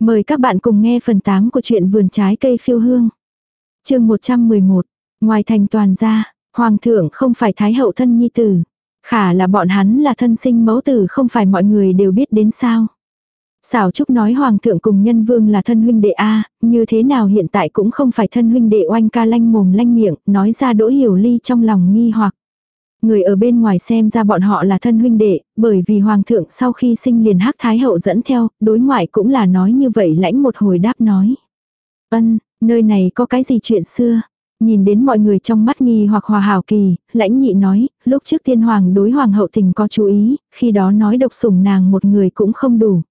Mời các bạn cùng nghe phần 8 của truyện vườn trái cây phiêu hương. chương 111. Ngoài thành toàn gia, hoàng thượng không phải thái hậu thân nhi tử. Khả là bọn hắn là thân sinh mẫu tử không phải mọi người đều biết đến sao. Xảo Trúc nói Hoàng thượng cùng nhân vương là thân huynh đệ A, như thế nào hiện tại cũng không phải thân huynh đệ oanh ca lanh mồm lanh miệng, nói ra đỗ hiểu ly trong lòng nghi hoặc. Người ở bên ngoài xem ra bọn họ là thân huynh đệ, bởi vì Hoàng thượng sau khi sinh liền hắc Thái hậu dẫn theo, đối ngoại cũng là nói như vậy lãnh một hồi đáp nói. Ân, nơi này có cái gì chuyện xưa? Nhìn đến mọi người trong mắt nghi hoặc hòa hảo kỳ, lãnh nhị nói, lúc trước tiên hoàng đối hoàng hậu tình có chú ý, khi đó nói độc sủng nàng một người cũng không đủ.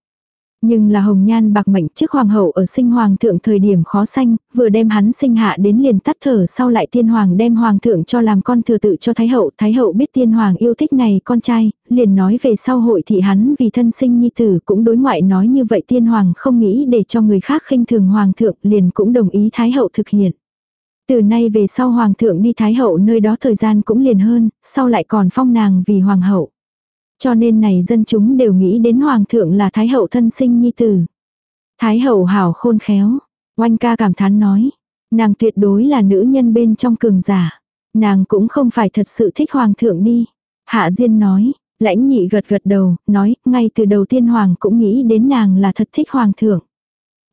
Nhưng là hồng nhan bạc mệnh trước hoàng hậu ở sinh hoàng thượng thời điểm khó sanh, vừa đem hắn sinh hạ đến liền tắt thở sau lại tiên hoàng đem hoàng thượng cho làm con thừa tự cho thái hậu. Thái hậu biết tiên hoàng yêu thích này con trai, liền nói về sau hội thị hắn vì thân sinh nhi tử cũng đối ngoại nói như vậy tiên hoàng không nghĩ để cho người khác khinh thường hoàng thượng liền cũng đồng ý thái hậu thực hiện. Từ nay về sau hoàng thượng đi thái hậu nơi đó thời gian cũng liền hơn, sau lại còn phong nàng vì hoàng hậu. Cho nên này dân chúng đều nghĩ đến hoàng thượng là thái hậu thân sinh nhi tử. Thái hậu hảo khôn khéo. Oanh ca cảm thán nói. Nàng tuyệt đối là nữ nhân bên trong cường giả. Nàng cũng không phải thật sự thích hoàng thượng đi. Hạ Diên nói. Lãnh nhị gật gật đầu, nói, ngay từ đầu tiên hoàng cũng nghĩ đến nàng là thật thích hoàng thượng.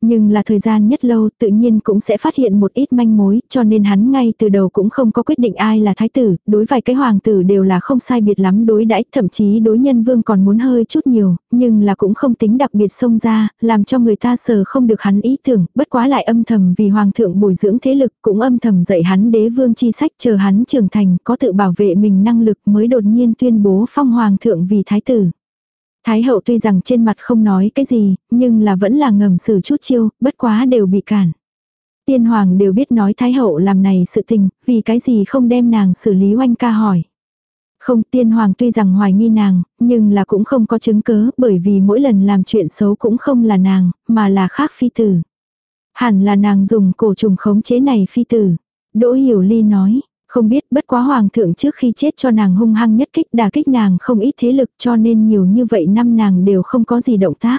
Nhưng là thời gian nhất lâu tự nhiên cũng sẽ phát hiện một ít manh mối cho nên hắn ngay từ đầu cũng không có quyết định ai là thái tử, đối vài cái hoàng tử đều là không sai biệt lắm đối đãi thậm chí đối nhân vương còn muốn hơi chút nhiều, nhưng là cũng không tính đặc biệt xông ra, làm cho người ta sờ không được hắn ý tưởng, bất quá lại âm thầm vì hoàng thượng bồi dưỡng thế lực cũng âm thầm dạy hắn đế vương chi sách chờ hắn trưởng thành có tự bảo vệ mình năng lực mới đột nhiên tuyên bố phong hoàng thượng vì thái tử. Thái hậu tuy rằng trên mặt không nói cái gì, nhưng là vẫn là ngầm xử chút chiêu, bất quá đều bị cản. Tiên hoàng đều biết nói Thái hậu làm này sự tình, vì cái gì không đem nàng xử lý oanh ca hỏi. Không tiên hoàng tuy rằng hoài nghi nàng, nhưng là cũng không có chứng cớ bởi vì mỗi lần làm chuyện xấu cũng không là nàng, mà là khác phi tử. Hẳn là nàng dùng cổ trùng khống chế này phi tử. Đỗ hiểu ly nói, không biết bất quá hoàng thượng trước khi chết cho nàng hung hăng nhất kích đà kích nàng không ít thế lực cho nên nhiều như vậy năm nàng đều không có gì động tác.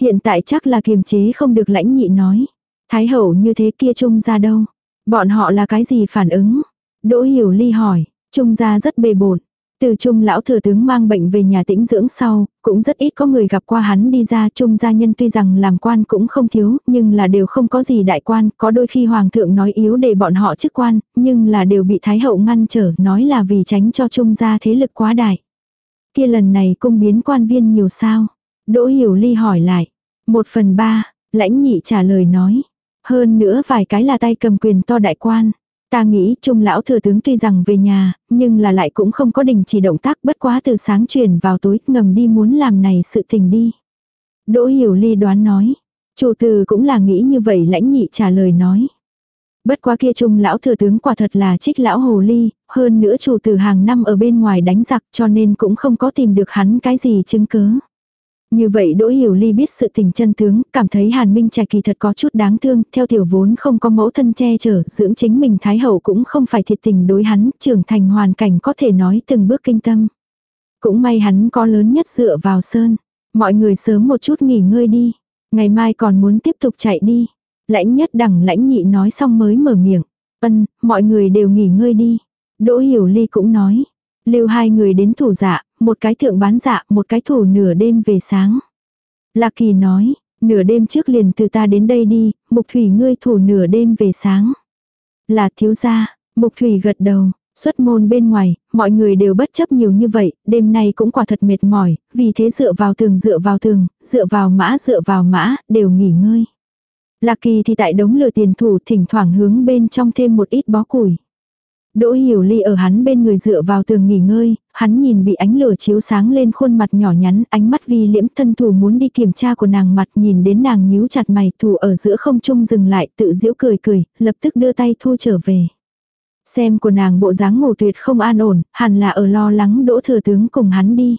Hiện tại chắc là kiềm chế không được lãnh nhị nói. Thái hậu như thế kia trung ra đâu? Bọn họ là cái gì phản ứng? Đỗ hiểu ly hỏi, trung ra rất bề bột từ trung lão thừa tướng mang bệnh về nhà tĩnh dưỡng sau, cũng rất ít có người gặp qua hắn đi ra trung gia nhân tuy rằng làm quan cũng không thiếu, nhưng là đều không có gì đại quan, có đôi khi hoàng thượng nói yếu để bọn họ chức quan, nhưng là đều bị thái hậu ngăn trở, nói là vì tránh cho trung gia thế lực quá đại. Kia lần này cung biến quan viên nhiều sao? Đỗ hiểu ly hỏi lại. Một phần ba, lãnh nhị trả lời nói. Hơn nữa vài cái là tay cầm quyền to đại quan. Ta nghĩ trung lão thừa tướng tuy rằng về nhà, nhưng là lại cũng không có đình chỉ động tác bất quá từ sáng chuyển vào tối ngầm đi muốn làm này sự tình đi. Đỗ hiểu ly đoán nói. Chủ từ cũng là nghĩ như vậy lãnh nhị trả lời nói. Bất quá kia trung lão thừa tướng quả thật là trích lão hồ ly, hơn nữa chủ từ hàng năm ở bên ngoài đánh giặc cho nên cũng không có tìm được hắn cái gì chứng cứ. Như vậy Đỗ Hiểu Ly biết sự tình chân tướng, cảm thấy Hàn Minh Trạch kỳ thật có chút đáng thương, theo tiểu vốn không có mẫu thân che chở, dưỡng chính mình Thái Hậu cũng không phải thiệt tình đối hắn, trưởng thành hoàn cảnh có thể nói từng bước kinh tâm. Cũng may hắn có lớn nhất dựa vào sơn. Mọi người sớm một chút nghỉ ngơi đi. Ngày mai còn muốn tiếp tục chạy đi. Lãnh nhất đẳng lãnh nhị nói xong mới mở miệng. Ân, mọi người đều nghỉ ngơi đi. Đỗ Hiểu Ly cũng nói. Lưu hai người đến thủ dạ, một cái thượng bán dạ, một cái thủ nửa đêm về sáng. Lạc kỳ nói, nửa đêm trước liền từ ta đến đây đi, mục thủy ngươi thủ nửa đêm về sáng. Là thiếu gia, mục thủy gật đầu, xuất môn bên ngoài, mọi người đều bất chấp nhiều như vậy, đêm nay cũng quả thật mệt mỏi, vì thế dựa vào tường dựa vào tường, dựa vào mã dựa vào mã, đều nghỉ ngơi. Lạc kỳ thì tại đống lửa tiền thủ thỉnh thoảng hướng bên trong thêm một ít bó củi. Đỗ Hiểu Ly ở hắn bên người dựa vào tường nghỉ ngơi, hắn nhìn bị ánh lửa chiếu sáng lên khuôn mặt nhỏ nhắn, ánh mắt vi liễm thân thủ muốn đi kiểm tra của nàng mặt nhìn đến nàng nhíu chặt mày thủ ở giữa không trung dừng lại tự giễu cười cười, lập tức đưa tay thu trở về. Xem của nàng bộ dáng ngủ tuyệt không an ổn, hẳn là ở lo lắng đỗ thừa tướng cùng hắn đi.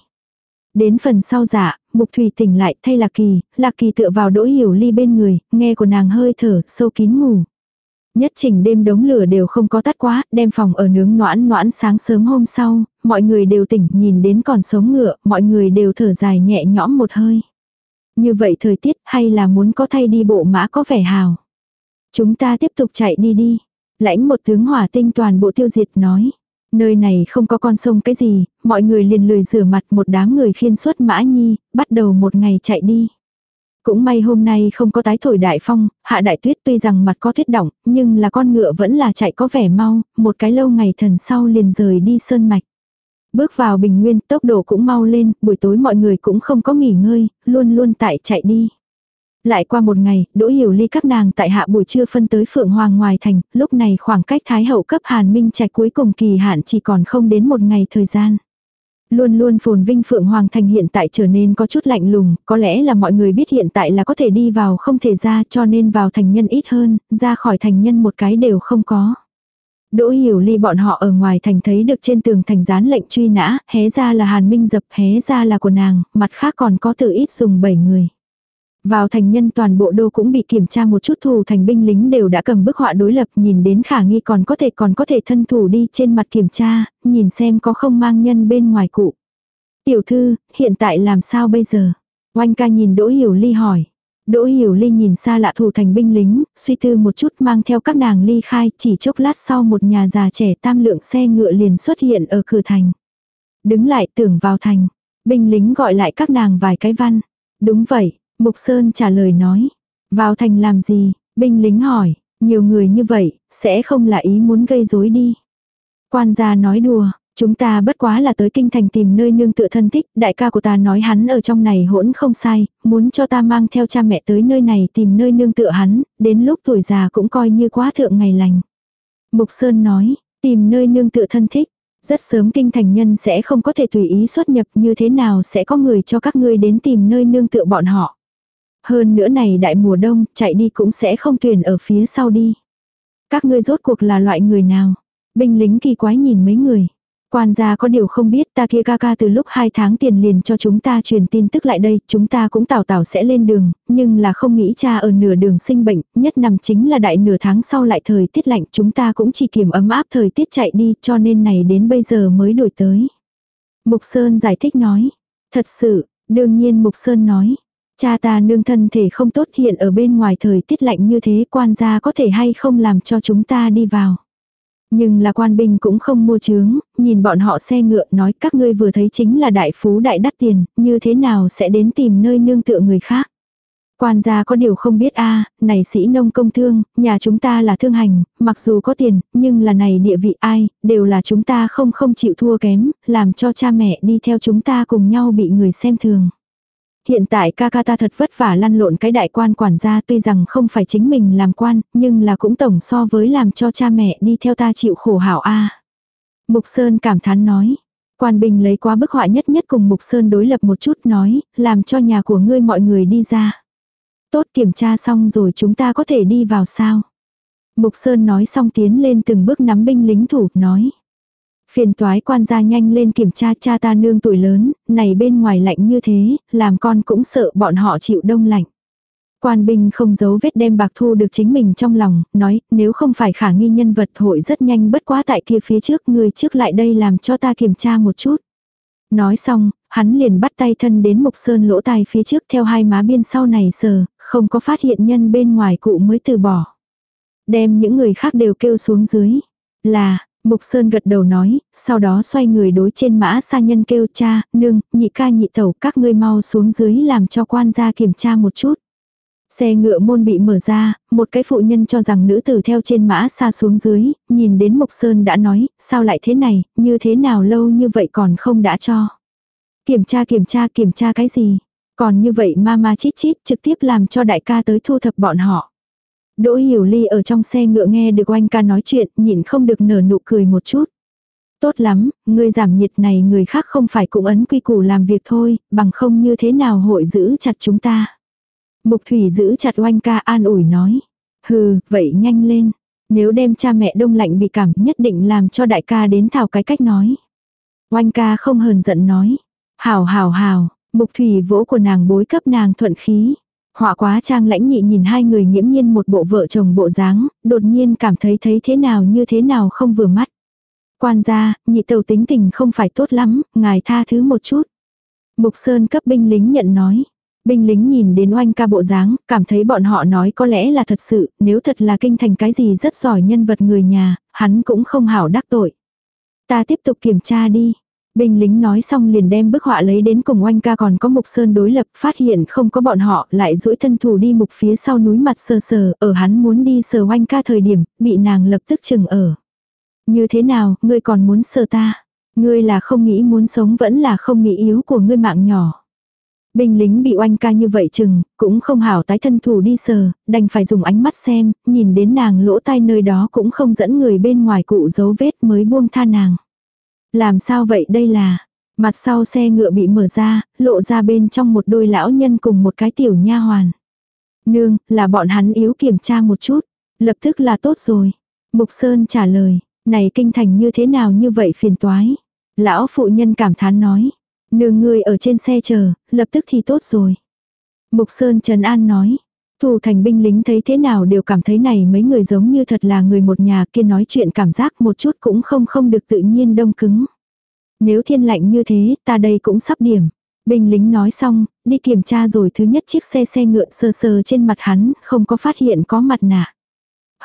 Đến phần sau dạ, mục thủy tỉnh lại thay lạc kỳ, lạc kỳ tựa vào đỗ hiểu ly bên người, nghe của nàng hơi thở, sâu kín ngủ. Nhất trình đêm đống lửa đều không có tắt quá, đem phòng ở nướng noãn noãn sáng sớm hôm sau, mọi người đều tỉnh nhìn đến còn sống ngựa, mọi người đều thở dài nhẹ nhõm một hơi. Như vậy thời tiết hay là muốn có thay đi bộ mã có vẻ hào. Chúng ta tiếp tục chạy đi đi. Lãnh một tướng hỏa tinh toàn bộ tiêu diệt nói. Nơi này không có con sông cái gì, mọi người liền lười rửa mặt một đám người khiên suốt mã nhi, bắt đầu một ngày chạy đi. Cũng may hôm nay không có tái thổi đại phong, hạ đại tuyết tuy rằng mặt có tuyết động, nhưng là con ngựa vẫn là chạy có vẻ mau, một cái lâu ngày thần sau liền rời đi sơn mạch. Bước vào bình nguyên, tốc độ cũng mau lên, buổi tối mọi người cũng không có nghỉ ngơi, luôn luôn tại chạy đi. Lại qua một ngày, Đỗ Hiểu Ly các nàng tại hạ buổi trưa phân tới Phượng Hoàng ngoài thành, lúc này khoảng cách Thái Hậu cấp Hàn Minh Trạch cuối cùng kỳ hạn chỉ còn không đến một ngày thời gian. Luôn luôn phồn vinh Phượng Hoàng thành hiện tại trở nên có chút lạnh lùng, có lẽ là mọi người biết hiện tại là có thể đi vào không thể ra cho nên vào thành nhân ít hơn, ra khỏi thành nhân một cái đều không có. Đỗ hiểu ly bọn họ ở ngoài thành thấy được trên tường thành dán lệnh truy nã, hé ra là hàn minh dập, hé ra là của nàng, mặt khác còn có từ ít dùng 7 người. Vào thành nhân toàn bộ đô cũng bị kiểm tra một chút thủ thành binh lính đều đã cầm bức họa đối lập nhìn đến khả nghi còn có thể còn có thể thân thủ đi trên mặt kiểm tra, nhìn xem có không mang nhân bên ngoài cụ. Tiểu thư, hiện tại làm sao bây giờ? Oanh ca nhìn Đỗ Hiểu Ly hỏi. Đỗ Hiểu Ly nhìn xa lạ thủ thành binh lính, suy tư một chút mang theo các nàng ly khai, chỉ chốc lát sau một nhà già trẻ tam lượng xe ngựa liền xuất hiện ở cửa thành. Đứng lại tưởng vào thành, binh lính gọi lại các nàng vài cái văn. Đúng vậy, Mục Sơn trả lời nói. Vào thành làm gì? Binh lính hỏi, nhiều người như vậy, sẽ không là ý muốn gây rối đi. Quan gia nói đùa, chúng ta bất quá là tới kinh thành tìm nơi nương tựa thân thích, đại ca của ta nói hắn ở trong này hỗn không sai, muốn cho ta mang theo cha mẹ tới nơi này tìm nơi nương tựa hắn, đến lúc tuổi già cũng coi như quá thượng ngày lành. Mục Sơn nói, tìm nơi nương tựa thân thích, rất sớm kinh thành nhân sẽ không có thể tùy ý xuất nhập như thế nào sẽ có người cho các ngươi đến tìm nơi nương tựa bọn họ. Hơn nữa này đại mùa đông, chạy đi cũng sẽ không tuyển ở phía sau đi. Các ngươi rốt cuộc là loại người nào? Binh lính kỳ quái nhìn mấy người. Quan gia có điều không biết ta kia ca ca từ lúc hai tháng tiền liền cho chúng ta truyền tin tức lại đây, chúng ta cũng tảo tảo sẽ lên đường, nhưng là không nghĩ cha ở nửa đường sinh bệnh, nhất nằm chính là đại nửa tháng sau lại thời tiết lạnh, chúng ta cũng chỉ kiểm ấm áp thời tiết chạy đi, cho nên này đến bây giờ mới đổi tới. Mục Sơn giải thích nói, thật sự, đương nhiên Mục Sơn nói, Cha ta nương thân thể không tốt hiện ở bên ngoài thời tiết lạnh như thế quan gia có thể hay không làm cho chúng ta đi vào. Nhưng là quan binh cũng không mua chướng, nhìn bọn họ xe ngựa nói các ngươi vừa thấy chính là đại phú đại đắt tiền, như thế nào sẽ đến tìm nơi nương tựa người khác. Quan gia có điều không biết a này sĩ nông công thương, nhà chúng ta là thương hành, mặc dù có tiền, nhưng là này địa vị ai, đều là chúng ta không không chịu thua kém, làm cho cha mẹ đi theo chúng ta cùng nhau bị người xem thường hiện tại ca ca ta thật vất vả lăn lộn cái đại quan quản gia tuy rằng không phải chính mình làm quan, nhưng là cũng tổng so với làm cho cha mẹ đi theo ta chịu khổ hảo a. Mục Sơn cảm thán nói. Quan bình lấy qua bức họa nhất nhất cùng Mục Sơn đối lập một chút nói, làm cho nhà của ngươi mọi người đi ra. Tốt kiểm tra xong rồi chúng ta có thể đi vào sao. Mục Sơn nói xong tiến lên từng bước nắm binh lính thủ, nói. Phiền toái quan gia nhanh lên kiểm tra cha ta nương tuổi lớn, này bên ngoài lạnh như thế, làm con cũng sợ bọn họ chịu đông lạnh. Quan binh không giấu vết đem bạc thu được chính mình trong lòng, nói nếu không phải khả nghi nhân vật hội rất nhanh bất quá tại kia phía trước người trước lại đây làm cho ta kiểm tra một chút. Nói xong, hắn liền bắt tay thân đến mục sơn lỗ tai phía trước theo hai má biên sau này sờ, không có phát hiện nhân bên ngoài cụ mới từ bỏ. Đem những người khác đều kêu xuống dưới. Là, Mục Sơn gật đầu nói, sau đó xoay người đối trên mã sa nhân kêu cha, nương, nhị ca nhị tẩu các ngươi mau xuống dưới làm cho quan gia kiểm tra một chút. Xe ngựa môn bị mở ra, một cái phụ nhân cho rằng nữ tử theo trên mã xa xuống dưới, nhìn đến Mục Sơn đã nói, sao lại thế này, như thế nào lâu như vậy còn không đã cho. Kiểm tra kiểm tra kiểm tra cái gì, còn như vậy ma ma chít chít trực tiếp làm cho đại ca tới thu thập bọn họ. Đỗ Hiểu Ly ở trong xe ngựa nghe được oanh ca nói chuyện, nhịn không được nở nụ cười một chút. Tốt lắm, ngươi giảm nhiệt này người khác không phải cũng ấn quy củ làm việc thôi, bằng không như thế nào hội giữ chặt chúng ta. Mục Thủy giữ chặt oanh ca an ủi nói. Hừ, vậy nhanh lên. Nếu đem cha mẹ đông lạnh bị cảm nhất định làm cho đại ca đến thảo cái cách nói. Oanh ca không hờn giận nói. Hào hào hào, mục thủy vỗ của nàng bối cấp nàng thuận khí. Họa quá trang lãnh nhị nhìn hai người nhiễm nhiên một bộ vợ chồng bộ dáng, đột nhiên cảm thấy thấy thế nào như thế nào không vừa mắt. Quan gia, nhị tàu tính tình không phải tốt lắm, ngài tha thứ một chút. Mục Sơn cấp binh lính nhận nói. Binh lính nhìn đến oanh ca bộ dáng, cảm thấy bọn họ nói có lẽ là thật sự, nếu thật là kinh thành cái gì rất giỏi nhân vật người nhà, hắn cũng không hảo đắc tội. Ta tiếp tục kiểm tra đi. Binh lính nói xong liền đem bức họa lấy đến cùng oanh ca còn có mục sơn đối lập, phát hiện không có bọn họ, lại duỗi thân thủ đi mục phía sau núi mặt sờ sờ, ở hắn muốn đi sờ oanh ca thời điểm, bị nàng lập tức chừng ở. Như thế nào, ngươi còn muốn sờ ta? Ngươi là không nghĩ muốn sống vẫn là không nghĩ yếu của ngươi mạng nhỏ. Binh lính bị oanh ca như vậy chừng, cũng không hảo tái thân thủ đi sờ, đành phải dùng ánh mắt xem, nhìn đến nàng lỗ tai nơi đó cũng không dẫn người bên ngoài cụ dấu vết mới buông tha nàng. Làm sao vậy đây là, mặt sau xe ngựa bị mở ra, lộ ra bên trong một đôi lão nhân cùng một cái tiểu nha hoàn. Nương, là bọn hắn yếu kiểm tra một chút, lập tức là tốt rồi. Mục Sơn trả lời, này kinh thành như thế nào như vậy phiền toái. Lão phụ nhân cảm thán nói, nương ngươi ở trên xe chờ, lập tức thì tốt rồi. Mục Sơn Trần An nói, thù thành binh lính thấy thế nào đều cảm thấy này mấy người giống như thật là người một nhà kia nói chuyện cảm giác một chút cũng không không được tự nhiên đông cứng. Nếu thiên lạnh như thế, ta đây cũng sắp điểm. Binh lính nói xong, đi kiểm tra rồi thứ nhất chiếc xe xe ngựa sờ sờ trên mặt hắn, không có phát hiện có mặt nạ.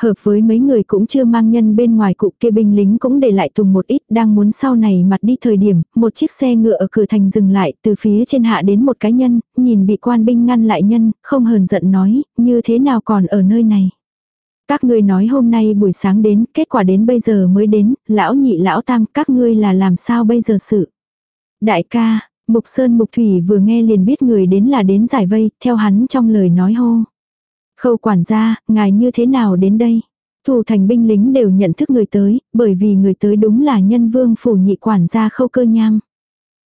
Hợp với mấy người cũng chưa mang nhân bên ngoài cụ kia binh lính cũng để lại tùng một ít đang muốn sau này mặt đi thời điểm, một chiếc xe ngựa ở cửa thành dừng lại từ phía trên hạ đến một cái nhân, nhìn bị quan binh ngăn lại nhân, không hờn giận nói, như thế nào còn ở nơi này. Các ngươi nói hôm nay buổi sáng đến, kết quả đến bây giờ mới đến, lão nhị lão tam, các ngươi là làm sao bây giờ sự. Đại ca, Mục Sơn Mục Thủy vừa nghe liền biết người đến là đến giải vây, theo hắn trong lời nói hô. Khâu quản gia, ngài như thế nào đến đây? Thủ thành binh lính đều nhận thức người tới, bởi vì người tới đúng là nhân vương phủ nhị quản gia khâu cơ nham.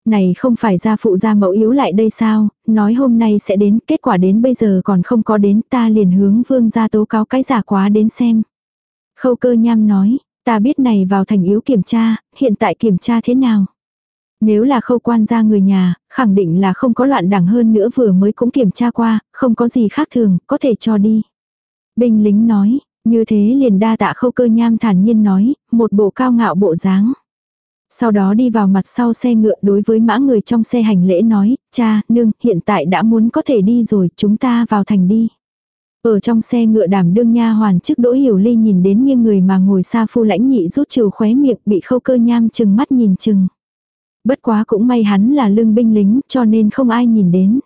Này không phải gia phụ gia mẫu yếu lại đây sao, nói hôm nay sẽ đến, kết quả đến bây giờ còn không có đến, ta liền hướng vương gia tố cáo cái giả quá đến xem. Khâu cơ nham nói, ta biết này vào thành yếu kiểm tra, hiện tại kiểm tra thế nào? Nếu là khâu quan gia người nhà, khẳng định là không có loạn đẳng hơn nữa vừa mới cũng kiểm tra qua, không có gì khác thường, có thể cho đi. Binh lính nói, như thế liền đa tạ khâu cơ nham thản nhiên nói, một bộ cao ngạo bộ dáng. Sau đó đi vào mặt sau xe ngựa đối với mã người trong xe hành lễ nói, cha, nương, hiện tại đã muốn có thể đi rồi, chúng ta vào thành đi. Ở trong xe ngựa đảm đương nha hoàn trước đỗ hiểu ly nhìn đến nghiêng người mà ngồi xa phu lãnh nhị rút trừ khóe miệng bị khâu cơ nham chừng mắt nhìn chừng. Bất quá cũng may hắn là lương binh lính cho nên không ai nhìn đến.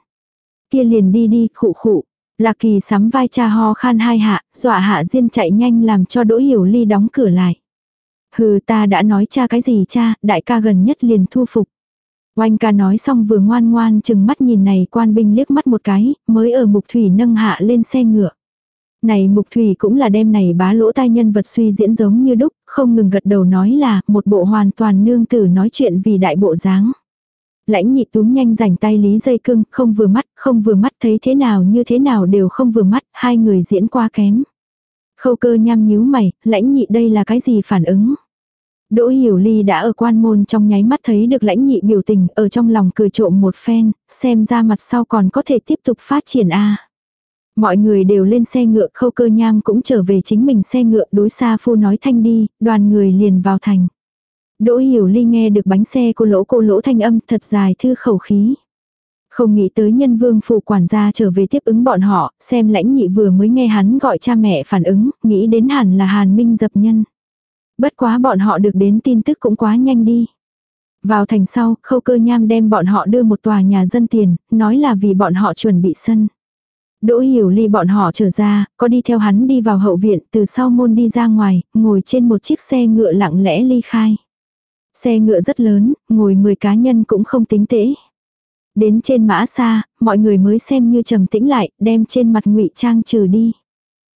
Kia liền đi đi, khụ khụ. Lạc kỳ sắm vai cha ho khan hai hạ, dọa hạ diên chạy nhanh làm cho đỗ hiểu ly đóng cửa lại. Hừ ta đã nói cha cái gì cha, đại ca gần nhất liền thu phục. Oanh ca nói xong vừa ngoan ngoan chừng mắt nhìn này quan binh liếc mắt một cái, mới ở mục thủy nâng hạ lên xe ngựa. Này mục thủy cũng là đêm này bá lỗ tai nhân vật suy diễn giống như đúc, không ngừng gật đầu nói là một bộ hoàn toàn nương tử nói chuyện vì đại bộ dáng. Lãnh nhị túm nhanh rảnh tay lý dây cưng, không vừa mắt, không vừa mắt thấy thế nào như thế nào đều không vừa mắt, hai người diễn qua kém. Khâu cơ nham nhíu mày, lãnh nhị đây là cái gì phản ứng? Đỗ Hiểu Ly đã ở quan môn trong nháy mắt thấy được lãnh nhị biểu tình, ở trong lòng cười trộm một phen, xem ra mặt sau còn có thể tiếp tục phát triển a. Mọi người đều lên xe ngựa khâu cơ nham cũng trở về chính mình xe ngựa đối xa phu nói thanh đi, đoàn người liền vào thành. Đỗ hiểu ly nghe được bánh xe cô lỗ cô lỗ thanh âm thật dài thư khẩu khí. Không nghĩ tới nhân vương phụ quản gia trở về tiếp ứng bọn họ, xem lãnh nhị vừa mới nghe hắn gọi cha mẹ phản ứng, nghĩ đến hẳn là hàn minh dập nhân. Bất quá bọn họ được đến tin tức cũng quá nhanh đi. Vào thành sau, khâu cơ nham đem bọn họ đưa một tòa nhà dân tiền, nói là vì bọn họ chuẩn bị sân. Đỗ hiểu ly bọn họ trở ra, có đi theo hắn đi vào hậu viện, từ sau môn đi ra ngoài, ngồi trên một chiếc xe ngựa lặng lẽ ly khai. Xe ngựa rất lớn, ngồi 10 cá nhân cũng không tính tễ. Đến trên mã xa, mọi người mới xem như trầm tĩnh lại, đem trên mặt ngụy trang trừ đi.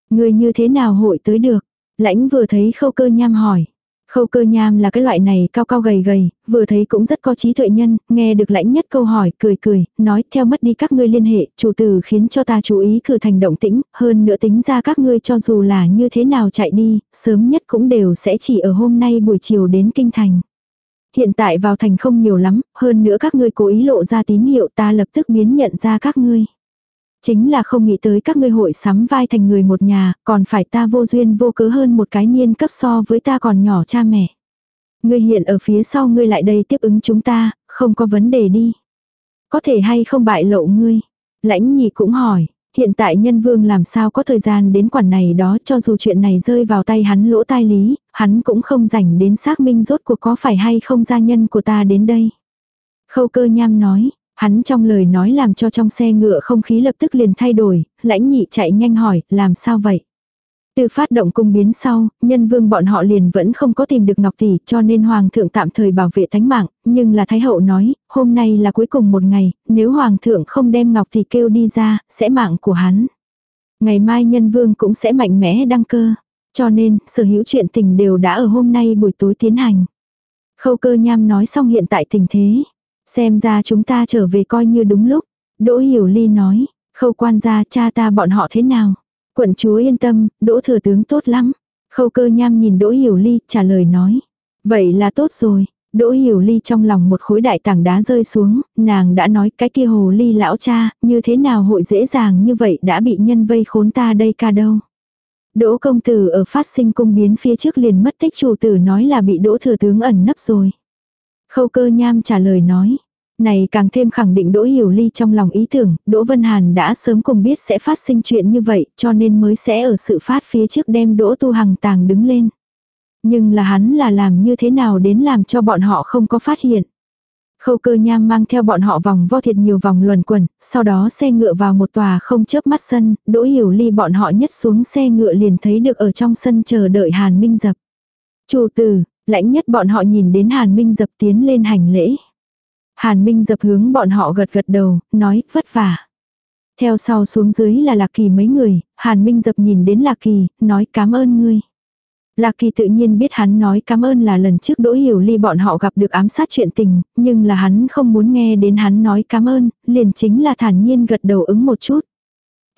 Người như thế nào hội tới được? Lãnh vừa thấy khâu cơ nham hỏi. Khâu cơ nham là cái loại này cao cao gầy gầy, vừa thấy cũng rất có trí tuệ nhân, nghe được lãnh nhất câu hỏi, cười cười, nói theo mất đi các ngươi liên hệ, chủ tử khiến cho ta chú ý cử thành động tĩnh, hơn nữa tính ra các ngươi cho dù là như thế nào chạy đi, sớm nhất cũng đều sẽ chỉ ở hôm nay buổi chiều đến kinh thành. Hiện tại vào thành không nhiều lắm, hơn nữa các ngươi cố ý lộ ra tín hiệu ta lập tức biến nhận ra các ngươi. Chính là không nghĩ tới các ngươi hội sắm vai thành người một nhà, còn phải ta vô duyên vô cớ hơn một cái niên cấp so với ta còn nhỏ cha mẹ. Ngươi hiện ở phía sau ngươi lại đây tiếp ứng chúng ta, không có vấn đề đi. Có thể hay không bại lộ ngươi. Lãnh nhị cũng hỏi, hiện tại nhân vương làm sao có thời gian đến quản này đó cho dù chuyện này rơi vào tay hắn lỗ tai lý, hắn cũng không rảnh đến xác minh rốt cuộc có phải hay không gia nhân của ta đến đây. Khâu cơ nham nói, hắn trong lời nói làm cho trong xe ngựa không khí lập tức liền thay đổi, lãnh nhị chạy nhanh hỏi, làm sao vậy? Từ phát động cung biến sau, nhân vương bọn họ liền vẫn không có tìm được Ngọc Tỷ cho nên Hoàng thượng tạm thời bảo vệ thánh mạng, nhưng là Thái hậu nói, hôm nay là cuối cùng một ngày, nếu Hoàng thượng không đem Ngọc Tỷ kêu đi ra, sẽ mạng của hắn. Ngày mai nhân vương cũng sẽ mạnh mẽ đăng cơ, cho nên sở hữu chuyện tình đều đã ở hôm nay buổi tối tiến hành. Khâu cơ nham nói xong hiện tại tình thế, xem ra chúng ta trở về coi như đúng lúc. Đỗ Hiểu Ly nói, khâu quan gia cha ta bọn họ thế nào? Quận chúa yên tâm, đỗ thừa tướng tốt lắm. Khâu cơ nham nhìn đỗ hiểu ly trả lời nói. Vậy là tốt rồi. Đỗ hiểu ly trong lòng một khối đại tảng đá rơi xuống, nàng đã nói cái kia hồ ly lão cha, như thế nào hội dễ dàng như vậy đã bị nhân vây khốn ta đây ca đâu. Đỗ công tử ở phát sinh cung biến phía trước liền mất tích chủ tử nói là bị đỗ thừa tướng ẩn nấp rồi. Khâu cơ nham trả lời nói, này càng thêm khẳng định Đỗ Hiểu Ly trong lòng ý tưởng, Đỗ Vân Hàn đã sớm cùng biết sẽ phát sinh chuyện như vậy, cho nên mới sẽ ở sự phát phía trước đem Đỗ Tu Hằng tàng đứng lên. Nhưng là hắn là làm như thế nào đến làm cho bọn họ không có phát hiện. Khâu cơ nham mang theo bọn họ vòng vo thiệt nhiều vòng luẩn quẩn, sau đó xe ngựa vào một tòa không chớp mắt sân, Đỗ Hiểu Ly bọn họ nhất xuống xe ngựa liền thấy được ở trong sân chờ đợi Hàn Minh Dập. Chủ tử, lãnh nhất bọn họ nhìn đến Hàn Minh Dập tiến lên hành lễ. Hàn Minh dập hướng bọn họ gật gật đầu, nói, vất vả. Theo sau xuống dưới là Lạc Kỳ mấy người, Hàn Minh dập nhìn đến Lạc Kỳ, nói cảm ơn ngươi. Lạc Kỳ tự nhiên biết hắn nói cảm ơn là lần trước Đỗ Hiểu Ly bọn họ gặp được ám sát chuyện tình, nhưng là hắn không muốn nghe đến hắn nói cảm ơn, liền chính là thản nhiên gật đầu ứng một chút.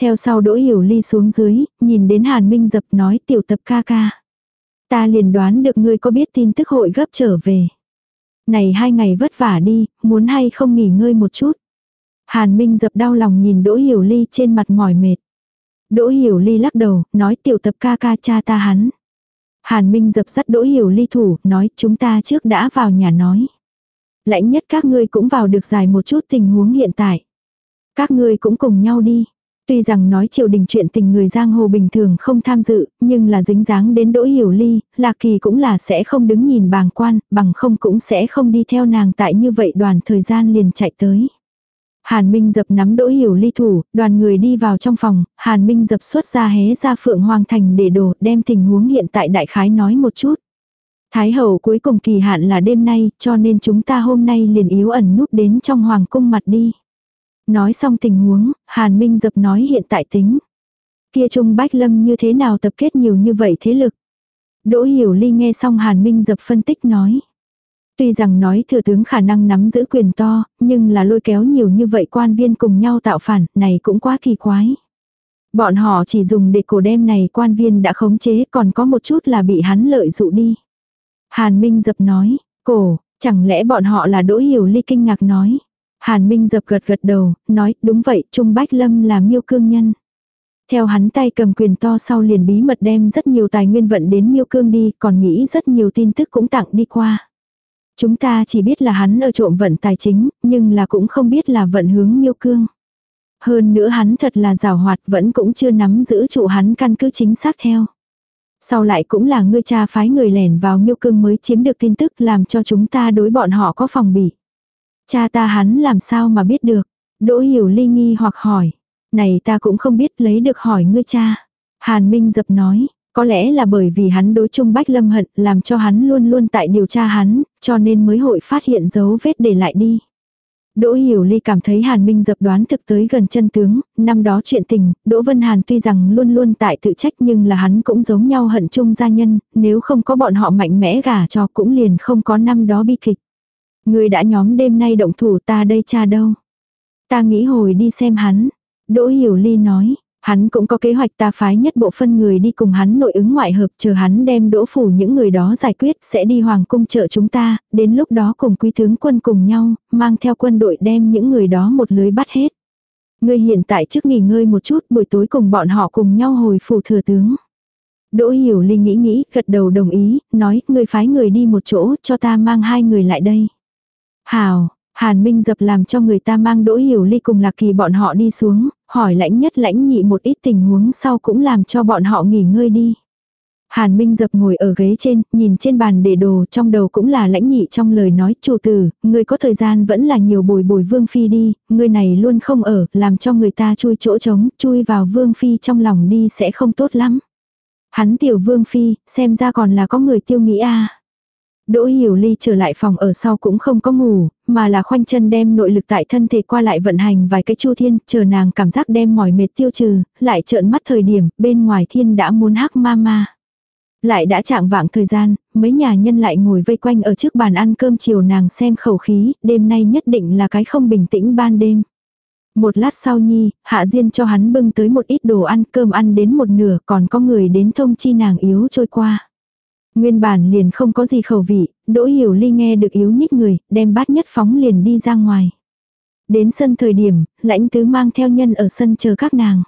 Theo sau Đỗ Hiểu Ly xuống dưới, nhìn đến Hàn Minh dập nói tiểu tập ca ca. Ta liền đoán được ngươi có biết tin tức hội gấp trở về. Này hai ngày vất vả đi, muốn hay không nghỉ ngơi một chút. Hàn Minh dập đau lòng nhìn Đỗ Hiểu Ly trên mặt mỏi mệt. Đỗ Hiểu Ly lắc đầu, nói tiểu tập ca ca cha ta hắn. Hàn Minh dập dắt Đỗ Hiểu Ly thủ, nói chúng ta trước đã vào nhà nói. Lãnh nhất các ngươi cũng vào được dài một chút tình huống hiện tại. Các ngươi cũng cùng nhau đi. Tuy rằng nói triều đình chuyện tình người giang hồ bình thường không tham dự, nhưng là dính dáng đến đỗ hiểu ly, lạc kỳ cũng là sẽ không đứng nhìn bàng quan, bằng không cũng sẽ không đi theo nàng tại như vậy đoàn thời gian liền chạy tới. Hàn Minh dập nắm đỗ hiểu ly thủ, đoàn người đi vào trong phòng, Hàn Minh dập xuất ra hé ra phượng hoàng thành để đồ đem tình huống hiện tại đại khái nói một chút. Thái hậu cuối cùng kỳ hạn là đêm nay, cho nên chúng ta hôm nay liền yếu ẩn núp đến trong hoàng cung mặt đi. Nói xong tình huống, Hàn Minh dập nói hiện tại tính. Kia Trung Bách Lâm như thế nào tập kết nhiều như vậy thế lực. Đỗ Hiểu Ly nghe xong Hàn Minh dập phân tích nói. Tuy rằng nói thừa tướng khả năng nắm giữ quyền to, nhưng là lôi kéo nhiều như vậy quan viên cùng nhau tạo phản, này cũng quá kỳ quái. Bọn họ chỉ dùng để cổ đem này quan viên đã khống chế còn có một chút là bị hắn lợi dụ đi. Hàn Minh dập nói, cổ, chẳng lẽ bọn họ là đỗ hiểu ly kinh ngạc nói. Hàn Minh dập gật gật đầu, nói, đúng vậy, Trung Bách Lâm là miêu cương nhân. Theo hắn tay cầm quyền to sau liền bí mật đem rất nhiều tài nguyên vận đến miêu cương đi, còn nghĩ rất nhiều tin tức cũng tặng đi qua. Chúng ta chỉ biết là hắn ở trộm vận tài chính, nhưng là cũng không biết là vận hướng miêu cương. Hơn nữa hắn thật là rào hoạt vẫn cũng chưa nắm giữ trụ hắn căn cứ chính xác theo. Sau lại cũng là ngươi cha phái người lẻn vào miêu cương mới chiếm được tin tức làm cho chúng ta đối bọn họ có phòng bị. Cha ta hắn làm sao mà biết được. Đỗ hiểu ly nghi hoặc hỏi. Này ta cũng không biết lấy được hỏi ngươi cha. Hàn Minh dập nói. Có lẽ là bởi vì hắn đối chung Bách Lâm hận làm cho hắn luôn luôn tại điều tra hắn, cho nên mới hội phát hiện dấu vết để lại đi. Đỗ Hiểu Ly cảm thấy Hàn Minh dập đoán thực tới gần chân tướng, năm đó chuyện tình, Đỗ Vân Hàn tuy rằng luôn luôn tại tự trách nhưng là hắn cũng giống nhau hận chung gia nhân, nếu không có bọn họ mạnh mẽ gả cho cũng liền không có năm đó bi kịch. Người đã nhóm đêm nay động thủ ta đây cha đâu. Ta nghĩ hồi đi xem hắn. Đỗ Hiểu Ly nói, hắn cũng có kế hoạch ta phái nhất bộ phân người đi cùng hắn nội ứng ngoại hợp chờ hắn đem đỗ phủ những người đó giải quyết sẽ đi hoàng cung trợ chúng ta, đến lúc đó cùng quý tướng quân cùng nhau, mang theo quân đội đem những người đó một lưới bắt hết. Ngươi hiện tại trước nghỉ ngơi một chút buổi tối cùng bọn họ cùng nhau hồi phủ thừa tướng. Đỗ Hiểu Ly nghĩ nghĩ, gật đầu đồng ý, nói, ngươi phái người đi một chỗ cho ta mang hai người lại đây. Hào, Hàn Minh dập làm cho người ta mang đỗ hiểu ly cùng lạc kỳ bọn họ đi xuống, hỏi lãnh nhất lãnh nhị một ít tình huống sau cũng làm cho bọn họ nghỉ ngơi đi. Hàn Minh dập ngồi ở ghế trên, nhìn trên bàn để đồ trong đầu cũng là lãnh nhị trong lời nói chủ tử, người có thời gian vẫn là nhiều bồi bồi vương phi đi, người này luôn không ở, làm cho người ta chui chỗ trống, chui vào vương phi trong lòng đi sẽ không tốt lắm. Hắn tiểu vương phi, xem ra còn là có người tiêu nghĩ a Đỗ Hiểu Ly trở lại phòng ở sau cũng không có ngủ, mà là khoanh chân đem nội lực tại thân thể qua lại vận hành vài cái chu thiên, chờ nàng cảm giác đem mỏi mệt tiêu trừ, lại trợn mắt thời điểm, bên ngoài thiên đã muốn hắc ma ma. Lại đã chạng vạng thời gian, mấy nhà nhân lại ngồi vây quanh ở trước bàn ăn cơm chiều nàng xem khẩu khí, đêm nay nhất định là cái không bình tĩnh ban đêm. Một lát sau nhi, hạ diên cho hắn bưng tới một ít đồ ăn cơm ăn đến một nửa còn có người đến thông chi nàng yếu trôi qua. Nguyên bản liền không có gì khẩu vị, đỗ hiểu ly nghe được yếu nhích người, đem bát nhất phóng liền đi ra ngoài. Đến sân thời điểm, lãnh tứ mang theo nhân ở sân chờ các nàng.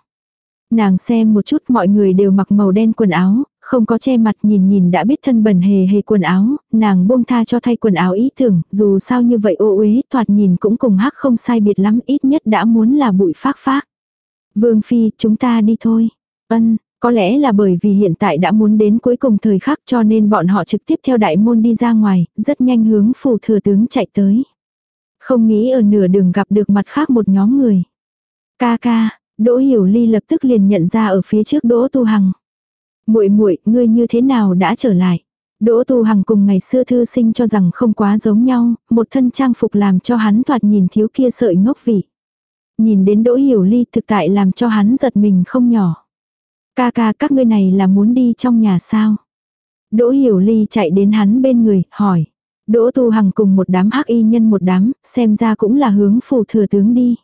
Nàng xem một chút mọi người đều mặc màu đen quần áo, không có che mặt nhìn nhìn đã biết thân bẩn hề hề quần áo, nàng buông tha cho thay quần áo ý tưởng, dù sao như vậy ô uế thoạt nhìn cũng cùng hắc không sai biệt lắm ít nhất đã muốn là bụi phác phác. Vương Phi, chúng ta đi thôi. Ân, có lẽ là bởi vì hiện tại đã muốn đến cuối cùng thời khắc cho nên bọn họ trực tiếp theo đại môn đi ra ngoài, rất nhanh hướng phủ thừa tướng chạy tới. Không nghĩ ở nửa đường gặp được mặt khác một nhóm người. Ca ca, Đỗ Hiểu Ly lập tức liền nhận ra ở phía trước Đỗ Tu Hằng. Muội muội, ngươi như thế nào đã trở lại? Đỗ Tu Hằng cùng ngày xưa thư sinh cho rằng không quá giống nhau, một thân trang phục làm cho hắn thoạt nhìn thiếu kia sợi ngốc vị. Nhìn đến Đỗ Hiểu Ly thực tại làm cho hắn giật mình không nhỏ. Ca ca các ngươi này là muốn đi trong nhà sao? Đỗ Hiểu Ly chạy đến hắn bên người, hỏi. Đỗ Tu Hằng cùng một đám hắc y nhân một đám, xem ra cũng là hướng phủ thừa tướng đi.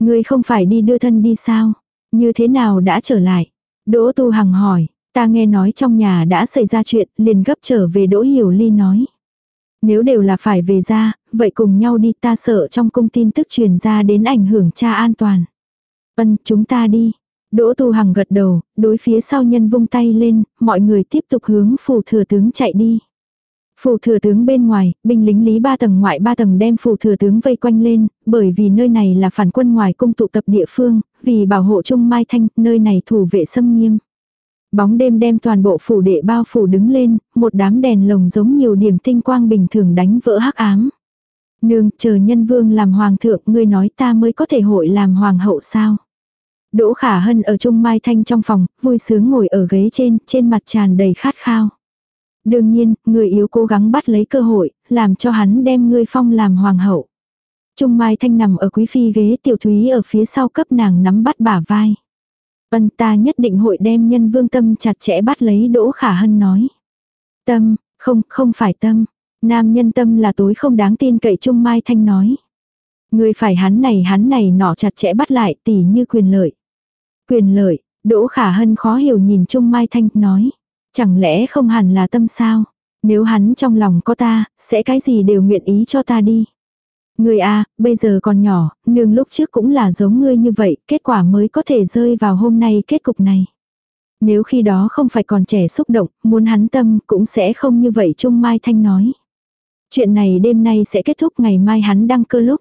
Ngươi không phải đi đưa thân đi sao? Như thế nào đã trở lại? Đỗ Tu Hằng hỏi, ta nghe nói trong nhà đã xảy ra chuyện, liền gấp trở về Đỗ Hiểu Ly nói. Nếu đều là phải về ra, vậy cùng nhau đi ta sợ trong cung tin tức truyền ra đến ảnh hưởng cha an toàn. Vân, chúng ta đi. Đỗ Tu Hằng gật đầu, đối phía sau nhân vung tay lên, mọi người tiếp tục hướng phủ thừa tướng chạy đi. Phủ thừa tướng bên ngoài, binh lính lý ba tầng ngoại ba tầng đem phủ thừa tướng vây quanh lên, bởi vì nơi này là phản quân ngoài cung tụ tập địa phương, vì bảo hộ Trung Mai Thanh, nơi này thủ vệ xâm nghiêm. Bóng đêm đem toàn bộ phủ đệ bao phủ đứng lên, một đám đèn lồng giống nhiều điểm tinh quang bình thường đánh vỡ hắc ám. Nương, chờ nhân vương làm hoàng thượng, ngươi nói ta mới có thể hội làm hoàng hậu sao? Đỗ Khả Hân ở Trung Mai Thanh trong phòng, vui sướng ngồi ở ghế trên, trên mặt tràn đầy khát khao. Đương nhiên, người yếu cố gắng bắt lấy cơ hội, làm cho hắn đem ngươi phong làm hoàng hậu. Trung Mai Thanh nằm ở quý phi ghế tiểu thúy ở phía sau cấp nàng nắm bắt bả vai. Vân ta nhất định hội đem nhân vương tâm chặt chẽ bắt lấy Đỗ Khả Hân nói. Tâm, không, không phải tâm. Nam nhân tâm là tối không đáng tin cậy Trung Mai Thanh nói. Người phải hắn này hắn này nọ chặt chẽ bắt lại tỉ như quyền lợi. Quyền lợi, Đỗ Khả Hân khó hiểu nhìn Trung Mai Thanh nói. Chẳng lẽ không hẳn là tâm sao? Nếu hắn trong lòng có ta, sẽ cái gì đều nguyện ý cho ta đi. Người a à, bây giờ còn nhỏ, nương lúc trước cũng là giống ngươi như vậy, kết quả mới có thể rơi vào hôm nay kết cục này. Nếu khi đó không phải còn trẻ xúc động, muốn hắn tâm cũng sẽ không như vậy Trung Mai Thanh nói. Chuyện này đêm nay sẽ kết thúc ngày mai hắn đăng cơ lúc.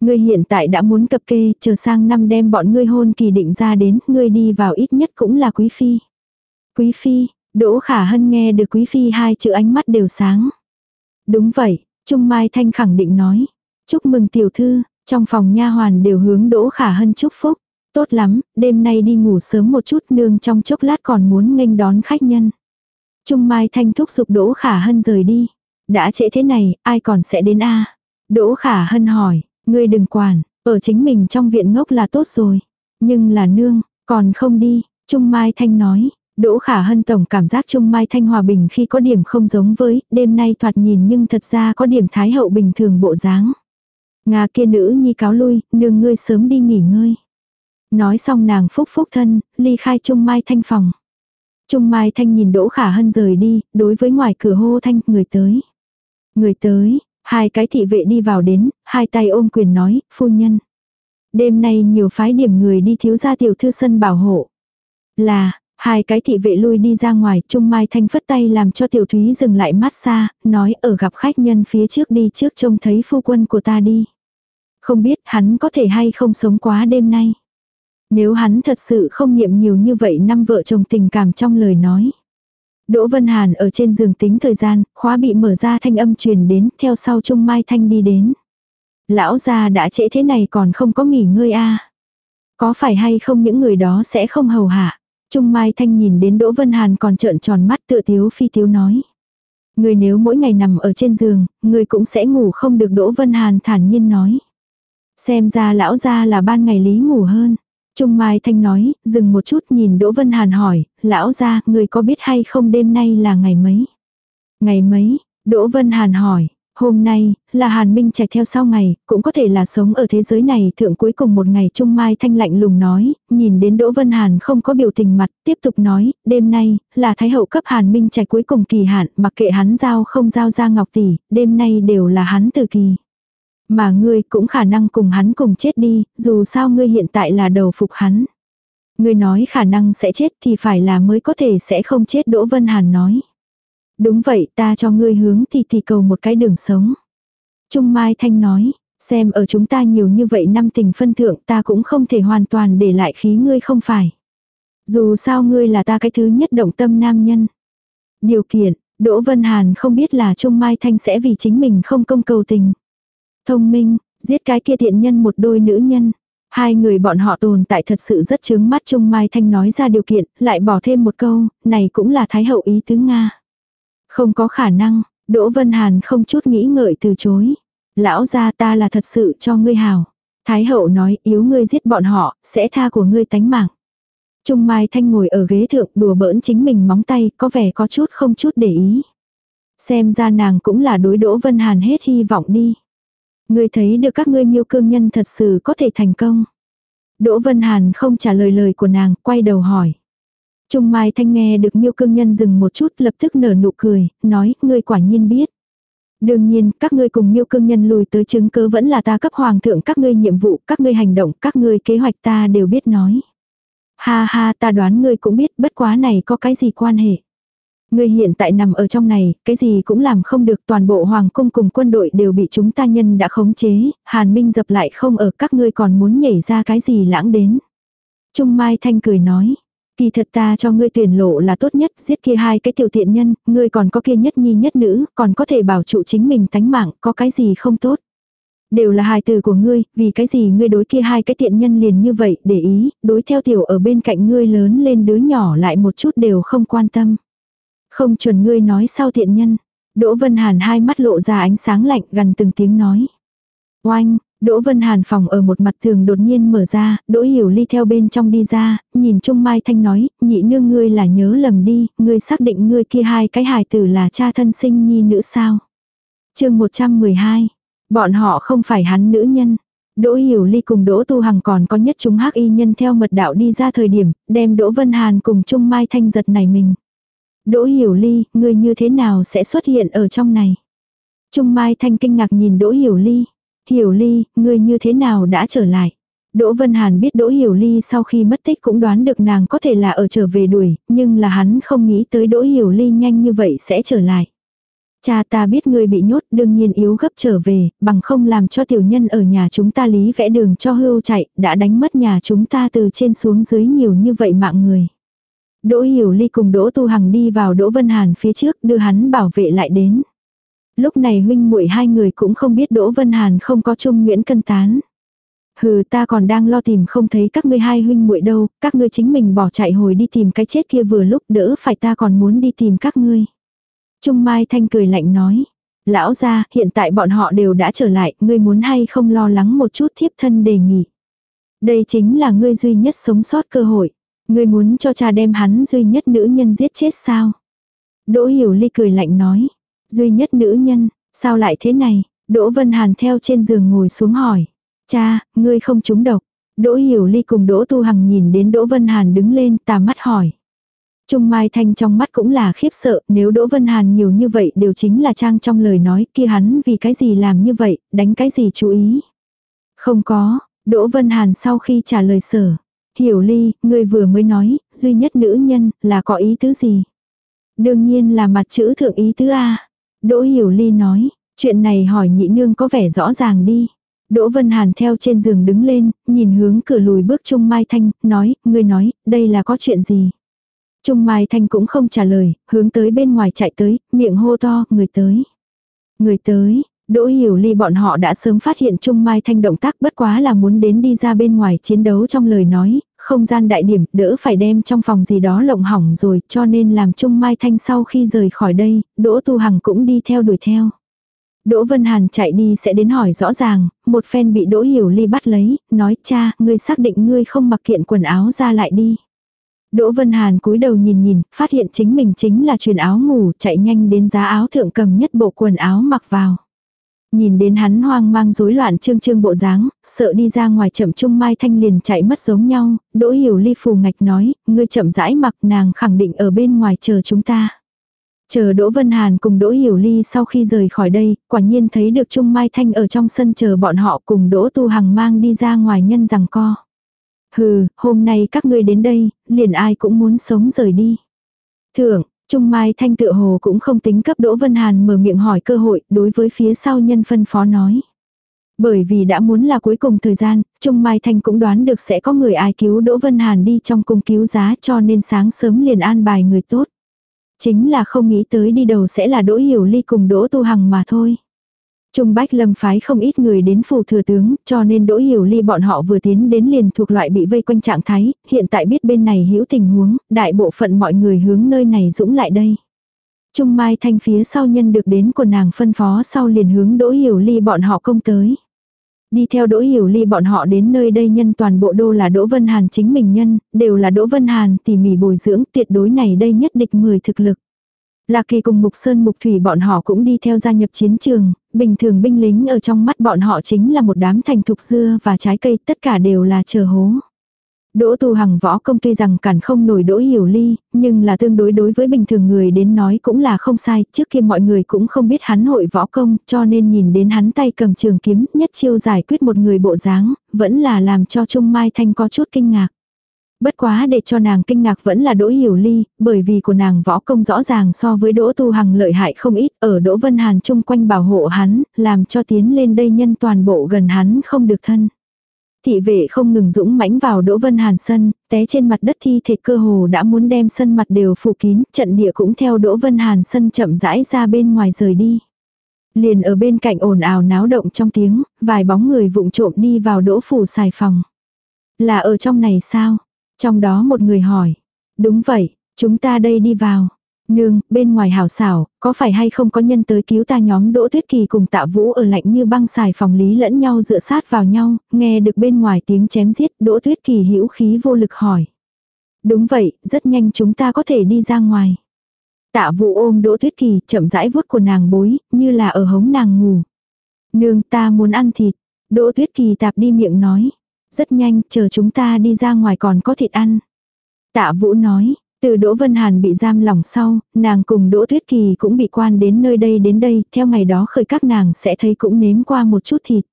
Ngươi hiện tại đã muốn cập kê, chờ sang năm đem bọn ngươi hôn kỳ định ra đến, ngươi đi vào ít nhất cũng là quý phi. Quý phi, Đỗ Khả Hân nghe được quý phi hai chữ ánh mắt đều sáng. Đúng vậy, Trung Mai Thanh khẳng định nói. Chúc mừng tiểu thư, trong phòng nha hoàn đều hướng Đỗ Khả Hân chúc phúc. Tốt lắm, đêm nay đi ngủ sớm một chút nương trong chốc lát còn muốn nghênh đón khách nhân. Trung Mai Thanh thúc giục Đỗ Khả Hân rời đi. Đã trễ thế này, ai còn sẽ đến a Đỗ Khả Hân hỏi, ngươi đừng quản, ở chính mình trong viện ngốc là tốt rồi. Nhưng là nương, còn không đi, Trung Mai Thanh nói, Đỗ Khả Hân tổng cảm giác Trung Mai Thanh Hòa Bình khi có điểm không giống với, đêm nay thoạt nhìn nhưng thật ra có điểm thái hậu bình thường bộ dáng. Nga kia nữ nhi cáo lui, nương ngươi sớm đi nghỉ ngơi. Nói xong nàng phúc phúc thân, ly khai Trung Mai Thanh phòng. Trung Mai Thanh nhìn Đỗ Khả Hân rời đi, đối với ngoài cửa hô thanh, người tới. Người tới, hai cái thị vệ đi vào đến, hai tay ôm quyền nói, phu nhân. Đêm nay nhiều phái điểm người đi thiếu gia tiểu thư sân bảo hộ. Là, Hai cái thị vệ lui đi ra ngoài, Trung Mai Thanh phất tay làm cho Tiểu Thúy dừng lại mát xa, nói ở gặp khách nhân phía trước đi trước trông thấy phu quân của ta đi. Không biết hắn có thể hay không sống quá đêm nay. Nếu hắn thật sự không niệm nhiều như vậy năm vợ chồng tình cảm trong lời nói. Đỗ Vân Hàn ở trên giường tính thời gian, khóa bị mở ra thanh âm truyền đến, theo sau Trung Mai Thanh đi đến. Lão gia đã trễ thế này còn không có nghỉ ngơi a à. Có phải hay không những người đó sẽ không hầu hạ. Trung Mai Thanh nhìn đến Đỗ Vân Hàn còn trợn tròn mắt tựa tiếu phi tiếu nói. Người nếu mỗi ngày nằm ở trên giường, người cũng sẽ ngủ không được Đỗ Vân Hàn thản nhiên nói. Xem ra lão gia là ban ngày lý ngủ hơn. Trung Mai Thanh nói, dừng một chút nhìn Đỗ Vân Hàn hỏi, lão gia, người có biết hay không đêm nay là ngày mấy? Ngày mấy? Đỗ Vân Hàn hỏi, hôm nay, là Hàn Minh chạy theo sau ngày, cũng có thể là sống ở thế giới này thượng cuối cùng một ngày Trung Mai Thanh lạnh lùng nói, nhìn đến Đỗ Vân Hàn không có biểu tình mặt, tiếp tục nói, đêm nay, là Thái Hậu cấp Hàn Minh chạy cuối cùng kỳ hạn, mặc kệ hắn giao không giao ra Ngọc Tỷ, đêm nay đều là hắn từ kỳ. Mà ngươi cũng khả năng cùng hắn cùng chết đi, dù sao ngươi hiện tại là đầu phục hắn. Ngươi nói khả năng sẽ chết thì phải là mới có thể sẽ không chết Đỗ Vân Hàn nói. Đúng vậy ta cho ngươi hướng thì thì cầu một cái đường sống. Trung Mai Thanh nói, xem ở chúng ta nhiều như vậy năm tình phân thượng ta cũng không thể hoàn toàn để lại khí ngươi không phải. Dù sao ngươi là ta cái thứ nhất động tâm nam nhân. Điều kiện, Đỗ Vân Hàn không biết là Trung Mai Thanh sẽ vì chính mình không công cầu tình. Thông minh, giết cái kia tiện nhân một đôi nữ nhân. Hai người bọn họ tồn tại thật sự rất chướng mắt Trung Mai Thanh nói ra điều kiện, lại bỏ thêm một câu, này cũng là Thái hậu ý tứ Nga. Không có khả năng, Đỗ Vân Hàn không chút nghĩ ngợi từ chối. Lão gia ta là thật sự cho ngươi hào. Thái hậu nói yếu ngươi giết bọn họ, sẽ tha của ngươi tánh mạng. Trung Mai Thanh ngồi ở ghế thượng đùa bỡn chính mình móng tay, có vẻ có chút không chút để ý. Xem ra nàng cũng là đối Đỗ Vân Hàn hết hy vọng đi. Ngươi thấy được các ngươi miêu cương nhân thật sự có thể thành công. Đỗ Vân Hàn không trả lời lời của nàng, quay đầu hỏi. Trung Mai Thanh nghe được miêu cương nhân dừng một chút lập tức nở nụ cười, nói, ngươi quả nhiên biết. Đương nhiên, các ngươi cùng miêu cương nhân lùi tới chứng cớ vẫn là ta cấp hoàng thượng các ngươi nhiệm vụ, các ngươi hành động, các ngươi kế hoạch ta đều biết nói. Ha ha ta đoán ngươi cũng biết bất quá này có cái gì quan hệ. Ngươi hiện tại nằm ở trong này, cái gì cũng làm không được toàn bộ hoàng cung cùng quân đội đều bị chúng ta nhân đã khống chế, hàn minh dập lại không ở các ngươi còn muốn nhảy ra cái gì lãng đến. Trung Mai Thanh cười nói, kỳ thật ta cho ngươi tuyển lộ là tốt nhất, giết kia hai cái tiểu tiện nhân, ngươi còn có kia nhất nhi nhất nữ, còn có thể bảo trụ chính mình tánh mạng, có cái gì không tốt. Đều là hài từ của ngươi, vì cái gì ngươi đối kia hai cái tiện nhân liền như vậy, để ý, đối theo tiểu ở bên cạnh ngươi lớn lên đứa nhỏ lại một chút đều không quan tâm. Không chuẩn ngươi nói sao tiện nhân. Đỗ Vân Hàn hai mắt lộ ra ánh sáng lạnh gần từng tiếng nói. Oanh, Đỗ Vân Hàn phòng ở một mặt tường đột nhiên mở ra, Đỗ Hiểu Ly theo bên trong đi ra, nhìn Trung Mai Thanh nói, nhị nương ngươi là nhớ lầm đi, ngươi xác định ngươi kia hai cái hài tử là cha thân sinh nhi nữ sao. chương 112, bọn họ không phải hắn nữ nhân. Đỗ Hiểu Ly cùng Đỗ Tu Hằng còn có nhất chúng hắc y nhân theo mật đạo đi ra thời điểm, đem Đỗ Vân Hàn cùng Trung Mai Thanh giật này mình. Đỗ Hiểu Ly, ngươi như thế nào sẽ xuất hiện ở trong này? Trung Mai Thanh kinh ngạc nhìn Đỗ Hiểu Ly. Hiểu Ly, ngươi như thế nào đã trở lại? Đỗ Vân Hàn biết Đỗ Hiểu Ly sau khi mất tích cũng đoán được nàng có thể là ở trở về đuổi, nhưng là hắn không nghĩ tới Đỗ Hiểu Ly nhanh như vậy sẽ trở lại. Cha ta biết ngươi bị nhốt đương nhiên yếu gấp trở về, bằng không làm cho tiểu nhân ở nhà chúng ta lý vẽ đường cho hưu chạy, đã đánh mất nhà chúng ta từ trên xuống dưới nhiều như vậy mạng người. Đỗ Hiểu Ly cùng Đỗ Tu Hằng đi vào Đỗ Vân Hàn phía trước đưa hắn bảo vệ lại đến. Lúc này huynh muội hai người cũng không biết Đỗ Vân Hàn không có chung Nguyễn Cân Tán. Hừ ta còn đang lo tìm không thấy các ngươi hai huynh muội đâu, các ngươi chính mình bỏ chạy hồi đi tìm cái chết kia vừa lúc đỡ phải ta còn muốn đi tìm các ngươi. Trung Mai Thanh cười lạnh nói. Lão gia, hiện tại bọn họ đều đã trở lại, ngươi muốn hay không lo lắng một chút thiếp thân đề nghị. Đây chính là ngươi duy nhất sống sót cơ hội. Ngươi muốn cho cha đem hắn duy nhất nữ nhân giết chết sao? Đỗ Hiểu Ly cười lạnh nói. Duy nhất nữ nhân, sao lại thế này? Đỗ Vân Hàn theo trên giường ngồi xuống hỏi. Cha, ngươi không trúng độc. Đỗ Hiểu Ly cùng Đỗ Tu Hằng nhìn đến Đỗ Vân Hàn đứng lên tà mắt hỏi. Trung Mai Thanh trong mắt cũng là khiếp sợ, nếu Đỗ Vân Hàn nhiều như vậy đều chính là trang trong lời nói kia hắn vì cái gì làm như vậy, đánh cái gì chú ý. Không có, Đỗ Vân Hàn sau khi trả lời sở, Hiểu ly, ngươi vừa mới nói, duy nhất nữ nhân, là có ý tứ gì? Đương nhiên là mặt chữ thượng ý tứ A. Đỗ hiểu ly nói, chuyện này hỏi nhị nương có vẻ rõ ràng đi. Đỗ Vân Hàn theo trên giường đứng lên, nhìn hướng cửa lùi bước Trung Mai Thanh, nói, ngươi nói, đây là có chuyện gì? Trung Mai Thanh cũng không trả lời, hướng tới bên ngoài chạy tới, miệng hô to, người tới. Người tới, Đỗ Hiểu Ly bọn họ đã sớm phát hiện Trung Mai Thanh động tác bất quá là muốn đến đi ra bên ngoài chiến đấu trong lời nói, không gian đại điểm đỡ phải đem trong phòng gì đó lộng hỏng rồi cho nên làm chung Mai Thanh sau khi rời khỏi đây, Đỗ Tu Hằng cũng đi theo đuổi theo. Đỗ Vân Hàn chạy đi sẽ đến hỏi rõ ràng, một phen bị Đỗ Hiểu Ly bắt lấy, nói cha, ngươi xác định ngươi không mặc kiện quần áo ra lại đi. Đỗ Vân Hàn cúi đầu nhìn nhìn, phát hiện chính mình chính là truyền áo ngủ, chạy nhanh đến giá áo thượng cầm nhất bộ quần áo mặc vào. Nhìn đến hắn hoang mang rối loạn trương trương bộ dáng, sợ đi ra ngoài chậm chung mai thanh liền chạy mất giống nhau, đỗ hiểu ly phù ngạch nói, ngươi chậm rãi mặc nàng khẳng định ở bên ngoài chờ chúng ta. Chờ Đỗ Vân Hàn cùng Đỗ Hiểu Ly sau khi rời khỏi đây, quả nhiên thấy được Trung Mai Thanh ở trong sân chờ bọn họ cùng Đỗ Tu Hằng mang đi ra ngoài nhân rằng co. Hừ, hôm nay các ngươi đến đây, liền ai cũng muốn sống rời đi. Thượng, Trung Mai Thanh tự hồ cũng không tính cấp Đỗ Vân Hàn mở miệng hỏi cơ hội đối với phía sau nhân phân phó nói. Bởi vì đã muốn là cuối cùng thời gian, Trung Mai Thanh cũng đoán được sẽ có người ai cứu Đỗ Vân Hàn đi trong cung cứu giá cho nên sáng sớm liền an bài người tốt. Chính là không nghĩ tới đi đầu sẽ là Đỗ Hiểu Ly cùng Đỗ Tu Hằng mà thôi. Trung Bách Lâm phái không ít người đến phủ thừa tướng, cho nên Đỗ Hiểu Ly bọn họ vừa tiến đến liền thuộc loại bị vây quanh trạng thái, hiện tại biết bên này hữu tình huống, đại bộ phận mọi người hướng nơi này dũng lại đây. Trung Mai Thanh phía sau nhân được đến của nàng phân phó sau liền hướng Đỗ Hiểu Ly bọn họ công tới. Đi theo Đỗ Hiểu Ly bọn họ đến nơi đây nhân toàn bộ đô là Đỗ Vân Hàn chính mình nhân, đều là Đỗ Vân Hàn tỉ mỉ bồi dưỡng tuyệt đối này đây nhất địch 10 thực lực. Lạc Kỳ cùng Mục Sơn Mục Thủy bọn họ cũng đi theo gia nhập chiến trường, bình thường binh lính ở trong mắt bọn họ chính là một đám thành thục dưa và trái cây, tất cả đều là chờ hố. Đỗ tu hằng võ công tuy rằng cản không nổi đỗ hiểu ly, nhưng là tương đối đối với bình thường người đến nói cũng là không sai, trước kia mọi người cũng không biết hắn hội võ công, cho nên nhìn đến hắn tay cầm trường kiếm, nhất chiêu giải quyết một người bộ dáng, vẫn là làm cho Trung Mai Thanh có chút kinh ngạc. Bất quá để cho nàng kinh ngạc vẫn là Đỗ Hiểu Ly, bởi vì của nàng võ công rõ ràng so với Đỗ Tu Hằng lợi hại không ít, ở Đỗ Vân Hàn chung quanh bảo hộ hắn, làm cho tiến lên đây nhân toàn bộ gần hắn không được thân. Thị vệ không ngừng dũng mãnh vào Đỗ Vân Hàn sân, té trên mặt đất thi thể cơ hồ đã muốn đem sân mặt đều phủ kín, trận địa cũng theo Đỗ Vân Hàn sân chậm rãi ra bên ngoài rời đi. Liền ở bên cạnh ồn ào náo động trong tiếng, vài bóng người vụng trộm đi vào Đỗ phủ xài phòng. Là ở trong này sao? Trong đó một người hỏi. Đúng vậy, chúng ta đây đi vào. Nương, bên ngoài hảo xảo, có phải hay không có nhân tới cứu ta nhóm Đỗ Tuyết Kỳ cùng tạ vũ ở lạnh như băng xài phòng lý lẫn nhau dựa sát vào nhau, nghe được bên ngoài tiếng chém giết Đỗ Tuyết Kỳ hữu khí vô lực hỏi. Đúng vậy, rất nhanh chúng ta có thể đi ra ngoài. Tạ vũ ôm Đỗ Tuyết Kỳ chậm rãi vuốt của nàng bối, như là ở hống nàng ngủ. Nương ta muốn ăn thịt. Đỗ Tuyết Kỳ tạp đi miệng nói. Rất nhanh, chờ chúng ta đi ra ngoài còn có thịt ăn. Tạ Vũ nói, từ Đỗ Vân Hàn bị giam lỏng sau, nàng cùng Đỗ Tuyết Kỳ cũng bị quan đến nơi đây đến đây, theo ngày đó khởi các nàng sẽ thấy cũng nếm qua một chút thịt.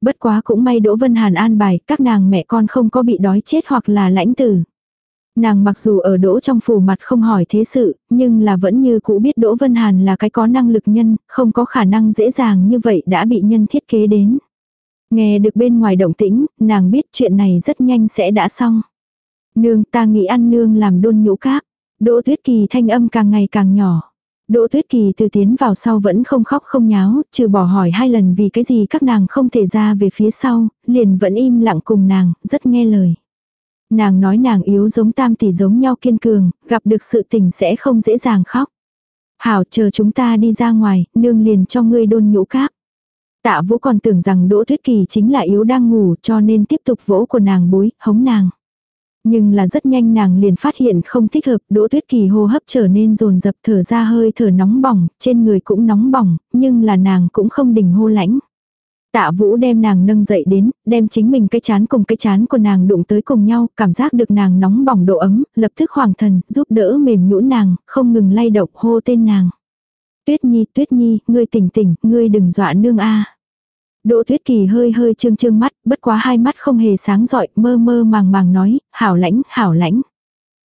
Bất quá cũng may Đỗ Vân Hàn an bài, các nàng mẹ con không có bị đói chết hoặc là lãnh tử. Nàng mặc dù ở Đỗ trong phủ mặt không hỏi thế sự, nhưng là vẫn như cũ biết Đỗ Vân Hàn là cái có năng lực nhân, không có khả năng dễ dàng như vậy đã bị nhân thiết kế đến. Nghe được bên ngoài động tĩnh, nàng biết chuyện này rất nhanh sẽ đã xong. Nương ta nghĩ ăn nương làm đôn nhũ cáp. Đỗ tuyết kỳ thanh âm càng ngày càng nhỏ. Đỗ tuyết kỳ từ tiến vào sau vẫn không khóc không nháo, trừ bỏ hỏi hai lần vì cái gì các nàng không thể ra về phía sau, liền vẫn im lặng cùng nàng, rất nghe lời. Nàng nói nàng yếu giống tam tỷ giống nhau kiên cường, gặp được sự tình sẽ không dễ dàng khóc. Hảo chờ chúng ta đi ra ngoài, nương liền cho ngươi đôn nhũ cáp. Tạ vũ còn tưởng rằng Đỗ Tuyết Kỳ chính là yếu đang ngủ cho nên tiếp tục vỗ của nàng bối, hống nàng. Nhưng là rất nhanh nàng liền phát hiện không thích hợp, Đỗ Tuyết Kỳ hô hấp trở nên rồn dập thở ra hơi thở nóng bỏng, trên người cũng nóng bỏng, nhưng là nàng cũng không đình hô lãnh. Tạ Vũ đem nàng nâng dậy đến, đem chính mình cái chán cùng cái chán của nàng đụng tới cùng nhau, cảm giác được nàng nóng bỏng độ ấm, lập tức hoàng thần, giúp đỡ mềm nhũn nàng, không ngừng lay động hô tên nàng. Tuyết Nhi, Tuyết Nhi, ngươi tỉnh tỉnh, ngươi đừng dọa nương a. Đỗ Tuyết Kỳ hơi hơi trương trương mắt, bất quá hai mắt không hề sáng rọi, mơ mơ màng màng nói, hảo lãnh, hảo lãnh.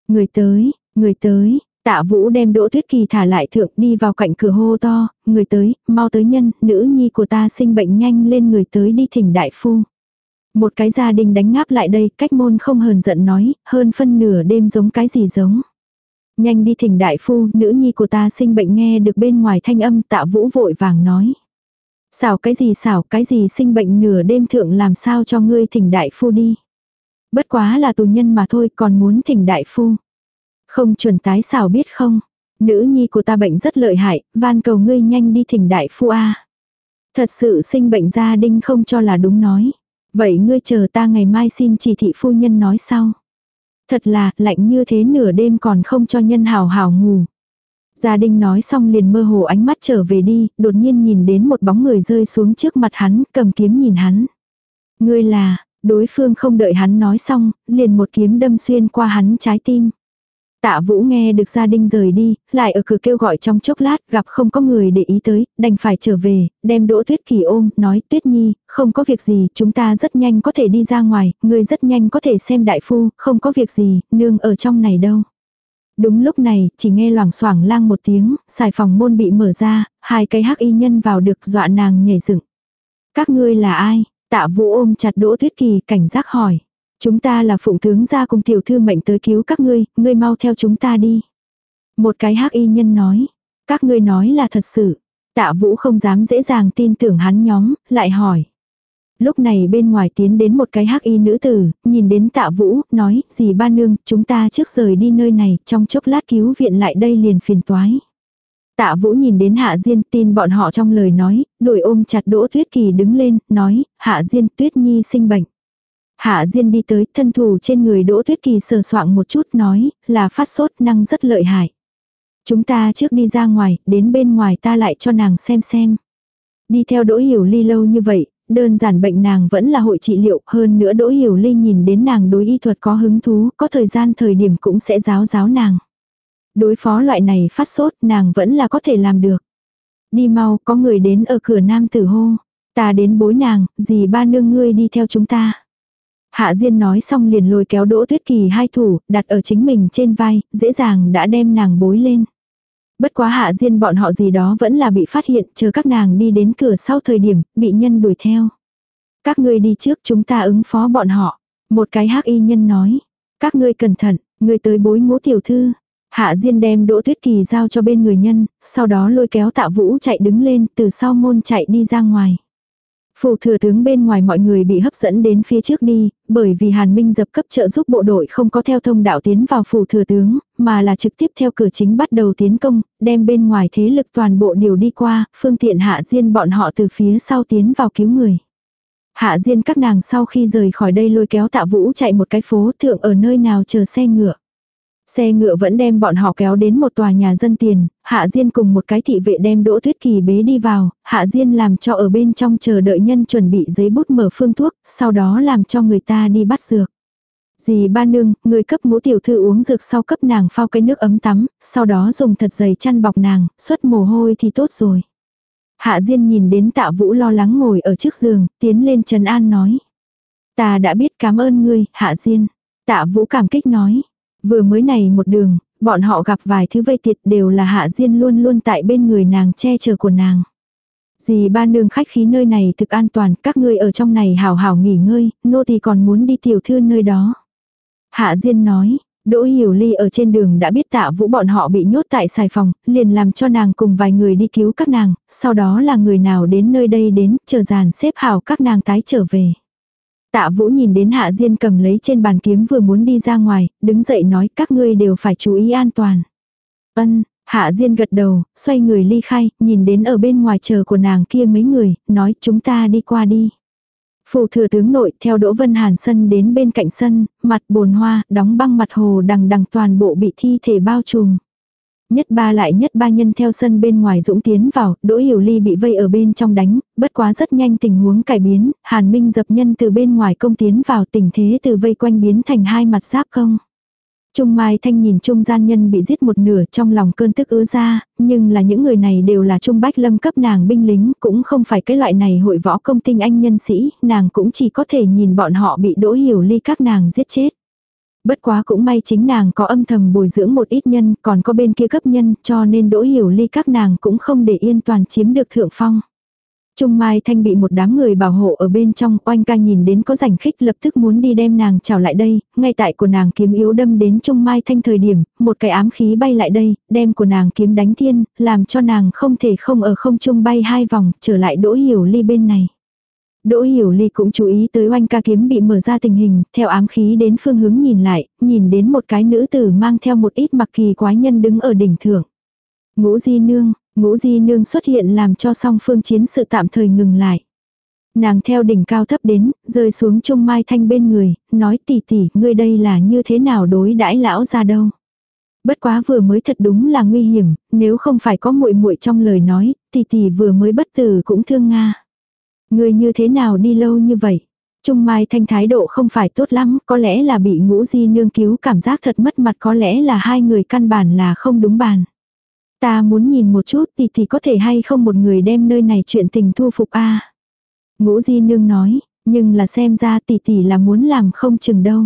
Người tới, người tới, tạ vũ đem Đỗ Tuyết Kỳ thả lại thượng đi vào cạnh cửa hô to, người tới, mau tới nhân, nữ nhi của ta sinh bệnh nhanh lên người tới đi thỉnh đại phu. Một cái gia đình đánh ngáp lại đây, cách môn không hờn giận nói, hơn phân nửa đêm giống cái gì giống. Nhanh đi thỉnh đại phu, nữ nhi của ta sinh bệnh nghe được bên ngoài thanh âm tạ vũ vội vàng nói. Xảo cái gì xảo cái gì sinh bệnh nửa đêm thượng làm sao cho ngươi thỉnh đại phu đi. Bất quá là tù nhân mà thôi còn muốn thỉnh đại phu. Không chuẩn tái xảo biết không. Nữ nhi của ta bệnh rất lợi hại, van cầu ngươi nhanh đi thỉnh đại phu a. Thật sự sinh bệnh gia đinh không cho là đúng nói. Vậy ngươi chờ ta ngày mai xin chỉ thị phu nhân nói sau. Thật là, lạnh như thế nửa đêm còn không cho nhân hào hào ngủ. Gia đình nói xong liền mơ hồ ánh mắt trở về đi, đột nhiên nhìn đến một bóng người rơi xuống trước mặt hắn, cầm kiếm nhìn hắn. Ngươi là, đối phương không đợi hắn nói xong, liền một kiếm đâm xuyên qua hắn trái tim. Tạ Vũ nghe được gia đình rời đi, lại ở cửa kêu gọi trong chốc lát, gặp không có người để ý tới, đành phải trở về, đem Đỗ Tuyết Kỳ ôm, nói Tuyết Nhi, không có việc gì, chúng ta rất nhanh có thể đi ra ngoài, người rất nhanh có thể xem đại phu, không có việc gì, nương ở trong này đâu. Đúng lúc này, chỉ nghe loảng xoảng lang một tiếng, xài phòng môn bị mở ra, hai cái hắc y nhân vào được dọa nàng nhảy dựng. Các ngươi là ai? Tạ Vũ ôm chặt Đỗ Tuyết Kỳ, cảnh giác hỏi. Chúng ta là phụng tướng gia cùng tiểu thư mệnh tới cứu các ngươi, ngươi mau theo chúng ta đi. Một cái hắc y nhân nói, các ngươi nói là thật sự. Tạ vũ không dám dễ dàng tin tưởng hắn nhóm, lại hỏi. Lúc này bên ngoài tiến đến một cái hắc y nữ tử, nhìn đến tạ vũ, nói, gì ba nương, chúng ta trước rời đi nơi này, trong chốc lát cứu viện lại đây liền phiền toái. Tạ Vũ nhìn đến Hạ Diên tin bọn họ trong lời nói, đổi ôm chặt Đỗ Tuyết Kỳ đứng lên, nói, Hạ Diên Tuyết Nhi sinh bệnh. Hạ Diên đi tới, thân thủ trên người Đỗ Tuyết Kỳ sờ soạng một chút nói, là phát sốt năng rất lợi hại. Chúng ta trước đi ra ngoài, đến bên ngoài ta lại cho nàng xem xem. Đi theo Đỗ Hiểu Ly lâu như vậy, đơn giản bệnh nàng vẫn là hội trị liệu, hơn nữa Đỗ Hiểu Ly nhìn đến nàng đối y thuật có hứng thú, có thời gian thời điểm cũng sẽ giáo giáo nàng. Đối phó loại này phát sốt, nàng vẫn là có thể làm được. Đi mau, có người đến ở cửa nam tử hô. Ta đến bối nàng, gì ba nương ngươi đi theo chúng ta. Hạ Diên nói xong liền lôi kéo Đỗ Tuyết Kỳ hai thủ, đặt ở chính mình trên vai, dễ dàng đã đem nàng bối lên. Bất quá Hạ Diên bọn họ gì đó vẫn là bị phát hiện, chờ các nàng đi đến cửa sau thời điểm, bị nhân đuổi theo. Các ngươi đi trước chúng ta ứng phó bọn họ. Một cái hắc y nhân nói. Các ngươi cẩn thận, người tới bối ngũ tiểu thư. Hạ Diên đem Đỗ Tuyết Kỳ giao cho bên người nhân, sau đó lôi kéo tạ vũ chạy đứng lên từ sau môn chạy đi ra ngoài phủ thừa tướng bên ngoài mọi người bị hấp dẫn đến phía trước đi, bởi vì Hàn Minh dập cấp trợ giúp bộ đội không có theo thông đạo tiến vào phủ thừa tướng, mà là trực tiếp theo cửa chính bắt đầu tiến công, đem bên ngoài thế lực toàn bộ điều đi qua, phương tiện hạ diên bọn họ từ phía sau tiến vào cứu người. Hạ diên các nàng sau khi rời khỏi đây lôi kéo tạ vũ chạy một cái phố thượng ở nơi nào chờ xe ngựa. Xe ngựa vẫn đem bọn họ kéo đến một tòa nhà dân tiền, Hạ Diên cùng một cái thị vệ đem Đỗ Tuyết Kỳ bế đi vào, Hạ Diên làm cho ở bên trong chờ đợi nhân chuẩn bị giấy bút mở phương thuốc, sau đó làm cho người ta đi bắt dược. Dì ba nương, người cấp ngũ tiểu thư uống dược sau cấp nàng phao cái nước ấm tắm, sau đó dùng thật dày chăn bọc nàng, xuất mồ hôi thì tốt rồi. Hạ Diên nhìn đến tạ vũ lo lắng ngồi ở trước giường, tiến lên Trần An nói. Ta đã biết cảm ơn ngươi, Hạ Diên. Tạ vũ cảm kích nói. Vừa mới này một đường, bọn họ gặp vài thứ vây tiệt đều là hạ diên luôn luôn tại bên người nàng che chở của nàng. Dì ba nương khách khí nơi này thực an toàn, các ngươi ở trong này hào hào nghỉ ngơi, nô thì còn muốn đi tiểu thư nơi đó. Hạ Diên nói, Đỗ Hiểu Ly ở trên đường đã biết tạ vũ bọn họ bị nhốt tại xài phòng, liền làm cho nàng cùng vài người đi cứu các nàng, sau đó là người nào đến nơi đây đến, chờ dàn xếp hào các nàng tái trở về. Tạ Vũ nhìn đến Hạ Diên cầm lấy trên bàn kiếm vừa muốn đi ra ngoài, đứng dậy nói các ngươi đều phải chú ý an toàn. Ân, Hạ Diên gật đầu, xoay người ly khai, nhìn đến ở bên ngoài chờ của nàng kia mấy người, nói chúng ta đi qua đi. Phù thừa tướng nội theo Đỗ Vân Hàn sân đến bên cạnh sân, mặt bồn hoa, đóng băng mặt hồ đằng đằng toàn bộ bị thi thể bao trùm. Nhất ba lại nhất ba nhân theo sân bên ngoài dũng tiến vào, Đỗ Hiểu Ly bị vây ở bên trong đánh, bất quá rất nhanh tình huống cải biến, Hàn Minh dập nhân từ bên ngoài công tiến vào tình thế từ vây quanh biến thành hai mặt giáp công. Trung Mai Thanh nhìn Trung gian nhân bị giết một nửa trong lòng cơn tức ứa ra, nhưng là những người này đều là Trung Bách Lâm cấp nàng binh lính, cũng không phải cái loại này hội võ công tinh anh nhân sĩ, nàng cũng chỉ có thể nhìn bọn họ bị đỗ hiểu ly các nàng giết chết. Bất quá cũng may chính nàng có âm thầm bồi dưỡng một ít nhân, còn có bên kia cấp nhân, cho nên đỗ hiểu ly các nàng cũng không để yên toàn chiếm được thượng phong. Trung Mai Thanh bị một đám người bảo hộ ở bên trong, oanh ca nhìn đến có rảnh khích lập tức muốn đi đem nàng trào lại đây, ngay tại của nàng kiếm yếu đâm đến Trung Mai Thanh thời điểm, một cái ám khí bay lại đây, đem của nàng kiếm đánh thiên, làm cho nàng không thể không ở không trung bay hai vòng, trở lại đỗ hiểu ly bên này. Đỗ Hiểu Ly cũng chú ý tới oanh ca kiếm bị mở ra tình hình, theo ám khí đến phương hướng nhìn lại, nhìn đến một cái nữ tử mang theo một ít mặc kỳ quái nhân đứng ở đỉnh thượng. Ngũ Di Nương, Ngũ Di Nương xuất hiện làm cho song phương chiến sự tạm thời ngừng lại. Nàng theo đỉnh cao thấp đến, rơi xuống Trung Mai Thanh bên người, nói tỷ tỷ, ngươi đây là như thế nào đối đãi lão ra đâu. Bất quá vừa mới thật đúng là nguy hiểm, nếu không phải có muội muội trong lời nói, tỷ tỷ vừa mới bất tử cũng thương Nga. Ngươi như thế nào đi lâu như vậy? Trung Mai Thanh thái độ không phải tốt lắm, có lẽ là bị ngũ di nương cứu cảm giác thật mất mặt có lẽ là hai người căn bản là không đúng bàn. Ta muốn nhìn một chút thì thì có thể hay không một người đem nơi này chuyện tình thu phục a Ngũ di nương nói, nhưng là xem ra tỷ tỷ là muốn làm không chừng đâu.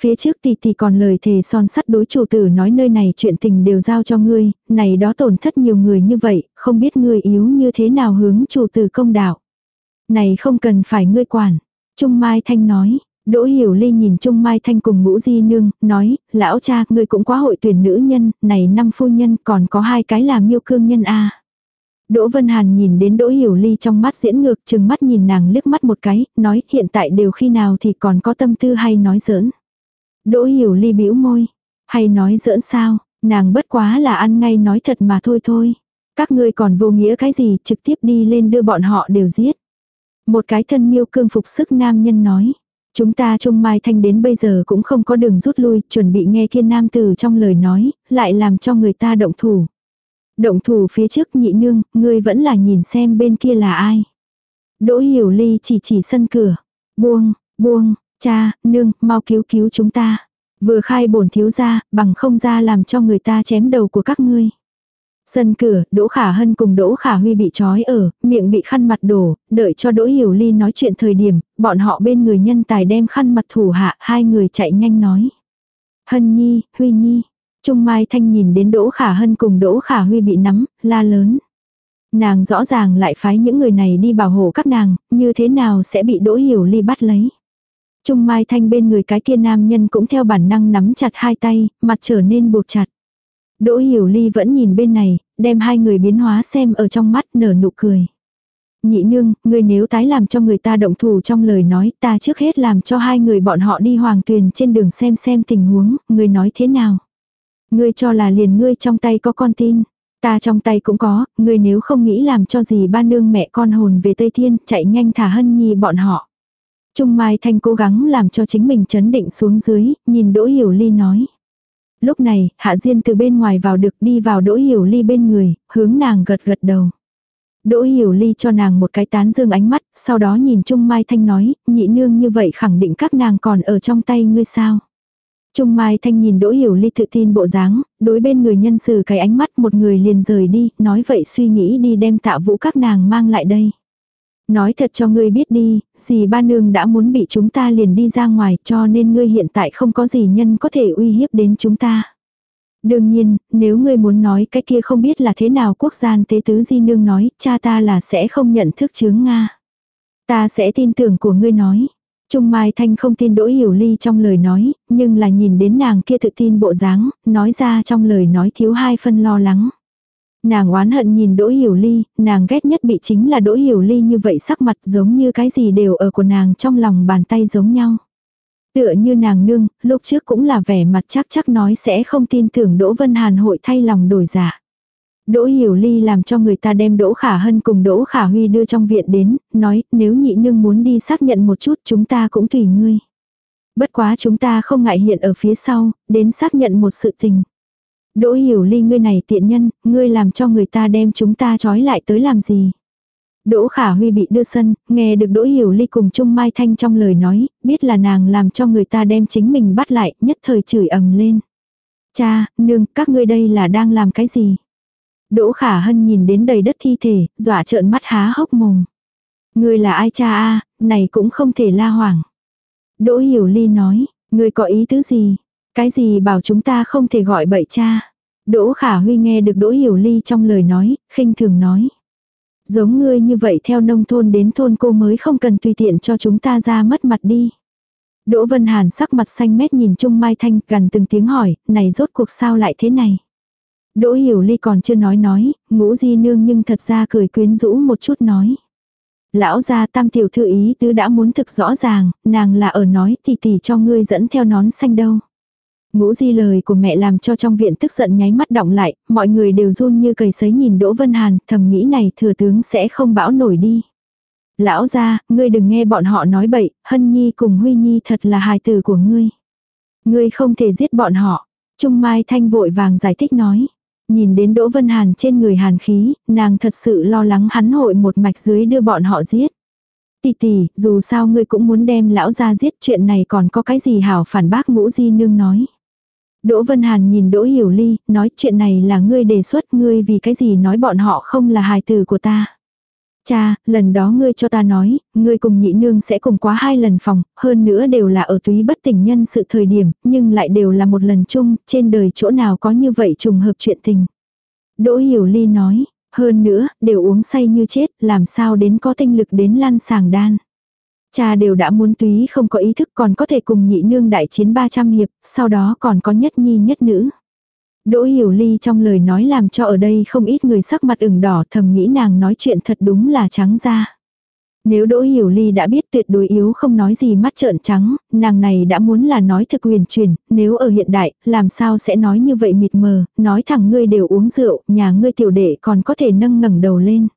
Phía trước tỷ tỷ còn lời thề son sắt đối chủ tử nói nơi này chuyện tình đều giao cho ngươi, này đó tổn thất nhiều người như vậy, không biết ngươi yếu như thế nào hướng chủ tử công đạo. Này không cần phải ngươi quản. Trung Mai Thanh nói. Đỗ Hiểu Ly nhìn Trung Mai Thanh cùng Ngũ Di Nương, nói, lão cha, ngươi cũng quá hội tuyển nữ nhân, này năm phu nhân còn có hai cái là miêu cương nhân a Đỗ Vân Hàn nhìn đến Đỗ Hiểu Ly trong mắt diễn ngược chừng mắt nhìn nàng liếc mắt một cái, nói hiện tại đều khi nào thì còn có tâm tư hay nói giỡn. Đỗ Hiểu Ly bĩu môi, hay nói giỡn sao, nàng bất quá là ăn ngay nói thật mà thôi thôi. Các ngươi còn vô nghĩa cái gì trực tiếp đi lên đưa bọn họ đều giết. Một cái thân miêu cương phục sức nam nhân nói. Chúng ta trung mai thanh đến bây giờ cũng không có đường rút lui, chuẩn bị nghe thiên nam từ trong lời nói, lại làm cho người ta động thủ. Động thủ phía trước nhị nương, ngươi vẫn là nhìn xem bên kia là ai. Đỗ hiểu ly chỉ chỉ sân cửa. Buông, buông, cha, nương, mau cứu cứu chúng ta. Vừa khai bổn thiếu ra, bằng không ra làm cho người ta chém đầu của các ngươi. Sân cửa, Đỗ Khả Hân cùng Đỗ Khả Huy bị trói ở, miệng bị khăn mặt đổ, đợi cho Đỗ Hiểu Ly nói chuyện thời điểm, bọn họ bên người nhân tài đem khăn mặt thủ hạ, hai người chạy nhanh nói. Hân Nhi, Huy Nhi. Trung Mai Thanh nhìn đến Đỗ Khả Hân cùng Đỗ Khả Huy bị nắm, la lớn. Nàng rõ ràng lại phái những người này đi bảo hộ các nàng, như thế nào sẽ bị Đỗ Hiểu Ly bắt lấy. Trung Mai Thanh bên người cái kia nam nhân cũng theo bản năng nắm chặt hai tay, mặt trở nên buộc chặt. Đỗ Hiểu Ly vẫn nhìn bên này, đem hai người biến hóa xem ở trong mắt nở nụ cười. Nhị nương, người nếu tái làm cho người ta động thủ trong lời nói ta trước hết làm cho hai người bọn họ đi hoàng tuyền trên đường xem xem tình huống, người nói thế nào. Ngươi cho là liền ngươi trong tay có con tin. Ta trong tay cũng có, ngươi nếu không nghĩ làm cho gì ba nương mẹ con hồn về Tây Thiên, chạy nhanh thả hân nhi bọn họ. Trung Mai Thanh cố gắng làm cho chính mình chấn định xuống dưới, nhìn Đỗ Hiểu Ly nói. Lúc này, Hạ Diên từ bên ngoài vào được đi vào Đỗ Hiểu Ly bên người, hướng nàng gật gật đầu. Đỗ Hiểu Ly cho nàng một cái tán dương ánh mắt, sau đó nhìn Trung Mai Thanh nói, nhị nương như vậy khẳng định các nàng còn ở trong tay ngươi sao. Trung Mai Thanh nhìn Đỗ Hiểu Ly tự tin bộ dáng, đối bên người nhân sự cái ánh mắt một người liền rời đi, nói vậy suy nghĩ đi đem tạ vũ các nàng mang lại đây. Nói thật cho ngươi biết đi, dì ba nương đã muốn bị chúng ta liền đi ra ngoài cho nên ngươi hiện tại không có gì nhân có thể uy hiếp đến chúng ta. Đương nhiên, nếu ngươi muốn nói cái kia không biết là thế nào quốc gian tế tứ di nương nói, cha ta là sẽ không nhận thức chướng Nga. Ta sẽ tin tưởng của ngươi nói. Trung Mai Thanh không tin Đỗ Hiểu Ly trong lời nói, nhưng là nhìn đến nàng kia tự tin bộ dáng, nói ra trong lời nói thiếu hai phân lo lắng. Nàng oán hận nhìn Đỗ Hiểu Ly, nàng ghét nhất bị chính là Đỗ Hiểu Ly như vậy sắc mặt giống như cái gì đều ở của nàng trong lòng bàn tay giống nhau. Tựa như nàng nương, lúc trước cũng là vẻ mặt chắc chắc nói sẽ không tin tưởng Đỗ Vân Hàn hội thay lòng đổi giả. Đỗ Hiểu Ly làm cho người ta đem Đỗ Khả Hân cùng Đỗ Khả Huy đưa trong viện đến, nói nếu nhị nương muốn đi xác nhận một chút chúng ta cũng tùy ngươi. Bất quá chúng ta không ngại hiện ở phía sau, đến xác nhận một sự tình. Đỗ hiểu ly ngươi này tiện nhân, ngươi làm cho người ta đem chúng ta trói lại tới làm gì. Đỗ Khả Huy bị đưa sân, nghe được Đỗ Hiểu Ly cùng Trung Mai Thanh trong lời nói, biết là nàng làm cho người ta đem chính mình bắt lại, nhất thời chửi ầm lên. Cha, nương, các ngươi đây là đang làm cái gì? Đỗ Khả Hân nhìn đến đầy đất thi thể, dọa trợn mắt há hốc mồm. Ngươi là ai cha a, này cũng không thể la hoảng. Đỗ Hiểu Ly nói, ngươi có ý tứ gì? Cái gì bảo chúng ta không thể gọi bậy cha? Đỗ Khả Huy nghe được Đỗ Hiểu Ly trong lời nói, khinh thường nói. Giống ngươi như vậy theo nông thôn đến thôn cô mới không cần tùy tiện cho chúng ta ra mất mặt đi. Đỗ Vân Hàn sắc mặt xanh mét nhìn Trung Mai Thanh gần từng tiếng hỏi, này rốt cuộc sao lại thế này? Đỗ Hiểu Ly còn chưa nói nói, ngũ di nương nhưng thật ra cười quyến rũ một chút nói. Lão gia tam tiểu thư ý tứ đã muốn thực rõ ràng, nàng là ở nói tỷ tỷ cho ngươi dẫn theo nón xanh đâu. Ngũ di lời của mẹ làm cho trong viện tức giận nháy mắt động lại, mọi người đều run như cầy sấy nhìn Đỗ Vân Hàn, thầm nghĩ này thừa tướng sẽ không bão nổi đi. Lão gia, ngươi đừng nghe bọn họ nói bậy, Hân Nhi cùng Huy Nhi thật là hài tử của ngươi. Ngươi không thể giết bọn họ. Trung Mai Thanh vội vàng giải thích nói. Nhìn đến Đỗ Vân Hàn trên người hàn khí, nàng thật sự lo lắng hắn hội một mạch dưới đưa bọn họ giết. tì tì dù sao ngươi cũng muốn đem lão ra giết chuyện này còn có cái gì hảo phản bác ngũ di nương nói. Đỗ Vân Hàn nhìn Đỗ Hiểu Ly, nói chuyện này là ngươi đề xuất ngươi vì cái gì nói bọn họ không là hài tử của ta. Cha, lần đó ngươi cho ta nói, ngươi cùng nhị nương sẽ cùng quá hai lần phòng, hơn nữa đều là ở túy bất tỉnh nhân sự thời điểm, nhưng lại đều là một lần chung, trên đời chỗ nào có như vậy trùng hợp chuyện tình. Đỗ Hiểu Ly nói, hơn nữa, đều uống say như chết, làm sao đến có tinh lực đến lăn sàng đan. Cha đều đã muốn túy không có ý thức còn có thể cùng nhị nương đại chiến 300 hiệp, sau đó còn có nhất nhi nhất nữ. Đỗ Hiểu Ly trong lời nói làm cho ở đây không ít người sắc mặt ửng đỏ thầm nghĩ nàng nói chuyện thật đúng là trắng ra. Nếu Đỗ Hiểu Ly đã biết tuyệt đối yếu không nói gì mắt trợn trắng, nàng này đã muốn là nói thực quyền truyền, nếu ở hiện đại, làm sao sẽ nói như vậy mịt mờ, nói thẳng ngươi đều uống rượu, nhà ngươi tiểu đệ còn có thể nâng ngẩng đầu lên.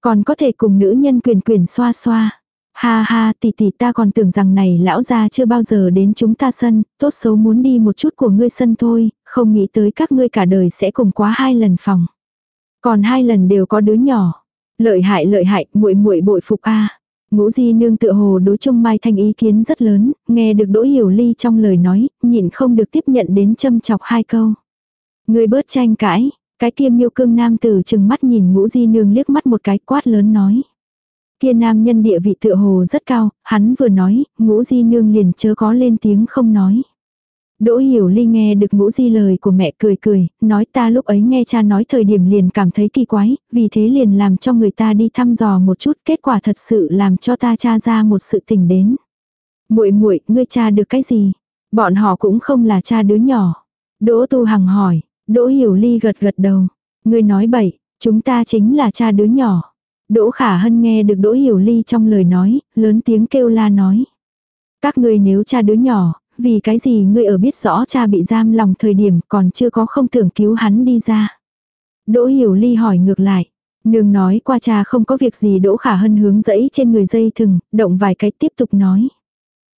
Còn có thể cùng nữ nhân quyền quyền xoa xoa. Ha ha tỷ tỷ ta còn tưởng rằng này lão gia chưa bao giờ đến chúng ta sân, tốt xấu muốn đi một chút của ngươi sân thôi, không nghĩ tới các ngươi cả đời sẽ cùng quá hai lần phòng. Còn hai lần đều có đứa nhỏ. Lợi hại lợi hại, muội muội bội phục a. Ngũ Di nương tựa hồ đối Trung Mai Thanh ý kiến rất lớn, nghe được Đỗ Hiểu Ly trong lời nói, nhịn không được tiếp nhận đến châm chọc hai câu. Người bớt tranh cãi, cái kia miêu cương nam tử chừng mắt nhìn Ngũ Di nương liếc mắt một cái quát lớn nói. Kia nam nhân địa vị tựa hồ rất cao, hắn vừa nói, ngũ di nương liền chớ có lên tiếng không nói. Đỗ hiểu ly nghe được ngũ di lời của mẹ cười cười, nói ta lúc ấy nghe cha nói thời điểm liền cảm thấy kỳ quái, vì thế liền làm cho người ta đi thăm dò một chút, kết quả thật sự làm cho ta cha ra một sự tình đến. muội muội ngươi cha được cái gì? Bọn họ cũng không là cha đứa nhỏ. Đỗ tu hằng hỏi, đỗ hiểu ly gật gật đầu. Ngươi nói bậy, chúng ta chính là cha đứa nhỏ. Đỗ Khả Hân nghe được Đỗ Hiểu Ly trong lời nói, lớn tiếng kêu la nói. Các ngươi nếu cha đứa nhỏ, vì cái gì ngươi ở biết rõ cha bị giam lòng thời điểm còn chưa có không tưởng cứu hắn đi ra. Đỗ Hiểu Ly hỏi ngược lại. Nương nói qua cha không có việc gì Đỗ Khả Hân hướng dẫy trên người dây thừng, động vài cái tiếp tục nói.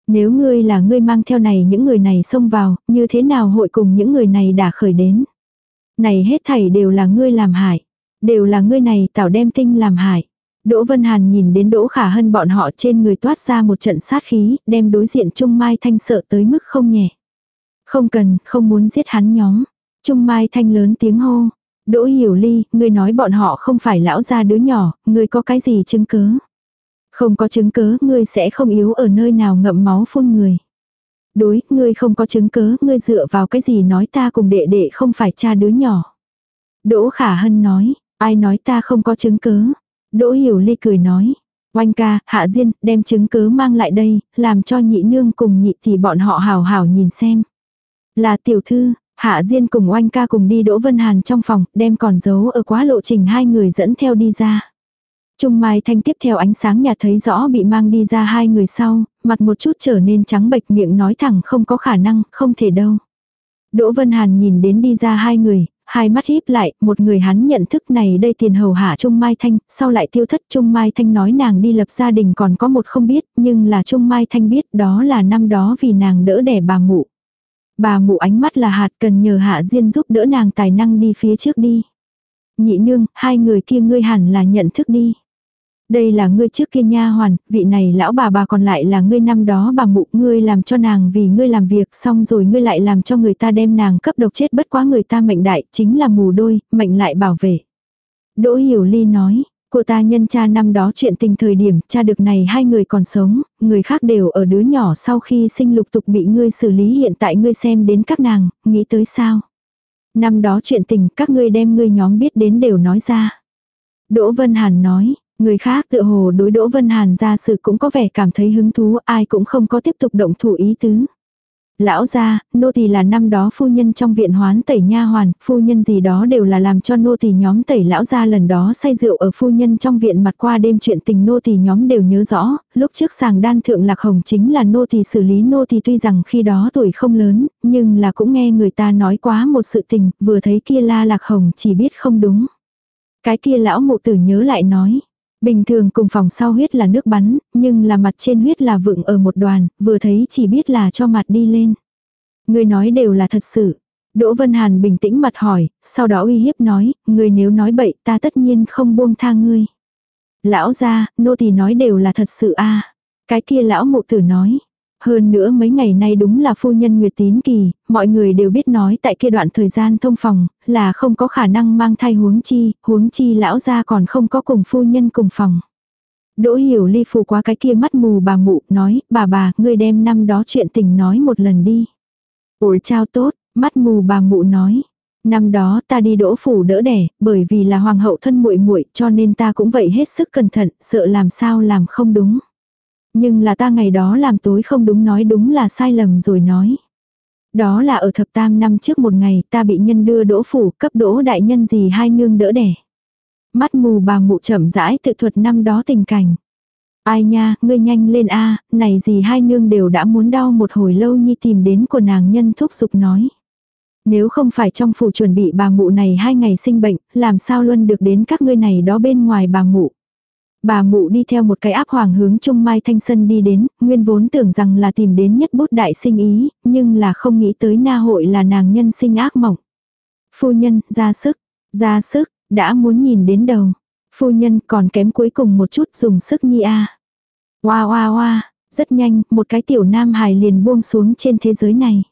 Nếu ngươi là ngươi mang theo này những người này xông vào, như thế nào hội cùng những người này đã khởi đến. Này hết thảy đều là ngươi làm hại. Đều là ngươi này tảo đem tinh làm hại. Đỗ Vân Hàn nhìn đến Đỗ Khả Hân bọn họ trên người toát ra một trận sát khí, đem đối diện Trung Mai Thanh sợ tới mức không nhẹ. Không cần, không muốn giết hắn nhóm. Trung Mai Thanh lớn tiếng hô. Đỗ Hiểu Ly, ngươi nói bọn họ không phải lão gia đứa nhỏ, ngươi có cái gì chứng cứ? Không có chứng cứ, ngươi sẽ không yếu ở nơi nào ngậm máu phun người. Đối, ngươi không có chứng cứ, ngươi dựa vào cái gì nói ta cùng đệ đệ không phải cha đứa nhỏ. Đỗ Khả Hân nói, ai nói ta không có chứng cứ. Đỗ Hiểu Ly cười nói. Oanh ca, Hạ Diên, đem chứng cứ mang lại đây, làm cho nhị nương cùng nhị tỷ bọn họ hào hào nhìn xem. Là tiểu thư, Hạ Diên cùng Oanh ca cùng đi Đỗ Vân Hàn trong phòng, đem còn giấu ở quá lộ trình hai người dẫn theo đi ra. Trung Mai Thanh tiếp theo ánh sáng nhà thấy rõ bị mang đi ra hai người sau, mặt một chút trở nên trắng bệch miệng nói thẳng không có khả năng, không thể đâu. Đỗ Vân Hàn nhìn đến đi ra hai người, hai mắt híp lại, một người hắn nhận thức này đây tiền hầu hạ Trung Mai Thanh, sau lại tiêu thất Trung Mai Thanh nói nàng đi lập gia đình còn có một không biết, nhưng là Trung Mai Thanh biết đó là năm đó vì nàng đỡ đẻ bà mụ. Bà mụ ánh mắt là hạt cần nhờ hạ diên giúp đỡ nàng tài năng đi phía trước đi. Nhị nương, hai người kia ngươi hẳn là nhận thức đi. Đây là ngươi trước kia nha hoàn, vị này lão bà bà còn lại là ngươi năm đó bà mụ ngươi làm cho nàng vì ngươi làm việc xong rồi ngươi lại làm cho người ta đem nàng cấp độc chết bất quá người ta mệnh đại chính là mù đôi, mệnh lại bảo vệ. Đỗ Hiểu Ly nói, cô ta nhân cha năm đó chuyện tình thời điểm cha được này hai người còn sống, người khác đều ở đứa nhỏ sau khi sinh lục tục bị ngươi xử lý hiện tại ngươi xem đến các nàng, nghĩ tới sao. Năm đó chuyện tình các ngươi đem ngươi nhóm biết đến đều nói ra. Đỗ Vân Hàn nói, người khác tự hồ đối Đỗ Vân Hàn ra sự cũng có vẻ cảm thấy hứng thú ai cũng không có tiếp tục động thủ ý tứ. Lão gia, nô tỳ là năm đó phu nhân trong viện hoán tẩy nha hoàn, phu nhân gì đó đều là làm cho nô tỳ nhóm tẩy lão gia lần đó say rượu ở phu nhân trong viện mặt qua đêm chuyện tình nô tỳ nhóm đều nhớ rõ, lúc trước sàng đan thượng lạc hồng chính là nô tỳ xử lý nô tỳ tuy rằng khi đó tuổi không lớn, nhưng là cũng nghe người ta nói quá một sự tình, vừa thấy kia la lạc hồng chỉ biết không đúng. Cái kia lão mụ tử nhớ lại nói. Bình thường cùng phòng sau huyết là nước bắn, nhưng là mặt trên huyết là vựng ở một đoàn, vừa thấy chỉ biết là cho mặt đi lên. Người nói đều là thật sự. Đỗ Vân Hàn bình tĩnh mặt hỏi, sau đó uy hiếp nói, người nếu nói bậy ta tất nhiên không buông tha ngươi. Lão ra, nô tỳ nói đều là thật sự a Cái kia lão mụ tử nói, hơn nữa mấy ngày nay đúng là phu nhân Nguyệt Tín Kỳ, mọi người đều biết nói tại kia đoạn thời gian thông phòng, là không có khả năng mang thai huống chi, huống chi lão gia còn không có cùng phu nhân cùng phòng. Đỗ hiểu ly phù qua cái kia mắt mù bà mụ, nói, bà bà, ngươi đem năm đó chuyện tình nói một lần đi. Ôi chao tốt, mắt mù bà mụ nói. Năm đó ta đi đỗ phủ đỡ đẻ, bởi vì là hoàng hậu thân muội muội cho nên ta cũng vậy hết sức cẩn thận, sợ làm sao làm không đúng. Nhưng là ta ngày đó làm tối không đúng nói đúng là sai lầm rồi nói. Đó là ở thập tam năm trước một ngày ta bị nhân đưa đỗ phủ cấp đỗ đại nhân gì hai nương đỡ đẻ. Mắt mù bà mụ chậm rãi tự thuật năm đó tình cảnh. Ai nha, ngươi nhanh lên a này gì hai nương đều đã muốn đau một hồi lâu nhi tìm đến của nàng nhân thúc giục nói. Nếu không phải trong phủ chuẩn bị bà mụ này hai ngày sinh bệnh, làm sao luôn được đến các ngươi này đó bên ngoài bà mụ. Bà mụ đi theo một cái áp hoàng hướng Trung Mai Thanh Sân đi đến, nguyên vốn tưởng rằng là tìm đến nhất bút đại sinh ý, nhưng là không nghĩ tới na hội là nàng nhân sinh ác mộng. Phu nhân, ra sức, ra sức, đã muốn nhìn đến đầu. Phu nhân còn kém cuối cùng một chút dùng sức nhi a. Hoa hoa hoa, rất nhanh, một cái tiểu nam hài liền buông xuống trên thế giới này.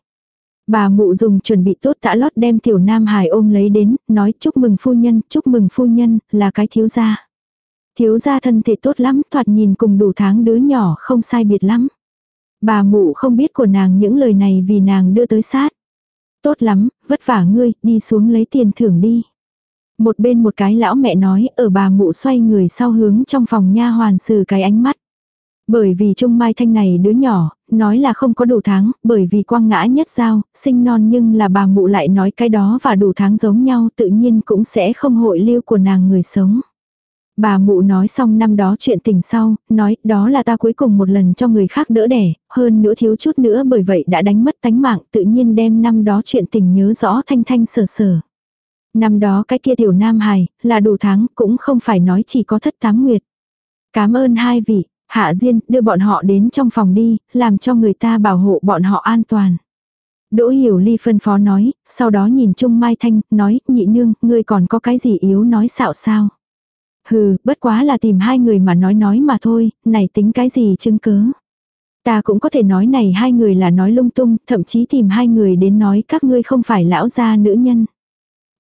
Bà mụ dùng chuẩn bị tốt tã lót đem tiểu nam hài ôm lấy đến, nói chúc mừng phu nhân, chúc mừng phu nhân, là cái thiếu gia. Thiếu gia thân thể tốt lắm, thoạt nhìn cùng đủ tháng đứa nhỏ không sai biệt lắm. Bà mụ không biết của nàng những lời này vì nàng đưa tới sát. Tốt lắm, vất vả ngươi, đi xuống lấy tiền thưởng đi. Một bên một cái lão mẹ nói, ở bà mụ xoay người sau hướng trong phòng nha hoàn sử cái ánh mắt. Bởi vì Trung Mai Thanh này đứa nhỏ, nói là không có đủ tháng, bởi vì quang ngã nhất giao, sinh non nhưng là bà mụ lại nói cái đó và đủ tháng giống nhau tự nhiên cũng sẽ không hội lưu của nàng người sống. Bà mụ nói xong năm đó chuyện tình sau, nói đó là ta cuối cùng một lần cho người khác đỡ đẻ, hơn nữa thiếu chút nữa bởi vậy đã đánh mất tánh mạng tự nhiên đem năm đó chuyện tình nhớ rõ thanh thanh sờ sờ. Năm đó cái kia tiểu nam hài, là đủ tháng, cũng không phải nói chỉ có thất tám nguyệt. Cảm ơn hai vị, hạ diên, đưa bọn họ đến trong phòng đi, làm cho người ta bảo hộ bọn họ an toàn. Đỗ hiểu ly phân phó nói, sau đó nhìn Trung Mai Thanh, nói, nhị nương, ngươi còn có cái gì yếu nói xạo sao. Hừ, bất quá là tìm hai người mà nói nói mà thôi, này tính cái gì chứng cớ. Ta cũng có thể nói này hai người là nói lung tung, thậm chí tìm hai người đến nói các ngươi không phải lão gia nữ nhân.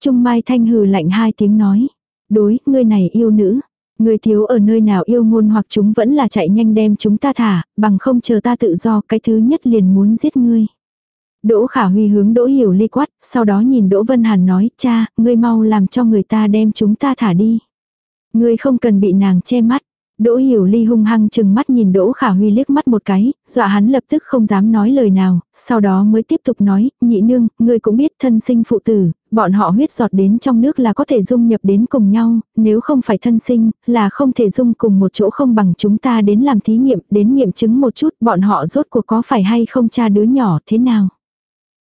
Trung Mai Thanh hừ lạnh hai tiếng nói. Đối, ngươi này yêu nữ. Ngươi thiếu ở nơi nào yêu ngôn hoặc chúng vẫn là chạy nhanh đem chúng ta thả, bằng không chờ ta tự do cái thứ nhất liền muốn giết ngươi. Đỗ Khả Huy hướng Đỗ Hiểu Ly quát, sau đó nhìn Đỗ Vân Hàn nói, cha, ngươi mau làm cho người ta đem chúng ta thả đi. Ngươi không cần bị nàng che mắt. Đỗ Hiểu Ly hung hăng chừng mắt nhìn Đỗ Khả Huy liếc mắt một cái, dọa hắn lập tức không dám nói lời nào, sau đó mới tiếp tục nói, nhị nương, ngươi cũng biết thân sinh phụ tử, bọn họ huyết giọt đến trong nước là có thể dung nhập đến cùng nhau, nếu không phải thân sinh, là không thể dung cùng một chỗ không bằng chúng ta đến làm thí nghiệm, đến nghiệm chứng một chút bọn họ rốt cuộc có phải hay không cha đứa nhỏ thế nào.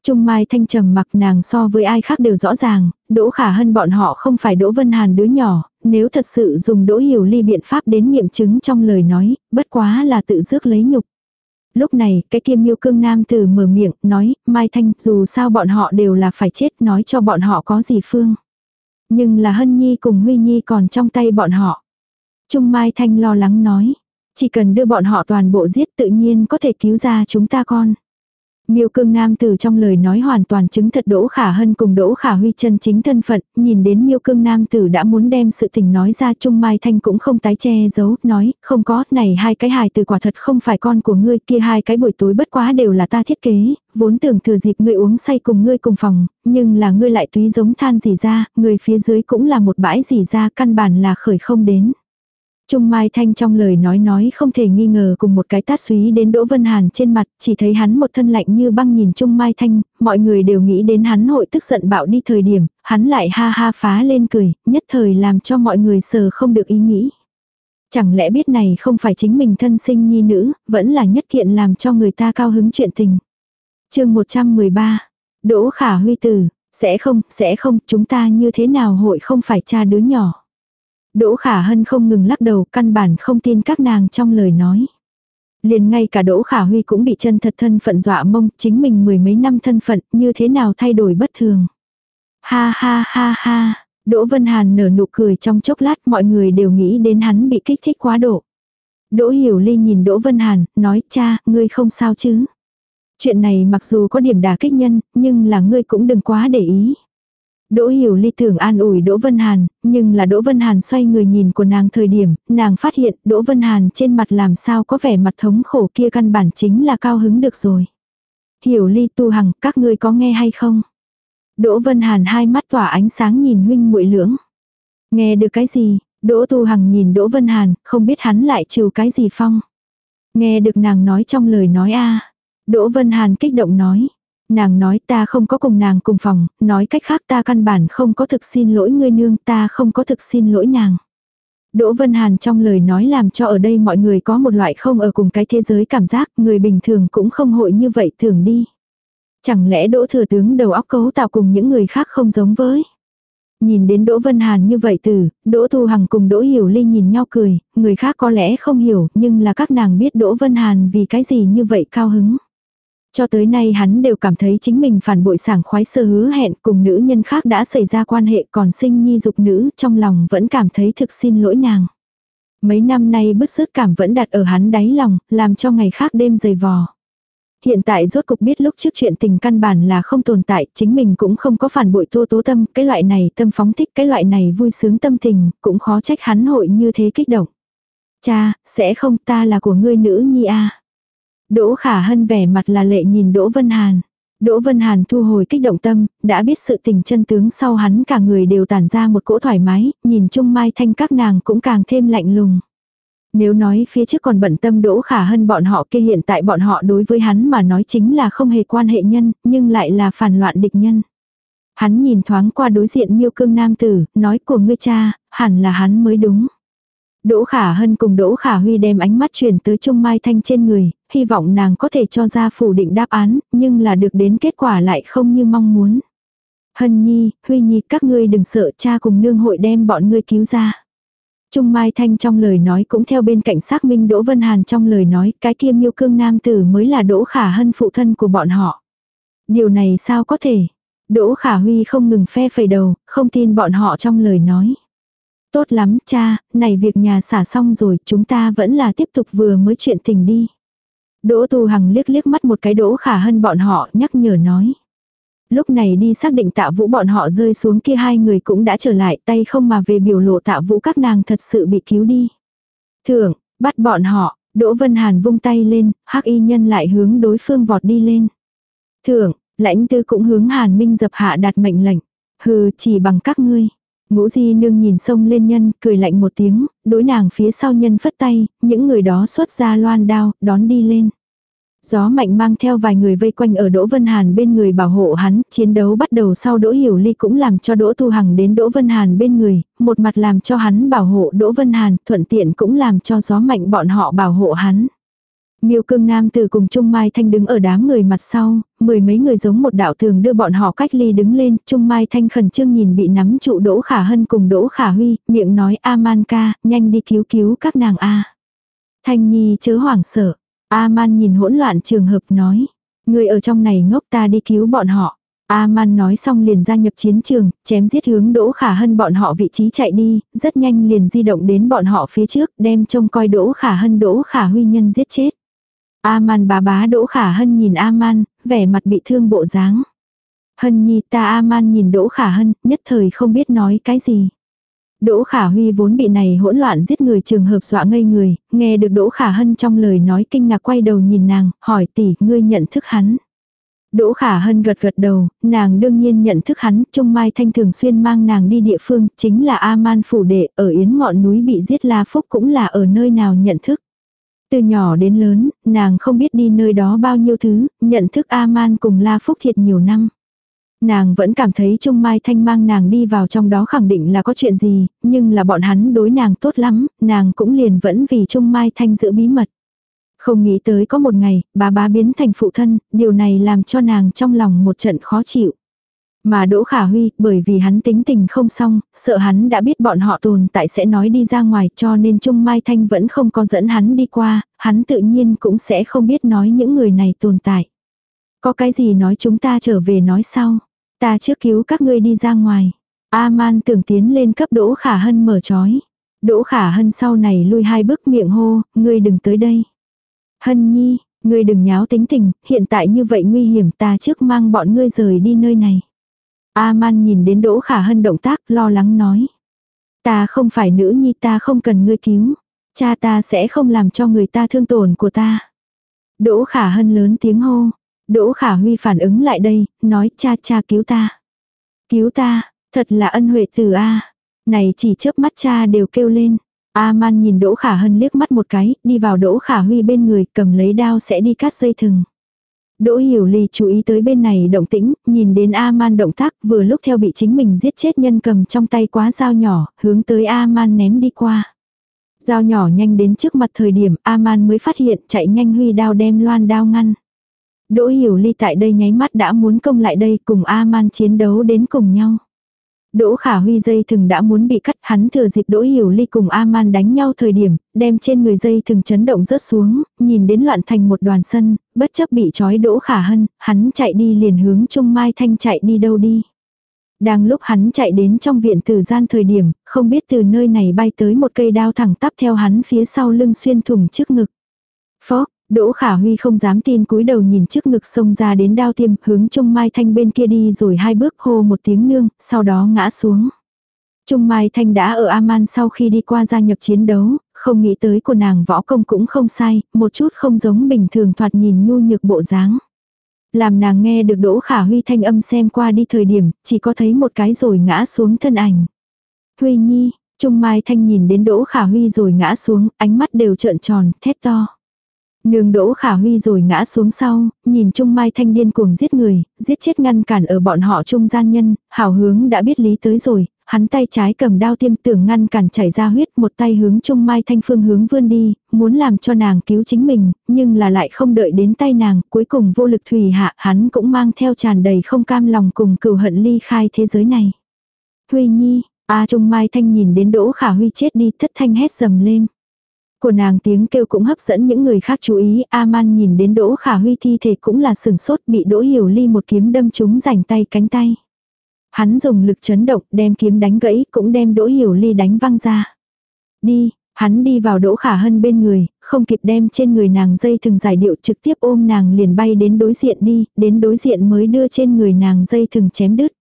Trung Mai Thanh trầm mặc nàng so với ai khác đều rõ ràng, Đỗ Khả Hân bọn họ không phải Đỗ Vân Hàn đứa nhỏ, nếu thật sự dùng Đỗ Hiểu Ly biện pháp đến nghiệm chứng trong lời nói, bất quá là tự dước lấy nhục. Lúc này, cái kia miêu cương nam tử mở miệng, nói, Mai Thanh, dù sao bọn họ đều là phải chết, nói cho bọn họ có gì phương. Nhưng là Hân Nhi cùng Huy Nhi còn trong tay bọn họ. Trung Mai Thanh lo lắng nói. Chỉ cần đưa bọn họ toàn bộ giết tự nhiên có thể cứu ra chúng ta con. Miêu cương nam tử trong lời nói hoàn toàn chứng thật Đỗ Khả Hân cùng Đỗ Khả Huy chân chính thân phận, nhìn đến miêu cương nam tử đã muốn đem sự tình nói ra Trung Mai Thanh cũng không tái che giấu, nói, không có, này hai cái hài từ quả thật không phải con của ngươi, kia hai cái buổi tối bất quá đều là ta thiết kế, vốn tưởng thừa dịp ngươi uống say cùng ngươi cùng phòng, nhưng là ngươi lại túy giống than gì ra, người phía dưới cũng là một bãi gì ra, căn bản là khởi không đến. Trung Mai Thanh trong lời nói nói không thể nghi ngờ cùng một cái tát suý đến Đỗ Vân Hàn trên mặt, chỉ thấy hắn một thân lạnh như băng nhìn Trung Mai Thanh, mọi người đều nghĩ đến hắn hội tức giận bạo đi thời điểm, hắn lại ha ha phá lên cười, nhất thời làm cho mọi người sờ không được ý nghĩ. Chẳng lẽ biết này không phải chính mình thân sinh nhi nữ, vẫn là nhất kiện làm cho người ta cao hứng chuyện tình. chương 113, Đỗ Khả Huy Tử, sẽ không, sẽ không, chúng ta như thế nào hội không phải cha đứa nhỏ. Đỗ Khả Hân không ngừng lắc đầu, căn bản không tin các nàng trong lời nói. Liền ngay cả Đỗ Khả Huy cũng bị chân thật thân phận dọa mông, chính mình mười mấy năm thân phận, như thế nào thay đổi bất thường. Ha ha ha ha, Đỗ Vân Hàn nở nụ cười trong chốc lát mọi người đều nghĩ đến hắn bị kích thích quá độ. Đỗ Hiểu Ly nhìn Đỗ Vân Hàn, nói cha, ngươi không sao chứ. Chuyện này mặc dù có điểm đả kích nhân, nhưng là ngươi cũng đừng quá để ý. Đỗ Hiểu Ly tưởng an ủi Đỗ Vân Hàn, nhưng là Đỗ Vân Hàn xoay người nhìn của nàng thời điểm, nàng phát hiện Đỗ Vân Hàn trên mặt làm sao có vẻ mặt thống khổ kia căn bản chính là cao hứng được rồi. Hiểu Ly tu hằng, các ngươi có nghe hay không? Đỗ Vân Hàn hai mắt tỏa ánh sáng nhìn huynh muội lưỡng. Nghe được cái gì? Đỗ Tu Hằng nhìn Đỗ Vân Hàn, không biết hắn lại trừ cái gì phong. Nghe được nàng nói trong lời nói a Đỗ Vân Hàn kích động nói. Nàng nói ta không có cùng nàng cùng phòng, nói cách khác ta căn bản không có thực xin lỗi ngươi nương, ta không có thực xin lỗi nàng. Đỗ Vân Hàn trong lời nói làm cho ở đây mọi người có một loại không ở cùng cái thế giới cảm giác, người bình thường cũng không hội như vậy thường đi. Chẳng lẽ Đỗ Thừa Tướng đầu óc cấu tạo cùng những người khác không giống với? Nhìn đến Đỗ Vân Hàn như vậy từ, Đỗ Thu Hằng cùng Đỗ Hiểu Ly nhìn nhau cười, người khác có lẽ không hiểu, nhưng là các nàng biết Đỗ Vân Hàn vì cái gì như vậy cao hứng. Cho tới nay hắn đều cảm thấy chính mình phản bội sảng khoái sơ hứa hẹn cùng nữ nhân khác đã xảy ra quan hệ còn sinh nhi dục nữ trong lòng vẫn cảm thấy thực xin lỗi nàng. Mấy năm nay bức sức cảm vẫn đặt ở hắn đáy lòng, làm cho ngày khác đêm dày vò. Hiện tại rốt cục biết lúc trước chuyện tình căn bản là không tồn tại, chính mình cũng không có phản bội tô tố tâm, cái loại này tâm phóng thích, cái loại này vui sướng tâm tình, cũng khó trách hắn hội như thế kích động. Cha, sẽ không ta là của ngươi nữ nhi a Đỗ Khả Hân vẻ mặt là lệ nhìn Đỗ Vân Hàn. Đỗ Vân Hàn thu hồi kích động tâm, đã biết sự tình chân tướng sau hắn cả người đều tản ra một cỗ thoải mái, nhìn chung Mai Thanh các nàng cũng càng thêm lạnh lùng. Nếu nói phía trước còn bận tâm Đỗ Khả Hân bọn họ kia hiện tại bọn họ đối với hắn mà nói chính là không hề quan hệ nhân, nhưng lại là phản loạn địch nhân. Hắn nhìn thoáng qua đối diện miêu cương nam tử, nói của ngươi cha, hẳn là hắn mới đúng. Đỗ Khả Hân cùng Đỗ Khả Huy đem ánh mắt chuyển tới Trung Mai Thanh trên người, hy vọng nàng có thể cho ra phủ định đáp án, nhưng là được đến kết quả lại không như mong muốn. Hân Nhi, Huy Nhi các ngươi đừng sợ cha cùng nương hội đem bọn ngươi cứu ra. Trung Mai Thanh trong lời nói cũng theo bên cạnh xác minh Đỗ Vân Hàn trong lời nói cái kia miêu cương nam tử mới là Đỗ Khả Hân phụ thân của bọn họ. Điều này sao có thể? Đỗ Khả Huy không ngừng phe phẩy đầu, không tin bọn họ trong lời nói. Tốt lắm cha, này việc nhà xả xong rồi chúng ta vẫn là tiếp tục vừa mới chuyện tình đi. Đỗ Tu Hằng liếc liếc mắt một cái Đỗ Khả Hân bọn họ nhắc nhở nói. Lúc này đi xác định tạ vũ bọn họ rơi xuống kia hai người cũng đã trở lại tay không mà về biểu lộ tạ vũ các nàng thật sự bị cứu đi. Thưởng, bắt bọn họ, Đỗ Vân Hàn vung tay lên, hắc y nhân lại hướng đối phương vọt đi lên. Thưởng, lãnh tư cũng hướng Hàn Minh dập hạ đạt mệnh lệnh. Hừ chỉ bằng các ngươi. Ngũ di nương nhìn sông lên nhân, cười lạnh một tiếng, đối nàng phía sau nhân phất tay, những người đó xuất ra loan đao, đón đi lên. Gió mạnh mang theo vài người vây quanh ở Đỗ Vân Hàn bên người bảo hộ hắn, chiến đấu bắt đầu sau Đỗ Hiểu Ly cũng làm cho Đỗ Tu Hằng đến Đỗ Vân Hàn bên người, một mặt làm cho hắn bảo hộ Đỗ Vân Hàn, thuận tiện cũng làm cho gió mạnh bọn họ bảo hộ hắn. Miêu cương nam từ cùng Trung Mai Thanh đứng ở đám người mặt sau, mười mấy người giống một đạo thường đưa bọn họ cách ly đứng lên, Trung Mai Thanh khẩn trương nhìn bị nắm trụ Đỗ Khả Hân cùng Đỗ Khả Huy, miệng nói A-man ca, nhanh đi cứu cứu các nàng A. Thanh Nhi chớ hoảng sợ, A-man nhìn hỗn loạn trường hợp nói, người ở trong này ngốc ta đi cứu bọn họ. A-man nói xong liền gia nhập chiến trường, chém giết hướng Đỗ Khả Hân bọn họ vị trí chạy đi, rất nhanh liền di động đến bọn họ phía trước, đem trông coi Đỗ Khả Hân Đỗ Khả Huy Nhân giết chết. Aman bá bá Đỗ Khả Hân nhìn Aman, vẻ mặt bị thương bộ dáng. Hân nhi ta Aman nhìn Đỗ Khả Hân, nhất thời không biết nói cái gì. Đỗ Khả Huy vốn bị này hỗn loạn giết người trường hợp dọa ngây người, nghe được Đỗ Khả Hân trong lời nói kinh ngạc quay đầu nhìn nàng, hỏi tỷ, ngươi nhận thức hắn. Đỗ Khả Hân gật gật đầu, nàng đương nhiên nhận thức hắn, Trung Mai Thanh thường xuyên mang nàng đi địa phương, chính là A-man phủ đệ, ở Yến ngọn núi bị giết La Phúc cũng là ở nơi nào nhận thức. Từ nhỏ đến lớn, nàng không biết đi nơi đó bao nhiêu thứ, nhận thức A-man cùng La Phúc thiệt nhiều năm. Nàng vẫn cảm thấy Trung Mai Thanh mang nàng đi vào trong đó khẳng định là có chuyện gì, nhưng là bọn hắn đối nàng tốt lắm, nàng cũng liền vẫn vì Trung Mai Thanh giữ bí mật. Không nghĩ tới có một ngày, bà bá biến thành phụ thân, điều này làm cho nàng trong lòng một trận khó chịu. Mà Đỗ Khả Huy, bởi vì hắn tính tình không xong, sợ hắn đã biết bọn họ tồn tại sẽ nói đi ra ngoài cho nên Trung Mai Thanh vẫn không có dẫn hắn đi qua, hắn tự nhiên cũng sẽ không biết nói những người này tồn tại. Có cái gì nói chúng ta trở về nói sau. Ta trước cứu các ngươi đi ra ngoài. A-man tưởng tiến lên cấp Đỗ Khả Hân mở trói. Đỗ Khả Hân sau này lui hai bước miệng hô, ngươi đừng tới đây. Hân nhi, ngươi đừng nháo tính tình, hiện tại như vậy nguy hiểm ta trước mang bọn ngươi rời đi nơi này. A-man nhìn đến Đỗ Khả Hân động tác lo lắng nói. Ta không phải nữ nhi ta không cần ngươi cứu. Cha ta sẽ không làm cho người ta thương tổn của ta. Đỗ Khả Hân lớn tiếng hô. Đỗ Khả Huy phản ứng lại đây, nói cha cha cứu ta. Cứu ta, thật là ân huệ từ A. Này chỉ chớp mắt cha đều kêu lên. A-man nhìn Đỗ Khả Hân liếc mắt một cái, đi vào Đỗ Khả Huy bên người, cầm lấy đao sẽ đi cắt dây thừng. Đỗ Hiểu Ly chú ý tới bên này động tĩnh, nhìn đến A-man động tác vừa lúc theo bị chính mình giết chết nhân cầm trong tay quá dao nhỏ, hướng tới A-man ném đi qua. Dao nhỏ nhanh đến trước mặt thời điểm A-man mới phát hiện chạy nhanh huy đao đem loan đao ngăn. Đỗ Hiểu Ly tại đây nháy mắt đã muốn công lại đây cùng A-man chiến đấu đến cùng nhau. Đỗ Khả Huy dây thừng đã muốn bị cắt, hắn thừa dịp Đỗ Hiểu Ly cùng A-man đánh nhau thời điểm, đem trên người dây thừng chấn động rớt xuống, nhìn đến loạn thành một đoàn sân, bất chấp bị trói Đỗ Khả Hân, hắn chạy đi liền hướng Trung Mai Thanh chạy đi đâu đi. Đang lúc hắn chạy đến trong viện từ gian thời điểm, không biết từ nơi này bay tới một cây đao thẳng tắp theo hắn phía sau lưng xuyên thủng trước ngực. Phó, Đỗ Khả Huy không dám tin cúi đầu nhìn trước ngực sông ra đến đao tiêm hướng Trung Mai Thanh bên kia đi rồi hai bước hô một tiếng nương, sau đó ngã xuống. Trung Mai Thanh đã ở Aman sau khi đi qua gia nhập chiến đấu, không nghĩ tới của nàng võ công cũng không sai, một chút không giống bình thường thoạt nhìn nhu nhược bộ dáng. Làm nàng nghe được Đỗ Khả Huy thanh âm xem qua đi thời điểm, chỉ có thấy một cái rồi ngã xuống thân ảnh. Huy Nhi, Trung Mai Thanh nhìn đến Đỗ Khả Huy rồi ngã xuống, ánh mắt đều trợn tròn, thét to. Nương đỗ khả huy rồi ngã xuống sau, nhìn Trung Mai Thanh điên cuồng giết người, giết chết ngăn cản ở bọn họ trung gian nhân, hảo hướng đã biết lý tới rồi, hắn tay trái cầm đao tiêm tưởng ngăn cản chảy ra huyết một tay hướng Trung Mai Thanh phương hướng vươn đi, muốn làm cho nàng cứu chính mình, nhưng là lại không đợi đến tay nàng, cuối cùng vô lực thủy hạ hắn cũng mang theo tràn đầy không cam lòng cùng cừu hận ly khai thế giới này. Huy Nhi, A Trung Mai Thanh nhìn đến Đỗ Khả Huy chết đi thất thanh hét dầm lên. Của nàng tiếng kêu cũng hấp dẫn những người khác chú ý, aman nhìn đến Đỗ Khả Huy thi thể cũng là sừng sốt bị Đỗ Hiểu Ly một kiếm đâm trúng rảnh tay cánh tay. Hắn dùng lực chấn động đem kiếm đánh gãy cũng đem Đỗ Hiểu Ly đánh văng ra. Đi, hắn đi vào Đỗ Khả Hân bên người, không kịp đem trên người nàng dây thừng giải điệu trực tiếp ôm nàng liền bay đến đối diện đi, đến đối diện mới đưa trên người nàng dây thừng chém đứt.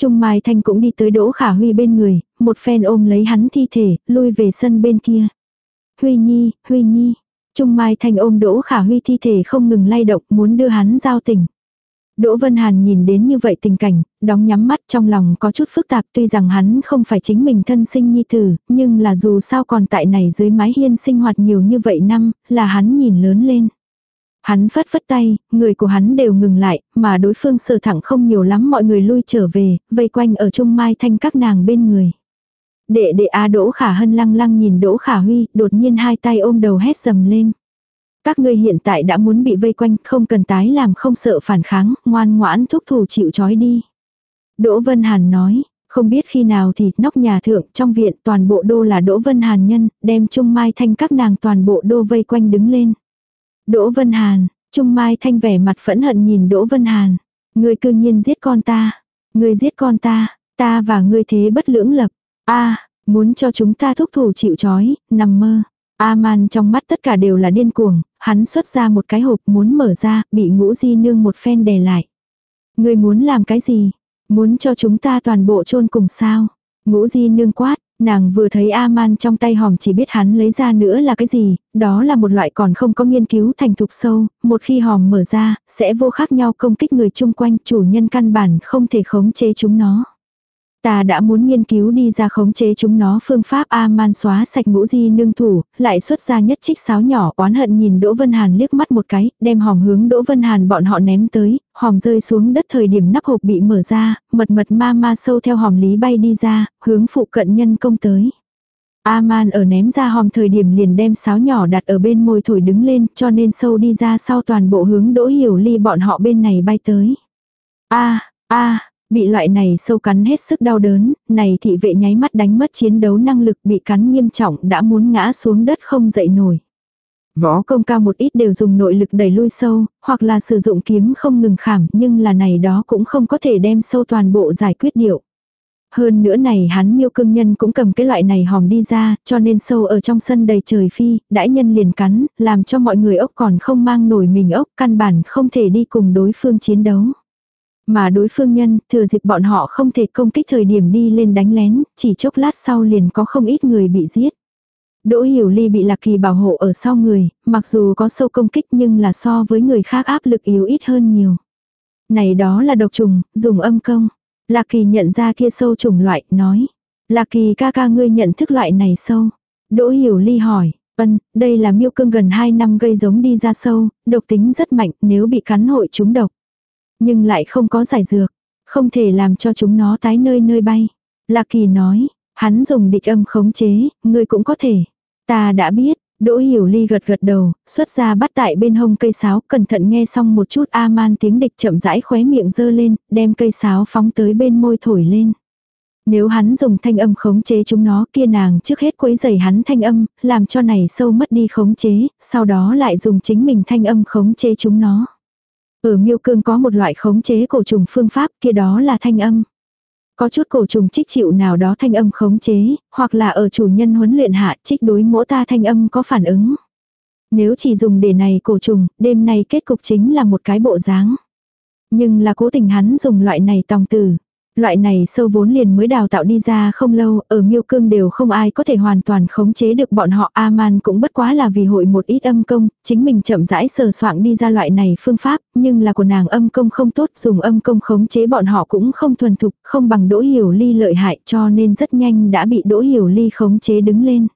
Trung Mai Thanh cũng đi tới Đỗ Khả Huy bên người, một phen ôm lấy hắn thi thể, lui về sân bên kia. Huy Nhi, Huy Nhi. Trung Mai Thanh ôm Đỗ Khả Huy thi thể không ngừng lay động muốn đưa hắn giao tình. Đỗ Vân Hàn nhìn đến như vậy tình cảnh, đóng nhắm mắt trong lòng có chút phức tạp tuy rằng hắn không phải chính mình thân sinh nhi tử, nhưng là dù sao còn tại này dưới mái hiên sinh hoạt nhiều như vậy năm, là hắn nhìn lớn lên. Hắn phất phất tay, người của hắn đều ngừng lại, mà đối phương sờ thẳng không nhiều lắm mọi người lui trở về, vây quanh ở Trung Mai Thanh các nàng bên người. Đệ đệ A Đỗ Khả Hân lăng lăng nhìn Đỗ Khả Huy, đột nhiên hai tay ôm đầu hét dầm lên. Các ngươi hiện tại đã muốn bị vây quanh, không cần tái làm không sợ phản kháng, ngoan ngoãn thúc thủ chịu trói đi. Đỗ Vân Hàn nói, không biết khi nào thì nóc nhà thượng trong viện toàn bộ đô là Đỗ Vân Hàn nhân, đem Trung Mai Thanh các nàng toàn bộ đô vây quanh đứng lên. Đỗ Vân Hàn, Trung Mai Thanh vẻ mặt phẫn hận nhìn Đỗ Vân Hàn. Ngươi cư nhiên giết con ta. Ngươi giết con ta, ta và ngươi thế bất lưỡng lập a muốn cho chúng ta thúc thủ chịu chói, nằm mơ. A-man trong mắt tất cả đều là điên cuồng, hắn xuất ra một cái hộp muốn mở ra, bị ngũ di nương một phen đè lại. Ngươi muốn làm cái gì? Muốn cho chúng ta toàn bộ chôn cùng sao? Ngũ di nương quát, nàng vừa thấy A-man trong tay hòm chỉ biết hắn lấy ra nữa là cái gì, đó là một loại còn không có nghiên cứu thành thục sâu, một khi hòm mở ra, sẽ vô khác nhau công kích người chung quanh, chủ nhân căn bản không thể khống chế chúng nó. Ta đã muốn nghiên cứu đi ra khống chế chúng nó phương pháp A-man xóa sạch ngũ di nương thủ, lại xuất ra nhất trích sáo nhỏ oán hận nhìn Đỗ Vân Hàn liếc mắt một cái, đem hòm hướng Đỗ Vân Hàn bọn họ ném tới, hòm rơi xuống đất thời điểm nắp hộp bị mở ra, mật mật ma ma sâu theo hòm lý bay đi ra, hướng phụ cận nhân công tới. A-man ở ném ra hòm thời điểm liền đem sáo nhỏ đặt ở bên môi thổi đứng lên cho nên sâu đi ra sau toàn bộ hướng Đỗ Hiểu Ly bọn họ bên này bay tới. A, a, Bị loại này sâu cắn hết sức đau đớn, này thị vệ nháy mắt đánh mất chiến đấu năng lực bị cắn nghiêm trọng đã muốn ngã xuống đất không dậy nổi. Võ công cao một ít đều dùng nội lực đẩy lui sâu, hoặc là sử dụng kiếm không ngừng khảm nhưng là này đó cũng không có thể đem sâu toàn bộ giải quyết điệu. Hơn nữa này hắn miêu cương nhân cũng cầm cái loại này hòm đi ra, cho nên sâu ở trong sân đầy trời phi, đãi nhân liền cắn, làm cho mọi người ốc còn không mang nổi mình ốc, căn bản không thể đi cùng đối phương chiến đấu. Mà đối phương nhân, thừa dịp bọn họ không thể công kích thời điểm đi lên đánh lén, chỉ chốc lát sau liền có không ít người bị giết. Đỗ Hiểu Ly bị Lạc Kỳ bảo hộ ở sau người, mặc dù có sâu công kích nhưng là so với người khác áp lực yếu ít hơn nhiều. Này đó là độc trùng, dùng âm công. Lạc Kỳ nhận ra kia sâu trùng loại, nói. Lạc Kỳ ca ca ngươi nhận thức loại này sâu. Đỗ Hiểu Ly hỏi, ân, đây là miêu cương gần 2 năm gây giống đi ra sâu, độc tính rất mạnh nếu bị cắn hội chúng độc. Nhưng lại không có giải dược. Không thể làm cho chúng nó tái nơi nơi bay. Lạc kỳ nói, hắn dùng địch âm khống chế, ngươi cũng có thể. Ta đã biết, Đỗ Hiểu Ly gật gật đầu, xuất ra bắt tại bên hông cây sáo, cẩn thận nghe xong một chút A-man tiếng địch chậm rãi khóe miệng dơ lên, đem cây sáo phóng tới bên môi thổi lên. Nếu hắn dùng thanh âm khống chế chúng nó kia nàng trước hết quấy giày hắn thanh âm, làm cho này sâu mất đi khống chế, sau đó lại dùng chính mình thanh âm khống chế chúng nó. Ở miêu cương có một loại khống chế cổ trùng phương pháp kia đó là thanh âm. Có chút cổ trùng trích chịu nào đó thanh âm khống chế, hoặc là ở chủ nhân huấn luyện hạ trích đối mỗ ta thanh âm có phản ứng. Nếu chỉ dùng để này cổ trùng, đêm nay kết cục chính là một cái bộ dáng. Nhưng là cố tình hắn dùng loại này tòng tử. Loại này sâu vốn liền mới đào tạo đi ra không lâu, ở miêu cương đều không ai có thể hoàn toàn khống chế được bọn họ A-man cũng bất quá là vì hội một ít âm công, chính mình chậm rãi sờ soạn đi ra loại này phương pháp, nhưng là của nàng âm công không tốt, dùng âm công khống chế bọn họ cũng không thuần thục, không bằng đỗ hiểu ly lợi hại cho nên rất nhanh đã bị đỗ hiểu ly khống chế đứng lên.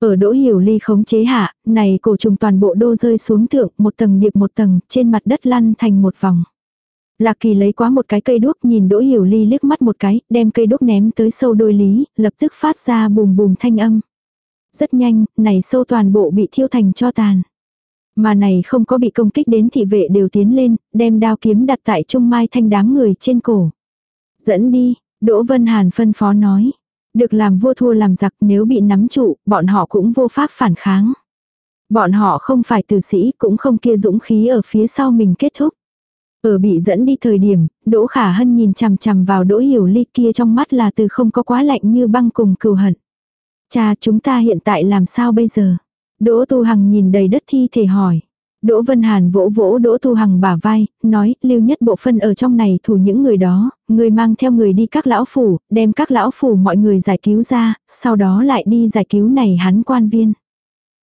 Ở đỗ hiểu ly khống chế hạ, này cổ trùng toàn bộ đô rơi xuống thượng, một tầng điệp một tầng, trên mặt đất lăn thành một vòng. Lạc kỳ lấy quá một cái cây đuốc nhìn đỗ hiểu ly liếc mắt một cái, đem cây đuốc ném tới sâu đôi lý, lập tức phát ra bùm bùm thanh âm. Rất nhanh, này sâu toàn bộ bị thiêu thành cho tàn. Mà này không có bị công kích đến thị vệ đều tiến lên, đem đao kiếm đặt tại trung mai thanh đám người trên cổ. Dẫn đi, Đỗ Vân Hàn phân phó nói. Được làm vua thua làm giặc nếu bị nắm trụ, bọn họ cũng vô pháp phản kháng. Bọn họ không phải tử sĩ cũng không kia dũng khí ở phía sau mình kết thúc. Ở bị dẫn đi thời điểm, Đỗ Khả Hân nhìn chằm chằm vào Đỗ Hiểu Ly kia trong mắt là từ không có quá lạnh như băng cùng cừu hận. Cha chúng ta hiện tại làm sao bây giờ? Đỗ Tu Hằng nhìn đầy đất thi thể hỏi. Đỗ Vân Hàn vỗ vỗ Đỗ Tu Hằng bả vai, nói, lưu nhất bộ phân ở trong này thủ những người đó, người mang theo người đi các lão phủ, đem các lão phủ mọi người giải cứu ra, sau đó lại đi giải cứu này hắn quan viên.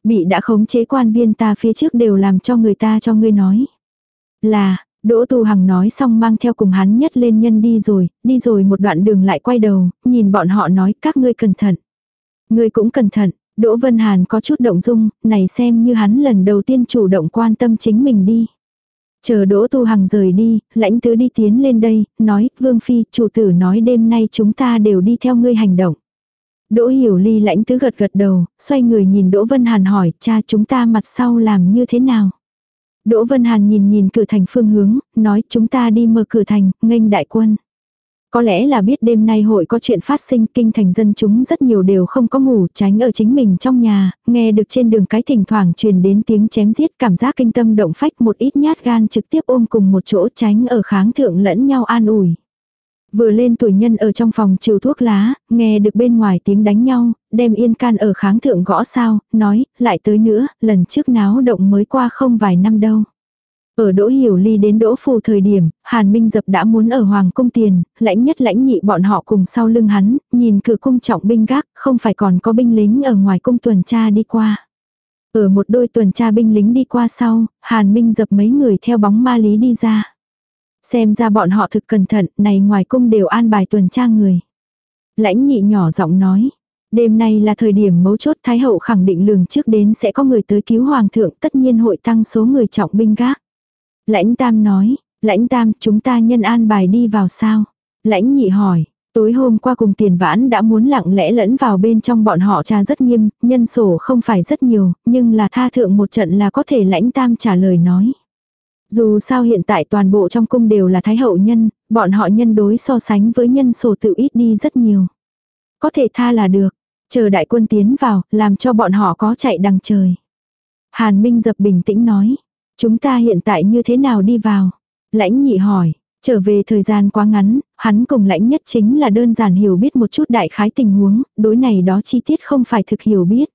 Bị đã khống chế quan viên ta phía trước đều làm cho người ta cho ngươi nói. Là, Đỗ Tu Hằng nói xong mang theo cùng hắn nhất lên nhân đi rồi, đi rồi một đoạn đường lại quay đầu, nhìn bọn họ nói các ngươi cẩn thận. Ngươi cũng cẩn thận, Đỗ Vân Hàn có chút động dung, này xem như hắn lần đầu tiên chủ động quan tâm chính mình đi. Chờ Đỗ Tu Hằng rời đi, lãnh tứ đi tiến lên đây, nói, Vương Phi, chủ tử nói đêm nay chúng ta đều đi theo ngươi hành động. Đỗ Hiểu Ly lãnh tứ gật gật đầu, xoay người nhìn Đỗ Vân Hàn hỏi, cha chúng ta mặt sau làm như thế nào? Đỗ Vân Hàn nhìn nhìn cửa thành phương hướng, nói chúng ta đi mở cửa thành, nghênh đại quân. Có lẽ là biết đêm nay hội có chuyện phát sinh kinh thành dân chúng rất nhiều đều không có ngủ tránh ở chính mình trong nhà, nghe được trên đường cái thỉnh thoảng truyền đến tiếng chém giết cảm giác kinh tâm động phách một ít nhát gan trực tiếp ôm cùng một chỗ tránh ở kháng thượng lẫn nhau an ủi. Vừa lên tuổi nhân ở trong phòng chiều thuốc lá, nghe được bên ngoài tiếng đánh nhau, đem yên can ở kháng thượng gõ sao, nói, lại tới nữa, lần trước náo động mới qua không vài năm đâu. Ở Đỗ Hiểu Ly đến Đỗ Phù thời điểm, Hàn Minh Dập đã muốn ở Hoàng cung tiền, lãnh nhất lãnh nhị bọn họ cùng sau lưng hắn, nhìn cửa cung trọng binh gác, không phải còn có binh lính ở ngoài cung tuần tra đi qua. Ở một đôi tuần tra binh lính đi qua sau, Hàn Minh Dập mấy người theo bóng ma lý đi ra. Xem ra bọn họ thực cẩn thận, này ngoài cung đều an bài tuần tra người. Lãnh nhị nhỏ giọng nói, đêm nay là thời điểm mấu chốt Thái hậu khẳng định lường trước đến sẽ có người tới cứu hoàng thượng tất nhiên hội tăng số người trọng binh gác. Lãnh tam nói, lãnh tam chúng ta nhân an bài đi vào sao? Lãnh nhị hỏi, tối hôm qua cùng tiền vãn đã muốn lặng lẽ lẫn vào bên trong bọn họ cha rất nghiêm, nhân sổ không phải rất nhiều, nhưng là tha thượng một trận là có thể lãnh tam trả lời nói. Dù sao hiện tại toàn bộ trong cung đều là thái hậu nhân, bọn họ nhân đối so sánh với nhân sổ tự ít đi rất nhiều. Có thể tha là được, chờ đại quân tiến vào, làm cho bọn họ có chạy đằng trời. Hàn Minh dập bình tĩnh nói, chúng ta hiện tại như thế nào đi vào? Lãnh nhị hỏi, trở về thời gian quá ngắn, hắn cùng lãnh nhất chính là đơn giản hiểu biết một chút đại khái tình huống, đối này đó chi tiết không phải thực hiểu biết.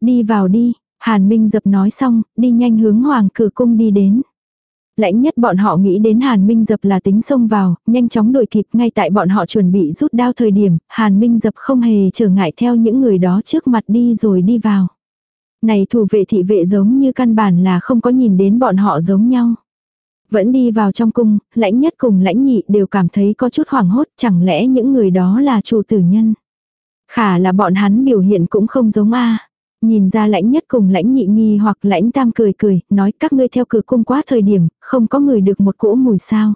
Đi vào đi, Hàn Minh dập nói xong, đi nhanh hướng hoàng cửa cung đi đến. Lãnh nhất bọn họ nghĩ đến Hàn Minh Dập là tính xông vào, nhanh chóng đuổi kịp ngay tại bọn họ chuẩn bị rút đao thời điểm, Hàn Minh Dập không hề trở ngại theo những người đó trước mặt đi rồi đi vào. Này thủ vệ thị vệ giống như căn bản là không có nhìn đến bọn họ giống nhau. Vẫn đi vào trong cung, lãnh nhất cùng lãnh nhị đều cảm thấy có chút hoảng hốt chẳng lẽ những người đó là chủ tử nhân. Khả là bọn hắn biểu hiện cũng không giống a Nhìn ra lãnh nhất cùng lãnh nhị nghi hoặc lãnh tam cười cười, nói các ngươi theo cửa cung quá thời điểm, không có người được một cỗ mùi sao.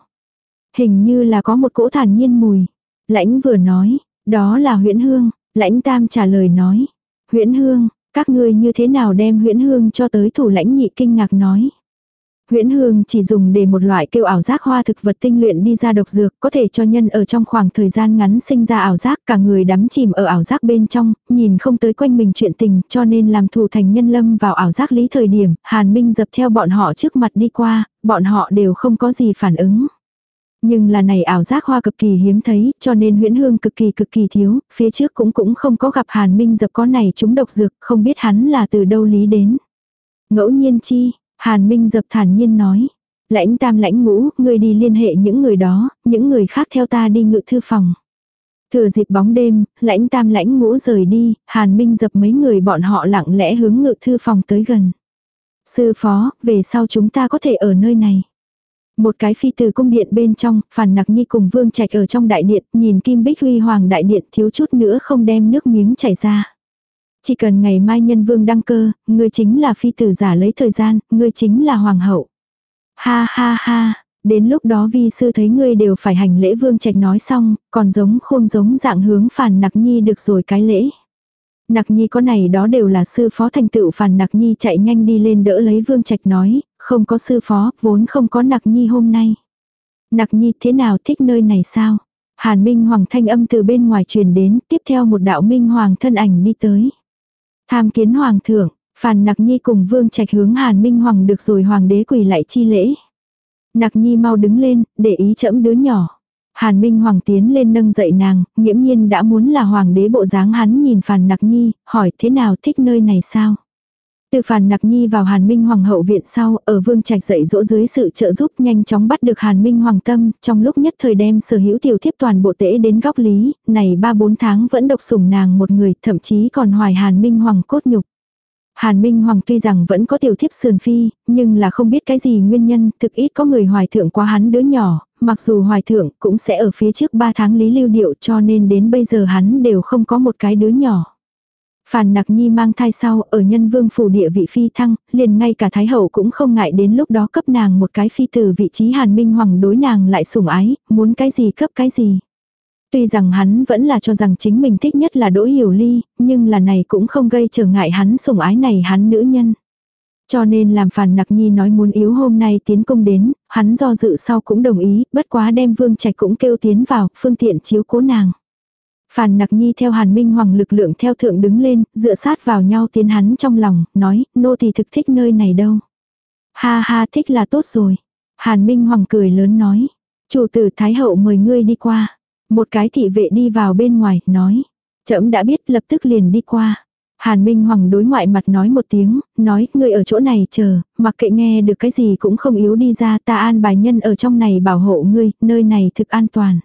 Hình như là có một cỗ thản nhiên mùi. Lãnh vừa nói, đó là huyễn hương, lãnh tam trả lời nói. Huyễn hương, các ngươi như thế nào đem huyễn hương cho tới thủ lãnh nhị kinh ngạc nói. Huyễn hương chỉ dùng để một loại kêu ảo giác hoa thực vật tinh luyện đi ra độc dược, có thể cho nhân ở trong khoảng thời gian ngắn sinh ra ảo giác, cả người đắm chìm ở ảo giác bên trong, nhìn không tới quanh mình chuyện tình, cho nên làm thủ thành nhân lâm vào ảo giác lý thời điểm, Hàn Minh dập theo bọn họ trước mặt đi qua, bọn họ đều không có gì phản ứng. Nhưng là này ảo giác hoa cực kỳ hiếm thấy, cho nên huyễn hương cực kỳ cực kỳ thiếu, phía trước cũng cũng không có gặp Hàn Minh dập có này chúng độc dược, không biết hắn là từ đâu lý đến. Ngẫu nhiên chi, Hàn Minh dập thản nhiên nói. Lãnh tam lãnh ngũ, ngươi đi liên hệ những người đó, những người khác theo ta đi ngự thư phòng. Thừa dịp bóng đêm, lãnh tam lãnh ngũ rời đi, Hàn Minh dập mấy người bọn họ lặng lẽ hướng ngự thư phòng tới gần. Sư phó, về sau chúng ta có thể ở nơi này. Một cái phi từ cung điện bên trong, phản nặc nhi cùng vương trạch ở trong đại điện, nhìn kim bích huy hoàng đại điện thiếu chút nữa không đem nước miếng chảy ra. Chỉ cần ngày mai nhân vương đăng cơ, ngươi chính là phi tử giả lấy thời gian, ngươi chính là hoàng hậu. Ha ha ha, đến lúc đó vi sư thấy ngươi đều phải hành lễ vương trạch nói xong, còn giống khuôn giống dạng hướng phản nặc nhi được rồi cái lễ. Nặc nhi có này đó đều là sư phó thành tựu phản nặc nhi chạy nhanh đi lên đỡ lấy vương trạch nói, không có sư phó, vốn không có nặc nhi hôm nay. Nặc nhi thế nào thích nơi này sao? Hàn Minh Hoàng thanh âm từ bên ngoài truyền đến, tiếp theo một đạo Minh Hoàng thân ảnh đi tới. Tham kiến hoàng thượng, Phàn Nặc Nhi cùng Vương Trạch hướng Hàn Minh Hoàng được rồi hoàng đế quỳ lại chi lễ. Nặc Nhi mau đứng lên, để ý chẫm đứa nhỏ. Hàn Minh Hoàng tiến lên nâng dậy nàng, nghiễm nhiên đã muốn là hoàng đế bộ dáng hắn nhìn Phàn Nặc Nhi, hỏi thế nào thích nơi này sao? Từ Phàn Nặc Nhi vào Hàn Minh Hoàng hậu viện sau, ở Vương Trạch dạy dỗ dưới sự trợ giúp nhanh chóng bắt được Hàn Minh Hoàng tâm, trong lúc nhất thời đem sở hữu tiểu thiếp toàn bộ tễ đến góc lý, này ba bốn tháng vẫn độc sủng nàng một người, thậm chí còn hoài Hàn Minh Hoàng cốt nhục. Hàn Minh Hoàng tuy rằng vẫn có tiểu thiếp sườn phi, nhưng là không biết cái gì nguyên nhân, thực ít có người hoài thượng qua hắn đứa nhỏ, mặc dù hoài thượng cũng sẽ ở phía trước ba tháng lý lưu điệu cho nên đến bây giờ hắn đều không có một cái đứa nhỏ. Phàn nặc nhi mang thai sau ở nhân vương phủ địa vị phi thăng, liền ngay cả thái hậu cũng không ngại đến lúc đó cấp nàng một cái phi từ vị trí hàn minh hoàng đối nàng lại sủng ái, muốn cái gì cấp cái gì. Tuy rằng hắn vẫn là cho rằng chính mình thích nhất là đỗ hiểu ly, nhưng là này cũng không gây trở ngại hắn sủng ái này hắn nữ nhân. Cho nên làm phản nặc nhi nói muốn yếu hôm nay tiến công đến, hắn do dự sau cũng đồng ý, bất quá đem vương trạch cũng kêu tiến vào, phương tiện chiếu cố nàng. Phàn nặc nhi theo hàn minh hoàng lực lượng theo thượng đứng lên, dựa sát vào nhau tiến hắn trong lòng, nói, nô thì thực thích nơi này đâu. Ha ha thích là tốt rồi. Hàn minh hoàng cười lớn nói, chủ tử thái hậu mời ngươi đi qua. Một cái thị vệ đi vào bên ngoài, nói, trẫm đã biết lập tức liền đi qua. Hàn Minh Hoàng đối ngoại mặt nói một tiếng, nói, ngươi ở chỗ này chờ, mặc kệ nghe được cái gì cũng không yếu đi ra, ta an bài nhân ở trong này bảo hộ ngươi, nơi này thực an toàn.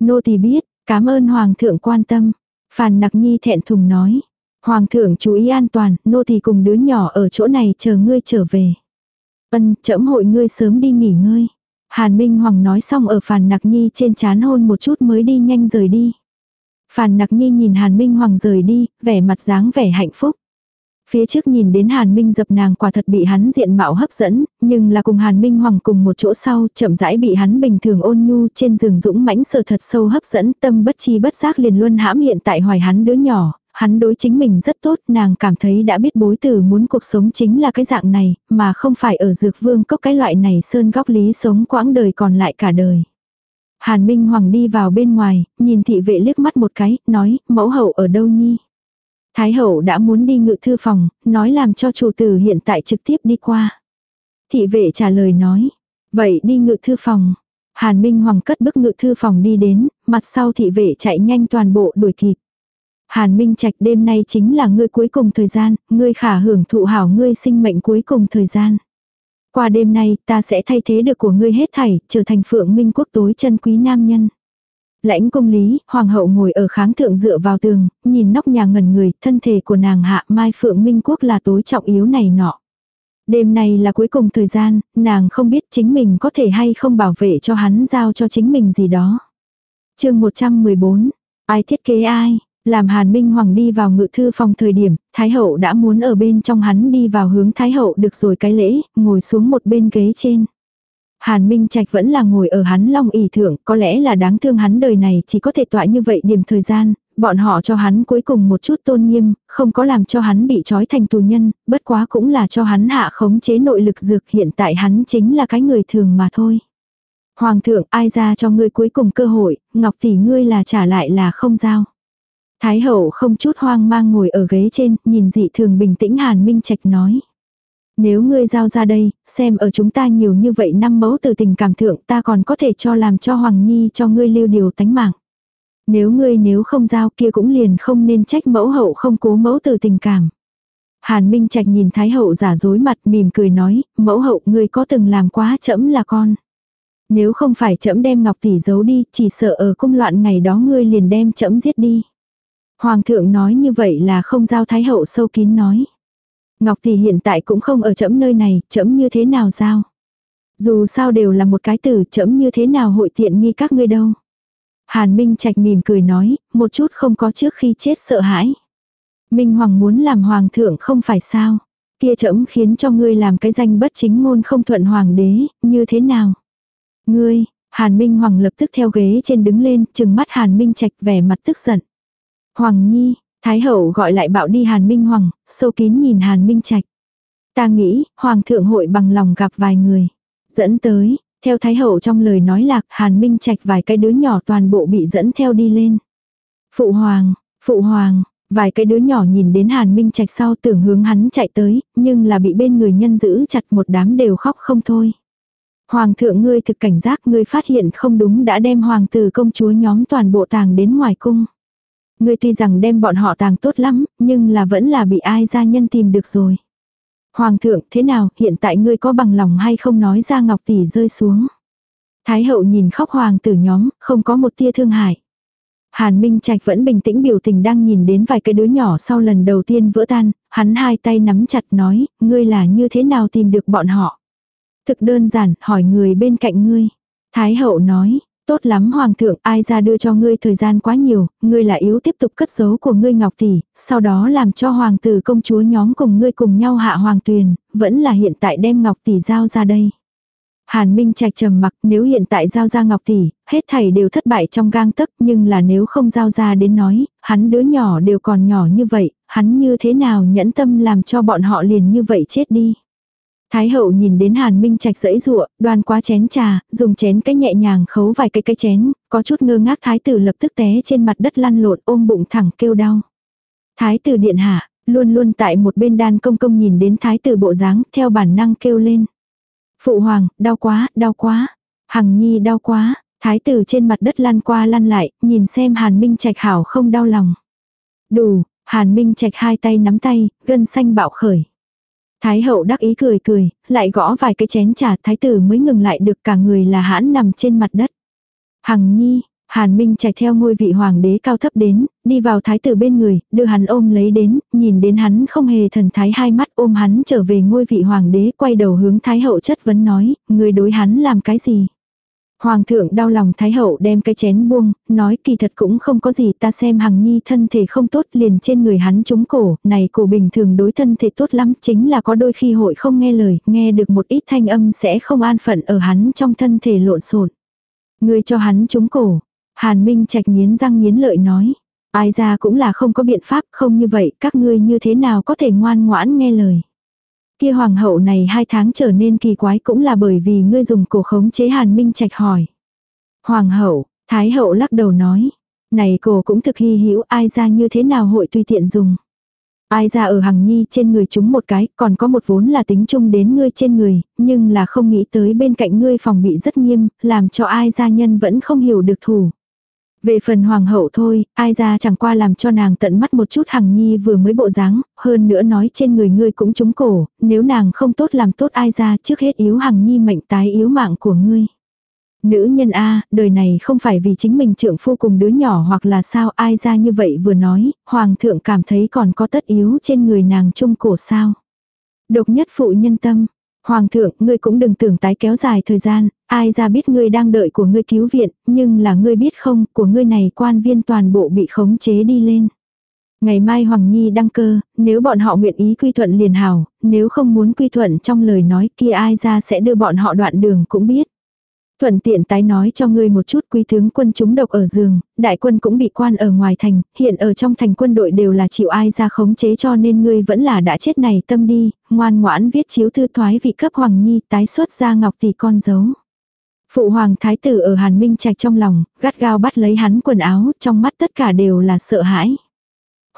Nô tỳ biết, cảm ơn Hoàng thượng quan tâm. Phàn Nặc Nhi thẹn thùng nói, Hoàng thượng chú ý an toàn, nô tỳ cùng đứa nhỏ ở chỗ này chờ ngươi trở về. Ân, trẫm hội ngươi sớm đi nghỉ ngơi. Hàn Minh Hoàng nói xong ở Phàn Nặc Nhi trên chán hôn một chút mới đi nhanh rời đi. Phàn nặc nhi nhìn Hàn Minh Hoàng rời đi, vẻ mặt dáng vẻ hạnh phúc. Phía trước nhìn đến Hàn Minh dập nàng quả thật bị hắn diện mạo hấp dẫn, nhưng là cùng Hàn Minh Hoàng cùng một chỗ sau, chậm rãi bị hắn bình thường ôn nhu trên giường dũng mãnh sờ thật sâu hấp dẫn, tâm bất chi bất giác liền luôn hãm hiện tại hoài hắn đứa nhỏ, hắn đối chính mình rất tốt, nàng cảm thấy đã biết bối tử muốn cuộc sống chính là cái dạng này, mà không phải ở dược vương cốc cái loại này sơn góc lý sống quãng đời còn lại cả đời. Hàn Minh Hoàng đi vào bên ngoài, nhìn thị vệ liếc mắt một cái, nói, mẫu hậu ở đâu nhi? Thái hậu đã muốn đi ngự thư phòng, nói làm cho chủ tử hiện tại trực tiếp đi qua. Thị vệ trả lời nói, vậy đi ngự thư phòng. Hàn Minh Hoàng cất bức ngự thư phòng đi đến, mặt sau thị vệ chạy nhanh toàn bộ đuổi kịp. Hàn Minh Trạch đêm nay chính là ngươi cuối cùng thời gian, ngươi khả hưởng thụ hảo ngươi sinh mệnh cuối cùng thời gian. Qua đêm nay ta sẽ thay thế được của ngươi hết thảy, trở thành phượng minh quốc tối chân quý nam nhân. Lãnh công lý, hoàng hậu ngồi ở kháng thượng dựa vào tường, nhìn nóc nhà ngần người, thân thể của nàng hạ mai phượng minh quốc là tối trọng yếu này nọ. Đêm nay là cuối cùng thời gian, nàng không biết chính mình có thể hay không bảo vệ cho hắn giao cho chính mình gì đó. chương 114, ai thiết kế ai, làm Hàn Minh Hoàng đi vào ngự thư phòng thời điểm, Thái Hậu đã muốn ở bên trong hắn đi vào hướng Thái Hậu được rồi cái lễ, ngồi xuống một bên ghế trên. Hàn Minh Trạch vẫn là ngồi ở hắn long ỷ thượng, có lẽ là đáng thương hắn đời này chỉ có thể tọa như vậy điểm thời gian, bọn họ cho hắn cuối cùng một chút tôn nghiêm, không có làm cho hắn bị trói thành tù nhân, bất quá cũng là cho hắn hạ khống chế nội lực dược hiện tại hắn chính là cái người thường mà thôi. Hoàng thượng ai ra cho ngươi cuối cùng cơ hội, ngọc tỷ ngươi là trả lại là không giao. Thái hậu không chút hoang mang ngồi ở ghế trên, nhìn dị thường bình tĩnh Hàn Minh Trạch nói. Nếu ngươi giao ra đây, xem ở chúng ta nhiều như vậy năm mẫu từ tình cảm thượng ta còn có thể cho làm cho Hoàng Nhi cho ngươi lưu điều tánh mạng. Nếu ngươi nếu không giao kia cũng liền không nên trách mẫu hậu không cố mẫu từ tình cảm. Hàn Minh Trạch nhìn Thái hậu giả dối mặt mỉm cười nói, mẫu hậu ngươi có từng làm quá chậm là con. Nếu không phải chậm đem ngọc tỷ giấu đi, chỉ sợ ở cung loạn ngày đó ngươi liền đem chậm giết đi. Hoàng thượng nói như vậy là không giao thái hậu sâu kín nói. Ngọc tỷ hiện tại cũng không ở chấm nơi này, chấm như thế nào giao. Dù sao đều là một cái tử chấm như thế nào hội tiện nghi các ngươi đâu. Hàn Minh Trạch mỉm cười nói, một chút không có trước khi chết sợ hãi. Minh Hoàng muốn làm hoàng thượng không phải sao. Kia chấm khiến cho ngươi làm cái danh bất chính ngôn không thuận hoàng đế, như thế nào? Ngươi, Hàn Minh Hoàng lập tức theo ghế trên đứng lên, chừng mắt Hàn Minh Trạch vẻ mặt tức giận. Hoàng Nhi, Thái hậu gọi lại bạo đi Hàn Minh Hoàng, sâu kín nhìn Hàn Minh Trạch. Ta nghĩ, Hoàng thượng hội bằng lòng gặp vài người. Dẫn tới, theo Thái hậu trong lời nói lạc Hàn Minh Trạch vài cái đứa nhỏ toàn bộ bị dẫn theo đi lên. Phụ Hoàng, Phụ Hoàng, vài cái đứa nhỏ nhìn đến Hàn Minh Trạch sau tưởng hướng hắn chạy tới, nhưng là bị bên người nhân giữ chặt một đám đều khóc không thôi. Hoàng thượng ngươi thực cảnh giác ngươi phát hiện không đúng đã đem hoàng tử công chúa nhóm toàn bộ tàng đến ngoài cung. Ngươi tuy rằng đem bọn họ tàng tốt lắm, nhưng là vẫn là bị ai gia nhân tìm được rồi. Hoàng thượng, thế nào, hiện tại ngươi có bằng lòng hay không nói ra ngọc tỷ rơi xuống. Thái hậu nhìn khóc hoàng tử nhóm, không có một tia thương hại. Hàn Minh Trạch vẫn bình tĩnh biểu tình đang nhìn đến vài cái đứa nhỏ sau lần đầu tiên vỡ tan, hắn hai tay nắm chặt nói, ngươi là như thế nào tìm được bọn họ. Thực đơn giản, hỏi người bên cạnh ngươi. Thái hậu nói, Tốt lắm hoàng thượng, ai ra đưa cho ngươi thời gian quá nhiều, ngươi là yếu tiếp tục cất giấu của ngươi ngọc tỷ, sau đó làm cho hoàng tử công chúa nhóm cùng ngươi cùng nhau hạ hoàng tuyền, vẫn là hiện tại đem ngọc tỷ giao ra đây. Hàn Minh Trạch trầm mặc, nếu hiện tại giao ra ngọc tỷ, hết thảy đều thất bại trong gang tấc, nhưng là nếu không giao ra đến nói, hắn đứa nhỏ đều còn nhỏ như vậy, hắn như thế nào nhẫn tâm làm cho bọn họ liền như vậy chết đi. Thái hậu nhìn đến Hàn Minh Trạch dẫy rụa, đoan quá chén trà, dùng chén cái nhẹ nhàng khấu vài cái cái chén, có chút ngơ ngác thái tử lập tức té trên mặt đất lăn lộn ôm bụng thẳng kêu đau. Thái tử điện hạ, luôn luôn tại một bên đan công công nhìn đến thái tử bộ dáng, theo bản năng kêu lên. Phụ hoàng, đau quá, đau quá. Hằng nhi đau quá, thái tử trên mặt đất lăn qua lăn lại, nhìn xem Hàn Minh Trạch hảo không đau lòng. Đủ, Hàn Minh Trạch hai tay nắm tay, gân xanh bạo khởi. Thái hậu đắc ý cười cười, lại gõ vài cái chén trà thái tử mới ngừng lại được cả người là hãn nằm trên mặt đất. Hằng nhi, Hàn Minh chạy theo ngôi vị hoàng đế cao thấp đến, đi vào thái tử bên người, đưa hắn ôm lấy đến, nhìn đến hắn không hề thần thái hai mắt ôm hắn trở về ngôi vị hoàng đế, quay đầu hướng thái hậu chất vấn nói, người đối hắn làm cái gì. Hoàng thượng đau lòng Thái Hậu đem cái chén buông, nói kỳ thật cũng không có gì ta xem Hằng Nhi thân thể không tốt liền trên người hắn trúng cổ, này cổ bình thường đối thân thể tốt lắm chính là có đôi khi hội không nghe lời, nghe được một ít thanh âm sẽ không an phận ở hắn trong thân thể lộn xộn. Người cho hắn trúng cổ, Hàn Minh Trạch nghiến răng nghiến lợi nói, ai ra cũng là không có biện pháp không như vậy các ngươi như thế nào có thể ngoan ngoãn nghe lời kia hoàng hậu này hai tháng trở nên kỳ quái cũng là bởi vì ngươi dùng cổ khống chế hàn minh trạch hỏi. Hoàng hậu, thái hậu lắc đầu nói. Này cổ cũng thực hy hữu ai ra như thế nào hội tùy tiện dùng. Ai ra ở hằng nhi trên người chúng một cái, còn có một vốn là tính chung đến ngươi trên người, nhưng là không nghĩ tới bên cạnh ngươi phòng bị rất nghiêm, làm cho ai gia nhân vẫn không hiểu được thủ. Về phần hoàng hậu thôi, ai ra chẳng qua làm cho nàng tận mắt một chút hằng nhi vừa mới bộ dáng, hơn nữa nói trên người ngươi cũng trúng cổ, nếu nàng không tốt làm tốt ai ra trước hết yếu hằng nhi mệnh tái yếu mạng của ngươi. Nữ nhân A, đời này không phải vì chính mình trượng phu cùng đứa nhỏ hoặc là sao ai ra như vậy vừa nói, hoàng thượng cảm thấy còn có tất yếu trên người nàng trung cổ sao. Độc nhất phụ nhân tâm, Hoàng thượng, ngươi cũng đừng tưởng tái kéo dài thời gian, ai ra biết ngươi đang đợi của ngươi cứu viện, nhưng là ngươi biết không, của ngươi này quan viên toàn bộ bị khống chế đi lên. Ngày mai Hoàng Nhi đăng cơ, nếu bọn họ nguyện ý quy thuận liền hào, nếu không muốn quy thuận trong lời nói kia ai ra sẽ đưa bọn họ đoạn đường cũng biết. Thuận tiện tái nói cho ngươi một chút quý tướng quân chúng độc ở giường, đại quân cũng bị quan ở ngoài thành, hiện ở trong thành quân đội đều là chịu ai ra khống chế cho nên ngươi vẫn là đã chết này tâm đi, ngoan ngoãn viết chiếu thư thoái vị cấp hoàng nhi tái xuất ra ngọc tỷ con dấu. Phụ hoàng thái tử ở Hàn Minh Trạch trong lòng, gắt gao bắt lấy hắn quần áo, trong mắt tất cả đều là sợ hãi.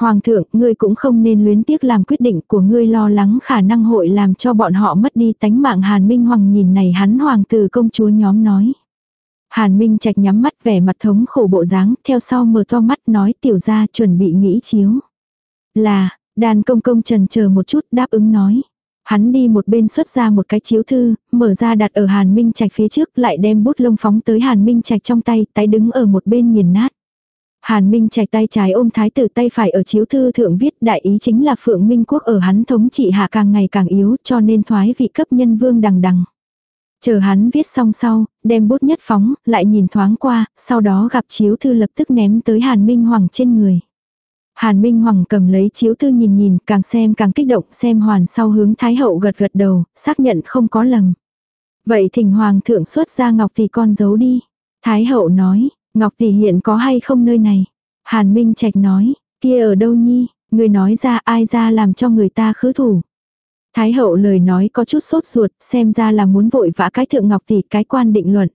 Hoàng thượng, ngươi cũng không nên luyến tiếc làm quyết định của ngươi lo lắng khả năng hội làm cho bọn họ mất đi tánh mạng Hàn Minh Hoàng nhìn này hắn hoàng tử công chúa nhóm nói. Hàn Minh Trạch nhắm mắt vẻ mặt thống khổ bộ dáng, theo sau mở to mắt nói tiểu ra chuẩn bị nghĩ chiếu. Là, đàn công công trần chờ một chút đáp ứng nói. Hắn đi một bên xuất ra một cái chiếu thư, mở ra đặt ở Hàn Minh Trạch phía trước lại đem bút lông phóng tới Hàn Minh Trạch trong tay, tái đứng ở một bên nghiền nát. Hàn Minh Trạch tay trái ôm thái tử tay phải ở chiếu thư thượng viết đại ý chính là Phượng Minh Quốc ở hắn thống trị hạ càng ngày càng yếu cho nên thoái vị cấp nhân vương đằng đằng. Chờ hắn viết xong sau, đem bút nhất phóng, lại nhìn thoáng qua, sau đó gặp chiếu thư lập tức ném tới Hàn Minh Hoàng trên người. Hàn Minh Hoàng cầm lấy chiếu thư nhìn nhìn, càng xem càng kích động, xem hoàn sau hướng Thái Hậu gật gật đầu, xác nhận không có lầm. Vậy thỉnh Hoàng thượng xuất ra ngọc thì con giấu đi. Thái Hậu nói, Ngọc tỷ hiện có hay không nơi này? Hàn Minh Trạch nói, kia ở đâu nhi? Người nói ra ai ra làm cho người ta khứ thủ. Thái hậu lời nói có chút sốt ruột, xem ra là muốn vội vã cái thượng ngọc tỷ cái quan định luận.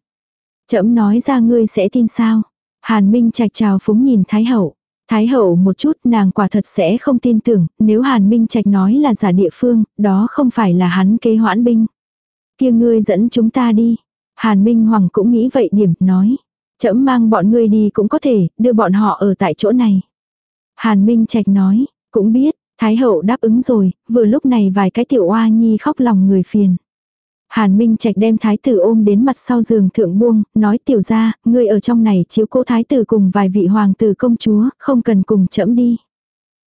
Chậm nói ra ngươi sẽ tin sao? Hàn Minh Trạch chào phúng nhìn Thái hậu. Thái hậu một chút nàng quả thật sẽ không tin tưởng, nếu Hàn Minh Trạch nói là giả địa phương, đó không phải là hắn kế hoãn binh. Kia ngươi dẫn chúng ta đi. Hàn Minh Hoàng cũng nghĩ vậy điểm, nói. Chậm mang bọn ngươi đi cũng có thể, đưa bọn họ ở tại chỗ này. Hàn Minh Trạch nói, cũng biết, Thái hậu đáp ứng rồi, vừa lúc này vài cái tiểu oa nhi khóc lòng người phiền. Hàn Minh Trạch đem thái tử ôm đến mặt sau giường thượng buông, nói tiểu ra, ngươi ở trong này chiếu cố thái tử cùng vài vị hoàng tử công chúa, không cần cùng chậm đi.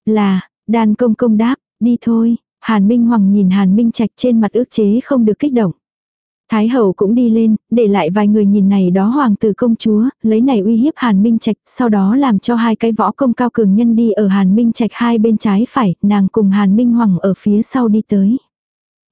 Là, đàn công công đáp, đi thôi, Hàn Minh Hoàng nhìn Hàn Minh Trạch trên mặt ước chế không được kích động. Thái hậu cũng đi lên, để lại vài người nhìn này đó hoàng tử công chúa, lấy này uy hiếp Hàn Minh Trạch, sau đó làm cho hai cái võ công cao cường nhân đi ở Hàn Minh Trạch hai bên trái phải, nàng cùng Hàn Minh Hoàng ở phía sau đi tới.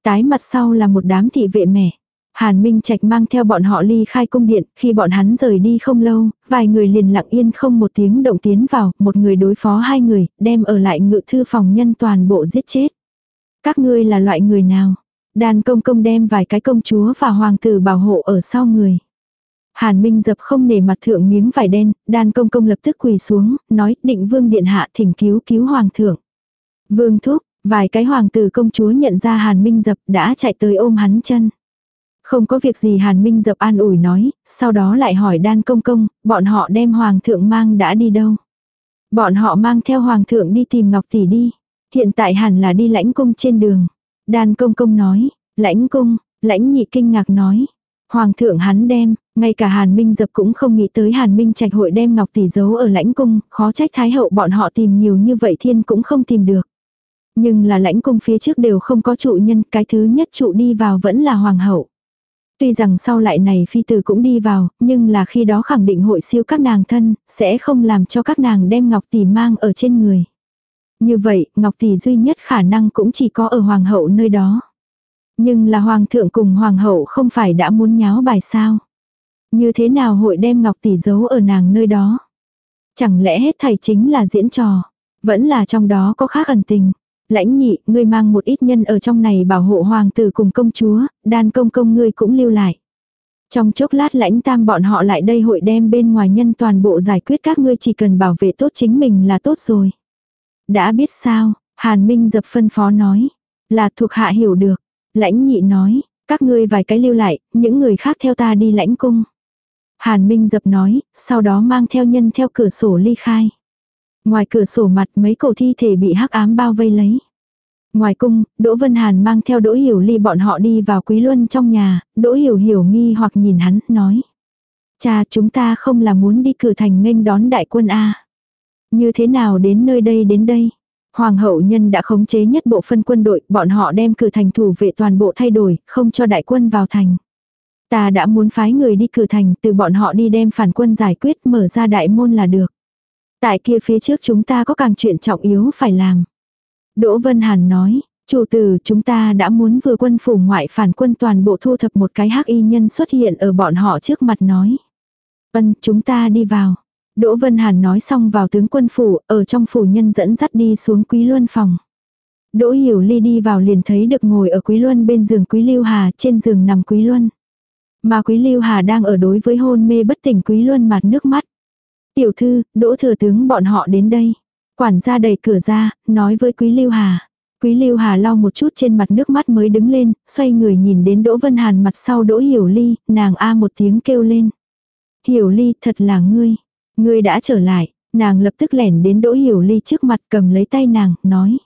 Tái mặt sau là một đám thị vệ mẹ. Hàn Minh Trạch mang theo bọn họ ly khai cung điện, khi bọn hắn rời đi không lâu, vài người liền lặng yên không một tiếng động tiến vào, một người đối phó hai người, đem ở lại ngự thư phòng nhân toàn bộ giết chết. Các ngươi là loại người nào? Đan công công đem vài cái công chúa và hoàng tử bảo hộ ở sau người. Hàn Minh dập không nể mặt thượng miếng vải đen, đan công công lập tức quỳ xuống, nói định vương điện hạ thỉnh cứu cứu hoàng thượng. Vương thúc, vài cái hoàng tử công chúa nhận ra Hàn Minh dập đã chạy tới ôm hắn chân. Không có việc gì Hàn Minh dập an ủi nói, sau đó lại hỏi đan công công, bọn họ đem hoàng thượng mang đã đi đâu. Bọn họ mang theo hoàng thượng đi tìm Ngọc Tỷ đi. Hiện tại hẳn là đi lãnh cung trên đường. Đan công công nói, lãnh cung, lãnh nhị kinh ngạc nói. Hoàng thượng hắn đem, ngay cả Hàn Minh dập cũng không nghĩ tới Hàn Minh trạch hội đem Ngọc Tỷ giấu ở lãnh cung, khó trách Thái hậu bọn họ tìm nhiều như vậy thiên cũng không tìm được. Nhưng là lãnh cung phía trước đều không có trụ nhân, cái thứ nhất trụ đi vào vẫn là Hoàng hậu. Tuy rằng sau lại này phi tử cũng đi vào, nhưng là khi đó khẳng định hội siêu các nàng thân, sẽ không làm cho các nàng đem Ngọc Tỷ mang ở trên người. Như vậy, Ngọc Tỷ duy nhất khả năng cũng chỉ có ở Hoàng hậu nơi đó. Nhưng là Hoàng thượng cùng Hoàng hậu không phải đã muốn nháo bài sao. Như thế nào hội đem Ngọc Tỷ giấu ở nàng nơi đó. Chẳng lẽ hết thầy chính là diễn trò. Vẫn là trong đó có khác ẩn tình. Lãnh nhị, ngươi mang một ít nhân ở trong này bảo hộ hoàng tử cùng công chúa, đan công công ngươi cũng lưu lại. Trong chốc lát lãnh tam bọn họ lại đây hội đem bên ngoài nhân toàn bộ giải quyết các ngươi chỉ cần bảo vệ tốt chính mình là tốt rồi. Đã biết sao, Hàn Minh dập phân phó nói. Là thuộc hạ hiểu được. Lãnh nhị nói, các ngươi vài cái lưu lại, những người khác theo ta đi lãnh cung. Hàn Minh dập nói, sau đó mang theo nhân theo cửa sổ ly khai. Ngoài cửa sổ mặt mấy cổ thi thể bị hắc ám bao vây lấy. Ngoài cung, Đỗ Vân Hàn mang theo Đỗ Hiểu Ly bọn họ đi vào Quý Luân trong nhà, Đỗ Hiểu Hiểu nghi hoặc nhìn hắn, nói. Cha chúng ta không là muốn đi cử thành nghênh đón đại quân A. Như thế nào đến nơi đây đến đây? Hoàng hậu nhân đã khống chế nhất bộ phân quân đội, bọn họ đem cử thành thủ vệ toàn bộ thay đổi, không cho đại quân vào thành. Ta đã muốn phái người đi cử thành, từ bọn họ đi đem phản quân giải quyết mở ra đại môn là được. Tại kia phía trước chúng ta có càng chuyện trọng yếu phải làm. Đỗ Vân Hàn nói, chủ tử chúng ta đã muốn vừa quân phủ ngoại phản quân toàn bộ thu thập một cái hắc y nhân xuất hiện ở bọn họ trước mặt nói. Vân chúng ta đi vào. Đỗ Vân Hàn nói xong vào tướng quân phủ, ở trong phủ nhân dẫn dắt đi xuống Quý Luân phòng. Đỗ Hiểu Ly đi vào liền thấy được ngồi ở Quý Luân bên giường Quý Lưu Hà, trên giường nằm Quý Luân. Mà Quý Lưu Hà đang ở đối với hôn mê bất tỉnh Quý Luân mặt nước mắt. Tiểu thư, Đỗ thừa tướng bọn họ đến đây. Quản gia đẩy cửa ra, nói với Quý Lưu Hà. Quý Lưu Hà lau một chút trên mặt nước mắt mới đứng lên, xoay người nhìn đến Đỗ Vân Hàn mặt sau Đỗ Hiểu Ly, nàng a một tiếng kêu lên. Hiểu Ly, thật là ngươi. Ngươi đã trở lại, nàng lập tức lẻn đến Đỗ Hiểu Ly trước mặt cầm lấy tay nàng, nói.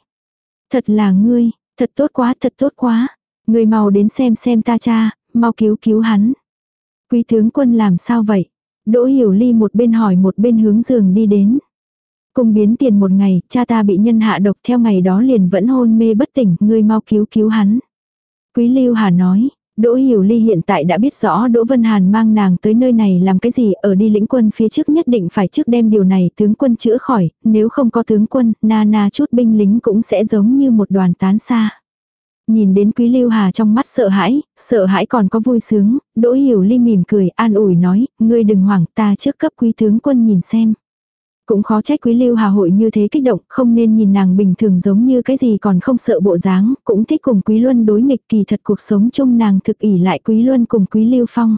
Thật là ngươi, thật tốt quá, thật tốt quá. Ngươi mau đến xem xem ta cha, mau cứu cứu hắn. Quý tướng quân làm sao vậy? Đỗ Hiểu Ly một bên hỏi một bên hướng giường đi đến. Cùng biến tiền một ngày, cha ta bị nhân hạ độc theo ngày đó liền vẫn hôn mê bất tỉnh, ngươi mau cứu cứu hắn. Quý Lưu Hà nói, Đỗ Hiểu Ly hiện tại đã biết rõ Đỗ Vân Hàn mang nàng tới nơi này làm cái gì, ở đi lĩnh quân phía trước nhất định phải trước đem điều này tướng quân chữa khỏi, nếu không có tướng quân, na na chút binh lính cũng sẽ giống như một đoàn tán xa. Nhìn đến Quý Lưu Hà trong mắt sợ hãi, sợ hãi còn có vui sướng, Đỗ Hiểu Ly mỉm cười an ủi nói, ngươi đừng hoảng ta trước cấp quý tướng quân nhìn xem. Cũng khó trách quý lưu hà hội như thế kích động, không nên nhìn nàng bình thường giống như cái gì còn không sợ bộ dáng, cũng thích cùng quý luân đối nghịch kỳ thật cuộc sống chung nàng thực ỉ lại quý luân cùng quý lưu phong.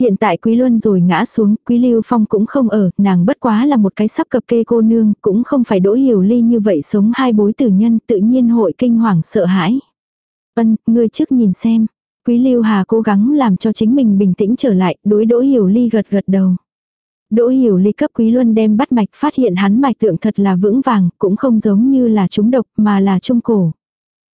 Hiện tại quý luân rồi ngã xuống, quý lưu phong cũng không ở, nàng bất quá là một cái sắp cập kê cô nương, cũng không phải đỗ hiểu ly như vậy sống hai bối tử nhân tự nhiên hội kinh hoàng sợ hãi. Ân, ngươi trước nhìn xem. Quý lưu hà cố gắng làm cho chính mình bình tĩnh trở lại, đối đỗ hiểu ly gật gật đầu. Đỗ hiểu ly cấp quý luân đem bắt mạch phát hiện hắn mạch tượng thật là vững vàng, cũng không giống như là trúng độc mà là trung cổ.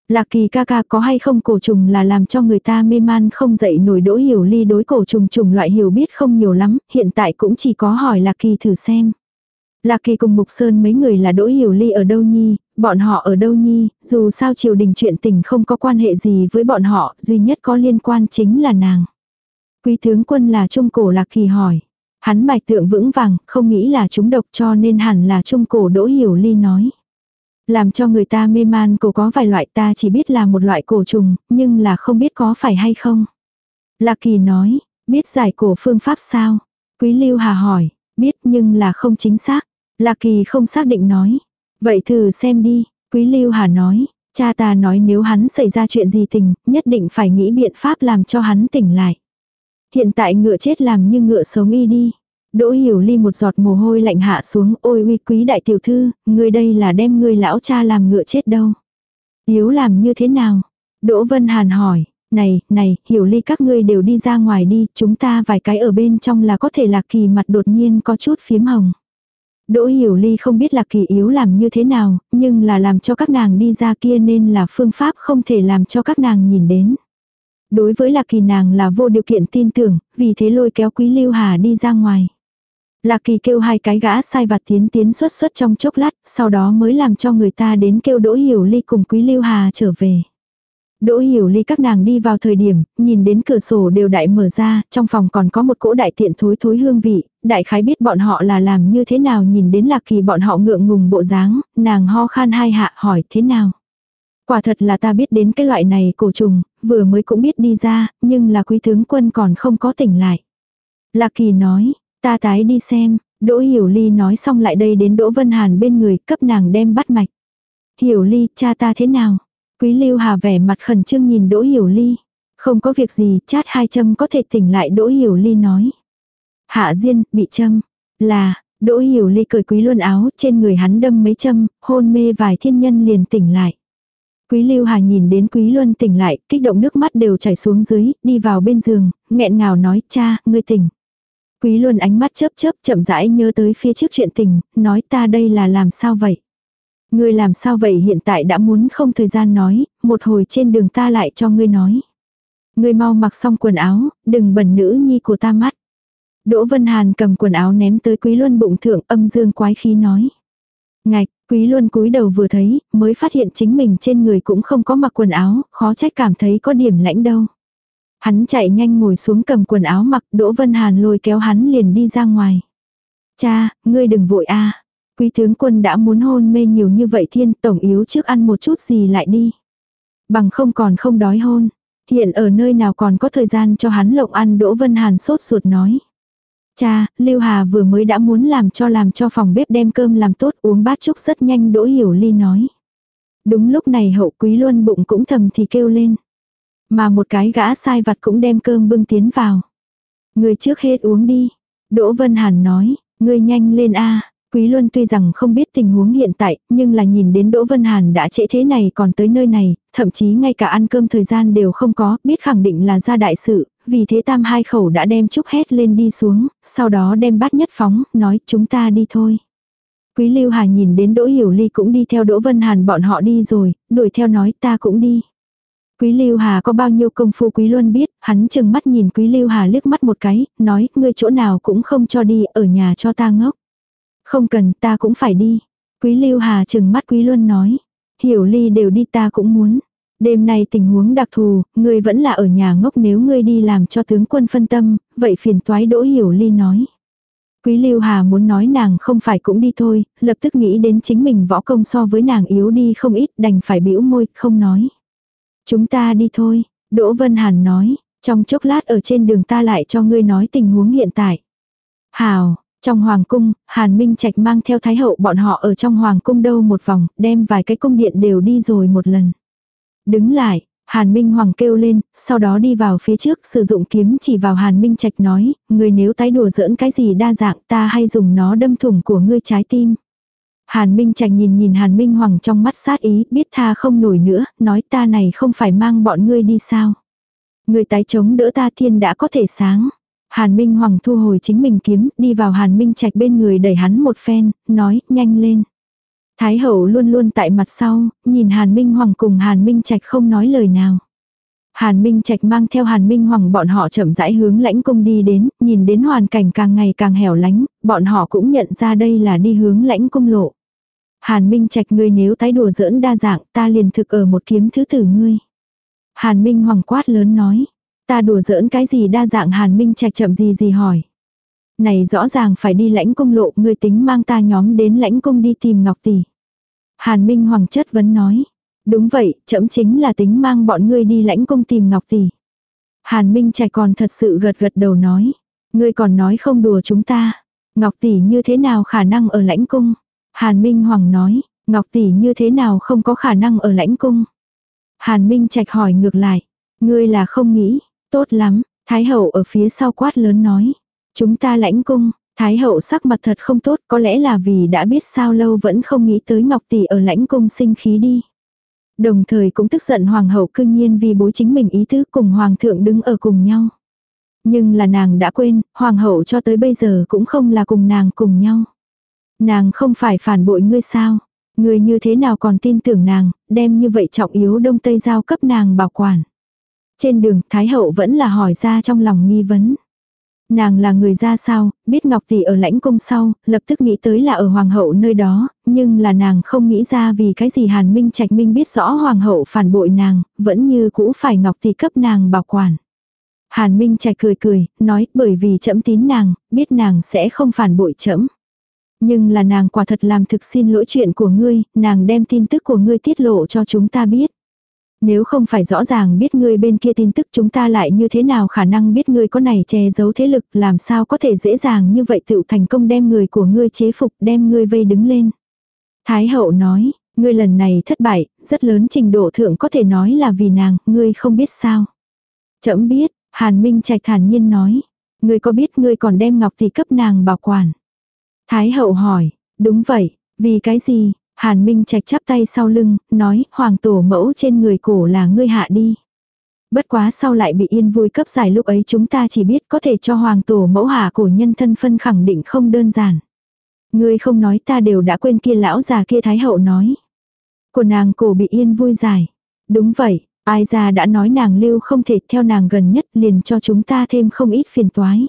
Lạc kỳ ca ca có hay không cổ trùng là làm cho người ta mê man không dậy nổi đỗ hiểu ly đối cổ trùng trùng loại hiểu biết không nhiều lắm, hiện tại cũng chỉ có hỏi lạc kỳ thử xem. Lạc kỳ cùng Mục Sơn mấy người là đỗ hiểu ly ở đâu nhi, bọn họ ở đâu nhi, dù sao triều đình chuyện tình không có quan hệ gì với bọn họ, duy nhất có liên quan chính là nàng. Quý tướng quân là trung cổ lạc kỳ hỏi. Hắn mạch tượng vững vàng, không nghĩ là chúng độc cho nên hẳn là trung cổ đỗ hiểu ly nói. Làm cho người ta mê man cổ có vài loại ta chỉ biết là một loại cổ trùng, nhưng là không biết có phải hay không. Lạc kỳ nói, biết giải cổ phương pháp sao? Quý lưu hà hỏi, biết nhưng là không chính xác. Lạc kỳ không xác định nói. Vậy thử xem đi, quý lưu hà nói, Cha ta nói nếu hắn xảy ra chuyện gì tình, nhất định phải nghĩ biện pháp làm cho hắn tỉnh lại. Hiện tại ngựa chết làm như ngựa sống y đi. Đỗ hiểu ly một giọt mồ hôi lạnh hạ xuống, ôi uy quý đại tiểu thư, người đây là đem người lão cha làm ngựa chết đâu. Yếu làm như thế nào? Đỗ Vân Hàn hỏi, này, này, hiểu ly các ngươi đều đi ra ngoài đi, chúng ta vài cái ở bên trong là có thể lạc kỳ mặt đột nhiên có chút phiếm hồng. Đỗ hiểu ly không biết lạc kỳ yếu làm như thế nào, nhưng là làm cho các nàng đi ra kia nên là phương pháp không thể làm cho các nàng nhìn đến. Đối với lạc kỳ nàng là vô điều kiện tin tưởng, vì thế lôi kéo quý lưu hà đi ra ngoài. Lạc kỳ kêu hai cái gã sai vặt tiến tiến xuất xuất trong chốc lát, sau đó mới làm cho người ta đến kêu đỗ hiểu ly cùng quý lưu hà trở về. Đỗ hiểu ly các nàng đi vào thời điểm, nhìn đến cửa sổ đều đại mở ra, trong phòng còn có một cỗ đại tiện thối thối hương vị, đại khái biết bọn họ là làm như thế nào nhìn đến lạc kỳ bọn họ ngượng ngùng bộ dáng, nàng ho khan hai hạ hỏi thế nào. Quả thật là ta biết đến cái loại này cổ trùng, vừa mới cũng biết đi ra, nhưng là quý tướng quân còn không có tỉnh lại. Lạc kỳ nói, ta tái đi xem, Đỗ Hiểu Ly nói xong lại đây đến Đỗ Vân Hàn bên người cấp nàng đem bắt mạch. Hiểu Ly, cha ta thế nào? Quý Lưu Hà vẻ mặt khẩn trương nhìn Đỗ Hiểu Ly. Không có việc gì, chát hai châm có thể tỉnh lại Đỗ Hiểu Ly nói. Hạ Diên, bị châm. Là, Đỗ Hiểu Ly cởi quý luân áo, trên người hắn đâm mấy châm, hôn mê vài thiên nhân liền tỉnh lại. Quý Lưu Hà nhìn đến Quý Luân tỉnh lại, kích động nước mắt đều chảy xuống dưới, đi vào bên giường, nghẹn ngào nói, cha, ngươi tỉnh. Quý Luân ánh mắt chớp chớp chậm rãi nhớ tới phía trước chuyện tình, nói ta đây là làm sao vậy? Ngươi làm sao vậy hiện tại đã muốn không thời gian nói, một hồi trên đường ta lại cho ngươi nói. Ngươi mau mặc xong quần áo, đừng bẩn nữ nhi của ta mắt. Đỗ Vân Hàn cầm quần áo ném tới Quý Luân bụng thượng âm dương quái khí nói. Ngạch, Quý luôn cúi đầu vừa thấy, mới phát hiện chính mình trên người cũng không có mặc quần áo, khó trách cảm thấy có điểm lãnh đâu. Hắn chạy nhanh ngồi xuống cầm quần áo mặc, Đỗ Vân Hàn lôi kéo hắn liền đi ra ngoài. Cha, ngươi đừng vội a Quý tướng quân đã muốn hôn mê nhiều như vậy thiên tổng yếu trước ăn một chút gì lại đi. Bằng không còn không đói hôn. Hiện ở nơi nào còn có thời gian cho hắn lộng ăn Đỗ Vân Hàn sốt ruột nói. Cha, Lưu Hà vừa mới đã muốn làm cho làm cho phòng bếp đem cơm làm tốt uống bát chúc rất nhanh Đỗ Hiểu Ly nói. Đúng lúc này hậu quý luân bụng cũng thầm thì kêu lên. Mà một cái gã sai vặt cũng đem cơm bưng tiến vào. Người trước hết uống đi. Đỗ Vân Hàn nói, người nhanh lên a Quý Luân tuy rằng không biết tình huống hiện tại, nhưng là nhìn đến Đỗ Vân Hàn đã trễ thế này còn tới nơi này, thậm chí ngay cả ăn cơm thời gian đều không có, biết khẳng định là ra đại sự, vì thế tam hai khẩu đã đem chúc hét lên đi xuống, sau đó đem bát nhất phóng, nói chúng ta đi thôi. Quý Lưu Hà nhìn đến Đỗ Hiểu Ly cũng đi theo Đỗ Vân Hàn bọn họ đi rồi, đuổi theo nói ta cũng đi. Quý Lưu Hà có bao nhiêu công phu Quý Luân biết, hắn chừng mắt nhìn Quý Lưu Hà liếc mắt một cái, nói, ngươi chỗ nào cũng không cho đi, ở nhà cho ta ngốc. Không cần, ta cũng phải đi. Quý Lưu Hà chừng mắt Quý Luân nói, hiểu ly đều đi ta cũng muốn. Đêm nay tình huống đặc thù, ngươi vẫn là ở nhà ngốc nếu ngươi đi làm cho tướng quân phân tâm, vậy phiền toái đỗ hiểu ly nói. Quý Lưu Hà muốn nói nàng không phải cũng đi thôi, lập tức nghĩ đến chính mình võ công so với nàng yếu đi không ít đành phải bĩu môi, không nói. Chúng ta đi thôi, Đỗ Vân Hàn nói, trong chốc lát ở trên đường ta lại cho ngươi nói tình huống hiện tại. Hào, trong hoàng cung, Hàn Minh Trạch mang theo thái hậu bọn họ ở trong hoàng cung đâu một vòng, đem vài cái cung điện đều đi rồi một lần. Đứng lại, Hàn Minh Hoàng kêu lên, sau đó đi vào phía trước sử dụng kiếm chỉ vào Hàn Minh Trạch nói, người nếu tái đùa giỡn cái gì đa dạng ta hay dùng nó đâm thủng của ngươi trái tim. Hàn Minh Trạch nhìn nhìn Hàn Minh Hoàng trong mắt sát ý, biết tha không nổi nữa, nói ta này không phải mang bọn ngươi đi sao. Người tái chống đỡ ta thiên đã có thể sáng. Hàn Minh Hoàng thu hồi chính mình kiếm, đi vào Hàn Minh Trạch bên người đẩy hắn một phen, nói, nhanh lên. Thái hậu luôn luôn tại mặt sau, nhìn Hàn Minh Hoàng cùng Hàn Minh Trạch không nói lời nào. Hàn Minh Trạch mang theo Hàn Minh Hoàng bọn họ chậm rãi hướng lãnh cung đi đến, nhìn đến hoàn cảnh càng ngày càng hẻo lánh, bọn họ cũng nhận ra đây là đi hướng lãnh cung lộ. Hàn Minh Trạch ngươi nếu tái đùa giỡn đa dạng ta liền thực ở một kiếm thứ tử ngươi. Hàn Minh Hoàng quát lớn nói. Ta đùa giỡn cái gì đa dạng Hàn Minh Trạch chậm gì gì hỏi. Này rõ ràng phải đi lãnh cung lộ ngươi tính mang ta nhóm đến lãnh cung đi tìm Ngọc Tỷ. Hàn Minh Hoàng chất vấn nói. Đúng vậy, chậm chính là tính mang bọn ngươi đi lãnh cung tìm Ngọc Tỷ. Hàn Minh Trạch còn thật sự gật gật đầu nói. Ngươi còn nói không đùa chúng ta. Ngọc Tỷ như thế nào khả năng ở lãnh cung. Hàn Minh Hoàng nói, Ngọc tỷ như thế nào không có khả năng ở lãnh cung? Hàn Minh Trạch hỏi ngược lại. Ngươi là không nghĩ, tốt lắm, Thái hậu ở phía sau quát lớn nói. Chúng ta lãnh cung, Thái hậu sắc mặt thật không tốt có lẽ là vì đã biết sao lâu vẫn không nghĩ tới Ngọc Tỷ ở lãnh cung sinh khí đi. Đồng thời cũng tức giận hoàng hậu cương nhiên vì bố chính mình ý tứ cùng hoàng thượng đứng ở cùng nhau. Nhưng là nàng đã quên, hoàng hậu cho tới bây giờ cũng không là cùng nàng cùng nhau. Nàng không phải phản bội ngươi sao? Ngươi như thế nào còn tin tưởng nàng, đem như vậy trọng yếu đông tây giao cấp nàng bảo quản. Trên đường, Thái hậu vẫn là hỏi ra trong lòng nghi vấn. Nàng là người ra sao, biết Ngọc Tỷ ở lãnh cung sau, lập tức nghĩ tới là ở Hoàng hậu nơi đó, nhưng là nàng không nghĩ ra vì cái gì Hàn Minh Trạch Minh biết rõ Hoàng hậu phản bội nàng, vẫn như cũ phải Ngọc Tỷ cấp nàng bảo quản. Hàn Minh Trạch cười cười, nói bởi vì chậm tín nàng, biết nàng sẽ không phản bội chậm. Nhưng là nàng quả thật làm thực xin lỗi chuyện của ngươi, nàng đem tin tức của ngươi tiết lộ cho chúng ta biết. Nếu không phải rõ ràng biết ngươi bên kia tin tức chúng ta lại như thế nào khả năng biết ngươi có này che giấu thế lực làm sao có thể dễ dàng như vậy tự thành công đem người của ngươi chế phục đem ngươi vây đứng lên. Thái hậu nói, ngươi lần này thất bại, rất lớn trình độ thượng có thể nói là vì nàng, ngươi không biết sao. Chậm biết, Hàn Minh Trạch thản nhiên nói, ngươi có biết ngươi còn đem ngọc thì cấp nàng bảo quản. Thái hậu hỏi, đúng vậy, vì cái gì, Hàn Minh Trạch chắp tay sau lưng, nói, hoàng tổ mẫu trên người cổ là ngươi hạ đi. Bất quá sau lại bị yên vui cấp giải lúc ấy chúng ta chỉ biết có thể cho hoàng tổ mẫu hạ cổ nhân thân phân khẳng định không đơn giản. Ngươi không nói ta đều đã quên kia lão già kia thái hậu nói. Của nàng cổ bị yên vui giải. Đúng vậy, ai ra đã nói nàng lưu không thể theo nàng gần nhất liền cho chúng ta thêm không ít phiền toái.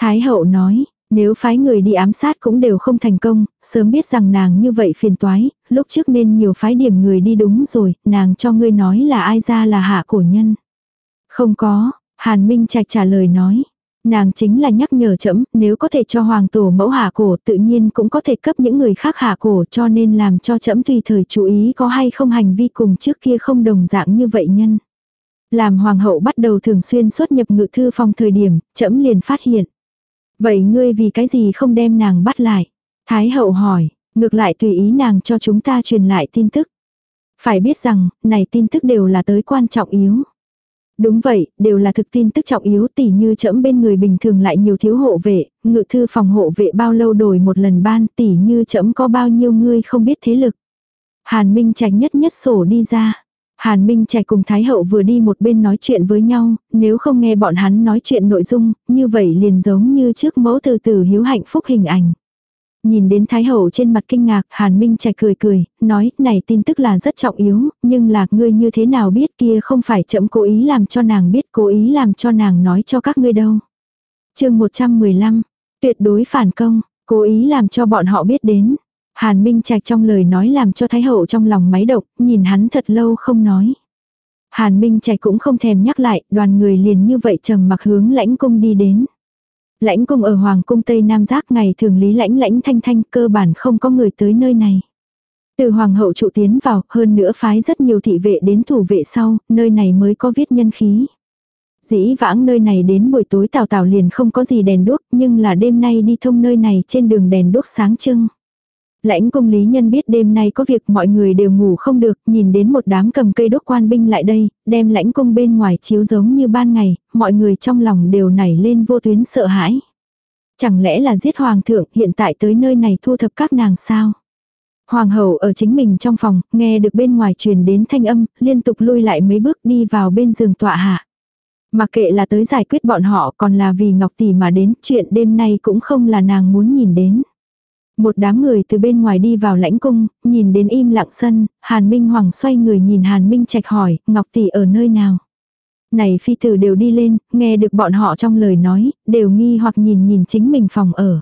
Thái hậu nói, nếu phái người đi ám sát cũng đều không thành công, sớm biết rằng nàng như vậy phiền toái, lúc trước nên nhiều phái điểm người đi đúng rồi, nàng cho ngươi nói là ai ra là hạ cổ nhân. Không có, Hàn Minh Trạch trả lời nói. Nàng chính là nhắc nhở chấm, nếu có thể cho hoàng tổ mẫu hạ cổ tự nhiên cũng có thể cấp những người khác hạ cổ cho nên làm cho chấm tùy thời chú ý có hay không hành vi cùng trước kia không đồng dạng như vậy nhân. Làm hoàng hậu bắt đầu thường xuyên xuất nhập ngự thư phòng thời điểm, chấm liền phát hiện. Vậy ngươi vì cái gì không đem nàng bắt lại? Thái hậu hỏi, ngược lại tùy ý nàng cho chúng ta truyền lại tin tức. Phải biết rằng, này tin tức đều là tới quan trọng yếu. Đúng vậy, đều là thực tin tức trọng yếu tỉ như chẫm bên người bình thường lại nhiều thiếu hộ vệ, ngự thư phòng hộ vệ bao lâu đổi một lần ban tỉ như chẫm có bao nhiêu người không biết thế lực. Hàn Minh tránh nhất nhất sổ đi ra. Hàn Minh Trạch cùng Thái Hậu vừa đi một bên nói chuyện với nhau, nếu không nghe bọn hắn nói chuyện nội dung, như vậy liền giống như trước mẫu từ từ hiếu hạnh phúc hình ảnh. Nhìn đến Thái Hậu trên mặt kinh ngạc, Hàn Minh Trạch cười cười, nói, này tin tức là rất trọng yếu, nhưng là ngươi như thế nào biết kia không phải chậm cố ý làm cho nàng biết, cố ý làm cho nàng nói cho các ngươi đâu. chương 115, tuyệt đối phản công, cố ý làm cho bọn họ biết đến. Hàn Minh Trạch trong lời nói làm cho Thái Hậu trong lòng máy độc, nhìn hắn thật lâu không nói. Hàn Minh Trạch cũng không thèm nhắc lại, đoàn người liền như vậy trầm mặc hướng lãnh cung đi đến. Lãnh cung ở Hoàng cung Tây Nam Giác ngày thường lý lãnh lãnh thanh thanh cơ bản không có người tới nơi này. Từ Hoàng hậu trụ tiến vào, hơn nữa phái rất nhiều thị vệ đến thủ vệ sau, nơi này mới có viết nhân khí. Dĩ vãng nơi này đến buổi tối tào tào liền không có gì đèn đuốc, nhưng là đêm nay đi thông nơi này trên đường đèn đuốc sáng trưng. Lãnh cung lý nhân biết đêm nay có việc mọi người đều ngủ không được, nhìn đến một đám cầm cây đốt quan binh lại đây, đem lãnh cung bên ngoài chiếu giống như ban ngày, mọi người trong lòng đều nảy lên vô tuyến sợ hãi. Chẳng lẽ là giết hoàng thượng hiện tại tới nơi này thu thập các nàng sao? Hoàng hậu ở chính mình trong phòng, nghe được bên ngoài truyền đến thanh âm, liên tục lui lại mấy bước đi vào bên giường tọa hạ. Mà kệ là tới giải quyết bọn họ còn là vì Ngọc Tỷ mà đến, chuyện đêm nay cũng không là nàng muốn nhìn đến. Một đám người từ bên ngoài đi vào lãnh cung, nhìn đến im lặng sân, Hàn Minh Hoàng xoay người nhìn Hàn Minh Trạch hỏi, Ngọc Tỷ ở nơi nào? Này phi tử đều đi lên, nghe được bọn họ trong lời nói, đều nghi hoặc nhìn nhìn chính mình phòng ở.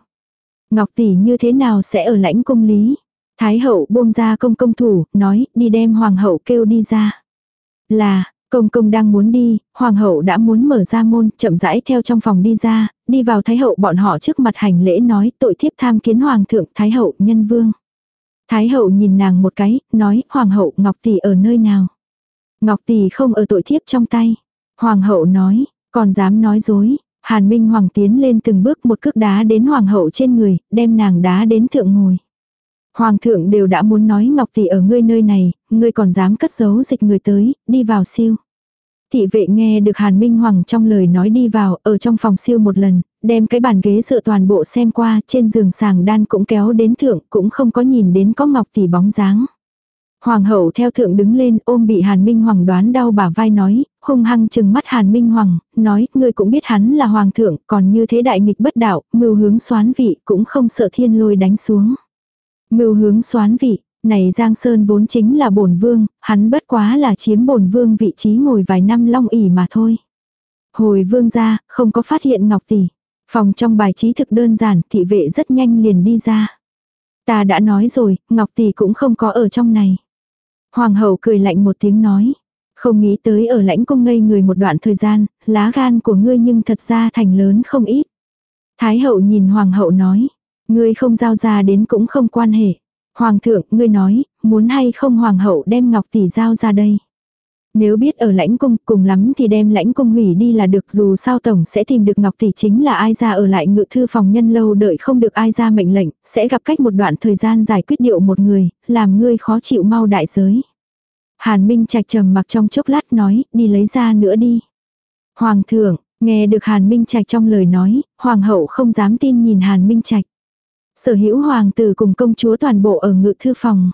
Ngọc Tỷ như thế nào sẽ ở lãnh cung lý? Thái hậu buông ra công công thủ, nói, đi đem hoàng hậu kêu đi ra. Là, Công công đang muốn đi, hoàng hậu đã muốn mở ra môn, chậm rãi theo trong phòng đi ra, đi vào thái hậu bọn họ trước mặt hành lễ nói tội thiếp tham kiến hoàng thượng thái hậu nhân vương. Thái hậu nhìn nàng một cái, nói hoàng hậu ngọc tỷ ở nơi nào. Ngọc tỷ không ở tội thiếp trong tay. Hoàng hậu nói, còn dám nói dối. Hàn Minh Hoàng tiến lên từng bước một cước đá đến hoàng hậu trên người, đem nàng đá đến thượng ngồi. Hoàng thượng đều đã muốn nói Ngọc Tỷ ở ngươi nơi này, ngươi còn dám cất giấu dịch người tới, đi vào siêu. Thị vệ nghe được Hàn Minh Hoàng trong lời nói đi vào, ở trong phòng siêu một lần, đem cái bàn ghế dựa toàn bộ xem qua, trên giường sàng đan cũng kéo đến thượng, cũng không có nhìn đến có Ngọc Tỷ bóng dáng. Hoàng hậu theo thượng đứng lên ôm bị Hàn Minh Hoàng đoán đau bả vai nói, hung hăng chừng mắt Hàn Minh Hoàng, nói, ngươi cũng biết hắn là hoàng thượng, còn như thế đại nghịch bất đạo, mưu hướng xoán vị, cũng không sợ thiên lôi đánh xuống. Mưu hướng xoán vị, này Giang Sơn vốn chính là bổn vương, hắn bất quá là chiếm bổn vương vị trí ngồi vài năm long ỉ mà thôi. Hồi vương ra, không có phát hiện Ngọc Tỷ. Phòng trong bài trí thực đơn giản, thị vệ rất nhanh liền đi ra. Ta đã nói rồi, Ngọc Tỷ cũng không có ở trong này. Hoàng hậu cười lạnh một tiếng nói. Không nghĩ tới ở lãnh cung ngây người một đoạn thời gian, lá gan của ngươi nhưng thật ra thành lớn không ít. Thái hậu nhìn hoàng hậu nói. Ngươi không giao ra đến cũng không quan hệ. Hoàng thượng, ngươi nói, muốn hay không hoàng hậu đem ngọc tỷ giao ra đây. Nếu biết ở lãnh cung, cùng lắm thì đem lãnh cung hủy đi là được dù sao tổng sẽ tìm được Ngọc Tỷ chính là ai ra ở lại ngự thư phòng nhân lâu đợi không được ai ra mệnh lệnh, sẽ gặp cách một đoạn thời gian giải quyết điệu một người, làm ngươi khó chịu mau đại giới. Hàn Minh Trạch trầm mặc trong chốc lát nói, đi lấy ra nữa đi. Hoàng thượng, nghe được Hàn Minh Trạch trong lời nói, Hoàng hậu không dám tin nhìn Hàn Minh Trạch. Sở hữu hoàng tử cùng công chúa toàn bộ ở ngự thư phòng.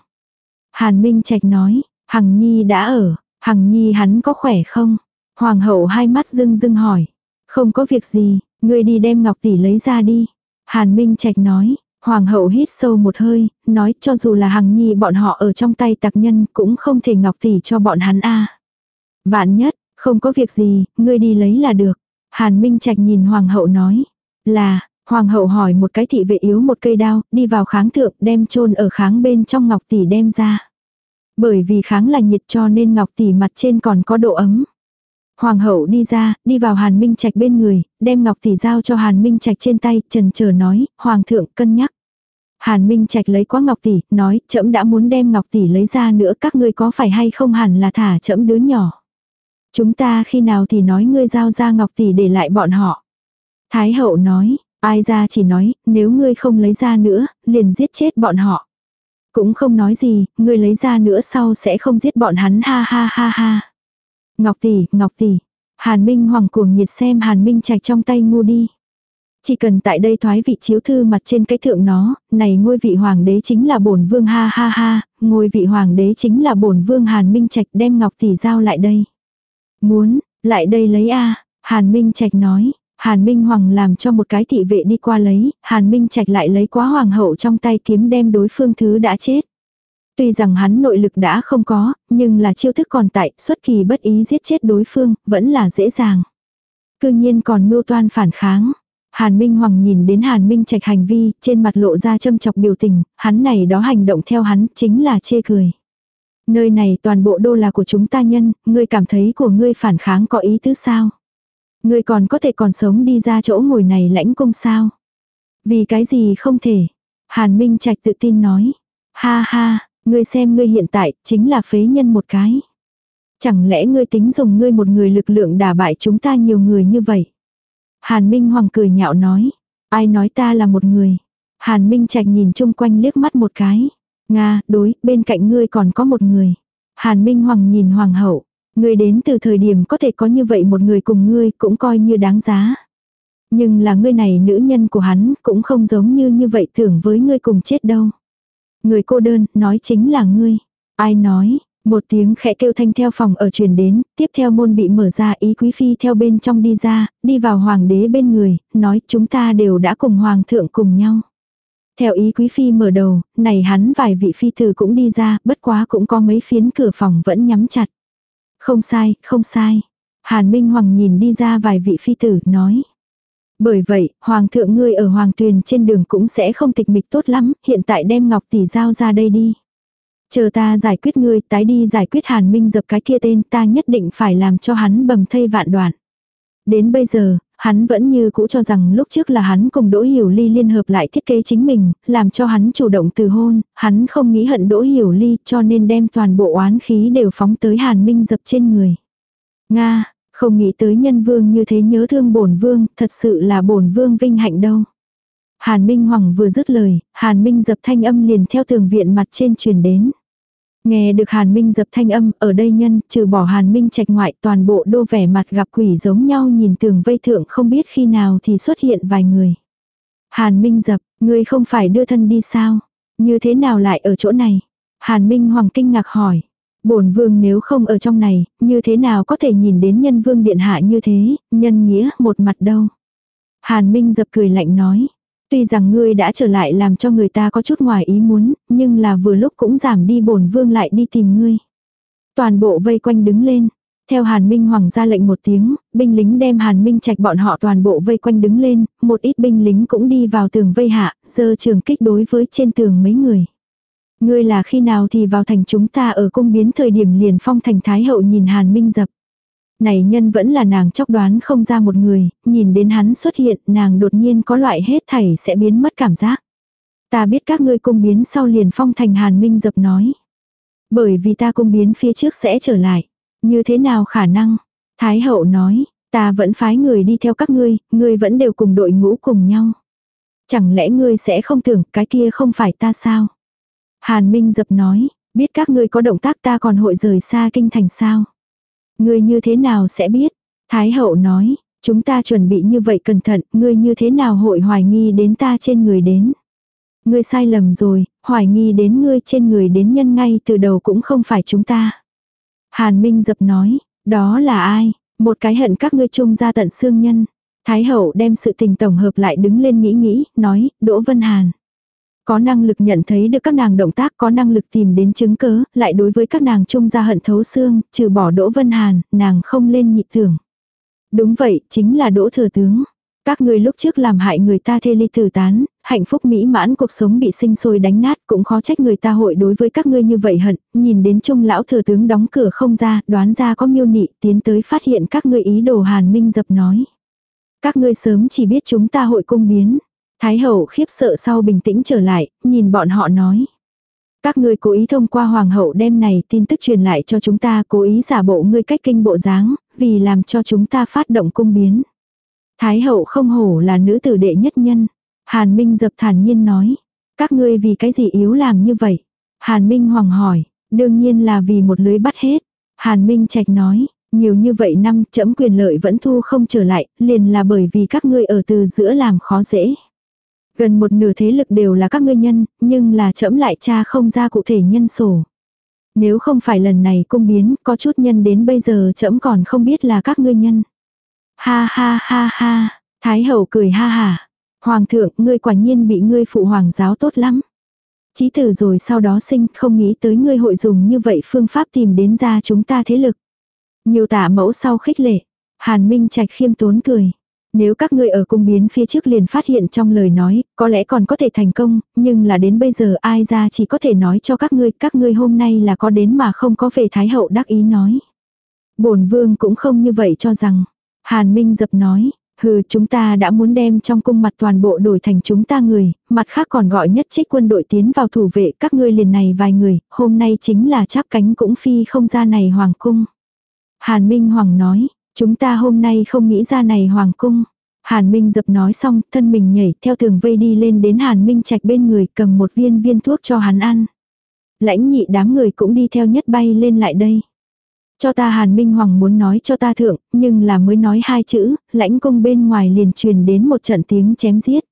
Hàn Minh Trạch nói, Hằng Nhi đã ở, Hằng Nhi hắn có khỏe không? Hoàng hậu hai mắt rưng rưng hỏi. Không có việc gì, ngươi đi đem ngọc tỷ lấy ra đi. Hàn Minh Trạch nói, Hoàng hậu hít sâu một hơi, nói cho dù là Hằng Nhi bọn họ ở trong tay tặc nhân cũng không thể ngọc tỷ cho bọn hắn a. Vạn nhất, không có việc gì, ngươi đi lấy là được. Hàn Minh Trạch nhìn Hoàng hậu nói, là, Hoàng hậu hỏi một cái thị vệ yếu một cây đao, đi vào kháng thượng, đem chôn ở kháng bên trong ngọc tỷ đem ra. Bởi vì kháng là nhiệt cho nên ngọc tỷ mặt trên còn có độ ấm. Hoàng hậu đi ra, đi vào Hàn Minh Trạch bên người, đem ngọc tỷ giao cho Hàn Minh Trạch trên tay, trần chờ nói, Hoàng thượng cân nhắc. Hàn Minh Trạch lấy quá ngọc tỷ, nói, trẫm đã muốn đem ngọc tỷ lấy ra nữa, các ngươi có phải hay không hẳn là thả trẫm đứa nhỏ. Chúng ta khi nào thì nói ngươi giao ra ngọc tỷ để lại bọn họ. Thái hậu nói, ai ra chỉ nói, nếu ngươi không lấy ra nữa, liền giết chết bọn họ. Cũng không nói gì, ngươi lấy ra nữa sau sẽ không giết bọn hắn ha ha ha ha. Ngọc tỷ, Ngọc tỷ. Hàn Minh Hoàng cuồng nhiệt xem Hàn Minh Trạch trong tay ngu đi. Chỉ cần tại đây thoái vị chiếu thư mặt trên cái thượng nó, này ngôi vị hoàng đế chính là bổn vương ha ha ha, ngôi vị hoàng đế chính là bổn vương Hàn Minh Trạch đem Ngọc tỷ giao lại đây. Muốn, lại đây lấy a Hàn Minh Trạch nói. Hàn Minh Hoàng làm cho một cái thị vệ đi qua lấy, Hàn Minh Trạch lại lấy quá hoàng hậu trong tay kiếm đem đối phương thứ đã chết. Tuy rằng hắn nội lực đã không có, nhưng là chiêu thức còn tại, xuất kỳ bất ý giết chết đối phương, vẫn là dễ dàng. Cư nhiên còn mưu toan phản kháng. Hàn Minh Hoàng nhìn đến Hàn Minh Trạch hành vi, trên mặt lộ ra châm chọc biểu tình, hắn này đó hành động theo hắn, chính là chê cười. Nơi này toàn bộ đô là của chúng ta nhân, ngươi cảm thấy của ngươi phản kháng có ý tứ sao? Ngươi còn có thể còn sống đi ra chỗ ngồi này lãnh cung sao? Vì cái gì không thể? Hàn Minh Trạch tự tin nói. Ha ha, ngươi xem ngươi hiện tại, chính là phế nhân một cái. Chẳng lẽ ngươi tính dùng ngươi một người lực lượng đả bại chúng ta nhiều người như vậy? Hàn Minh Hoàng cười nhạo nói. Ai nói ta là một người? Hàn Minh Trạch nhìn chung quanh liếc mắt một cái. Nga, đối, bên cạnh ngươi còn có một người. Hàn Minh Hoàng nhìn Hoàng hậu. Ngươi đến từ thời điểm có thể có như vậy một người cùng ngươi cũng coi như đáng giá. Nhưng là ngươi này nữ nhân của hắn cũng không giống như như vậy tưởng với ngươi cùng chết đâu. Người cô đơn, nói chính là ngươi. Ai nói, một tiếng khẽ kêu thanh theo phòng ở truyền đến, tiếp theo môn bị mở ra ý quý phi theo bên trong đi ra, đi vào hoàng đế bên người, nói chúng ta đều đã cùng hoàng thượng cùng nhau. Theo ý quý phi mở đầu, này hắn vài vị phi tử cũng đi ra, bất quá cũng có mấy phiến cửa phòng vẫn nhắm chặt. Không sai, không sai. Hàn Minh Hoàng nhìn đi ra vài vị phi tử, nói. Bởi vậy, Hoàng thượng ngươi ở Hoàng tuyền trên đường cũng sẽ không tịch mịch tốt lắm, hiện tại đem Ngọc Tỷ giao ra đây đi. Chờ ta giải quyết ngươi, tái đi giải quyết Hàn Minh dập cái kia tên ta nhất định phải làm cho hắn bầm thây vạn đoạn. Đến bây giờ, hắn vẫn như cũ cho rằng lúc trước là hắn cùng Đỗ Hiểu Ly liên hợp lại thiết kế chính mình, làm cho hắn chủ động từ hôn, hắn không nghĩ hận Đỗ Hiểu Ly cho nên đem toàn bộ oán khí đều phóng tới Hàn Minh dập trên người. Nga, không nghĩ tới nhân vương như thế nhớ thương bổn vương, thật sự là bổn vương vinh hạnh đâu. Hàn Minh Hoàng vừa dứt lời, Hàn Minh dập thanh âm liền theo tường viện mặt trên truyền đến. Nghe được Hàn Minh dập thanh âm, ở đây nhân, trừ bỏ Hàn Minh trạch ngoại toàn bộ đô vẻ mặt gặp quỷ giống nhau nhìn tường vây thượng không biết khi nào thì xuất hiện vài người. Hàn Minh dập, ngươi không phải đưa thân đi sao? Như thế nào lại ở chỗ này? Hàn Minh Hoàng kinh ngạc hỏi. Bổn vương nếu không ở trong này, như thế nào có thể nhìn đến nhân vương điện hạ như thế, nhân nghĩa một mặt đâu. Hàn Minh dập cười lạnh nói. Tuy rằng ngươi đã trở lại làm cho người ta có chút ngoài ý muốn, nhưng là vừa lúc cũng giảm đi bổn vương lại đi tìm ngươi. Toàn bộ vây quanh đứng lên. Theo Hàn Minh Hoàng ra lệnh một tiếng, binh lính đem Hàn Minh Trạch bọn họ toàn bộ vây quanh đứng lên, một ít binh lính cũng đi vào tường vây hạ, giơ trường kích đối với trên tường mấy người. Ngươi là khi nào thì vào thành chúng ta ở cung biến thời điểm liền phong thành Thái Hậu nhìn Hàn Minh dập. Này nhân vẫn là nàng chóc đoán không ra một người, nhìn đến hắn xuất hiện nàng đột nhiên có loại hết thảy sẽ biến mất cảm giác. Ta biết các ngươi cung biến sau liền phong thành Hàn Minh dập nói. Bởi vì ta cung biến phía trước sẽ trở lại. Như thế nào khả năng? Thái hậu nói, ta vẫn phái người đi theo các ngươi, ngươi vẫn đều cùng đội ngũ cùng nhau. Chẳng lẽ ngươi sẽ không tưởng cái kia không phải ta sao? Hàn Minh dập nói, biết các ngươi có động tác ta còn hội rời xa kinh thành sao? Ngươi như thế nào sẽ biết? Thái hậu nói, chúng ta chuẩn bị như vậy cẩn thận, ngươi như thế nào hội hoài nghi đến ta trên người đến? Ngươi sai lầm rồi, hoài nghi đến ngươi trên người đến nhân ngay từ đầu cũng không phải chúng ta. Hàn Minh dập nói, đó là ai? Một cái hận các ngươi chung ra tận xương nhân. Thái hậu đem sự tình tổng hợp lại đứng lên nghĩ nghĩ, nói, Đỗ Vân Hàn. Có năng lực nhận thấy được các nàng động tác, có năng lực tìm đến chứng cớ, lại đối với các nàng chung ra hận thấu xương, trừ bỏ Đỗ Vân Hàn, nàng không lên nhị tưởng. Đúng vậy, chính là Đỗ Thừa Tướng. Các người lúc trước làm hại người ta thê ly tử tán, hạnh phúc mỹ mãn cuộc sống bị sinh sôi đánh nát cũng khó trách người ta hội đối với các ngươi như vậy hận, nhìn đến trung lão thừa tướng đóng cửa không ra, đoán ra có miêu nị, tiến tới phát hiện các ngươi ý đồ hàn minh dập nói. Các ngươi sớm chỉ biết chúng ta hội cung biến. Thái hậu khiếp sợ sau bình tĩnh trở lại, nhìn bọn họ nói. Các ngươi cố ý thông qua hoàng hậu đem này tin tức truyền lại cho chúng ta, cố ý giả bộ ngươi cách kinh bộ dáng, vì làm cho chúng ta phát động cung biến. Thái hậu không hổ là nữ tử đệ nhất nhân. Hàn Minh dập thản nhiên nói. Các ngươi vì cái gì yếu làm như vậy? Hàn Minh hoàng hỏi. Đương nhiên là vì một lưới bắt hết. Hàn Minh trạch nói. Nhiều như vậy năm chấm quyền lợi vẫn thu không trở lại, liền là bởi vì các ngươi ở từ giữa làm khó dễ. Gần một nửa thế lực đều là các ngươi nhân, nhưng là trẫm lại cha không ra cụ thể nhân sổ. Nếu không phải lần này cung biến, có chút nhân đến bây giờ trẫm còn không biết là các ngươi nhân. Ha ha ha ha, Thái hậu cười ha ha. Hoàng thượng, ngươi quả nhiên bị ngươi phụ hoàng giáo tốt lắm. Chí tử rồi sau đó sinh, không nghĩ tới ngươi hội dùng như vậy phương pháp tìm đến ra chúng ta thế lực. Nhiều tả mẫu sau khích lệ. Hàn Minh Trạch khiêm tốn cười. Nếu các ngươi ở cung biến phía trước liền phát hiện trong lời nói, có lẽ còn có thể thành công, nhưng là đến bây giờ ai ra chỉ có thể nói cho các ngươi, các ngươi hôm nay là có đến mà không có về Thái Hậu đắc ý nói. bổn vương cũng không như vậy cho rằng. Hàn Minh dập nói, hừ chúng ta đã muốn đem trong cung mặt toàn bộ đổi thành chúng ta người, mặt khác còn gọi nhất trích quân đội tiến vào thủ vệ các ngươi liền này vài người, hôm nay chính là chắp cánh cũng phi không ra này hoàng cung. Hàn Minh Hoàng nói, chúng ta hôm nay không nghĩ ra này hoàng cung. Hàn Minh dập nói xong, thân mình nhảy theo tường vây đi lên đến Hàn Minh Trạch bên người cầm một viên viên thuốc cho hắn ăn. Lãnh nhị đám người cũng đi theo nhất bay lên lại đây. Cho ta Hàn Minh Hoàng muốn nói cho ta thượng, nhưng là mới nói hai chữ, lãnh công bên ngoài liền truyền đến một trận tiếng chém giết.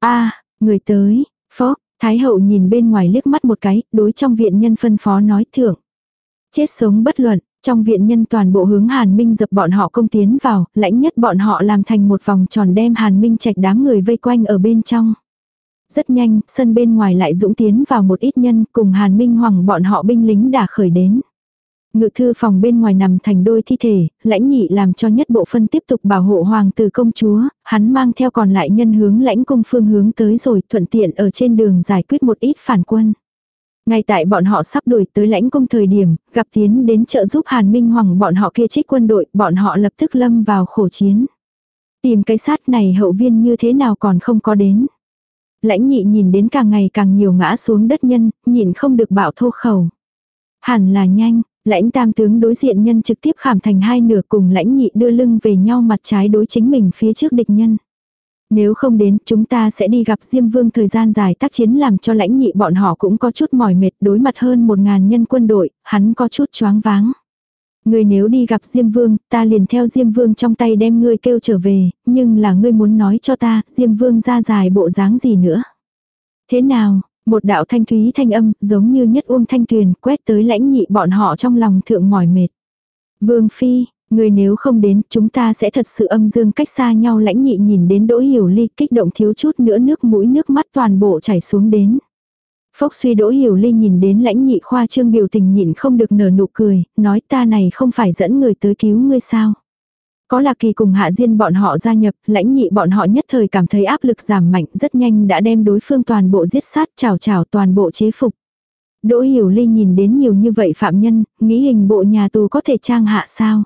a người tới, phó, Thái hậu nhìn bên ngoài liếc mắt một cái, đối trong viện nhân phân phó nói thượng. Chết sống bất luận, trong viện nhân toàn bộ hướng Hàn Minh dập bọn họ công tiến vào, lãnh nhất bọn họ làm thành một vòng tròn đem Hàn Minh trạch đám người vây quanh ở bên trong. Rất nhanh, sân bên ngoài lại dũng tiến vào một ít nhân cùng Hàn Minh Hoàng bọn họ binh lính đã khởi đến. Ngự thư phòng bên ngoài nằm thành đôi thi thể, lãnh nhị làm cho nhất bộ phân tiếp tục bảo hộ hoàng tử công chúa, hắn mang theo còn lại nhân hướng lãnh cung phương hướng tới rồi thuận tiện ở trên đường giải quyết một ít phản quân. Ngay tại bọn họ sắp đuổi tới lãnh công thời điểm, gặp tiến đến trợ giúp Hàn Minh Hoàng bọn họ kia trích quân đội, bọn họ lập tức lâm vào khổ chiến. Tìm cái sát này hậu viên như thế nào còn không có đến. Lãnh nhị nhìn đến càng ngày càng nhiều ngã xuống đất nhân, nhìn không được bảo thô khẩu. Hẳn là nhanh, Lãnh tam tướng đối diện nhân trực tiếp khảm thành hai nửa cùng lãnh nhị đưa lưng về nhau mặt trái đối chính mình phía trước địch nhân. Nếu không đến, chúng ta sẽ đi gặp Diêm Vương thời gian dài tác chiến làm cho lãnh nhị bọn họ cũng có chút mỏi mệt đối mặt hơn một ngàn nhân quân đội, hắn có chút choáng váng. Ngươi nếu đi gặp Diêm Vương, ta liền theo Diêm Vương trong tay đem ngươi kêu trở về, nhưng là ngươi muốn nói cho ta, Diêm Vương ra dài bộ dáng gì nữa. Thế nào, một đạo thanh thúy thanh âm, giống như nhất uông thanh tuyền, quét tới lãnh nhị bọn họ trong lòng thượng mỏi mệt. Vương Phi, người nếu không đến, chúng ta sẽ thật sự âm dương cách xa nhau lãnh nhị nhìn đến đỗ hiểu ly kích động thiếu chút nữa nước mũi nước mắt toàn bộ chảy xuống đến. Phốc suy đỗ hiểu ly nhìn đến lãnh nhị khoa trương biểu tình nhịn không được nở nụ cười, nói ta này không phải dẫn người tới cứu ngươi sao. Có là kỳ cùng hạ diên bọn họ gia nhập, lãnh nhị bọn họ nhất thời cảm thấy áp lực giảm mạnh rất nhanh đã đem đối phương toàn bộ giết sát chào chào toàn bộ chế phục. Đỗ hiểu ly nhìn đến nhiều như vậy phạm nhân, nghĩ hình bộ nhà tù có thể trang hạ sao.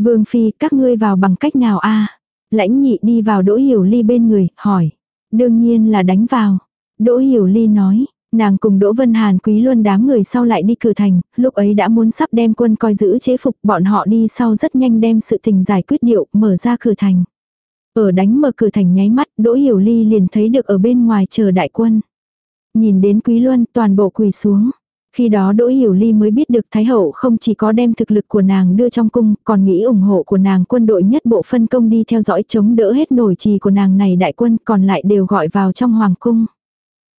Vương phi các ngươi vào bằng cách nào a Lãnh nhị đi vào đỗ hiểu ly bên người, hỏi. Đương nhiên là đánh vào. Đỗ hiểu ly nói, Nàng cùng Đỗ Vân Hàn quý luôn đám người sau lại đi cử thành, lúc ấy đã muốn sắp đem quân coi giữ chế phục bọn họ đi sau rất nhanh đem sự tình giải quyết điệu, mở ra cử thành. Ở đánh mở cửa thành nháy mắt, Đỗ Hiểu Ly liền thấy được ở bên ngoài chờ đại quân. Nhìn đến Quý Luân toàn bộ quỳ xuống. Khi đó Đỗ Hiểu Ly mới biết được Thái Hậu không chỉ có đem thực lực của nàng đưa trong cung, còn nghĩ ủng hộ của nàng quân đội nhất bộ phân công đi theo dõi chống đỡ hết nổi trì của nàng này đại quân còn lại đều gọi vào trong hoàng cung.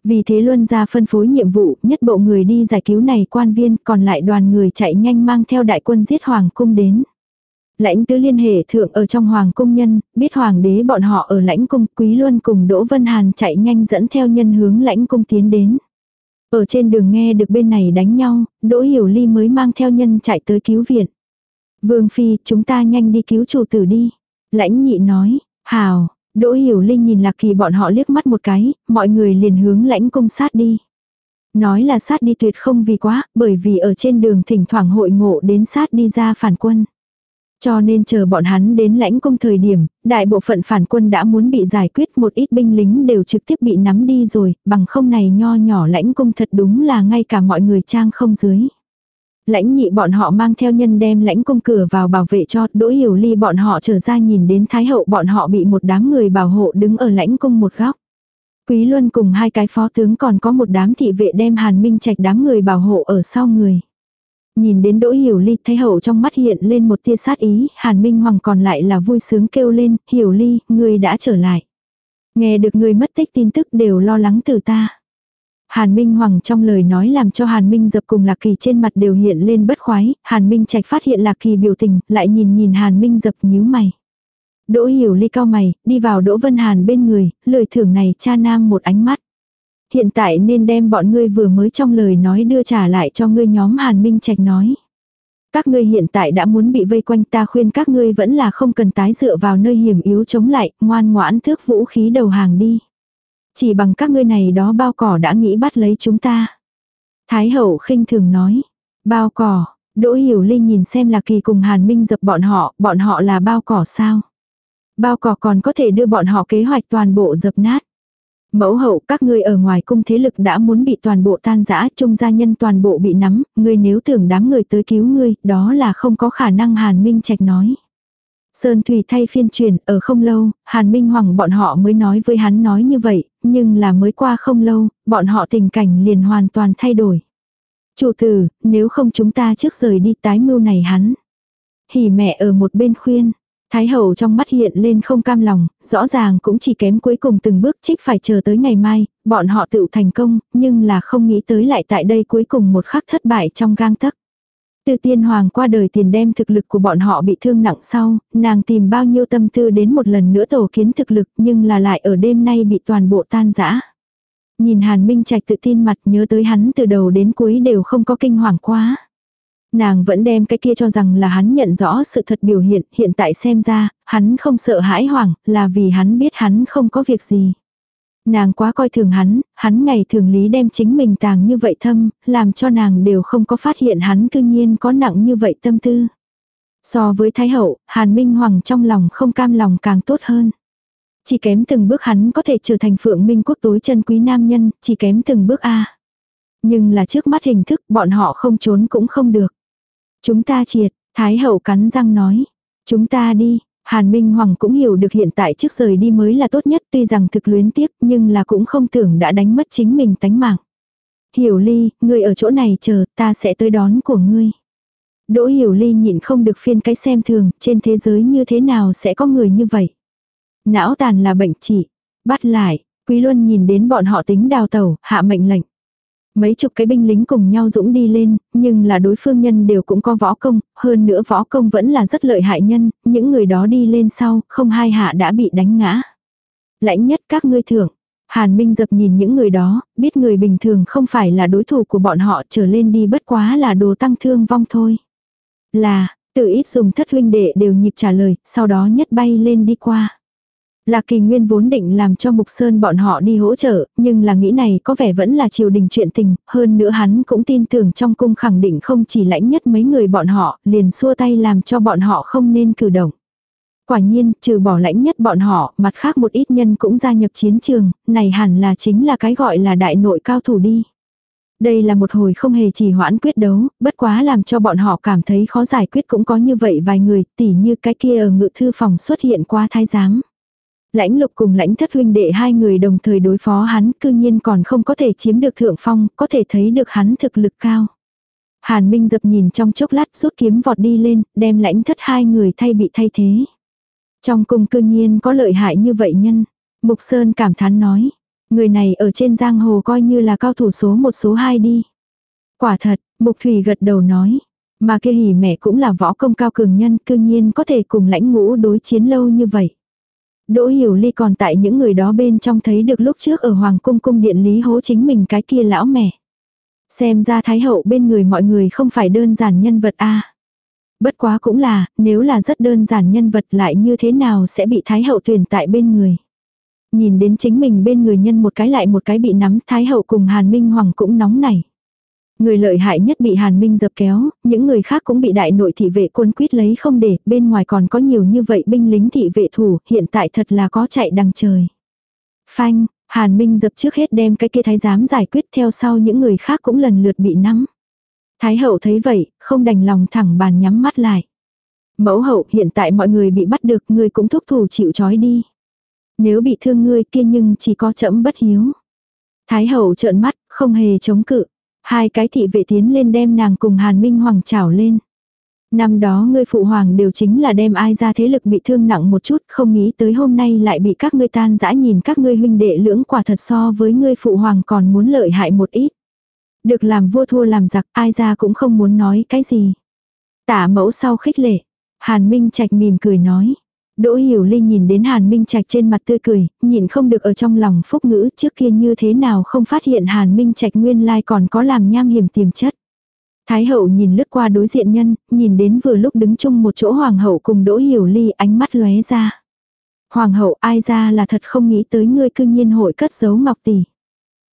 Vì thế Luân ra phân phối nhiệm vụ, nhất bộ người đi giải cứu này quan viên, còn lại đoàn người chạy nhanh mang theo đại quân giết hoàng cung đến. Lãnh tứ liên hệ thượng ở trong hoàng cung nhân, biết hoàng đế bọn họ ở lãnh cung, quý luân cùng Đỗ Vân Hàn chạy nhanh dẫn theo nhân hướng lãnh cung tiến đến. Ở trên đường nghe được bên này đánh nhau, Đỗ Hiểu Ly mới mang theo nhân chạy tới cứu viện. Vương Phi, chúng ta nhanh đi cứu chủ tử đi. Lãnh nhị nói, hào, Đỗ Hiểu Linh nhìn Lạc Kỳ bọn họ liếc mắt một cái, mọi người liền hướng lãnh cung sát đi. Nói là sát đi tuyệt không vì quá, bởi vì ở trên đường thỉnh thoảng hội ngộ đến sát đi ra phản quân. Cho nên chờ bọn hắn đến lãnh công thời điểm, đại bộ phận phản quân đã muốn bị giải quyết một ít binh lính đều trực tiếp bị nắm đi rồi, bằng không này nho nhỏ lãnh công thật đúng là ngay cả mọi người trang không dưới. Lãnh nhị bọn họ mang theo nhân đem lãnh công cửa vào bảo vệ cho, đỗ hiểu ly bọn họ trở ra nhìn đến thái hậu bọn họ bị một đám người bảo hộ đứng ở lãnh công một góc. Quý Luân cùng hai cái phó tướng còn có một đám thị vệ đem Hàn Minh Trạch đám người bảo hộ ở sau người. Nhìn đến Đỗ Hiểu Ly, thấy hậu trong mắt hiện lên một tia sát ý, Hàn Minh Hoàng còn lại là vui sướng kêu lên, "Hiểu Ly, người đã trở lại." Nghe được người mất tích tin tức đều lo lắng từ ta. Hàn Minh Hoàng trong lời nói làm cho Hàn Minh dập cùng Lạc Kỳ trên mặt đều hiện lên bất khoái, Hàn Minh Trạch phát hiện Lạc Kỳ biểu tình, lại nhìn nhìn Hàn Minh dập nhíu mày. Đỗ hiểu ly cao mày, đi vào Đỗ Vân Hàn bên người, lời thưởng này cha nam một ánh mắt. Hiện tại nên đem bọn ngươi vừa mới trong lời nói đưa trả lại cho ngươi nhóm Hàn Minh Trạch nói. Các ngươi hiện tại đã muốn bị vây quanh ta khuyên các ngươi vẫn là không cần tái dựa vào nơi hiểm yếu chống lại, ngoan ngoãn thước vũ khí đầu hàng đi. Chỉ bằng các ngươi này đó bao cỏ đã nghĩ bắt lấy chúng ta. Thái hậu khinh thường nói. Bao cỏ, Đỗ Hiểu Linh nhìn xem là kỳ cùng Hàn Minh dập bọn họ, bọn họ là bao cỏ sao. Bao cỏ còn có thể đưa bọn họ kế hoạch toàn bộ dập nát. Mẫu hậu các ngươi ở ngoài cung thế lực đã muốn bị toàn bộ tan rã, trung gia nhân toàn bộ bị nắm, ngươi nếu tưởng đám người tới cứu ngươi, đó là không có khả năng Hàn Minh Trạch nói. Sơn Thủy thay phiên truyền, ở không lâu, Hàn Minh Hoàng bọn họ mới nói với hắn nói như vậy, nhưng là mới qua không lâu, bọn họ tình cảnh liền hoàn toàn thay đổi. Chủ tử, nếu không chúng ta trước rời đi tái mưu này hắn. Hỉ mẹ ở một bên khuyên. Thái hậu trong mắt hiện lên không cam lòng, rõ ràng cũng chỉ kém cuối cùng từng bước trích phải chờ tới ngày mai, bọn họ tự thành công, nhưng là không nghĩ tới lại tại đây cuối cùng một khắc thất bại trong gang tấc. Từ tiên hoàng qua đời tiền đem thực lực của bọn họ bị thương nặng sau, nàng tìm bao nhiêu tâm tư đến một lần nữa tổ kiến thực lực nhưng là lại ở đêm nay bị toàn bộ tan rã. Nhìn Hàn Minh Trạch tự tin mặt nhớ tới hắn từ đầu đến cuối đều không có kinh hoàng quá. Nàng vẫn đem cái kia cho rằng là hắn nhận rõ sự thật biểu hiện, hiện tại xem ra, hắn không sợ hãi hoảng, là vì hắn biết hắn không có việc gì. Nàng quá coi thường hắn, hắn ngày thường lý đem chính mình tàng như vậy thâm, làm cho nàng đều không có phát hiện hắn cư nhiên có nặng như vậy tâm tư. So với Thái Hậu, Hàn Minh Hoàng trong lòng không cam lòng càng tốt hơn. Chỉ kém từng bước hắn có thể trở thành phượng minh quốc tối chân quý nam nhân, chỉ kém từng bước A. Nhưng là trước mắt hình thức bọn họ không trốn cũng không được. Chúng ta triệt, Thái Hậu cắn răng nói. Chúng ta đi, Hàn Minh Hoàng cũng hiểu được hiện tại trước rời đi mới là tốt nhất tuy rằng thực luyến tiếc nhưng là cũng không tưởng đã đánh mất chính mình tánh mạng. Hiểu ly, ngươi ở chỗ này chờ, ta sẽ tới đón của ngươi. Đỗ hiểu ly nhịn không được phiên cái xem thường, trên thế giới như thế nào sẽ có người như vậy. Não tàn là bệnh trị. Bắt lại, Quý Luân nhìn đến bọn họ tính đào tẩu, hạ mệnh lệnh. Mấy chục cái binh lính cùng nhau dũng đi lên, nhưng là đối phương nhân đều cũng có võ công, hơn nữa võ công vẫn là rất lợi hại nhân, những người đó đi lên sau, không hai hạ đã bị đánh ngã. Lãnh nhất các ngươi thưởng. Hàn Minh dập nhìn những người đó, biết người bình thường không phải là đối thủ của bọn họ trở lên đi bất quá là đồ tăng thương vong thôi. Là, tự ít dùng thất huynh đệ đều nhịp trả lời, sau đó nhất bay lên đi qua. Là kỳ nguyên vốn định làm cho Mục Sơn bọn họ đi hỗ trợ, nhưng là nghĩ này có vẻ vẫn là triều đình chuyện tình, hơn nữa hắn cũng tin tưởng trong cung khẳng định không chỉ lãnh nhất mấy người bọn họ, liền xua tay làm cho bọn họ không nên cử động. Quả nhiên, trừ bỏ lãnh nhất bọn họ, mặt khác một ít nhân cũng gia nhập chiến trường, này hẳn là chính là cái gọi là đại nội cao thủ đi. Đây là một hồi không hề trì hoãn quyết đấu, bất quá làm cho bọn họ cảm thấy khó giải quyết cũng có như vậy vài người, tỉ như cái kia ở ngự thư phòng xuất hiện qua thái giám. Lãnh lục cùng lãnh thất huynh đệ hai người đồng thời đối phó hắn cư nhiên còn không có thể chiếm được thượng phong, có thể thấy được hắn thực lực cao. Hàn Minh dập nhìn trong chốc lát rút kiếm vọt đi lên, đem lãnh thất hai người thay bị thay thế. Trong cung cư nhiên có lợi hại như vậy nhân. Mục Sơn cảm thán nói. Người này ở trên giang hồ coi như là cao thủ số một số hai đi. Quả thật, Mục Thủy gật đầu nói. Mà kia hỉ mẹ cũng là võ công cao cường nhân cư nhiên có thể cùng lãnh ngũ đối chiến lâu như vậy. Đỗ Hiểu Ly còn tại những người đó bên trong thấy được lúc trước ở Hoàng cung cung điện Lý Hố chính mình cái kia lão mẹ. Xem ra Thái Hậu bên người mọi người không phải đơn giản nhân vật a Bất quá cũng là, nếu là rất đơn giản nhân vật lại như thế nào sẽ bị Thái Hậu tuyển tại bên người. Nhìn đến chính mình bên người nhân một cái lại một cái bị nắm Thái Hậu cùng Hàn Minh Hoàng cũng nóng nảy. Người lợi hại nhất bị Hàn Minh dập kéo, những người khác cũng bị đại nội thị vệ quân quyết lấy không để, bên ngoài còn có nhiều như vậy binh lính thị vệ thủ, hiện tại thật là có chạy đằng trời. Phanh, Hàn Minh dập trước hết đem cái kia thái giám giải quyết theo sau những người khác cũng lần lượt bị nắm. Thái hậu thấy vậy, không đành lòng thẳng bàn nhắm mắt lại. Mẫu hậu hiện tại mọi người bị bắt được người cũng thúc thủ chịu trói đi. Nếu bị thương ngươi kia nhưng chỉ có chậm bất hiếu. Thái hậu trợn mắt, không hề chống cự. Hai cái thị vệ tiến lên đem nàng cùng Hàn Minh Hoàng chảo lên. Năm đó ngươi phụ hoàng đều chính là đem ai ra thế lực bị thương nặng một chút, không nghĩ tới hôm nay lại bị các ngươi tan dã nhìn các ngươi huynh đệ lưỡng quả thật so với ngươi phụ hoàng còn muốn lợi hại một ít. Được làm vua thua làm giặc, ai ra cũng không muốn nói cái gì. Tả mẫu sau khích lệ, Hàn Minh Trạch mỉm cười nói. Đỗ Hiểu Ly nhìn đến Hàn Minh Trạch trên mặt tươi cười, nhìn không được ở trong lòng phúc ngữ trước kia như thế nào không phát hiện Hàn Minh Trạch nguyên lai còn có làm nham hiểm tiềm chất. Thái hậu nhìn lướt qua đối diện nhân, nhìn đến vừa lúc đứng chung một chỗ hoàng hậu cùng Đỗ Hiểu Ly ánh mắt lóe ra. Hoàng hậu ai ra là thật không nghĩ tới ngươi cương nhiên hội cất giấu ngọc tỷ.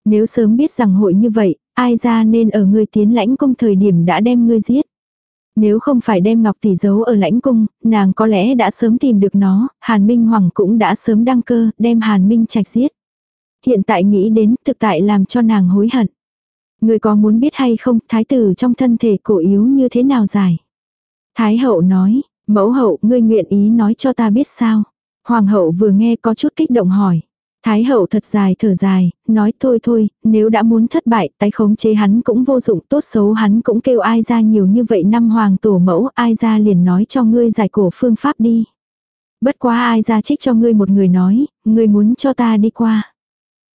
Nếu sớm biết rằng hội như vậy, ai ra nên ở ngươi tiến lãnh công thời điểm đã đem ngươi giết. Nếu không phải đem ngọc tỷ giấu ở lãnh cung, nàng có lẽ đã sớm tìm được nó, Hàn Minh Hoàng cũng đã sớm đăng cơ, đem Hàn Minh trạch giết. Hiện tại nghĩ đến thực tại làm cho nàng hối hận. Người có muốn biết hay không, thái tử trong thân thể cổ yếu như thế nào dài? Thái hậu nói, mẫu hậu, ngươi nguyện ý nói cho ta biết sao? Hoàng hậu vừa nghe có chút kích động hỏi. Thái hậu thật dài thở dài, nói thôi thôi, nếu đã muốn thất bại, tái khống chế hắn cũng vô dụng, tốt xấu hắn cũng kêu ai ra nhiều như vậy năm hoàng tổ mẫu, ai ra liền nói cho ngươi giải cổ phương pháp đi. Bất quá ai ra trích cho ngươi một người nói, ngươi muốn cho ta đi qua.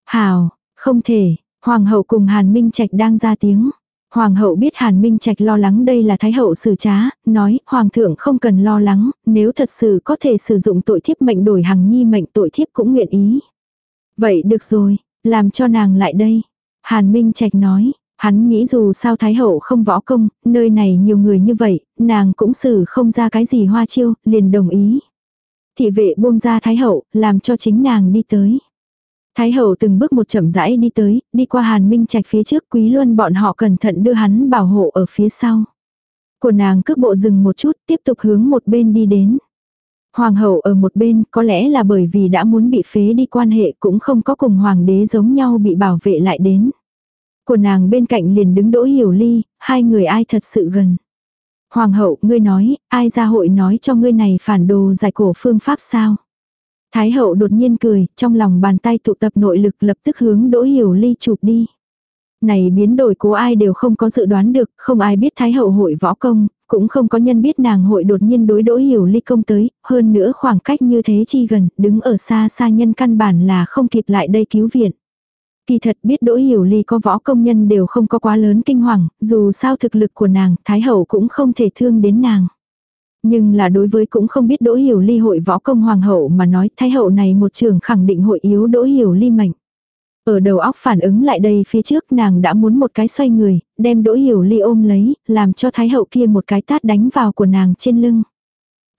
Hào, không thể, hoàng hậu cùng Hàn Minh Trạch đang ra tiếng. Hoàng hậu biết Hàn Minh Trạch lo lắng đây là Thái hậu xử trá, nói, Hoàng thượng không cần lo lắng, nếu thật sự có thể sử dụng tội thiếp mệnh đổi hằng nhi mệnh tội thiếp cũng nguyện ý. Vậy được rồi, làm cho nàng lại đây. Hàn Minh Trạch nói, hắn nghĩ dù sao Thái Hậu không võ công, nơi này nhiều người như vậy, nàng cũng xử không ra cái gì hoa chiêu, liền đồng ý. Thị vệ buông ra Thái Hậu, làm cho chính nàng đi tới. Thái Hậu từng bước một chậm rãi đi tới, đi qua Hàn Minh Trạch phía trước Quý Luân bọn họ cẩn thận đưa hắn bảo hộ ở phía sau. Của nàng cước bộ dừng một chút, tiếp tục hướng một bên đi đến. Hoàng hậu ở một bên có lẽ là bởi vì đã muốn bị phế đi quan hệ cũng không có cùng hoàng đế giống nhau bị bảo vệ lại đến. Của nàng bên cạnh liền đứng đỗ hiểu ly, hai người ai thật sự gần. Hoàng hậu, ngươi nói, ai ra hội nói cho ngươi này phản đồ giải cổ phương pháp sao? Thái hậu đột nhiên cười, trong lòng bàn tay tụ tập nội lực lập tức hướng đỗ hiểu ly chụp đi. Này biến đổi của ai đều không có dự đoán được, không ai biết Thái hậu hội võ công, cũng không có nhân biết nàng hội đột nhiên đối đỗ hiểu ly công tới, hơn nữa khoảng cách như thế chi gần, đứng ở xa xa nhân căn bản là không kịp lại đây cứu viện. Kỳ thật biết đỗ hiểu ly có võ công nhân đều không có quá lớn kinh hoàng, dù sao thực lực của nàng, Thái hậu cũng không thể thương đến nàng. Nhưng là đối với cũng không biết đỗ hiểu ly hội võ công hoàng hậu mà nói Thái hậu này một trường khẳng định hội yếu đỗ hiểu ly mệnh. Ở đầu óc phản ứng lại đây phía trước nàng đã muốn một cái xoay người, đem đỗ hiểu ly ôm lấy, làm cho thái hậu kia một cái tát đánh vào của nàng trên lưng.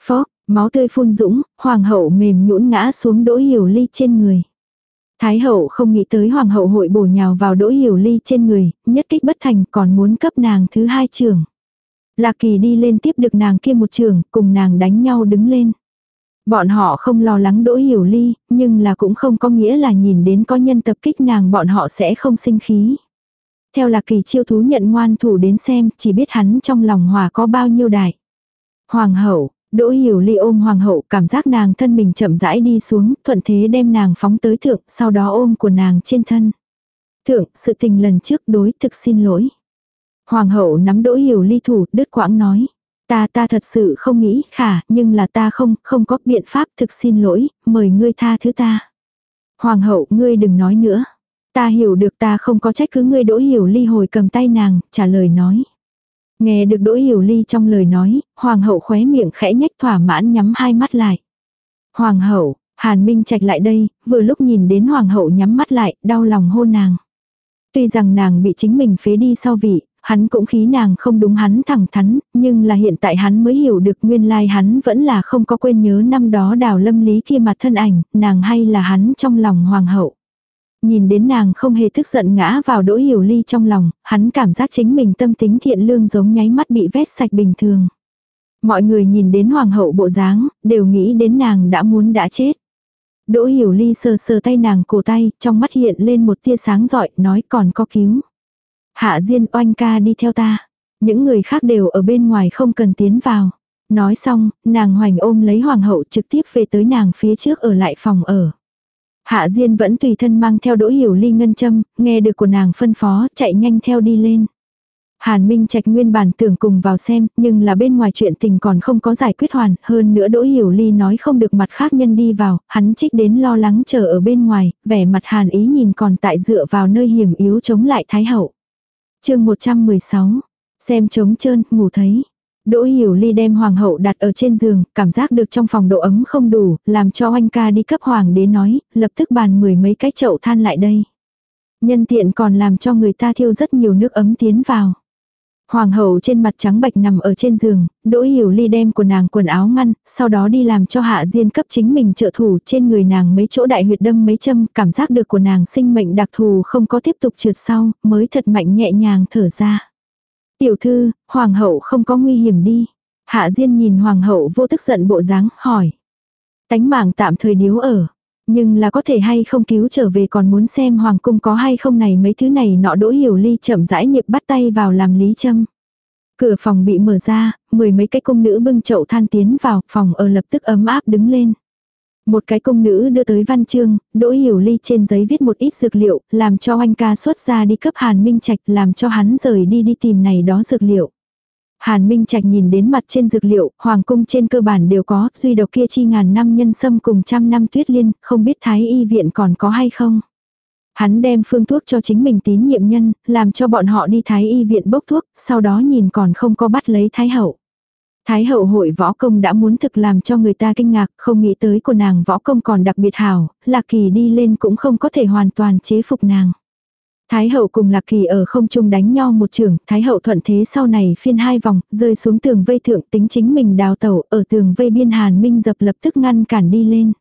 Phó, máu tươi phun dũng, hoàng hậu mềm nhũn ngã xuống đỗ hiểu ly trên người. Thái hậu không nghĩ tới hoàng hậu hội bổ nhào vào đỗ hiểu ly trên người, nhất kích bất thành còn muốn cấp nàng thứ hai trường. Lạc kỳ đi lên tiếp được nàng kia một trường, cùng nàng đánh nhau đứng lên. Bọn họ không lo lắng đỗ hiểu ly, nhưng là cũng không có nghĩa là nhìn đến có nhân tập kích nàng bọn họ sẽ không sinh khí. Theo lạc kỳ chiêu thú nhận ngoan thủ đến xem, chỉ biết hắn trong lòng hòa có bao nhiêu đại. Hoàng hậu, Đỗ hiểu ly ôm hoàng hậu cảm giác nàng thân mình chậm rãi đi xuống, thuận thế đem nàng phóng tới thượng, sau đó ôm của nàng trên thân. Thượng, sự tình lần trước đối thực xin lỗi. Hoàng hậu nắm đỗ hiểu ly thủ, đứt quãng nói. Ta ta thật sự không nghĩ, khả, nhưng là ta không, không có biện pháp thực xin lỗi, mời ngươi tha thứ ta. Hoàng hậu, ngươi đừng nói nữa. Ta hiểu được ta không có trách cứ ngươi đỗ hiểu ly hồi cầm tay nàng, trả lời nói. Nghe được đỗ hiểu ly trong lời nói, hoàng hậu khóe miệng khẽ nhách thỏa mãn nhắm hai mắt lại. Hoàng hậu, Hàn Minh Trạch lại đây, vừa lúc nhìn đến hoàng hậu nhắm mắt lại, đau lòng hôn nàng. Tuy rằng nàng bị chính mình phế đi sau vị, hắn cũng khí nàng không đúng hắn thẳng thắn, nhưng là hiện tại hắn mới hiểu được nguyên lai hắn vẫn là không có quên nhớ năm đó đào lâm lý kia mặt thân ảnh, nàng hay là hắn trong lòng hoàng hậu. Nhìn đến nàng không hề tức giận ngã vào đỗ hiểu ly trong lòng, hắn cảm giác chính mình tâm tính thiện lương giống nháy mắt bị vét sạch bình thường. Mọi người nhìn đến hoàng hậu bộ dáng, đều nghĩ đến nàng đã muốn đã chết. Đỗ hiểu ly sờ sờ tay nàng cổ tay, trong mắt hiện lên một tia sáng giỏi, nói còn có cứu. Hạ Diên oanh ca đi theo ta. Những người khác đều ở bên ngoài không cần tiến vào. Nói xong, nàng hoành ôm lấy hoàng hậu trực tiếp về tới nàng phía trước ở lại phòng ở. Hạ Diên vẫn tùy thân mang theo đỗ hiểu ly ngân châm, nghe được của nàng phân phó, chạy nhanh theo đi lên. Hàn Minh Trạch nguyên bản tưởng cùng vào xem, nhưng là bên ngoài chuyện tình còn không có giải quyết hoàn, hơn nữa Đỗ Hiểu Ly nói không được mặt khác nhân đi vào, hắn trích đến lo lắng chờ ở bên ngoài, vẻ mặt Hàn ý nhìn còn tại dựa vào nơi hiểm yếu chống lại Thái Hậu chương 116, xem trống trơn, ngủ thấy. Đỗ Hiểu Ly đem hoàng hậu đặt ở trên giường, cảm giác được trong phòng độ ấm không đủ, làm cho oanh ca đi cấp hoàng đế nói, lập tức bàn mười mấy cái chậu than lại đây. Nhân tiện còn làm cho người ta thiêu rất nhiều nước ấm tiến vào. Hoàng hậu trên mặt trắng bạch nằm ở trên giường, Đỗ Hiểu Ly đem của nàng quần áo ngăn, sau đó đi làm cho Hạ Diên cấp chính mình trợ thủ trên người nàng mấy chỗ đại huyệt đâm mấy châm, cảm giác được của nàng sinh mệnh đặc thù không có tiếp tục trượt sau, mới thật mạnh nhẹ nhàng thở ra. Tiểu thư, hoàng hậu không có nguy hiểm đi. Hạ Diên nhìn hoàng hậu vô tức giận bộ dáng, hỏi. Tánh mạng tạm thời điếu ở. Nhưng là có thể hay không cứu trở về còn muốn xem hoàng cung có hay không này mấy thứ này nọ đỗ hiểu ly chậm rãi niệm bắt tay vào làm lý châm. Cửa phòng bị mở ra, mười mấy cái cung nữ bưng chậu than tiến vào, phòng ở lập tức ấm áp đứng lên. Một cái công nữ đưa tới văn chương, đỗ hiểu ly trên giấy viết một ít dược liệu, làm cho anh ca xuất ra đi cấp Hàn Minh Trạch làm cho hắn rời đi đi tìm này đó dược liệu. Hàn Minh Trạch nhìn đến mặt trên dược liệu, hoàng cung trên cơ bản đều có, duy độc kia chi ngàn năm nhân sâm cùng trăm năm tuyết liên, không biết thái y viện còn có hay không. Hắn đem phương thuốc cho chính mình tín nhiệm nhân, làm cho bọn họ đi thái y viện bốc thuốc, sau đó nhìn còn không có bắt lấy thái hậu. Thái hậu hội võ công đã muốn thực làm cho người ta kinh ngạc, không nghĩ tới của nàng võ công còn đặc biệt hảo, Lạc Kỳ đi lên cũng không có thể hoàn toàn chế phục nàng. Thái hậu cùng Lạc Kỳ ở không trung đánh nhau một trường, Thái hậu thuận thế sau này phiên hai vòng, rơi xuống tường vây thượng tính chính mình đào tẩu, ở tường vây biên Hàn Minh dập lập tức ngăn cản đi lên.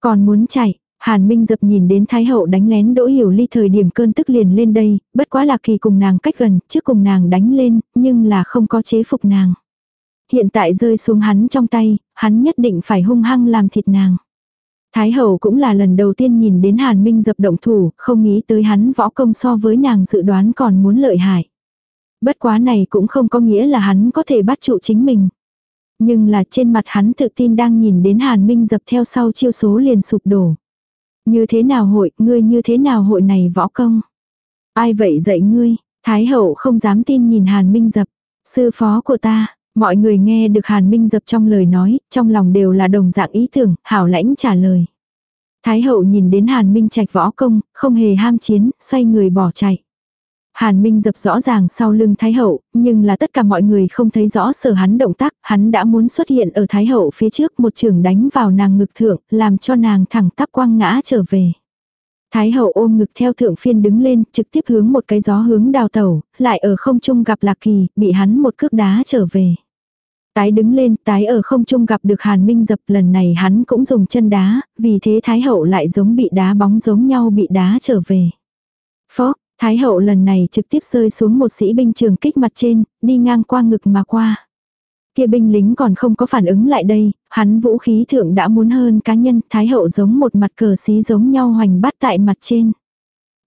Còn muốn chạy, Hàn Minh dập nhìn đến Thái hậu đánh lén đỗ hiểu ly thời điểm cơn tức liền lên đây, bất quá Lạc Kỳ cùng nàng cách gần, trước cùng nàng đánh lên, nhưng là không có chế phục nàng. Hiện tại rơi xuống hắn trong tay, hắn nhất định phải hung hăng làm thịt nàng. Thái hậu cũng là lần đầu tiên nhìn đến Hàn Minh dập động thủ, không nghĩ tới hắn võ công so với nàng dự đoán còn muốn lợi hại. Bất quá này cũng không có nghĩa là hắn có thể bắt trụ chính mình. Nhưng là trên mặt hắn tự tin đang nhìn đến Hàn Minh dập theo sau chiêu số liền sụp đổ. Như thế nào hội, ngươi như thế nào hội này võ công? Ai vậy dạy ngươi? Thái hậu không dám tin nhìn Hàn Minh dập. Sư phó của ta, mọi người nghe được Hàn Minh dập trong lời nói, trong lòng đều là đồng dạng ý tưởng, hảo lãnh trả lời. Thái hậu nhìn đến Hàn Minh trạch võ công, không hề ham chiến, xoay người bỏ chạy. Hàn Minh dập rõ ràng sau lưng Thái Hậu, nhưng là tất cả mọi người không thấy rõ sở hắn động tác, hắn đã muốn xuất hiện ở Thái Hậu phía trước một trường đánh vào nàng ngực thượng, làm cho nàng thẳng tắp quăng ngã trở về. Thái Hậu ôm ngực theo thượng phiên đứng lên, trực tiếp hướng một cái gió hướng đào tẩu, lại ở không trung gặp Lạc Kỳ, bị hắn một cước đá trở về. Tái đứng lên, tái ở không trung gặp được Hàn Minh dập lần này hắn cũng dùng chân đá, vì thế Thái Hậu lại giống bị đá bóng giống nhau bị đá trở về. Phó, Thái hậu lần này trực tiếp rơi xuống một sĩ binh trường kích mặt trên, đi ngang qua ngực mà qua. Kia binh lính còn không có phản ứng lại đây, hắn vũ khí thượng đã muốn hơn cá nhân, thái hậu giống một mặt cờ xí giống nhau hoành bắt tại mặt trên.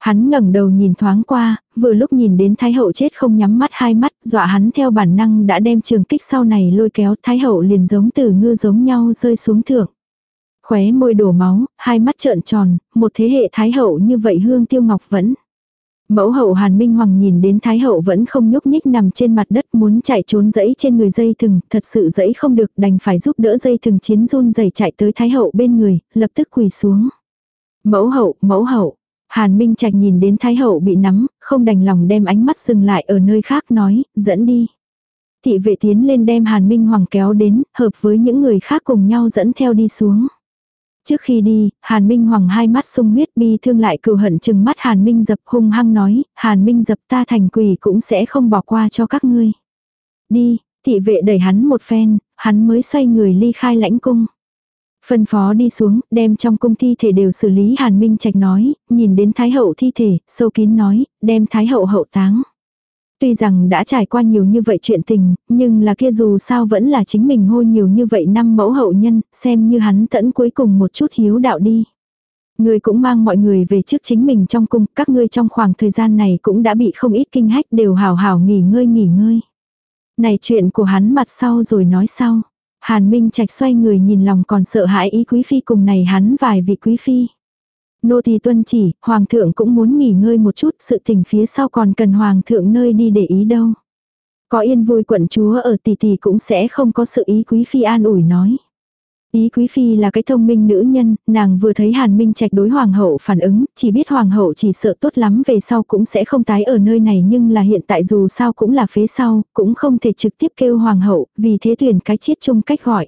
Hắn ngẩng đầu nhìn thoáng qua, vừa lúc nhìn đến Thái hậu chết không nhắm mắt hai mắt, dọa hắn theo bản năng đã đem trường kích sau này lôi kéo Thái hậu liền giống từ ngư giống nhau rơi xuống thượng. Khóe môi đổ máu, hai mắt trợn tròn, một thế hệ Thái hậu như vậy hương tiêu ngọc vẫn. Mẫu hậu Hàn Minh Hoàng nhìn đến Thái hậu vẫn không nhúc nhích nằm trên mặt đất muốn chạy trốn dẫy trên người dây thừng, thật sự dẫy không được đành phải giúp đỡ dây thừng chiến run dày chạy tới Thái hậu bên người, lập tức quỳ xuống. Mẫu hậu, mẫu hậu. Hàn Minh Trạch nhìn đến Thái hậu bị nắm, không đành lòng đem ánh mắt dừng lại ở nơi khác nói, dẫn đi. Thị vệ tiến lên đem Hàn Minh Hoàng kéo đến, hợp với những người khác cùng nhau dẫn theo đi xuống. Trước khi đi, Hàn Minh Hoàng hai mắt sung huyết bi thương lại cừu hận chừng mắt Hàn Minh dập hung hăng nói, Hàn Minh dập ta thành quỷ cũng sẽ không bỏ qua cho các ngươi. Đi, thị vệ đẩy hắn một phen, hắn mới xoay người ly khai lãnh cung. Phân phó đi xuống, đem trong cung thi thể đều xử lý Hàn Minh Trạch nói, nhìn đến Thái Hậu thi thể, sâu kín nói, đem Thái Hậu hậu táng. Tuy rằng đã trải qua nhiều như vậy chuyện tình, nhưng là kia dù sao vẫn là chính mình hô nhiều như vậy năm mẫu hậu nhân, xem như hắn tẫn cuối cùng một chút hiếu đạo đi. Người cũng mang mọi người về trước chính mình trong cung, các ngươi trong khoảng thời gian này cũng đã bị không ít kinh hách đều hào hào nghỉ ngơi nghỉ ngơi. Này chuyện của hắn mặt sau rồi nói sau. Hàn Minh Trạch xoay người nhìn lòng còn sợ hãi ý quý phi cùng này hắn vài vị quý phi. Nô thì tuân chỉ, hoàng thượng cũng muốn nghỉ ngơi một chút, sự tình phía sau còn cần hoàng thượng nơi đi để ý đâu. Có yên vui quận chúa ở tỷ tỷ cũng sẽ không có sự ý quý phi an ủi nói. Ý quý phi là cái thông minh nữ nhân, nàng vừa thấy Hàn Minh Trạch đối hoàng hậu phản ứng, chỉ biết hoàng hậu chỉ sợ tốt lắm về sau cũng sẽ không tái ở nơi này nhưng là hiện tại dù sao cũng là phế sau, cũng không thể trực tiếp kêu hoàng hậu, vì thế tuyển cái chiết chung cách gọi.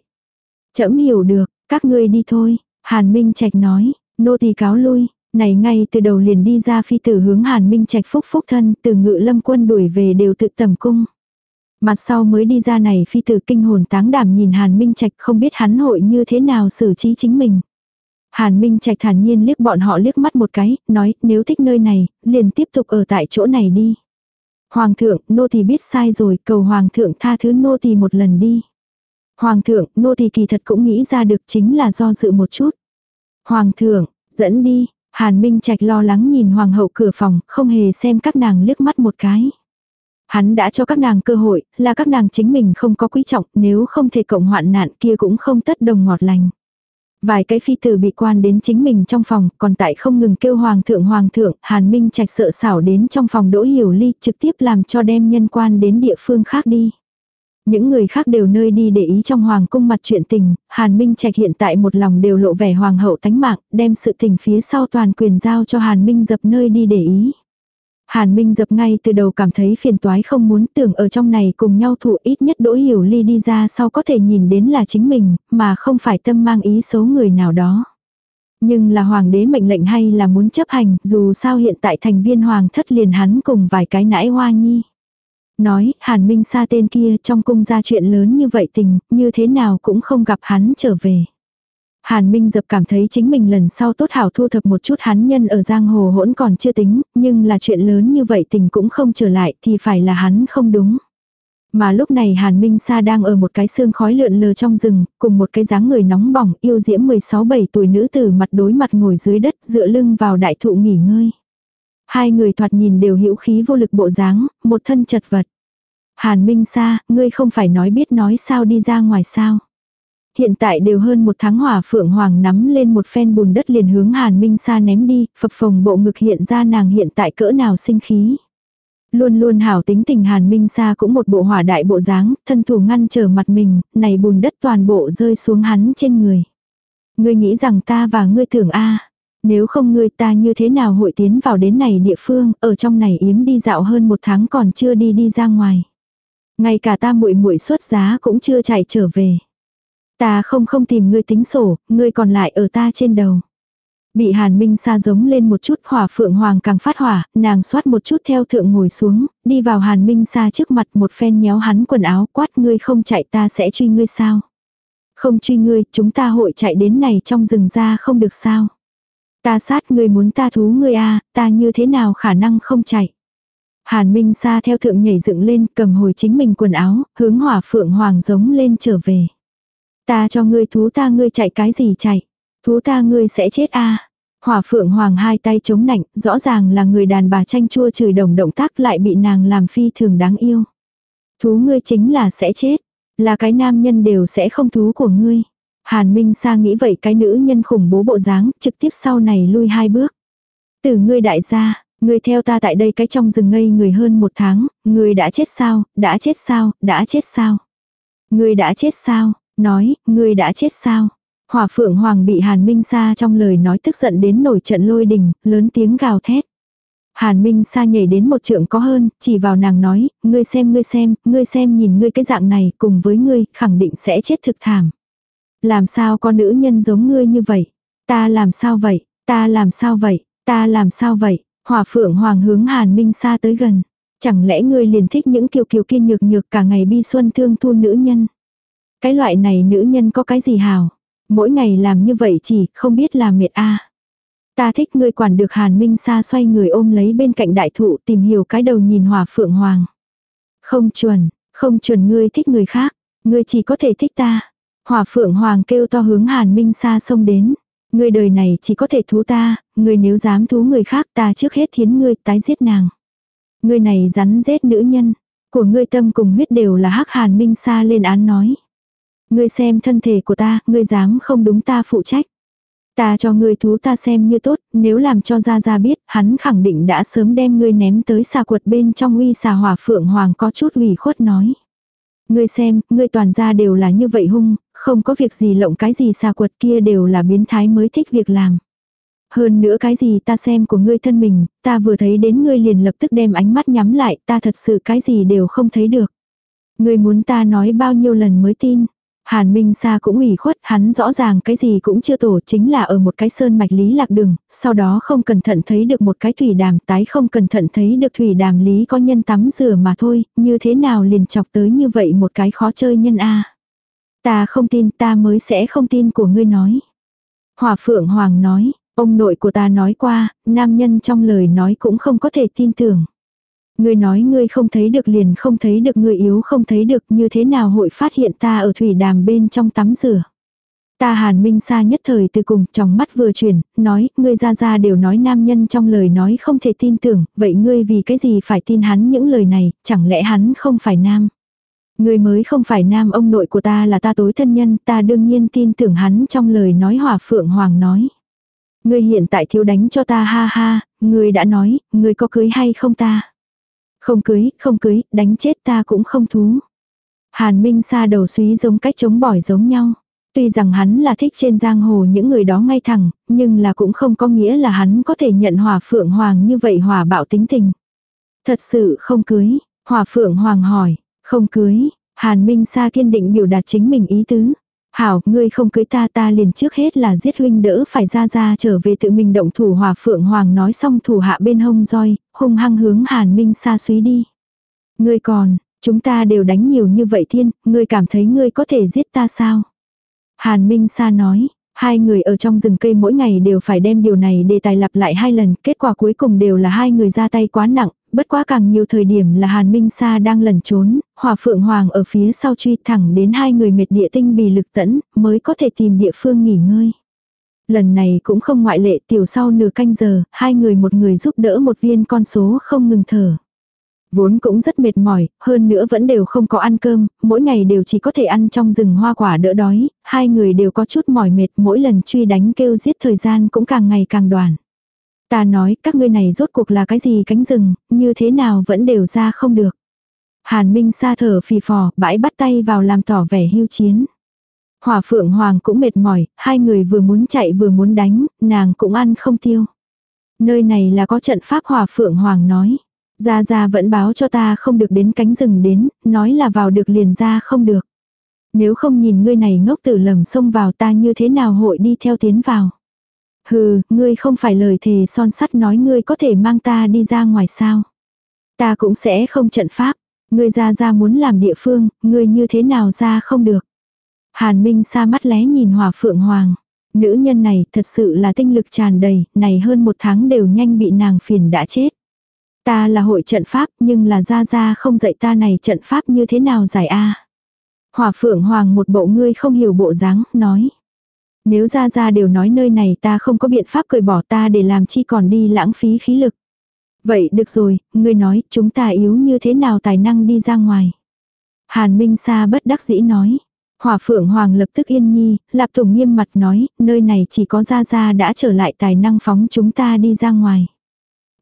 Chậm hiểu được, các ngươi đi thôi, Hàn Minh Trạch nói, Nô tỳ cáo lui, này ngay từ đầu liền đi ra phi tử hướng Hàn Minh Trạch phúc phúc thân, từ ngự lâm quân đuổi về đều tự tầm cung. Mặt sau mới đi ra này phi tử kinh hồn táng đảm nhìn Hàn Minh Trạch không biết hắn hội như thế nào xử trí chính mình. Hàn Minh Trạch thản nhiên liếc bọn họ liếc mắt một cái, nói nếu thích nơi này, liền tiếp tục ở tại chỗ này đi. Hoàng thượng, nô tỳ biết sai rồi, cầu hoàng thượng tha thứ nô tỳ một lần đi. Hoàng thượng, nô tỳ kỳ thật cũng nghĩ ra được chính là do dự một chút. Hoàng thượng, dẫn đi, Hàn Minh Trạch lo lắng nhìn hoàng hậu cửa phòng, không hề xem các nàng liếc mắt một cái. Hắn đã cho các nàng cơ hội, là các nàng chính mình không có quý trọng, nếu không thể cộng hoạn nạn kia cũng không tất đồng ngọt lành. Vài cái phi tử bị quan đến chính mình trong phòng, còn tại không ngừng kêu hoàng thượng hoàng thượng, Hàn Minh Trạch sợ xảo đến trong phòng đỗ hiểu ly trực tiếp làm cho đem nhân quan đến địa phương khác đi. Những người khác đều nơi đi để ý trong hoàng cung mặt chuyện tình, Hàn Minh Trạch hiện tại một lòng đều lộ vẻ hoàng hậu tánh mạng, đem sự tình phía sau toàn quyền giao cho Hàn Minh dập nơi đi để ý. Hàn Minh dập ngay từ đầu cảm thấy phiền toái không muốn tưởng ở trong này cùng nhau thụ ít nhất đỗ hiểu ly đi ra sau có thể nhìn đến là chính mình, mà không phải tâm mang ý xấu người nào đó. Nhưng là hoàng đế mệnh lệnh hay là muốn chấp hành, dù sao hiện tại thành viên hoàng thất liền hắn cùng vài cái nãi hoa nhi. Nói, Hàn Minh xa tên kia trong cung ra chuyện lớn như vậy tình, như thế nào cũng không gặp hắn trở về. Hàn Minh dập cảm thấy chính mình lần sau tốt hảo thu thập một chút hắn nhân ở giang hồ hỗn còn chưa tính, nhưng là chuyện lớn như vậy tình cũng không trở lại thì phải là hắn không đúng. Mà lúc này Hàn Minh Sa đang ở một cái xương khói lượn lờ trong rừng, cùng một cái dáng người nóng bỏng yêu diễm 16-17 tuổi nữ tử mặt đối mặt ngồi dưới đất dựa lưng vào đại thụ nghỉ ngơi. Hai người thoạt nhìn đều hữu khí vô lực bộ dáng, một thân chật vật. Hàn Minh Sa, ngươi không phải nói biết nói sao đi ra ngoài sao. Hiện tại đều hơn một tháng hỏa phượng hoàng nắm lên một phen bùn đất liền hướng Hàn Minh Sa ném đi, phập phồng bộ ngực hiện ra nàng hiện tại cỡ nào sinh khí. Luôn luôn hảo tính tình Hàn Minh Sa cũng một bộ hỏa đại bộ dáng, thân thủ ngăn trở mặt mình, này bùn đất toàn bộ rơi xuống hắn trên người. Ngươi nghĩ rằng ta và ngươi tưởng a nếu không ngươi ta như thế nào hội tiến vào đến này địa phương, ở trong này yếm đi dạo hơn một tháng còn chưa đi đi ra ngoài. Ngay cả ta muội muội xuất giá cũng chưa chạy trở về. Ta không không tìm ngươi tính sổ, ngươi còn lại ở ta trên đầu. Bị Hàn Minh Sa giống lên một chút hỏa phượng hoàng càng phát hỏa, nàng xoát một chút theo thượng ngồi xuống, đi vào Hàn Minh Sa trước mặt một phen nhéo hắn quần áo quát ngươi không chạy ta sẽ truy ngươi sao. Không truy ngươi, chúng ta hội chạy đến này trong rừng ra không được sao. Ta sát ngươi muốn ta thú ngươi a à, ta như thế nào khả năng không chạy. Hàn Minh Sa theo thượng nhảy dựng lên cầm hồi chính mình quần áo, hướng hỏa phượng hoàng giống lên trở về. Ta cho ngươi thú ta ngươi chạy cái gì chạy. Thú ta ngươi sẽ chết a Hỏa phượng hoàng hai tay chống nạnh, rõ ràng là người đàn bà tranh chua chửi đồng động tác lại bị nàng làm phi thường đáng yêu. Thú ngươi chính là sẽ chết. Là cái nam nhân đều sẽ không thú của ngươi. Hàn Minh Sa nghĩ vậy cái nữ nhân khủng bố bộ dáng, trực tiếp sau này lui hai bước. Từ ngươi đại gia, ngươi theo ta tại đây cái trong rừng ngây người hơn một tháng, ngươi đã chết sao, đã chết sao, đã chết sao. Ngươi đã chết sao, nói, ngươi đã chết sao. Hỏa phượng hoàng bị Hàn Minh Sa trong lời nói tức giận đến nổi trận lôi đình, lớn tiếng gào thét. Hàn Minh Sa nhảy đến một trượng có hơn, chỉ vào nàng nói, ngươi xem ngươi xem, ngươi xem nhìn ngươi cái dạng này cùng với ngươi, khẳng định sẽ chết thực thảm. Làm sao con nữ nhân giống ngươi như vậy? Ta làm sao vậy? Ta làm sao vậy? Ta làm sao vậy? Hỏa phượng hoàng hướng Hàn Minh Sa tới gần. Chẳng lẽ ngươi liền thích những kiều kiều kiên nhược nhược cả ngày bi xuân thương thu nữ nhân? Cái loại này nữ nhân có cái gì hào? Mỗi ngày làm như vậy chỉ không biết là mệt a. Ta thích ngươi quản được Hàn Minh Sa xoay người ôm lấy bên cạnh đại thụ tìm hiểu cái đầu nhìn hòa phượng hoàng. Không chuẩn, không chuẩn ngươi thích người khác, ngươi chỉ có thể thích ta. hòa phượng hoàng kêu to hướng Hàn Minh Sa xông đến. Ngươi đời này chỉ có thể thú ta, ngươi nếu dám thú người khác ta trước hết thiến ngươi tái giết nàng. Ngươi này rắn rết nữ nhân, của ngươi tâm cùng huyết đều là hắc Hàn Minh Sa lên án nói. Ngươi xem thân thể của ta, ngươi dám không đúng ta phụ trách. Ta cho ngươi thú ta xem như tốt, nếu làm cho Gia Gia biết, hắn khẳng định đã sớm đem ngươi ném tới xà quật bên trong uy xà hỏa phượng hoàng có chút ủy khuất nói. Ngươi xem, ngươi toàn ra đều là như vậy hung, không có việc gì lộng cái gì xà quật kia đều là biến thái mới thích việc làm. Hơn nữa cái gì ta xem của ngươi thân mình, ta vừa thấy đến ngươi liền lập tức đem ánh mắt nhắm lại, ta thật sự cái gì đều không thấy được. Ngươi muốn ta nói bao nhiêu lần mới tin. Hàn Minh Sa cũng ủy khuất, hắn rõ ràng cái gì cũng chưa tổ chính là ở một cái sơn mạch lý lạc đường, sau đó không cẩn thận thấy được một cái thủy đàm, tái không cẩn thận thấy được thủy đàm lý có nhân tắm rửa mà thôi, như thế nào liền chọc tới như vậy một cái khó chơi nhân a Ta không tin ta mới sẽ không tin của ngươi nói. Hòa Phượng Hoàng nói, ông nội của ta nói qua, nam nhân trong lời nói cũng không có thể tin tưởng. Ngươi nói ngươi không thấy được liền không thấy được ngươi yếu không thấy được như thế nào hội phát hiện ta ở thủy đàm bên trong tắm rửa. Ta hàn minh xa nhất thời từ cùng trong mắt vừa chuyển, nói, ngươi ra ra đều nói nam nhân trong lời nói không thể tin tưởng, vậy ngươi vì cái gì phải tin hắn những lời này, chẳng lẽ hắn không phải nam. Ngươi mới không phải nam ông nội của ta là ta tối thân nhân, ta đương nhiên tin tưởng hắn trong lời nói hỏa phượng hoàng nói. Ngươi hiện tại thiếu đánh cho ta ha ha, ngươi đã nói, ngươi có cưới hay không ta. Không cưới, không cưới, đánh chết ta cũng không thú. Hàn Minh xa đầu suý giống cách chống bỏi giống nhau. Tuy rằng hắn là thích trên giang hồ những người đó ngay thẳng, nhưng là cũng không có nghĩa là hắn có thể nhận hòa phượng hoàng như vậy hòa bạo tính tình. Thật sự không cưới, Hòa phượng hoàng hỏi, không cưới, Hàn Minh Sa kiên định biểu đạt chính mình ý tứ. Hảo, ngươi không cưới ta ta liền trước hết là giết huynh đỡ phải ra ra trở về tự mình động thủ hòa phượng hoàng nói xong thủ hạ bên hông roi, hung hăng hướng Hàn Minh Sa suý đi. Ngươi còn, chúng ta đều đánh nhiều như vậy thiên, ngươi cảm thấy ngươi có thể giết ta sao? Hàn Minh Sa nói, hai người ở trong rừng cây mỗi ngày đều phải đem điều này để tài lặp lại hai lần, kết quả cuối cùng đều là hai người ra tay quá nặng, bất quá càng nhiều thời điểm là Hàn Minh Sa đang lẩn trốn, Hòa Phượng Hoàng ở phía sau truy thẳng đến hai người mệt địa tinh bì lực tẫn, mới có thể tìm địa phương nghỉ ngơi. Lần này cũng không ngoại lệ tiểu sau nửa canh giờ, hai người một người giúp đỡ một viên con số không ngừng thở. Vốn cũng rất mệt mỏi, hơn nữa vẫn đều không có ăn cơm, mỗi ngày đều chỉ có thể ăn trong rừng hoa quả đỡ đói, hai người đều có chút mỏi mệt mỗi lần truy đánh kêu giết thời gian cũng càng ngày càng đoàn. Ta nói các ngươi này rốt cuộc là cái gì cánh rừng, như thế nào vẫn đều ra không được. Hàn Minh xa thở phì phò, bãi bắt tay vào làm tỏ vẻ hưu chiến. Hỏa Phượng Hoàng cũng mệt mỏi, hai người vừa muốn chạy vừa muốn đánh, nàng cũng ăn không tiêu. Nơi này là có trận pháp Hỏa Phượng Hoàng nói. Gia Gia vẫn báo cho ta không được đến cánh rừng đến, nói là vào được liền ra không được. Nếu không nhìn ngươi này ngốc tử lầm xông vào ta như thế nào hội đi theo tiến vào. Hừ, ngươi không phải lời thề son sắt nói ngươi có thể mang ta đi ra ngoài sao. Ta cũng sẽ không trận pháp. Ngươi ra ra muốn làm địa phương, ngươi như thế nào ra không được. Hàn Minh xa mắt lé nhìn Hòa Phượng Hoàng. Nữ nhân này thật sự là tinh lực tràn đầy, này hơn một tháng đều nhanh bị nàng phiền đã chết. Ta là hội trận pháp nhưng là ra ra không dạy ta này trận pháp như thế nào giải a Hòa Phượng Hoàng một bộ ngươi không hiểu bộ dáng, nói. Nếu ra ra đều nói nơi này ta không có biện pháp cởi bỏ ta để làm chi còn đi lãng phí khí lực. Vậy được rồi, ngươi nói chúng ta yếu như thế nào tài năng đi ra ngoài. Hàn Minh Sa bất đắc dĩ nói. Hỏa Phượng Hoàng lập tức yên nhi, Lạp Tùng nghiêm mặt nói, nơi này chỉ có Gia Gia đã trở lại tài năng phóng chúng ta đi ra ngoài.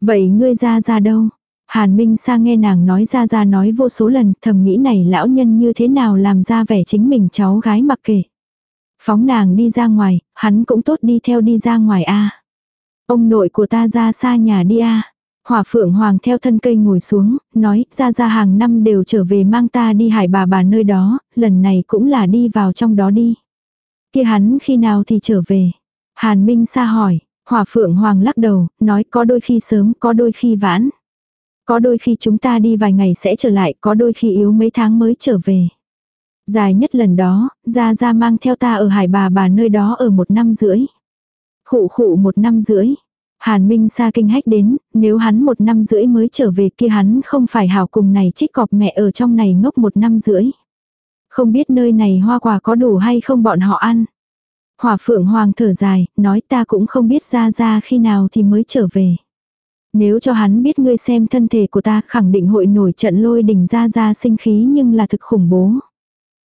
Vậy ngươi ra ra đâu? Hàn Minh Sa nghe nàng nói ra ra nói vô số lần, thầm nghĩ này lão nhân như thế nào làm ra vẻ chính mình cháu gái mặc kệ. Phóng nàng đi ra ngoài, hắn cũng tốt đi theo đi ra ngoài a. Ông nội của ta ra xa nhà đi a. Hỏa phượng hoàng theo thân cây ngồi xuống, nói ra ra hàng năm đều trở về mang ta đi hải bà bà nơi đó, lần này cũng là đi vào trong đó đi. kia hắn khi nào thì trở về? Hàn Minh Sa hỏi, Hòa phượng hoàng lắc đầu, nói có đôi khi sớm, có đôi khi vãn. Có đôi khi chúng ta đi vài ngày sẽ trở lại, có đôi khi yếu mấy tháng mới trở về. Dài nhất lần đó, ra ra mang theo ta ở hải bà bà nơi đó ở một năm rưỡi. Khụ khụ một năm rưỡi. Hàn Minh Sa kinh hách đến, nếu hắn một năm rưỡi mới trở về kia hắn không phải hảo cùng này trích cọp mẹ ở trong này ngốc một năm rưỡi. Không biết nơi này hoa quả có đủ hay không bọn họ ăn. Hỏa phượng hoàng thở dài, nói ta cũng không biết ra ra khi nào thì mới trở về. Nếu cho hắn biết ngươi xem thân thể của ta khẳng định hội nổi trận lôi đình ra ra sinh khí nhưng là thực khủng bố.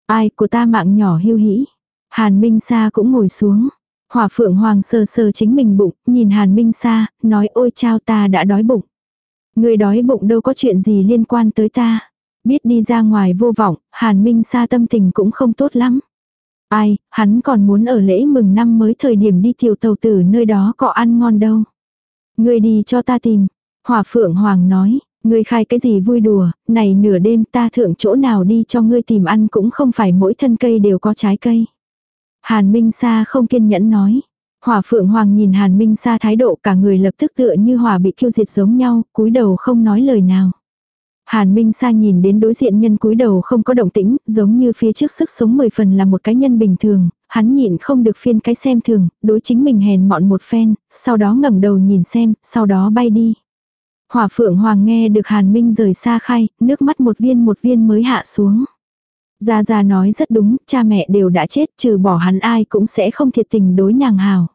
Ai của ta mạng nhỏ hưu hĩ. Hàn Minh Sa cũng ngồi xuống. Hỏa phượng hoàng sờ sờ chính mình bụng, nhìn Hàn Minh Sa, nói ôi chao ta đã đói bụng. Người đói bụng đâu có chuyện gì liên quan tới ta. Biết đi ra ngoài vô vọng, Hàn Minh Sa tâm tình cũng không tốt lắm. Ai, hắn còn muốn ở lễ mừng năm mới thời điểm đi tiểu tàu tử nơi đó có ăn ngon đâu. Người đi cho ta tìm. Hỏa phượng hoàng nói, Ngươi khai cái gì vui đùa, này nửa đêm ta thượng chỗ nào đi cho ngươi tìm ăn cũng không phải mỗi thân cây đều có trái cây. Hàn Minh Sa không kiên nhẫn nói. Hỏa Phượng Hoàng nhìn Hàn Minh Sa thái độ cả người lập tức tựa như hỏa bị kiêu diệt giống nhau, cúi đầu không nói lời nào. Hàn Minh Sa nhìn đến đối diện nhân cúi đầu không có động tĩnh, giống như phía trước sức sống mười phần là một cái nhân bình thường, hắn nhịn không được phiên cái xem thường, đối chính mình hèn mọn một phen, sau đó ngẩng đầu nhìn xem, sau đó bay đi. Hỏa phượng hoàng nghe được hàn minh rời xa khai, nước mắt một viên một viên mới hạ xuống. Gia Gia nói rất đúng, cha mẹ đều đã chết trừ bỏ hắn ai cũng sẽ không thiệt tình đối nàng hào.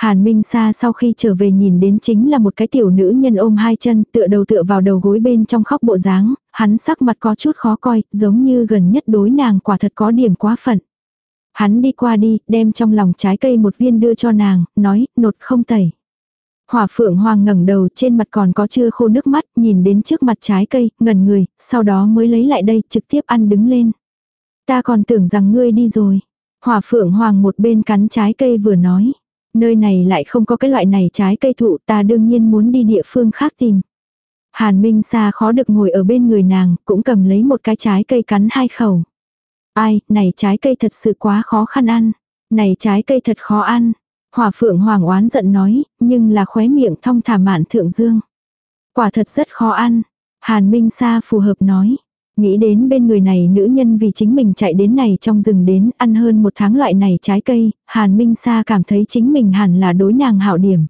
Hàn Minh Sa sau khi trở về nhìn đến chính là một cái tiểu nữ nhân ôm hai chân tựa đầu tựa vào đầu gối bên trong khóc bộ dáng, hắn sắc mặt có chút khó coi, giống như gần nhất đối nàng quả thật có điểm quá phận. Hắn đi qua đi, đem trong lòng trái cây một viên đưa cho nàng, nói, nột không tẩy. Hỏa phượng hoàng ngẩng đầu trên mặt còn có chưa khô nước mắt, nhìn đến trước mặt trái cây, ngẩn người, sau đó mới lấy lại đây, trực tiếp ăn đứng lên. Ta còn tưởng rằng ngươi đi rồi. Hỏa phượng hoàng một bên cắn trái cây vừa nói. Nơi này lại không có cái loại này trái cây thụ ta đương nhiên muốn đi địa phương khác tìm. Hàn Minh Sa khó được ngồi ở bên người nàng, cũng cầm lấy một cái trái cây cắn hai khẩu. Ai, này trái cây thật sự quá khó khăn ăn. Này trái cây thật khó ăn. Hòa phượng hoàng oán giận nói, nhưng là khóe miệng thong thả mạn thượng dương. Quả thật rất khó ăn. Hàn Minh Sa phù hợp nói. Nghĩ đến bên người này nữ nhân vì chính mình chạy đến này trong rừng đến ăn hơn một tháng loại này trái cây, Hàn Minh Sa cảm thấy chính mình hẳn là đối nàng hảo điểm.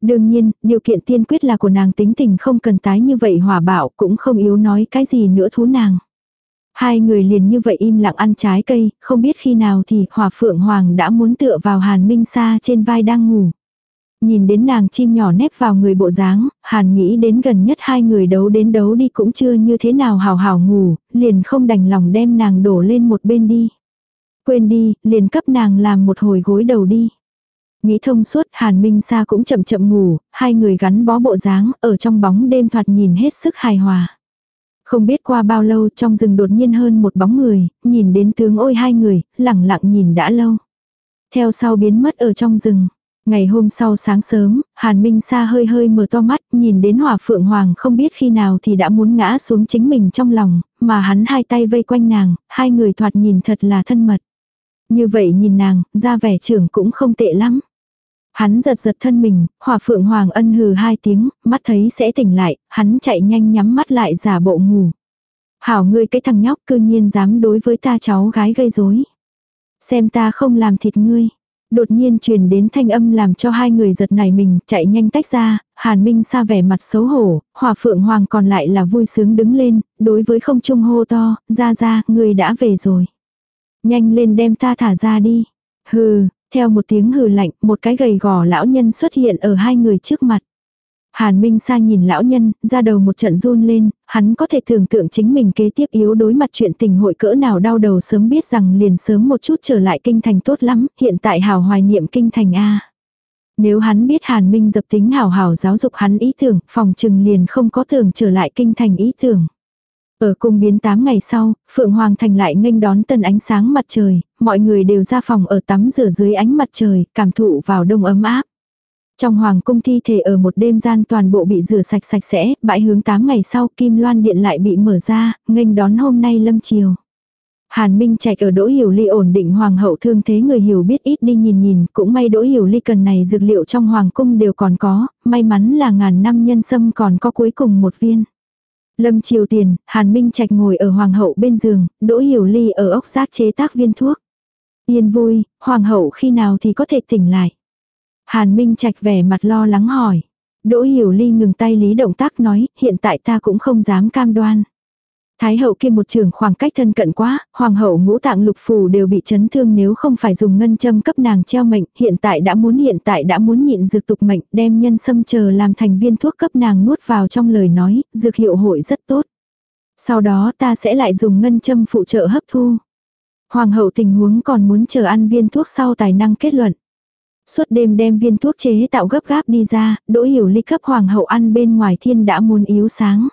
Đương nhiên, điều kiện tiên quyết là của nàng tính tình không cần tái như vậy hỏa bạo cũng không yếu nói cái gì nữa thú nàng. Hai người liền như vậy im lặng ăn trái cây, không biết khi nào thì hỏa phượng hoàng đã muốn tựa vào hàn minh sa trên vai đang ngủ. Nhìn đến nàng chim nhỏ nép vào người bộ dáng, hàn nghĩ đến gần nhất hai người đấu đến đấu đi cũng chưa như thế nào hào hào ngủ, liền không đành lòng đem nàng đổ lên một bên đi. Quên đi, liền cấp nàng làm một hồi gối đầu đi. Nghĩ thông suốt Hàn Minh Sa cũng chậm chậm ngủ, hai người gắn bó bộ dáng ở trong bóng đêm thoạt nhìn hết sức hài hòa. Không biết qua bao lâu trong rừng đột nhiên hơn một bóng người, nhìn đến tướng ôi hai người, lẳng lặng nhìn đã lâu. Theo sau biến mất ở trong rừng. Ngày hôm sau sáng sớm, Hàn Minh Sa hơi hơi mở to mắt, nhìn đến hỏa phượng hoàng không biết khi nào thì đã muốn ngã xuống chính mình trong lòng, mà hắn hai tay vây quanh nàng, hai người thoạt nhìn thật là thân mật. Như vậy nhìn nàng, ra vẻ trưởng cũng không tệ lắm. Hắn giật giật thân mình, hỏa phượng hoàng ân hừ hai tiếng, mắt thấy sẽ tỉnh lại, hắn chạy nhanh nhắm mắt lại giả bộ ngủ. Hảo ngươi cái thằng nhóc cư nhiên dám đối với ta cháu gái gây rối. Xem ta không làm thịt ngươi. Đột nhiên truyền đến thanh âm làm cho hai người giật nảy mình, chạy nhanh tách ra, Hàn Minh xa vẻ mặt xấu hổ, Hòa Phượng Hoàng còn lại là vui sướng đứng lên, đối với không trung hô to, ra ra, người đã về rồi. Nhanh lên đem ta thả ra đi. Hừ, theo một tiếng hừ lạnh, một cái gầy gò lão nhân xuất hiện ở hai người trước mặt. Hàn Minh Sa nhìn lão nhân, ra đầu một trận run lên, hắn có thể tưởng tượng chính mình kế tiếp yếu đối mặt chuyện tình hội cỡ nào đau đầu sớm biết rằng liền sớm một chút trở lại kinh thành tốt lắm, hiện tại hào hoài niệm kinh thành A. Nếu hắn biết Hàn Minh dập tính hào hào giáo dục hắn ý tưởng, phòng trừng liền không có tưởng trở lại kinh thành ý tưởng. Ở cung biến 8 ngày sau, Phượng Hoàng Thành lại nghênh đón tân ánh sáng mặt trời, mọi người đều ra phòng ở tắm rửa dưới ánh mặt trời, cảm thụ vào đông ấm áp. Trong hoàng cung thi thể ở một đêm gian toàn bộ bị rửa sạch sạch sẽ, bãi hướng 8 ngày sau kim loan điện lại bị mở ra, nghênh đón hôm nay lâm chiều. Hàn Minh Trạch ở Đỗ Hiểu Ly ổn định hoàng hậu thương thế người hiểu biết ít đi nhìn nhìn, cũng may Đỗ Hiểu Ly cần này dược liệu trong hoàng cung đều còn có, may mắn là ngàn năm nhân sâm còn có cuối cùng một viên. Lâm chiều tiền, Hàn Minh Trạch ngồi ở hoàng hậu bên giường, Đỗ Hiểu Ly ở ốc giác chế tác viên thuốc. Yên vui, hoàng hậu khi nào thì có thể tỉnh lại. Hàn Minh Trạch vẻ mặt lo lắng hỏi. Đỗ Hiểu Ly ngừng tay lý động tác nói, hiện tại ta cũng không dám cam đoan. Thái hậu kia một trường khoảng cách thân cận quá, hoàng hậu ngũ tạng lục phù đều bị chấn thương nếu không phải dùng ngân châm cấp nàng treo mệnh, hiện tại đã muốn hiện tại đã muốn nhịn dược tục mệnh, đem nhân sâm chờ làm thành viên thuốc cấp nàng nuốt vào trong lời nói, dược hiệu hội rất tốt. Sau đó ta sẽ lại dùng ngân châm phụ trợ hấp thu. Hoàng hậu tình huống còn muốn chờ ăn viên thuốc sau tài năng kết luận. Suốt đêm đem viên thuốc chế tạo gấp gáp đi ra, đỗ hiểu ly cấp hoàng hậu ăn bên ngoài thiên đã muốn yếu sáng.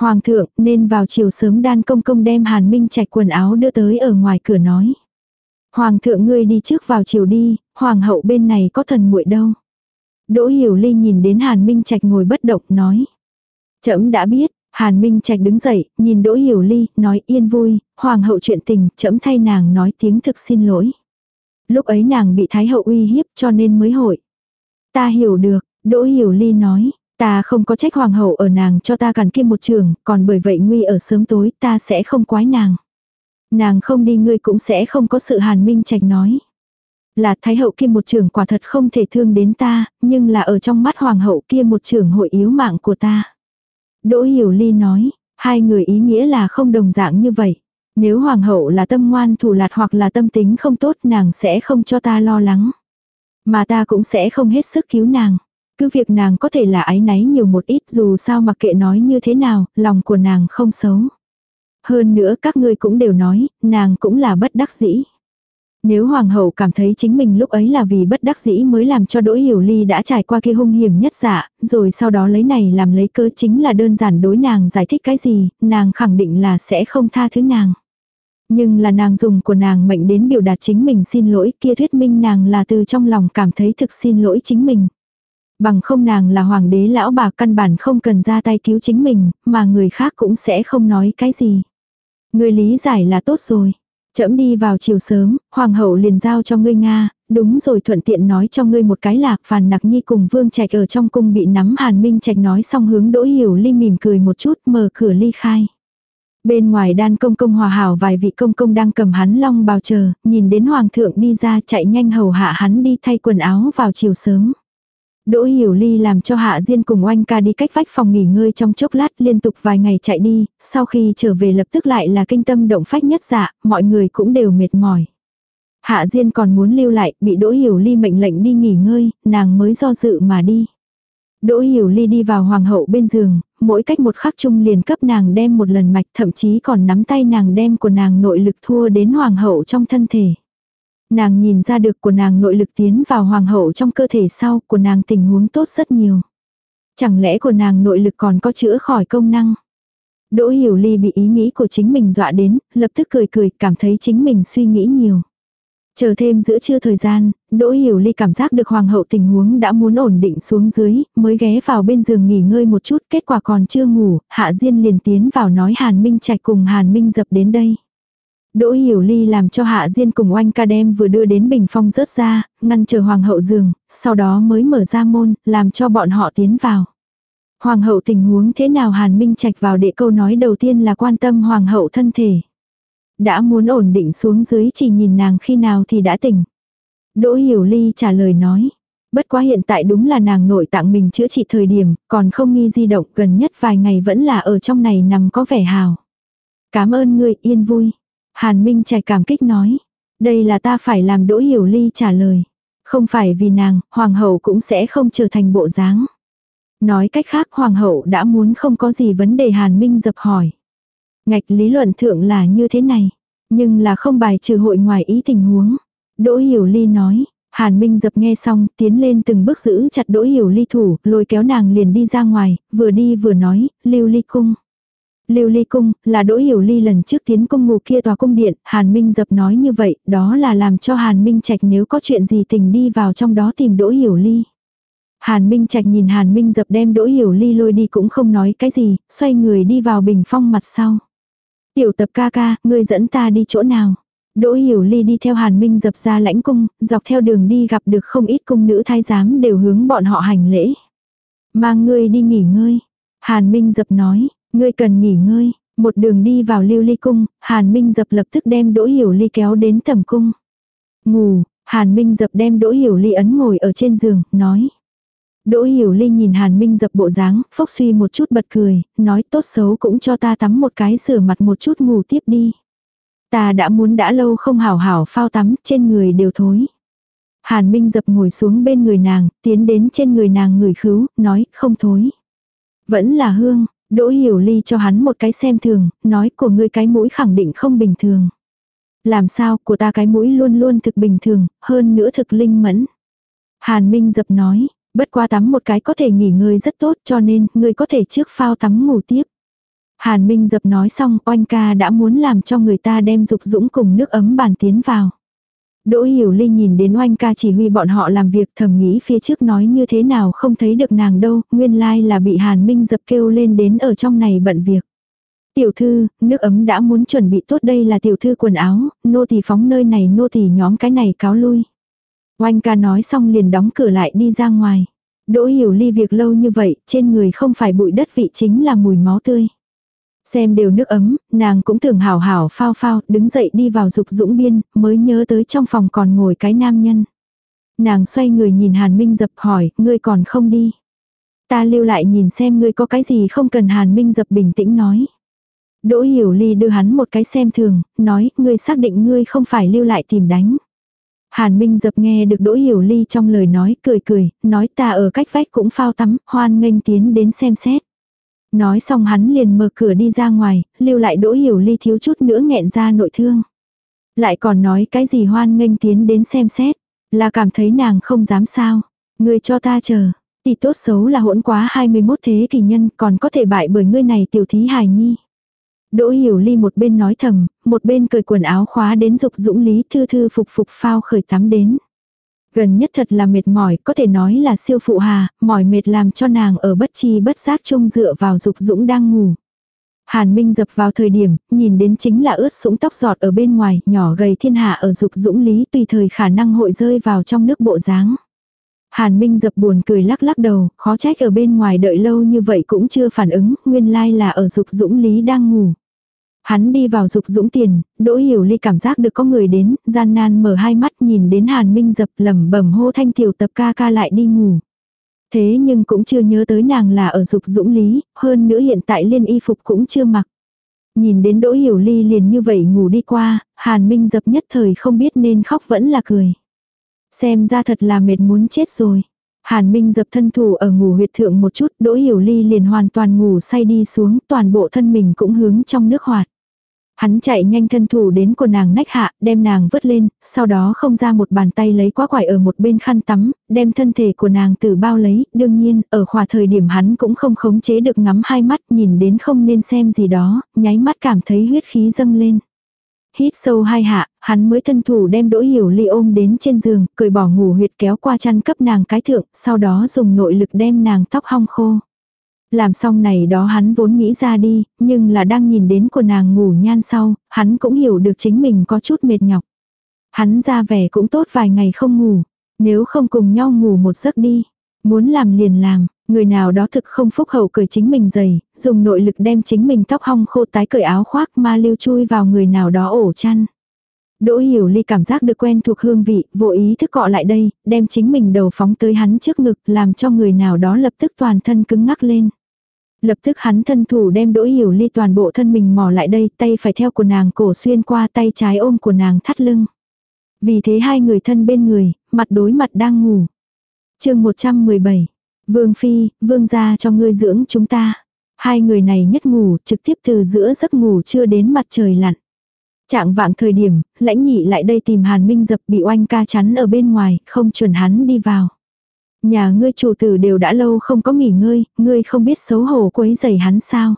Hoàng thượng nên vào chiều sớm đan công công đem hàn minh trạch quần áo đưa tới ở ngoài cửa nói. Hoàng thượng ngươi đi trước vào chiều đi, hoàng hậu bên này có thần muội đâu. Đỗ hiểu ly nhìn đến hàn minh trạch ngồi bất động nói. Trẫm đã biết, hàn minh trạch đứng dậy, nhìn đỗ hiểu ly, nói yên vui, hoàng hậu chuyện tình, trẫm thay nàng nói tiếng thực xin lỗi. Lúc ấy nàng bị thái hậu uy hiếp cho nên mới hội. Ta hiểu được, đỗ hiểu ly nói, Ta không có trách hoàng hậu ở nàng cho ta cản kim một trường, còn bởi vậy nguy ở sớm tối ta sẽ không quái nàng. Nàng không đi ngươi cũng sẽ không có sự hàn minh trạch nói. Là thái hậu kia một trường quả thật không thể thương đến ta, nhưng là ở trong mắt hoàng hậu kia một trường hội yếu mạng của ta. Đỗ hiểu ly nói, hai người ý nghĩa là không đồng dạng như vậy. Nếu hoàng hậu là tâm ngoan thủ lạt hoặc là tâm tính không tốt nàng sẽ không cho ta lo lắng. Mà ta cũng sẽ không hết sức cứu nàng. Cứ việc nàng có thể là ái náy nhiều một ít dù sao mặc kệ nói như thế nào, lòng của nàng không xấu. Hơn nữa các ngươi cũng đều nói, nàng cũng là bất đắc dĩ. Nếu hoàng hậu cảm thấy chính mình lúc ấy là vì bất đắc dĩ mới làm cho Đỗ Hiểu Ly đã trải qua kia hung hiểm nhất dạ, rồi sau đó lấy này làm lấy cơ chính là đơn giản đối nàng giải thích cái gì, nàng khẳng định là sẽ không tha thứ nàng. Nhưng là nàng dùng của nàng mệnh đến biểu đạt chính mình xin lỗi kia thuyết minh nàng là từ trong lòng cảm thấy thực xin lỗi chính mình. Bằng không nàng là hoàng đế lão bà căn bản không cần ra tay cứu chính mình, mà người khác cũng sẽ không nói cái gì. Người lý giải là tốt rồi. Chậm đi vào chiều sớm, hoàng hậu liền giao cho ngươi Nga, đúng rồi thuận tiện nói cho ngươi một cái lạc phàn nặc nhi cùng vương trạch ở trong cung bị nắm hàn minh trạch nói xong hướng đỗ hiểu ly mỉm cười một chút mở cửa ly khai. Bên ngoài đan công công hòa hảo vài vị công công đang cầm hắn long bào chờ, nhìn đến hoàng thượng đi ra chạy nhanh hầu hạ hắn đi thay quần áo vào chiều sớm. Đỗ Hiểu Ly làm cho Hạ Diên cùng oanh ca đi cách vách phòng nghỉ ngơi trong chốc lát liên tục vài ngày chạy đi, sau khi trở về lập tức lại là kinh tâm động phách nhất dạ, mọi người cũng đều mệt mỏi. Hạ Diên còn muốn lưu lại, bị Đỗ Hiểu Ly mệnh lệnh đi nghỉ ngơi, nàng mới do dự mà đi. Đỗ Hiểu Ly đi vào hoàng hậu bên giường, mỗi cách một khắc chung liền cấp nàng đem một lần mạch thậm chí còn nắm tay nàng đem của nàng nội lực thua đến hoàng hậu trong thân thể. Nàng nhìn ra được của nàng nội lực tiến vào hoàng hậu trong cơ thể sau của nàng tình huống tốt rất nhiều. Chẳng lẽ của nàng nội lực còn có chữa khỏi công năng? Đỗ Hiểu Ly bị ý nghĩ của chính mình dọa đến, lập tức cười cười, cảm thấy chính mình suy nghĩ nhiều. Chờ thêm giữa trưa thời gian, Đỗ Hiểu Ly cảm giác được hoàng hậu tình huống đã muốn ổn định xuống dưới, mới ghé vào bên giường nghỉ ngơi một chút, kết quả còn chưa ngủ, Hạ Diên liền tiến vào nói Hàn Minh Trạch cùng Hàn Minh dập đến đây. Đỗ Hiểu Ly làm cho Hạ Diên cùng oanh ca đem vừa đưa đến bình phong rớt ra, ngăn chờ hoàng hậu giường, sau đó mới mở ra môn, làm cho bọn họ tiến vào. Hoàng hậu tình huống thế nào Hàn Minh Trạch vào đệ câu nói đầu tiên là quan tâm hoàng hậu thân thể. Đã muốn ổn định xuống dưới chỉ nhìn nàng khi nào thì đã tỉnh. Đỗ Hiểu Ly trả lời nói. Bất quá hiện tại đúng là nàng nội tạng mình chữa trị thời điểm, còn không nghi di động gần nhất vài ngày vẫn là ở trong này nằm có vẻ hào. Cảm ơn người yên vui. Hàn Minh Trạch cảm kích nói. Đây là ta phải làm Đỗ Hiểu Ly trả lời. Không phải vì nàng, hoàng hậu cũng sẽ không trở thành bộ dáng. Nói cách khác hoàng hậu đã muốn không có gì vấn đề Hàn Minh dập hỏi. Ngạch lý luận thượng là như thế này. Nhưng là không bài trừ hội ngoài ý tình huống. Đỗ Hiểu Ly nói. Hàn Minh dập nghe xong, tiến lên từng bước giữ chặt Đỗ Hiểu Ly thủ, lôi kéo nàng liền đi ra ngoài, vừa đi vừa nói, lưu ly cung. Lưu ly cung, là Đỗ Hiểu Ly lần trước tiến cung ngủ kia tòa cung điện, Hàn Minh dập nói như vậy, đó là làm cho Hàn Minh Trạch nếu có chuyện gì tình đi vào trong đó tìm Đỗ Hiểu Ly. Hàn Minh Trạch nhìn Hàn Minh dập đem Đỗ Hiểu Ly lôi đi cũng không nói cái gì, xoay người đi vào bình phong mặt sau. Tiểu tập ca ca, ngươi dẫn ta đi chỗ nào? Đỗ Hiểu Ly đi theo Hàn Minh dập ra lãnh cung, dọc theo đường đi gặp được không ít cung nữ thái giám đều hướng bọn họ hành lễ. Mang ngươi đi nghỉ ngơi. Hàn Minh dập nói, ngươi cần nghỉ ngơi. Một đường đi vào lưu ly cung, Hàn Minh dập lập tức đem Đỗ Hiểu Ly kéo đến tầm cung. Ngủ, Hàn Minh dập đem Đỗ Hiểu Ly ấn ngồi ở trên giường, nói. Đỗ Hiểu Linh nhìn Hàn Minh dập bộ dáng, phốc suy một chút bật cười, nói tốt xấu cũng cho ta tắm một cái rửa mặt một chút ngủ tiếp đi. Ta đã muốn đã lâu không hảo hảo phao tắm, trên người đều thối. Hàn Minh dập ngồi xuống bên người nàng, tiến đến trên người nàng người khứu, nói không thối. Vẫn là hương, Đỗ Hiểu Ly cho hắn một cái xem thường, nói của ngươi cái mũi khẳng định không bình thường. Làm sao, của ta cái mũi luôn luôn thực bình thường, hơn nữa thực linh mẫn. Hàn Minh dập nói, Bất qua tắm một cái có thể nghỉ ngơi rất tốt cho nên người có thể trước phao tắm ngủ tiếp. Hàn Minh dập nói xong oanh ca đã muốn làm cho người ta đem dục dũng cùng nước ấm bàn tiến vào. Đỗ Hiểu Ly nhìn đến oanh ca chỉ huy bọn họ làm việc thầm nghĩ phía trước nói như thế nào không thấy được nàng đâu, nguyên lai là bị Hàn Minh dập kêu lên đến ở trong này bận việc. Tiểu thư, nước ấm đã muốn chuẩn bị tốt đây là tiểu thư quần áo, nô tỳ phóng nơi này nô tỳ nhóm cái này cáo lui. Oanh ca nói xong liền đóng cửa lại đi ra ngoài. Đỗ hiểu ly việc lâu như vậy, trên người không phải bụi đất vị chính là mùi máu tươi. Xem đều nước ấm, nàng cũng tưởng hảo hảo phao phao, đứng dậy đi vào dục dũng biên, mới nhớ tới trong phòng còn ngồi cái nam nhân. Nàng xoay người nhìn Hàn Minh dập hỏi, ngươi còn không đi. Ta lưu lại nhìn xem ngươi có cái gì không cần Hàn Minh dập bình tĩnh nói. Đỗ hiểu ly đưa hắn một cái xem thường, nói, ngươi xác định ngươi không phải lưu lại tìm đánh. Hàn Minh dập nghe được Đỗ Hiểu Ly trong lời nói cười cười, nói ta ở cách vách cũng phao tắm, hoan nghênh tiến đến xem xét. Nói xong hắn liền mở cửa đi ra ngoài, lưu lại Đỗ Hiểu Ly thiếu chút nữa nghẹn ra nội thương. Lại còn nói cái gì hoan nghênh tiến đến xem xét, là cảm thấy nàng không dám sao. Người cho ta chờ, thì tốt xấu là hỗn quá 21 thế kỷ nhân còn có thể bại bởi ngươi này tiểu thí hài nhi. Đỗ Hiểu Ly một bên nói thầm, một bên cởi quần áo khóa đến dục dũng lý thư thư phục phục phao khởi tắm đến. Gần nhất thật là mệt mỏi, có thể nói là siêu phụ hà, mỏi mệt làm cho nàng ở bất chi bất giác trông dựa vào dục dũng đang ngủ. Hàn Minh dập vào thời điểm, nhìn đến chính là ướt sũng tóc giọt ở bên ngoài, nhỏ gầy thiên hạ ở dục dũng lý tùy thời khả năng hội rơi vào trong nước bộ dáng. Hàn Minh dập buồn cười lắc lắc đầu, khó trách ở bên ngoài đợi lâu như vậy cũng chưa phản ứng, nguyên lai là ở dục dũng lý đang ngủ. Hắn đi vào dục dũng tiền, đỗ hiểu ly cảm giác được có người đến, gian nan mở hai mắt nhìn đến Hàn Minh dập lẩm bẩm hô thanh tiểu tập ca ca lại đi ngủ. Thế nhưng cũng chưa nhớ tới nàng là ở dục dũng lý, hơn nữa hiện tại liên y phục cũng chưa mặc. Nhìn đến Đỗ Hiểu Ly liền như vậy ngủ đi qua, Hàn Minh dập nhất thời không biết nên khóc vẫn là cười. Xem ra thật là mệt muốn chết rồi. Hàn Minh dập thân thủ ở ngủ huyệt thượng một chút, Đỗ Hiểu Ly liền hoàn toàn ngủ say đi xuống, toàn bộ thân mình cũng hướng trong nước hoạt. Hắn chạy nhanh thân thủ đến của nàng nách hạ, đem nàng vứt lên, sau đó không ra một bàn tay lấy quá quải ở một bên khăn tắm, đem thân thể của nàng từ bao lấy, đương nhiên, ở khỏa thời điểm hắn cũng không khống chế được ngắm hai mắt, nhìn đến không nên xem gì đó, nháy mắt cảm thấy huyết khí dâng lên. Hít sâu hai hạ, hắn mới thân thủ đem đỗ hiểu ly ôm đến trên giường, cởi bỏ ngủ huyệt kéo qua chăn cấp nàng cái thượng, sau đó dùng nội lực đem nàng tóc hong khô. Làm xong này đó hắn vốn nghĩ ra đi, nhưng là đang nhìn đến của nàng ngủ nhan sau, hắn cũng hiểu được chính mình có chút mệt nhọc. Hắn ra vẻ cũng tốt vài ngày không ngủ, nếu không cùng nhau ngủ một giấc đi. Muốn làm liền làm, người nào đó thực không phúc hậu cởi chính mình dày, dùng nội lực đem chính mình tóc hong khô tái cởi áo khoác ma lưu chui vào người nào đó ổ chăn. Đỗ hiểu ly cảm giác được quen thuộc hương vị, vô ý thức cọ lại đây, đem chính mình đầu phóng tới hắn trước ngực, làm cho người nào đó lập tức toàn thân cứng ngắc lên. Lập tức hắn thân thủ đem đỗ hiểu ly toàn bộ thân mình mò lại đây, tay phải theo của nàng cổ xuyên qua tay trái ôm của nàng thắt lưng. Vì thế hai người thân bên người, mặt đối mặt đang ngủ. chương 117. Vương Phi, Vương gia cho ngươi dưỡng chúng ta. Hai người này nhất ngủ trực tiếp từ giữa giấc ngủ chưa đến mặt trời lặn. Trạng vạng thời điểm, lãnh nhị lại đây tìm Hàn Minh dập bị oanh ca chắn ở bên ngoài, không chuẩn hắn đi vào. Nhà ngươi chủ tử đều đã lâu không có nghỉ ngơi, ngươi không biết xấu hổ quấy giày hắn sao.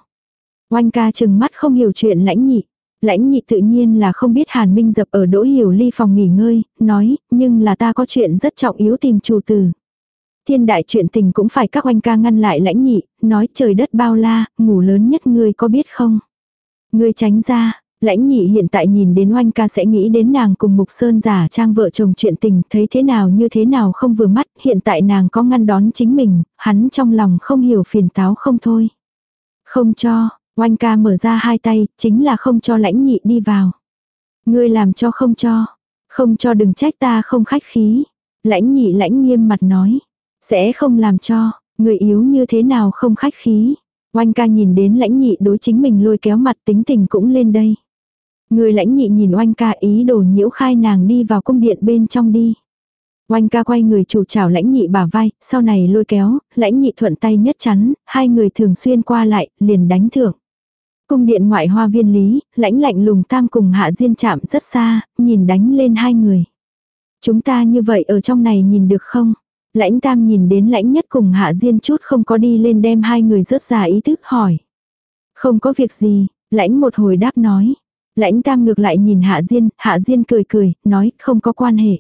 Oanh ca chừng mắt không hiểu chuyện lãnh nhị. Lãnh nhị tự nhiên là không biết Hàn Minh dập ở đỗ hiểu ly phòng nghỉ ngơi, nói, nhưng là ta có chuyện rất trọng yếu tìm chủ tử. Thiên đại chuyện tình cũng phải các oanh ca ngăn lại lãnh nhị, nói trời đất bao la, ngủ lớn nhất ngươi có biết không. Ngươi tránh ra, Lãnh nhị hiện tại nhìn đến oanh ca sẽ nghĩ đến nàng cùng mục sơn giả trang vợ chồng chuyện tình thấy thế nào như thế nào không vừa mắt, hiện tại nàng có ngăn đón chính mình, hắn trong lòng không hiểu phiền táo không thôi. Không cho, oanh ca mở ra hai tay, chính là không cho lãnh nhị đi vào. Ngươi làm cho không cho, không cho đừng trách ta không khách khí. Lãnh nhị lãnh nghiêm mặt nói, sẽ không làm cho, người yếu như thế nào không khách khí. Oanh ca nhìn đến lãnh nhị đối chính mình lôi kéo mặt tính tình cũng lên đây. Người lãnh nhị nhìn oanh ca ý đồ nhiễu khai nàng đi vào cung điện bên trong đi. Oanh ca quay người chủ chảo lãnh nhị bả vai, sau này lôi kéo, lãnh nhị thuận tay nhất chắn, hai người thường xuyên qua lại, liền đánh thưởng. Cung điện ngoại hoa viên lý, lãnh lạnh lùng tam cùng hạ diên chạm rất xa, nhìn đánh lên hai người. Chúng ta như vậy ở trong này nhìn được không? Lãnh tam nhìn đến lãnh nhất cùng hạ diên chút không có đi lên đem hai người rớt ra ý thức hỏi. Không có việc gì, lãnh một hồi đáp nói. Lãnh tam ngược lại nhìn Hạ Diên, Hạ Diên cười cười, nói không có quan hệ.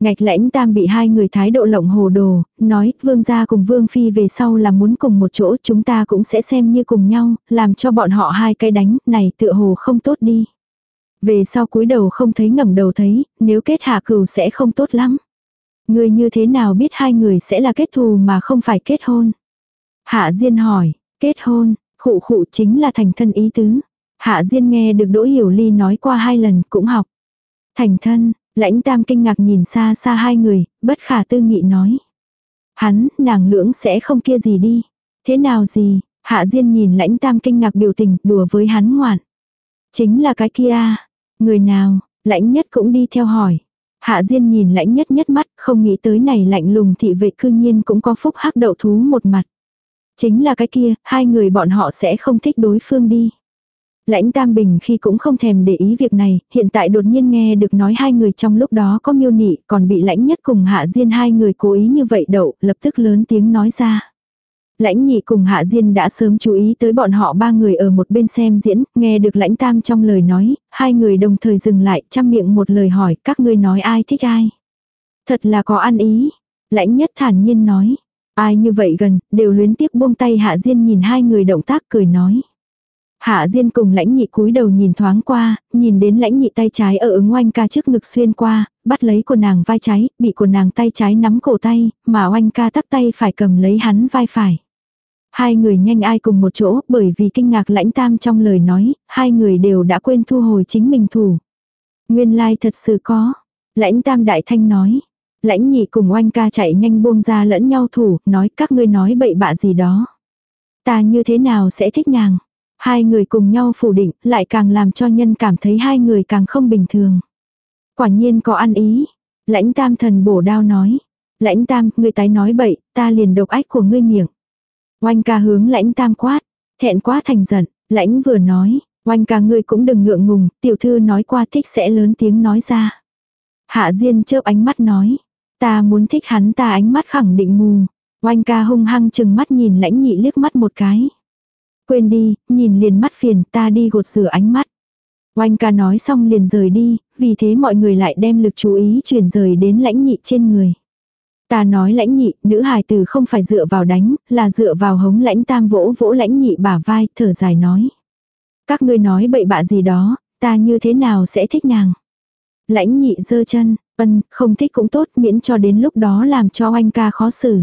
Ngạch lãnh tam bị hai người thái độ lộng hồ đồ, nói vương gia cùng vương phi về sau là muốn cùng một chỗ chúng ta cũng sẽ xem như cùng nhau, làm cho bọn họ hai cái đánh, này tựa hồ không tốt đi. Về sau cúi đầu không thấy ngẩng đầu thấy, nếu kết hạ cừu sẽ không tốt lắm. Người như thế nào biết hai người sẽ là kết thù mà không phải kết hôn? Hạ Diên hỏi, kết hôn, khụ khụ chính là thành thân ý tứ. Hạ Diên nghe được Đỗ Hiểu Ly nói qua hai lần cũng học. Thành thân, lãnh tam kinh ngạc nhìn xa xa hai người, bất khả tư nghị nói. Hắn, nàng lưỡng sẽ không kia gì đi. Thế nào gì, Hạ Diên nhìn lãnh tam kinh ngạc biểu tình, đùa với hắn ngoạn. Chính là cái kia, à? người nào, lãnh nhất cũng đi theo hỏi. Hạ Diên nhìn lãnh nhất nhất mắt, không nghĩ tới này lạnh lùng thị vệ cư nhiên cũng có phúc hắc đậu thú một mặt. Chính là cái kia, hai người bọn họ sẽ không thích đối phương đi. Lãnh Tam Bình khi cũng không thèm để ý việc này, hiện tại đột nhiên nghe được nói hai người trong lúc đó có miêu nị, còn bị lãnh nhất cùng hạ diên hai người cố ý như vậy đậu, lập tức lớn tiếng nói ra. Lãnh nhị cùng hạ diên đã sớm chú ý tới bọn họ ba người ở một bên xem diễn, nghe được lãnh tam trong lời nói, hai người đồng thời dừng lại, chăm miệng một lời hỏi các ngươi nói ai thích ai. Thật là có ăn ý. Lãnh nhất thản nhiên nói. Ai như vậy gần, đều luyến tiếc buông tay hạ diên nhìn hai người động tác cười nói. Hạ Diên cùng lãnh nhị cúi đầu nhìn thoáng qua, nhìn đến lãnh nhị tay trái ở ứng oanh ca trước ngực xuyên qua, bắt lấy của nàng vai trái, bị của nàng tay trái nắm cổ tay, mà oanh ca tắt tay phải cầm lấy hắn vai phải. Hai người nhanh ai cùng một chỗ bởi vì kinh ngạc lãnh tam trong lời nói, hai người đều đã quên thu hồi chính mình thủ. Nguyên lai like thật sự có. Lãnh tam đại thanh nói. Lãnh nhị cùng oanh ca chạy nhanh buông ra lẫn nhau thủ, nói các ngươi nói bậy bạ gì đó. Ta như thế nào sẽ thích nàng. Hai người cùng nhau phủ định, lại càng làm cho nhân cảm thấy hai người càng không bình thường. Quả nhiên có ăn ý. Lãnh tam thần bổ đao nói. Lãnh tam, người tái nói bậy, ta liền độc ách của ngươi miệng. Oanh ca hướng lãnh tam quát. Thẹn quá thành giận, lãnh vừa nói. Oanh ca ngươi cũng đừng ngượng ngùng, tiểu thư nói qua thích sẽ lớn tiếng nói ra. Hạ Diên chớp ánh mắt nói. Ta muốn thích hắn ta ánh mắt khẳng định mù. Oanh ca hung hăng chừng mắt nhìn lãnh nhị liếc mắt một cái. Quên đi, nhìn liền mắt phiền ta đi gột rửa ánh mắt. Oanh ca nói xong liền rời đi, vì thế mọi người lại đem lực chú ý chuyển rời đến lãnh nhị trên người. Ta nói lãnh nhị, nữ hài tử không phải dựa vào đánh, là dựa vào hống lãnh tam vỗ vỗ lãnh nhị bả vai, thở dài nói. Các ngươi nói bậy bạ gì đó, ta như thế nào sẽ thích nàng. Lãnh nhị giơ chân, ân, không thích cũng tốt miễn cho đến lúc đó làm cho oanh ca khó xử.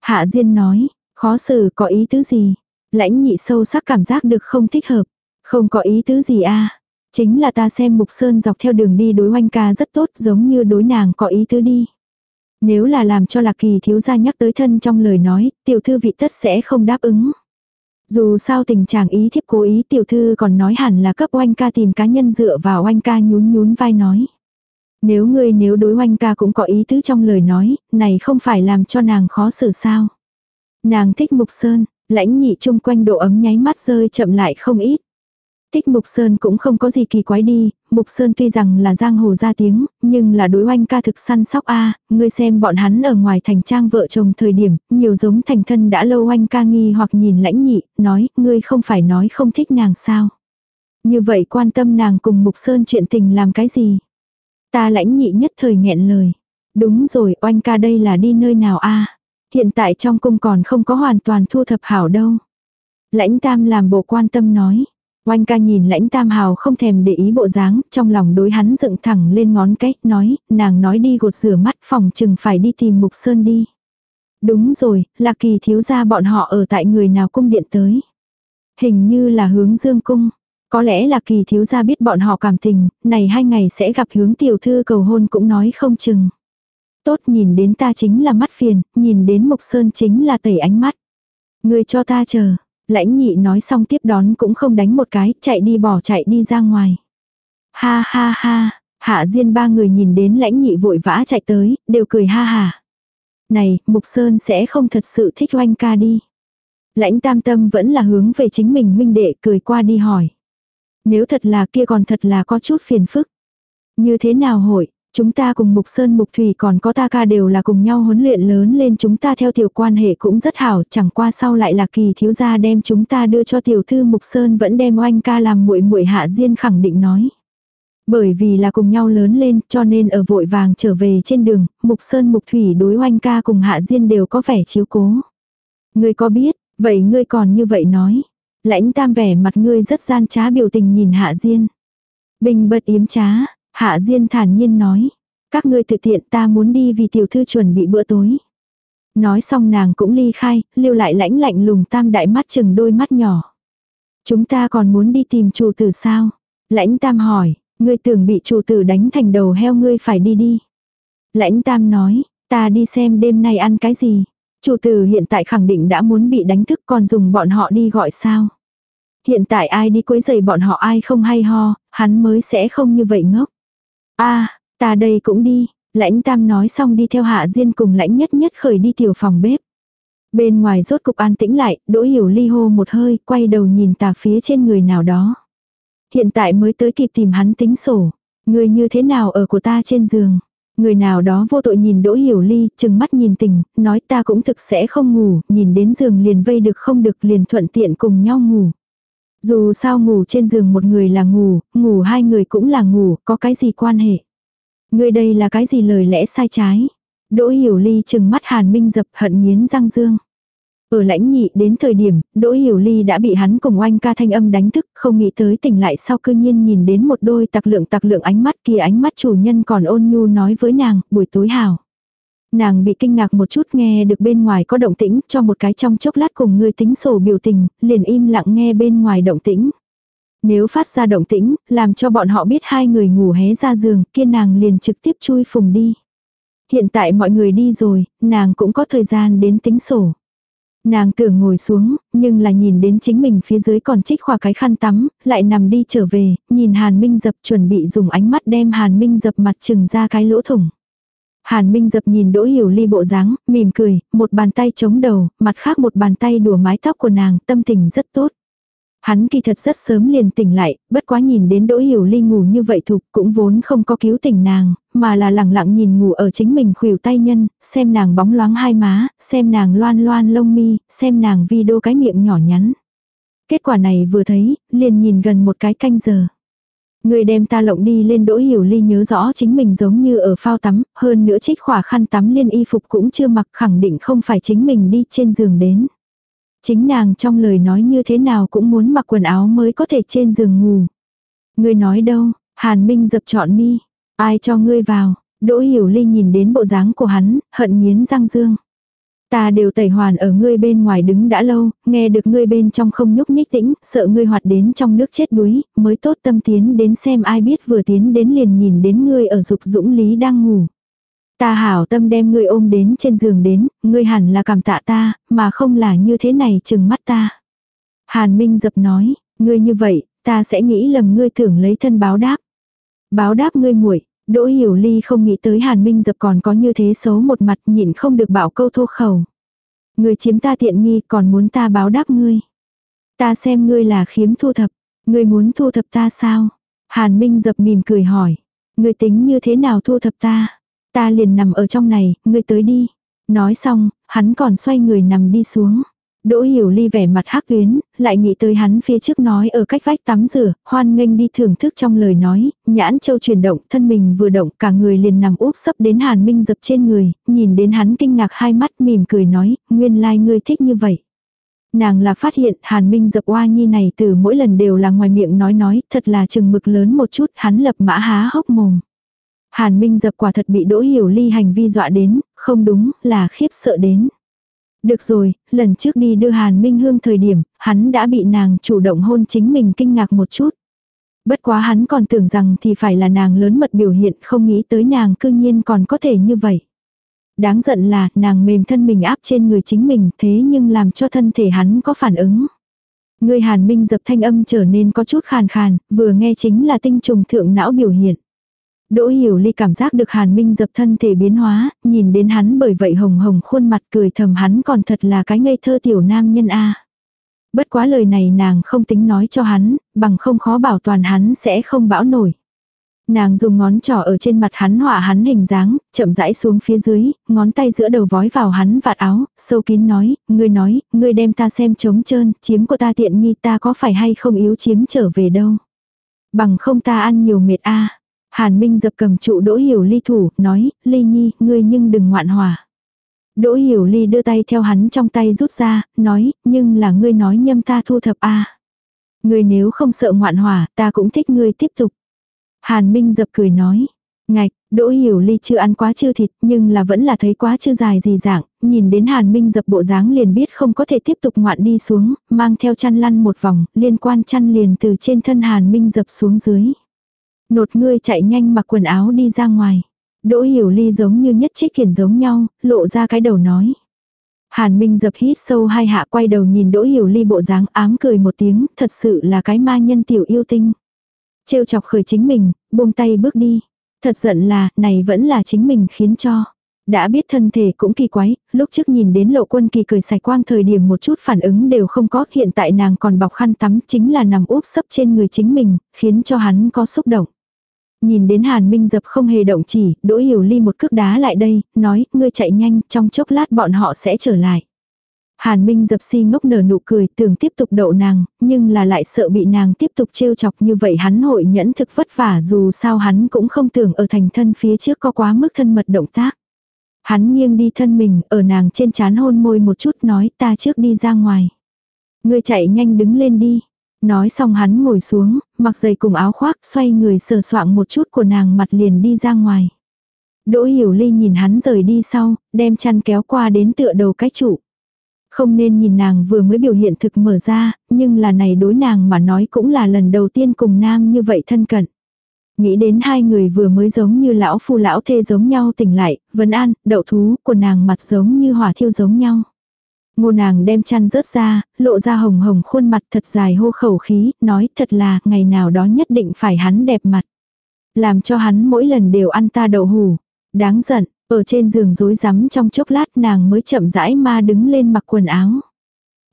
Hạ Diên nói, khó xử có ý tứ gì? Lãnh nhị sâu sắc cảm giác được không thích hợp. Không có ý tứ gì a Chính là ta xem Mục Sơn dọc theo đường đi đối oanh ca rất tốt giống như đối nàng có ý tứ đi. Nếu là làm cho Lạc Kỳ thiếu gia nhắc tới thân trong lời nói, tiểu thư vị tất sẽ không đáp ứng. Dù sao tình trạng ý thiếp cố ý tiểu thư còn nói hẳn là cấp oanh ca tìm cá nhân dựa vào oanh ca nhún nhún vai nói. Nếu ngươi nếu đối oanh ca cũng có ý tứ trong lời nói, này không phải làm cho nàng khó xử sao. Nàng thích mục sơn, lãnh nhị chung quanh độ ấm nháy mắt rơi chậm lại không ít. Thích Mục Sơn cũng không có gì kỳ quái đi, Mục Sơn tuy rằng là giang hồ ra tiếng, nhưng là đối oanh ca thực săn sóc a ngươi xem bọn hắn ở ngoài thành trang vợ chồng thời điểm, nhiều giống thành thân đã lâu oanh ca nghi hoặc nhìn lãnh nhị, nói, ngươi không phải nói không thích nàng sao. Như vậy quan tâm nàng cùng Mục Sơn chuyện tình làm cái gì? Ta lãnh nhị nhất thời nghẹn lời. Đúng rồi, oanh ca đây là đi nơi nào a Hiện tại trong cung còn không có hoàn toàn thu thập hảo đâu. Lãnh tam làm bộ quan tâm nói. Oanh ca nhìn lãnh tam hào không thèm để ý bộ dáng, trong lòng đối hắn dựng thẳng lên ngón cách, nói, nàng nói đi gột rửa mắt phòng chừng phải đi tìm mục sơn đi. Đúng rồi, là kỳ thiếu gia bọn họ ở tại người nào cung điện tới. Hình như là hướng dương cung. Có lẽ là kỳ thiếu gia biết bọn họ cảm tình, này hai ngày sẽ gặp hướng tiểu thư cầu hôn cũng nói không chừng. Tốt nhìn đến ta chính là mắt phiền, nhìn đến mục sơn chính là tẩy ánh mắt. Người cho ta chờ, Lãnh nhị nói xong tiếp đón cũng không đánh một cái, chạy đi bỏ chạy đi ra ngoài. Ha ha ha, hạ diên ba người nhìn đến lãnh nhị vội vã chạy tới, đều cười ha ha. Này, Mục Sơn sẽ không thật sự thích oanh ca đi. Lãnh tam tâm vẫn là hướng về chính mình huynh đệ cười qua đi hỏi. Nếu thật là kia còn thật là có chút phiền phức. Như thế nào hội, Chúng ta cùng Mục Sơn Mục Thủy còn có ta ca đều là cùng nhau huấn luyện lớn lên chúng ta theo tiểu quan hệ cũng rất hảo, chẳng qua sau lại là kỳ thiếu gia đem chúng ta đưa cho tiểu thư Mục Sơn vẫn đem oanh ca làm muội muội hạ diên khẳng định nói. Bởi vì là cùng nhau lớn lên cho nên ở vội vàng trở về trên đường, Mục Sơn Mục Thủy đối oanh ca cùng hạ diên đều có vẻ chiếu cố. Ngươi có biết, vậy ngươi còn như vậy nói. Lãnh tam vẻ mặt ngươi rất gian trá biểu tình nhìn hạ diên. Bình bật yếm trá, Hạ Diên thản nhiên nói. Các ngươi thực tiện ta muốn đi vì tiểu thư chuẩn bị bữa tối. Nói xong nàng cũng ly khai, lưu lại lãnh lạnh lùng tam đại mắt chừng đôi mắt nhỏ. Chúng ta còn muốn đi tìm chủ tử sao? Lãnh tam hỏi, ngươi tưởng bị chủ tử đánh thành đầu heo ngươi phải đi đi. Lãnh tam nói, ta đi xem đêm nay ăn cái gì. Chủ tử hiện tại khẳng định đã muốn bị đánh thức còn dùng bọn họ đi gọi sao. Hiện tại ai đi quấy giày bọn họ ai không hay ho, hắn mới sẽ không như vậy ngốc a ta đây cũng đi. Lãnh tam nói xong đi theo hạ diên cùng lãnh nhất nhất khởi đi tiểu phòng bếp. Bên ngoài rốt cục an tĩnh lại, đỗ hiểu ly hô một hơi, quay đầu nhìn tà phía trên người nào đó. Hiện tại mới tới kịp tìm hắn tính sổ. Người như thế nào ở của ta trên giường. Người nào đó vô tội nhìn đỗ hiểu ly, chừng mắt nhìn tình, nói ta cũng thực sẽ không ngủ, nhìn đến giường liền vây được không được liền thuận tiện cùng nhau ngủ. Dù sao ngủ trên giường một người là ngủ, ngủ hai người cũng là ngủ, có cái gì quan hệ. Người đây là cái gì lời lẽ sai trái. Đỗ Hiểu Ly chừng mắt Hàn Minh dập hận nghiến răng dương. Ở lãnh nhị đến thời điểm, Đỗ Hiểu Ly đã bị hắn cùng oanh ca thanh âm đánh thức, không nghĩ tới tỉnh lại sau cư nhiên nhìn đến một đôi tặc lượng tặc lượng ánh mắt kia ánh mắt chủ nhân còn ôn nhu nói với nàng, buổi tối hảo. Nàng bị kinh ngạc một chút nghe được bên ngoài có động tĩnh cho một cái trong chốc lát cùng người tính sổ biểu tình, liền im lặng nghe bên ngoài động tĩnh. Nếu phát ra động tĩnh, làm cho bọn họ biết hai người ngủ hé ra giường, kia nàng liền trực tiếp chui phùng đi. Hiện tại mọi người đi rồi, nàng cũng có thời gian đến tính sổ. Nàng tưởng ngồi xuống, nhưng là nhìn đến chính mình phía dưới còn trích khoa cái khăn tắm, lại nằm đi trở về, nhìn Hàn Minh dập chuẩn bị dùng ánh mắt đem Hàn Minh dập mặt chừng ra cái lỗ thủng. Hàn Minh dập nhìn Đỗ Hiểu Ly bộ dáng, mỉm cười, một bàn tay chống đầu, mặt khác một bàn tay đùa mái tóc của nàng, tâm tình rất tốt. Hắn kỳ thật rất sớm liền tỉnh lại, bất quá nhìn đến Đỗ Hiểu Ly ngủ như vậy thục cũng vốn không có cứu tỉnh nàng, mà là lặng lặng nhìn ngủ ở chính mình khuỷu tay nhân, xem nàng bóng loáng hai má, xem nàng loan loan lông mi, xem nàng vi đô cái miệng nhỏ nhắn. Kết quả này vừa thấy, liền nhìn gần một cái canh giờ. Người đem ta lộng đi lên đỗ hiểu ly nhớ rõ chính mình giống như ở phao tắm, hơn nữa trích khỏa khăn tắm liên y phục cũng chưa mặc khẳng định không phải chính mình đi trên giường đến. Chính nàng trong lời nói như thế nào cũng muốn mặc quần áo mới có thể trên giường ngủ. Người nói đâu, Hàn Minh dập chọn mi, ai cho ngươi vào, Đỗ Hiểu Ly nhìn đến bộ dáng của hắn, hận nghiến răng dương. Ta đều tẩy hoàn ở ngươi bên ngoài đứng đã lâu, nghe được ngươi bên trong không nhúc nhích tĩnh, sợ ngươi hoạt đến trong nước chết đuối, mới tốt tâm tiến đến xem ai biết vừa tiến đến liền nhìn đến ngươi ở dục dũng lý đang ngủ. Ta hảo tâm đem ngươi ôm đến trên giường đến, ngươi hẳn là cảm tạ ta, mà không là như thế này chừng mắt ta. Hàn Minh dập nói, ngươi như vậy, ta sẽ nghĩ lầm ngươi tưởng lấy thân báo đáp. Báo đáp ngươi muội Đỗ Hiểu Ly không nghĩ tới Hàn Minh dập còn có như thế xấu một mặt nhịn không được bảo câu thô khẩu. người chiếm ta tiện nghi còn muốn ta báo đáp ngươi. Ta xem ngươi là khiếm thu thập. Ngươi muốn thu thập ta sao? Hàn Minh dập mỉm cười hỏi. Ngươi tính như thế nào thu thập ta? Ta liền nằm ở trong này, ngươi tới đi. Nói xong, hắn còn xoay người nằm đi xuống. Đỗ hiểu ly vẻ mặt hắc tuyến, lại nghĩ tới hắn phía trước nói ở cách vách tắm rửa, hoan nghênh đi thưởng thức trong lời nói, nhãn châu chuyển động, thân mình vừa động, cả người liền nằm úp sấp đến hàn minh dập trên người, nhìn đến hắn kinh ngạc hai mắt mỉm cười nói, nguyên lai like ngươi thích như vậy. Nàng là phát hiện hàn minh dập oa nhi này từ mỗi lần đều là ngoài miệng nói nói, thật là chừng mực lớn một chút, hắn lập mã há hốc mồm. Hàn minh dập quả thật bị đỗ hiểu ly hành vi dọa đến, không đúng, là khiếp sợ đến. Được rồi, lần trước đi đưa Hàn Minh Hương thời điểm, hắn đã bị nàng chủ động hôn chính mình kinh ngạc một chút. Bất quá hắn còn tưởng rằng thì phải là nàng lớn mật biểu hiện không nghĩ tới nàng cư nhiên còn có thể như vậy. Đáng giận là nàng mềm thân mình áp trên người chính mình thế nhưng làm cho thân thể hắn có phản ứng. Người Hàn Minh dập thanh âm trở nên có chút khàn khàn, vừa nghe chính là tinh trùng thượng não biểu hiện. Đỗ Hiểu Ly cảm giác được Hàn Minh dập thân thể biến hóa, nhìn đến hắn bởi vậy hồng hồng khuôn mặt cười thầm hắn còn thật là cái ngây thơ tiểu nam nhân a. Bất quá lời này nàng không tính nói cho hắn, bằng không khó bảo toàn hắn sẽ không bão nổi. Nàng dùng ngón trỏ ở trên mặt hắn họa hắn hình dáng, chậm rãi xuống phía dưới, ngón tay giữa đầu vói vào hắn vạt áo, sâu kín nói, ngươi nói, ngươi đem ta xem trống trơn, chiếm của ta tiện nghi ta có phải hay không yếu chiếm trở về đâu. Bằng không ta ăn nhiều mệt a Hàn Minh dập cầm trụ Đỗ Hiểu Ly thủ, nói, Ly Nhi, ngươi nhưng đừng ngoạn hòa. Đỗ Hiểu Ly đưa tay theo hắn trong tay rút ra, nói, nhưng là ngươi nói nhâm ta thu thập a Ngươi nếu không sợ ngoạn hòa, ta cũng thích ngươi tiếp tục. Hàn Minh dập cười nói, ngạch, Đỗ Hiểu Ly chưa ăn quá chưa thịt, nhưng là vẫn là thấy quá chưa dài gì dạng, nhìn đến Hàn Minh dập bộ dáng liền biết không có thể tiếp tục ngoạn đi xuống, mang theo chăn lăn một vòng, liên quan chăn liền từ trên thân Hàn Minh dập xuống dưới. Nột ngươi chạy nhanh mặc quần áo đi ra ngoài. Đỗ hiểu ly giống như nhất trích kiển giống nhau, lộ ra cái đầu nói. Hàn Minh dập hít sâu hai hạ quay đầu nhìn Đỗ Hiểu Ly bộ dáng ám cười một tiếng, thật sự là cái ma nhân tiểu yêu tinh. Trêu chọc khởi chính mình, buông tay bước đi. Thật giận là, này vẫn là chính mình khiến cho. Đã biết thân thể cũng kỳ quái, lúc trước nhìn đến lộ quân kỳ cười sạch quang thời điểm một chút phản ứng đều không có, hiện tại nàng còn bọc khăn tắm chính là nằm úp sấp trên người chính mình, khiến cho hắn có xúc động. Nhìn đến Hàn Minh Dập không hề động chỉ, Đỗ Hiểu Ly một cước đá lại đây, nói, ngươi chạy nhanh, trong chốc lát bọn họ sẽ trở lại. Hàn Minh Dập si ngốc nở nụ cười, tưởng tiếp tục đậu nàng, nhưng là lại sợ bị nàng tiếp tục trêu chọc như vậy hắn hội nhẫn thực vất vả dù sao hắn cũng không tưởng ở thành thân phía trước có quá mức thân mật động tác. Hắn nghiêng đi thân mình, ở nàng trên chán hôn môi một chút nói ta trước đi ra ngoài. Ngươi chạy nhanh đứng lên đi. Nói xong hắn ngồi xuống, mặc giày cùng áo khoác, xoay người sờ soạng một chút của nàng mặt liền đi ra ngoài. Đỗ Hiểu Ly nhìn hắn rời đi sau, đem chăn kéo qua đến tựa đầu cái trụ. Không nên nhìn nàng vừa mới biểu hiện thực mở ra, nhưng là này đối nàng mà nói cũng là lần đầu tiên cùng nam như vậy thân cận. Nghĩ đến hai người vừa mới giống như lão phu lão thê giống nhau tỉnh lại, vấn an, đậu thú của nàng mặt giống như hỏa thiêu giống nhau. Ngô nàng đem chăn rớt ra, lộ ra hồng hồng khuôn mặt thật dài hô khẩu khí, nói thật là ngày nào đó nhất định phải hắn đẹp mặt. Làm cho hắn mỗi lần đều ăn ta đậu hủ. Đáng giận, ở trên giường rối rắm trong chốc lát nàng mới chậm rãi ma đứng lên mặc quần áo.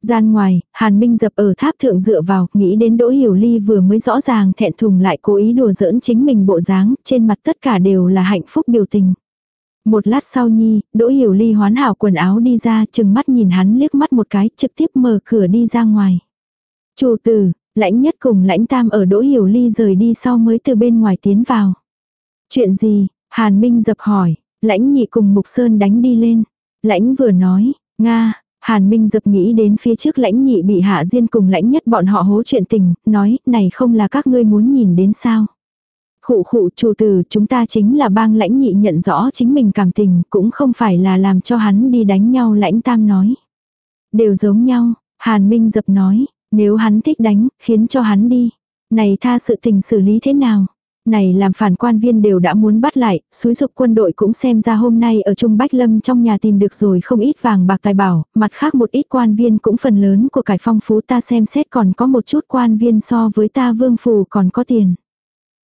Gian ngoài, Hàn Minh dập ở tháp thượng dựa vào, nghĩ đến Đỗ Hiểu Ly vừa mới rõ ràng thẹn thùng lại cố ý đùa giỡn chính mình bộ dáng, trên mặt tất cả đều là hạnh phúc biểu tình. Một lát sau nhi, Đỗ Hiểu Ly hoán hảo quần áo đi ra, chừng mắt nhìn hắn liếc mắt một cái, trực tiếp mở cửa đi ra ngoài. Chủ tử, lãnh nhất cùng lãnh tam ở Đỗ Hiểu Ly rời đi sau mới từ bên ngoài tiến vào. Chuyện gì? Hàn Minh dập hỏi, lãnh nhị cùng Mục Sơn đánh đi lên. Lãnh vừa nói, Nga, Hàn Minh dập nghĩ đến phía trước lãnh nhị bị hạ diên cùng lãnh nhất bọn họ hố chuyện tình, nói, này không là các ngươi muốn nhìn đến sao. Khụ khụ chủ tử chúng ta chính là bang lãnh nhị nhận rõ chính mình cảm tình, cũng không phải là làm cho hắn đi đánh nhau lãnh tam nói. Đều giống nhau, Hàn Minh dập nói, nếu hắn thích đánh, khiến cho hắn đi. Này tha sự tình xử lý thế nào? Này làm phản quan viên đều đã muốn bắt lại, suối dục quân đội cũng xem ra hôm nay ở Trung Bách Lâm trong nhà tìm được rồi không ít vàng bạc tài bảo, mặt khác một ít quan viên cũng phần lớn của cải phong phú ta xem xét còn có một chút quan viên so với ta vương phù còn có tiền.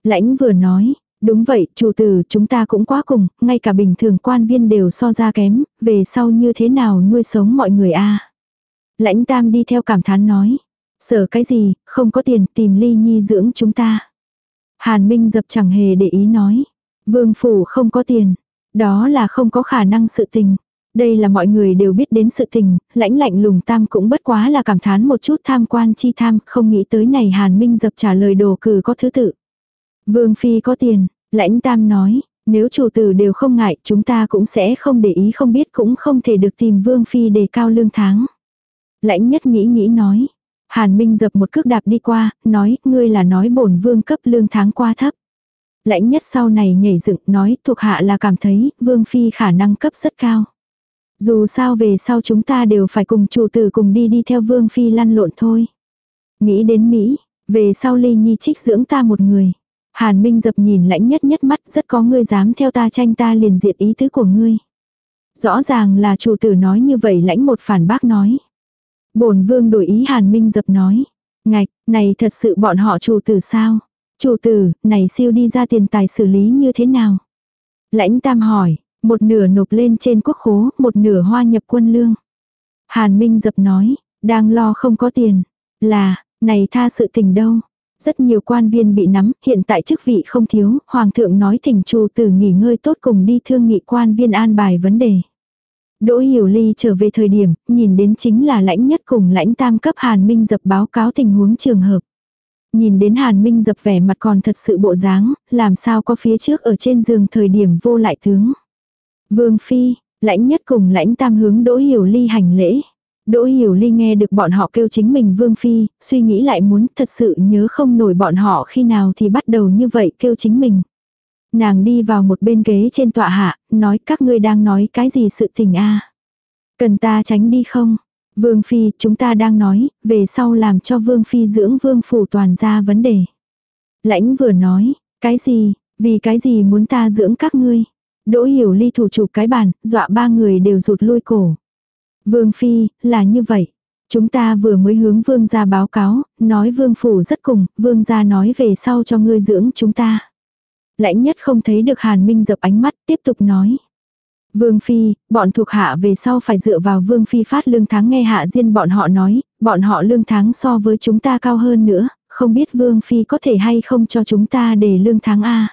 Lãnh vừa nói, đúng vậy, chủ tử chúng ta cũng quá cùng, ngay cả bình thường quan viên đều so ra kém, về sau như thế nào nuôi sống mọi người a Lãnh tam đi theo cảm thán nói, sợ cái gì, không có tiền tìm ly nhi dưỡng chúng ta. Hàn Minh dập chẳng hề để ý nói, vương phủ không có tiền, đó là không có khả năng sự tình. Đây là mọi người đều biết đến sự tình, lãnh lạnh lùng tam cũng bất quá là cảm thán một chút tham quan chi tham, không nghĩ tới này Hàn Minh dập trả lời đồ cử có thứ tự. Vương Phi có tiền, lãnh tam nói, nếu chủ tử đều không ngại chúng ta cũng sẽ không để ý không biết cũng không thể được tìm Vương Phi đề cao lương tháng. Lãnh nhất nghĩ nghĩ nói. Hàn Minh dập một cước đạp đi qua, nói, ngươi là nói bổn vương cấp lương tháng qua thấp. Lãnh nhất sau này nhảy dựng nói thuộc hạ là cảm thấy vương phi khả năng cấp rất cao. Dù sao về sau chúng ta đều phải cùng chủ tử cùng đi đi theo vương phi lăn lộn thôi. Nghĩ đến Mỹ, về sau ly nhi trích dưỡng ta một người. Hàn Minh dập nhìn lãnh nhất nhất mắt rất có ngươi dám theo ta tranh ta liền diệt ý tứ của ngươi. Rõ ràng là chủ tử nói như vậy lãnh một phản bác nói. bổn vương đổi ý Hàn Minh dập nói. Ngạch, này thật sự bọn họ chủ tử sao? Chủ tử, này siêu đi ra tiền tài xử lý như thế nào? Lãnh tam hỏi, một nửa nộp lên trên quốc khố, một nửa hoa nhập quân lương. Hàn Minh dập nói, đang lo không có tiền. Là, này tha sự tình đâu? Rất nhiều quan viên bị nắm, hiện tại chức vị không thiếu, Hoàng thượng nói thỉnh chu từ nghỉ ngơi tốt cùng đi thương nghị quan viên an bài vấn đề. Đỗ Hiểu Ly trở về thời điểm, nhìn đến chính là lãnh nhất cùng lãnh tam cấp Hàn Minh dập báo cáo tình huống trường hợp. Nhìn đến Hàn Minh dập vẻ mặt còn thật sự bộ dáng, làm sao có phía trước ở trên giường thời điểm vô lại tướng. Vương Phi, lãnh nhất cùng lãnh tam hướng Đỗ Hiểu Ly hành lễ. Đỗ Hiểu Ly nghe được bọn họ kêu chính mình Vương Phi, suy nghĩ lại muốn thật sự nhớ không nổi bọn họ khi nào thì bắt đầu như vậy kêu chính mình. Nàng đi vào một bên ghế trên tọa hạ, nói các ngươi đang nói cái gì sự tình a Cần ta tránh đi không? Vương Phi, chúng ta đang nói, về sau làm cho Vương Phi dưỡng Vương Phủ toàn ra vấn đề. Lãnh vừa nói, cái gì, vì cái gì muốn ta dưỡng các ngươi? Đỗ hiểu ly thủ chụp cái bàn, dọa ba người đều rụt lui cổ. Vương Phi, là như vậy. Chúng ta vừa mới hướng Vương gia báo cáo, nói Vương Phủ rất cùng, Vương gia nói về sau cho ngươi dưỡng chúng ta. Lãnh nhất không thấy được Hàn Minh dập ánh mắt, tiếp tục nói. Vương Phi, bọn thuộc hạ về sau phải dựa vào Vương Phi phát lương tháng nghe hạ diên bọn họ nói, bọn họ lương tháng so với chúng ta cao hơn nữa, không biết Vương Phi có thể hay không cho chúng ta để lương tháng A.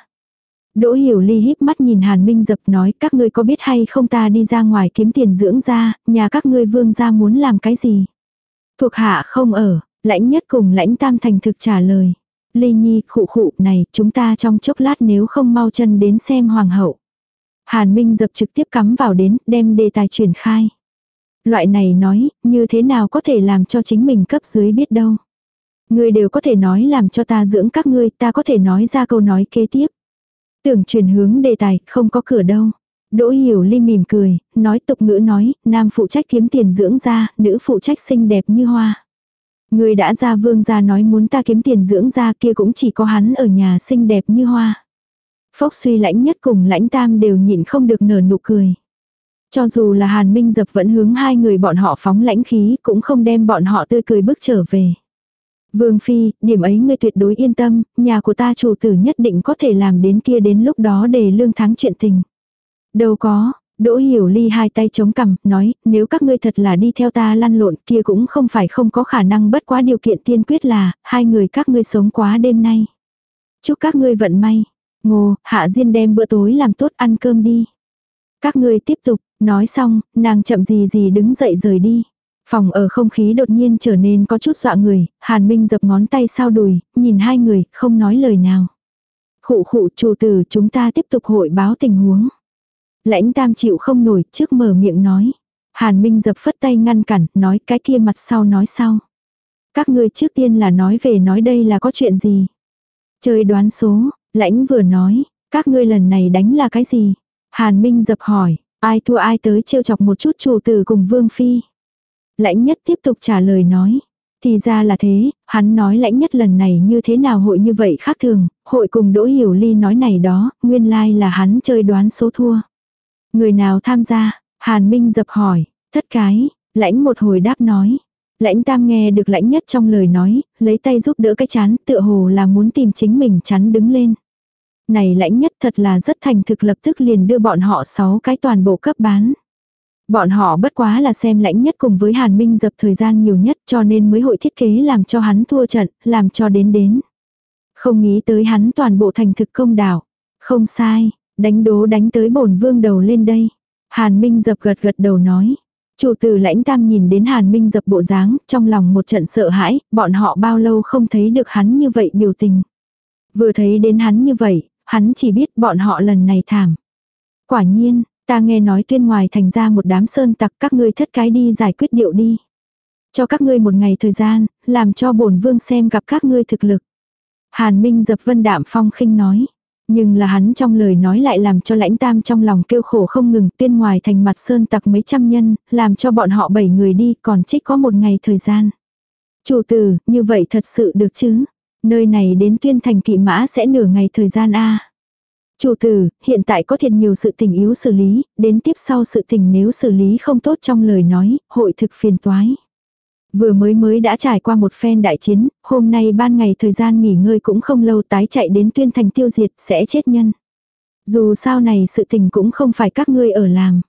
Đỗ hiểu ly híp mắt nhìn Hàn Minh dập nói các ngươi có biết hay không ta đi ra ngoài kiếm tiền dưỡng ra, nhà các ngươi vương gia muốn làm cái gì. Thuộc hạ không ở, lãnh nhất cùng lãnh tam thành thực trả lời. Ly nhi khụ khụ này chúng ta trong chốc lát nếu không mau chân đến xem hoàng hậu. Hàn Minh dập trực tiếp cắm vào đến, đem đề tài truyền khai. Loại này nói, như thế nào có thể làm cho chính mình cấp dưới biết đâu. Ngươi đều có thể nói làm cho ta dưỡng các ngươi, ta có thể nói ra câu nói kế tiếp. Tưởng chuyển hướng đề tài, không có cửa đâu. Đỗ hiểu ly mỉm cười, nói tục ngữ nói, nam phụ trách kiếm tiền dưỡng ra, nữ phụ trách xinh đẹp như hoa. Người đã ra vương gia nói muốn ta kiếm tiền dưỡng ra kia cũng chỉ có hắn ở nhà xinh đẹp như hoa. Phốc suy lãnh nhất cùng lãnh tam đều nhịn không được nở nụ cười. Cho dù là Hàn Minh Dập vẫn hướng hai người bọn họ phóng lãnh khí cũng không đem bọn họ tươi cười bước trở về. Vương Phi, điểm ấy ngươi tuyệt đối yên tâm, nhà của ta chủ tử nhất định có thể làm đến kia đến lúc đó để lương tháng chuyện tình. Đâu có, Đỗ Hiểu Ly hai tay chống cằm, nói, nếu các ngươi thật là đi theo ta lăn lộn kia cũng không phải không có khả năng bất quá điều kiện tiên quyết là, hai người các ngươi sống quá đêm nay. Chúc các ngươi vận may. Ngô, Hạ Diên đem bữa tối làm tốt ăn cơm đi. Các ngươi tiếp tục, nói xong, nàng chậm gì gì đứng dậy rời đi. Phòng ở không khí đột nhiên trở nên có chút dọa người, Hàn Minh dập ngón tay sau đùi, nhìn hai người, không nói lời nào. Khụ khụ chủ tử chúng ta tiếp tục hội báo tình huống. Lãnh tam chịu không nổi trước mở miệng nói. Hàn Minh dập phất tay ngăn cản, nói cái kia mặt sau nói sau. Các ngươi trước tiên là nói về nói đây là có chuyện gì. Chơi đoán số, lãnh vừa nói, các ngươi lần này đánh là cái gì? Hàn Minh dập hỏi, ai thua ai tới trêu chọc một chút chủ tử cùng Vương Phi. Lãnh nhất tiếp tục trả lời nói. Thì ra là thế, hắn nói lãnh nhất lần này như thế nào hội như vậy khác thường, hội cùng Đỗ Hiểu Ly nói này đó, nguyên lai like là hắn chơi đoán số thua. Người nào tham gia? Hàn Minh dập hỏi, thất cái, lãnh một hồi đáp nói. Lãnh tam nghe được lãnh nhất trong lời nói, lấy tay giúp đỡ cái chán, tựa hồ là muốn tìm chính mình chắn đứng lên. Này lãnh nhất thật là rất thành thực lập tức liền đưa bọn họ sáu cái toàn bộ cấp bán. Bọn họ bất quá là xem lãnh nhất cùng với Hàn Minh dập thời gian nhiều nhất cho nên mới hội thiết kế làm cho hắn thua trận, làm cho đến đến. Không nghĩ tới hắn toàn bộ thành thực công đảo. Không sai, đánh đố đánh tới bổn vương đầu lên đây. Hàn Minh dập gật gật đầu nói. Chủ tử lãnh tam nhìn đến Hàn Minh dập bộ dáng, trong lòng một trận sợ hãi, bọn họ bao lâu không thấy được hắn như vậy biểu tình. Vừa thấy đến hắn như vậy, hắn chỉ biết bọn họ lần này thảm. Quả nhiên, ta nghe nói tuyên ngoài thành ra một đám sơn tặc các ngươi thất cái đi giải quyết điệu đi. Cho các ngươi một ngày thời gian, làm cho bổn vương xem gặp các ngươi thực lực. Hàn Minh dập vân đạm phong khinh nói. Nhưng là hắn trong lời nói lại làm cho lãnh tam trong lòng kêu khổ không ngừng tuyên ngoài thành mặt sơn tặc mấy trăm nhân, làm cho bọn họ bảy người đi còn trích có một ngày thời gian. Chủ tử, như vậy thật sự được chứ? Nơi này đến tuyên thành kỵ mã sẽ nửa ngày thời gian a Chủ tử, hiện tại có thiệt nhiều sự tình yếu xử lý, đến tiếp sau sự tình nếu xử lý không tốt trong lời nói, hội thực phiền toái. Vừa mới mới đã trải qua một phen đại chiến, hôm nay ban ngày thời gian nghỉ ngơi cũng không lâu tái chạy đến tuyên thành tiêu diệt sẽ chết nhân. Dù sao này sự tình cũng không phải các ngươi ở làm.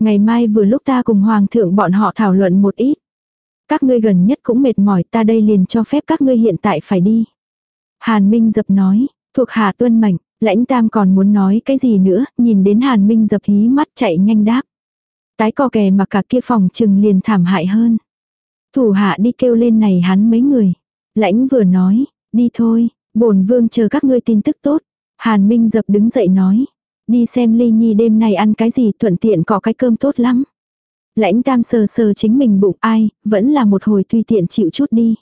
Ngày mai vừa lúc ta cùng hoàng thượng bọn họ thảo luận một ít. Các ngươi gần nhất cũng mệt mỏi ta đây liền cho phép các ngươi hiện tại phải đi. Hàn Minh dập nói, thuộc hạ tuân mệnh, lãnh tam còn muốn nói cái gì nữa, nhìn đến Hàn Minh dập hí mắt chạy nhanh đáp. Tái co kè mà cả kia phòng trừng liền thảm hại hơn. Thủ hạ đi kêu lên này hắn mấy người. Lãnh vừa nói, đi thôi, bổn vương chờ các ngươi tin tức tốt. Hàn Minh dập đứng dậy nói, đi xem Ly Nhi đêm nay ăn cái gì thuận tiện có cái cơm tốt lắm. Lãnh tam sờ sờ chính mình bụng ai, vẫn là một hồi tùy tiện chịu chút đi.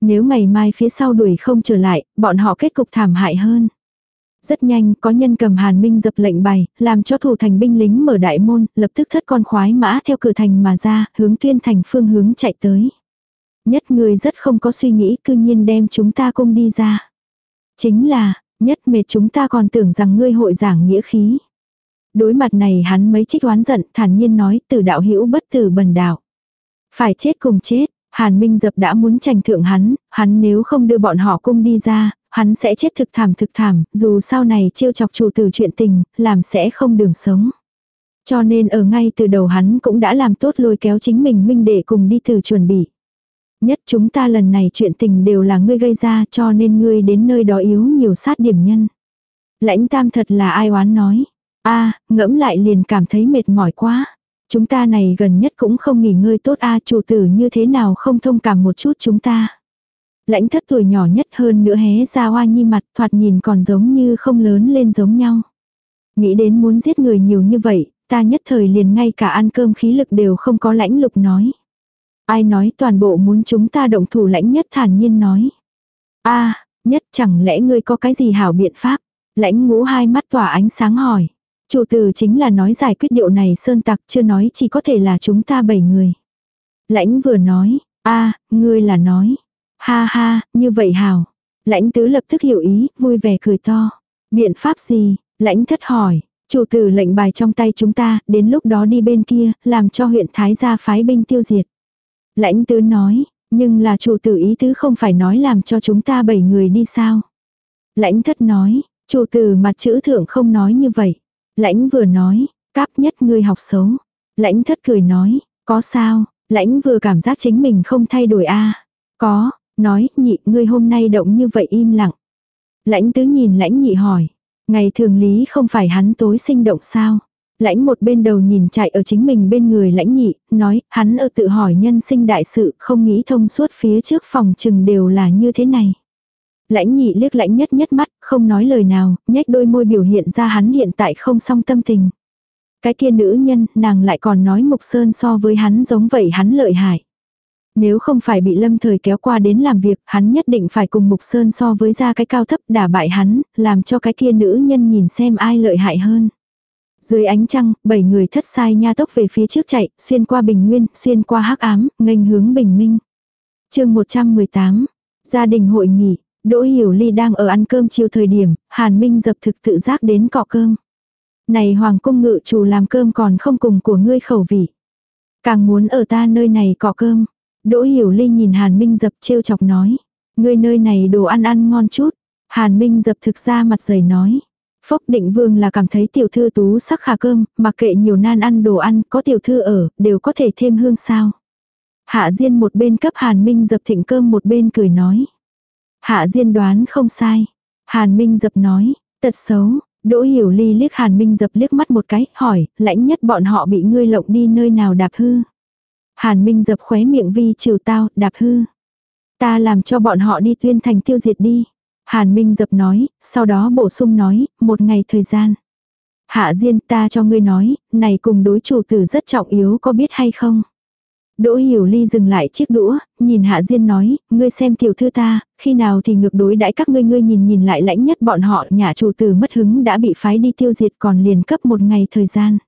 Nếu ngày mai phía sau đuổi không trở lại, bọn họ kết cục thảm hại hơn. Rất nhanh, có nhân cầm hàn minh dập lệnh bày, làm cho thủ thành binh lính mở đại môn, lập tức thất con khoái mã theo cửa thành mà ra, hướng tuyên thành phương hướng chạy tới. Nhất người rất không có suy nghĩ, cư nhiên đem chúng ta cung đi ra. Chính là, nhất mệt chúng ta còn tưởng rằng ngươi hội giảng nghĩa khí. Đối mặt này hắn mấy trích oán giận, thản nhiên nói, từ đạo hữu bất tử bần đạo. Phải chết cùng chết, Hàn Minh Dập đã muốn tranh thượng hắn, hắn nếu không đưa bọn họ cung đi ra, hắn sẽ chết thực thảm thực thảm, dù sau này chiêu chọc chủ tử chuyện tình, làm sẽ không đường sống. Cho nên ở ngay từ đầu hắn cũng đã làm tốt lôi kéo chính mình huynh đệ cùng đi từ chuẩn bị. Nhất chúng ta lần này chuyện tình đều là ngươi gây ra cho nên ngươi đến nơi đó yếu nhiều sát điểm nhân. Lãnh tam thật là ai oán nói. a ngẫm lại liền cảm thấy mệt mỏi quá. Chúng ta này gần nhất cũng không nghỉ ngơi tốt a chủ tử như thế nào không thông cảm một chút chúng ta. Lãnh thất tuổi nhỏ nhất hơn nữa hé ra hoa nhi mặt thoạt nhìn còn giống như không lớn lên giống nhau. Nghĩ đến muốn giết người nhiều như vậy, ta nhất thời liền ngay cả ăn cơm khí lực đều không có lãnh lục nói. Ai nói toàn bộ muốn chúng ta động thủ lãnh nhất thản nhiên nói. a nhất chẳng lẽ ngươi có cái gì hảo biện pháp? Lãnh ngũ hai mắt tỏa ánh sáng hỏi. Chủ tử chính là nói giải quyết điệu này sơn tặc chưa nói chỉ có thể là chúng ta bảy người. Lãnh vừa nói, a ngươi là nói. Ha ha, như vậy hảo. Lãnh tứ lập tức hiểu ý, vui vẻ cười to. Biện pháp gì? Lãnh thất hỏi. Chủ tử lệnh bài trong tay chúng ta, đến lúc đó đi bên kia, làm cho huyện Thái gia phái binh tiêu diệt. Lãnh tứ nói, nhưng là chủ tử ý tứ không phải nói làm cho chúng ta bảy người đi sao. Lãnh thất nói, chủ tử mặt chữ thượng không nói như vậy. Lãnh vừa nói, cáp nhất ngươi học xấu. Lãnh thất cười nói, có sao, lãnh vừa cảm giác chính mình không thay đổi a Có, nói, nhị, ngươi hôm nay động như vậy im lặng. Lãnh tứ nhìn lãnh nhị hỏi, ngày thường lý không phải hắn tối sinh động sao. Lãnh một bên đầu nhìn chạy ở chính mình bên người lãnh nhị, nói, hắn ở tự hỏi nhân sinh đại sự, không nghĩ thông suốt phía trước phòng chừng đều là như thế này. Lãnh nhị liếc lãnh nhất nhất mắt, không nói lời nào, nhếch đôi môi biểu hiện ra hắn hiện tại không song tâm tình. Cái kia nữ nhân, nàng lại còn nói Mục Sơn so với hắn giống vậy hắn lợi hại. Nếu không phải bị lâm thời kéo qua đến làm việc, hắn nhất định phải cùng Mục Sơn so với ra cái cao thấp đả bại hắn, làm cho cái kia nữ nhân nhìn xem ai lợi hại hơn. Dưới ánh trăng, bảy người thất sai nha tốc về phía trước chạy, xuyên qua bình nguyên, xuyên qua hắc ám, nghênh hướng bình minh. chương 118, gia đình hội nghị, Đỗ Hiểu Ly đang ở ăn cơm chiều thời điểm, Hàn Minh dập thực tự giác đến cọ cơm. Này Hoàng cung ngự chủ làm cơm còn không cùng của ngươi khẩu vị. Càng muốn ở ta nơi này cọ cơm. Đỗ Hiểu Ly nhìn Hàn Minh dập trêu chọc nói. Ngươi nơi này đồ ăn ăn ngon chút. Hàn Minh dập thực ra mặt dày nói. Phốc định vương là cảm thấy tiểu thư tú sắc khả cơm, mặc kệ nhiều nan ăn đồ ăn, có tiểu thư ở, đều có thể thêm hương sao. Hạ Diên một bên cấp Hàn Minh dập thịnh cơm một bên cười nói. Hạ Diên đoán không sai. Hàn Minh dập nói, tật xấu, Đỗ Hiểu Ly liếc Hàn Minh dập liếc mắt một cái, hỏi, lãnh nhất bọn họ bị ngươi lộng đi nơi nào đạp hư. Hàn Minh dập khóe miệng vi chiều tao, đạp hư. Ta làm cho bọn họ đi tuyên thành tiêu diệt đi. Hàn Minh dập nói, sau đó bổ sung nói, một ngày thời gian. Hạ Diên ta cho ngươi nói, này cùng đối chủ tử rất trọng yếu có biết hay không? Đỗ Hiểu Ly dừng lại chiếc đũa, nhìn Hạ Diên nói, ngươi xem tiểu thư ta, khi nào thì ngược đối đãi các ngươi ngươi nhìn nhìn lại lãnh nhất bọn họ, nhà chủ tử mất hứng đã bị phái đi tiêu diệt còn liền cấp một ngày thời gian.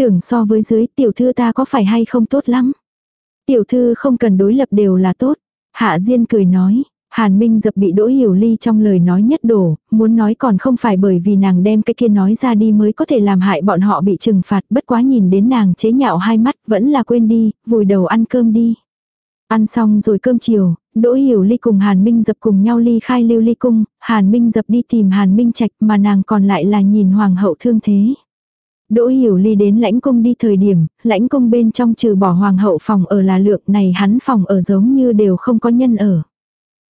Tưởng so với dưới tiểu thư ta có phải hay không tốt lắm. Tiểu thư không cần đối lập đều là tốt. Hạ Diên cười nói, Hàn Minh dập bị Đỗ Hiểu Ly trong lời nói nhất đổ, muốn nói còn không phải bởi vì nàng đem cái kia nói ra đi mới có thể làm hại bọn họ bị trừng phạt, bất quá nhìn đến nàng chế nhạo hai mắt, vẫn là quên đi, vùi đầu ăn cơm đi. Ăn xong rồi cơm chiều, Đỗ Hiểu Ly cùng Hàn Minh dập cùng nhau ly khai lưu ly cung, Hàn Minh dập đi tìm Hàn Minh Trạch mà nàng còn lại là nhìn hoàng hậu thương thế. Đỗ Hiểu Ly đến lãnh cung đi thời điểm, lãnh cung bên trong trừ bỏ hoàng hậu phòng ở là lượng này hắn phòng ở giống như đều không có nhân ở.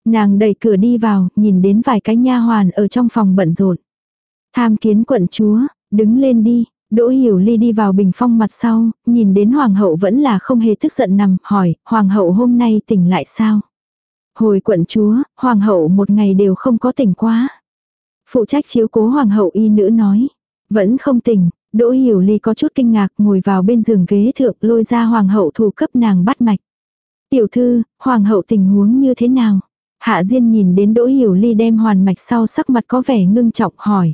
Nàng đẩy cửa đi vào, nhìn đến vài cái nha hoàn ở trong phòng bận rộn. Tham kiến quận chúa, đứng lên đi. Đỗ Hiểu Ly đi vào bình phong mặt sau, nhìn đến hoàng hậu vẫn là không hề tức giận nằm, hỏi, hoàng hậu hôm nay tỉnh lại sao? Hồi quận chúa, hoàng hậu một ngày đều không có tỉnh quá. Phụ trách chiếu cố hoàng hậu y nữ nói, vẫn không tỉnh, Đỗ Hiểu Ly có chút kinh ngạc ngồi vào bên giường ghế thượng lôi ra hoàng hậu thủ cấp nàng bắt mạch. Tiểu thư, hoàng hậu tình huống như thế nào? Hạ Diên nhìn đến Đỗ Hiểu Ly đem hoàn mạch sau sắc mặt có vẻ ngưng trọng hỏi.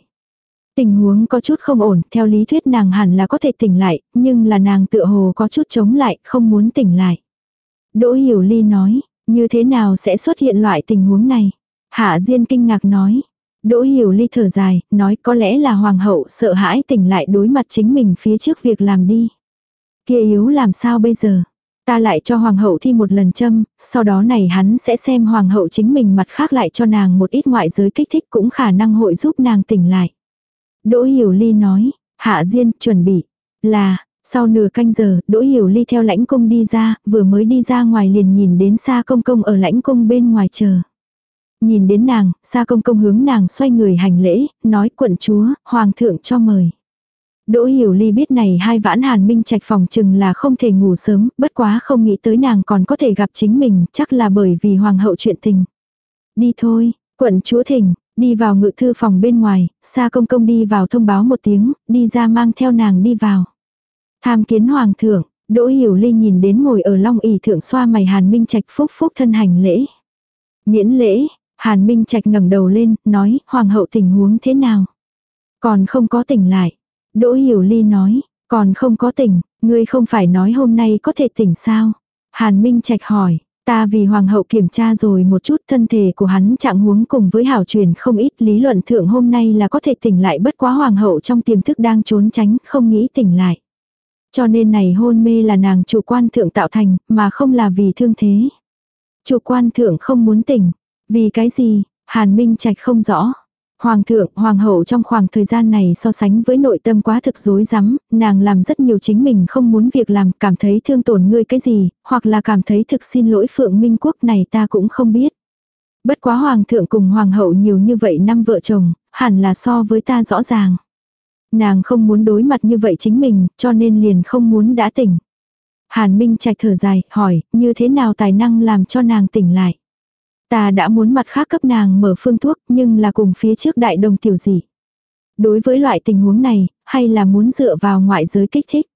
Tình huống có chút không ổn, theo lý thuyết nàng hẳn là có thể tỉnh lại, nhưng là nàng tựa hồ có chút chống lại, không muốn tỉnh lại. Đỗ Hiểu Ly nói, như thế nào sẽ xuất hiện loại tình huống này? Hạ Diên kinh ngạc nói. Đỗ Hiểu Ly thở dài, nói có lẽ là hoàng hậu sợ hãi tỉnh lại đối mặt chính mình phía trước việc làm đi. Kia yếu làm sao bây giờ? Ta lại cho hoàng hậu thi một lần châm, sau đó này hắn sẽ xem hoàng hậu chính mình mặt khác lại cho nàng một ít ngoại giới kích thích cũng khả năng hội giúp nàng tỉnh lại. Đỗ Hiểu Ly nói, Hạ Diên chuẩn bị, là, sau nửa canh giờ, Đỗ Hiểu Ly theo lãnh cung đi ra, vừa mới đi ra ngoài liền nhìn đến xa công công ở lãnh cung bên ngoài chờ. Nhìn đến nàng, xa công công hướng nàng xoay người hành lễ, nói quận chúa, hoàng thượng cho mời. Đỗ Hiểu Ly biết này hai vãn Hàn Minh Trạch phòng chừng là không thể ngủ sớm, bất quá không nghĩ tới nàng còn có thể gặp chính mình, chắc là bởi vì hoàng hậu chuyện tình. Đi thôi, quận chúa thỉnh, đi vào ngự thư phòng bên ngoài, Sa công công đi vào thông báo một tiếng, đi ra mang theo nàng đi vào. Tham kiến hoàng thượng, Đỗ Hiểu Ly nhìn đến ngồi ở long ỷ thượng xoa mày Hàn Minh Trạch phúc phúc thân hành lễ. Miễn lễ, Hàn Minh Trạch ngẩng đầu lên, nói, hoàng hậu tình huống thế nào? Còn không có tỉnh lại. Đỗ Hiểu Ly nói, còn không có tỉnh, ngươi không phải nói hôm nay có thể tỉnh sao? Hàn Minh Trạch hỏi, Ta vì hoàng hậu kiểm tra rồi một chút thân thể của hắn trạng huống cùng với hảo truyền không ít lý luận thượng hôm nay là có thể tỉnh lại bất quá hoàng hậu trong tiềm thức đang trốn tránh không nghĩ tỉnh lại. Cho nên này hôn mê là nàng chủ quan thượng tạo thành mà không là vì thương thế. Chủ quan thượng không muốn tỉnh. Vì cái gì? Hàn Minh Trạch không rõ. Hoàng thượng, hoàng hậu trong khoảng thời gian này so sánh với nội tâm quá thực rối rắm nàng làm rất nhiều chính mình không muốn việc làm, cảm thấy thương tổn ngươi cái gì, hoặc là cảm thấy thực xin lỗi phượng minh quốc này ta cũng không biết. Bất quá hoàng thượng cùng hoàng hậu nhiều như vậy năm vợ chồng, hẳn là so với ta rõ ràng. Nàng không muốn đối mặt như vậy chính mình, cho nên liền không muốn đã tỉnh. Hàn Minh Trạch thở dài, hỏi, như thế nào tài năng làm cho nàng tỉnh lại. Ta đã muốn mặt khác cấp nàng mở phương thuốc nhưng là cùng phía trước đại đồng tiểu dị. Đối với loại tình huống này, hay là muốn dựa vào ngoại giới kích thích.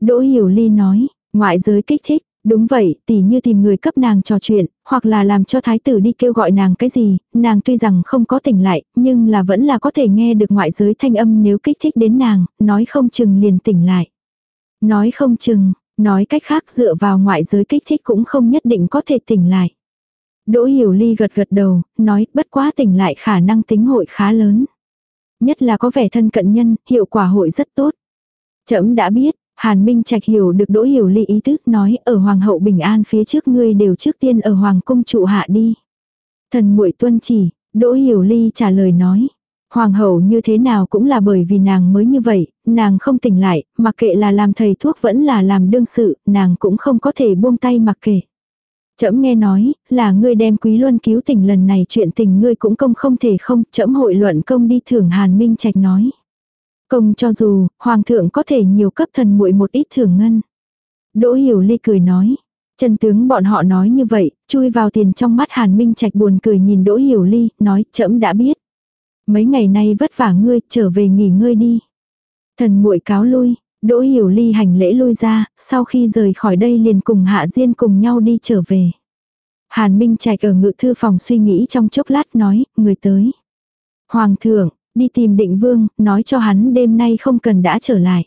Đỗ Hiểu Ly nói, ngoại giới kích thích, đúng vậy, tỉ như tìm người cấp nàng trò chuyện, hoặc là làm cho thái tử đi kêu gọi nàng cái gì, nàng tuy rằng không có tỉnh lại, nhưng là vẫn là có thể nghe được ngoại giới thanh âm nếu kích thích đến nàng, nói không chừng liền tỉnh lại. Nói không chừng, nói cách khác dựa vào ngoại giới kích thích cũng không nhất định có thể tỉnh lại. Đỗ Hiểu Ly gật gật đầu, nói bất quá tỉnh lại khả năng tính hội khá lớn. Nhất là có vẻ thân cận nhân, hiệu quả hội rất tốt. Trẫm đã biết, Hàn Minh Trạch hiểu được Đỗ Hiểu Ly ý tứ, nói ở Hoàng hậu Bình An phía trước ngươi đều trước tiên ở Hoàng cung trụ hạ đi. Thần muội tuân chỉ, Đỗ Hiểu Ly trả lời nói. Hoàng hậu như thế nào cũng là bởi vì nàng mới như vậy, nàng không tỉnh lại, mặc kệ là làm thầy thuốc vẫn là làm đương sự, nàng cũng không có thể buông tay mặc kệ. Trẫm nghe nói, là ngươi đem Quý Luân cứu tỉnh lần này chuyện tình ngươi cũng công không thể không, trẫm hội luận công đi thưởng Hàn Minh Trạch nói. Công cho dù, Hoàng thượng có thể nhiều cấp thần muội một ít thưởng ngân. Đỗ Hiểu Ly cười nói. Chân tướng bọn họ nói như vậy, chui vào tiền trong mắt Hàn Minh Trạch buồn cười nhìn Đỗ Hiểu Ly, nói trẫm đã biết. Mấy ngày nay vất vả ngươi, trở về nghỉ ngơi đi. Thần muội cáo lui, Đỗ Hiểu Ly hành lễ lui ra, sau khi rời khỏi đây liền cùng Hạ Diên cùng nhau đi trở về. Hàn Minh Trạch ở ngự thư phòng suy nghĩ trong chốc lát nói, người tới. Hoàng thượng, đi tìm định vương, nói cho hắn đêm nay không cần đã trở lại.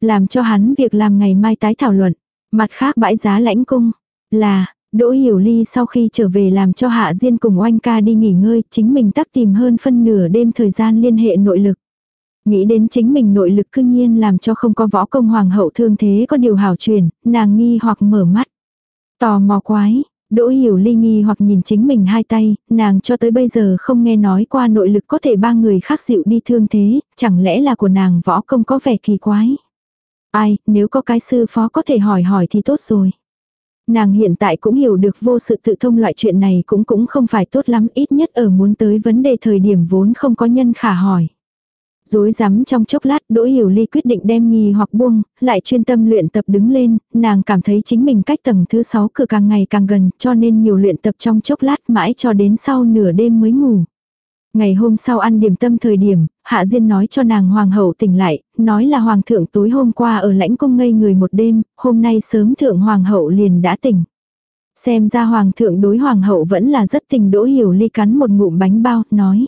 Làm cho hắn việc làm ngày mai tái thảo luận. Mặt khác bãi giá lãnh cung, là, Đỗ Hiểu Ly sau khi trở về làm cho Hạ Diên cùng oanh ca đi nghỉ ngơi, chính mình tắc tìm hơn phân nửa đêm thời gian liên hệ nội lực. Nghĩ đến chính mình nội lực cương nhiên làm cho không có võ công hoàng hậu thương thế có điều hảo truyền, nàng nghi hoặc mở mắt. Tò mò quái, Đỗ hiểu ly nghi hoặc nhìn chính mình hai tay, nàng cho tới bây giờ không nghe nói qua nội lực có thể ba người khác dịu đi thương thế, chẳng lẽ là của nàng võ công có vẻ kỳ quái. Ai, nếu có cái sư phó có thể hỏi hỏi thì tốt rồi. Nàng hiện tại cũng hiểu được vô sự tự thông loại chuyện này cũng cũng không phải tốt lắm ít nhất ở muốn tới vấn đề thời điểm vốn không có nhân khả hỏi. Dối rắm trong chốc lát Đỗ Hiểu Ly quyết định đem nghi hoặc buông, lại chuyên tâm luyện tập đứng lên, nàng cảm thấy chính mình cách tầng thứ 6 cửa càng ngày càng gần cho nên nhiều luyện tập trong chốc lát mãi cho đến sau nửa đêm mới ngủ. Ngày hôm sau ăn điểm tâm thời điểm, Hạ Diên nói cho nàng hoàng hậu tỉnh lại, nói là hoàng thượng tối hôm qua ở lãnh cung ngây người một đêm, hôm nay sớm thượng hoàng hậu liền đã tỉnh. Xem ra hoàng thượng đối hoàng hậu vẫn là rất tình đỗ hiểu ly cắn một ngụm bánh bao, nói.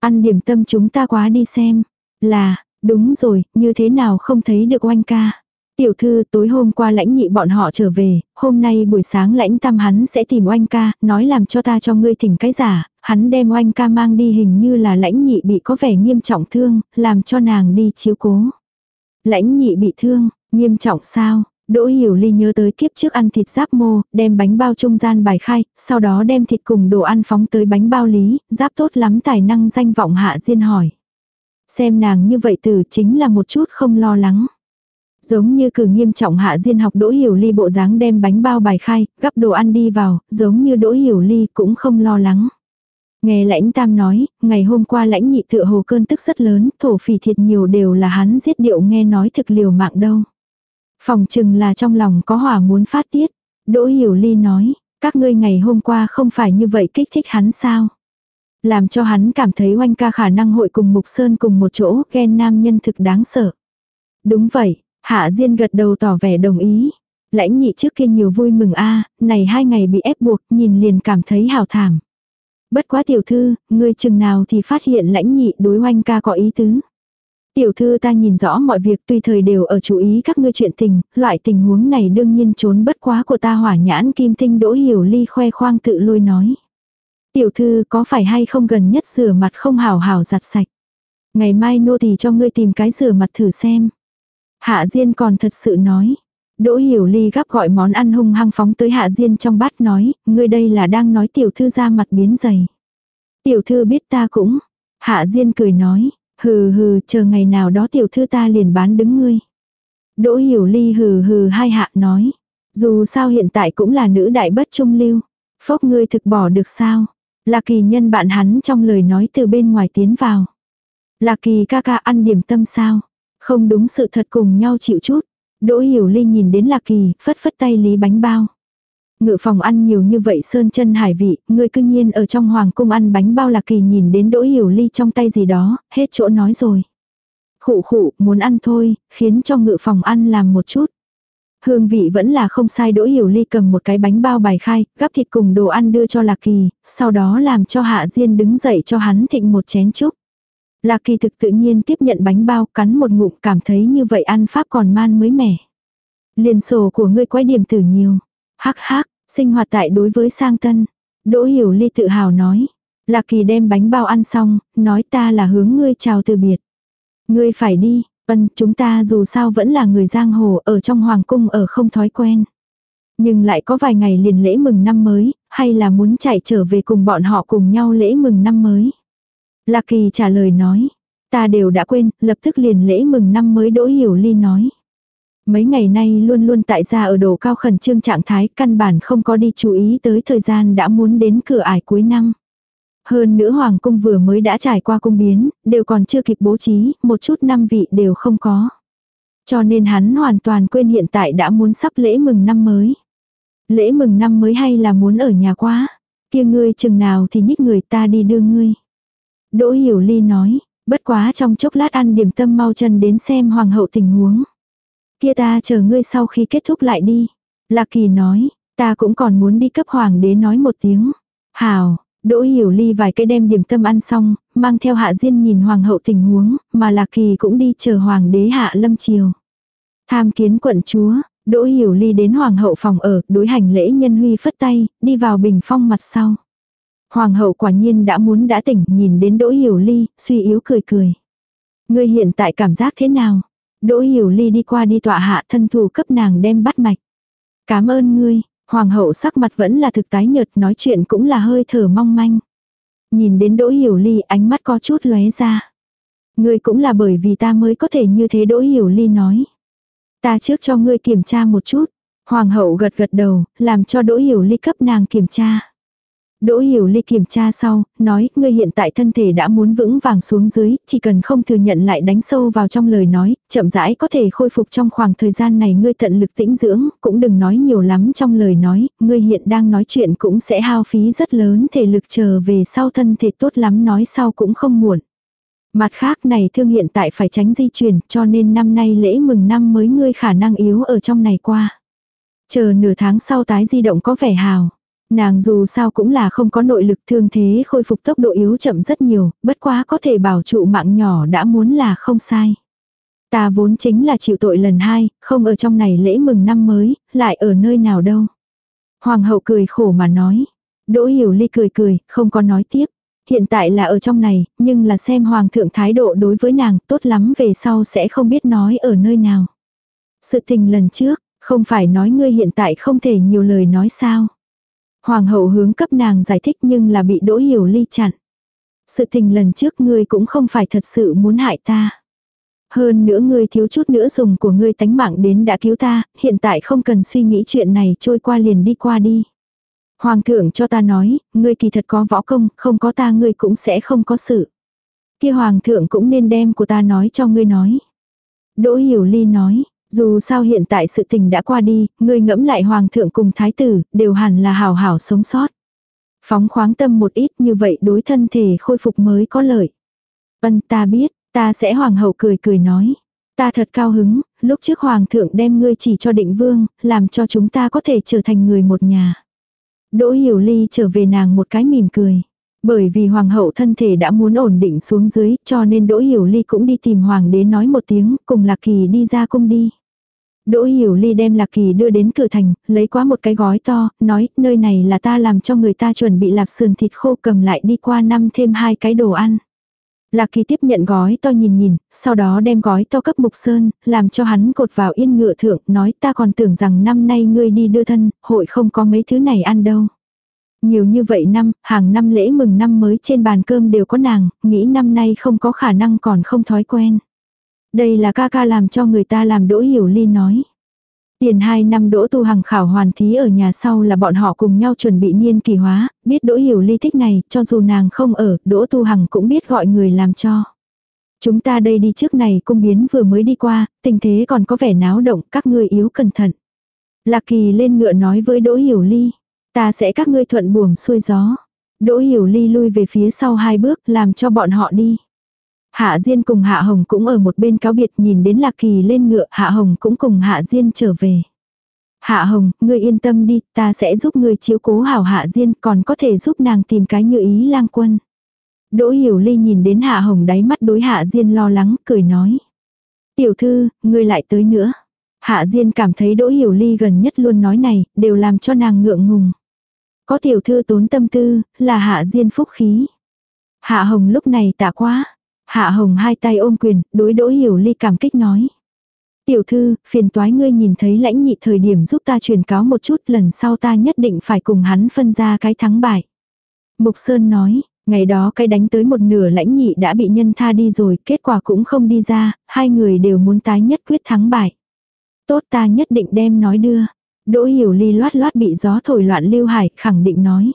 Ăn điểm tâm chúng ta quá đi xem. Là, đúng rồi, như thế nào không thấy được oanh ca. Tiểu thư tối hôm qua lãnh nhị bọn họ trở về, hôm nay buổi sáng lãnh tam hắn sẽ tìm oanh ca, nói làm cho ta cho ngươi thỉnh cái giả, hắn đem oanh ca mang đi hình như là lãnh nhị bị có vẻ nghiêm trọng thương, làm cho nàng đi chiếu cố. Lãnh nhị bị thương, nghiêm trọng sao, Đỗ Hiểu Ly nhớ tới kiếp trước ăn thịt giáp mô, đem bánh bao trung gian bài khai, sau đó đem thịt cùng đồ ăn phóng tới bánh bao lý, giáp tốt lắm tài năng danh vọng hạ diên hỏi. Xem nàng như vậy từ chính là một chút không lo lắng. Giống như cử nghiêm trọng hạ diên học Đỗ Hiểu Ly bộ dáng đem bánh bao bài khai, gắp đồ ăn đi vào, giống như Đỗ Hiểu Ly cũng không lo lắng. Nghe lãnh tam nói, ngày hôm qua lãnh nhị tựa hồ cơn tức rất lớn, thổ phỉ thiệt nhiều đều là hắn giết điệu nghe nói thực liều mạng đâu. Phòng chừng là trong lòng có hỏa muốn phát tiết. Đỗ Hiểu Ly nói, các ngươi ngày hôm qua không phải như vậy kích thích hắn sao? Làm cho hắn cảm thấy oanh ca khả năng hội cùng Mục Sơn cùng một chỗ, ghen nam nhân thực đáng sợ. Đúng vậy, Hạ Diên gật đầu tỏ vẻ đồng ý. Lãnh nhị trước kia nhiều vui mừng a này hai ngày bị ép buộc, nhìn liền cảm thấy hào thảm. Bất quá tiểu thư, ngươi chừng nào thì phát hiện lãnh nhị đối oanh ca có ý tứ. Tiểu thư ta nhìn rõ mọi việc tùy thời đều ở chú ý các ngươi chuyện tình, loại tình huống này đương nhiên trốn bất quá của ta hỏa nhãn kim tinh đỗ hiểu ly khoe khoang tự lôi nói. Tiểu thư có phải hay không gần nhất rửa mặt không hảo hảo giặt sạch. Ngày mai nô thì cho ngươi tìm cái rửa mặt thử xem. Hạ Diên còn thật sự nói. Đỗ Hiểu Ly gắp gọi món ăn hung hăng phóng tới Hạ Diên trong bát nói, ngươi đây là đang nói tiểu thư ra mặt biến dày. Tiểu thư biết ta cũng. Hạ Diên cười nói, hừ hừ chờ ngày nào đó tiểu thư ta liền bán đứng ngươi. Đỗ Hiểu Ly hừ hừ hai hạ nói, dù sao hiện tại cũng là nữ đại bất trung lưu. Phốc ngươi thực bỏ được sao? Là kỳ nhân bạn hắn trong lời nói từ bên ngoài tiến vào. Là kỳ ca ca ăn điểm tâm sao? Không đúng sự thật cùng nhau chịu chút. Đỗ Hiểu Ly nhìn đến Lạc Kỳ, phất phất tay lý bánh bao. Ngự phòng ăn nhiều như vậy sơn chân hải vị, người cư nhiên ở trong hoàng cung ăn bánh bao Lạc Kỳ nhìn đến Đỗ Hiểu Ly trong tay gì đó, hết chỗ nói rồi. Khụ khụ, muốn ăn thôi, khiến cho ngự phòng ăn làm một chút. Hương vị vẫn là không sai Đỗ Hiểu Ly cầm một cái bánh bao bài khai, gắp thịt cùng đồ ăn đưa cho Lạc Kỳ, sau đó làm cho Hạ Diên đứng dậy cho hắn thịnh một chén chúc. Lạc kỳ thực tự nhiên tiếp nhận bánh bao cắn một ngụm cảm thấy như vậy ăn pháp còn man mới mẻ. Liên sổ của ngươi quái điểm tử nhiều. Hắc hắc, sinh hoạt tại đối với sang tân. Đỗ hiểu ly tự hào nói. Lạc kỳ đem bánh bao ăn xong, nói ta là hướng ngươi chào từ biệt. Ngươi phải đi, ân chúng ta dù sao vẫn là người giang hồ ở trong hoàng cung ở không thói quen. Nhưng lại có vài ngày liền lễ mừng năm mới, hay là muốn chạy trở về cùng bọn họ cùng nhau lễ mừng năm mới. Lạc Kỳ trả lời nói. Ta đều đã quên, lập tức liền lễ mừng năm mới Đỗ Hiểu Ly nói. Mấy ngày nay luôn luôn tại gia ở độ cao khẩn trương trạng thái căn bản không có đi chú ý tới thời gian đã muốn đến cửa ải cuối năm. Hơn nữa Hoàng cung vừa mới đã trải qua cung biến, đều còn chưa kịp bố trí, một chút năm vị đều không có. Cho nên hắn hoàn toàn quên hiện tại đã muốn sắp lễ mừng năm mới. Lễ mừng năm mới hay là muốn ở nhà quá. Kia ngươi chừng nào thì nhích người ta đi đưa ngươi. Đỗ Hiểu Ly nói, bất quá trong chốc lát ăn điểm tâm mau chân đến xem hoàng hậu tình huống. Kia ta chờ ngươi sau khi kết thúc lại đi. Lạc Kỳ nói, ta cũng còn muốn đi cấp hoàng đế nói một tiếng. Hào, Đỗ Hiểu Ly vài cái đem điểm tâm ăn xong, mang theo Hạ Diên nhìn hoàng hậu tình huống, mà Lạc Kỳ cũng đi chờ hoàng đế Hạ Lâm Triều. Tham kiến quận chúa, Đỗ Hiểu Ly đến hoàng hậu phòng ở, đối hành lễ nhân huy phất tay, đi vào bình phong mặt sau. Hoàng hậu quả nhiên đã muốn đã tỉnh, nhìn đến Đỗ Hiểu Ly, suy yếu cười cười. Ngươi hiện tại cảm giác thế nào? Đỗ Hiểu Ly đi qua đi tọa hạ thân thủ cấp nàng đem bắt mạch. Cảm ơn ngươi, hoàng hậu sắc mặt vẫn là thực tái nhợt nói chuyện cũng là hơi thở mong manh. Nhìn đến Đỗ Hiểu Ly ánh mắt có chút lóe ra. Ngươi cũng là bởi vì ta mới có thể như thế Đỗ Hiểu Ly nói. Ta trước cho ngươi kiểm tra một chút. Hoàng hậu gật gật đầu, làm cho Đỗ Hiểu Ly cấp nàng kiểm tra. Đỗ Hiểu Ly kiểm tra sau, nói, ngươi hiện tại thân thể đã muốn vững vàng xuống dưới, chỉ cần không thừa nhận lại đánh sâu vào trong lời nói, chậm rãi có thể khôi phục trong khoảng thời gian này ngươi tận lực tĩnh dưỡng, cũng đừng nói nhiều lắm trong lời nói, ngươi hiện đang nói chuyện cũng sẽ hao phí rất lớn thể lực chờ về sau thân thể tốt lắm nói sau cũng không muộn. Mặt khác này thương hiện tại phải tránh di chuyển, cho nên năm nay lễ mừng năm mới ngươi khả năng yếu ở trong này qua. Chờ nửa tháng sau tái di động có vẻ hào. Nàng dù sao cũng là không có nội lực thương thế khôi phục tốc độ yếu chậm rất nhiều, bất quá có thể bảo trụ mạng nhỏ đã muốn là không sai. Ta vốn chính là chịu tội lần hai, không ở trong này lễ mừng năm mới, lại ở nơi nào đâu. Hoàng hậu cười khổ mà nói. Đỗ hiểu ly cười cười, không có nói tiếp. Hiện tại là ở trong này, nhưng là xem hoàng thượng thái độ đối với nàng tốt lắm về sau sẽ không biết nói ở nơi nào. Sự tình lần trước, không phải nói ngươi hiện tại không thể nhiều lời nói sao. Hoàng hậu hướng cấp nàng giải thích nhưng là bị đỗ hiểu ly chặn. Sự tình lần trước ngươi cũng không phải thật sự muốn hại ta. Hơn nữa ngươi thiếu chút nữa dùng của ngươi tánh mạng đến đã cứu ta, hiện tại không cần suy nghĩ chuyện này trôi qua liền đi qua đi. Hoàng thượng cho ta nói, ngươi kỳ thật có võ công, không có ta ngươi cũng sẽ không có sự. Kia hoàng thượng cũng nên đem của ta nói cho ngươi nói. Đỗ hiểu ly nói, dù sao hiện tại sự tình đã qua đi, ngươi ngẫm lại hoàng thượng cùng thái tử, đều hẳn là hào hảo sống sót. Phóng khoáng tâm một ít như vậy đối thân thể khôi phục mới có lợi. Vân ta biết, ta sẽ hoàng hậu cười cười nói. Ta thật cao hứng, lúc trước hoàng thượng đem ngươi chỉ cho định vương, làm cho chúng ta có thể trở thành người một nhà. Đỗ hiểu ly trở về nàng một cái mỉm cười. Bởi vì hoàng hậu thân thể đã muốn ổn định xuống dưới, cho nên Đỗ Hiểu Ly cũng đi tìm hoàng đế nói một tiếng, cùng Lạc Kỳ đi ra cung đi. Đỗ Hiểu Ly đem Lạc Kỳ đưa đến cửa thành, lấy quá một cái gói to, nói, nơi này là ta làm cho người ta chuẩn bị lạp sườn thịt khô cầm lại đi qua năm thêm hai cái đồ ăn. Lạc Kỳ tiếp nhận gói to nhìn nhìn, sau đó đem gói to cấp Mục Sơn, làm cho hắn cột vào yên ngựa thượng, nói ta còn tưởng rằng năm nay ngươi đi đưa thân, hội không có mấy thứ này ăn đâu. Nhiều như vậy năm, hàng năm lễ mừng năm mới trên bàn cơm đều có nàng, nghĩ năm nay không có khả năng còn không thói quen. Đây là ca ca làm cho người ta làm đỗ hiểu ly nói. Tiền hai năm đỗ tu hằng khảo hoàn thí ở nhà sau là bọn họ cùng nhau chuẩn bị niên kỳ hóa, biết đỗ hiểu ly thích này, cho dù nàng không ở, đỗ tu hằng cũng biết gọi người làm cho. Chúng ta đây đi trước này cung biến vừa mới đi qua, tình thế còn có vẻ náo động, các ngươi yếu cẩn thận. Lạc kỳ lên ngựa nói với đỗ hiểu ly. Ta sẽ các ngươi thuận buồm xuôi gió. Đỗ hiểu ly lui về phía sau hai bước làm cho bọn họ đi. Hạ Diên cùng Hạ Hồng cũng ở một bên cáo biệt nhìn đến Lạc Kỳ lên ngựa, Hạ Hồng cũng cùng Hạ Diên trở về. Hạ Hồng, ngươi yên tâm đi, ta sẽ giúp ngươi chiếu cố hảo Hạ Diên, còn có thể giúp nàng tìm cái như ý lang quân. Đỗ Hiểu Ly nhìn đến Hạ Hồng đáy mắt đối Hạ Diên lo lắng, cười nói. Tiểu thư, ngươi lại tới nữa. Hạ Diên cảm thấy Đỗ Hiểu Ly gần nhất luôn nói này, đều làm cho nàng ngượng ngùng. Có tiểu thư tốn tâm tư, là Hạ Diên phúc khí. Hạ Hồng lúc này tạ quá. Hạ Hồng hai tay ôm quyền, đối Đỗ Hiểu Ly cảm kích nói. Tiểu thư, phiền toái ngươi nhìn thấy lãnh nhị thời điểm giúp ta truyền cáo một chút lần sau ta nhất định phải cùng hắn phân ra cái thắng bại. Mục Sơn nói, ngày đó cái đánh tới một nửa lãnh nhị đã bị nhân tha đi rồi, kết quả cũng không đi ra, hai người đều muốn tái nhất quyết thắng bại. Tốt ta nhất định đem nói đưa. Đỗ hiểu ly loát loát bị gió thổi loạn lưu hải, khẳng định nói.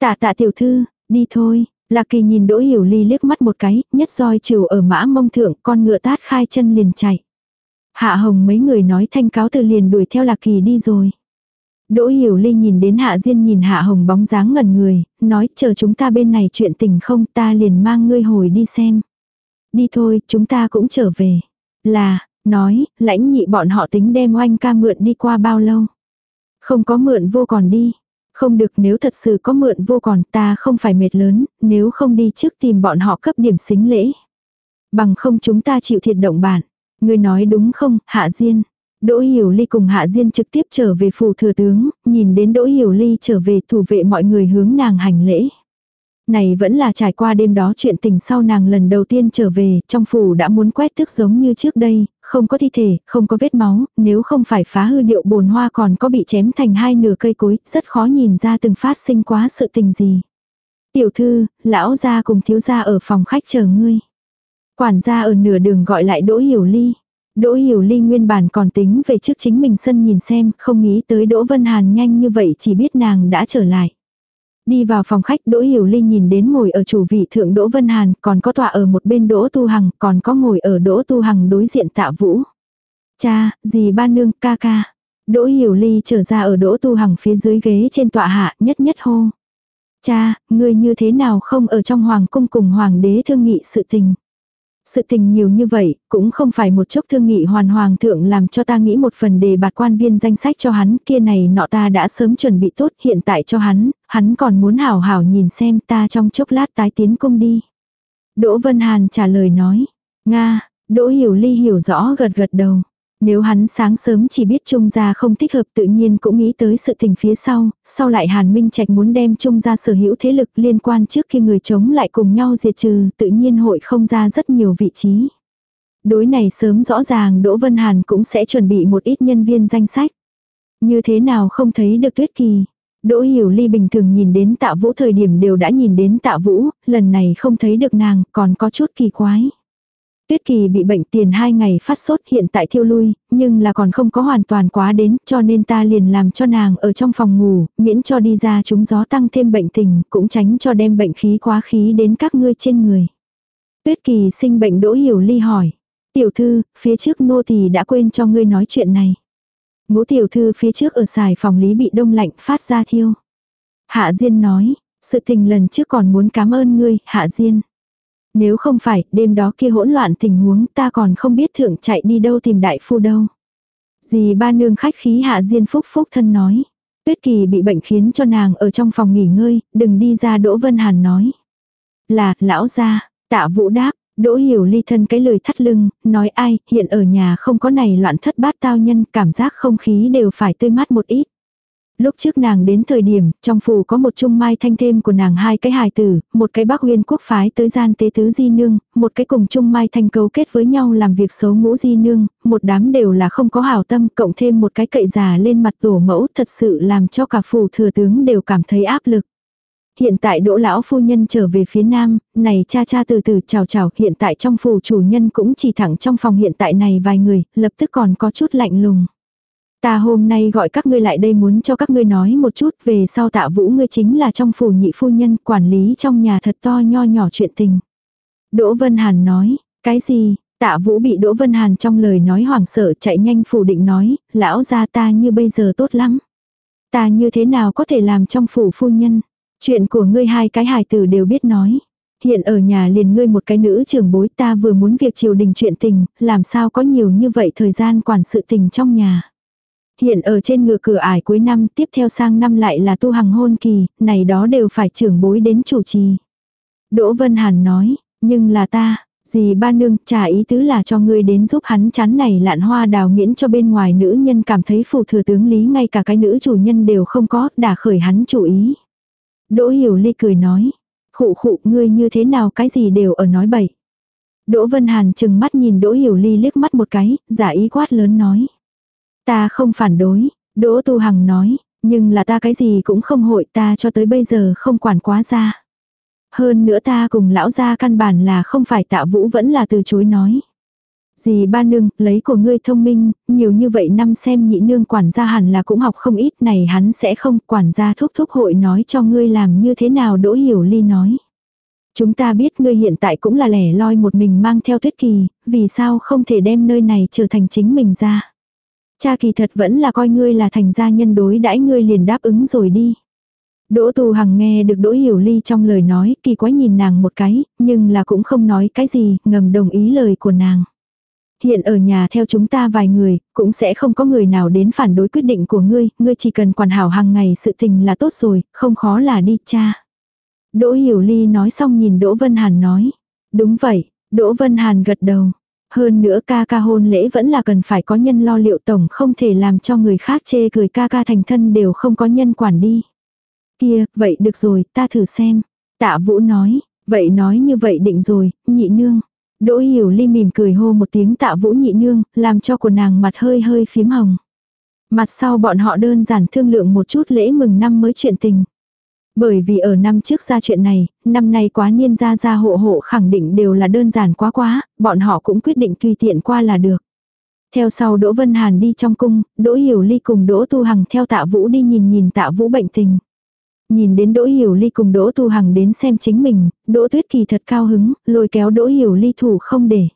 Tạ tạ tiểu thư, đi thôi. Lạc kỳ nhìn đỗ hiểu ly liếc mắt một cái, nhất roi chiều ở mã mông thượng, con ngựa tát khai chân liền chạy. Hạ hồng mấy người nói thanh cáo từ liền đuổi theo lạc kỳ đi rồi. Đỗ hiểu ly nhìn đến hạ diên nhìn hạ hồng bóng dáng ngần người, nói chờ chúng ta bên này chuyện tình không ta liền mang ngươi hồi đi xem. Đi thôi, chúng ta cũng trở về. Là, Nói, lãnh nhị bọn họ tính đem oanh ca mượn đi qua bao lâu. Không có mượn vô còn đi. Không được nếu thật sự có mượn vô còn ta không phải mệt lớn, nếu không đi trước tìm bọn họ cấp điểm xính lễ. Bằng không chúng ta chịu thiệt động bản. Người nói đúng không, Hạ Diên. Đỗ Hiểu Ly cùng Hạ Diên trực tiếp trở về phủ thừa tướng, nhìn đến Đỗ Hiểu Ly trở về thủ vệ mọi người hướng nàng hành lễ. Này vẫn là trải qua đêm đó chuyện tình sau nàng lần đầu tiên trở về, trong phủ đã muốn quét tước giống như trước đây, không có thi thể, không có vết máu, nếu không phải phá hư điệu bồn hoa còn có bị chém thành hai nửa cây cối, rất khó nhìn ra từng phát sinh quá sự tình gì. Tiểu thư, lão gia cùng thiếu gia ở phòng khách chờ ngươi. Quản gia ở nửa đường gọi lại Đỗ Hiểu Ly. Đỗ Hiểu Ly nguyên bản còn tính về trước chính mình sân nhìn xem, không nghĩ tới Đỗ Vân Hàn nhanh như vậy chỉ biết nàng đã trở lại. Đi vào phòng khách Đỗ Hiểu Linh nhìn đến ngồi ở chủ vị thượng Đỗ Vân Hàn, còn có tọa ở một bên Đỗ Tu Hằng, còn có ngồi ở Đỗ Tu Hằng đối diện tạ vũ. Cha, dì ba nương, ca ca. Đỗ Hiểu Ly trở ra ở Đỗ Tu Hằng phía dưới ghế trên tọa hạ nhất nhất hô. Cha, ngươi như thế nào không ở trong hoàng cung cùng hoàng đế thương nghị sự tình. Sự tình nhiều như vậy, cũng không phải một chốc thương nghị hoàn hoàng thượng làm cho ta nghĩ một phần đề bạt quan viên danh sách cho hắn, kia này nọ ta đã sớm chuẩn bị tốt hiện tại cho hắn, hắn còn muốn hảo hảo nhìn xem ta trong chốc lát tái tiến cung đi. Đỗ Vân Hàn trả lời nói, Nga, Đỗ Hiểu Ly hiểu rõ gật gật đầu. Nếu hắn sáng sớm chỉ biết Trung gia không thích hợp tự nhiên cũng nghĩ tới sự tình phía sau, sau lại Hàn Minh Trạch muốn đem Trung gia sở hữu thế lực liên quan trước khi người chống lại cùng nhau diệt trừ tự nhiên hội không ra rất nhiều vị trí. Đối này sớm rõ ràng Đỗ Vân Hàn cũng sẽ chuẩn bị một ít nhân viên danh sách. Như thế nào không thấy được tuyết kỳ. Đỗ Hiểu Ly bình thường nhìn đến tạ vũ thời điểm đều đã nhìn đến tạ vũ, lần này không thấy được nàng còn có chút kỳ quái. Tuyết Kỳ bị bệnh tiền hai ngày phát sốt hiện tại thiêu lui, nhưng là còn không có hoàn toàn quá đến cho nên ta liền làm cho nàng ở trong phòng ngủ, miễn cho đi ra chúng gió tăng thêm bệnh tình, cũng tránh cho đem bệnh khí quá khí đến các ngươi trên người. Tuyết Kỳ sinh bệnh đỗ hiểu ly hỏi. Tiểu thư, phía trước nô tỳ đã quên cho ngươi nói chuyện này. Ngũ tiểu thư phía trước ở xài phòng lý bị đông lạnh phát ra thiêu. Hạ Diên nói, sự tình lần trước còn muốn cảm ơn ngươi, Hạ Diên. Nếu không phải, đêm đó kia hỗn loạn tình huống ta còn không biết thượng chạy đi đâu tìm đại phu đâu. Dì ba nương khách khí hạ diên phúc phúc thân nói. Tuyết Kỳ bị bệnh khiến cho nàng ở trong phòng nghỉ ngơi, đừng đi ra Đỗ Vân Hàn nói. Là, lão gia, tạ vũ đáp, Đỗ hiểu ly thân cái lời thắt lưng, nói ai, hiện ở nhà không có này loạn thất bát tao nhân, cảm giác không khí đều phải tươi mát một ít. Lúc trước nàng đến thời điểm, trong phủ có một trung mai thanh thêm của nàng hai cái hài tử, một cái bác huyên quốc phái tới gian tế tứ di nương, một cái cùng trung mai thanh cấu kết với nhau làm việc xấu ngũ di nương, một đám đều là không có hảo tâm, cộng thêm một cái cậy già lên mặt tổ mẫu thật sự làm cho cả phủ thừa tướng đều cảm thấy áp lực. Hiện tại đỗ lão phu nhân trở về phía nam, này cha cha từ từ chào chào, hiện tại trong phủ chủ nhân cũng chỉ thẳng trong phòng hiện tại này vài người, lập tức còn có chút lạnh lùng. Ta hôm nay gọi các ngươi lại đây muốn cho các ngươi nói một chút về sau tạ vũ ngươi chính là trong phủ nhị phu nhân quản lý trong nhà thật to nho nhỏ chuyện tình. Đỗ Vân Hàn nói, cái gì, tạ vũ bị Đỗ Vân Hàn trong lời nói hoảng sợ chạy nhanh phủ định nói, lão gia ta như bây giờ tốt lắm. Ta như thế nào có thể làm trong phủ phu nhân. Chuyện của ngươi hai cái hài tử đều biết nói. Hiện ở nhà liền ngươi một cái nữ trưởng bối ta vừa muốn việc triều đình chuyện tình, làm sao có nhiều như vậy thời gian quản sự tình trong nhà. Hiện ở trên ngựa cửa ải cuối năm tiếp theo sang năm lại là tu hằng hôn kỳ, này đó đều phải trưởng bối đến chủ trì. Đỗ Vân Hàn nói, nhưng là ta, gì ba nương trả ý tứ là cho ngươi đến giúp hắn chắn này lạn hoa đào miễn cho bên ngoài nữ nhân cảm thấy phù thừa tướng lý ngay cả cái nữ chủ nhân đều không có, đả khởi hắn chủ ý. Đỗ Hiểu Ly cười nói, khụ khụ ngươi như thế nào cái gì đều ở nói bậy. Đỗ Vân Hàn chừng mắt nhìn Đỗ Hiểu Ly liếc mắt một cái, giả ý quát lớn nói. Ta không phản đối, Đỗ Tu Hằng nói, nhưng là ta cái gì cũng không hội ta cho tới bây giờ không quản quá ra. Hơn nữa ta cùng lão gia căn bản là không phải tạ vũ vẫn là từ chối nói. Dì ba nương, lấy của ngươi thông minh, nhiều như vậy năm xem nhị nương quản gia hẳn là cũng học không ít này hắn sẽ không quản gia thúc thúc hội nói cho ngươi làm như thế nào đỗ hiểu ly nói. Chúng ta biết ngươi hiện tại cũng là lẻ loi một mình mang theo tuyết kỳ, vì sao không thể đem nơi này trở thành chính mình ra. Cha kỳ thật vẫn là coi ngươi là thành gia nhân đối đãi ngươi liền đáp ứng rồi đi. Đỗ Tù Hằng nghe được Đỗ Hiểu Ly trong lời nói, kỳ quái nhìn nàng một cái, nhưng là cũng không nói cái gì, ngầm đồng ý lời của nàng. Hiện ở nhà theo chúng ta vài người, cũng sẽ không có người nào đến phản đối quyết định của ngươi, ngươi chỉ cần quản hảo hàng ngày sự tình là tốt rồi, không khó là đi cha. Đỗ Hiểu Ly nói xong nhìn Đỗ Vân Hàn nói. Đúng vậy, Đỗ Vân Hàn gật đầu. Hơn nữa ca ca hôn lễ vẫn là cần phải có nhân lo liệu tổng không thể làm cho người khác chê cười ca ca thành thân đều không có nhân quản đi. Kia, vậy được rồi, ta thử xem. Tạ Vũ nói, vậy nói như vậy định rồi, nhị nương. Đỗ hiểu ly mỉm cười hô một tiếng tạ Vũ nhị nương, làm cho của nàng mặt hơi hơi phím hồng. Mặt sau bọn họ đơn giản thương lượng một chút lễ mừng năm mới chuyện tình. Bởi vì ở năm trước ra chuyện này, năm nay quá niên gia gia hộ hộ khẳng định đều là đơn giản quá quá, bọn họ cũng quyết định tùy tiện qua là được. Theo sau Đỗ Vân Hàn đi trong cung, Đỗ Hiểu Ly cùng Đỗ Tu Hằng theo tạ Vũ đi nhìn nhìn tạ Vũ bệnh tình. Nhìn đến Đỗ Hiểu Ly cùng Đỗ Tu Hằng đến xem chính mình, Đỗ Tuyết Kỳ thật cao hứng, lôi kéo Đỗ Hiểu Ly thủ không để.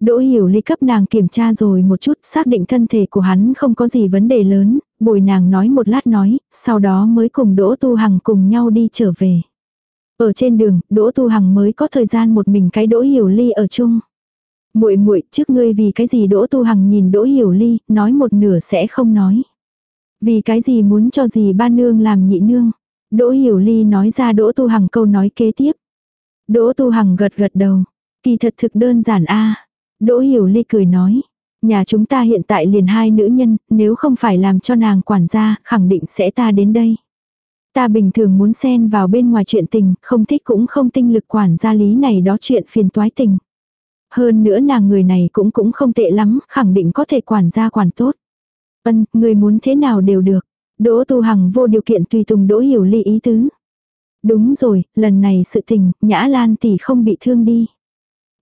Đỗ Hiểu Ly cấp nàng kiểm tra rồi một chút, xác định thân thể của hắn không có gì vấn đề lớn, bồi nàng nói một lát nói, sau đó mới cùng Đỗ Tu Hằng cùng nhau đi trở về. Ở trên đường, Đỗ Tu Hằng mới có thời gian một mình cái Đỗ Hiểu Ly ở chung. Muội muội, trước ngươi vì cái gì Đỗ Tu Hằng nhìn Đỗ Hiểu Ly, nói một nửa sẽ không nói. Vì cái gì muốn cho gì ba nương làm nhị nương. Đỗ Hiểu Ly nói ra Đỗ Tu Hằng câu nói kế tiếp. Đỗ Tu Hằng gật gật đầu. Kỳ thật thực đơn giản a. Đỗ Hiểu Ly cười nói. Nhà chúng ta hiện tại liền hai nữ nhân, nếu không phải làm cho nàng quản gia, khẳng định sẽ ta đến đây. Ta bình thường muốn xen vào bên ngoài chuyện tình, không thích cũng không tinh lực quản gia lý này đó chuyện phiền toái tình. Hơn nữa nàng người này cũng cũng không tệ lắm, khẳng định có thể quản gia quản tốt. Ân, người muốn thế nào đều được. Đỗ Tu Hằng vô điều kiện tùy tùng Đỗ Hiểu Ly ý tứ. Đúng rồi, lần này sự tình, Nhã Lan tỷ không bị thương đi.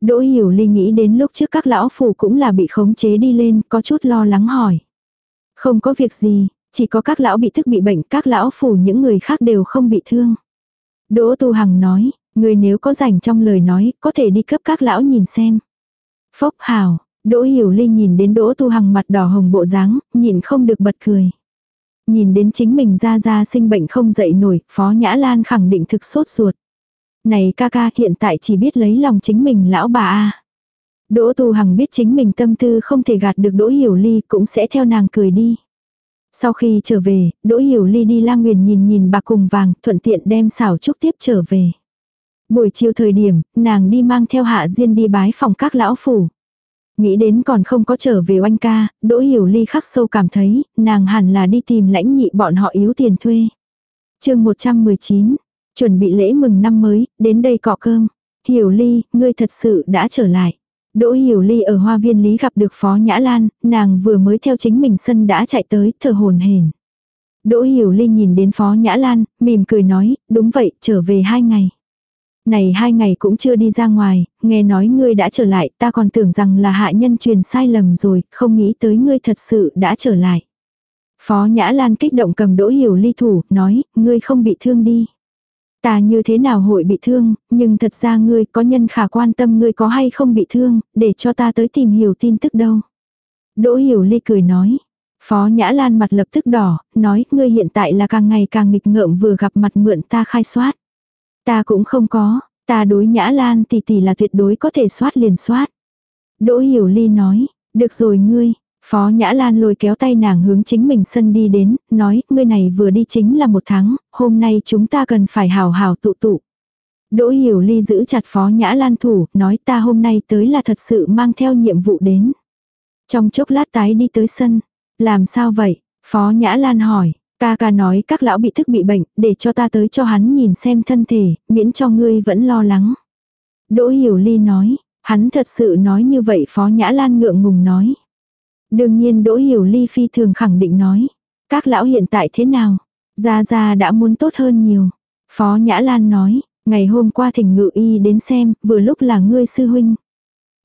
Đỗ Hiểu Ly nghĩ đến lúc trước các lão phủ cũng là bị khống chế đi lên, có chút lo lắng hỏi. Không có việc gì, chỉ có các lão bị thức bị bệnh, các lão phủ những người khác đều không bị thương. Đỗ Tu Hằng nói, người nếu có rảnh trong lời nói, có thể đi cấp các lão nhìn xem. Phốc hào, Đỗ Hiểu Ly nhìn đến Đỗ Tu Hằng mặt đỏ hồng bộ dáng, nhìn không được bật cười. Nhìn đến chính mình ra ra sinh bệnh không dậy nổi, Phó Nhã Lan khẳng định thực sốt ruột. Này ca ca hiện tại chỉ biết lấy lòng chính mình lão bà a Đỗ Tu Hằng biết chính mình tâm tư không thể gạt được Đỗ Hiểu Ly cũng sẽ theo nàng cười đi. Sau khi trở về, Đỗ Hiểu Ly đi lang nguyền nhìn nhìn bạc cùng vàng, thuận tiện đem xảo trúc tiếp trở về. Buổi chiều thời điểm, nàng đi mang theo hạ diên đi bái phòng các lão phủ. Nghĩ đến còn không có trở về oanh ca, Đỗ Hiểu Ly khắc sâu cảm thấy, nàng hẳn là đi tìm lãnh nhị bọn họ yếu tiền thuê. chương 119, chuẩn bị lễ mừng năm mới, đến đây cọ cơm. Hiểu Ly, ngươi thật sự đã trở lại. Đỗ Hiểu Ly ở hoa viên lý gặp được Phó Nhã Lan, nàng vừa mới theo chính mình sân đã chạy tới, thở hồn hển. Đỗ Hiểu Ly nhìn đến Phó Nhã Lan, mỉm cười nói, đúng vậy, trở về hai ngày. Này hai ngày cũng chưa đi ra ngoài, nghe nói ngươi đã trở lại, ta còn tưởng rằng là hạ nhân truyền sai lầm rồi, không nghĩ tới ngươi thật sự đã trở lại. Phó Nhã Lan kích động cầm Đỗ Hiểu Ly thủ, nói, ngươi không bị thương đi. Ta như thế nào hội bị thương, nhưng thật ra ngươi có nhân khả quan tâm ngươi có hay không bị thương, để cho ta tới tìm hiểu tin tức đâu. Đỗ Hiểu Ly cười nói. Phó Nhã Lan mặt lập tức đỏ, nói, ngươi hiện tại là càng ngày càng nghịch ngợm vừa gặp mặt mượn ta khai soát. Ta cũng không có, ta đối Nhã Lan tỷ tỷ là tuyệt đối có thể soát liền soát. Đỗ Hiểu Ly nói, được rồi ngươi, Phó Nhã Lan lôi kéo tay nàng hướng chính mình sân đi đến, nói, ngươi này vừa đi chính là một tháng, hôm nay chúng ta cần phải hào hào tụ tụ. Đỗ Hiểu Ly giữ chặt Phó Nhã Lan thủ, nói ta hôm nay tới là thật sự mang theo nhiệm vụ đến. Trong chốc lát tái đi tới sân, làm sao vậy? Phó Nhã Lan hỏi, ca ca nói các lão bị thức bị bệnh, để cho ta tới cho hắn nhìn xem thân thể, miễn cho ngươi vẫn lo lắng. Đỗ Hiểu Ly nói, hắn thật sự nói như vậy Phó Nhã Lan ngượng ngùng nói. Đương nhiên Đỗ Hiểu Ly phi thường khẳng định nói. Các lão hiện tại thế nào? Gia Gia đã muốn tốt hơn nhiều. Phó Nhã Lan nói, ngày hôm qua thỉnh ngự y đến xem, vừa lúc là ngươi sư huynh.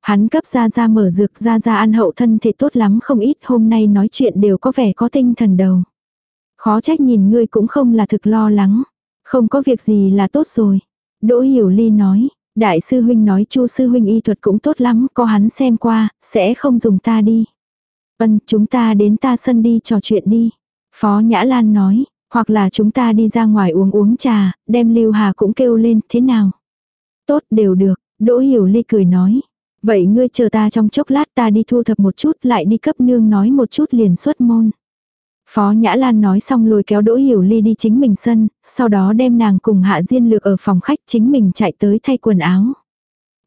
Hắn cấp Gia Gia mở dược Gia Gia ăn hậu thân thể tốt lắm không ít hôm nay nói chuyện đều có vẻ có tinh thần đầu. Khó trách nhìn ngươi cũng không là thực lo lắng. Không có việc gì là tốt rồi. Đỗ Hiểu Ly nói, đại sư huynh nói chu sư huynh y thuật cũng tốt lắm, có hắn xem qua, sẽ không dùng ta đi. Ân, chúng ta đến ta sân đi trò chuyện đi. Phó Nhã Lan nói, hoặc là chúng ta đi ra ngoài uống uống trà, đem Lưu Hà cũng kêu lên, thế nào? Tốt, đều được, Đỗ Hiểu Ly cười nói. Vậy ngươi chờ ta trong chốc lát ta đi thu thập một chút lại đi cấp nương nói một chút liền xuất môn. Phó Nhã Lan nói xong lôi kéo Đỗ Hiểu Ly đi chính mình sân, sau đó đem nàng cùng Hạ Diên Lược ở phòng khách chính mình chạy tới thay quần áo.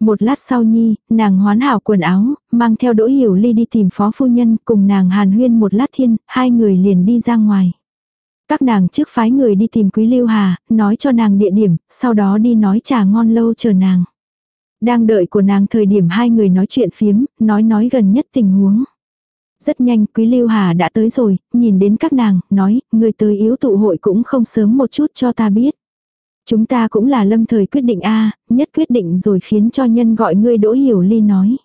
Một lát sau nhi, nàng hoán hảo quần áo, mang theo đỗ hiểu ly đi tìm phó phu nhân cùng nàng hàn huyên một lát thiên, hai người liền đi ra ngoài. Các nàng trước phái người đi tìm quý lưu hà, nói cho nàng địa điểm, sau đó đi nói trà ngon lâu chờ nàng. Đang đợi của nàng thời điểm hai người nói chuyện phiếm, nói nói gần nhất tình huống. Rất nhanh quý lưu hà đã tới rồi, nhìn đến các nàng, nói, người tới yếu tụ hội cũng không sớm một chút cho ta biết. Chúng ta cũng là lâm thời quyết định a nhất quyết định rồi khiến cho nhân gọi ngươi đỗ hiểu ly nói.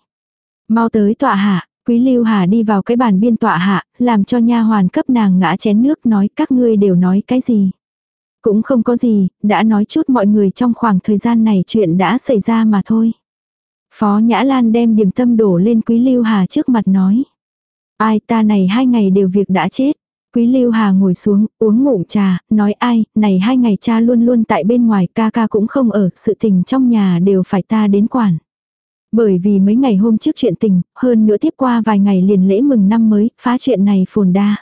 Mau tới tọa hạ, quý lưu hà đi vào cái bàn biên tọa hạ, làm cho nha hoàn cấp nàng ngã chén nước nói các ngươi đều nói cái gì. Cũng không có gì, đã nói chút mọi người trong khoảng thời gian này chuyện đã xảy ra mà thôi. Phó Nhã Lan đem điểm tâm đổ lên quý lưu hà trước mặt nói. Ai ta này hai ngày đều việc đã chết. Quý Lưu Hà ngồi xuống, uống ngụm trà, nói ai, này hai ngày cha luôn luôn tại bên ngoài, ca ca cũng không ở, sự tình trong nhà đều phải ta đến quản. Bởi vì mấy ngày hôm trước chuyện tình, hơn nữa tiếp qua vài ngày liền lễ mừng năm mới, phá chuyện này phồn đa.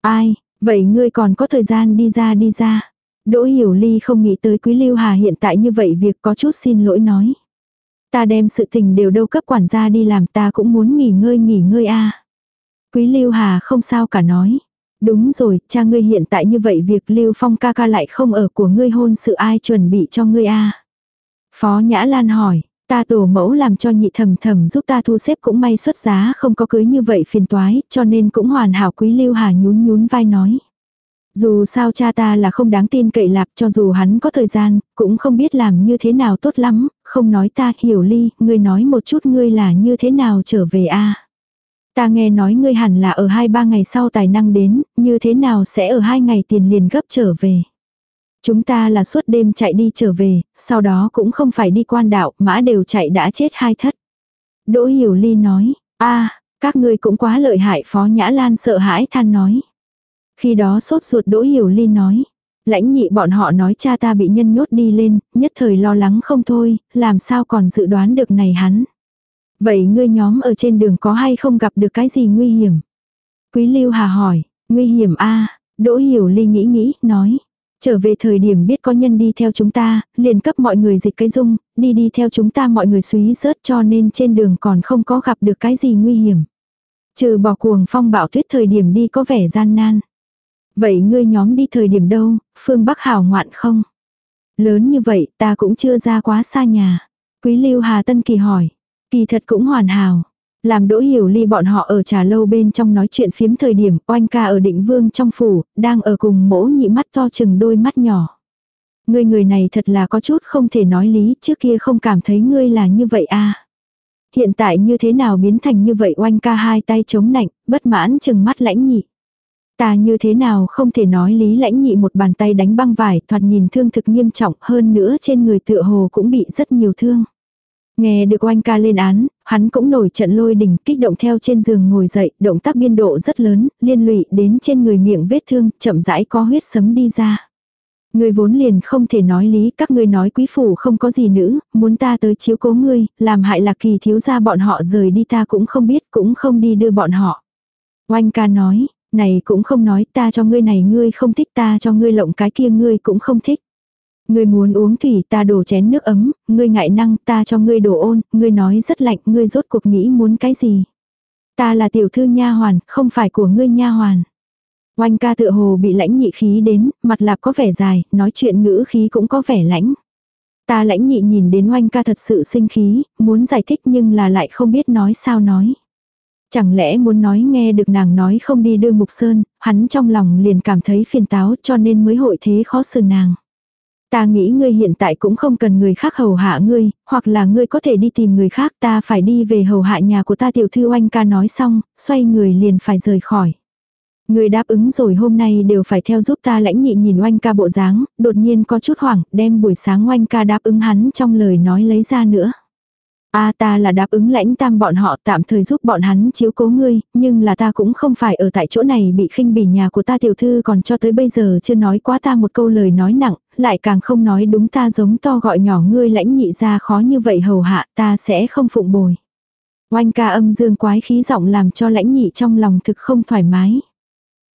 Ai, vậy ngươi còn có thời gian đi ra đi ra. Đỗ Hiểu Ly không nghĩ tới Quý Lưu Hà hiện tại như vậy việc có chút xin lỗi nói. Ta đem sự tình đều đâu cấp quản gia đi làm ta cũng muốn nghỉ ngơi nghỉ ngơi a Quý Lưu Hà không sao cả nói. Đúng rồi, cha ngươi hiện tại như vậy việc Lưu Phong ca ca lại không ở của ngươi hôn sự ai chuẩn bị cho ngươi a Phó Nhã Lan hỏi, ta tổ mẫu làm cho nhị thầm thầm giúp ta thu xếp cũng may xuất giá không có cưới như vậy phiền toái, cho nên cũng hoàn hảo quý Lưu Hà nhún nhún vai nói. Dù sao cha ta là không đáng tin cậy lạc cho dù hắn có thời gian, cũng không biết làm như thế nào tốt lắm, không nói ta hiểu ly, ngươi nói một chút ngươi là như thế nào trở về a Ta nghe nói ngươi hẳn là ở hai ba ngày sau tài năng đến, như thế nào sẽ ở hai ngày tiền liền gấp trở về. Chúng ta là suốt đêm chạy đi trở về, sau đó cũng không phải đi quan đạo, mã đều chạy đã chết hai thất. Đỗ Hiểu Ly nói, a các ngươi cũng quá lợi hại Phó Nhã Lan sợ hãi than nói. Khi đó sốt ruột Đỗ Hiểu Ly nói, lãnh nhị bọn họ nói cha ta bị nhân nhốt đi lên, nhất thời lo lắng không thôi, làm sao còn dự đoán được này hắn. Vậy ngươi nhóm ở trên đường có hay không gặp được cái gì nguy hiểm? Quý Lưu Hà hỏi, Nguy hiểm a Đỗ Hiểu Ly nghĩ nghĩ, nói. Trở về thời điểm biết có nhân đi theo chúng ta, liền cấp mọi người dịch cái dung, đi đi theo chúng ta mọi người suý rớt cho nên trên đường còn không có gặp được cái gì nguy hiểm. Trừ bỏ cuồng phong bạo tuyết thời điểm đi có vẻ gian nan. Vậy ngươi nhóm đi thời điểm đâu, phương Bắc hảo ngoạn không? Lớn như vậy ta cũng chưa ra quá xa nhà. Quý Lưu Hà Tân Kỳ hỏi. Kỳ thật cũng hoàn hảo. Làm đỗ hiểu ly bọn họ ở trà lâu bên trong nói chuyện phiếm thời điểm oanh ca ở định vương trong phủ, đang ở cùng mỗ nhị mắt to chừng đôi mắt nhỏ. Ngươi người này thật là có chút không thể nói lý, trước kia không cảm thấy ngươi là như vậy à. Hiện tại như thế nào biến thành như vậy oanh ca hai tay chống nạnh, bất mãn chừng mắt lãnh nhị. Ta như thế nào không thể nói lý lãnh nhị một bàn tay đánh băng vải thoạt nhìn thương thực nghiêm trọng hơn nữa trên người tựa hồ cũng bị rất nhiều thương. Nghe được oanh ca lên án, hắn cũng nổi trận lôi đình kích động theo trên giường ngồi dậy, động tác biên độ rất lớn, liên lụy đến trên người miệng vết thương, chậm rãi có huyết sấm đi ra. Người vốn liền không thể nói lý, các ngươi nói quý phủ không có gì nữ, muốn ta tới chiếu cố ngươi, làm hại lạc kỳ thiếu ra bọn họ rời đi ta cũng không biết, cũng không đi đưa bọn họ. Oanh ca nói, này cũng không nói ta cho ngươi này ngươi không thích ta cho ngươi lộng cái kia ngươi cũng không thích. Ngươi muốn uống thủy ta đổ chén nước ấm, ngươi ngại năng ta cho ngươi đổ ôn, ngươi nói rất lạnh, ngươi rốt cuộc nghĩ muốn cái gì. Ta là tiểu thư nha hoàn, không phải của ngươi nha hoàn. Oanh ca tựa hồ bị lãnh nhị khí đến, mặt lạp có vẻ dài, nói chuyện ngữ khí cũng có vẻ lãnh. Ta lãnh nhị nhìn đến oanh ca thật sự sinh khí, muốn giải thích nhưng là lại không biết nói sao nói. Chẳng lẽ muốn nói nghe được nàng nói không đi đưa mục sơn, hắn trong lòng liền cảm thấy phiền táo cho nên mới hội thế khó xử nàng. Ta nghĩ ngươi hiện tại cũng không cần người khác hầu hạ ngươi, hoặc là ngươi có thể đi tìm người khác ta phải đi về hầu hạ nhà của ta tiểu thư oanh ca nói xong, xoay người liền phải rời khỏi. Người đáp ứng rồi hôm nay đều phải theo giúp ta lãnh nhị nhìn oanh ca bộ dáng, đột nhiên có chút hoảng, đem buổi sáng oanh ca đáp ứng hắn trong lời nói lấy ra nữa. A ta là đáp ứng lãnh tam bọn họ tạm thời giúp bọn hắn chiếu cố ngươi, nhưng là ta cũng không phải ở tại chỗ này bị khinh bỉ nhà của ta tiểu thư còn cho tới bây giờ chưa nói quá ta một câu lời nói nặng, lại càng không nói đúng ta giống to gọi nhỏ ngươi lãnh nhị ra khó như vậy hầu hạ ta sẽ không phụng bồi. Oanh ca âm dương quái khí giọng làm cho lãnh nhị trong lòng thực không thoải mái.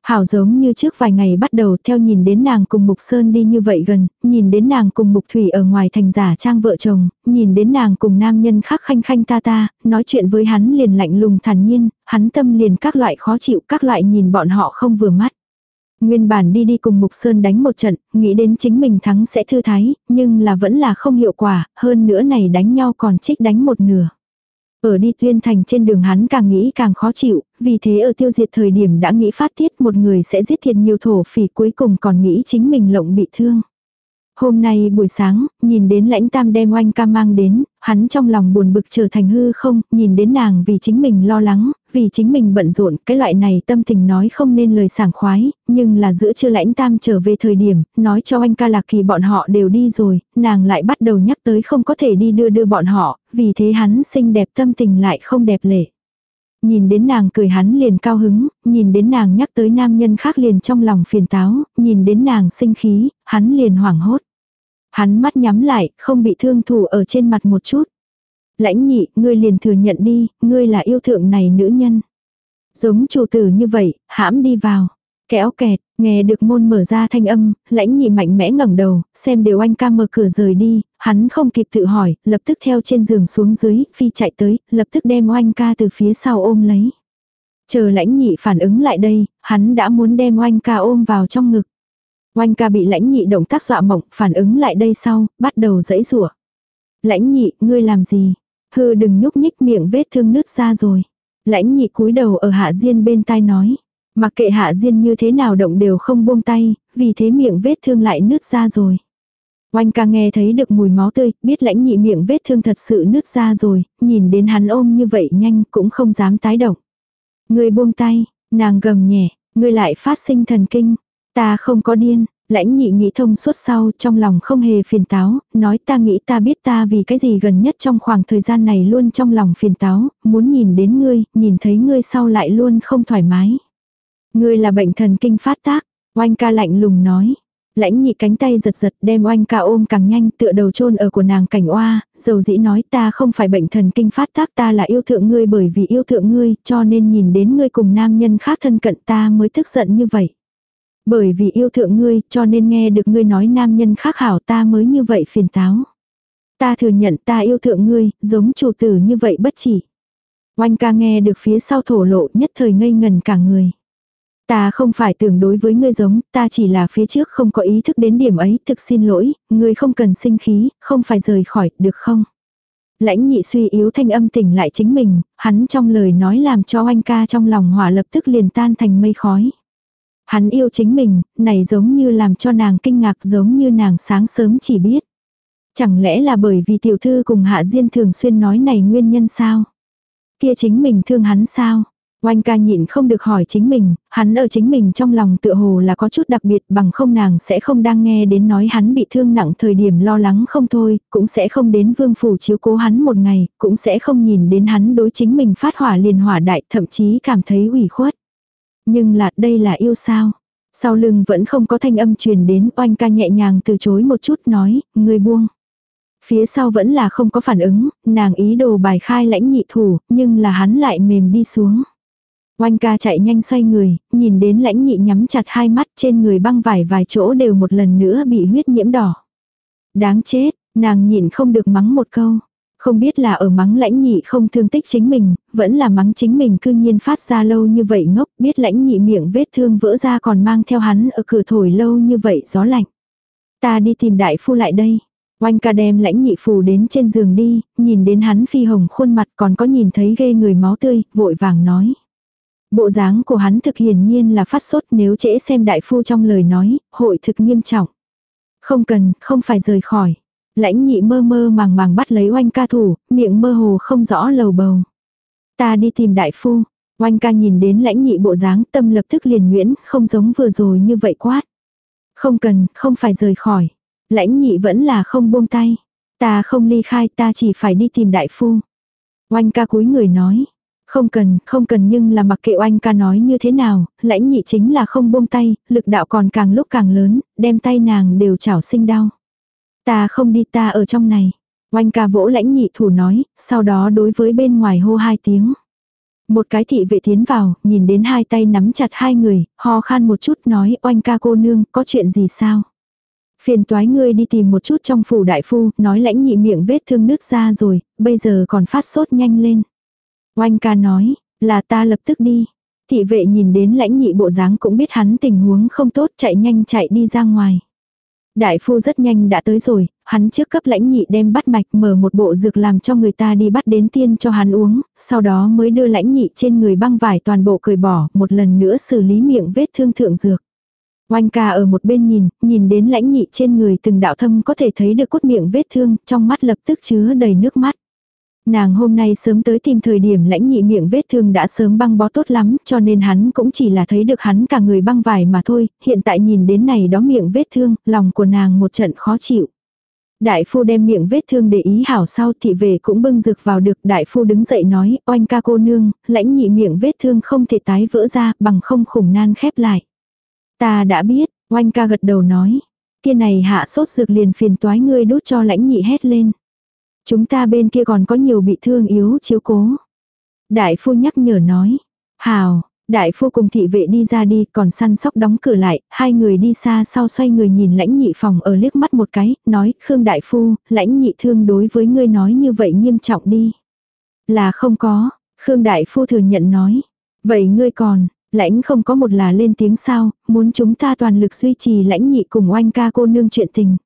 Hảo giống như trước vài ngày bắt đầu theo nhìn đến nàng cùng Mục Sơn đi như vậy gần, nhìn đến nàng cùng Mục Thủy ở ngoài thành giả trang vợ chồng, nhìn đến nàng cùng nam nhân khác khanh khanh ta ta, nói chuyện với hắn liền lạnh lùng thản nhiên, hắn tâm liền các loại khó chịu, các loại nhìn bọn họ không vừa mắt. Nguyên bản đi đi cùng Mục Sơn đánh một trận, nghĩ đến chính mình thắng sẽ thư thái, nhưng là vẫn là không hiệu quả, hơn nữa này đánh nhau còn trích đánh một nửa. Ở đi tuyên thành trên đường hắn càng nghĩ càng khó chịu, vì thế ở tiêu diệt thời điểm đã nghĩ phát tiết một người sẽ giết thiệt nhiều thổ phỉ cuối cùng còn nghĩ chính mình lộng bị thương. Hôm nay buổi sáng, nhìn đến lãnh tam đem oanh ca mang đến, hắn trong lòng buồn bực trở thành hư không, nhìn đến nàng vì chính mình lo lắng, vì chính mình bận rộn, cái loại này tâm tình nói không nên lời sảng khoái, nhưng là giữa chưa lãnh tam trở về thời điểm, nói cho oanh ca lạc kỳ bọn họ đều đi rồi, nàng lại bắt đầu nhắc tới không có thể đi đưa đưa bọn họ, vì thế hắn xinh đẹp tâm tình lại không đẹp lệ. Nhìn đến nàng cười hắn liền cao hứng, nhìn đến nàng nhắc tới nam nhân khác liền trong lòng phiền táo, nhìn đến nàng sinh khí, hắn liền hoảng hốt. Hắn mắt nhắm lại, không bị thương thủ ở trên mặt một chút. Lãnh nhị, ngươi liền thừa nhận đi, ngươi là yêu thượng này nữ nhân. Giống chủ tử như vậy, hãm đi vào. Kéo kẹt, nghe được môn mở ra thanh âm, lãnh nhị mạnh mẽ ngẩng đầu, xem đều anh ca mở cửa rời đi, hắn không kịp tự hỏi, lập tức theo trên giường xuống dưới, phi chạy tới, lập tức đem oanh ca từ phía sau ôm lấy. Chờ lãnh nhị phản ứng lại đây, hắn đã muốn đem oanh ca ôm vào trong ngực. Oanh ca bị lãnh nhị động tác dọa mộng, phản ứng lại đây sau, bắt đầu dẫy rủa Lãnh nhị, ngươi làm gì? Hư đừng nhúc nhích miệng vết thương nứt ra rồi. Lãnh nhị cúi đầu ở hạ diên bên tai nói. Mặc kệ hạ diên như thế nào động đều không buông tay, vì thế miệng vết thương lại nứt ra rồi. Oanh ca nghe thấy được mùi máu tươi, biết lãnh nhị miệng vết thương thật sự nứt ra rồi, nhìn đến hắn ôm như vậy nhanh cũng không dám tái động. Người buông tay, nàng gầm nhẹ, người lại phát sinh thần kinh. Ta không có điên, lãnh nhị nghĩ thông suốt sau trong lòng không hề phiền táo, nói ta nghĩ ta biết ta vì cái gì gần nhất trong khoảng thời gian này luôn trong lòng phiền táo, muốn nhìn đến ngươi, nhìn thấy ngươi sau lại luôn không thoải mái. Ngươi là bệnh thần kinh phát tác, oanh ca lạnh lùng nói. Lãnh nhị cánh tay giật giật đem oanh ca ôm càng nhanh tựa đầu chôn ở của nàng cảnh oa, dầu dĩ nói ta không phải bệnh thần kinh phát tác ta là yêu thượng ngươi bởi vì yêu thượng ngươi cho nên nhìn đến ngươi cùng nam nhân khác thân cận ta mới tức giận như vậy. Bởi vì yêu thượng ngươi cho nên nghe được ngươi nói nam nhân khác hảo ta mới như vậy phiền táo. Ta thừa nhận ta yêu thượng ngươi, giống chủ tử như vậy bất chỉ. Oanh ca nghe được phía sau thổ lộ nhất thời ngây ngần cả người. Ta không phải tưởng đối với ngươi giống, ta chỉ là phía trước không có ý thức đến điểm ấy, thực xin lỗi, ngươi không cần sinh khí, không phải rời khỏi, được không? Lãnh nhị suy yếu thanh âm tỉnh lại chính mình, hắn trong lời nói làm cho anh ca trong lòng hỏa lập tức liền tan thành mây khói. Hắn yêu chính mình, này giống như làm cho nàng kinh ngạc giống như nàng sáng sớm chỉ biết. Chẳng lẽ là bởi vì tiểu thư cùng hạ diên thường xuyên nói này nguyên nhân sao? Kia chính mình thương hắn sao? Oanh ca nhịn không được hỏi chính mình, hắn ở chính mình trong lòng tựa hồ là có chút đặc biệt bằng không nàng sẽ không đang nghe đến nói hắn bị thương nặng thời điểm lo lắng không thôi, cũng sẽ không đến vương phủ chiếu cố hắn một ngày, cũng sẽ không nhìn đến hắn đối chính mình phát hỏa liền hỏa đại thậm chí cảm thấy ủy khuất. Nhưng là đây là yêu sao? Sau lưng vẫn không có thanh âm truyền đến oanh ca nhẹ nhàng từ chối một chút nói, người buông. Phía sau vẫn là không có phản ứng, nàng ý đồ bài khai lãnh nhị thủ, nhưng là hắn lại mềm đi xuống. Oanh ca chạy nhanh xoay người, nhìn đến lãnh nhị nhắm chặt hai mắt trên người băng vải vài chỗ đều một lần nữa bị huyết nhiễm đỏ. Đáng chết, nàng nhịn không được mắng một câu. Không biết là ở mắng lãnh nhị không thương tích chính mình, vẫn là mắng chính mình cư nhiên phát ra lâu như vậy ngốc, biết lãnh nhị miệng vết thương vỡ ra còn mang theo hắn ở cửa thổi lâu như vậy gió lạnh. Ta đi tìm đại phu lại đây. Oanh ca đem lãnh nhị phù đến trên giường đi, nhìn đến hắn phi hồng khuôn mặt còn có nhìn thấy ghê người máu tươi, vội vàng nói. Bộ dáng của hắn thực hiển nhiên là phát sốt nếu trễ xem đại phu trong lời nói, hội thực nghiêm trọng. Không cần, không phải rời khỏi. Lãnh nhị mơ mơ màng màng bắt lấy oanh ca thủ, miệng mơ hồ không rõ lầu bầu. Ta đi tìm đại phu. Oanh ca nhìn đến lãnh nhị bộ dáng tâm lập tức liền nguyễn, không giống vừa rồi như vậy quát. Không cần, không phải rời khỏi. Lãnh nhị vẫn là không buông tay. Ta không ly khai ta chỉ phải đi tìm đại phu. Oanh ca cúi người nói. Không cần, không cần nhưng là mặc kệ oanh ca nói như thế nào, lãnh nhị chính là không buông tay, lực đạo còn càng lúc càng lớn, đem tay nàng đều chảo sinh đau. Ta không đi ta ở trong này. Oanh ca vỗ lãnh nhị thủ nói, sau đó đối với bên ngoài hô hai tiếng. Một cái thị vệ tiến vào, nhìn đến hai tay nắm chặt hai người, ho khan một chút nói oanh ca cô nương, có chuyện gì sao? Phiền toái ngươi đi tìm một chút trong phủ đại phu, nói lãnh nhị miệng vết thương nứt ra rồi, bây giờ còn phát sốt nhanh lên. Oanh ca nói, là ta lập tức đi. Thị vệ nhìn đến lãnh nhị bộ dáng cũng biết hắn tình huống không tốt chạy nhanh chạy đi ra ngoài. Đại phu rất nhanh đã tới rồi, hắn trước cấp lãnh nhị đem bắt mạch mở một bộ dược làm cho người ta đi bắt đến tiên cho hắn uống, sau đó mới đưa lãnh nhị trên người băng vải toàn bộ cởi bỏ, một lần nữa xử lý miệng vết thương thượng dược. Oanh ca ở một bên nhìn, nhìn đến lãnh nhị trên người từng đạo thâm có thể thấy được cốt miệng vết thương, trong mắt lập tức chứa đầy nước mắt. Nàng hôm nay sớm tới tìm thời điểm lãnh nhị miệng vết thương đã sớm băng bó tốt lắm, cho nên hắn cũng chỉ là thấy được hắn cả người băng vải mà thôi, hiện tại nhìn đến này đó miệng vết thương, lòng của nàng một trận khó chịu. Đại phu đem miệng vết thương để ý hảo sau thị về cũng bưng rực vào được. Đại phu đứng dậy nói, oanh ca cô nương, lãnh nhị miệng vết thương không thể tái vỡ ra bằng không khủng nan khép lại. Ta đã biết, oanh ca gật đầu nói. Kia này hạ sốt dược liền phiền toái ngươi đút cho lãnh nhị hét lên. Chúng ta bên kia còn có nhiều bị thương yếu chiếu cố. Đại phu nhắc nhở nói. Hào, đại phu cùng thị vệ đi ra đi còn săn sóc đóng cửa lại, hai người đi xa sau xoay người nhìn lãnh nhị phòng ở liếc mắt một cái, nói Khương đại phu, lãnh nhị thương đối với ngươi nói như vậy nghiêm trọng đi. Là không có, Khương đại phu thừa nhận nói. Vậy ngươi còn, lãnh không có một là lên tiếng sao, muốn chúng ta toàn lực duy trì lãnh nhị cùng oanh ca cô nương chuyện tình.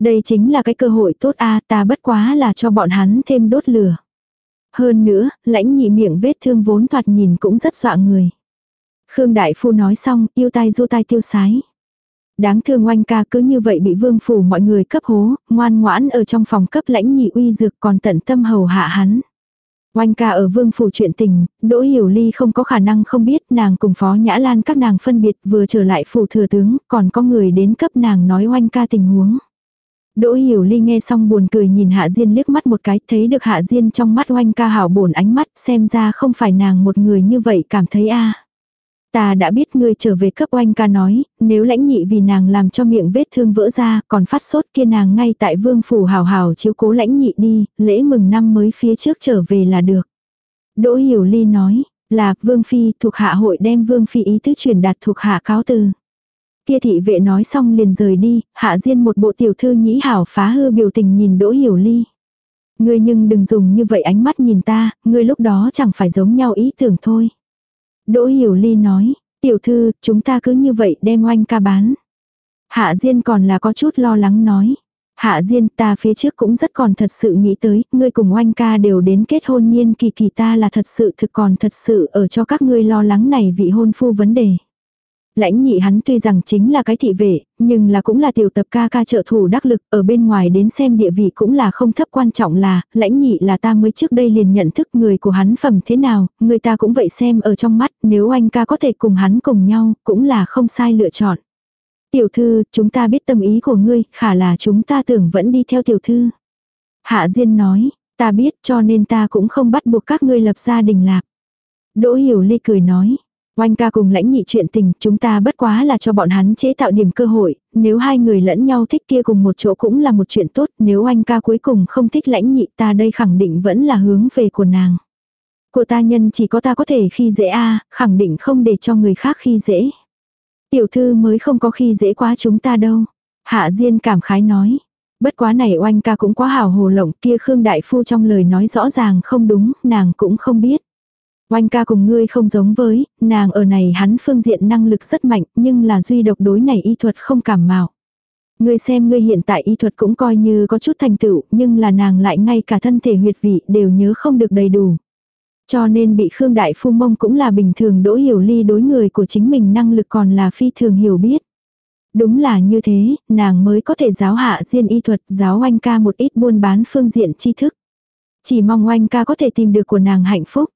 Đây chính là cái cơ hội tốt a ta bất quá là cho bọn hắn thêm đốt lửa. Hơn nữa, lãnh nhị miệng vết thương vốn thoạt nhìn cũng rất dọa người. Khương Đại Phu nói xong, yêu tai du tai tiêu sái. Đáng thương oanh ca cứ như vậy bị vương phủ mọi người cấp hố, ngoan ngoãn ở trong phòng cấp lãnh nhị uy dược còn tận tâm hầu hạ hắn. Oanh ca ở vương phủ chuyện tình, Đỗ Hiểu Ly không có khả năng không biết nàng cùng Phó Nhã Lan các nàng phân biệt vừa trở lại phủ thừa tướng, còn có người đến cấp nàng nói oanh ca tình huống. Đỗ Hiểu Ly nghe xong buồn cười nhìn Hạ Diên liếc mắt một cái, thấy được Hạ Diên trong mắt oanh ca hảo bổn ánh mắt, xem ra không phải nàng một người như vậy cảm thấy a. Ta đã biết ngươi trở về cấp oanh ca nói, nếu lãnh nhị vì nàng làm cho miệng vết thương vỡ ra, còn phát sốt kia nàng ngay tại vương phủ hào hào chiếu cố lãnh nhị đi, lễ mừng năm mới phía trước trở về là được. Đỗ Hiểu Ly nói, là vương phi thuộc hạ hội đem vương phi ý tứ truyền đạt thuộc hạ cáo từ. Kia thị vệ nói xong liền rời đi, hạ diên một bộ tiểu thư nhĩ hảo phá hư biểu tình nhìn Đỗ Hiểu Ly. Ngươi nhưng đừng dùng như vậy ánh mắt nhìn ta, ngươi lúc đó chẳng phải giống nhau ý tưởng thôi. Đỗ Hiểu Ly nói, tiểu thư, chúng ta cứ như vậy đem oanh ca bán. Hạ Diên còn là có chút lo lắng nói. Hạ Diên ta phía trước cũng rất còn thật sự nghĩ tới, ngươi cùng oanh ca đều đến kết hôn niên kỳ kỳ ta là thật sự thực còn thật sự ở cho các ngươi lo lắng này vị hôn phu vấn đề. Lãnh nhị hắn tuy rằng chính là cái thị vệ, nhưng là cũng là tiểu tập ca ca trợ thủ đắc lực, ở bên ngoài đến xem địa vị cũng là không thấp quan trọng là, lãnh nhị là ta mới trước đây liền nhận thức người của hắn phẩm thế nào, người ta cũng vậy xem ở trong mắt, nếu anh ca có thể cùng hắn cùng nhau, cũng là không sai lựa chọn. Tiểu thư, chúng ta biết tâm ý của ngươi, khả là chúng ta tưởng vẫn đi theo tiểu thư. Hạ Diên nói, ta biết cho nên ta cũng không bắt buộc các ngươi lập gia đình lạc. Đỗ Hiểu Ly cười nói, Oanh ca cùng lãnh nhị chuyện tình, chúng ta bất quá là cho bọn hắn chế tạo điểm cơ hội, nếu hai người lẫn nhau thích kia cùng một chỗ cũng là một chuyện tốt, nếu oanh ca cuối cùng không thích lãnh nhị ta đây khẳng định vẫn là hướng về của nàng. Của ta nhân chỉ có ta có thể khi dễ a khẳng định không để cho người khác khi dễ. Tiểu thư mới không có khi dễ quá chúng ta đâu. Hạ Diên cảm khái nói. Bất quá này oanh ca cũng quá hào hồ lộng kia Khương Đại Phu trong lời nói rõ ràng không đúng, nàng cũng không biết. Oanh ca cùng ngươi không giống với, nàng ở này hắn phương diện năng lực rất mạnh, nhưng là duy độc đối này y thuật không cảm mạo. Ngươi xem ngươi hiện tại y thuật cũng coi như có chút thành tựu, nhưng là nàng lại ngay cả thân thể huyệt vị đều nhớ không được đầy đủ. Cho nên bị Khương Đại Phu Mông cũng là bình thường đỗ hiểu ly đối người của chính mình năng lực còn là phi thường hiểu biết. Đúng là như thế, nàng mới có thể giáo hạ riêng y thuật, giáo oanh ca một ít buôn bán phương diện tri thức. Chỉ mong oanh ca có thể tìm được của nàng hạnh phúc.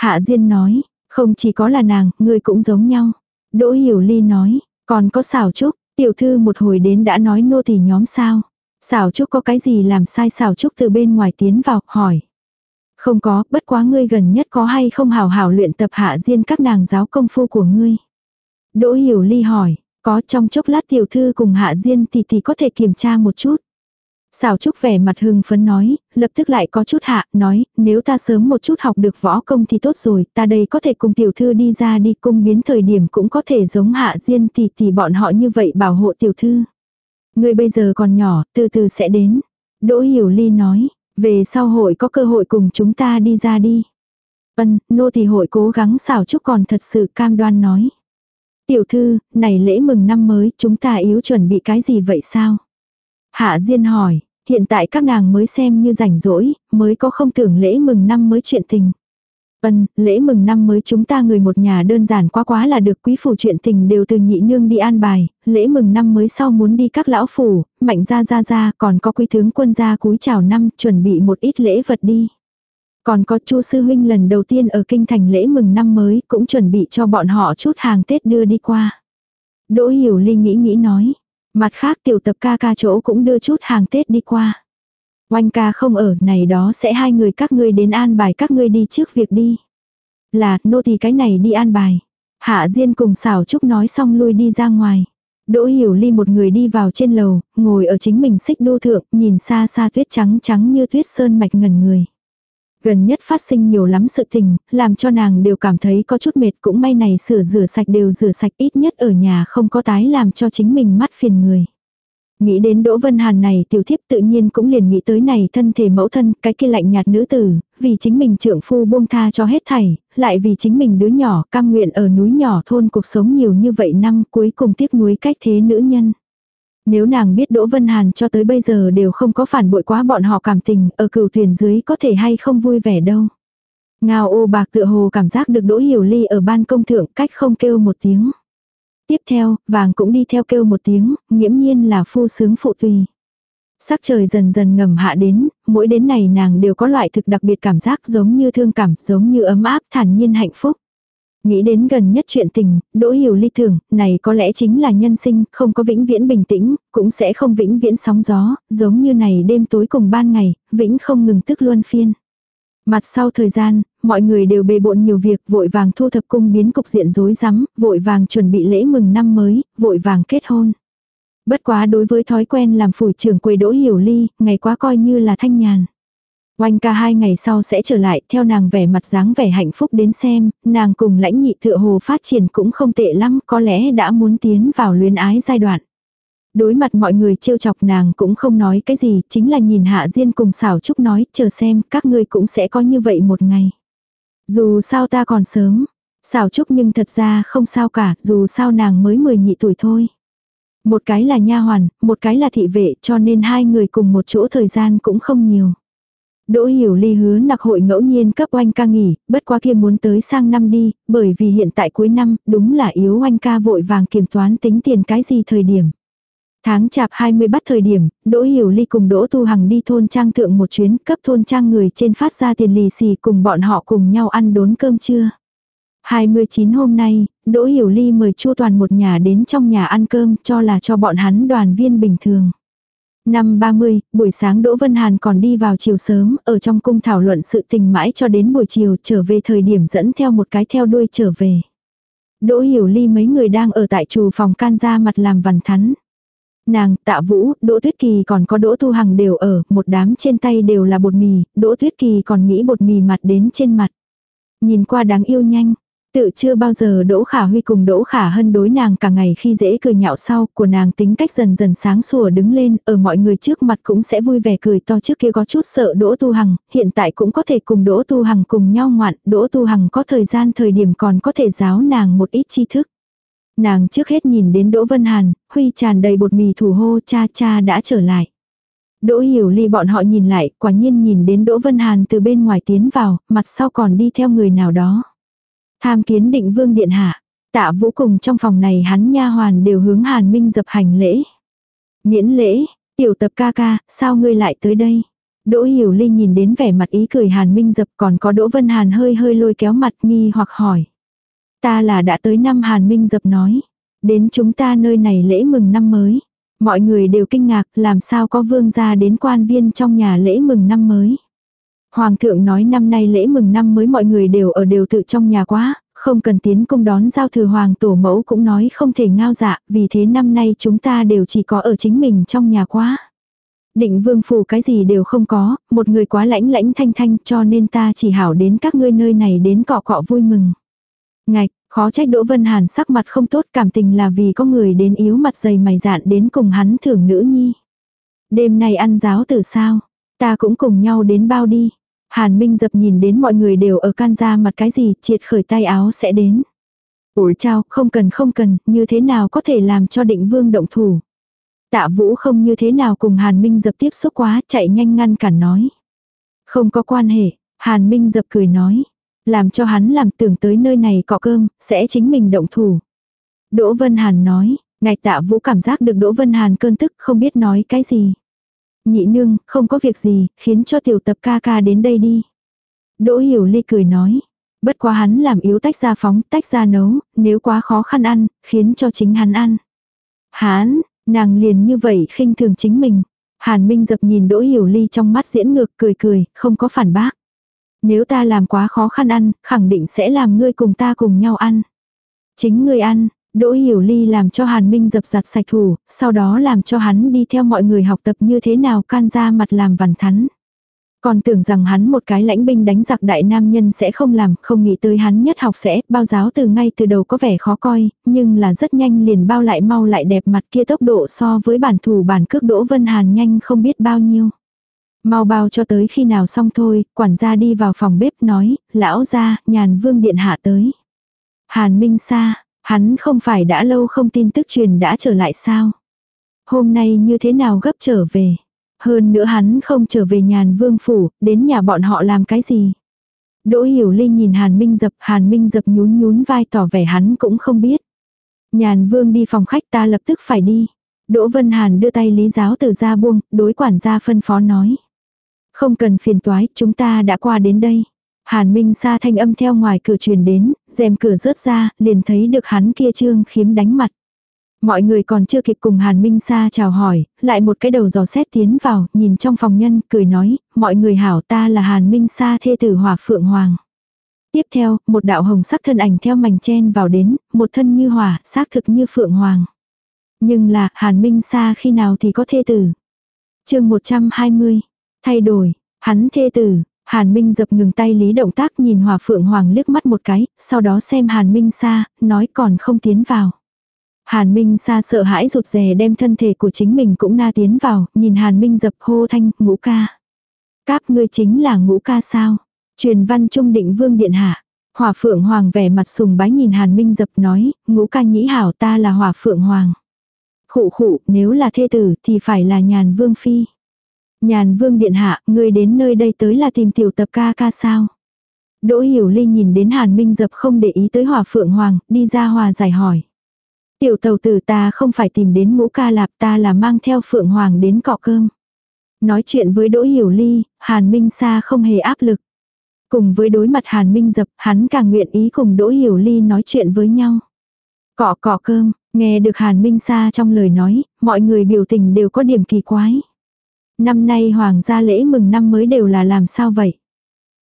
Hạ Diên nói, không chỉ có là nàng, ngươi cũng giống nhau. Đỗ Hiểu Ly nói, còn có xảo trúc, tiểu thư một hồi đến đã nói nô tỳ nhóm sao. Xảo trúc có cái gì làm sai xảo trúc từ bên ngoài tiến vào, hỏi. Không có, bất quá ngươi gần nhất có hay không hào hào luyện tập hạ diên các nàng giáo công phu của ngươi. Đỗ Hiểu Ly hỏi, có trong chốc lát tiểu thư cùng hạ diên thì thì có thể kiểm tra một chút. Xào Trúc vẻ mặt hưng phấn nói, lập tức lại có chút hạ, nói, nếu ta sớm một chút học được võ công thì tốt rồi, ta đây có thể cùng tiểu thư đi ra đi cung biến thời điểm cũng có thể giống hạ diên tỷ tỷ bọn họ như vậy bảo hộ tiểu thư. Người bây giờ còn nhỏ, từ từ sẽ đến. Đỗ Hiểu Ly nói, về sau hội có cơ hội cùng chúng ta đi ra đi. Ân, nô thì hội cố gắng xảo Trúc còn thật sự cam đoan nói. Tiểu thư, này lễ mừng năm mới, chúng ta yếu chuẩn bị cái gì vậy sao? Hạ Diên hỏi, hiện tại các nàng mới xem như rảnh rỗi, mới có không tưởng lễ mừng năm mới chuyện tình. Ân, lễ mừng năm mới chúng ta người một nhà đơn giản quá quá là được quý phủ chuyện tình đều từ nhị nương đi an bài, lễ mừng năm mới sau muốn đi các lão phủ, mạnh ra ra ra còn có quý tướng quân gia cúi chào năm chuẩn bị một ít lễ vật đi. Còn có chu sư huynh lần đầu tiên ở kinh thành lễ mừng năm mới cũng chuẩn bị cho bọn họ chút hàng Tết đưa đi qua. Đỗ hiểu ly nghĩ nghĩ nói, Mặt khác tiểu tập ca ca chỗ cũng đưa chút hàng Tết đi qua. Oanh ca không ở này đó sẽ hai người các ngươi đến an bài các ngươi đi trước việc đi. Là, nô thì cái này đi an bài. Hạ Diên cùng xảo trúc nói xong lui đi ra ngoài. Đỗ Hiểu Ly một người đi vào trên lầu, ngồi ở chính mình xích đô thượng, nhìn xa xa tuyết trắng trắng như tuyết sơn mạch ngần người. Gần nhất phát sinh nhiều lắm sự tình, làm cho nàng đều cảm thấy có chút mệt cũng may này sửa rửa sạch đều rửa sạch ít nhất ở nhà không có tái làm cho chính mình mắt phiền người. Nghĩ đến Đỗ Vân Hàn này tiểu thiếp tự nhiên cũng liền nghĩ tới này thân thể mẫu thân, cái kia lạnh nhạt nữ tử, vì chính mình trưởng phu buông tha cho hết thảy, lại vì chính mình đứa nhỏ cam nguyện ở núi nhỏ thôn cuộc sống nhiều như vậy năm cuối cùng tiếc nuối cách thế nữ nhân. Nếu nàng biết Đỗ Vân Hàn cho tới bây giờ đều không có phản bội quá bọn họ cảm tình, ở cửu thuyền dưới có thể hay không vui vẻ đâu. Ngao ô bạc tựa hồ cảm giác được Đỗ Hiểu Ly ở ban công thượng cách không kêu một tiếng. Tiếp theo, vàng cũng đi theo kêu một tiếng, nghiễm nhiên là phu sướng phụ tùy. Sắc trời dần dần ngầm hạ đến, mỗi đến này nàng đều có loại thực đặc biệt cảm giác giống như thương cảm, giống như ấm áp, thản nhiên hạnh phúc. Nghĩ đến gần nhất chuyện tình, đỗ hiểu ly thường, này có lẽ chính là nhân sinh, không có vĩnh viễn bình tĩnh, cũng sẽ không vĩnh viễn sóng gió, giống như này đêm tối cùng ban ngày, vĩnh không ngừng tức luân phiên. Mặt sau thời gian, mọi người đều bề bộn nhiều việc, vội vàng thu thập cung biến cục diện rối rắm, vội vàng chuẩn bị lễ mừng năm mới, vội vàng kết hôn. Bất quá đối với thói quen làm phủi trưởng quầy đỗ hiểu ly, ngày quá coi như là thanh nhàn. Oanh ca hai ngày sau sẽ trở lại, theo nàng vẻ mặt dáng vẻ hạnh phúc đến xem, nàng cùng lãnh nhị tựa hồ phát triển cũng không tệ lắm, có lẽ đã muốn tiến vào luyến ái giai đoạn. Đối mặt mọi người trêu chọc nàng cũng không nói cái gì, chính là nhìn Hạ Diên cùng xảo Trúc nói, chờ xem, các ngươi cũng sẽ có như vậy một ngày. Dù sao ta còn sớm, xảo Trúc nhưng thật ra không sao cả, dù sao nàng mới 10 nhị tuổi thôi. Một cái là nha hoàn, một cái là thị vệ cho nên hai người cùng một chỗ thời gian cũng không nhiều. Đỗ hiểu ly hứa nặc hội ngẫu nhiên cấp oanh ca nghỉ, bất quá kia muốn tới sang năm đi, bởi vì hiện tại cuối năm, đúng là yếu oanh ca vội vàng kiểm toán tính tiền cái gì thời điểm. Tháng chạp 20 bắt thời điểm, Đỗ Hiểu Ly cùng Đỗ Tu Hằng đi thôn trang thượng một chuyến cấp thôn trang người trên phát ra tiền lì xì cùng bọn họ cùng nhau ăn đốn cơm trưa. 29 hôm nay, Đỗ Hiểu Ly mời Chu Toàn một nhà đến trong nhà ăn cơm cho là cho bọn hắn đoàn viên bình thường. Năm 30, buổi sáng Đỗ Vân Hàn còn đi vào chiều sớm, ở trong cung thảo luận sự tình mãi cho đến buổi chiều trở về thời điểm dẫn theo một cái theo đuôi trở về. Đỗ Hiểu Ly mấy người đang ở tại chủ phòng can ra mặt làm vằn thắn. Nàng, tạ vũ, Đỗ Tuyết Kỳ còn có Đỗ Thu Hằng đều ở, một đám trên tay đều là bột mì, Đỗ Tuyết Kỳ còn nghĩ bột mì mặt đến trên mặt. Nhìn qua đáng yêu nhanh, Tự chưa bao giờ Đỗ Khả Huy cùng Đỗ Khả Hân đối nàng cả ngày khi dễ cười nhạo sau của nàng tính cách dần dần sáng sủa đứng lên, ở mọi người trước mặt cũng sẽ vui vẻ cười to trước kia có chút sợ Đỗ Tu Hằng, hiện tại cũng có thể cùng Đỗ Tu Hằng cùng nhau ngoạn, Đỗ Tu Hằng có thời gian thời điểm còn có thể giáo nàng một ít tri thức. Nàng trước hết nhìn đến Đỗ Vân Hàn, Huy tràn đầy bột mì thủ hô cha cha đã trở lại. Đỗ Hiểu Ly bọn họ nhìn lại, quả nhiên nhìn đến Đỗ Vân Hàn từ bên ngoài tiến vào, mặt sau còn đi theo người nào đó. Tham kiến định vương điện hạ. Tạ vũ cùng trong phòng này hắn nha hoàn đều hướng hàn minh dập hành lễ. Miễn lễ, tiểu tập ca ca, sao ngươi lại tới đây? Đỗ Hiểu Ly nhìn đến vẻ mặt ý cười Hàn Minh Dập còn có Đỗ Vân Hàn hơi hơi lôi kéo mặt nghi hoặc hỏi. Ta là đã tới năm Hàn Minh Dập nói. Đến chúng ta nơi này lễ mừng năm mới. Mọi người đều kinh ngạc làm sao có vương gia đến quan viên trong nhà lễ mừng năm mới. Hoàng thượng nói năm nay lễ mừng năm mới mọi người đều ở đều tự trong nhà quá, không cần tiến công đón giao thừa hoàng tổ mẫu cũng nói không thể ngao dạ, vì thế năm nay chúng ta đều chỉ có ở chính mình trong nhà quá. Định vương phủ cái gì đều không có, một người quá lãnh lãnh thanh thanh cho nên ta chỉ hảo đến các ngươi nơi này đến cọ cọ vui mừng. Ngạch, khó trách Đỗ Vân Hàn sắc mặt không tốt cảm tình là vì có người đến yếu mặt dày mày dạn đến cùng hắn thưởng nữ nhi. Đêm nay ăn giáo từ sao, ta cũng cùng nhau đến bao đi. Hàn Minh dập nhìn đến mọi người đều ở can ra mặt cái gì, triệt khởi tay áo sẽ đến. Ủi chào, không cần không cần, như thế nào có thể làm cho định vương động thủ. Tạ vũ không như thế nào cùng Hàn Minh dập tiếp xúc quá, chạy nhanh ngăn cản nói. Không có quan hệ, Hàn Minh dập cười nói. Làm cho hắn làm tưởng tới nơi này cọ cơm, sẽ chính mình động thủ. Đỗ Vân Hàn nói, ngài tạ vũ cảm giác được Đỗ Vân Hàn cơn tức không biết nói cái gì. Nhị nương, không có việc gì, khiến cho tiểu tập ca ca đến đây đi. Đỗ hiểu ly cười nói. Bất quá hắn làm yếu tách ra phóng, tách ra nấu, nếu quá khó khăn ăn, khiến cho chính hắn ăn. Hán nàng liền như vậy khinh thường chính mình. Hàn Minh dập nhìn Đỗ Hiểu Ly trong mắt diễn ngược cười cười, không có phản bác. Nếu ta làm quá khó khăn ăn, khẳng định sẽ làm ngươi cùng ta cùng nhau ăn. Chính ngươi ăn, Đỗ Hiểu Ly làm cho Hàn Minh dập giặt sạch thủ, sau đó làm cho hắn đi theo mọi người học tập như thế nào can ra mặt làm vằn thắn. Còn tưởng rằng hắn một cái lãnh binh đánh giặc đại nam nhân sẽ không làm, không nghĩ tới hắn nhất học sẽ, bao giáo từ ngay từ đầu có vẻ khó coi, nhưng là rất nhanh liền bao lại mau lại đẹp mặt kia tốc độ so với bản thủ bản cước Đỗ Vân Hàn nhanh không biết bao nhiêu. Mau bao cho tới khi nào xong thôi, quản gia đi vào phòng bếp nói, lão ra, nhàn vương điện hạ tới. Hàn Minh Sa, Hắn không phải đã lâu không tin tức truyền đã trở lại sao? Hôm nay như thế nào gấp trở về? Hơn nữa hắn không trở về nhàn vương phủ, đến nhà bọn họ làm cái gì? Đỗ Hiểu Linh nhìn Hàn Minh Dập, Hàn Minh Dập nhún nhún vai tỏ vẻ hắn cũng không biết. Nhàn vương đi phòng khách ta lập tức phải đi. Đỗ Vân Hàn đưa tay lý giáo từ ra buông, đối quản gia phân phó nói. Không cần phiền toái, chúng ta đã qua đến đây. Hàn Minh Sa thanh âm theo ngoài cửa truyền đến, rèm cửa rớt ra, liền thấy được hắn kia trương khiếm đánh mặt. Mọi người còn chưa kịp cùng Hàn Minh Sa chào hỏi, lại một cái đầu dò xét tiến vào, nhìn trong phòng nhân, cười nói, mọi người hảo ta là Hàn Minh Sa thê tử Hòa Phượng Hoàng. Tiếp theo, một đạo hồng sắc thân ảnh theo mảnh chen vào đến, một thân như hỏa, xác thực như phượng hoàng. Nhưng là, Hàn Minh Sa khi nào thì có thê tử. chương 120, thay đổi, hắn thê tử, Hàn Minh dập ngừng tay lý động tác nhìn hòa phượng hoàng liếc mắt một cái, sau đó xem Hàn Minh Sa, nói còn không tiến vào. Hàn Minh Sa sợ hãi rụt rè đem thân thể của chính mình cũng na tiến vào, nhìn Hàn Minh dập hô thanh, ngũ ca. Cáp ngươi chính là ngũ ca sao? Truyền văn trung định vương điện hạ. Hòa phượng hoàng vẻ mặt sùng bái nhìn Hàn Minh dập nói, ngũ ca nhĩ hảo ta là Hòa phượng hoàng. Khụ khụ, nếu là thê tử thì phải là nhàn vương phi. Nhàn vương điện hạ, ngươi đến nơi đây tới là tìm tiểu tập ca ca sao? Đỗ hiểu ly nhìn đến Hàn Minh dập không để ý tới hòa phượng hoàng, đi ra hòa giải hỏi. Tiểu tàu tử ta không phải tìm đến ngũ ca lạp ta là mang theo phượng hoàng đến cọ cơm. Nói chuyện với Đỗ Hiểu Ly, Hàn Minh Sa không hề áp lực. Cùng với đối mặt Hàn Minh Dập, hắn càng nguyện ý cùng Đỗ Hiểu Ly nói chuyện với nhau. Cọ cọ cơm, nghe được Hàn Minh Sa trong lời nói, mọi người biểu tình đều có điểm kỳ quái. Năm nay hoàng gia lễ mừng năm mới đều là làm sao vậy?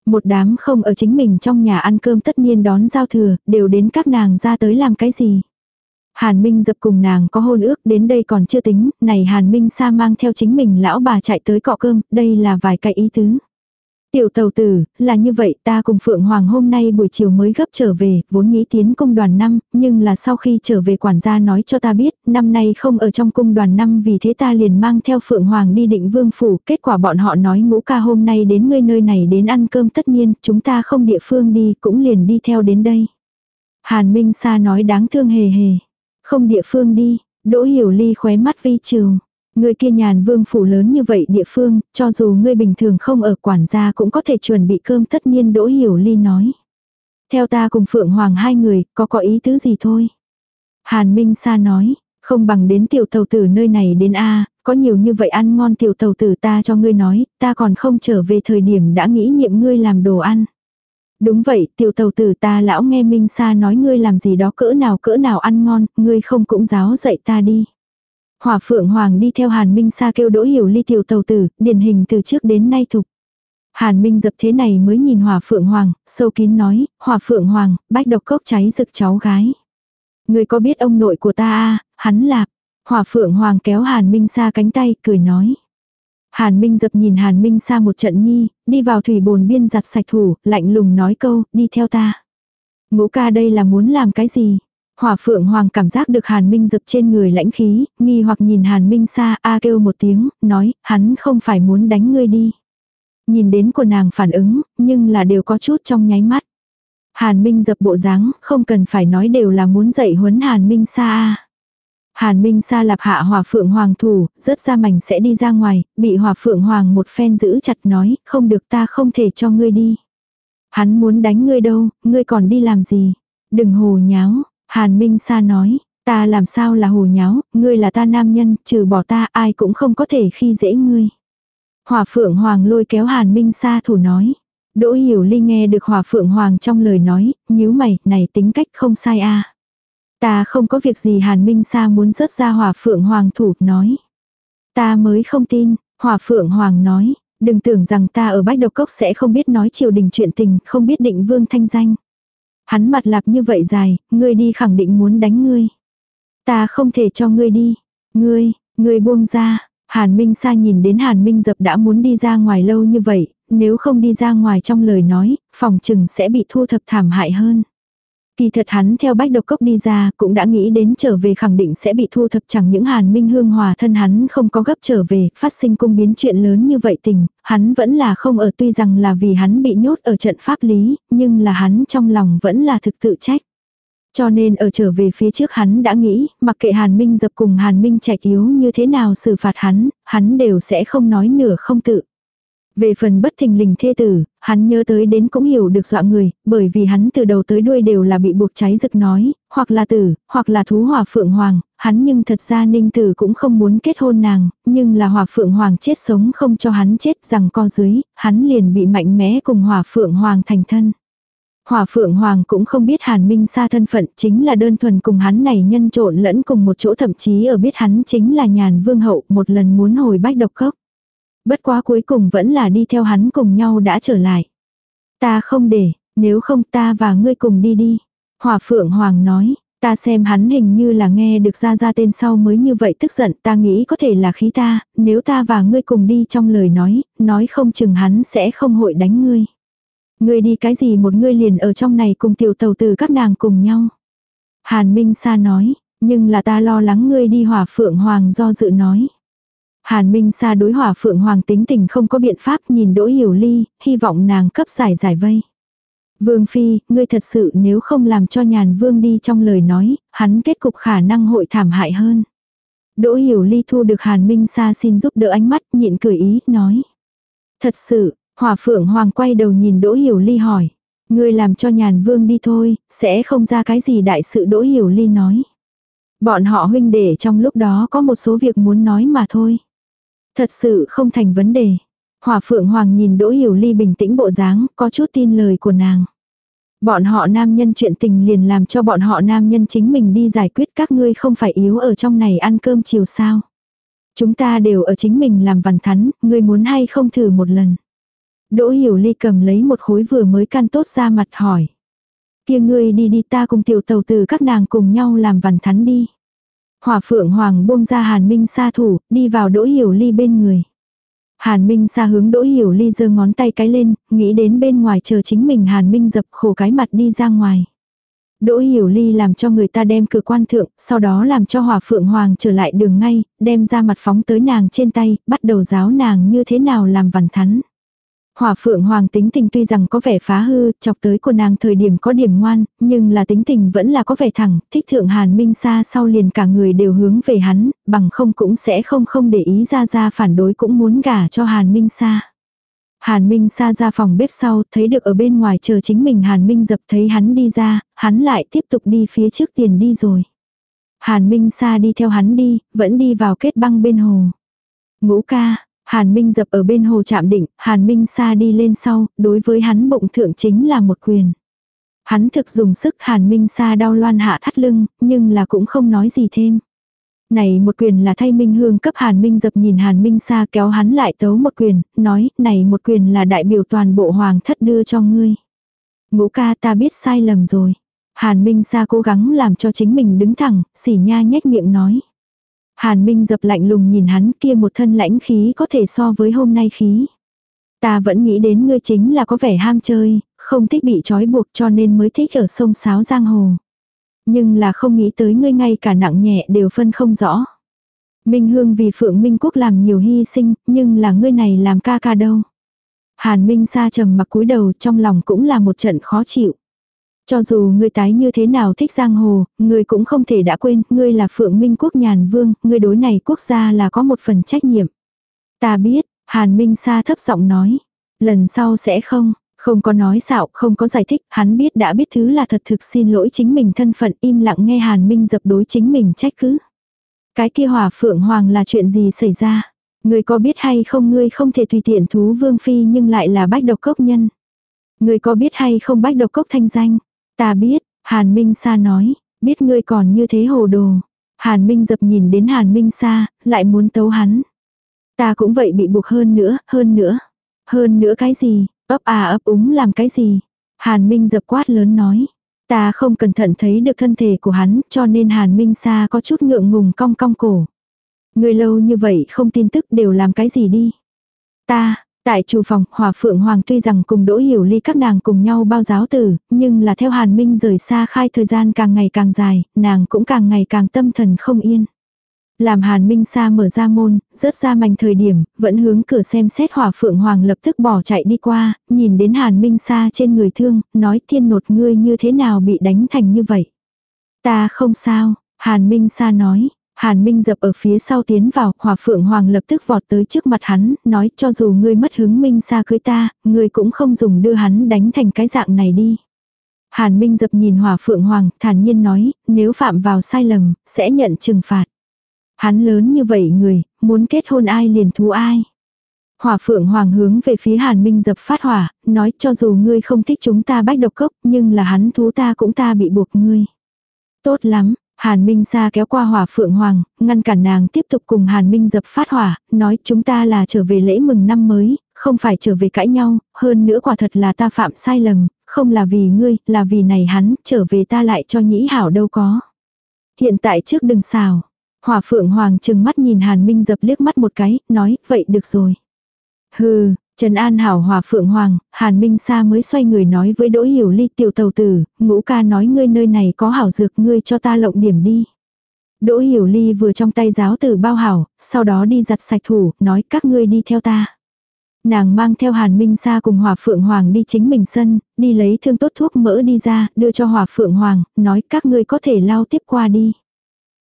Một đám không ở chính mình trong nhà ăn cơm tất nhiên đón giao thừa, đều đến các nàng ra tới làm cái gì? Hàn Minh dập cùng nàng có hôn ước đến đây còn chưa tính, này Hàn Minh sa mang theo chính mình lão bà chạy tới cọ cơm, đây là vài cái ý tứ. Tiểu tàu tử, là như vậy ta cùng Phượng Hoàng hôm nay buổi chiều mới gấp trở về, vốn nghĩ tiến cung đoàn năm, nhưng là sau khi trở về quản gia nói cho ta biết, năm nay không ở trong cung đoàn năm vì thế ta liền mang theo Phượng Hoàng đi định vương phủ, kết quả bọn họ nói ngũ ca hôm nay đến ngươi nơi này đến ăn cơm tất nhiên, chúng ta không địa phương đi, cũng liền đi theo đến đây. Hàn Minh Sa nói đáng thương hề hề. Không địa phương đi, Đỗ Hiểu Ly khóe mắt vi trường Người kia nhàn vương phủ lớn như vậy địa phương, cho dù ngươi bình thường không ở quản gia cũng có thể chuẩn bị cơm tất nhiên Đỗ Hiểu Ly nói. Theo ta cùng Phượng Hoàng hai người, có có ý tứ gì thôi. Hàn Minh Sa nói, không bằng đến tiểu tàu tử nơi này đến A, có nhiều như vậy ăn ngon tiểu tàu tử ta cho ngươi nói, ta còn không trở về thời điểm đã nghĩ nhiệm ngươi làm đồ ăn. Đúng vậy, tiểu tàu tử ta lão nghe Minh Sa nói ngươi làm gì đó cỡ nào cỡ nào ăn ngon, ngươi không cũng giáo dạy ta đi. Hỏa Phượng Hoàng đi theo Hàn Minh Sa kêu đỗ hiểu ly tiểu tàu tử, điển hình từ trước đến nay thục. Hàn Minh dập thế này mới nhìn Hòa Phượng Hoàng, sâu kín nói, Hòa Phượng Hoàng, bách độc cốc cháy rực cháu gái. người có biết ông nội của ta à, hắn là... Hòa Phượng Hoàng kéo Hàn Minh Sa cánh tay, cười nói. Hàn Minh dập nhìn Hàn Minh xa một trận nhi, đi vào thủy bồn biên giặt sạch thủ, lạnh lùng nói câu, đi theo ta. Ngũ ca đây là muốn làm cái gì? Hỏa phượng hoàng cảm giác được Hàn Minh dập trên người lãnh khí, nghi hoặc nhìn Hàn Minh xa a kêu một tiếng, nói, hắn không phải muốn đánh ngươi đi. Nhìn đến của nàng phản ứng, nhưng là đều có chút trong nháy mắt. Hàn Minh dập bộ dáng, không cần phải nói đều là muốn dạy huấn Hàn Minh xa a. Hàn Minh Sa lạp hạ Hòa phượng hoàng thủ, rớt ra mảnh sẽ đi ra ngoài, bị Hòa phượng hoàng một phen giữ chặt nói, không được ta không thể cho ngươi đi. Hắn muốn đánh ngươi đâu, ngươi còn đi làm gì? Đừng hồ nháo, Hàn Minh Sa nói, ta làm sao là hồ nháo, ngươi là ta nam nhân, trừ bỏ ta ai cũng không có thể khi dễ ngươi. Hỏa phượng hoàng lôi kéo Hàn Minh Sa thủ nói. Đỗ Hiểu Ly nghe được Hỏa Phượng Hoàng trong lời nói, nhíu mày, này tính cách không sai a. Ta không có việc gì Hàn Minh Sa muốn rớt ra hỏa phượng hoàng thủ, nói. Ta mới không tin, hỏa phượng hoàng nói, đừng tưởng rằng ta ở bách độc cốc sẽ không biết nói triều đình chuyện tình, không biết định vương thanh danh. Hắn mặt lạp như vậy dài, ngươi đi khẳng định muốn đánh ngươi. Ta không thể cho ngươi đi. Ngươi, ngươi buông ra. Hàn Minh Sa nhìn đến Hàn Minh Dập đã muốn đi ra ngoài lâu như vậy, nếu không đi ra ngoài trong lời nói, phòng trừng sẽ bị thu thập thảm hại hơn. Kỳ thật hắn theo bách độc cốc đi ra cũng đã nghĩ đến trở về khẳng định sẽ bị thu thập chẳng những hàn minh hương hòa thân hắn không có gấp trở về, phát sinh cung biến chuyện lớn như vậy tình, hắn vẫn là không ở tuy rằng là vì hắn bị nhốt ở trận pháp lý, nhưng là hắn trong lòng vẫn là thực tự trách. Cho nên ở trở về phía trước hắn đã nghĩ, mặc kệ Hàn Minh dập cùng Hàn Minh trẻ yếu như thế nào xử phạt hắn, hắn đều sẽ không nói nửa không tự. Về phần bất thình lình thê tử, hắn nhớ tới đến cũng hiểu được dọa người, bởi vì hắn từ đầu tới đuôi đều là bị buộc cháy rực nói, hoặc là tử, hoặc là thú hỏa phượng hoàng, hắn nhưng thật ra ninh tử cũng không muốn kết hôn nàng, nhưng là hỏa phượng hoàng chết sống không cho hắn chết rằng co dưới, hắn liền bị mạnh mẽ cùng hỏa phượng hoàng thành thân. Hỏa Phượng Hoàng cũng không biết Hàn Minh Sa thân phận chính là đơn thuần cùng hắn này nhân trộn lẫn cùng một chỗ thậm chí ở biết hắn chính là nhàn vương hậu một lần muốn hồi bách độc cốc. Bất quá cuối cùng vẫn là đi theo hắn cùng nhau đã trở lại. Ta không để, Nếu không ta và ngươi cùng đi đi. Hòa Phượng Hoàng nói, ta xem hắn hình như là nghe được ra ra tên sau mới như vậy tức giận ta nghĩ có thể là khí ta, nếu ta và ngươi cùng đi trong lời nói, nói không chừng hắn sẽ không hội đánh ngươi. Ngươi đi cái gì một ngươi liền ở trong này cùng tiểu tàu từ các nàng cùng nhau. Hàn Minh Sa nói, nhưng là ta lo lắng ngươi đi hỏa phượng hoàng do dự nói. Hàn Minh Sa đối hỏa phượng hoàng tính tình không có biện pháp nhìn đỗ hiểu ly, hy vọng nàng cấp giải giải vây. Vương Phi, ngươi thật sự nếu không làm cho nhàn vương đi trong lời nói, hắn kết cục khả năng hội thảm hại hơn. Đỗ hiểu ly thu được Hàn Minh Sa xin giúp đỡ ánh mắt, nhịn cười ý, nói. Thật sự, hỏa phượng hoàng quay đầu nhìn Đỗ hiểu ly hỏi. Ngươi làm cho nhàn vương đi thôi, sẽ không ra cái gì đại sự Đỗ hiểu ly nói. Bọn họ huynh đệ trong lúc đó có một số việc muốn nói mà thôi. Thật sự không thành vấn đề. Hỏa phượng hoàng nhìn Đỗ Hiểu Ly bình tĩnh bộ dáng, có chút tin lời của nàng. Bọn họ nam nhân chuyện tình liền làm cho bọn họ nam nhân chính mình đi giải quyết các ngươi không phải yếu ở trong này ăn cơm chiều sao. Chúng ta đều ở chính mình làm vằn thắn, ngươi muốn hay không thử một lần. Đỗ Hiểu Ly cầm lấy một khối vừa mới can tốt ra mặt hỏi. Kia ngươi đi đi ta cùng tiểu tàu từ các nàng cùng nhau làm vằn thắn đi. Hỏa phượng hoàng buông ra hàn minh sa thủ, đi vào Đỗ Hiểu Ly bên người. Hàn Minh xa hướng Đỗ Hiểu Ly giơ ngón tay cái lên, nghĩ đến bên ngoài chờ chính mình Hàn Minh dập khổ cái mặt đi ra ngoài. Đỗ Hiểu Ly làm cho người ta đem cửa quan thượng, sau đó làm cho Hòa Phượng Hoàng trở lại đường ngay, đem ra mặt phóng tới nàng trên tay, bắt đầu giáo nàng như thế nào làm vằn thắn. Hỏa phượng hoàng tính tình tuy rằng có vẻ phá hư, chọc tới của nàng thời điểm có điểm ngoan, nhưng là tính tình vẫn là có vẻ thẳng, thích thượng hàn minh xa sau liền cả người đều hướng về hắn, bằng không cũng sẽ không không để ý ra ra phản đối cũng muốn gả cho hàn minh xa. Hàn Minh xa ra phòng bếp sau, thấy được ở bên ngoài chờ chính mình Hàn Minh dập thấy hắn đi ra, hắn lại tiếp tục đi phía trước tiền đi rồi. Hàn Minh xa đi theo hắn đi, vẫn đi vào kết băng bên hồ. Ngũ ca, Hàn Minh dập ở bên hồ chạm định, Hàn Minh xa đi lên sau, đối với hắn bụng thượng chính là một quyền. Hắn thực dùng sức Hàn Minh xa đau loan hạ thắt lưng, nhưng là cũng không nói gì thêm. Này một quyền là thay Minh Hương cấp Hàn Minh dập nhìn Hàn Minh xa kéo hắn lại tấu một quyền, nói, này một quyền là đại biểu toàn bộ hoàng thất đưa cho ngươi. Ngũ ca ta biết sai lầm rồi. Hàn Minh xa cố gắng làm cho chính mình đứng thẳng, xỉ nha nhếch miệng nói. Hàn Minh dập lạnh lùng nhìn hắn kia một thân lãnh khí có thể so với hôm nay khí. Ta vẫn nghĩ đến ngươi chính là có vẻ ham chơi, không thích bị trói buộc cho nên mới thích ở sông Sáo Giang Hồ. Nhưng là không nghĩ tới ngươi ngay cả nặng nhẹ đều phân không rõ. Minh Hương vì Phượng Minh Quốc làm nhiều hy sinh, nhưng là ngươi này làm ca ca đâu. Hàn Minh Sa trầm mặc cúi đầu trong lòng cũng là một trận khó chịu. Cho dù ngươi tái như thế nào thích giang hồ, ngươi cũng không thể đã quên, ngươi là phượng minh quốc nhàn vương, ngươi đối này quốc gia là có một phần trách nhiệm. Ta biết, Hàn Minh Sa thấp giọng nói. Lần sau sẽ không, không có nói xạo, không có giải thích, hắn biết đã biết thứ là thật thực xin lỗi chính mình thân phận im lặng nghe Hàn Minh dập đối chính mình trách cứ. Cái kia hỏa phượng hoàng là chuyện gì xảy ra? Ngươi có biết hay không ngươi không thể tùy tiện thú vương phi nhưng lại là bách độc cốc nhân. Ngươi có biết hay không bách độc cốc thanh danh? Ta biết, Hàn Minh Sa nói, biết ngươi còn như thế hồ đồ. Hàn Minh dập nhìn đến Hàn Minh Sa, lại muốn tấu hắn. Ta cũng vậy bị buộc hơn nữa, hơn nữa. Hơn nữa cái gì, ấp à ấp úng làm cái gì. Hàn Minh dập quát lớn nói. Ta không cẩn thận thấy được thân thể của hắn, cho nên Hàn Minh Sa có chút ngượng ngùng cong cong cổ. Người lâu như vậy không tin tức đều làm cái gì đi. Ta, Tại chủ phòng, Hòa Phượng Hoàng tuy rằng cùng Đỗ Hiểu Ly các nàng cùng nhau bao giáo tử, nhưng là theo Hàn Minh rời xa khai thời gian càng ngày càng dài, nàng cũng càng ngày càng tâm thần không yên. Làm Hàn Minh Sa mở ra môn, rớt ra mảnh thời điểm, vẫn hướng cửa xem xét Hỏa Phượng Hoàng lập tức bỏ chạy đi qua, nhìn đến Hàn Minh Sa trên người thương, nói thiên nột ngươi như thế nào bị đánh thành như vậy. Ta không sao, Hàn Minh Sa nói, Hàn Minh dập ở phía sau tiến vào, Hòa Phượng Hoàng lập tức vọt tới trước mặt hắn, nói cho dù ngươi mất hứng Minh xa cưới ta, ngươi cũng không dùng đưa hắn đánh thành cái dạng này đi. Hàn Minh dập nhìn Hòa Phượng Hoàng, thản nhiên nói, nếu phạm vào sai lầm, sẽ nhận trừng phạt. Hắn lớn như vậy người, muốn kết hôn ai liền thú ai. Hòa Phượng Hoàng hướng về phía Hàn Minh dập phát hỏa, nói cho dù ngươi không thích chúng ta bách độc cốc, nhưng là hắn thú ta cũng ta bị buộc ngươi. Tốt lắm, Hàn Minh Sa kéo qua hỏa phượng hoàng, ngăn cản nàng tiếp tục cùng Hàn Minh dập phát hỏa, nói chúng ta là trở về lễ mừng năm mới, không phải trở về cãi nhau, hơn nữa quả thật là ta phạm sai lầm, không là vì ngươi, là vì này hắn, trở về ta lại cho nhĩ hảo đâu có. Hiện tại trước đừng xào. Hòa phượng hoàng chừng mắt nhìn Hàn Minh dập liếc mắt một cái, nói, vậy được rồi. Hừ, Trần An hảo hòa phượng hoàng, Hàn Minh Sa mới xoay người nói với Đỗ Hiểu Ly tiểu tàu tử, ngũ ca nói ngươi nơi này có hảo dược ngươi cho ta lộng điểm đi. Đỗ Hiểu Ly vừa trong tay giáo tử bao hảo, sau đó đi giặt sạch thủ, nói các ngươi đi theo ta. Nàng mang theo Hàn Minh Sa cùng Hòa Phượng Hoàng đi chính mình sân, đi lấy thương tốt thuốc mỡ đi ra, đưa cho Hòa Phượng Hoàng, nói các ngươi có thể lao tiếp qua đi.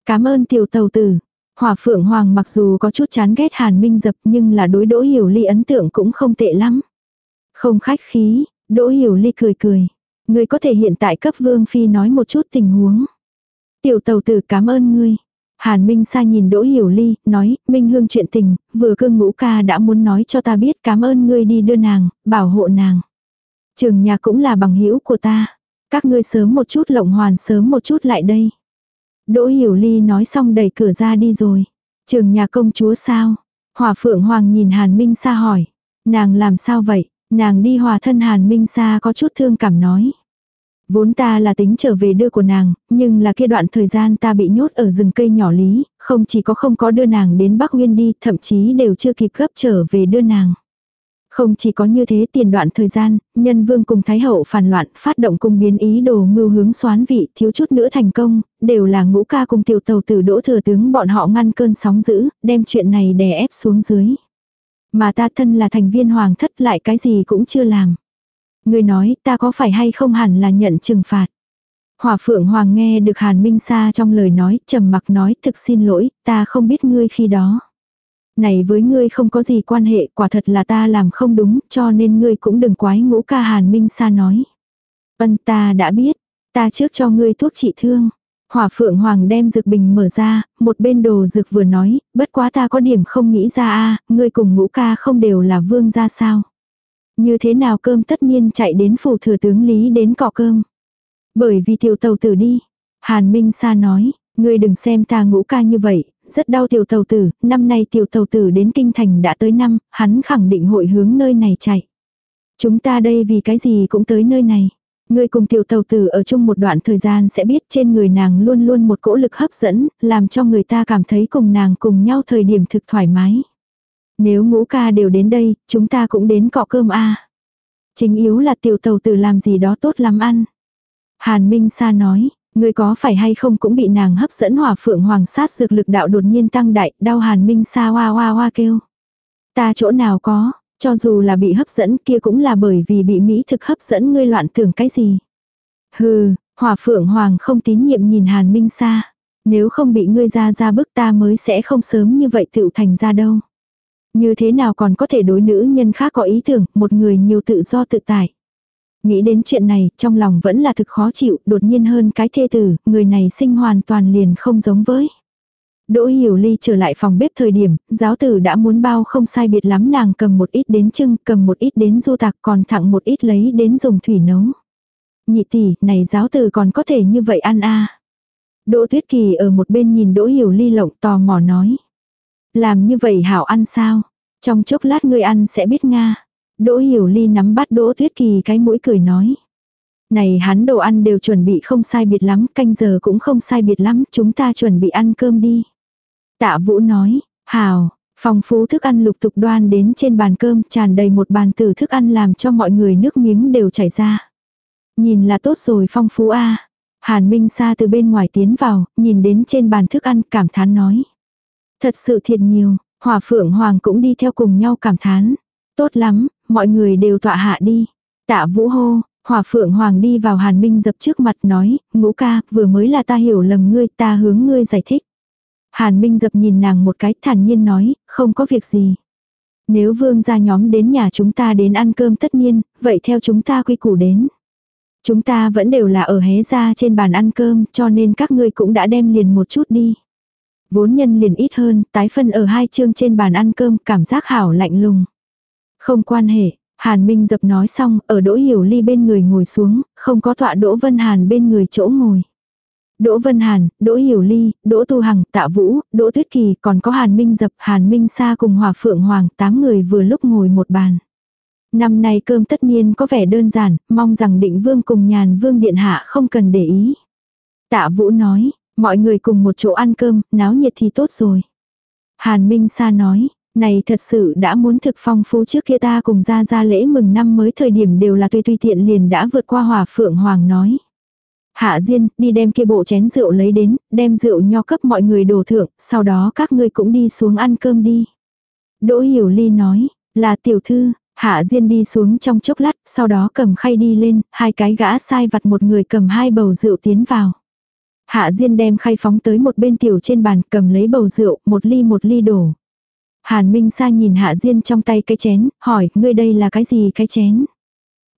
Cảm ơn tiểu tàu tử. Hòa Phượng Hoàng mặc dù có chút chán ghét Hàn Minh Dập nhưng là đối Đỗ Hiểu Ly ấn tượng cũng không tệ lắm. Không khách khí, Đỗ Hiểu Ly cười cười. Ngươi có thể hiện tại cấp Vương Phi nói một chút tình huống. Tiểu tàu tử cảm ơn ngươi. Hàn Minh Sa nhìn Đỗ Hiểu Ly, nói, Minh Hương chuyện tình, vừa cương ngũ ca đã muốn nói cho ta biết cảm ơn ngươi đi đưa nàng, bảo hộ nàng. Trường nhà cũng là bằng hữu của ta. Các ngươi sớm một chút lộng hoàn sớm một chút lại đây. Đỗ Hiểu Ly nói xong đẩy cửa ra đi rồi. Trường nhà công chúa sao? Hòa Phượng Hoàng nhìn Hàn Minh Sa hỏi. Nàng làm sao vậy? Nàng đi hòa thân Hàn Minh Sa có chút thương cảm nói. Vốn ta là tính trở về đưa của nàng, nhưng là kia đoạn thời gian ta bị nhốt ở rừng cây nhỏ lý, không chỉ có không có đưa nàng đến Bắc Nguyên đi, thậm chí đều chưa kịp gấp trở về đưa nàng. Không chỉ có như thế tiền đoạn thời gian, nhân vương cùng thái hậu phản loạn, phát động cung biến ý đồ mưu hướng xoán vị, thiếu chút nữa thành công, đều là ngũ ca cùng tiểu tàu tử đỗ thừa tướng bọn họ ngăn cơn sóng dữ, đem chuyện này đè ép xuống dưới. Mà ta thân là thành viên hoàng thất lại cái gì cũng chưa làm. Người nói ta có phải hay không hẳn là nhận trừng phạt. Hòa phượng hoàng nghe được Hàn Minh Sa trong lời nói, trầm mặc nói thực xin lỗi, ta không biết ngươi khi đó. Này với ngươi không có gì quan hệ, quả thật là ta làm không đúng, cho nên ngươi cũng đừng quái ngũ ca Hàn Minh Sa nói. Ân ta đã biết, ta trước cho ngươi thuốc trị thương. Hỏa phượng hoàng đem dược bình mở ra, một bên đồ dược vừa nói, bất quá ta có điểm không nghĩ ra a ngươi cùng ngũ ca không đều là vương ra sao. Như thế nào cơm tất nhiên chạy đến phủ thừa tướng lý đến cọ cơm. Bởi vì tiểu tàu tử đi. Hàn Minh Sa nói, ngươi đừng xem ta ngũ ca như vậy, rất đau tiểu tàu tử, năm nay tiểu tàu tử đến kinh thành đã tới năm, hắn khẳng định hội hướng nơi này chạy. Chúng ta đây vì cái gì cũng tới nơi này. Ngươi cùng tiểu tàu tử ở chung một đoạn thời gian sẽ biết trên người nàng luôn luôn một cỗ lực hấp dẫn, làm cho người ta cảm thấy cùng nàng cùng nhau thời điểm thực thoải mái. Nếu ngũ ca đều đến đây, chúng ta cũng đến cọ cơm a Chính yếu là tiểu tàu tử làm gì đó tốt lắm ăn. Hàn Minh Sa nói, Người có phải hay không cũng bị nàng hấp dẫn hỏa phượng hoàng sát dược lực đạo đột nhiên tăng đại, đau hàn minh sa hoa hoa hoa kêu. Ta chỗ nào có, cho dù là bị hấp dẫn kia cũng là bởi vì bị mỹ thực hấp dẫn ngươi loạn tưởng cái gì. Hừ, hỏa phượng hoàng không tín nhiệm nhìn hàn minh sa. Nếu không bị ngươi ra ra bức ta mới sẽ không sớm như vậy tự thành ra đâu. Như thế nào còn có thể đối nữ nhân khác có ý tưởng, một người nhiều tự do tự tại. Nghĩ đến chuyện này, trong lòng vẫn là thực khó chịu, đột nhiên hơn cái thê tử, người này sinh hoàn toàn liền không giống với. Đỗ Hiểu Ly trở lại phòng bếp thời điểm, giáo tử đã muốn bao không sai biệt lắm nàng cầm một ít đến trưng, cầm một ít đến du tạc còn thẳng một ít lấy đến dùng thủy nấu. Nhị tỷ, này giáo tử còn có thể như vậy ăn a Đỗ Tuyết Kỳ ở một bên nhìn Đỗ Hiểu Ly lộng tò mò nói. Làm như vậy hảo ăn sao? Trong chốc lát ngươi ăn sẽ biết Nga. Đỗ Hiểu Ly nắm bắt Đỗ Tuyết Kỳ cái mũi cười nói. Này hắn đồ ăn đều chuẩn bị không sai biệt lắm, canh giờ cũng không sai biệt lắm, chúng ta chuẩn bị ăn cơm đi. Tạ Vũ nói, hào, phong phú thức ăn lục tục đoan đến trên bàn cơm tràn đầy một bàn tử thức ăn làm cho mọi người nước miếng đều chảy ra. Nhìn là tốt rồi phong phú a Hàn Minh Sa từ bên ngoài tiến vào, nhìn đến trên bàn thức ăn cảm thán nói. Thật sự thiệt nhiều, Hòa Phượng Hoàng cũng đi theo cùng nhau cảm thán. Tốt lắm, mọi người đều tọa hạ đi. Tạ vũ hô, Hòa Phượng Hoàng đi vào Hàn Minh dập trước mặt nói, ngũ ca, vừa mới là ta hiểu lầm ngươi, ta hướng ngươi giải thích. Hàn Minh dập nhìn nàng một cái thản nhiên nói, không có việc gì. Nếu vương gia nhóm đến nhà chúng ta đến ăn cơm tất nhiên, vậy theo chúng ta quy củ đến. Chúng ta vẫn đều là ở hé ra trên bàn ăn cơm cho nên các ngươi cũng đã đem liền một chút đi. Vốn nhân liền ít hơn, tái phân ở hai chương trên bàn ăn cơm cảm giác hảo lạnh lùng. Không quan hệ, Hàn Minh dập nói xong, ở Đỗ Hiểu Ly bên người ngồi xuống, không có tọa Đỗ Vân Hàn bên người chỗ ngồi. Đỗ Vân Hàn, Đỗ Hiểu Ly, Đỗ Tu Hằng, Tạ Vũ, Đỗ Tuyết Kỳ, còn có Hàn Minh Dập, Hàn Minh Sa cùng Hòa Phượng Hoàng, tám người vừa lúc ngồi một bàn. Năm nay cơm tất nhiên có vẻ đơn giản, mong rằng định vương cùng nhàn vương điện hạ không cần để ý. Tạ Vũ nói, mọi người cùng một chỗ ăn cơm, náo nhiệt thì tốt rồi. Hàn Minh Sa nói, này thật sự đã muốn thực phong phú trước kia ta cùng ra ra lễ mừng năm mới thời điểm đều là tùy tùy tiện liền đã vượt qua hỏa phượng hoàng nói. Hạ Diên, đi đem kia bộ chén rượu lấy đến, đem rượu nho cấp mọi người đổ thượng, sau đó các ngươi cũng đi xuống ăn cơm đi. Đỗ Hiểu Ly nói, là tiểu thư, Hạ Diên đi xuống trong chốc lát, sau đó cầm khay đi lên, hai cái gã sai vặt một người cầm hai bầu rượu tiến vào. Hạ Diên đem khay phóng tới một bên tiểu trên bàn, cầm lấy bầu rượu, một ly một ly đổ. Hàn Minh Sa nhìn Hạ Diên trong tay cái chén, hỏi, ngươi đây là cái gì cái chén?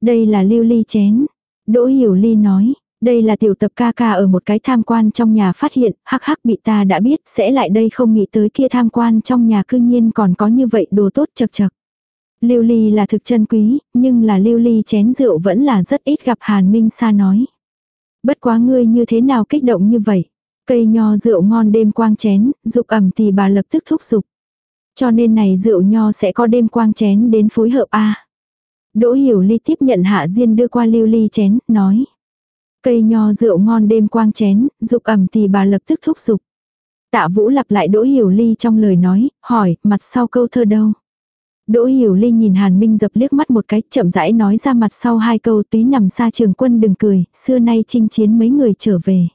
Đây là lưu ly chén. Đỗ Hiểu Ly nói, đây là tiểu tập ca ca ở một cái tham quan trong nhà phát hiện, hắc hắc bị ta đã biết, sẽ lại đây không nghĩ tới kia tham quan trong nhà cư nhiên còn có như vậy đồ tốt chật chật. Lưu ly là thực chân quý, nhưng là lưu ly chén rượu vẫn là rất ít gặp Hàn Minh Sa nói. Bất quá ngươi như thế nào kích động như vậy? Cây nho rượu ngon đêm quang chén, dục ẩm thì bà lập tức thúc giục. Cho nên này rượu nho sẽ có đêm quang chén đến phối hợp a. Đỗ Hiểu Ly tiếp nhận Hạ Diên đưa qua lưu ly chén, nói. Cây nho rượu ngon đêm quang chén, dục ẩm thì bà lập tức thúc dục Tạ Vũ lặp lại Đỗ Hiểu Ly trong lời nói, hỏi, mặt sau câu thơ đâu? Đỗ Hiểu Ly nhìn Hàn Minh dập liếc mắt một cái, chậm rãi nói ra mặt sau hai câu túy nằm xa trường quân đừng cười, xưa nay chinh chiến mấy người trở về.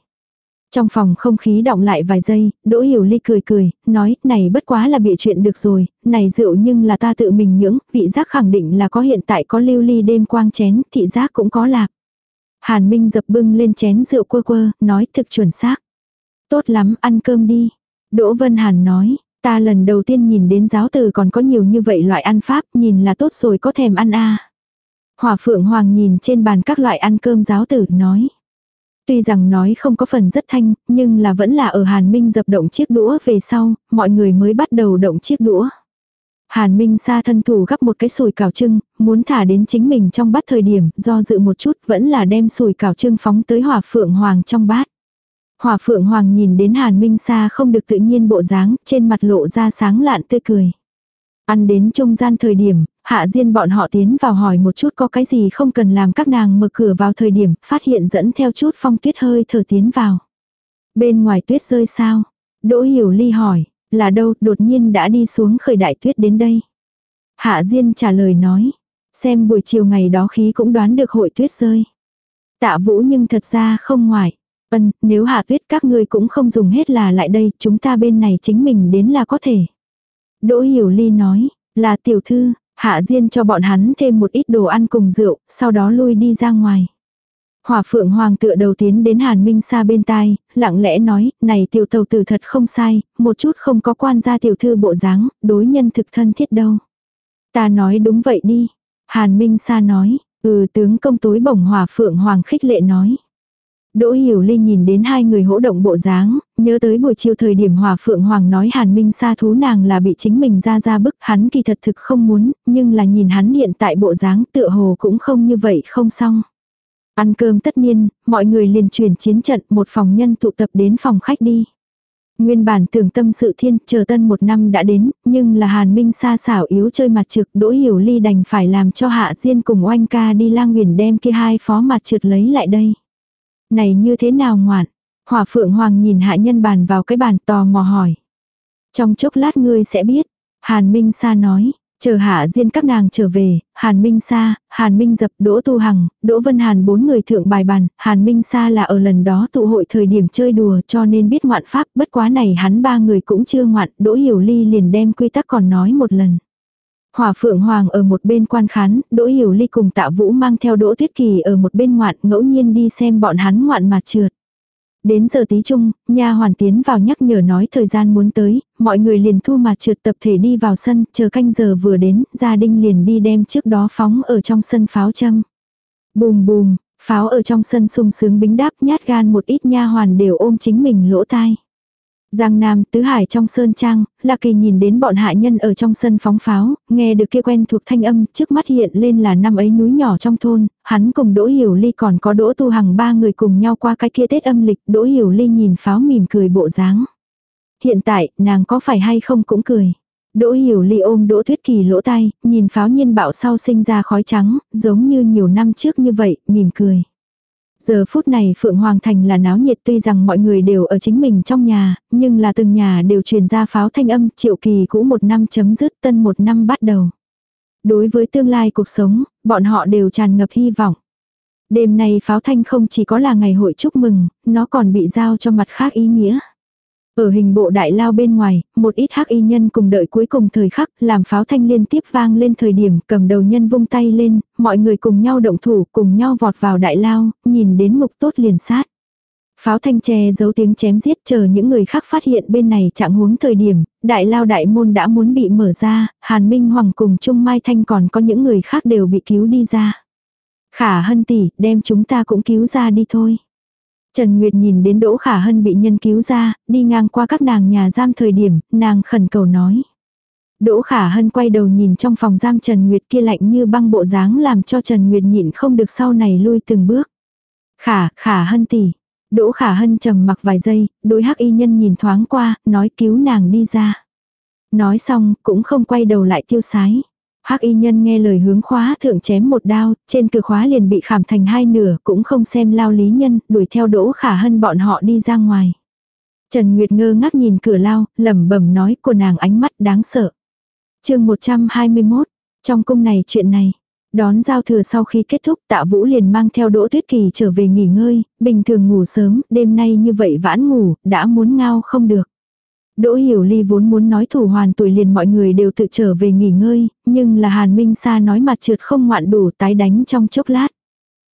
Trong phòng không khí động lại vài giây, Đỗ Hiểu Ly cười cười, nói, này bất quá là bịa chuyện được rồi, này rượu nhưng là ta tự mình nhưỡng, vị giác khẳng định là có hiện tại có lưu ly đêm quang chén, thị giác cũng có lạc. Hàn Minh dập bưng lên chén rượu quơ quơ, nói thực chuẩn xác. Tốt lắm, ăn cơm đi. Đỗ Vân Hàn nói, ta lần đầu tiên nhìn đến giáo từ còn có nhiều như vậy loại ăn pháp, nhìn là tốt rồi có thèm ăn a. À. Hỏa Phượng Hoàng nhìn trên bàn các loại ăn cơm giáo tử, nói. Tuy rằng nói không có phần rất thanh, nhưng là vẫn là ở Hàn Minh dập động chiếc đũa về sau, mọi người mới bắt đầu động chiếc đũa. Hàn Minh xa thân thủ gắp một cái sùi cảo trưng, muốn thả đến chính mình trong bát thời điểm, do dự một chút vẫn là đem sùi cảo trưng phóng tới hỏa phượng hoàng trong bát. Hỏa phượng hoàng nhìn đến Hàn Minh xa không được tự nhiên bộ dáng, trên mặt lộ ra sáng lạn tươi cười. Ăn đến trung gian thời điểm, hạ diên bọn họ tiến vào hỏi một chút có cái gì không cần làm các nàng mở cửa vào thời điểm, phát hiện dẫn theo chút phong tuyết hơi thở tiến vào. Bên ngoài tuyết rơi sao? Đỗ hiểu ly hỏi, là đâu đột nhiên đã đi xuống khởi đại tuyết đến đây. Hạ Diên trả lời nói, xem buổi chiều ngày đó khí cũng đoán được hội tuyết rơi. Tạ vũ nhưng thật ra không ngoại. Ân, nếu hạ tuyết các ngươi cũng không dùng hết là lại đây, chúng ta bên này chính mình đến là có thể. Đỗ Hiểu Ly nói, là tiểu thư, hạ diên cho bọn hắn thêm một ít đồ ăn cùng rượu, sau đó lui đi ra ngoài. Hỏa phượng hoàng tựa đầu tiến đến Hàn Minh Sa bên tai, lặng lẽ nói, này tiểu tàu tử thật không sai, một chút không có quan gia tiểu thư bộ dáng, đối nhân thực thân thiết đâu. Ta nói đúng vậy đi. Hàn Minh Sa nói, ừ tướng công tối bổng hỏa phượng hoàng khích lệ nói. Đỗ Hiểu Ly nhìn đến hai người hỗ động bộ dáng, nhớ tới buổi chiều thời điểm Hòa Phượng Hoàng nói Hàn Minh Sa thú nàng là bị chính mình ra ra bức, hắn kỳ thật thực không muốn, nhưng là nhìn hắn hiện tại bộ dáng tựa hồ cũng không như vậy không xong. Ăn cơm tất nhiên, mọi người liền chuyển chiến trận một phòng nhân tụ tập đến phòng khách đi. Nguyên bản tưởng tâm sự thiên chờ tân một năm đã đến, nhưng là Hàn Minh xa xảo yếu chơi mặt trực đỗ hiểu ly đành phải làm cho Hạ Diên cùng oanh ca đi lang huyền đem kia hai phó mặt trượt lấy lại đây. Này như thế nào ngoạn? Hỏa phượng hoàng nhìn hạ nhân bàn vào cái bàn tò mò hỏi. Trong chốc lát ngươi sẽ biết. Hàn Minh Sa nói. Chờ hạ diên các nàng trở về, Hàn Minh Sa, Hàn Minh Dập, Đỗ Tu Hằng, Đỗ Vân Hàn bốn người thượng bài bàn, Hàn Minh Sa là ở lần đó tụ hội thời điểm chơi đùa cho nên biết ngoạn pháp, bất quá này hắn ba người cũng chưa ngoạn, Đỗ Hiểu Ly liền đem quy tắc còn nói một lần. Hỏa Phượng Hoàng ở một bên quan khán, Đỗ Hiểu Ly cùng Tạ Vũ mang theo Đỗ Tuyết Kỳ ở một bên ngoạn, ngẫu nhiên đi xem bọn hắn ngoạn mà trượt. Đến giờ tí chung, nha hoàn tiến vào nhắc nhở nói thời gian muốn tới, mọi người liền thu mà trượt tập thể đi vào sân, chờ canh giờ vừa đến, gia đình liền đi đem trước đó phóng ở trong sân pháo châm. Bùm bùm, pháo ở trong sân sung sướng bính đáp nhát gan một ít nha hoàn đều ôm chính mình lỗ tai. Giang Nam, Tứ Hải trong sơn trang, Lạc Kỳ nhìn đến bọn hạ nhân ở trong sân phóng pháo, nghe được kia quen thuộc thanh âm, trước mắt hiện lên là năm ấy núi nhỏ trong thôn, hắn cùng Đỗ Hiểu Ly còn có Đỗ Tu Hằng ba người cùng nhau qua cái kia Tết âm lịch, Đỗ Hiểu Ly nhìn pháo mỉm cười bộ dáng. Hiện tại, nàng có phải hay không cũng cười. Đỗ hiểu ly ôm đỗ tuyết kỳ lỗ tai, nhìn pháo nhiên bạo sau sinh ra khói trắng, giống như nhiều năm trước như vậy, mỉm cười. Giờ phút này Phượng Hoàng Thành là náo nhiệt tuy rằng mọi người đều ở chính mình trong nhà, nhưng là từng nhà đều truyền ra pháo thanh âm triệu kỳ cũ một năm chấm dứt tân một năm bắt đầu. Đối với tương lai cuộc sống, bọn họ đều tràn ngập hy vọng. Đêm nay pháo thanh không chỉ có là ngày hội chúc mừng, nó còn bị giao cho mặt khác ý nghĩa. Ở hình bộ đại lao bên ngoài, một ít hắc y nhân cùng đợi cuối cùng thời khắc, làm pháo thanh liên tiếp vang lên thời điểm cầm đầu nhân vung tay lên, mọi người cùng nhau động thủ, cùng nhau vọt vào đại lao, nhìn đến mục tốt liền sát. Pháo thanh che giấu tiếng chém giết chờ những người khác phát hiện bên này trạng huống thời điểm, đại lao đại môn đã muốn bị mở ra, Hàn Minh Hoàng cùng Trung Mai Thanh còn có những người khác đều bị cứu đi ra. Khả hân tỷ, đem chúng ta cũng cứu ra đi thôi. Trần Nguyệt nhìn đến Đỗ Khả Hân bị nhân cứu ra, đi ngang qua các nàng nhà giam thời điểm, nàng khẩn cầu nói. Đỗ Khả Hân quay đầu nhìn trong phòng giam Trần Nguyệt kia lạnh như băng bộ dáng làm cho Trần Nguyệt nhịn không được sau này lui từng bước. Khả, Khả Hân tỷ. Đỗ Khả Hân trầm mặc vài giây, đối hắc y nhân nhìn thoáng qua, nói cứu nàng đi ra. Nói xong, cũng không quay đầu lại tiêu sái. Hắc y nhân nghe lời hướng khóa thượng chém một đao, trên cửa khóa liền bị khảm thành hai nửa, cũng không xem lao lý nhân, đuổi theo đỗ khả hân bọn họ đi ra ngoài. Trần Nguyệt ngơ ngác nhìn cửa lao, lẩm bẩm nói của nàng ánh mắt đáng sợ. chương 121, trong cung này chuyện này. Đón giao thừa sau khi kết thúc tạ vũ liền mang theo đỗ tuyết kỳ trở về nghỉ ngơi, bình thường ngủ sớm, đêm nay như vậy vãn ngủ, đã muốn ngao không được. Đỗ Hiểu Ly vốn muốn nói thủ hoàn tuổi liền mọi người đều tự trở về nghỉ ngơi, nhưng là Hàn Minh Sa nói mặt trượt không ngoạn đủ tái đánh trong chốc lát.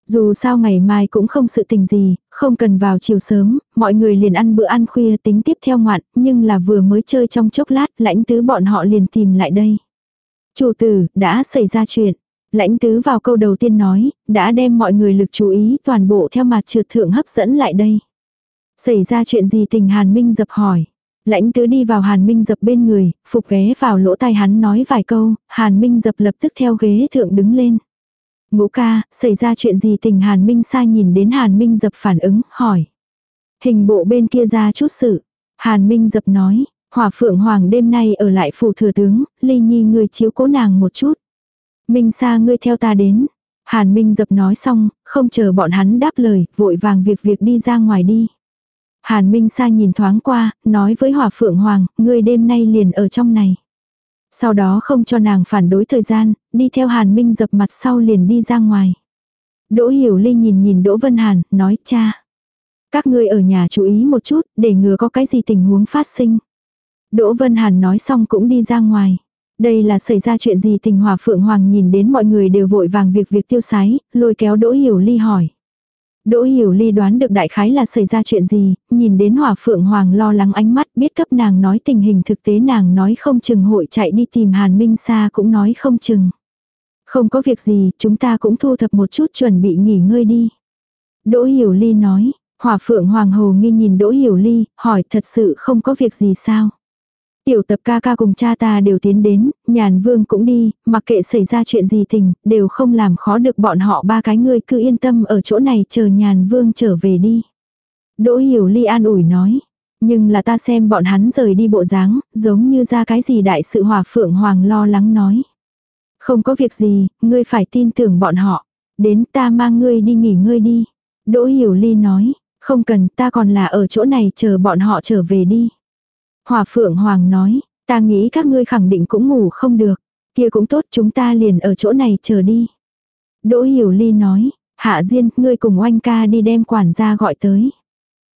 Dù sao ngày mai cũng không sự tình gì, không cần vào chiều sớm, mọi người liền ăn bữa ăn khuya tính tiếp theo ngoạn, nhưng là vừa mới chơi trong chốc lát, lãnh tứ bọn họ liền tìm lại đây. Chủ tử, đã xảy ra chuyện. Lãnh tứ vào câu đầu tiên nói, đã đem mọi người lực chú ý toàn bộ theo mặt trượt thượng hấp dẫn lại đây. Xảy ra chuyện gì tình Hàn Minh dập hỏi. Lãnh tứ đi vào Hàn Minh dập bên người, phục ghé vào lỗ tai hắn nói vài câu, Hàn Minh dập lập tức theo ghế thượng đứng lên. Ngũ ca, xảy ra chuyện gì tình Hàn Minh sai nhìn đến Hàn Minh dập phản ứng, hỏi. Hình bộ bên kia ra chút sự. Hàn Minh dập nói, hỏa phượng hoàng đêm nay ở lại phủ thừa tướng, ly nhi người chiếu cố nàng một chút. Minh sa ngươi theo ta đến. Hàn Minh dập nói xong, không chờ bọn hắn đáp lời, vội vàng việc việc đi ra ngoài đi. Hàn Minh Sa nhìn thoáng qua, nói với Hòa Phượng Hoàng, ngươi đêm nay liền ở trong này. Sau đó không cho nàng phản đối thời gian, đi theo Hàn Minh dập mặt sau liền đi ra ngoài. Đỗ Hiểu Ly nhìn nhìn Đỗ Vân Hàn, nói cha. Các ngươi ở nhà chú ý một chút, để ngừa có cái gì tình huống phát sinh. Đỗ Vân Hàn nói xong cũng đi ra ngoài. Đây là xảy ra chuyện gì tình hòa Phượng Hoàng nhìn đến mọi người đều vội vàng việc việc tiêu sái, lôi kéo Đỗ Hiểu Ly hỏi. Đỗ Hiểu Ly đoán được đại khái là xảy ra chuyện gì, nhìn đến Hỏa Phượng Hoàng lo lắng ánh mắt biết cấp nàng nói tình hình thực tế nàng nói không chừng hội chạy đi tìm Hàn Minh Sa cũng nói không chừng. Không có việc gì, chúng ta cũng thu thập một chút chuẩn bị nghỉ ngơi đi. Đỗ Hiểu Ly nói, Hỏa Phượng Hoàng Hồ nghi nhìn Đỗ Hiểu Ly, hỏi thật sự không có việc gì sao. Tiểu tập ca ca cùng cha ta đều tiến đến, nhàn vương cũng đi, mặc kệ xảy ra chuyện gì tình, đều không làm khó được bọn họ ba cái người cứ yên tâm ở chỗ này chờ nhàn vương trở về đi. Đỗ hiểu ly an ủi nói, nhưng là ta xem bọn hắn rời đi bộ dáng, giống như ra cái gì đại sự hòa phượng hoàng lo lắng nói. Không có việc gì, ngươi phải tin tưởng bọn họ. Đến ta mang ngươi đi nghỉ ngơi đi. Đỗ hiểu ly nói, không cần ta còn là ở chỗ này chờ bọn họ trở về đi. Hòa Phượng Hoàng nói, ta nghĩ các ngươi khẳng định cũng ngủ không được. Kia cũng tốt chúng ta liền ở chỗ này chờ đi. Đỗ Hiểu Ly nói, Hạ Diên, ngươi cùng oanh ca đi đem quản gia gọi tới.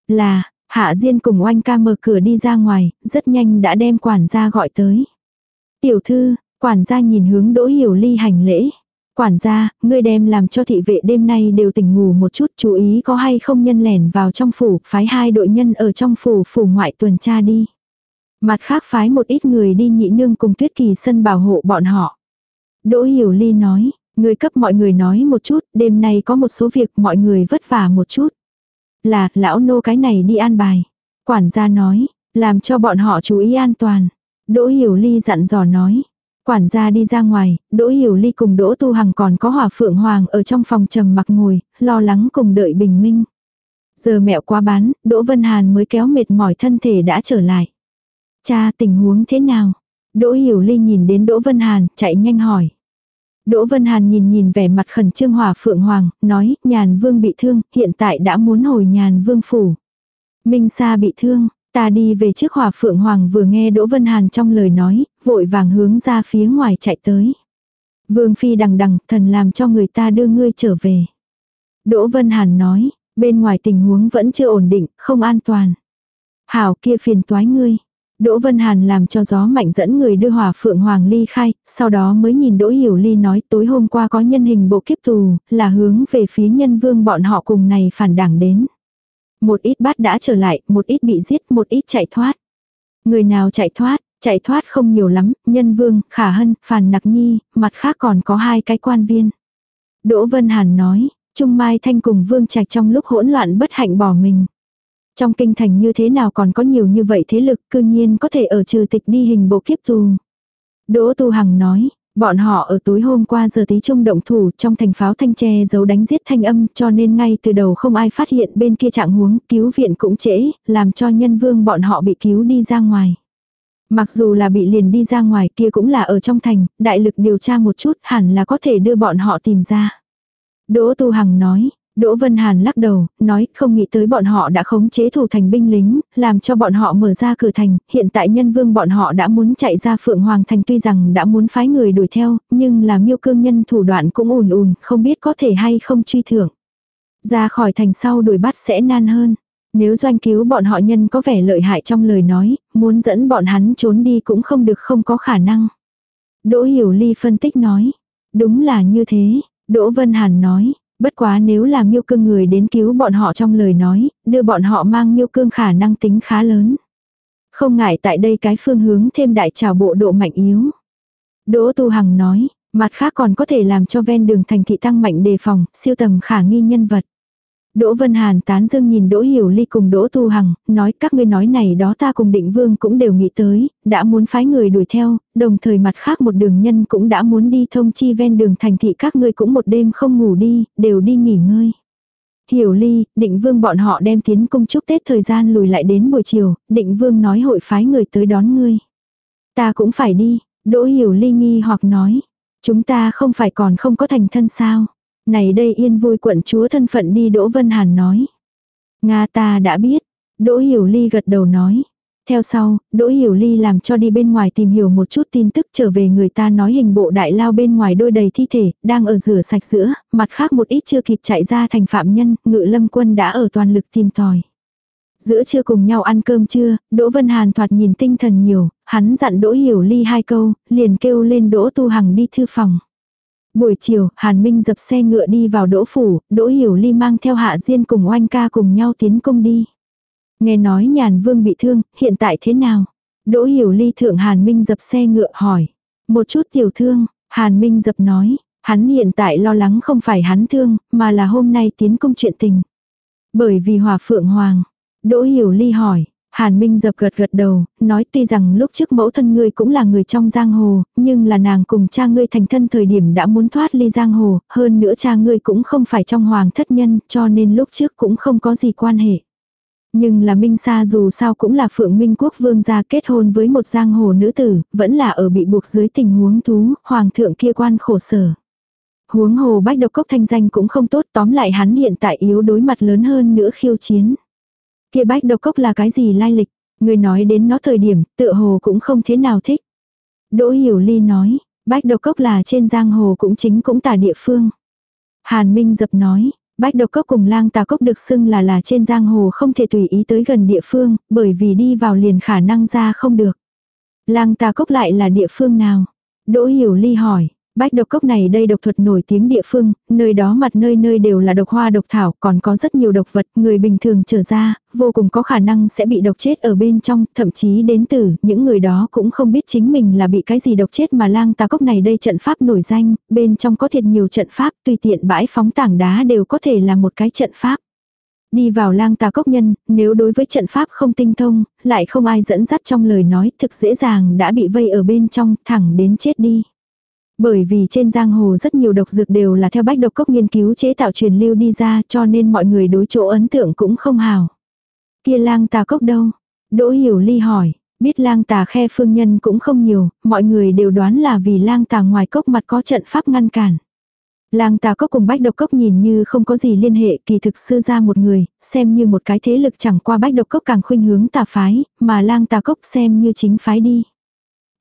Là, Hạ Diên cùng oanh ca mở cửa đi ra ngoài, rất nhanh đã đem quản gia gọi tới. Tiểu thư, quản gia nhìn hướng Đỗ Hiểu Ly hành lễ. Quản gia, ngươi đem làm cho thị vệ đêm nay đều tỉnh ngủ một chút chú ý có hay không nhân lẻn vào trong phủ, phái hai đội nhân ở trong phủ phủ ngoại tuần tra đi. Mặt khác phái một ít người đi nhị nương cùng tuyết kỳ sân bảo hộ bọn họ. Đỗ Hiểu Ly nói, người cấp mọi người nói một chút, đêm nay có một số việc mọi người vất vả một chút. Là, lão nô cái này đi an bài. Quản gia nói, làm cho bọn họ chú ý an toàn. Đỗ Hiểu Ly dặn dò nói. Quản gia đi ra ngoài, Đỗ Hiểu Ly cùng Đỗ Tu Hằng còn có Hỏa Phượng Hoàng ở trong phòng trầm mặc ngồi, lo lắng cùng đợi bình minh. Giờ mẹo qua bán, Đỗ Vân Hàn mới kéo mệt mỏi thân thể đã trở lại. Cha tình huống thế nào? Đỗ Hiểu Ly nhìn đến Đỗ Vân Hàn, chạy nhanh hỏi. Đỗ Vân Hàn nhìn nhìn vẻ mặt khẩn trương hỏa phượng hoàng, nói, nhàn vương bị thương, hiện tại đã muốn hồi nhàn vương phủ. Minh Sa bị thương, ta đi về trước hỏa phượng hoàng vừa nghe Đỗ Vân Hàn trong lời nói, vội vàng hướng ra phía ngoài chạy tới. Vương Phi đằng đằng, thần làm cho người ta đưa ngươi trở về. Đỗ Vân Hàn nói, bên ngoài tình huống vẫn chưa ổn định, không an toàn. Hảo kia phiền toái ngươi. Đỗ Vân Hàn làm cho gió mạnh dẫn người đưa hỏa phượng hoàng ly khai, sau đó mới nhìn Đỗ Hiểu Ly nói tối hôm qua có nhân hình bộ kiếp tù, là hướng về phía nhân vương bọn họ cùng này phản đảng đến. Một ít bắt đã trở lại, một ít bị giết, một ít chạy thoát. Người nào chạy thoát, chạy thoát không nhiều lắm, nhân vương, khả hân, phản nặc nhi, mặt khác còn có hai cái quan viên. Đỗ Vân Hàn nói, Trung Mai Thanh cùng Vương Trạch trong lúc hỗn loạn bất hạnh bỏ mình. Trong kinh thành như thế nào còn có nhiều như vậy thế lực cư nhiên có thể ở trừ tịch đi hình bộ kiếp tù. Đỗ Tu Hằng nói, bọn họ ở tối hôm qua giờ tí trung động thủ trong thành pháo thanh tre giấu đánh giết thanh âm cho nên ngay từ đầu không ai phát hiện bên kia trạng huống cứu viện cũng trễ, làm cho nhân vương bọn họ bị cứu đi ra ngoài. Mặc dù là bị liền đi ra ngoài kia cũng là ở trong thành, đại lực điều tra một chút hẳn là có thể đưa bọn họ tìm ra. Đỗ Tu Hằng nói, Đỗ Vân Hàn lắc đầu, nói không nghĩ tới bọn họ đã khống chế thủ thành binh lính, làm cho bọn họ mở ra cửa thành, hiện tại nhân vương bọn họ đã muốn chạy ra Phượng Hoàng thành tuy rằng đã muốn phái người đuổi theo, nhưng là miêu cương nhân thủ đoạn cũng ùn ùn, không biết có thể hay không truy thưởng. Ra khỏi thành sau đuổi bắt sẽ nan hơn. Nếu doanh cứu bọn họ nhân có vẻ lợi hại trong lời nói, muốn dẫn bọn hắn trốn đi cũng không được không có khả năng. Đỗ Hiểu Ly phân tích nói. Đúng là như thế, Đỗ Vân Hàn nói, Bất quá nếu là miêu cương người đến cứu bọn họ trong lời nói, đưa bọn họ mang miêu cương khả năng tính khá lớn. Không ngại tại đây cái phương hướng thêm đại trào bộ độ mạnh yếu. Đỗ Tu Hằng nói, mặt khác còn có thể làm cho ven đường thành thị tăng mạnh đề phòng, siêu tầm khả nghi nhân vật. Đỗ Vân Hàn tán dương nhìn Đỗ Hiểu Ly cùng Đỗ Tu Hằng, nói các ngươi nói này đó ta cùng định vương cũng đều nghĩ tới, đã muốn phái người đuổi theo, đồng thời mặt khác một đường nhân cũng đã muốn đi thông chi ven đường thành thị các ngươi cũng một đêm không ngủ đi, đều đi nghỉ ngơi. Hiểu Ly, định vương bọn họ đem tiến cung chúc Tết thời gian lùi lại đến buổi chiều, định vương nói hội phái người tới đón ngươi. Ta cũng phải đi, Đỗ Hiểu Ly nghi hoặc nói, chúng ta không phải còn không có thành thân sao. Này đây yên vui quận chúa thân phận đi Đỗ Vân Hàn nói. Nga ta đã biết. Đỗ Hiểu Ly gật đầu nói. Theo sau, Đỗ Hiểu Ly làm cho đi bên ngoài tìm hiểu một chút tin tức trở về người ta nói hình bộ đại lao bên ngoài đôi đầy thi thể, đang ở rửa sạch giữa, mặt khác một ít chưa kịp chạy ra thành phạm nhân, ngự lâm quân đã ở toàn lực tìm tòi. Giữa trưa cùng nhau ăn cơm trưa, Đỗ Vân Hàn thoạt nhìn tinh thần nhiều, hắn dặn Đỗ Hiểu Ly hai câu, liền kêu lên Đỗ Tu Hằng đi thư phòng. Buổi chiều, Hàn Minh dập xe ngựa đi vào đỗ phủ, đỗ hiểu ly mang theo hạ diên cùng oanh ca cùng nhau tiến công đi. Nghe nói nhàn vương bị thương, hiện tại thế nào? Đỗ hiểu ly thượng Hàn Minh dập xe ngựa hỏi. Một chút tiểu thương, Hàn Minh dập nói, hắn hiện tại lo lắng không phải hắn thương, mà là hôm nay tiến công chuyện tình. Bởi vì hòa phượng hoàng. Đỗ hiểu ly hỏi, Hàn Minh dập gật gật đầu, nói tuy rằng lúc trước mẫu thân ngươi cũng là người trong giang hồ, nhưng là nàng cùng cha ngươi thành thân thời điểm đã muốn thoát ly giang hồ, hơn nữa cha ngươi cũng không phải trong hoàng thất nhân, cho nên lúc trước cũng không có gì quan hệ. Nhưng là Minh Sa dù sao cũng là Phượng Minh Quốc vương gia kết hôn với một giang hồ nữ tử, vẫn là ở bị buộc dưới tình huống thú, hoàng thượng kia quan khổ sở. Huống hồ bách độc cốc thanh danh cũng không tốt tóm lại hắn hiện tại yếu đối mặt lớn hơn nữa khiêu chiến. Kia bách độc cốc là cái gì lai lịch? Người nói đến nó thời điểm, tựa hồ cũng không thế nào thích. Đỗ Hiểu Ly nói, bách độc cốc là trên giang hồ cũng chính cũng tả địa phương. Hàn Minh dập nói, bách độc cốc cùng lang tà cốc được xưng là là trên giang hồ không thể tùy ý tới gần địa phương, bởi vì đi vào liền khả năng ra không được. Lang tà cốc lại là địa phương nào? Đỗ Hiểu Ly hỏi, Bách độc cốc này đây độc thuật nổi tiếng địa phương, nơi đó mặt nơi nơi đều là độc hoa độc thảo, còn có rất nhiều độc vật, người bình thường trở ra, vô cùng có khả năng sẽ bị độc chết ở bên trong, thậm chí đến tử, những người đó cũng không biết chính mình là bị cái gì độc chết mà lang tà cốc này đây trận pháp nổi danh, bên trong có thiệt nhiều trận pháp, tùy tiện bãi phóng tảng đá đều có thể là một cái trận pháp. Đi vào lang tà cốc nhân, nếu đối với trận pháp không tinh thông, lại không ai dẫn dắt trong lời nói, thực dễ dàng đã bị vây ở bên trong, thẳng đến chết đi. Bởi vì trên giang hồ rất nhiều độc dược đều là theo bách độc cốc nghiên cứu chế tạo truyền lưu đi ra cho nên mọi người đối chỗ ấn tượng cũng không hào. Kia lang tà cốc đâu? Đỗ hiểu ly hỏi, Biết lang tà khe phương nhân cũng không nhiều, mọi người đều đoán là vì lang tà ngoài cốc mặt có trận pháp ngăn cản. Lang tà cốc cùng bách độc cốc nhìn như không có gì liên hệ kỳ thực sư ra một người, xem như một cái thế lực chẳng qua bách độc cốc càng khuynh hướng tà phái, mà lang tà cốc xem như chính phái đi.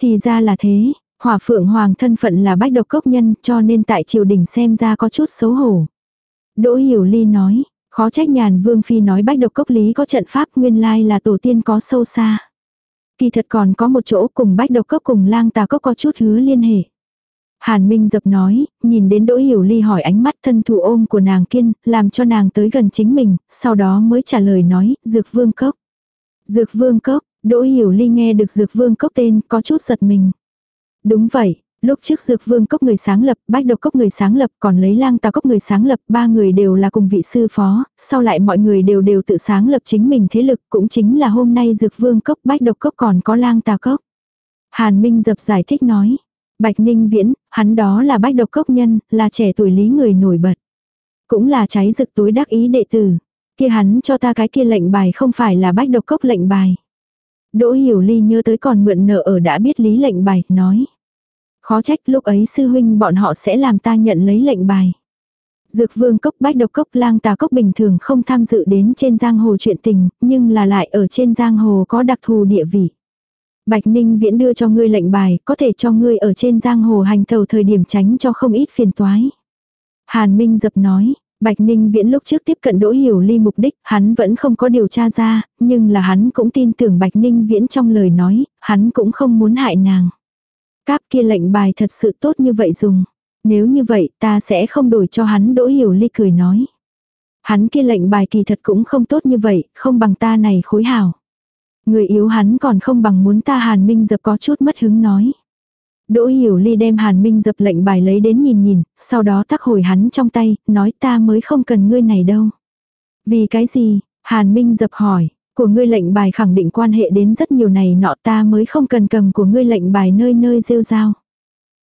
Thì ra là thế, hỏa phượng hoàng thân phận là bách độc cốc nhân cho nên tại triều đình xem ra có chút xấu hổ. Đỗ Hiểu Ly nói, khó trách nhàn vương phi nói bách độc cốc lý có trận pháp nguyên lai là tổ tiên có sâu xa. Kỳ thật còn có một chỗ cùng bách độc cốc cùng lang tà cốc có chút hứa liên hệ. Hàn Minh dập nói, nhìn đến Đỗ Hiểu Ly hỏi ánh mắt thân thủ ôm của nàng kiên, làm cho nàng tới gần chính mình, sau đó mới trả lời nói, Dược Vương Cốc. Dược Vương Cốc, Đỗ Hiểu Ly nghe được Dược Vương Cốc tên, có chút giật mình. Đúng vậy, lúc trước Dược Vương Cốc người sáng lập, Bách Độc Cốc người sáng lập, còn lấy lang tà cốc người sáng lập, ba người đều là cùng vị sư phó, sau lại mọi người đều đều tự sáng lập chính mình thế lực, cũng chính là hôm nay Dược Vương Cốc Bách Độc Cốc còn có lang tà cốc. Hàn Minh dập giải thích nói. Bạch Ninh Viễn, hắn đó là bách độc cốc nhân, là trẻ tuổi lý người nổi bật. Cũng là cháy rực tối đắc ý đệ tử. Kia hắn cho ta cái kia lệnh bài không phải là bách độc cốc lệnh bài. Đỗ Hiểu Ly nhớ tới còn mượn nợ ở đã biết lý lệnh bài, nói. Khó trách lúc ấy sư huynh bọn họ sẽ làm ta nhận lấy lệnh bài. Dược vương cốc bách độc cốc lang tà cốc bình thường không tham dự đến trên giang hồ chuyện tình, nhưng là lại ở trên giang hồ có đặc thù địa vị. Bạch Ninh Viễn đưa cho ngươi lệnh bài, có thể cho ngươi ở trên giang hồ hành tàu thời điểm tránh cho không ít phiền toái. Hàn Minh dập nói, Bạch Ninh Viễn lúc trước tiếp cận Đỗ Hiểu Ly mục đích, hắn vẫn không có điều tra ra, nhưng là hắn cũng tin tưởng Bạch Ninh Viễn trong lời nói, hắn cũng không muốn hại nàng. Cáp kia lệnh bài thật sự tốt như vậy dùng. Nếu như vậy ta sẽ không đổi cho hắn Đỗ Hiểu Ly cười nói. Hắn kia lệnh bài kỳ thật cũng không tốt như vậy, không bằng ta này khối hảo. Người yếu hắn còn không bằng muốn ta Hàn Minh dập có chút mất hứng nói. Đỗ Hiểu Ly đem Hàn Minh dập lệnh bài lấy đến nhìn nhìn, sau đó tắc hồi hắn trong tay, nói ta mới không cần ngươi này đâu. Vì cái gì? Hàn Minh dập hỏi, của ngươi lệnh bài khẳng định quan hệ đến rất nhiều này nọ ta mới không cần cầm của ngươi lệnh bài nơi nơi rêu rao.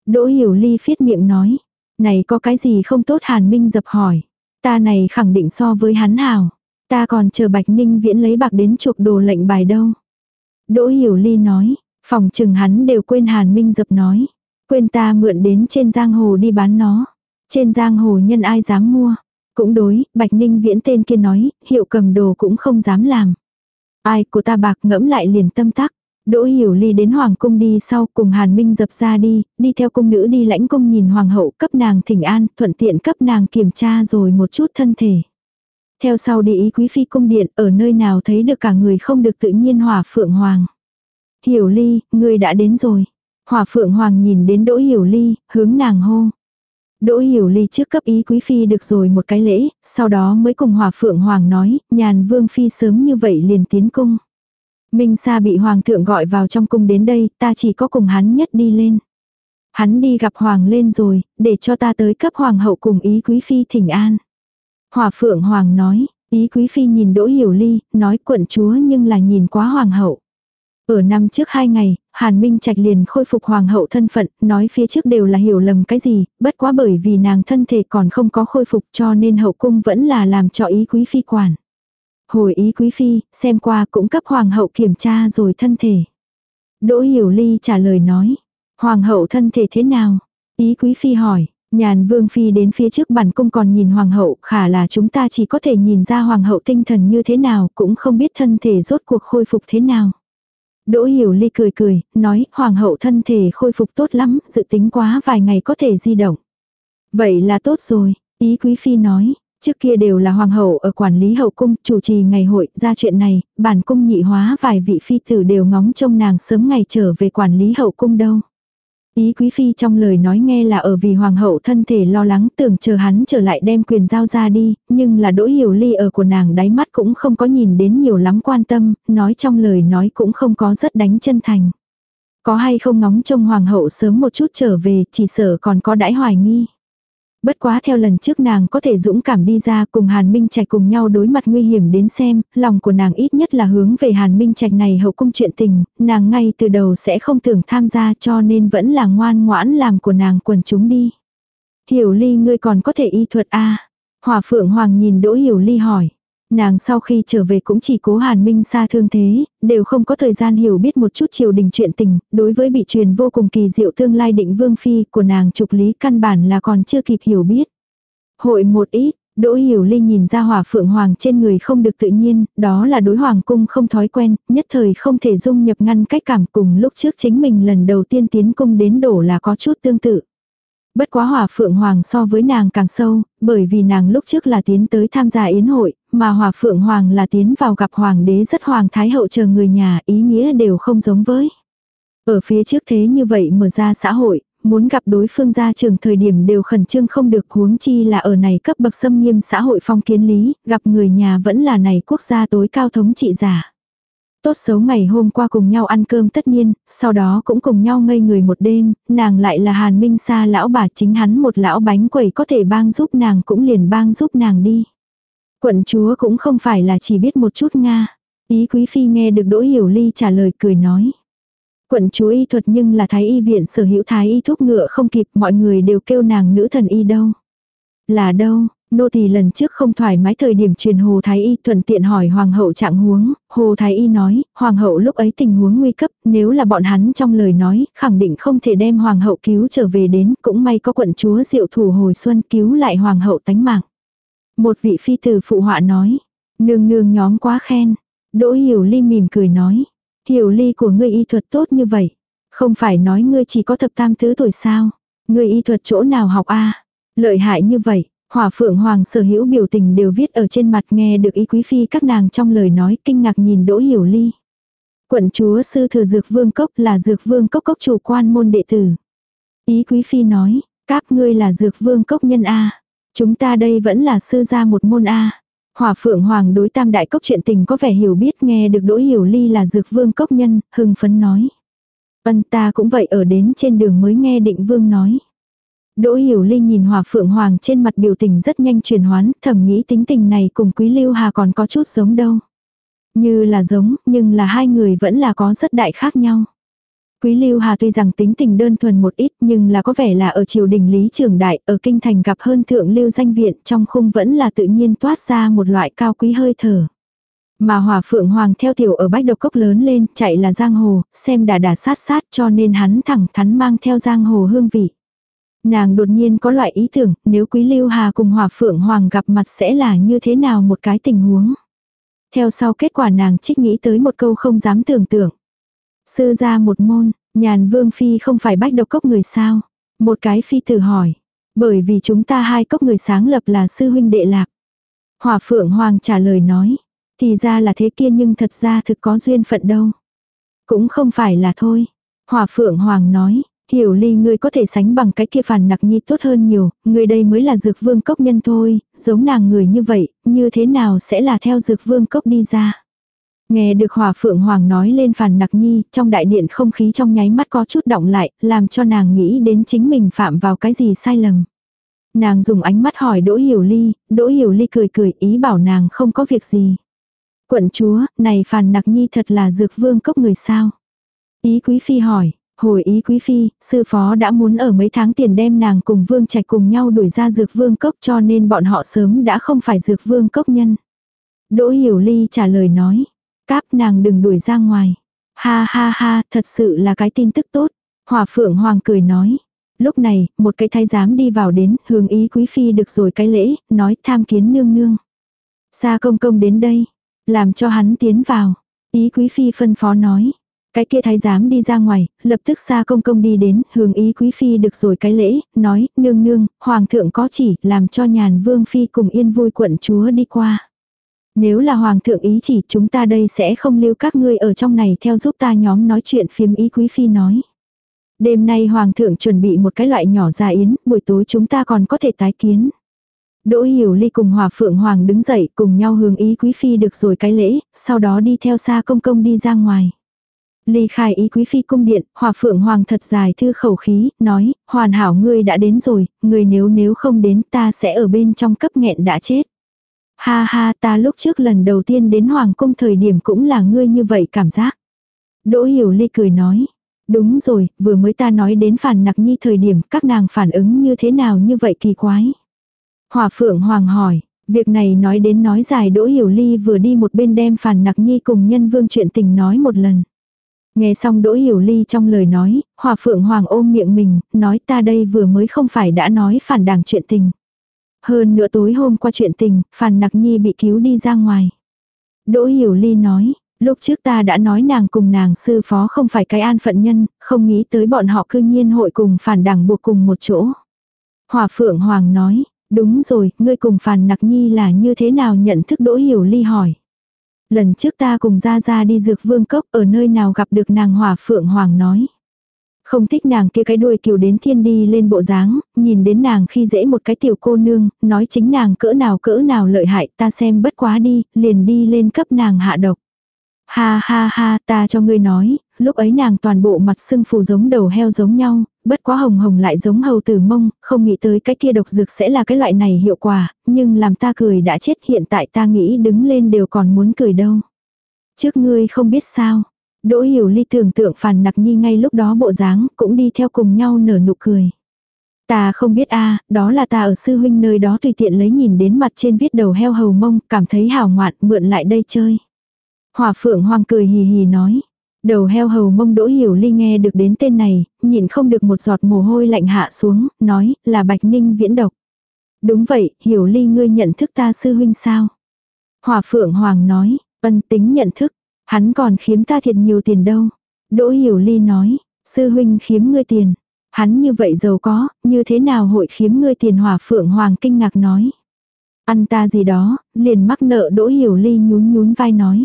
Đỗ Hiểu Ly phiết miệng nói, này có cái gì không tốt Hàn Minh dập hỏi. Ta này khẳng định so với hắn hào. Ta còn chờ Bạch Ninh Viễn lấy bạc đến chụp đồ lệnh bài đâu. Đỗ Hiểu Ly nói, phòng chừng hắn đều quên Hàn Minh dập nói. Quên ta mượn đến trên giang hồ đi bán nó. Trên giang hồ nhân ai dám mua. Cũng đối, Bạch Ninh Viễn tên kia nói, hiệu cầm đồ cũng không dám làm. Ai của ta bạc ngẫm lại liền tâm tắc. Đỗ Hiểu Ly đến Hoàng cung đi sau cùng Hàn Minh dập ra đi, đi theo cung nữ đi lãnh cung nhìn Hoàng hậu cấp nàng thỉnh an, thuận tiện cấp nàng kiểm tra rồi một chút thân thể. Theo sau đi ý quý phi cung điện ở nơi nào thấy được cả người không được tự nhiên hỏa phượng hoàng. Hiểu ly, người đã đến rồi. Hỏa phượng hoàng nhìn đến đỗ hiểu ly, hướng nàng hô. Đỗ hiểu ly trước cấp ý quý phi được rồi một cái lễ, sau đó mới cùng hòa phượng hoàng nói, nhàn vương phi sớm như vậy liền tiến cung. Minh Sa bị hoàng thượng gọi vào trong cung đến đây, ta chỉ có cùng hắn nhất đi lên. Hắn đi gặp hoàng lên rồi, để cho ta tới cấp hoàng hậu cùng ý quý phi thỉnh an. Hòa phượng hoàng nói, ý quý phi nhìn đỗ hiểu ly, nói quận chúa nhưng là nhìn quá hoàng hậu. Ở năm trước hai ngày, Hàn Minh Trạch liền khôi phục hoàng hậu thân phận, nói phía trước đều là hiểu lầm cái gì, bất quá bởi vì nàng thân thể còn không có khôi phục cho nên hậu cung vẫn là làm cho ý quý phi quản. Hồi ý quý phi, xem qua cũng cấp hoàng hậu kiểm tra rồi thân thể. Đỗ hiểu ly trả lời nói, hoàng hậu thân thể thế nào? Ý quý phi hỏi, Nhàn vương phi đến phía trước bản cung còn nhìn hoàng hậu, khả là chúng ta chỉ có thể nhìn ra hoàng hậu tinh thần như thế nào, cũng không biết thân thể rốt cuộc khôi phục thế nào. Đỗ hiểu ly cười cười, nói hoàng hậu thân thể khôi phục tốt lắm, dự tính quá vài ngày có thể di động. Vậy là tốt rồi, ý quý phi nói, trước kia đều là hoàng hậu ở quản lý hậu cung, chủ trì ngày hội, ra chuyện này, bản cung nhị hóa vài vị phi tử đều ngóng trông nàng sớm ngày trở về quản lý hậu cung đâu. Ý quý phi trong lời nói nghe là ở vì hoàng hậu thân thể lo lắng tưởng chờ hắn trở lại đem quyền giao ra đi, nhưng là đỗ hiểu ly ở của nàng đáy mắt cũng không có nhìn đến nhiều lắm quan tâm, nói trong lời nói cũng không có rất đánh chân thành. Có hay không ngóng trông hoàng hậu sớm một chút trở về, chỉ sợ còn có đãi hoài nghi. Bất quá theo lần trước nàng có thể dũng cảm đi ra cùng Hàn Minh Trạch cùng nhau đối mặt nguy hiểm đến xem, lòng của nàng ít nhất là hướng về Hàn Minh Trạch này hậu cung chuyện tình, nàng ngay từ đầu sẽ không tưởng tham gia cho nên vẫn là ngoan ngoãn làm của nàng quần chúng đi. Hiểu ly ngươi còn có thể y thuật a à? Hòa Phượng Hoàng nhìn Đỗ Hiểu ly hỏi. Nàng sau khi trở về cũng chỉ cố Hàn Minh xa thương thế, đều không có thời gian hiểu biết một chút triều đình chuyện tình, đối với bị truyền vô cùng kỳ diệu tương lai định vương phi của nàng trục lý căn bản là còn chưa kịp hiểu biết. Hội một ít, Đỗ Hiểu Ly nhìn ra hỏa phượng hoàng trên người không được tự nhiên, đó là đối hoàng cung không thói quen, nhất thời không thể dung nhập ngăn cách cảm cùng lúc trước chính mình lần đầu tiên tiến cung đến đổ là có chút tương tự. Bất quá hỏa phượng hoàng so với nàng càng sâu, bởi vì nàng lúc trước là tiến tới tham gia yến hội, mà hòa phượng hoàng là tiến vào gặp hoàng đế rất hoàng thái hậu chờ người nhà, ý nghĩa đều không giống với. Ở phía trước thế như vậy mở ra xã hội, muốn gặp đối phương ra trường thời điểm đều khẩn trương không được huống chi là ở này cấp bậc xâm nghiêm xã hội phong kiến lý, gặp người nhà vẫn là này quốc gia tối cao thống trị giả. Tốt xấu ngày hôm qua cùng nhau ăn cơm tất nhiên, sau đó cũng cùng nhau ngây người một đêm, nàng lại là Hàn Minh Sa lão bà chính hắn một lão bánh quẩy có thể bang giúp nàng cũng liền bang giúp nàng đi. Quận chúa cũng không phải là chỉ biết một chút Nga. Ý quý phi nghe được Đỗ Hiểu Ly trả lời cười nói. Quận chúa y thuật nhưng là thái y viện sở hữu thái y thuốc ngựa không kịp mọi người đều kêu nàng nữ thần y đâu. Là đâu, nô tỳ lần trước không thoải mái thời điểm truyền hồ thái y thuận tiện hỏi hoàng hậu trạng huống, hồ thái y nói, hoàng hậu lúc ấy tình huống nguy cấp, nếu là bọn hắn trong lời nói, khẳng định không thể đem hoàng hậu cứu trở về đến, cũng may có quận chúa diệu thủ hồi xuân cứu lại hoàng hậu tánh mạng. Một vị phi tử phụ họa nói, nương nương nhóm quá khen, đỗ hiểu ly mỉm cười nói, Hiểu ly của ngươi y thuật tốt như vậy. Không phải nói ngươi chỉ có thập tam tứ tuổi sao. Ngươi y thuật chỗ nào học a Lợi hại như vậy. Hỏa phượng hoàng sở hữu biểu tình đều viết ở trên mặt nghe được ý quý phi các nàng trong lời nói kinh ngạc nhìn đỗ hiểu ly. Quận chúa sư thừa dược vương cốc là dược vương cốc cốc chủ quan môn đệ tử. Ý quý phi nói, các ngươi là dược vương cốc nhân A. Chúng ta đây vẫn là sư gia một môn A. Hỏa phượng hoàng đối tam đại cốc chuyện tình có vẻ hiểu biết nghe được đỗ hiểu ly là dược vương cốc nhân, hưng phấn nói. Ân ta cũng vậy ở đến trên đường mới nghe định vương nói. Đỗ hiểu ly nhìn hỏa phượng hoàng trên mặt biểu tình rất nhanh chuyển hoán, thầm nghĩ tính tình này cùng quý lưu hà còn có chút giống đâu. Như là giống, nhưng là hai người vẫn là có rất đại khác nhau. Quý Lưu Hà tuy rằng tính tình đơn thuần một ít nhưng là có vẻ là ở triều đình Lý Trường Đại ở kinh thành gặp hơn thượng lưu danh viện trong khung vẫn là tự nhiên toát ra một loại cao quý hơi thở. Mà hỏa phượng hoàng theo tiểu ở bách độc cốc lớn lên chạy là giang hồ, xem đà đà sát sát cho nên hắn thẳng thắn mang theo giang hồ hương vị. Nàng đột nhiên có loại ý tưởng nếu quý lưu hà cùng hỏa phượng hoàng gặp mặt sẽ là như thế nào một cái tình huống. Theo sau kết quả nàng trích nghĩ tới một câu không dám tưởng tượng. Sư ra một môn, nhàn vương phi không phải bách độc cốc người sao? Một cái phi tử hỏi. Bởi vì chúng ta hai cốc người sáng lập là sư huynh đệ lạc. Hòa phượng hoàng trả lời nói. Thì ra là thế kia nhưng thật ra thực có duyên phận đâu. Cũng không phải là thôi. Hòa phượng hoàng nói. Hiểu ly ngươi có thể sánh bằng cái kia phản nặc nhi tốt hơn nhiều, người đây mới là dược vương cốc nhân thôi, giống nàng người như vậy, như thế nào sẽ là theo dược vương cốc đi ra. Nghe được hòa phượng hoàng nói lên phản nặc nhi, trong đại điện không khí trong nháy mắt có chút động lại, làm cho nàng nghĩ đến chính mình phạm vào cái gì sai lầm. Nàng dùng ánh mắt hỏi Đỗ Hiểu Ly, Đỗ Hiểu Ly cười cười ý bảo nàng không có việc gì. Quận chúa, này phản nặc nhi thật là dược vương cốc người sao? Ý quý phi hỏi, hồi ý quý phi, sư phó đã muốn ở mấy tháng tiền đem nàng cùng vương trạch cùng nhau đuổi ra dược vương cốc cho nên bọn họ sớm đã không phải dược vương cốc nhân. Đỗ Hiểu Ly trả lời nói, Cáp nàng đừng đuổi ra ngoài. Ha ha ha, thật sự là cái tin tức tốt. Hòa phượng hoàng cười nói. Lúc này, một cái thái giám đi vào đến, hướng ý quý phi được rồi cái lễ, nói tham kiến nương nương. Sa công công đến đây, làm cho hắn tiến vào. Ý quý phi phân phó nói. Cái kia thái giám đi ra ngoài, lập tức xa công công đi đến, hướng ý quý phi được rồi cái lễ, nói, nương nương, hoàng thượng có chỉ, làm cho nhàn vương phi cùng yên vui quận chúa đi qua. Nếu là hoàng thượng ý chỉ chúng ta đây sẽ không lưu các ngươi ở trong này theo giúp ta nhóm nói chuyện phiếm ý quý phi nói. Đêm nay hoàng thượng chuẩn bị một cái loại nhỏ ra yến, buổi tối chúng ta còn có thể tái kiến. Đỗ Hiểu Ly cùng Hòa Phượng Hoàng đứng dậy cùng nhau hướng ý quý phi được rồi cái lễ, sau đó đi theo xa công công đi ra ngoài. Ly khai ý quý phi cung điện, Hòa Phượng Hoàng thật dài thư khẩu khí, nói, hoàn hảo ngươi đã đến rồi, ngươi nếu nếu không đến ta sẽ ở bên trong cấp nghẹn đã chết. Ha ha ta lúc trước lần đầu tiên đến Hoàng cung thời điểm cũng là ngươi như vậy cảm giác. Đỗ Hiểu Ly cười nói. Đúng rồi, vừa mới ta nói đến phản nặc nhi thời điểm các nàng phản ứng như thế nào như vậy kỳ quái. Hòa Phượng Hoàng hỏi, Việc này nói đến nói dài Đỗ Hiểu Ly vừa đi một bên đem phản nặc nhi cùng nhân vương chuyện tình nói một lần. Nghe xong Đỗ Hiểu Ly trong lời nói, Hòa Phượng Hoàng ôm miệng mình, nói ta đây vừa mới không phải đã nói phản đảng chuyện tình. Hơn nữa tối hôm qua chuyện tình, phản nặc nhi bị cứu đi ra ngoài. Đỗ Hiểu Ly nói, lúc trước ta đã nói nàng cùng nàng sư phó không phải cái an phận nhân, không nghĩ tới bọn họ cư nhiên hội cùng phản đảng buộc cùng một chỗ. Hòa Phượng Hoàng nói, đúng rồi, ngươi cùng phản nặc nhi là như thế nào nhận thức Đỗ Hiểu Ly hỏi. Lần trước ta cùng ra ra đi dược vương cốc ở nơi nào gặp được nàng hòa phượng hoàng nói. Không thích nàng kia cái đuôi kiều đến thiên đi lên bộ dáng, nhìn đến nàng khi dễ một cái tiểu cô nương, nói chính nàng cỡ nào cỡ nào lợi hại ta xem bất quá đi, liền đi lên cấp nàng hạ độc. Ha ha ha ta cho ngươi nói, lúc ấy nàng toàn bộ mặt sưng phù giống đầu heo giống nhau, bất quá hồng hồng lại giống hầu tử mông, không nghĩ tới cái kia độc dược sẽ là cái loại này hiệu quả, nhưng làm ta cười đã chết hiện tại ta nghĩ đứng lên đều còn muốn cười đâu. Trước ngươi không biết sao. Đỗ hiểu ly tưởng tượng phàn nặc nhi ngay lúc đó bộ dáng cũng đi theo cùng nhau nở nụ cười. Ta không biết a đó là ta ở sư huynh nơi đó tùy tiện lấy nhìn đến mặt trên viết đầu heo hầu mông, cảm thấy hào ngoạn, mượn lại đây chơi. Hòa phượng hoàng cười hì hì nói. Đầu heo hầu mông đỗ hiểu ly nghe được đến tên này, nhìn không được một giọt mồ hôi lạnh hạ xuống, nói là bạch ninh viễn độc. Đúng vậy, hiểu ly ngươi nhận thức ta sư huynh sao? Hòa phượng hoàng nói, ân tính nhận thức, hắn còn khiếm ta thiệt nhiều tiền đâu. Đỗ hiểu ly nói, sư huynh khiếm ngươi tiền. Hắn như vậy giàu có, như thế nào hội khiếm ngươi tiền hòa phượng hoàng kinh ngạc nói. Ăn ta gì đó, liền mắc nợ đỗ hiểu ly nhún nhún vai nói.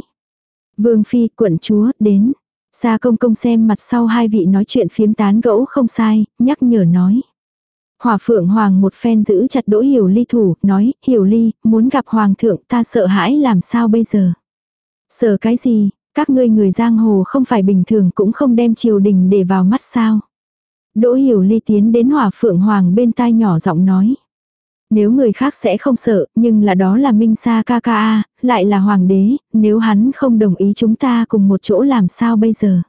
Vương phi quận chúa đến. Sa công công xem mặt sau hai vị nói chuyện phiếm tán gẫu không sai, nhắc nhở nói. Hòa phượng hoàng một phen giữ chặt đỗ hiểu ly thủ, nói, hiểu ly, muốn gặp hoàng thượng ta sợ hãi làm sao bây giờ. Sợ cái gì, các ngươi người giang hồ không phải bình thường cũng không đem triều đình để vào mắt sao. Đỗ hiểu ly tiến đến hòa phượng hoàng bên tai nhỏ giọng nói. Nếu người khác sẽ không sợ, nhưng là đó là Minh Sa ca ca a, lại là hoàng đế, nếu hắn không đồng ý chúng ta cùng một chỗ làm sao bây giờ?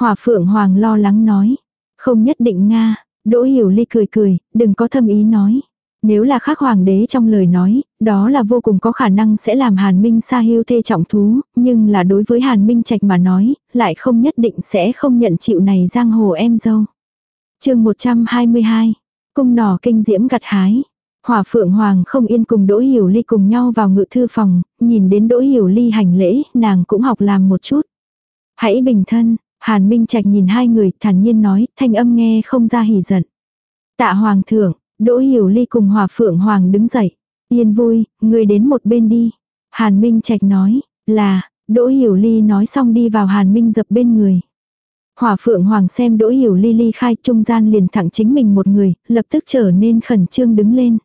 Hỏa Phượng Hoàng lo lắng nói, không nhất định nga, Đỗ Hiểu Ly cười cười, đừng có thâm ý nói. Nếu là khác hoàng đế trong lời nói, đó là vô cùng có khả năng sẽ làm Hàn Minh Sa hưu thê trọng thú, nhưng là đối với Hàn Minh Trạch mà nói, lại không nhất định sẽ không nhận chịu này giang hồ em dâu. chương 122, cung nỏ kinh diễm gặt hái. Hỏa Phượng Hoàng không yên cùng Đỗ Hiểu Ly cùng nhau vào ngự thư phòng, nhìn đến Đỗ Hiểu Ly hành lễ, nàng cũng học làm một chút. Hãy bình thân, Hàn Minh Trạch nhìn hai người, thản nhiên nói, thanh âm nghe không ra hỉ giận. Tạ Hoàng thượng, Đỗ Hiểu Ly cùng Hòa Phượng Hoàng đứng dậy. Yên vui, người đến một bên đi. Hàn Minh Trạch nói, là, Đỗ Hiểu Ly nói xong đi vào Hàn Minh dập bên người. Hỏa Phượng Hoàng xem Đỗ Hiểu Ly ly khai trung gian liền thẳng chính mình một người, lập tức trở nên khẩn trương đứng lên.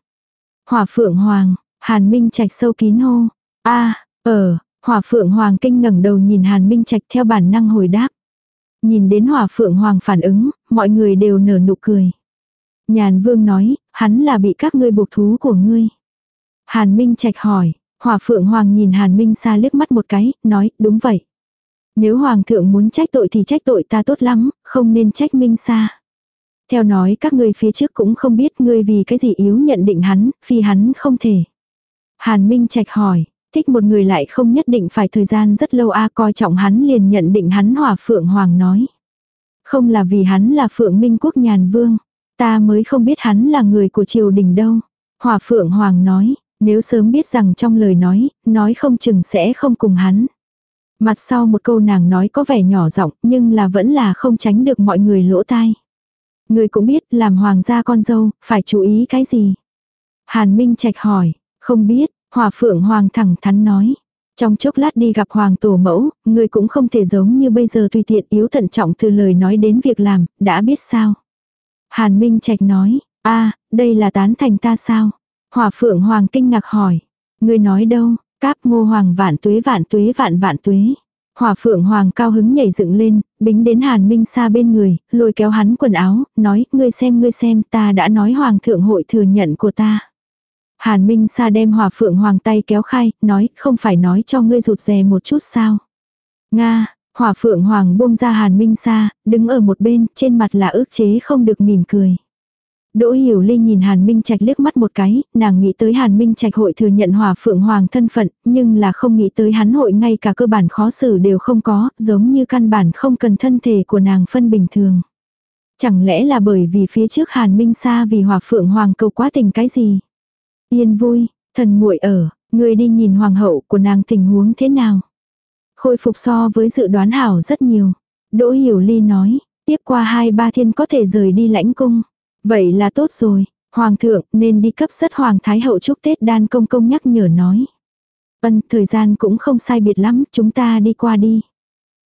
Hỏa phượng hoàng, Hàn Minh Trạch sâu kín hô. a ờ, ở, hỏa phượng hoàng kinh ngẩng đầu nhìn Hàn Minh Trạch theo bản năng hồi đáp. Nhìn đến hỏa phượng hoàng phản ứng, mọi người đều nở nụ cười. Nhàn vương nói, hắn là bị các ngươi buộc thú của ngươi. Hàn Minh Trạch hỏi, hỏa phượng hoàng nhìn Hàn Minh xa liếc mắt một cái, nói, đúng vậy. Nếu hoàng thượng muốn trách tội thì trách tội ta tốt lắm, không nên trách Minh xa. Theo nói các ngươi phía trước cũng không biết ngươi vì cái gì yếu nhận định hắn, phi hắn không thể. Hàn Minh Trạch hỏi, thích một người lại không nhất định phải thời gian rất lâu a coi trọng hắn liền nhận định hắn hỏa phượng hoàng nói. Không là vì hắn là phượng minh quốc nhàn vương, ta mới không biết hắn là người của triều đình đâu. Hòa phượng hoàng nói, nếu sớm biết rằng trong lời nói, nói không chừng sẽ không cùng hắn. Mặt sau một câu nàng nói có vẻ nhỏ giọng nhưng là vẫn là không tránh được mọi người lỗ tai. Người cũng biết làm hoàng gia con dâu, phải chú ý cái gì? Hàn Minh Trạch hỏi, không biết, hòa phượng hoàng thẳng thắn nói. Trong chốc lát đi gặp hoàng tổ mẫu, người cũng không thể giống như bây giờ tùy tiện yếu thận trọng từ lời nói đến việc làm, đã biết sao? Hàn Minh Trạch nói, a đây là tán thành ta sao? Hòa phượng hoàng kinh ngạc hỏi, người nói đâu, cáp ngô hoàng vạn tuế vạn tuế vạn vạn tuế. Hỏa phượng hoàng cao hứng nhảy dựng lên, bính đến hàn minh xa bên người, lôi kéo hắn quần áo, nói, ngươi xem ngươi xem, ta đã nói hoàng thượng hội thừa nhận của ta. Hàn minh xa đem hỏa phượng hoàng tay kéo khai, nói, không phải nói cho ngươi rụt rè một chút sao. Nga, hỏa phượng hoàng buông ra hàn minh xa, đứng ở một bên, trên mặt là ước chế không được mỉm cười. Đỗ Hiểu Linh nhìn Hàn Minh Trạch liếc mắt một cái, nàng nghĩ tới Hàn Minh Trạch hội thừa nhận Hỏa Phượng Hoàng thân phận, nhưng là không nghĩ tới hắn hội ngay cả cơ bản khó xử đều không có, giống như căn bản không cần thân thể của nàng phân bình thường. Chẳng lẽ là bởi vì phía trước Hàn Minh Sa vì Hỏa Phượng Hoàng cầu quá tình cái gì? Yên vui, thần muội ở, người đi nhìn hoàng hậu của nàng tình huống thế nào? Khôi phục so với dự đoán hảo rất nhiều. Đỗ Hiểu Ly nói, tiếp qua hai ba thiên có thể rời đi lãnh cung. Vậy là tốt rồi, Hoàng thượng nên đi cấp rất Hoàng Thái Hậu chúc Tết đan công công nhắc nhở nói. Ân, thời gian cũng không sai biệt lắm, chúng ta đi qua đi.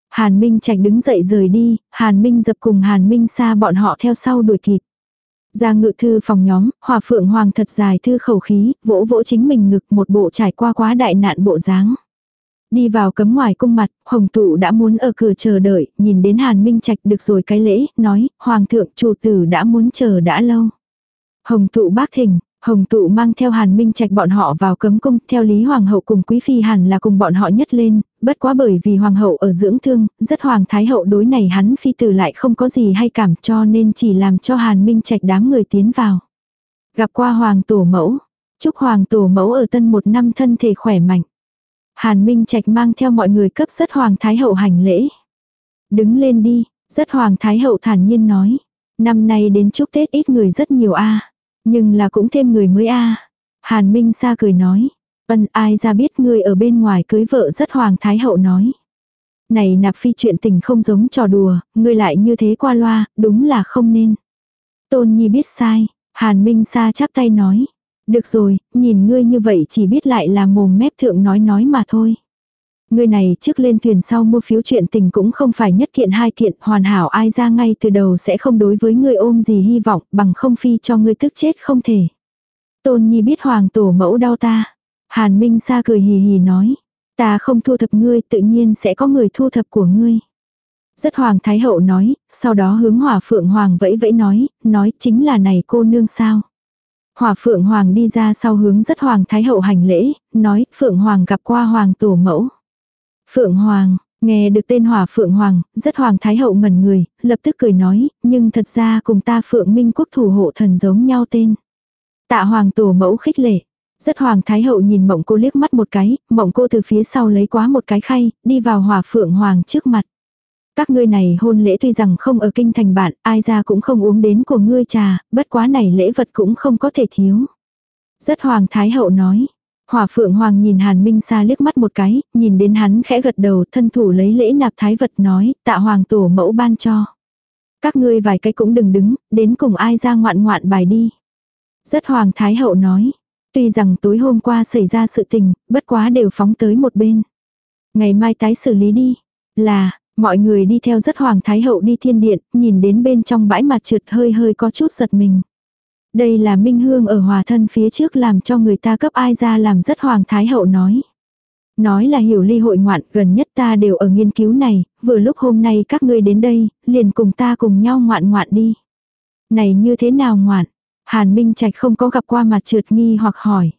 Hàn Minh Trạch đứng dậy rời đi, Hàn Minh dập cùng Hàn Minh xa bọn họ theo sau đuổi kịp. Ra ngự thư phòng nhóm, hòa phượng hoàng thật dài thư khẩu khí, vỗ vỗ chính mình ngực một bộ trải qua quá đại nạn bộ dáng. Đi vào cấm ngoài cung mặt, hồng tụ đã muốn ở cửa chờ đợi, nhìn đến hàn minh trạch được rồi cái lễ, nói, hoàng thượng chủ tử đã muốn chờ đã lâu. Hồng tụ bác thỉnh, Hồng tụ mang theo Hàn Minh Trạch bọn họ vào cấm cung, theo lý hoàng hậu cùng quý phi Hàn là cùng bọn họ nhất lên, bất quá bởi vì hoàng hậu ở dưỡng thương, rất hoàng thái hậu đối này hắn phi tử lại không có gì hay cảm cho nên chỉ làm cho Hàn Minh Trạch đám người tiến vào. Gặp qua hoàng tổ mẫu, chúc hoàng tổ mẫu ở tân một năm thân thể khỏe mạnh. Hàn Minh Trạch mang theo mọi người cấp rất hoàng thái hậu hành lễ. Đứng lên đi, rất hoàng thái hậu thản nhiên nói. Năm nay đến chúc Tết ít người rất nhiều a Nhưng là cũng thêm người mới a Hàn Minh Sa cười nói. Ân ai ra biết ngươi ở bên ngoài cưới vợ rất hoàng thái hậu nói. Này nạp phi chuyện tình không giống trò đùa, ngươi lại như thế qua loa, đúng là không nên. Tôn Nhi biết sai, Hàn Minh Sa chắp tay nói. Được rồi, nhìn ngươi như vậy chỉ biết lại là mồm mép thượng nói nói mà thôi. Ngươi này trước lên thuyền sau mua phiếu chuyện tình cũng không phải nhất kiện hai kiện, hoàn hảo ai ra ngay từ đầu sẽ không đối với ngươi ôm gì hy vọng, bằng không phi cho ngươi tức chết không thể. Tôn Nhi biết hoàng tổ mẫu đau ta. Hàn Minh Sa cười hì hì nói, ta không thu thập ngươi tự nhiên sẽ có người thu thập của ngươi. Rất hoàng thái hậu nói, sau đó hướng hỏa phượng hoàng vẫy vẫy nói, nói chính là này cô nương sao. Hỏa Phượng Hoàng đi ra sau hướng rất Hoàng Thái Hậu hành lễ, nói Phượng Hoàng gặp qua Hoàng Tổ Mẫu. Phượng Hoàng, nghe được tên Hỏa Phượng Hoàng, rất Hoàng Thái Hậu ngẩn người, lập tức cười nói, nhưng thật ra cùng ta Phượng Minh Quốc thủ hộ thần giống nhau tên. Tạ Hoàng Tổ Mẫu khích lệ. Rất Hoàng Thái Hậu nhìn mộng cô liếc mắt một cái, mộng cô từ phía sau lấy quá một cái khay, đi vào Hỏa Phượng Hoàng trước mặt. Các ngươi này hôn lễ tuy rằng không ở kinh thành bạn, ai ra cũng không uống đến của ngươi trà, bất quá này lễ vật cũng không có thể thiếu. Rất hoàng thái hậu nói. Hỏa phượng hoàng nhìn hàn minh xa liếc mắt một cái, nhìn đến hắn khẽ gật đầu thân thủ lấy lễ nạp thái vật nói, tạ hoàng tổ mẫu ban cho. Các ngươi vài cái cũng đừng đứng, đến cùng ai ra ngoạn ngoạn bài đi. Rất hoàng thái hậu nói, tuy rằng tối hôm qua xảy ra sự tình, bất quá đều phóng tới một bên. Ngày mai tái xử lý đi. Là, Mọi người đi theo rất hoàng thái hậu đi thiên điện, nhìn đến bên trong bãi mặt trượt hơi hơi có chút giật mình. Đây là minh hương ở hòa thân phía trước làm cho người ta cấp ai ra làm rất hoàng thái hậu nói. Nói là hiểu ly hội ngoạn, gần nhất ta đều ở nghiên cứu này, vừa lúc hôm nay các ngươi đến đây, liền cùng ta cùng nhau ngoạn ngoạn đi. Này như thế nào ngoạn? Hàn Minh Trạch không có gặp qua mặt trượt nghi hoặc hỏi.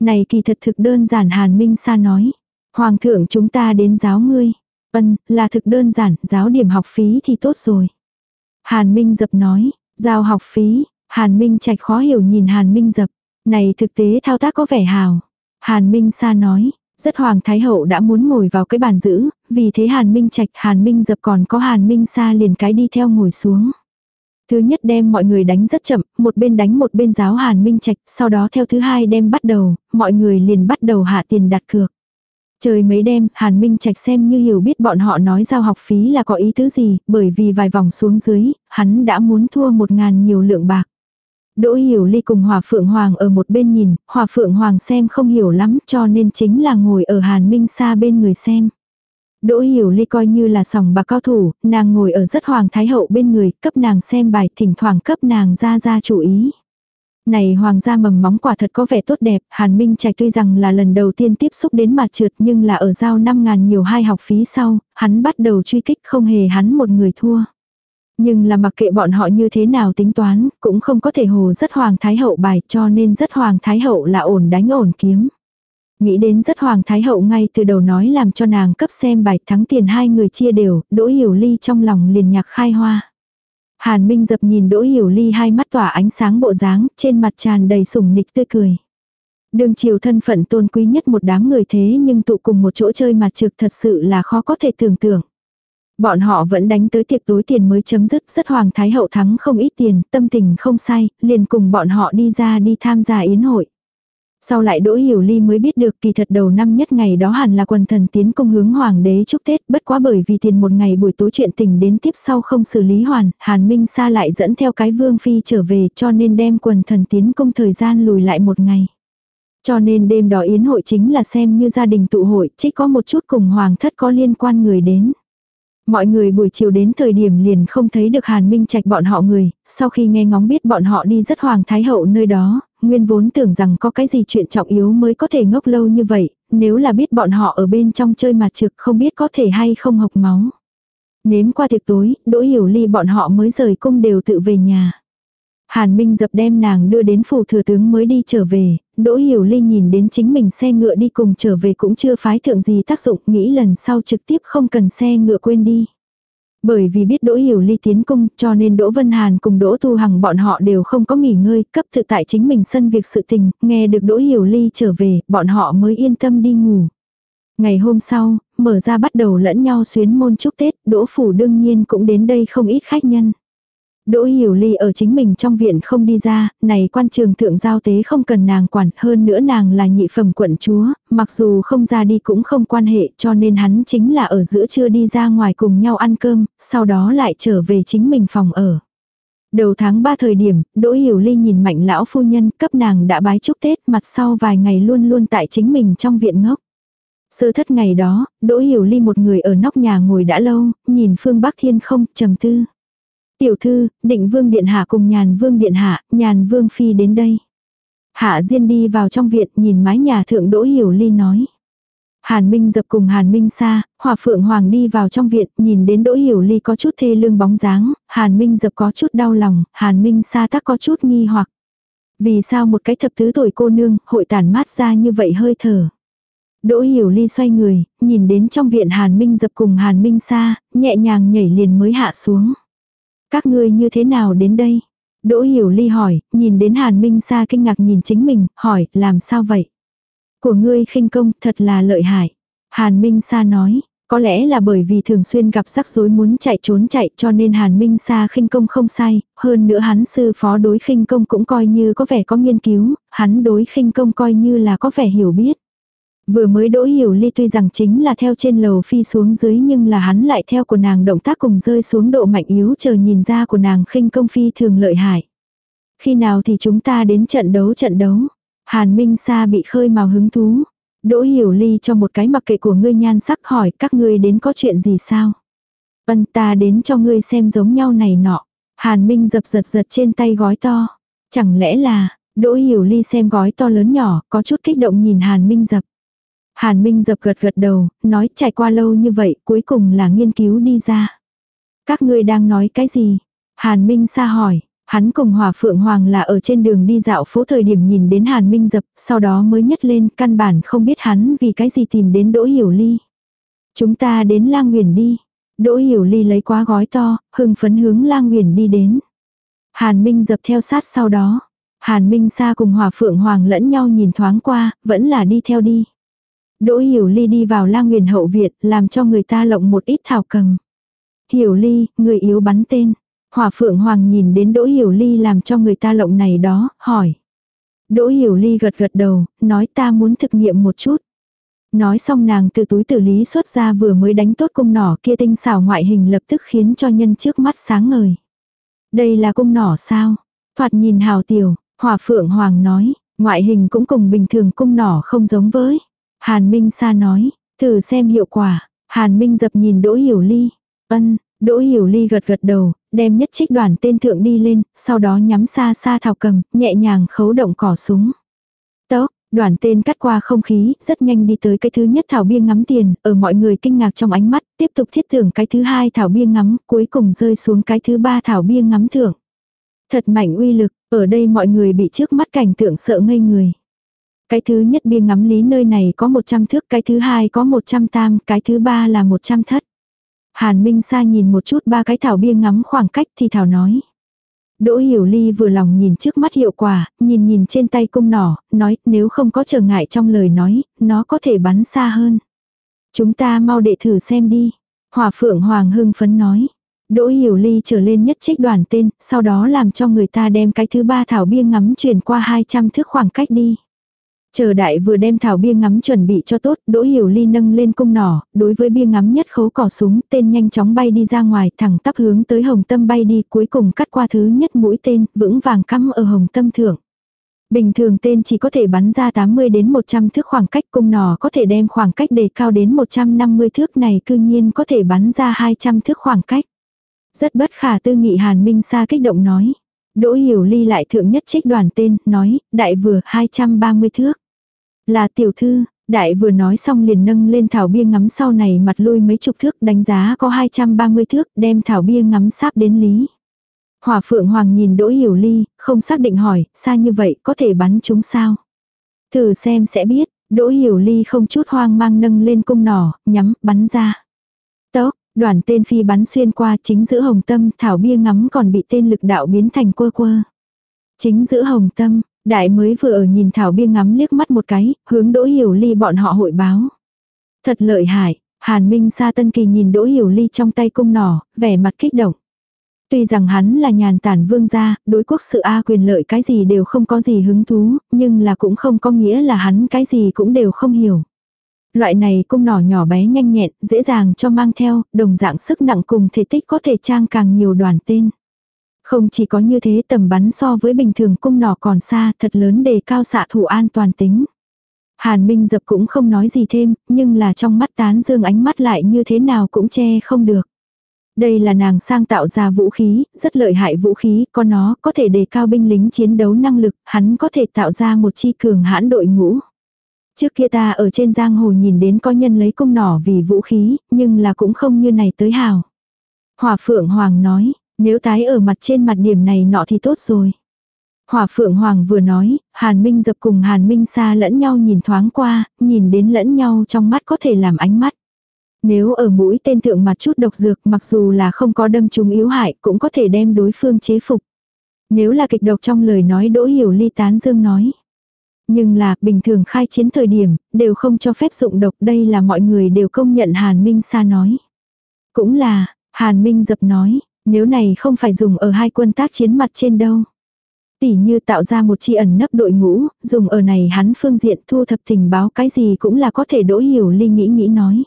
Này kỳ thật thực đơn giản Hàn Minh Sa nói. Hoàng thượng chúng ta đến giáo ngươi. Ân, là thực đơn giản, giáo điểm học phí thì tốt rồi. Hàn Minh Dập nói, giao học phí, Hàn Minh Trạch khó hiểu nhìn Hàn Minh Dập. Này thực tế thao tác có vẻ hào. Hàn Minh Sa nói, rất Hoàng Thái Hậu đã muốn ngồi vào cái bàn giữ, vì thế Hàn Minh Trạch, Hàn Minh Dập còn có Hàn Minh Sa liền cái đi theo ngồi xuống. Thứ nhất đem mọi người đánh rất chậm, một bên đánh một bên giáo Hàn Minh Trạch, sau đó theo thứ hai đem bắt đầu, mọi người liền bắt đầu hạ tiền đặt cược. Trời mấy đêm, Hàn Minh Trạch xem như hiểu biết bọn họ nói giao học phí là có ý tứ gì, bởi vì vài vòng xuống dưới, hắn đã muốn thua một ngàn nhiều lượng bạc. Đỗ Hiểu Ly cùng Hòa Phượng Hoàng ở một bên nhìn, Hòa Phượng Hoàng xem không hiểu lắm cho nên chính là ngồi ở Hàn Minh xa bên người xem. Đỗ Hiểu Ly coi như là sòng bạc cao thủ, nàng ngồi ở rất Hoàng Thái Hậu bên người, cấp nàng xem bài, thỉnh thoảng cấp nàng ra ra chủ ý. Này hoàng gia mầm móng quả thật có vẻ tốt đẹp, Hàn Minh Trạch tuy rằng là lần đầu tiên tiếp xúc đến mặt trượt nhưng là ở giao 5 ngàn nhiều hai học phí sau, hắn bắt đầu truy kích không hề hắn một người thua. Nhưng là mặc kệ bọn họ như thế nào tính toán, cũng không có thể hồ rất hoàng thái hậu bài cho nên rất hoàng thái hậu là ổn đánh ổn kiếm. Nghĩ đến rất hoàng thái hậu ngay từ đầu nói làm cho nàng cấp xem bài thắng tiền hai người chia đều, đỗ hiểu ly trong lòng liền nhạc khai hoa. Hàn Minh dập nhìn Đỗ Hiểu Ly hai mắt tỏa ánh sáng bộ dáng, trên mặt tràn đầy sủng nịch tươi cười. Đường chiều thân phận tôn quý nhất một đám người thế nhưng tụ cùng một chỗ chơi mặt trực thật sự là khó có thể tưởng tượng. Bọn họ vẫn đánh tới tiệc tối tiền mới chấm dứt, rất hoàng thái hậu thắng không ít tiền, tâm tình không sai, liền cùng bọn họ đi ra đi tham gia yến hội. Sau lại Đỗ Hiểu Ly mới biết được kỳ thật đầu năm nhất ngày đó hẳn là quần thần tiến công hướng hoàng đế chúc Tết, bất quá bởi vì tiền một ngày buổi tối chuyện tình đến tiếp sau không xử lý hoàn, Hàn Minh Sa lại dẫn theo cái vương phi trở về cho nên đem quần thần tiến công thời gian lùi lại một ngày. Cho nên đêm đó yến hội chính là xem như gia đình tụ hội, chỉ có một chút cùng hoàng thất có liên quan người đến. Mọi người buổi chiều đến thời điểm liền không thấy được Hàn Minh Trạch bọn họ người, sau khi nghe ngóng biết bọn họ đi rất hoàng thái hậu nơi đó, nguyên vốn tưởng rằng có cái gì chuyện trọng yếu mới có thể ngốc lâu như vậy, nếu là biết bọn họ ở bên trong chơi mặt trực không biết có thể hay không học máu. Nếm qua tiệc tối, Đỗ Hiểu Ly bọn họ mới rời cung đều tự về nhà. Hàn Minh dập đem nàng đưa đến phủ thừa tướng mới đi trở về, Đỗ Hiểu Ly nhìn đến chính mình xe ngựa đi cùng trở về cũng chưa phái thượng gì tác dụng, nghĩ lần sau trực tiếp không cần xe ngựa quên đi. Bởi vì biết Đỗ Hiểu Ly tiến cung cho nên Đỗ Vân Hàn cùng Đỗ Thu Hằng bọn họ đều không có nghỉ ngơi, cấp tự tại chính mình sân việc sự tình, nghe được Đỗ Hiểu Ly trở về, bọn họ mới yên tâm đi ngủ. Ngày hôm sau, mở ra bắt đầu lẫn nhau xuyến môn chúc Tết, Đỗ Phủ đương nhiên cũng đến đây không ít khách nhân. Đỗ Hiểu Ly ở chính mình trong viện không đi ra, này quan trường thượng giao tế không cần nàng quản, hơn nữa nàng là nhị phẩm quận chúa, mặc dù không ra đi cũng không quan hệ cho nên hắn chính là ở giữa trưa đi ra ngoài cùng nhau ăn cơm, sau đó lại trở về chính mình phòng ở. Đầu tháng 3 thời điểm, Đỗ Hiểu Ly nhìn mạnh lão phu nhân cấp nàng đã bái chúc Tết mặt sau vài ngày luôn luôn tại chính mình trong viện ngốc. Sơ thất ngày đó, Đỗ Hiểu Ly một người ở nóc nhà ngồi đã lâu, nhìn phương Bắc Thiên không, trầm tư. Tiểu thư, định vương điện hạ cùng nhàn vương điện hạ, nhàn vương phi đến đây. Hạ Diên đi vào trong viện nhìn mái nhà thượng Đỗ Hiểu Ly nói. Hàn Minh dập cùng Hàn Minh xa, Hòa Phượng Hoàng đi vào trong viện, nhìn đến Đỗ Hiểu Ly có chút thê lương bóng dáng, Hàn Minh dập có chút đau lòng, Hàn Minh xa tắc có chút nghi hoặc. Vì sao một cái thập tứ tuổi cô nương, hội tản mát ra như vậy hơi thở. Đỗ Hiểu Ly xoay người, nhìn đến trong viện Hàn Minh dập cùng Hàn Minh xa, nhẹ nhàng nhảy liền mới hạ xuống. Các ngươi như thế nào đến đây? Đỗ Hiểu Ly hỏi, nhìn đến Hàn Minh Sa kinh ngạc nhìn chính mình, hỏi, làm sao vậy? Của ngươi khinh công thật là lợi hại. Hàn Minh Sa nói, có lẽ là bởi vì thường xuyên gặp rắc rối muốn chạy trốn chạy cho nên Hàn Minh Sa khinh công không sai, hơn nữa hắn sư phó đối khinh công cũng coi như có vẻ có nghiên cứu, hắn đối khinh công coi như là có vẻ hiểu biết. Vừa mới đỗ hiểu ly tuy rằng chính là theo trên lầu phi xuống dưới nhưng là hắn lại theo của nàng động tác cùng rơi xuống độ mạnh yếu chờ nhìn ra của nàng khinh công phi thường lợi hại. Khi nào thì chúng ta đến trận đấu trận đấu. Hàn Minh Sa bị khơi màu hứng thú. Đỗ hiểu ly cho một cái mặc kệ của ngươi nhan sắc hỏi các ngươi đến có chuyện gì sao. Ân ta đến cho ngươi xem giống nhau này nọ. Hàn Minh dập giật giật trên tay gói to. Chẳng lẽ là, Đỗ hiểu ly xem gói to lớn nhỏ, có chút kích động nhìn Hàn Minh dập. Hàn Minh dập gật gật đầu, nói trải qua lâu như vậy, cuối cùng là nghiên cứu đi ra. Các ngươi đang nói cái gì? Hàn Minh xa hỏi, hắn cùng Hòa Phượng Hoàng là ở trên đường đi dạo phố thời điểm nhìn đến Hàn Minh dập, sau đó mới nhất lên, căn bản không biết hắn vì cái gì tìm đến Đỗ Hiểu Ly. Chúng ta đến lang nguyền đi. Đỗ Hiểu Ly lấy quá gói to, hưng phấn hướng lang nguyền đi đến. Hàn Minh dập theo sát sau đó. Hàn Minh xa cùng Hòa Phượng Hoàng lẫn nhau nhìn thoáng qua, vẫn là đi theo đi. Đỗ Hiểu Ly đi vào lang nguyền hậu viện làm cho người ta lộng một ít thảo cầm. Hiểu Ly, người yếu bắn tên. Hỏa Phượng Hoàng nhìn đến Đỗ Hiểu Ly làm cho người ta lộng này đó, hỏi. Đỗ Hiểu Ly gật gật đầu, nói ta muốn thực nghiệm một chút. Nói xong nàng từ túi tử lý xuất ra vừa mới đánh tốt cung nỏ kia tinh xảo ngoại hình lập tức khiến cho nhân trước mắt sáng ngời. Đây là cung nỏ sao? Thoạt nhìn hào tiểu, Hỏa Phượng Hoàng nói, ngoại hình cũng cùng bình thường cung nỏ không giống với. Hàn Minh Sa nói, thử xem hiệu quả. Hàn Minh dập nhìn Đỗ Hiểu Ly. Ân, Đỗ Hiểu Ly gật gật đầu, đem nhất trích đoàn tên thượng đi lên, sau đó nhắm xa xa thảo cầm, nhẹ nhàng khấu động cỏ súng. Tốc, đoàn tên cắt qua không khí, rất nhanh đi tới cái thứ nhất thảo bia ngắm tiền, ở mọi người kinh ngạc trong ánh mắt, tiếp tục thiết thưởng cái thứ hai thảo bia ngắm, cuối cùng rơi xuống cái thứ ba thảo bia ngắm thưởng. Thật mạnh uy lực, ở đây mọi người bị trước mắt cảnh tượng sợ ngây người. Cái thứ nhất bia ngắm lý nơi này có 100 thước, cái thứ hai có 100 tam, cái thứ ba là 100 thất. Hàn Minh Sa nhìn một chút ba cái thảo bia ngắm khoảng cách thì thảo nói. Đỗ Hiểu Ly vừa lòng nhìn trước mắt hiệu quả, nhìn nhìn trên tay cung nỏ, nói nếu không có trở ngại trong lời nói, nó có thể bắn xa hơn. Chúng ta mau đệ thử xem đi. Hòa Phượng Hoàng hưng phấn nói. Đỗ Hiểu Ly trở lên nhất trích đoàn tên, sau đó làm cho người ta đem cái thứ ba thảo bia ngắm chuyển qua 200 thước khoảng cách đi. Chờ đại vừa đem thảo bia ngắm chuẩn bị cho tốt, Đỗ Hiểu Ly nâng lên cung nỏ, đối với bia ngắm nhất khấu cỏ súng, tên nhanh chóng bay đi ra ngoài, thẳng tắp hướng tới hồng tâm bay đi, cuối cùng cắt qua thứ nhất mũi tên, vững vàng cắm ở hồng tâm thượng. Bình thường tên chỉ có thể bắn ra 80 đến 100 thước khoảng cách cung nỏ có thể đem khoảng cách đề cao đến 150 thước này cư nhiên có thể bắn ra 200 thước khoảng cách. Rất bất khả tư nghị Hàn Minh Sa kích động nói. Đỗ Hiểu Ly lại thượng nhất trích đoàn tên, nói, đại vừa 230 thước. Là tiểu thư, đại vừa nói xong liền nâng lên thảo bia ngắm sau này mặt lui mấy chục thước đánh giá có 230 thước đem thảo bia ngắm sáp đến lý. Hỏa phượng hoàng nhìn Đỗ Hiểu Ly, không xác định hỏi, xa như vậy có thể bắn chúng sao? Thử xem sẽ biết, Đỗ Hiểu Ly không chút hoang mang nâng lên cung nỏ, nhắm, bắn ra. Tốc, đoàn tên phi bắn xuyên qua chính giữa hồng tâm, thảo bia ngắm còn bị tên lực đạo biến thành quơ quơ. Chính giữa hồng tâm, đại mới vừa ở nhìn thảo bia ngắm liếc mắt một cái, hướng Đỗ Hiểu Ly bọn họ hội báo. Thật lợi hại, Hàn Minh Sa Tân Kỳ nhìn Đỗ Hiểu Ly trong tay cung nỏ, vẻ mặt kích động. Tuy rằng hắn là nhàn tản vương gia, đối quốc sự A quyền lợi cái gì đều không có gì hứng thú, nhưng là cũng không có nghĩa là hắn cái gì cũng đều không hiểu. Loại này cung nỏ nhỏ bé nhanh nhẹn, dễ dàng cho mang theo, đồng dạng sức nặng cùng thể tích có thể trang càng nhiều đoàn tên. Không chỉ có như thế tầm bắn so với bình thường cung nỏ còn xa thật lớn đề cao xạ thủ an toàn tính. Hàn Minh Dập cũng không nói gì thêm, nhưng là trong mắt tán dương ánh mắt lại như thế nào cũng che không được. Đây là nàng sang tạo ra vũ khí, rất lợi hại vũ khí, có nó có thể đề cao binh lính chiến đấu năng lực, hắn có thể tạo ra một chi cường hãn đội ngũ. Trước kia ta ở trên giang hồ nhìn đến có nhân lấy cung nỏ vì vũ khí, nhưng là cũng không như này tới hào. Hòa Phượng Hoàng nói, nếu tái ở mặt trên mặt điểm này nọ thì tốt rồi. Hòa Phượng Hoàng vừa nói, Hàn Minh dập cùng Hàn Minh xa lẫn nhau nhìn thoáng qua, nhìn đến lẫn nhau trong mắt có thể làm ánh mắt. Nếu ở mũi tên thượng mặt chút độc dược mặc dù là không có đâm trúng yếu hại cũng có thể đem đối phương chế phục. Nếu là kịch độc trong lời nói đỗ hiểu ly tán dương nói. Nhưng là bình thường khai chiến thời điểm đều không cho phép dụng độc đây là mọi người đều công nhận Hàn Minh Sa nói. Cũng là, Hàn Minh dập nói, nếu này không phải dùng ở hai quân tác chiến mặt trên đâu. Tỉ như tạo ra một chi ẩn nấp đội ngũ, dùng ở này hắn phương diện thu thập tình báo cái gì cũng là có thể đỗ hiểu ly nghĩ nghĩ nói.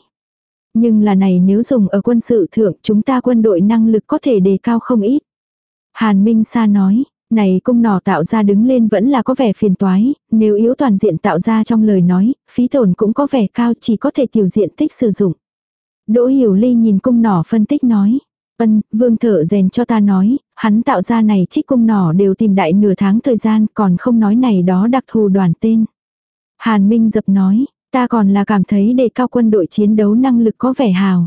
Nhưng là này nếu dùng ở quân sự thượng chúng ta quân đội năng lực có thể đề cao không ít. Hàn Minh Sa nói, này cung nỏ tạo ra đứng lên vẫn là có vẻ phiền toái, nếu yếu toàn diện tạo ra trong lời nói, phí tổn cũng có vẻ cao chỉ có thể tiểu diện tích sử dụng. Đỗ Hiểu Ly nhìn cung nỏ phân tích nói. Ân, vương thợ rèn cho ta nói, hắn tạo ra này trích cung nỏ đều tìm đại nửa tháng thời gian còn không nói này đó đặc thù đoàn tên. Hàn Minh dập nói, Ta còn là cảm thấy đề cao quân đội chiến đấu năng lực có vẻ hào.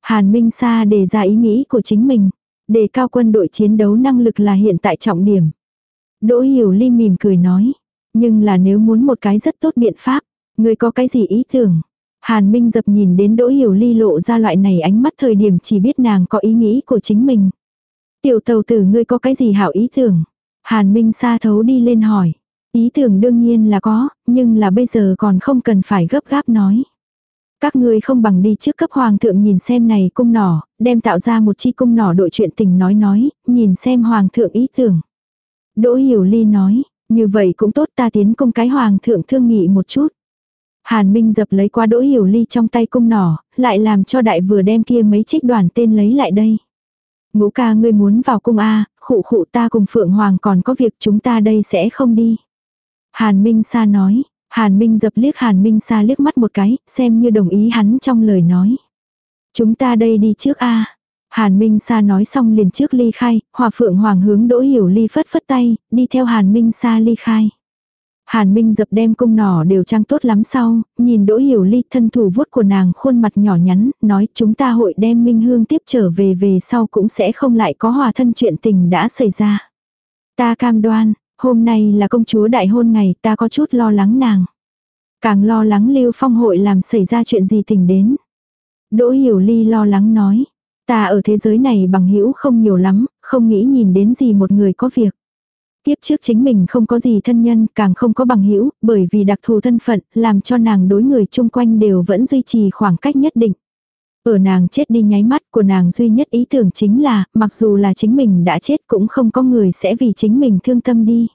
Hàn Minh Sa đề ra ý nghĩ của chính mình. Đề cao quân đội chiến đấu năng lực là hiện tại trọng điểm. Đỗ Hiểu Ly mỉm cười nói. Nhưng là nếu muốn một cái rất tốt biện pháp, người có cái gì ý tưởng? Hàn Minh dập nhìn đến Đỗ Hiểu Ly lộ ra loại này ánh mắt thời điểm chỉ biết nàng có ý nghĩ của chính mình. Tiểu tàu tử ngươi có cái gì hảo ý tưởng? Hàn Minh xa thấu đi lên hỏi. Ý tưởng đương nhiên là có, nhưng là bây giờ còn không cần phải gấp gáp nói. Các ngươi không bằng đi trước cấp hoàng thượng nhìn xem này cung nỏ, đem tạo ra một chi cung nỏ đội chuyện tình nói nói, nhìn xem hoàng thượng ý tưởng. Đỗ Hiểu Ly nói, như vậy cũng tốt ta tiến cung cái hoàng thượng thương nghị một chút. Hàn Minh dập lấy qua Đỗ Hiểu Ly trong tay cung nỏ, lại làm cho đại vừa đem kia mấy trích đoàn tên lấy lại đây. Ngũ ca ngươi muốn vào cung A, khụ khụ ta cùng Phượng Hoàng còn có việc chúng ta đây sẽ không đi. Hàn Minh Sa nói, Hàn Minh dập liếc Hàn Minh Sa liếc mắt một cái, xem như đồng ý hắn trong lời nói. Chúng ta đây đi trước a Hàn Minh Sa nói xong liền trước ly khai, hòa phượng hoàng hướng đỗ hiểu ly phất phất tay, đi theo Hàn Minh Sa ly khai. Hàn Minh dập đem cung nỏ đều trang tốt lắm sau, nhìn đỗ hiểu ly thân thủ vuốt của nàng khuôn mặt nhỏ nhắn, nói chúng ta hội đem Minh Hương tiếp trở về về sau cũng sẽ không lại có hòa thân chuyện tình đã xảy ra. Ta cam đoan, Hôm nay là công chúa đại hôn ngày ta có chút lo lắng nàng. Càng lo lắng Lưu Phong hội làm xảy ra chuyện gì tỉnh đến. Đỗ Hiểu Ly lo lắng nói. Ta ở thế giới này bằng hữu không nhiều lắm, không nghĩ nhìn đến gì một người có việc. Tiếp trước chính mình không có gì thân nhân, càng không có bằng hữu, bởi vì đặc thù thân phận, làm cho nàng đối người chung quanh đều vẫn duy trì khoảng cách nhất định. Ở nàng chết đi nháy mắt của nàng duy nhất ý tưởng chính là, mặc dù là chính mình đã chết cũng không có người sẽ vì chính mình thương tâm đi.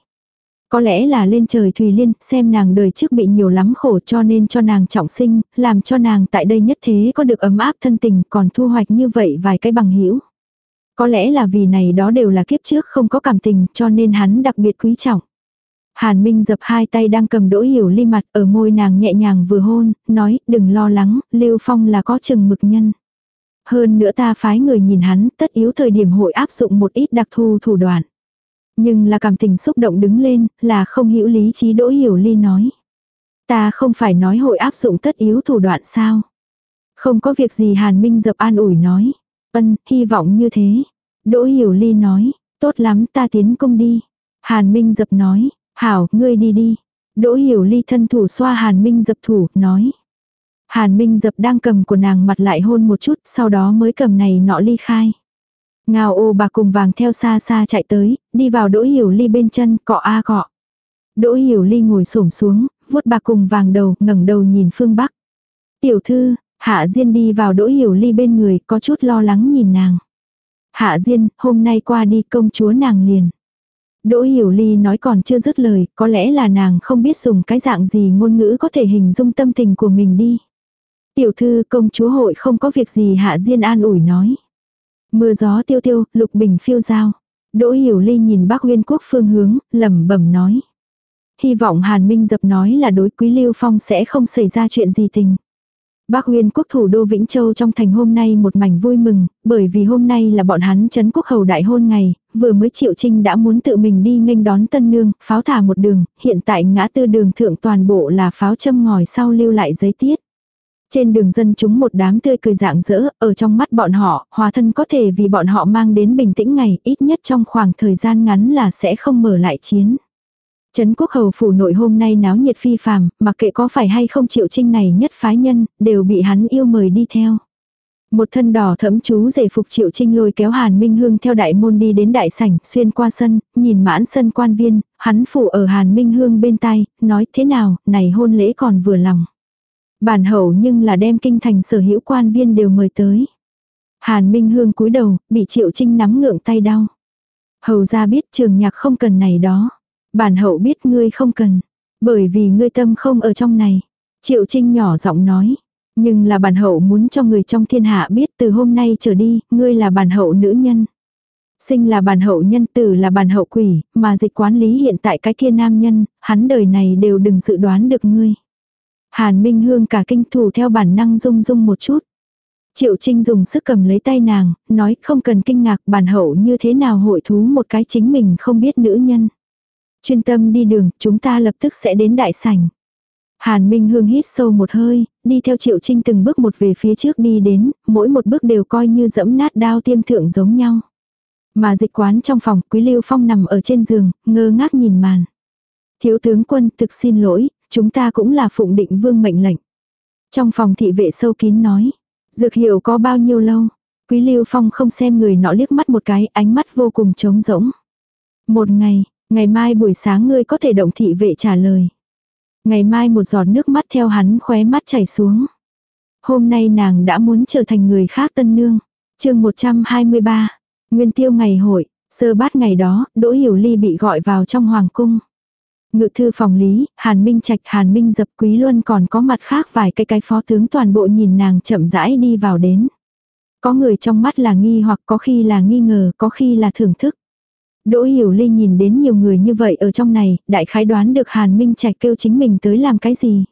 Có lẽ là lên trời Thùy Liên, xem nàng đời trước bị nhiều lắm khổ cho nên cho nàng trọng sinh, làm cho nàng tại đây nhất thế có được ấm áp thân tình còn thu hoạch như vậy vài cái bằng hữu Có lẽ là vì này đó đều là kiếp trước không có cảm tình cho nên hắn đặc biệt quý trọng. Hàn Minh dập hai tay đang cầm đỗ hiểu ly mặt ở môi nàng nhẹ nhàng vừa hôn, nói đừng lo lắng, Lưu Phong là có chừng mực nhân. Hơn nữa ta phái người nhìn hắn tất yếu thời điểm hội áp dụng một ít đặc thù thủ đoạn. Nhưng là cảm tình xúc động đứng lên, là không hiểu lý trí đỗ hiểu ly nói. Ta không phải nói hội áp dụng tất yếu thủ đoạn sao. Không có việc gì Hàn Minh dập an ủi nói. Ân, hy vọng như thế. Đỗ hiểu ly nói, tốt lắm ta tiến công đi. Hàn Minh dập nói, hảo, ngươi đi đi. Đỗ hiểu ly thân thủ xoa Hàn Minh dập thủ, nói. Hàn Minh dập đang cầm của nàng mặt lại hôn một chút, sau đó mới cầm này nọ ly khai. Ngao ô bà cùng vàng theo xa xa chạy tới, đi vào đỗ hiểu ly bên chân, cọ a cọ. Đỗ hiểu ly ngồi xổm xuống, vuốt bà cùng vàng đầu, ngẩng đầu nhìn phương bắc. Tiểu thư, hạ diên đi vào đỗ hiểu ly bên người, có chút lo lắng nhìn nàng. Hạ diên, hôm nay qua đi công chúa nàng liền. Đỗ hiểu ly nói còn chưa dứt lời, có lẽ là nàng không biết dùng cái dạng gì ngôn ngữ có thể hình dung tâm tình của mình đi. Tiểu thư công chúa hội không có việc gì hạ diên an ủi nói. Mưa gió tiêu tiêu, lục bình phiêu giao. Đỗ Hiểu Ly nhìn Bắc Uyên quốc phương hướng, lẩm bẩm nói. Hy vọng Hàn Minh dập nói là đối quý Lưu Phong sẽ không xảy ra chuyện gì tình. Bác Nguyên quốc thủ đô Vĩnh Châu trong thành hôm nay một mảnh vui mừng, bởi vì hôm nay là bọn hắn chấn quốc hầu đại hôn ngày, vừa mới Triệu Trinh đã muốn tự mình đi nghênh đón tân nương, pháo thả một đường, hiện tại ngã tư đường thượng toàn bộ là pháo châm ngòi sau lưu lại giấy tiết. Trên đường dân chúng một đám tươi cười dạng dỡ, ở trong mắt bọn họ, hòa thân có thể vì bọn họ mang đến bình tĩnh ngày, ít nhất trong khoảng thời gian ngắn là sẽ không mở lại chiến. Trấn quốc hầu phủ nội hôm nay náo nhiệt phi phàm, mặc kệ có phải hay không triệu trinh này nhất phái nhân, đều bị hắn yêu mời đi theo. Một thân đỏ thẫm chú rể phục triệu trinh lôi kéo Hàn Minh Hương theo đại môn đi đến đại sảnh, xuyên qua sân, nhìn mãn sân quan viên, hắn phủ ở Hàn Minh Hương bên tai, nói thế nào, này hôn lễ còn vừa lòng. Bản hậu nhưng là đem kinh thành sở hữu quan viên đều mời tới. Hàn Minh Hương cúi đầu, bị Triệu Trinh nắm ngượng tay đau. Hầu ra biết trường nhạc không cần này đó. Bản hậu biết ngươi không cần. Bởi vì ngươi tâm không ở trong này. Triệu Trinh nhỏ giọng nói. Nhưng là bản hậu muốn cho người trong thiên hạ biết từ hôm nay trở đi, ngươi là bản hậu nữ nhân. Sinh là bản hậu nhân tử là bản hậu quỷ, mà dịch quán lý hiện tại cái kia nam nhân, hắn đời này đều đừng dự đoán được ngươi. Hàn Minh Hương cả kinh thủ theo bản năng rung rung một chút. Triệu Trinh dùng sức cầm lấy tay nàng, nói không cần kinh ngạc bản hậu như thế nào hội thú một cái chính mình không biết nữ nhân. Chuyên tâm đi đường, chúng ta lập tức sẽ đến đại sảnh. Hàn Minh Hương hít sâu một hơi, đi theo Triệu Trinh từng bước một về phía trước đi đến, mỗi một bước đều coi như dẫm nát đao tiêm thượng giống nhau. Mà dịch quán trong phòng, Quý Lưu Phong nằm ở trên giường, ngơ ngác nhìn màn. Thiếu tướng quân thực xin lỗi, chúng ta cũng là phụng định vương mệnh lệnh. Trong phòng thị vệ sâu kín nói, dược hiệu có bao nhiêu lâu? Quý Lưu Phong không xem người nọ liếc mắt một cái, ánh mắt vô cùng trống rỗng. Một ngày, ngày mai buổi sáng ngươi có thể động thị vệ trả lời. Ngày mai một giọt nước mắt theo hắn khóe mắt chảy xuống. Hôm nay nàng đã muốn trở thành người khác tân nương. chương 123, Nguyên tiêu ngày hội, sơ bát ngày đó, Đỗ Hiểu Ly bị gọi vào trong hoàng cung. Ngự thư phòng lý, Hàn Minh Trạch, Hàn Minh Dập Quý Luân còn có mặt khác vài cái cái phó tướng toàn bộ nhìn nàng chậm rãi đi vào đến. Có người trong mắt là nghi hoặc có khi là nghi ngờ, có khi là thưởng thức. Đỗ Hiểu Ly nhìn đến nhiều người như vậy ở trong này, đại khái đoán được Hàn Minh Trạch kêu chính mình tới làm cái gì.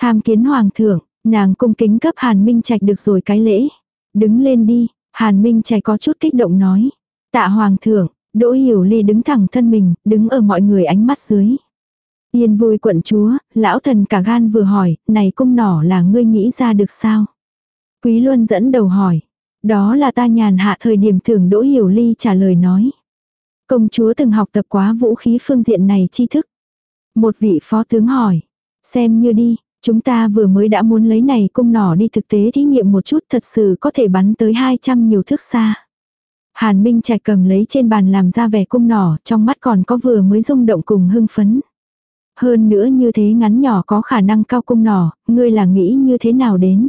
Tham kiến hoàng thượng, nàng cung kính cấp Hàn Minh Trạch được rồi cái lễ. Đứng lên đi, Hàn Minh Trạch có chút kích động nói. Tạ hoàng thượng, Đỗ Hiểu Ly đứng thẳng thân mình, đứng ở mọi người ánh mắt dưới. Yên vui quận chúa, lão thần cả gan vừa hỏi, này cung nỏ là ngươi nghĩ ra được sao? Quý Luân dẫn đầu hỏi. Đó là ta nhàn hạ thời điểm thưởng Đỗ Hiểu Ly trả lời nói. Công chúa từng học tập quá vũ khí phương diện này tri thức. Một vị phó tướng hỏi. Xem như đi, Chúng ta vừa mới đã muốn lấy này cung nỏ đi thực tế thí nghiệm một chút thật sự có thể bắn tới 200 nhiều thước xa. Hàn Minh Trạch cầm lấy trên bàn làm ra vẻ cung nỏ, trong mắt còn có vừa mới rung động cùng hưng phấn. Hơn nữa như thế ngắn nhỏ có khả năng cao cung nỏ, ngươi là nghĩ như thế nào đến.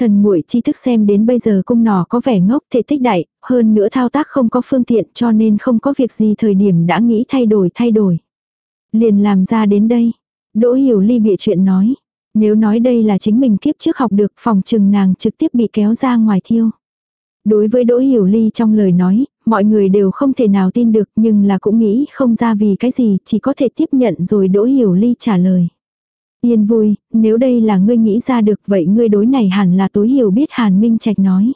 Thần muội chi thức xem đến bây giờ cung nỏ có vẻ ngốc thể tích đại, hơn nữa thao tác không có phương tiện cho nên không có việc gì thời điểm đã nghĩ thay đổi thay đổi. Liền làm ra đến đây. Đỗ hiểu ly bịa chuyện nói. Nếu nói đây là chính mình kiếp trước học được phòng trừng nàng trực tiếp bị kéo ra ngoài thiêu. Đối với Đỗ Hiểu Ly trong lời nói, mọi người đều không thể nào tin được nhưng là cũng nghĩ không ra vì cái gì, chỉ có thể tiếp nhận rồi Đỗ Hiểu Ly trả lời. Yên vui, nếu đây là ngươi nghĩ ra được vậy ngươi đối này hẳn là tối hiểu biết Hàn Minh Trạch nói.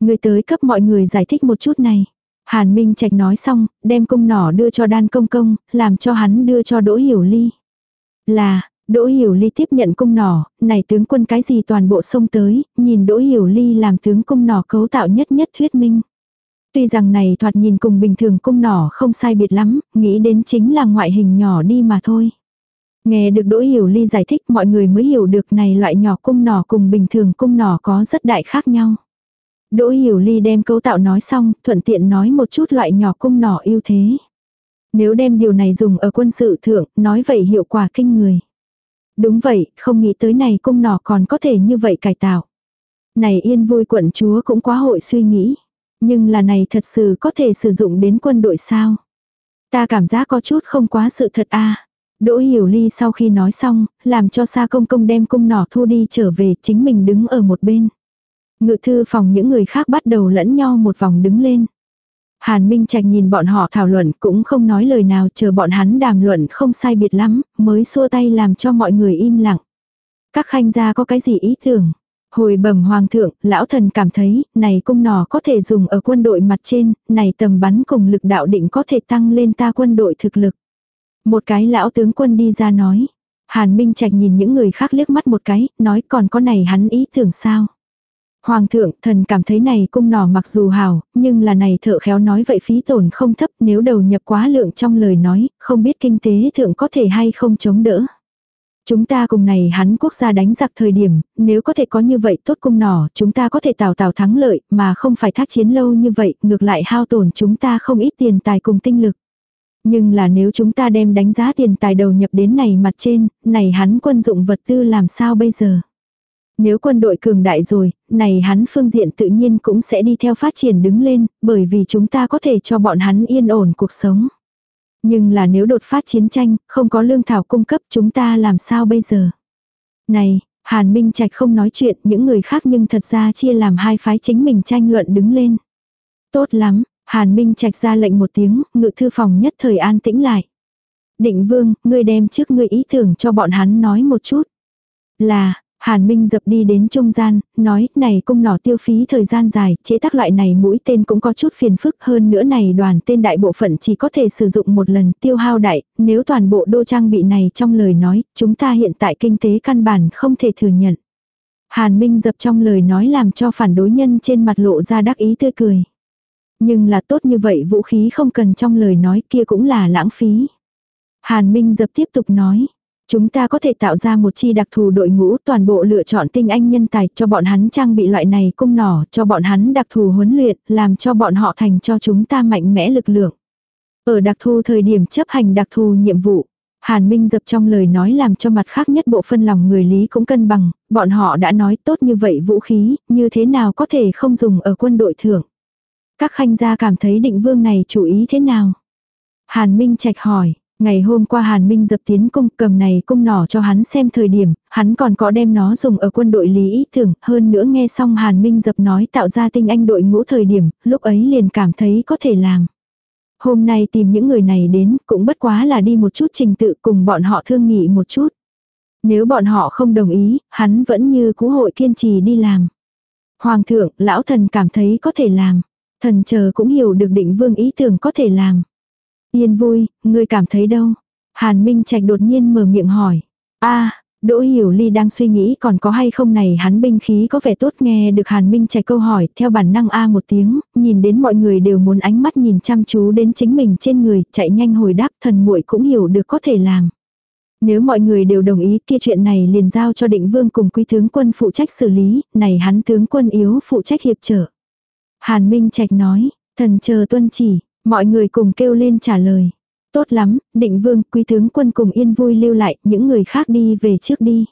Ngươi tới cấp mọi người giải thích một chút này. Hàn Minh Trạch nói xong, đem cung nỏ đưa cho đan công công, làm cho hắn đưa cho Đỗ Hiểu Ly. Là, Đỗ Hiểu Ly tiếp nhận cung nỏ, này tướng quân cái gì toàn bộ xông tới, nhìn Đỗ Hiểu Ly làm tướng cung nỏ cấu tạo nhất nhất thuyết minh. Tuy rằng này thoạt nhìn cùng bình thường cung nỏ không sai biệt lắm, nghĩ đến chính là ngoại hình nhỏ đi mà thôi. Nghe được Đỗ Hiểu Ly giải thích mọi người mới hiểu được này loại nhỏ cung nỏ cùng bình thường cung nỏ có rất đại khác nhau. Đỗ Hiểu Ly đem cấu tạo nói xong, thuận tiện nói một chút loại nhỏ cung nỏ ưu thế. Nếu đem điều này dùng ở quân sự thượng, nói vậy hiệu quả kinh người. Đúng vậy, không nghĩ tới này cung nỏ còn có thể như vậy cải tạo. Này yên vui quận chúa cũng quá hội suy nghĩ. Nhưng là này thật sự có thể sử dụng đến quân đội sao? Ta cảm giác có chút không quá sự thật a Đỗ Hiểu Ly sau khi nói xong, làm cho Sa Công Công đem cung nỏ thu đi trở về chính mình đứng ở một bên. Ngự thư phòng những người khác bắt đầu lẫn nhau một vòng đứng lên. Hàn Minh Trạch nhìn bọn họ thảo luận cũng không nói lời nào chờ bọn hắn đàm luận không sai biệt lắm, mới xua tay làm cho mọi người im lặng. Các khanh gia có cái gì ý tưởng? Hồi bẩm hoàng thượng, lão thần cảm thấy, này cung nỏ có thể dùng ở quân đội mặt trên, này tầm bắn cùng lực đạo định có thể tăng lên ta quân đội thực lực. Một cái lão tướng quân đi ra nói. Hàn Minh Trạch nhìn những người khác liếc mắt một cái, nói còn có này hắn ý tưởng sao. Hoàng thượng, thần cảm thấy này cung nỏ mặc dù hảo, nhưng là này thợ khéo nói vậy phí tổn không thấp nếu đầu nhập quá lượng trong lời nói, không biết kinh tế thượng có thể hay không chống đỡ. Chúng ta cùng này hắn quốc gia đánh giặc thời điểm, nếu có thể có như vậy tốt cung nỏ, chúng ta có thể tào tào thắng lợi, mà không phải thác chiến lâu như vậy, ngược lại hao tổn chúng ta không ít tiền tài cùng tinh lực. Nhưng là nếu chúng ta đem đánh giá tiền tài đầu nhập đến này mặt trên, này hắn quân dụng vật tư làm sao bây giờ? Nếu quân đội cường đại rồi, này hắn phương diện tự nhiên cũng sẽ đi theo phát triển đứng lên, bởi vì chúng ta có thể cho bọn hắn yên ổn cuộc sống. Nhưng là nếu đột phát chiến tranh, không có lương thảo cung cấp chúng ta làm sao bây giờ? Này, Hàn Minh Trạch không nói chuyện những người khác nhưng thật ra chia làm hai phái chính mình tranh luận đứng lên. Tốt lắm, Hàn Minh Trạch ra lệnh một tiếng, ngự thư phòng nhất thời an tĩnh lại. Định vương, ngươi đem trước ngươi ý tưởng cho bọn hắn nói một chút. Là, Hàn Minh dập đi đến trung gian, nói, này cung nỏ tiêu phí thời gian dài, chế tác loại này mũi tên cũng có chút phiền phức hơn nữa này đoàn tên đại bộ phận chỉ có thể sử dụng một lần tiêu hao đại, nếu toàn bộ đô trang bị này trong lời nói, chúng ta hiện tại kinh tế căn bản không thể thừa nhận. Hàn Minh dập trong lời nói làm cho phản đối nhân trên mặt lộ ra đắc ý tươi cười. Nhưng là tốt như vậy vũ khí không cần trong lời nói kia cũng là lãng phí. Hàn Minh dập tiếp tục nói. Chúng ta có thể tạo ra một chi đặc thù đội ngũ toàn bộ lựa chọn tinh anh nhân tài cho bọn hắn trang bị loại này cung nỏ cho bọn hắn đặc thù huấn luyện làm cho bọn họ thành cho chúng ta mạnh mẽ lực lượng. Ở đặc thù thời điểm chấp hành đặc thù nhiệm vụ, Hàn Minh dập trong lời nói làm cho mặt khác nhất bộ phân lòng người lý cũng cân bằng, bọn họ đã nói tốt như vậy vũ khí, như thế nào có thể không dùng ở quân đội thưởng. Các khanh gia cảm thấy định vương này chủ ý thế nào? Hàn Minh Trạch hỏi, ngày hôm qua Hàn Minh dập tiến cung cầm này cung nỏ cho hắn xem thời điểm, hắn còn có đem nó dùng ở quân đội lý ý tưởng, hơn nữa nghe xong Hàn Minh dập nói tạo ra tinh anh đội ngũ thời điểm, lúc ấy liền cảm thấy có thể làm. Hôm nay tìm những người này đến cũng bất quá là đi một chút trình tự cùng bọn họ thương nghị một chút. Nếu bọn họ không đồng ý, hắn vẫn như cũ hội kiên trì đi làm. Hoàng thượng, lão thần cảm thấy có thể làm. Thần chờ cũng hiểu được định vương ý tưởng có thể làm. Yên vui, ngươi cảm thấy đâu? Hàn Minh Trạch đột nhiên mở miệng hỏi. a Đỗ Hiểu Ly đang suy nghĩ còn có hay không này hắn binh khí có vẻ tốt nghe được Hàn Minh Trạch câu hỏi theo bản năng a một tiếng, nhìn đến mọi người đều muốn ánh mắt nhìn chăm chú đến chính mình trên người, chạy nhanh hồi đáp thần muội cũng hiểu được có thể làm. Nếu mọi người đều đồng ý kia chuyện này liền giao cho định vương cùng quý tướng quân phụ trách xử lý, này hắn tướng quân yếu phụ trách hiệp trợ. Hàn Minh Trạch nói, thần chờ tuân chỉ, mọi người cùng kêu lên trả lời. Tốt lắm, định vương, quý tướng quân cùng yên vui lưu lại, những người khác đi về trước đi.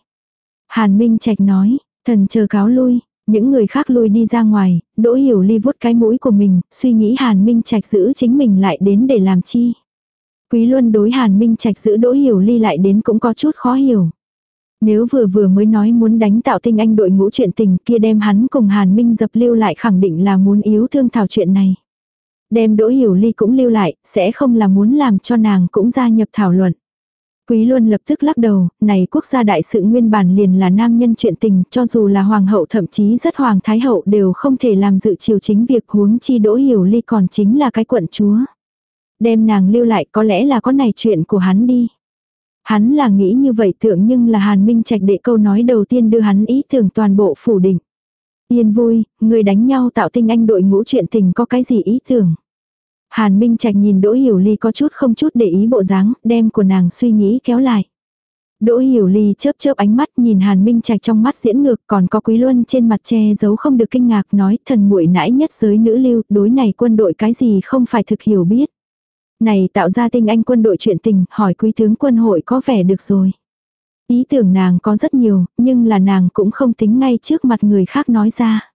Hàn Minh Trạch nói, thần chờ cáo lui, những người khác lui đi ra ngoài, đỗ hiểu ly vuốt cái mũi của mình, suy nghĩ Hàn Minh Trạch giữ chính mình lại đến để làm chi. Quý Luân đối Hàn Minh Trạch giữ đỗ hiểu ly lại đến cũng có chút khó hiểu. Nếu vừa vừa mới nói muốn đánh tạo tinh anh đội ngũ chuyện tình kia đem hắn cùng Hàn Minh dập lưu lại khẳng định là muốn yếu thương thảo chuyện này. Đem đỗ hiểu ly cũng lưu lại, sẽ không là muốn làm cho nàng cũng gia nhập thảo luận. Quý luôn lập tức lắc đầu, này quốc gia đại sự nguyên bản liền là nam nhân chuyện tình, cho dù là hoàng hậu thậm chí rất hoàng thái hậu đều không thể làm dự chiều chính việc huống chi đỗ hiểu ly còn chính là cái quận chúa. Đem nàng lưu lại có lẽ là có này chuyện của hắn đi. Hắn là nghĩ như vậy tưởng nhưng là Hàn Minh Trạch đệ câu nói đầu tiên đưa hắn ý tưởng toàn bộ phủ định. Yên vui, người đánh nhau tạo tinh anh đội ngũ chuyện tình có cái gì ý tưởng. Hàn Minh Trạch nhìn Đỗ Hiểu Ly có chút không chút để ý bộ dáng, đem của nàng suy nghĩ kéo lại. Đỗ Hiểu Ly chớp chớp ánh mắt nhìn Hàn Minh Trạch trong mắt diễn ngược còn có Quý Luân trên mặt che giấu không được kinh ngạc nói thần muội nãi nhất giới nữ lưu đối này quân đội cái gì không phải thực hiểu biết. Này tạo ra tinh anh quân đội chuyện tình hỏi quý tướng quân hội có vẻ được rồi. Ý tưởng nàng có rất nhiều nhưng là nàng cũng không tính ngay trước mặt người khác nói ra.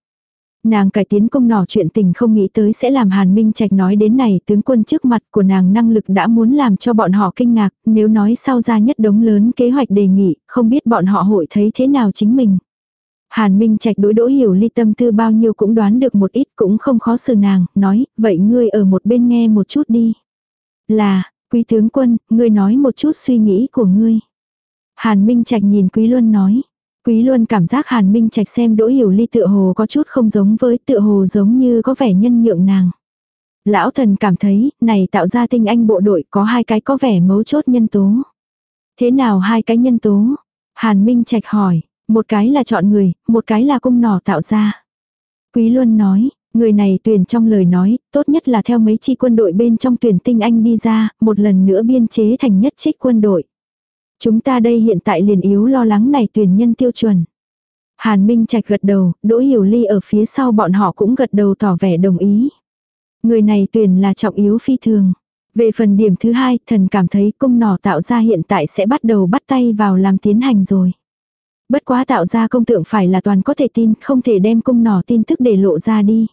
Nàng cải tiến công nỏ chuyện tình không nghĩ tới sẽ làm Hàn Minh Trạch nói đến này tướng quân trước mặt của nàng năng lực đã muốn làm cho bọn họ kinh ngạc, nếu nói sau ra nhất đống lớn kế hoạch đề nghị, không biết bọn họ hội thấy thế nào chính mình. Hàn Minh Trạch đối đỗ hiểu ly tâm tư bao nhiêu cũng đoán được một ít cũng không khó xử nàng, nói, vậy ngươi ở một bên nghe một chút đi. Là, quý tướng quân, ngươi nói một chút suy nghĩ của ngươi. Hàn Minh Trạch nhìn Quý Luân nói. Quý Luân cảm giác Hàn Minh Trạch xem Đỗ Hiểu Ly tựa hồ có chút không giống với tựa hồ giống như có vẻ nhân nhượng nàng. Lão thần cảm thấy, này tạo ra tinh anh bộ đội có hai cái có vẻ mấu chốt nhân tố. Thế nào hai cái nhân tố? Hàn Minh Trạch hỏi, một cái là chọn người, một cái là cung nỏ tạo ra. Quý Luân nói, người này tuyển trong lời nói, tốt nhất là theo mấy chi quân đội bên trong tuyển tinh anh đi ra, một lần nữa biên chế thành nhất trích quân đội. Chúng ta đây hiện tại liền yếu lo lắng này tuyển nhân tiêu chuẩn. Hàn Minh Trạch gật đầu, Đỗ Hiểu Ly ở phía sau bọn họ cũng gật đầu tỏ vẻ đồng ý. Người này tuyển là trọng yếu phi thường. Về phần điểm thứ hai, thần cảm thấy cung nỏ tạo ra hiện tại sẽ bắt đầu bắt tay vào làm tiến hành rồi. Bất quá tạo ra công tượng phải là toàn có thể tin, không thể đem cung nỏ tin tức để lộ ra đi.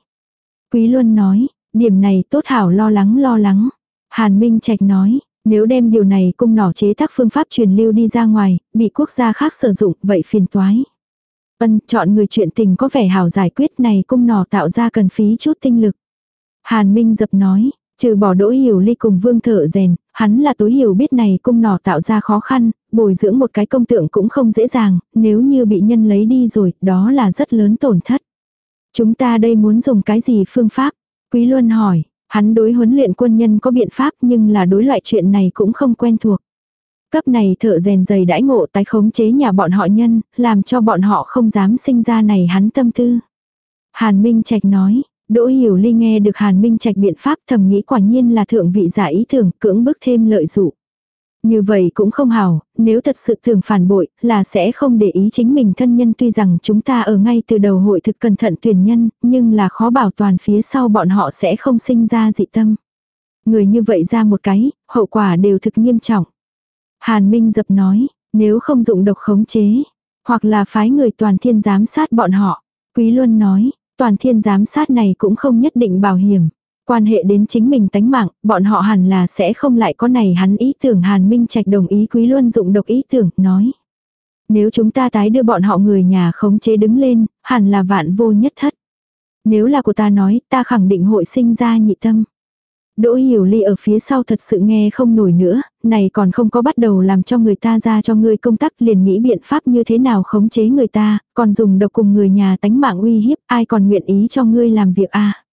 Quý Luân nói, điểm này tốt hảo lo lắng lo lắng. Hàn Minh Trạch nói, nếu đem điều này cung nỏ chế tác phương pháp truyền lưu đi ra ngoài, bị quốc gia khác sử dụng, vậy phiền toái. Ân, chọn người chuyện tình có vẻ hảo giải quyết này cung nỏ tạo ra cần phí chút tinh lực. Hàn Minh dập nói, trừ bỏ đỗ hiểu ly cùng vương thợ rèn, hắn là tối hiểu biết này cung nỏ tạo ra khó khăn, bồi dưỡng một cái công tượng cũng không dễ dàng, nếu như bị nhân lấy đi rồi, đó là rất lớn tổn thất. Chúng ta đây muốn dùng cái gì phương pháp? Quý Luân hỏi, Hắn đối huấn luyện quân nhân có biện pháp nhưng là đối loại chuyện này cũng không quen thuộc. Cấp này thợ rèn dày đãi ngộ tái khống chế nhà bọn họ nhân, làm cho bọn họ không dám sinh ra này hắn tâm tư. Hàn Minh Trạch nói, Đỗ Hiểu Ly nghe được Hàn Minh Trạch biện pháp thầm nghĩ quả nhiên là thượng vị giả ý tưởng cưỡng bức thêm lợi dụng. Như vậy cũng không hảo, nếu thật sự thường phản bội, là sẽ không để ý chính mình thân nhân tuy rằng chúng ta ở ngay từ đầu hội thực cẩn thận tuyển nhân, nhưng là khó bảo toàn phía sau bọn họ sẽ không sinh ra dị tâm. Người như vậy ra một cái, hậu quả đều thực nghiêm trọng. Hàn Minh dập nói, nếu không dụng độc khống chế, hoặc là phái người toàn thiên giám sát bọn họ. Quý Luân nói, toàn thiên giám sát này cũng không nhất định bảo hiểm. Quan hệ đến chính mình tánh mạng, bọn họ hẳn là sẽ không lại có này hắn ý tưởng Hàn Minh Trạch đồng ý Quý Luân dụng độc ý tưởng, nói. Nếu chúng ta tái đưa bọn họ người nhà khống chế đứng lên, hẳn là vạn vô nhất thất. Nếu là của ta nói, ta khẳng định hội sinh ra nhị tâm. Đỗ Hiểu Ly ở phía sau thật sự nghe không nổi nữa, này còn không có bắt đầu làm cho người ta ra cho ngươi công tác liền nghĩ biện pháp như thế nào khống chế người ta, còn dùng độc cùng người nhà tánh mạng uy hiếp, ai còn nguyện ý cho ngươi làm việc à?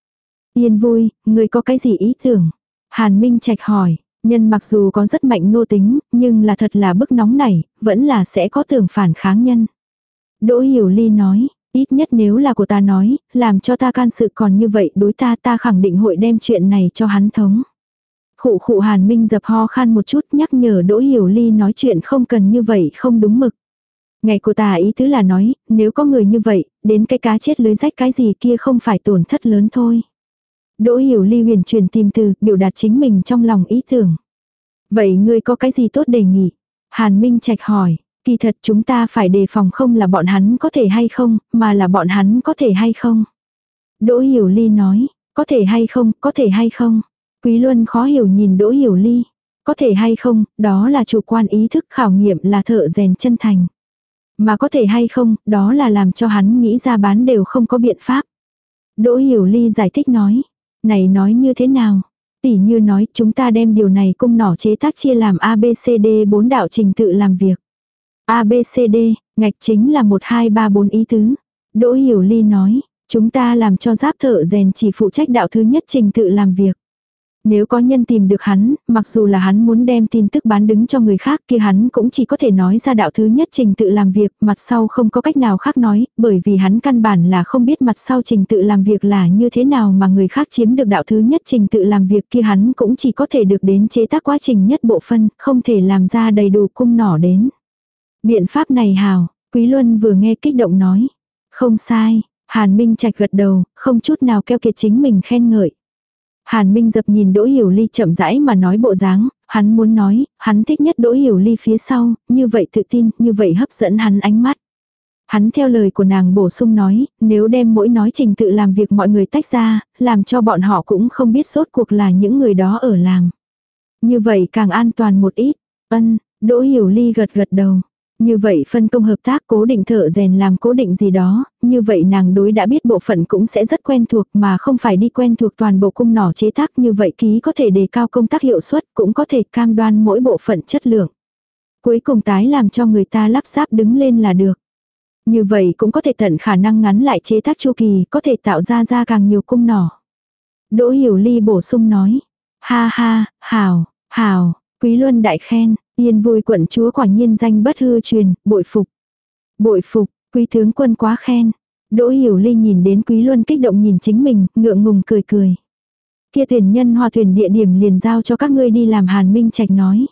Yên vui, người có cái gì ý tưởng? Hàn Minh Trạch hỏi, nhân mặc dù có rất mạnh nô tính, nhưng là thật là bức nóng này, vẫn là sẽ có tưởng phản kháng nhân. Đỗ Hiểu Ly nói, ít nhất nếu là của ta nói, làm cho ta can sự còn như vậy đối ta ta khẳng định hội đem chuyện này cho hắn thống. Khụ khụ Hàn Minh dập ho khan một chút nhắc nhở Đỗ Hiểu Ly nói chuyện không cần như vậy không đúng mực. Ngày của ta ý tứ là nói, nếu có người như vậy, đến cái cá chết lưới rách cái gì kia không phải tổn thất lớn thôi. Đỗ Hiểu Ly huyền truyền tìm từ, biểu đạt chính mình trong lòng ý tưởng. Vậy ngươi có cái gì tốt đề nghị? Hàn Minh Trạch hỏi, kỳ thật chúng ta phải đề phòng không là bọn hắn có thể hay không, mà là bọn hắn có thể hay không. Đỗ Hiểu Ly nói, có thể hay không, có thể hay không. Quý Luân khó hiểu nhìn Đỗ Hiểu Ly. Có thể hay không, đó là chủ quan ý thức khảo nghiệm là thợ rèn chân thành. Mà có thể hay không, đó là làm cho hắn nghĩ ra bán đều không có biện pháp. Đỗ Hiểu Ly giải thích nói. Này nói như thế nào? Tỷ như nói chúng ta đem điều này cung nỏ chế tác chia làm ABCD bốn đạo trình tự làm việc. ABCD, ngạch chính là 1 2 3 4 ý tứ. Đỗ Hiểu Ly nói, chúng ta làm cho giáp thợ rèn chỉ phụ trách đạo thứ nhất trình tự làm việc. Nếu có nhân tìm được hắn, mặc dù là hắn muốn đem tin tức bán đứng cho người khác kia hắn cũng chỉ có thể nói ra đạo thứ nhất trình tự làm việc, mặt sau không có cách nào khác nói, bởi vì hắn căn bản là không biết mặt sau trình tự làm việc là như thế nào mà người khác chiếm được đạo thứ nhất trình tự làm việc kia hắn cũng chỉ có thể được đến chế tác quá trình nhất bộ phân, không thể làm ra đầy đủ cung nỏ đến. Biện pháp này hào, Quý Luân vừa nghe kích động nói. Không sai, Hàn Minh Trạch gật đầu, không chút nào keo kiệt chính mình khen ngợi. Hàn Minh dập nhìn Đỗ Hiểu Ly chậm rãi mà nói bộ dáng, hắn muốn nói, hắn thích nhất Đỗ Hiểu Ly phía sau, như vậy tự tin, như vậy hấp dẫn hắn ánh mắt. Hắn theo lời của nàng bổ sung nói, nếu đem mỗi nói trình tự làm việc mọi người tách ra, làm cho bọn họ cũng không biết sốt cuộc là những người đó ở làng. Như vậy càng an toàn một ít. Ân, Đỗ Hiểu Ly gật gật đầu. Như vậy phân công hợp tác cố định thợ rèn làm cố định gì đó, như vậy nàng đối đã biết bộ phận cũng sẽ rất quen thuộc mà không phải đi quen thuộc toàn bộ cung nỏ chế tác như vậy ký có thể đề cao công tác hiệu suất cũng có thể cam đoan mỗi bộ phận chất lượng. Cuối cùng tái làm cho người ta lắp ráp đứng lên là được. Như vậy cũng có thể tận khả năng ngắn lại chế tác chu kỳ, có thể tạo ra ra càng nhiều cung nỏ. Đỗ Hiểu Ly bổ sung nói. Ha ha, hào, hào, Quý Luân đại khen, Yên vui quận chúa quả nhiên danh bất hư truyền, bội phục. Bội phục, quý tướng quân quá khen. Đỗ Hiểu Ly nhìn đến Quý Luân kích động nhìn chính mình, ngượng ngùng cười cười. Kia thuyền nhân hòa thuyền địa điểm liền giao cho các ngươi đi làm Hàn Minh Trạch nói.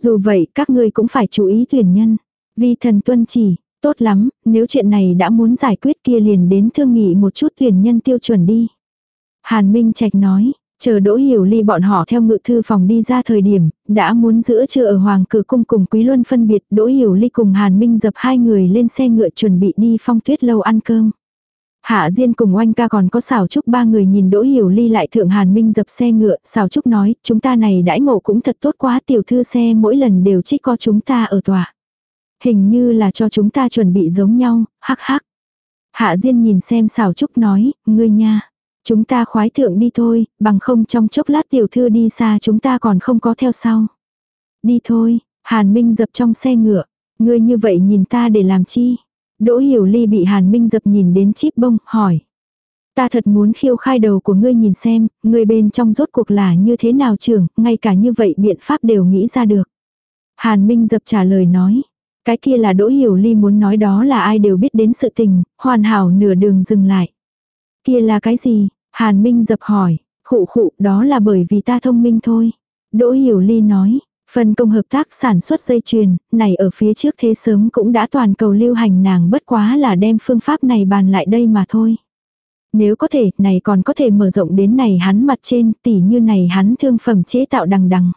Dù vậy, các ngươi cũng phải chú ý thuyền nhân. Vì thần tuân chỉ, tốt lắm, nếu chuyện này đã muốn giải quyết kia liền đến thương nghị một chút thuyền nhân tiêu chuẩn đi. Hàn Minh Trạch nói, Chờ Đỗ Hiểu Ly bọn họ theo ngự thư phòng đi ra thời điểm, đã muốn giữa trưa ở Hoàng Cử Cung cùng Quý Luân phân biệt Đỗ Hiểu Ly cùng Hàn Minh dập hai người lên xe ngựa chuẩn bị đi phong tuyết lâu ăn cơm. Hạ Diên cùng oanh ca còn có xảo trúc ba người nhìn Đỗ Hiểu Ly lại thượng Hàn Minh dập xe ngựa, xảo trúc nói, chúng ta này đãi ngộ cũng thật tốt quá tiểu thư xe mỗi lần đều trích có chúng ta ở tòa. Hình như là cho chúng ta chuẩn bị giống nhau, hắc hắc. Hạ Diên nhìn xem xảo trúc nói, ngươi nha. Chúng ta khoái thượng đi thôi, bằng không trong chốc lát tiểu thư đi xa chúng ta còn không có theo sau. Đi thôi, Hàn Minh dập trong xe ngựa. Ngươi như vậy nhìn ta để làm chi? Đỗ Hiểu Ly bị Hàn Minh dập nhìn đến chip bông, hỏi. Ta thật muốn khiêu khai đầu của ngươi nhìn xem, ngươi bên trong rốt cuộc là như thế nào trưởng, ngay cả như vậy biện pháp đều nghĩ ra được. Hàn Minh dập trả lời nói. Cái kia là Đỗ Hiểu Ly muốn nói đó là ai đều biết đến sự tình, hoàn hảo nửa đường dừng lại. Kia là cái gì? Hàn Minh dập hỏi, khụ khụ đó là bởi vì ta thông minh thôi. Đỗ Hiểu Ly nói, phân công hợp tác sản xuất dây chuyền, này ở phía trước thế sớm cũng đã toàn cầu lưu hành nàng bất quá là đem phương pháp này bàn lại đây mà thôi. Nếu có thể, này còn có thể mở rộng đến này hắn mặt trên, tỉ như này hắn thương phẩm chế tạo đằng đằng.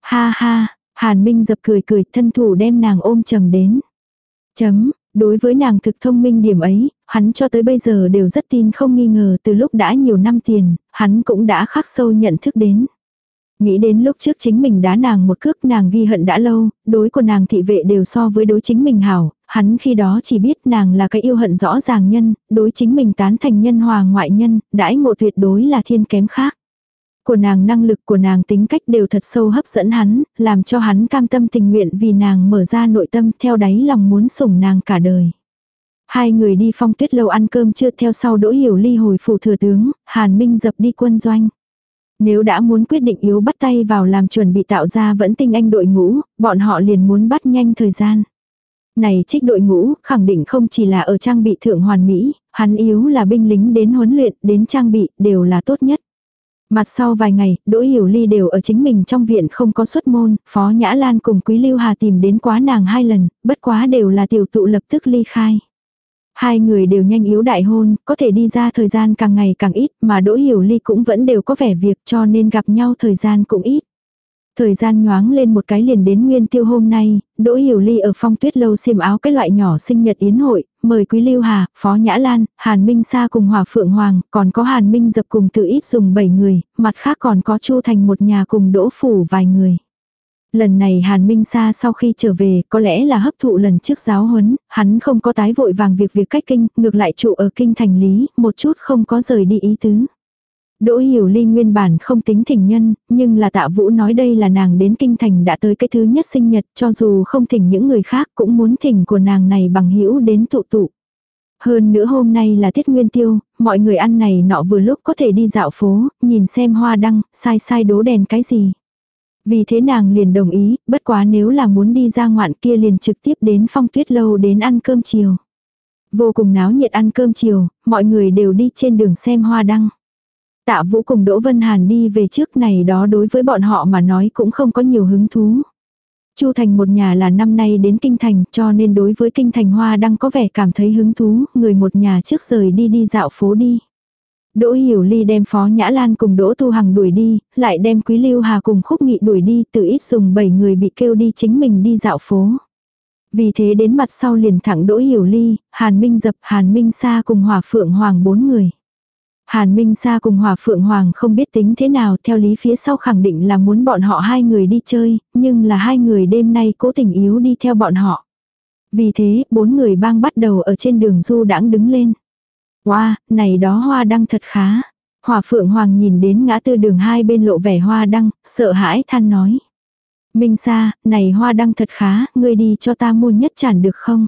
Ha ha, Hàn Minh dập cười cười thân thủ đem nàng ôm trầm đến. Chấm, Đối với nàng thực thông minh điểm ấy, hắn cho tới bây giờ đều rất tin không nghi ngờ từ lúc đã nhiều năm tiền, hắn cũng đã khắc sâu nhận thức đến. Nghĩ đến lúc trước chính mình đá nàng một cước nàng ghi hận đã lâu, đối của nàng thị vệ đều so với đối chính mình hảo, hắn khi đó chỉ biết nàng là cái yêu hận rõ ràng nhân, đối chính mình tán thành nhân hòa ngoại nhân, đãi ngộ tuyệt đối là thiên kém khác của nàng năng lực của nàng tính cách đều thật sâu hấp dẫn hắn, làm cho hắn cam tâm tình nguyện vì nàng mở ra nội tâm theo đáy lòng muốn sủng nàng cả đời. Hai người đi phong tuyết lâu ăn cơm chưa theo sau đỗ hiểu ly hồi phủ thừa tướng, Hàn Minh dập đi quân doanh. Nếu đã muốn quyết định yếu bắt tay vào làm chuẩn bị tạo ra vẫn tinh anh đội ngũ, bọn họ liền muốn bắt nhanh thời gian. Này trích đội ngũ, khẳng định không chỉ là ở trang bị thượng hoàn mỹ, hắn yếu là binh lính đến huấn luyện, đến trang bị, đều là tốt nhất. Mặt sau vài ngày, Đỗ Hiểu Ly đều ở chính mình trong viện không có xuất môn, Phó Nhã Lan cùng Quý Lưu Hà tìm đến quá nàng hai lần, bất quá đều là tiểu tụ lập tức ly khai. Hai người đều nhanh yếu đại hôn, có thể đi ra thời gian càng ngày càng ít mà Đỗ Hiểu Ly cũng vẫn đều có vẻ việc cho nên gặp nhau thời gian cũng ít. Thời gian nhoáng lên một cái liền đến nguyên tiêu hôm nay, Đỗ Hiểu Ly ở phong tuyết lâu xiêm áo cái loại nhỏ sinh nhật yến hội, mời Quý Lưu Hà, Phó Nhã Lan, Hàn Minh Sa cùng Hòa Phượng Hoàng, còn có Hàn Minh dập cùng tự ít dùng 7 người, mặt khác còn có Chu Thành một nhà cùng Đỗ Phủ vài người. Lần này Hàn Minh Sa sau khi trở về có lẽ là hấp thụ lần trước giáo huấn, hắn không có tái vội vàng việc việc cách kinh, ngược lại trụ ở kinh thành lý, một chút không có rời đi ý tứ. Đỗ Hiểu Ly nguyên bản không tính thỉnh nhân, nhưng là tạ vũ nói đây là nàng đến kinh thành đã tới cái thứ nhất sinh nhật cho dù không thỉnh những người khác cũng muốn thỉnh của nàng này bằng hữu đến tụ tụ. Hơn nữa hôm nay là tiết nguyên tiêu, mọi người ăn này nọ vừa lúc có thể đi dạo phố, nhìn xem hoa đăng, sai sai đố đèn cái gì. Vì thế nàng liền đồng ý, bất quá nếu là muốn đi ra ngoạn kia liền trực tiếp đến phong tuyết lâu đến ăn cơm chiều. Vô cùng náo nhiệt ăn cơm chiều, mọi người đều đi trên đường xem hoa đăng. Tạ Vũ cùng Đỗ Vân Hàn đi về trước này đó đối với bọn họ mà nói cũng không có nhiều hứng thú. Chu Thành một nhà là năm nay đến Kinh Thành cho nên đối với Kinh Thành Hoa đang có vẻ cảm thấy hứng thú, người một nhà trước rời đi đi dạo phố đi. Đỗ Hiểu Ly đem Phó Nhã Lan cùng Đỗ Tu Hằng đuổi đi, lại đem Quý Lưu Hà cùng Khúc Nghị đuổi đi, từ ít dùng 7 người bị kêu đi chính mình đi dạo phố. Vì thế đến mặt sau liền thẳng Đỗ Hiểu Ly, Hàn Minh Dập, Hàn Minh Sa cùng Hòa Phượng Hoàng bốn người. Hàn Minh Sa cùng Hòa Phượng Hoàng không biết tính thế nào theo lý phía sau khẳng định là muốn bọn họ hai người đi chơi, nhưng là hai người đêm nay cố tình yếu đi theo bọn họ. Vì thế, bốn người bang bắt đầu ở trên đường du đãng đứng lên. Wow, này đó hoa đăng thật khá. Hòa Phượng Hoàng nhìn đến ngã tư đường hai bên lộ vẻ hoa đăng, sợ hãi than nói. Minh Sa, này hoa đăng thật khá, ngươi đi cho ta mua nhất chản được không?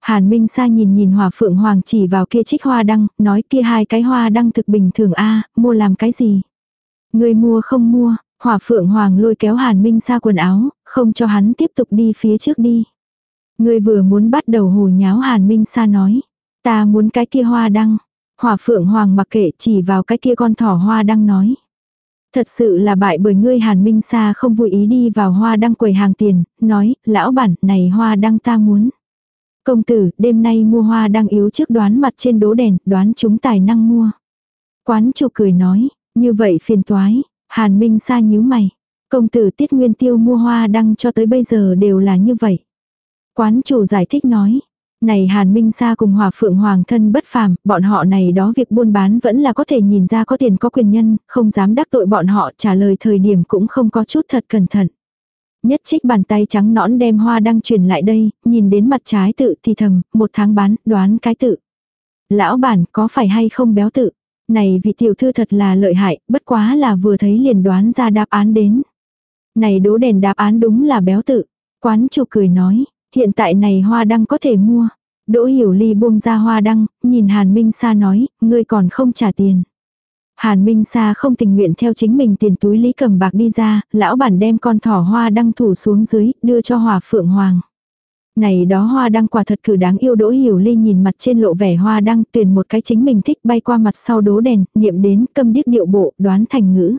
Hàn Minh Sa nhìn nhìn Hòa Phượng Hoàng chỉ vào kia trích hoa đăng, nói kia hai cái hoa đăng thực bình thường a mua làm cái gì? Người mua không mua, Hòa Phượng Hoàng lôi kéo Hàn Minh Sa quần áo, không cho hắn tiếp tục đi phía trước đi. Người vừa muốn bắt đầu hồ nháo Hàn Minh Sa nói, ta muốn cái kia hoa đăng. Hòa Phượng Hoàng mặc kệ chỉ vào cái kia con thỏ hoa đăng nói. Thật sự là bại bởi ngươi Hàn Minh Sa không vui ý đi vào hoa đăng quầy hàng tiền, nói, lão bản, này hoa đăng ta muốn. Công tử, đêm nay mua hoa đang yếu trước đoán mặt trên đố đèn, đoán chúng tài năng mua. Quán chủ cười nói, như vậy phiền toái, Hàn Minh sa nhíu mày. Công tử tiết nguyên tiêu mua hoa đăng cho tới bây giờ đều là như vậy. Quán chủ giải thích nói, này Hàn Minh Sa cùng Hòa Phượng Hoàng thân bất phàm, bọn họ này đó việc buôn bán vẫn là có thể nhìn ra có tiền có quyền nhân, không dám đắc tội bọn họ trả lời thời điểm cũng không có chút thật cẩn thận. Nhất trích bàn tay trắng nõn đem hoa đăng truyền lại đây, nhìn đến mặt trái tự thì thầm, một tháng bán, đoán cái tự. Lão bản có phải hay không béo tự? Này vị tiểu thư thật là lợi hại, bất quá là vừa thấy liền đoán ra đáp án đến. Này đố đèn đáp án đúng là béo tự. Quán chủ cười nói, hiện tại này hoa đăng có thể mua. Đỗ hiểu ly buông ra hoa đăng, nhìn Hàn Minh Sa nói, ngươi còn không trả tiền. Hàn Minh Sa không tình nguyện theo chính mình tiền túi lý cầm bạc đi ra, lão bản đem con thỏ hoa đăng thủ xuống dưới, đưa cho hòa phượng hoàng. Này đó hoa đăng quả thật cử đáng yêu đỗ hiểu ly nhìn mặt trên lộ vẻ hoa đăng tuyển một cái chính mình thích bay qua mặt sau đố đèn, niệm đến câm điếc điệu bộ, đoán thành ngữ.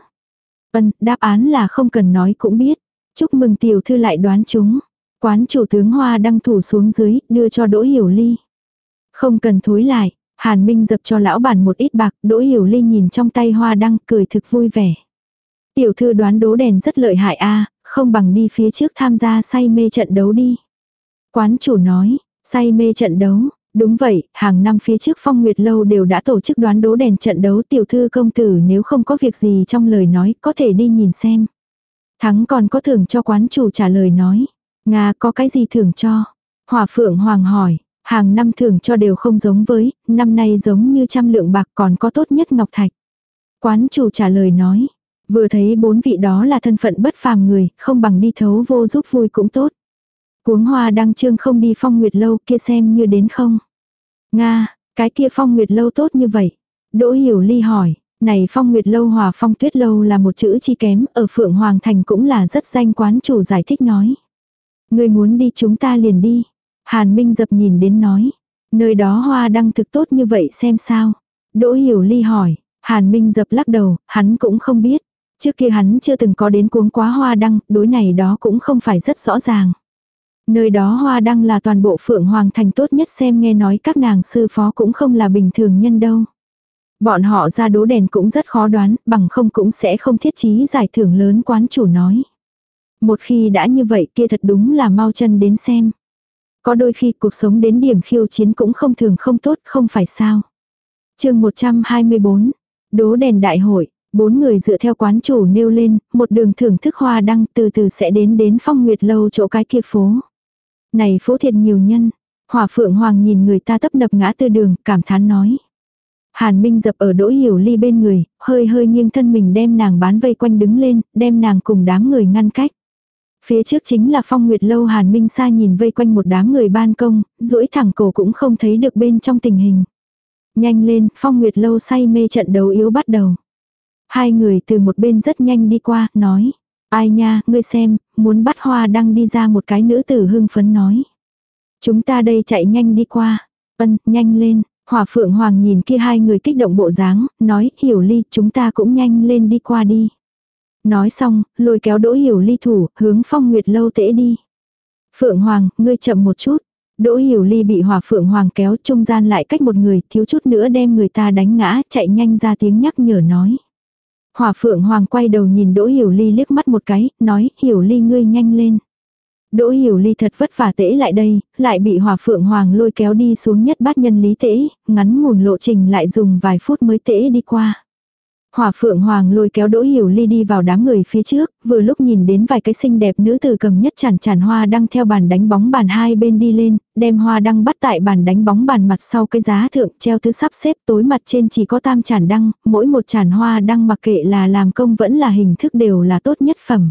Vân, đáp án là không cần nói cũng biết. Chúc mừng tiểu thư lại đoán chúng. Quán chủ tướng hoa đăng thủ xuống dưới, đưa cho đỗ hiểu ly. Không cần thối lại, Hàn Minh dập cho lão bản một ít bạc, Đỗ Hiểu Ly nhìn trong tay hoa đăng cười thực vui vẻ. Tiểu thư đoán đố đèn rất lợi hại a, không bằng đi phía trước tham gia say mê trận đấu đi. Quán chủ nói, say mê trận đấu, đúng vậy, hàng năm phía trước phong nguyệt lâu đều đã tổ chức đoán đố đèn trận đấu tiểu thư công tử nếu không có việc gì trong lời nói có thể đi nhìn xem. Thắng còn có thưởng cho quán chủ trả lời nói. Nga có cái gì thưởng cho? Hòa phượng hoàng hỏi, Hàng năm thưởng cho đều không giống với, năm nay giống như trăm lượng bạc còn có tốt nhất ngọc thạch. Quán chủ trả lời nói, vừa thấy bốn vị đó là thân phận bất phàm người, không bằng đi thấu vô giúp vui cũng tốt. Cuống hoa đăng trương không đi phong nguyệt lâu kia xem như đến không. Nga, cái kia phong nguyệt lâu tốt như vậy. Đỗ hiểu ly hỏi, này phong nguyệt lâu hòa phong tuyết lâu là một chữ chi kém, ở phượng hoàng thành cũng là rất danh quán chủ giải thích nói. Người muốn đi chúng ta liền đi. Hàn Minh dập nhìn đến nói. Nơi đó hoa đăng thực tốt như vậy xem sao. Đỗ Hiểu Ly hỏi. Hàn Minh dập lắc đầu, hắn cũng không biết. Trước kia hắn chưa từng có đến cuống quá hoa đăng, đối này đó cũng không phải rất rõ ràng. Nơi đó hoa đăng là toàn bộ phượng hoàng thành tốt nhất xem nghe nói các nàng sư phó cũng không là bình thường nhân đâu. Bọn họ ra đố đèn cũng rất khó đoán, bằng không cũng sẽ không thiết chí giải thưởng lớn quán chủ nói. Một khi đã như vậy kia thật đúng là mau chân đến xem. Có đôi khi cuộc sống đến điểm khiêu chiến cũng không thường không tốt không phải sao. chương 124, đố đèn đại hội, bốn người dựa theo quán chủ nêu lên, một đường thưởng thức hoa đăng từ từ sẽ đến đến phong nguyệt lâu chỗ cái kia phố. Này phố thiệt nhiều nhân, hỏa phượng hoàng nhìn người ta tấp nập ngã tư đường, cảm thán nói. Hàn Minh dập ở đỗ hiểu ly bên người, hơi hơi nghiêng thân mình đem nàng bán vây quanh đứng lên, đem nàng cùng đám người ngăn cách. Phía trước chính là phong nguyệt lâu Hàn Minh xa nhìn vây quanh một đám người ban công, duỗi thẳng cổ cũng không thấy được bên trong tình hình. Nhanh lên, phong nguyệt lâu say mê trận đấu yếu bắt đầu. Hai người từ một bên rất nhanh đi qua, nói. Ai nha, ngươi xem, muốn bắt hoa đang đi ra một cái nữ tử hưng phấn nói. Chúng ta đây chạy nhanh đi qua. Ân, nhanh lên. Hòa phượng hoàng nhìn kia hai người kích động bộ dáng, nói, hiểu ly, chúng ta cũng nhanh lên đi qua đi. Nói xong, lôi kéo đỗ hiểu ly thủ, hướng phong nguyệt lâu tễ đi. Phượng hoàng, ngươi chậm một chút. Đỗ hiểu ly bị hòa phượng hoàng kéo trung gian lại cách một người, thiếu chút nữa đem người ta đánh ngã, chạy nhanh ra tiếng nhắc nhở nói. Hòa phượng hoàng quay đầu nhìn đỗ hiểu ly liếc mắt một cái, nói, hiểu ly ngươi nhanh lên. Đỗ hiểu ly thật vất vả tễ lại đây, lại bị hòa phượng hoàng lôi kéo đi xuống nhất bát nhân lý tễ, ngắn ngủn lộ trình lại dùng vài phút mới tễ đi qua. Hỏa phượng hoàng lôi kéo đỗ hiểu ly đi vào đám người phía trước, vừa lúc nhìn đến vài cái xinh đẹp nữ tử cầm nhất chản chản hoa đăng theo bàn đánh bóng bàn hai bên đi lên, đem hoa đăng bắt tại bàn đánh bóng bàn mặt sau cái giá thượng treo thứ sắp xếp tối mặt trên chỉ có tam chản đăng, mỗi một chản hoa đăng mặc kệ là làm công vẫn là hình thức đều là tốt nhất phẩm.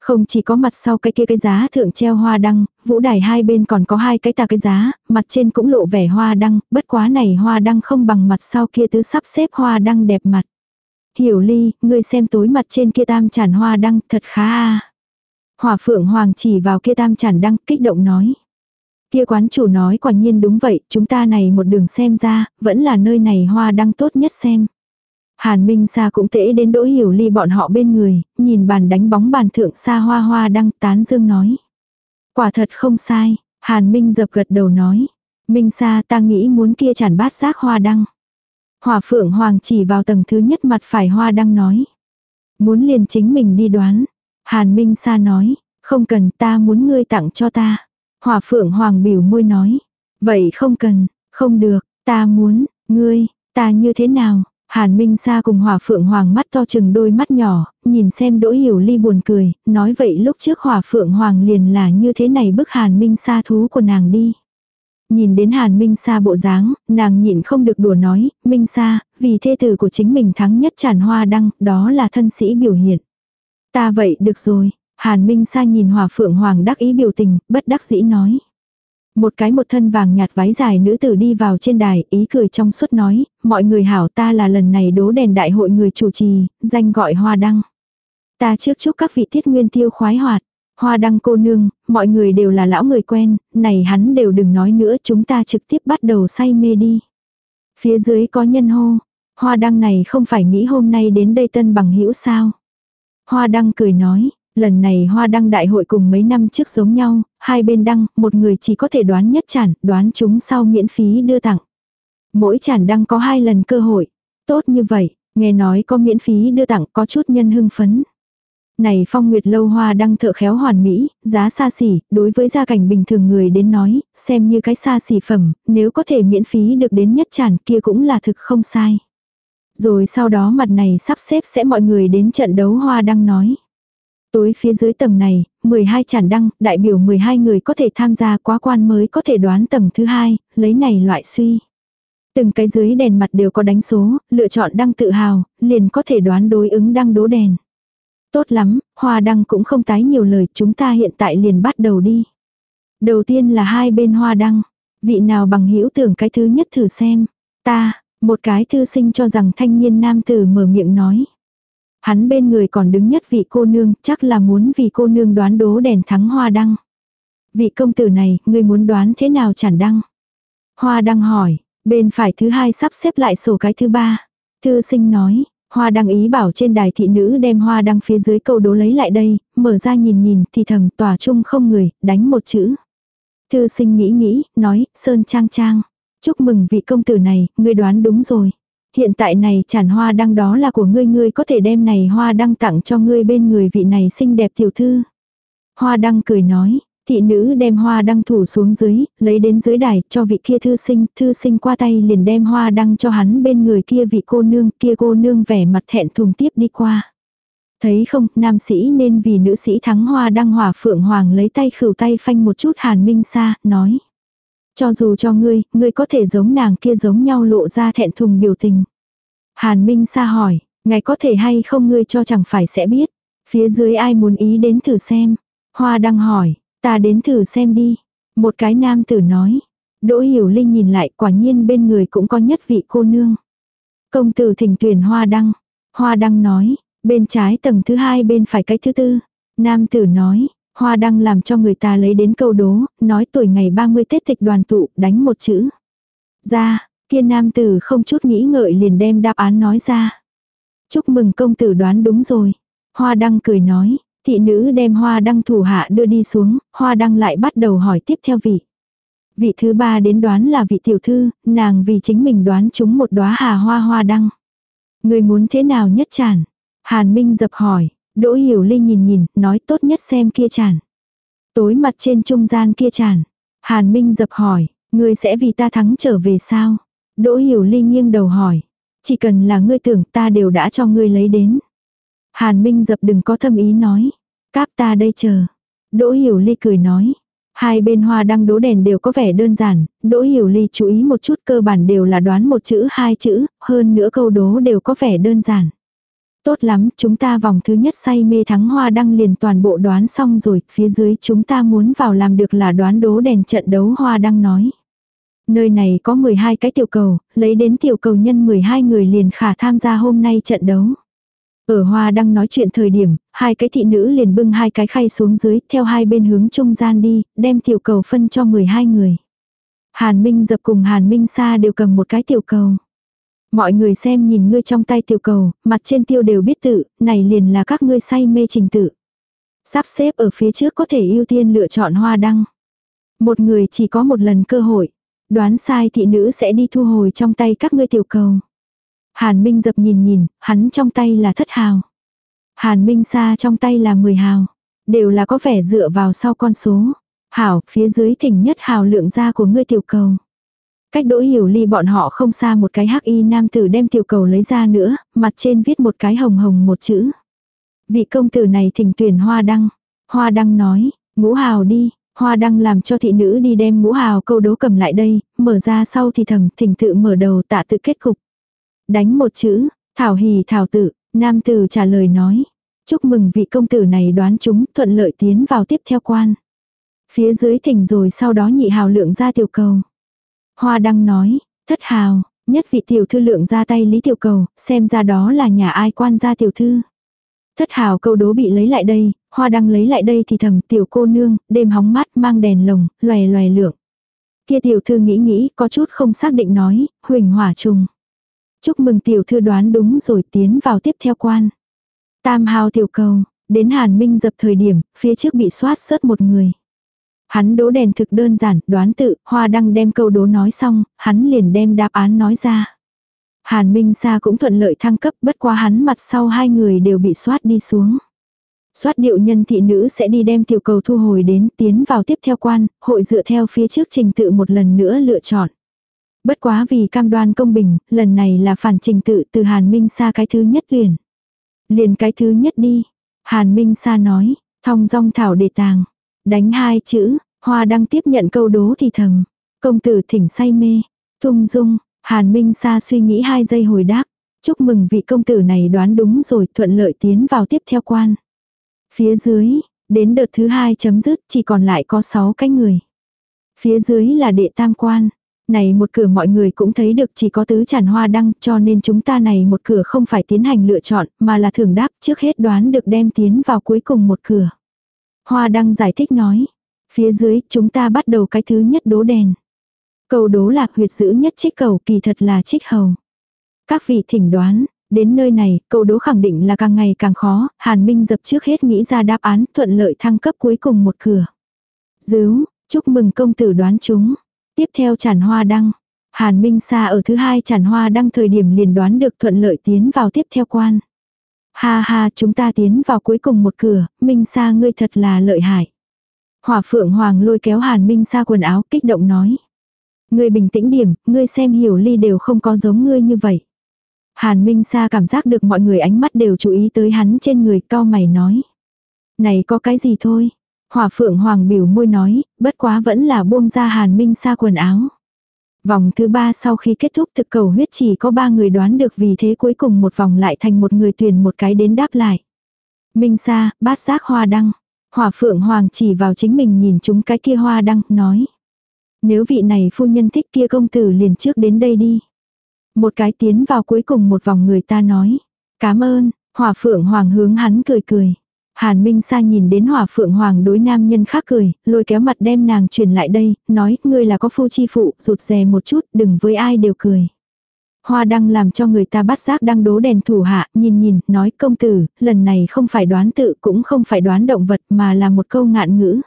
Không chỉ có mặt sau cái kia cái giá thượng treo hoa đăng, vũ đài hai bên còn có hai cái tà cái giá, mặt trên cũng lộ vẻ hoa đăng, bất quá này hoa đăng không bằng mặt sau kia tứ sắp xếp hoa đăng đẹp mặt. Hiểu ly, ngươi xem tối mặt trên kia tam chản hoa đăng thật khá a Hỏa phượng hoàng chỉ vào kia tam chản đăng kích động nói. Kia quán chủ nói quả nhiên đúng vậy, chúng ta này một đường xem ra, vẫn là nơi này hoa đăng tốt nhất xem. Hàn Minh Sa cũng tễ đến đỗ hiểu ly bọn họ bên người, nhìn bàn đánh bóng bàn thượng xa hoa hoa đăng tán dương nói. Quả thật không sai, Hàn Minh dập gật đầu nói. Minh Sa ta nghĩ muốn kia chản bát giác hoa đăng. Hòa phượng hoàng chỉ vào tầng thứ nhất mặt phải hoa đăng nói. Muốn liền chính mình đi đoán. Hàn Minh Sa nói, không cần ta muốn ngươi tặng cho ta. Hòa phượng hoàng biểu môi nói. Vậy không cần, không được, ta muốn, ngươi, ta như thế nào? Hàn Minh Sa cùng Hòa Phượng Hoàng mắt to chừng đôi mắt nhỏ, nhìn xem Đỗ Hiểu Ly buồn cười, nói vậy lúc trước Hòa Phượng Hoàng liền là như thế này bức Hàn Minh Sa thú của nàng đi. Nhìn đến Hàn Minh Sa bộ dáng, nàng nhịn không được đùa nói, Minh Sa, vì thê tử của chính mình thắng nhất tràn hoa đăng, đó là thân sĩ biểu hiện. Ta vậy được rồi, Hàn Minh Sa nhìn Hòa Phượng Hoàng đắc ý biểu tình, bất đắc dĩ nói. Một cái một thân vàng nhạt váy dài nữ tử đi vào trên đài, ý cười trong suốt nói, mọi người hảo ta là lần này đố đèn đại hội người chủ trì, danh gọi Hoa Đăng. Ta trước chúc các vị tiết nguyên tiêu khoái hoạt. Hoa đăng cô nương, mọi người đều là lão người quen, này hắn đều đừng nói nữa chúng ta trực tiếp bắt đầu say mê đi. Phía dưới có nhân hô, hoa đăng này không phải nghĩ hôm nay đến đây tân bằng hữu sao. Hoa đăng cười nói, lần này hoa đăng đại hội cùng mấy năm trước giống nhau, hai bên đăng, một người chỉ có thể đoán nhất chản, đoán chúng sau miễn phí đưa tặng. Mỗi chản đăng có hai lần cơ hội. Tốt như vậy, nghe nói có miễn phí đưa tặng có chút nhân hưng phấn. Này phong nguyệt lâu hoa đăng thợ khéo hoàn mỹ, giá xa xỉ, đối với gia cảnh bình thường người đến nói, xem như cái xa xỉ phẩm, nếu có thể miễn phí được đến nhất tràn kia cũng là thực không sai. Rồi sau đó mặt này sắp xếp sẽ mọi người đến trận đấu hoa đăng nói. Tối phía dưới tầng này, 12 tràn đăng, đại biểu 12 người có thể tham gia quá quan mới có thể đoán tầng thứ hai, lấy này loại suy. Từng cái dưới đèn mặt đều có đánh số, lựa chọn đăng tự hào, liền có thể đoán đối ứng đăng đố đèn. Tốt lắm, hoa đăng cũng không tái nhiều lời, chúng ta hiện tại liền bắt đầu đi. Đầu tiên là hai bên hoa đăng. Vị nào bằng hữu tưởng cái thứ nhất thử xem. Ta, một cái thư sinh cho rằng thanh niên nam tử mở miệng nói. Hắn bên người còn đứng nhất vị cô nương, chắc là muốn vì cô nương đoán đố đèn thắng hoa đăng. Vị công tử này, người muốn đoán thế nào chẳng đăng? Hoa đăng hỏi, bên phải thứ hai sắp xếp lại sổ cái thứ ba. Thư sinh nói, hoa đăng ý bảo trên đài thị nữ đem hoa đăng phía dưới câu đố lấy lại đây, mở ra nhìn nhìn thì thầm tòa chung không người, đánh một chữ. Thư sinh nghĩ nghĩ, nói, Sơn Trang Trang. Chúc mừng vị công tử này, ngươi đoán đúng rồi. Hiện tại này chản hoa đăng đó là của ngươi ngươi có thể đem này hoa đăng tặng cho ngươi bên người vị này xinh đẹp tiểu thư. Hoa đăng cười nói, thị nữ đem hoa đăng thủ xuống dưới, lấy đến dưới đài cho vị kia thư sinh, thư sinh qua tay liền đem hoa đăng cho hắn bên người kia vị cô nương, kia cô nương vẻ mặt thẹn thùng tiếp đi qua. Thấy không, nam sĩ nên vì nữ sĩ thắng hoa đăng hỏa phượng hoàng lấy tay khửu tay phanh một chút hàn minh xa, nói. Cho dù cho ngươi, ngươi có thể giống nàng kia giống nhau lộ ra thẹn thùng biểu tình. Hàn minh xa hỏi, ngài có thể hay không ngươi cho chẳng phải sẽ biết. Phía dưới ai muốn ý đến thử xem. Hoa đăng hỏi, ta đến thử xem đi. Một cái nam tử nói. Đỗ hiểu linh nhìn lại quả nhiên bên người cũng có nhất vị cô nương. Công tử thỉnh tuyển hoa đăng. Hoa đăng nói, Bên trái tầng thứ hai bên phải cái thứ tư. Nam tử nói, hoa đăng làm cho người ta lấy đến câu đố, nói tuổi ngày 30 Tết tịch đoàn tụ, đánh một chữ. Ra, kia nam tử không chút nghĩ ngợi liền đem đáp án nói ra. Chúc mừng công tử đoán đúng rồi. Hoa đăng cười nói, thị nữ đem hoa đăng thủ hạ đưa đi xuống, hoa đăng lại bắt đầu hỏi tiếp theo vị. Vị thứ ba đến đoán là vị tiểu thư, nàng vì chính mình đoán chúng một đóa hà hoa hoa đăng. Người muốn thế nào nhất tràn? Hàn Minh dập hỏi, Đỗ Hiểu Ly nhìn nhìn, nói tốt nhất xem kia tràn. Tối mặt trên trung gian kia tràn. Hàn Minh dập hỏi, ngươi sẽ vì ta thắng trở về sao? Đỗ Hiểu Ly nghiêng đầu hỏi, chỉ cần là ngươi tưởng ta đều đã cho ngươi lấy đến. Hàn Minh dập đừng có thâm ý nói, cáp ta đây chờ. Đỗ Hiểu Ly cười nói, hai bên hoa đăng đố đèn đều có vẻ đơn giản, Đỗ Hiểu Ly chú ý một chút cơ bản đều là đoán một chữ hai chữ, hơn nữa câu đố đều có vẻ đơn giản. Tốt lắm, chúng ta vòng thứ nhất say mê thắng hoa đăng liền toàn bộ đoán xong rồi, phía dưới chúng ta muốn vào làm được là đoán đố đèn trận đấu hoa đăng nói. Nơi này có 12 cái tiểu cầu, lấy đến tiểu cầu nhân 12 người liền khả tham gia hôm nay trận đấu. Ở hoa đăng nói chuyện thời điểm, hai cái thị nữ liền bưng hai cái khay xuống dưới, theo hai bên hướng trung gian đi, đem tiểu cầu phân cho 12 người. Hàn Minh dập cùng Hàn Minh Sa đều cầm một cái tiểu cầu. Mọi người xem nhìn ngươi trong tay tiểu cầu, mặt trên tiêu đều biết tự, này liền là các ngươi say mê trình tự. Sắp xếp ở phía trước có thể ưu tiên lựa chọn hoa đăng. Một người chỉ có một lần cơ hội. Đoán sai thị nữ sẽ đi thu hồi trong tay các ngươi tiểu cầu. Hàn Minh dập nhìn nhìn, hắn trong tay là thất hào. Hàn Minh xa trong tay là mười hào. Đều là có vẻ dựa vào sau con số. Hảo, phía dưới thỉnh nhất hào lượng ra của ngươi tiểu cầu. Cách đỗ hiểu ly bọn họ không xa một cái hắc y nam tử đem tiểu cầu lấy ra nữa, mặt trên viết một cái hồng hồng một chữ. Vị công tử này thỉnh tuyển hoa đăng. Hoa đăng nói, ngũ hào đi, hoa đăng làm cho thị nữ đi đem ngũ hào câu đố cầm lại đây, mở ra sau thì thầm thỉnh tự mở đầu tạ tự kết cục. Đánh một chữ, thảo hì thảo tự, nam tử trả lời nói. Chúc mừng vị công tử này đoán chúng thuận lợi tiến vào tiếp theo quan. Phía dưới thỉnh rồi sau đó nhị hào lượng ra tiểu cầu. Hoa đăng nói, thất hào, nhất vị tiểu thư lượng ra tay Lý Tiểu Cầu, xem ra đó là nhà ai quan gia tiểu thư. Thất hào câu đố bị lấy lại đây, hoa đăng lấy lại đây thì thầm tiểu cô nương, đêm hóng mát mang đèn lồng, loè loè lượng. Kia tiểu thư nghĩ nghĩ, có chút không xác định nói, huỳnh hỏa trùng. Chúc mừng tiểu thư đoán đúng rồi tiến vào tiếp theo quan. Tam hào tiểu cầu, đến hàn minh dập thời điểm, phía trước bị soát sớt một người. Hắn đố đèn thực đơn giản, đoán tự, hoa đăng đem câu đố nói xong, hắn liền đem đáp án nói ra. Hàn Minh Sa cũng thuận lợi thăng cấp bất qua hắn mặt sau hai người đều bị soát đi xuống. Soát điệu nhân thị nữ sẽ đi đem tiểu cầu thu hồi đến tiến vào tiếp theo quan, hội dựa theo phía trước trình tự một lần nữa lựa chọn. Bất quá vì cam đoan công bình, lần này là phản trình tự từ Hàn Minh Sa cái thứ nhất liền. Liền cái thứ nhất đi. Hàn Minh Sa nói, thong dong thảo đề tàng. Đánh hai chữ, hoa đang tiếp nhận câu đố thì thầm. Công tử thỉnh say mê. Thung dung, Hàn Minh Sa suy nghĩ hai giây hồi đáp. Chúc mừng vị công tử này đoán đúng rồi thuận lợi tiến vào tiếp theo quan. Phía dưới, đến đợt thứ hai chấm dứt chỉ còn lại có sáu cái người. Phía dưới là đệ tam quan. Này một cửa mọi người cũng thấy được chỉ có tứ tràn hoa đăng cho nên chúng ta này một cửa không phải tiến hành lựa chọn mà là thường đáp trước hết đoán được đem tiến vào cuối cùng một cửa. Hoa đăng giải thích nói. Phía dưới chúng ta bắt đầu cái thứ nhất đố đèn. Cầu đố là huyệt giữ nhất trích cầu kỳ thật là trích hầu. Các vị thỉnh đoán, đến nơi này, câu đố khẳng định là càng ngày càng khó, Hàn Minh dập trước hết nghĩ ra đáp án thuận lợi thăng cấp cuối cùng một cửa. Dứu, chúc mừng công tử đoán chúng. Tiếp theo tràn hoa đăng. Hàn Minh Sa ở thứ hai tràn hoa đăng thời điểm liền đoán được thuận lợi tiến vào tiếp theo quan. Ha ha chúng ta tiến vào cuối cùng một cửa, Minh Sa ngươi thật là lợi hại. Hỏa phượng hoàng lôi kéo Hàn Minh Sa quần áo kích động nói. Ngươi bình tĩnh điểm, ngươi xem hiểu ly đều không có giống ngươi như vậy. Hàn Minh Sa cảm giác được mọi người ánh mắt đều chú ý tới hắn trên người cao mày nói. Này có cái gì thôi. Hòa phượng hoàng biểu môi nói, bất quá vẫn là buông ra Hàn Minh Sa quần áo. Vòng thứ ba sau khi kết thúc thực cầu huyết chỉ có ba người đoán được vì thế cuối cùng một vòng lại thành một người tuyển một cái đến đáp lại. Minh Sa, bát giác hoa đăng. Hòa phượng hoàng chỉ vào chính mình nhìn chúng cái kia hoa đăng, nói. Nếu vị này phu nhân thích kia công tử liền trước đến đây đi. Một cái tiến vào cuối cùng một vòng người ta nói. Cảm ơn, hòa phượng hoàng hướng hắn cười cười. Hàn Minh Sa nhìn đến hỏa phượng hoàng đối nam nhân khác cười, lôi kéo mặt đem nàng truyền lại đây, nói, ngươi là có phu chi phụ, rụt rè một chút, đừng với ai đều cười. Hoa đăng làm cho người ta bắt giác đang đố đèn thủ hạ, nhìn nhìn, nói công tử, lần này không phải đoán tự cũng không phải đoán động vật mà là một câu ngạn ngữ.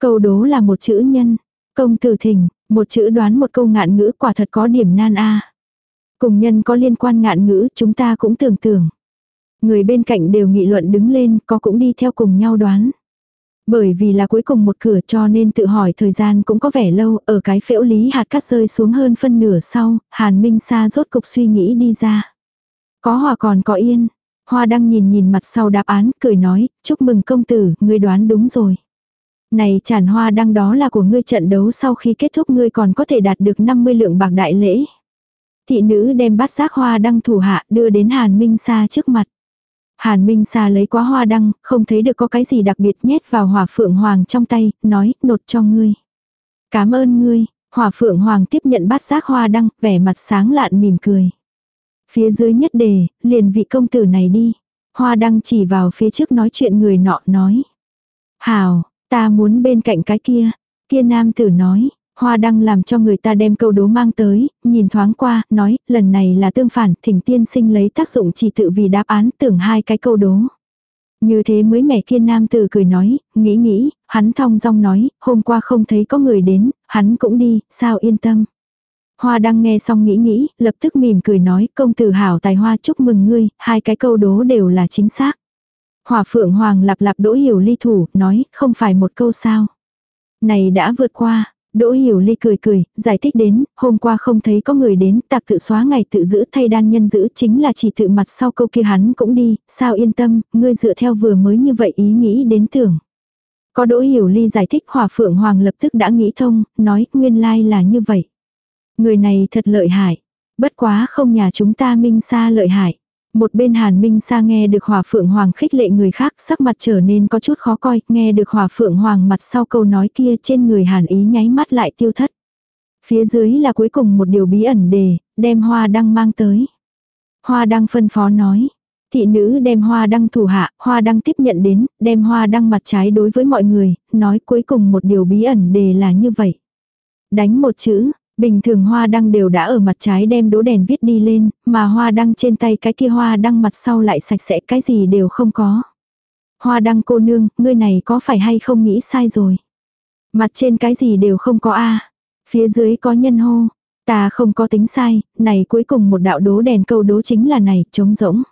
Câu đố là một chữ nhân. Công tử thỉnh, một chữ đoán một câu ngạn ngữ quả thật có điểm nan a. Cùng nhân có liên quan ngạn ngữ chúng ta cũng tưởng tưởng. Người bên cạnh đều nghị luận đứng lên, có cũng đi theo cùng nhau đoán. Bởi vì là cuối cùng một cửa cho nên tự hỏi thời gian cũng có vẻ lâu, ở cái phễu lý hạt cắt rơi xuống hơn phân nửa sau, Hàn Minh Sa rốt cục suy nghĩ đi ra. Có hòa còn có yên. Hoa đang nhìn nhìn mặt sau đáp án, cười nói, chúc mừng công tử, ngươi đoán đúng rồi. Này chản hoa đăng đó là của ngươi trận đấu sau khi kết thúc ngươi còn có thể đạt được 50 lượng bạc đại lễ. Thị nữ đem bát giác hoa đăng thủ hạ đưa đến Hàn Minh Sa trước mặt. Hàn Minh Sa lấy quá hoa đăng, không thấy được có cái gì đặc biệt nhét vào hỏa phượng hoàng trong tay, nói, nột cho ngươi. Cảm ơn ngươi, hỏa phượng hoàng tiếp nhận bát giác hoa đăng, vẻ mặt sáng lạn mỉm cười. Phía dưới nhất đề, liền vị công tử này đi. Hoa đăng chỉ vào phía trước nói chuyện người nọ nói. Hào, ta muốn bên cạnh cái kia. Kia nam tử nói, Hoa đăng làm cho người ta đem câu đố mang tới, nhìn thoáng qua, nói, lần này là tương phản, thỉnh tiên sinh lấy tác dụng chỉ tự vì đáp án tưởng hai cái câu đố. Như thế mới mẻ kia nam tử cười nói, nghĩ nghĩ, hắn thong dong nói, hôm qua không thấy có người đến, hắn cũng đi, sao yên tâm. Hoa đăng nghe xong nghĩ nghĩ, lập tức mỉm cười nói, công tử hảo tài hoa chúc mừng ngươi, hai cái câu đố đều là chính xác. Hòa phượng hoàng lặp lặp đỗ hiểu ly thủ, nói, không phải một câu sao. Này đã vượt qua, Đỗ Hiểu Ly cười cười, giải thích đến, hôm qua không thấy có người đến, tạc tự xóa ngày tự giữ thay đan nhân giữ chính là chỉ tự mặt sau câu kia hắn cũng đi, sao yên tâm, ngươi dựa theo vừa mới như vậy ý nghĩ đến tưởng. Có Đỗ Hiểu Ly giải thích Hòa Phượng Hoàng lập tức đã nghĩ thông, nói nguyên lai là như vậy. Người này thật lợi hại, bất quá không nhà chúng ta minh xa lợi hại. Một bên Hàn Minh Sa nghe được Hòa Phượng Hoàng khích lệ người khác sắc mặt trở nên có chút khó coi, nghe được Hòa Phượng Hoàng mặt sau câu nói kia trên người Hàn ý nháy mắt lại tiêu thất. Phía dưới là cuối cùng một điều bí ẩn đề, đem hoa đăng mang tới. Hoa đăng phân phó nói. Thị nữ đem hoa đăng thủ hạ, hoa đăng tiếp nhận đến, đem hoa đăng mặt trái đối với mọi người, nói cuối cùng một điều bí ẩn đề là như vậy. Đánh một chữ, Bình thường hoa đăng đều đã ở mặt trái đem đố đèn viết đi lên, mà hoa đăng trên tay cái kia hoa đăng mặt sau lại sạch sẽ cái gì đều không có. Hoa đăng cô nương, ngươi này có phải hay không nghĩ sai rồi. Mặt trên cái gì đều không có a Phía dưới có nhân hô. Ta không có tính sai, này cuối cùng một đạo đố đèn câu đố chính là này, trống rỗng.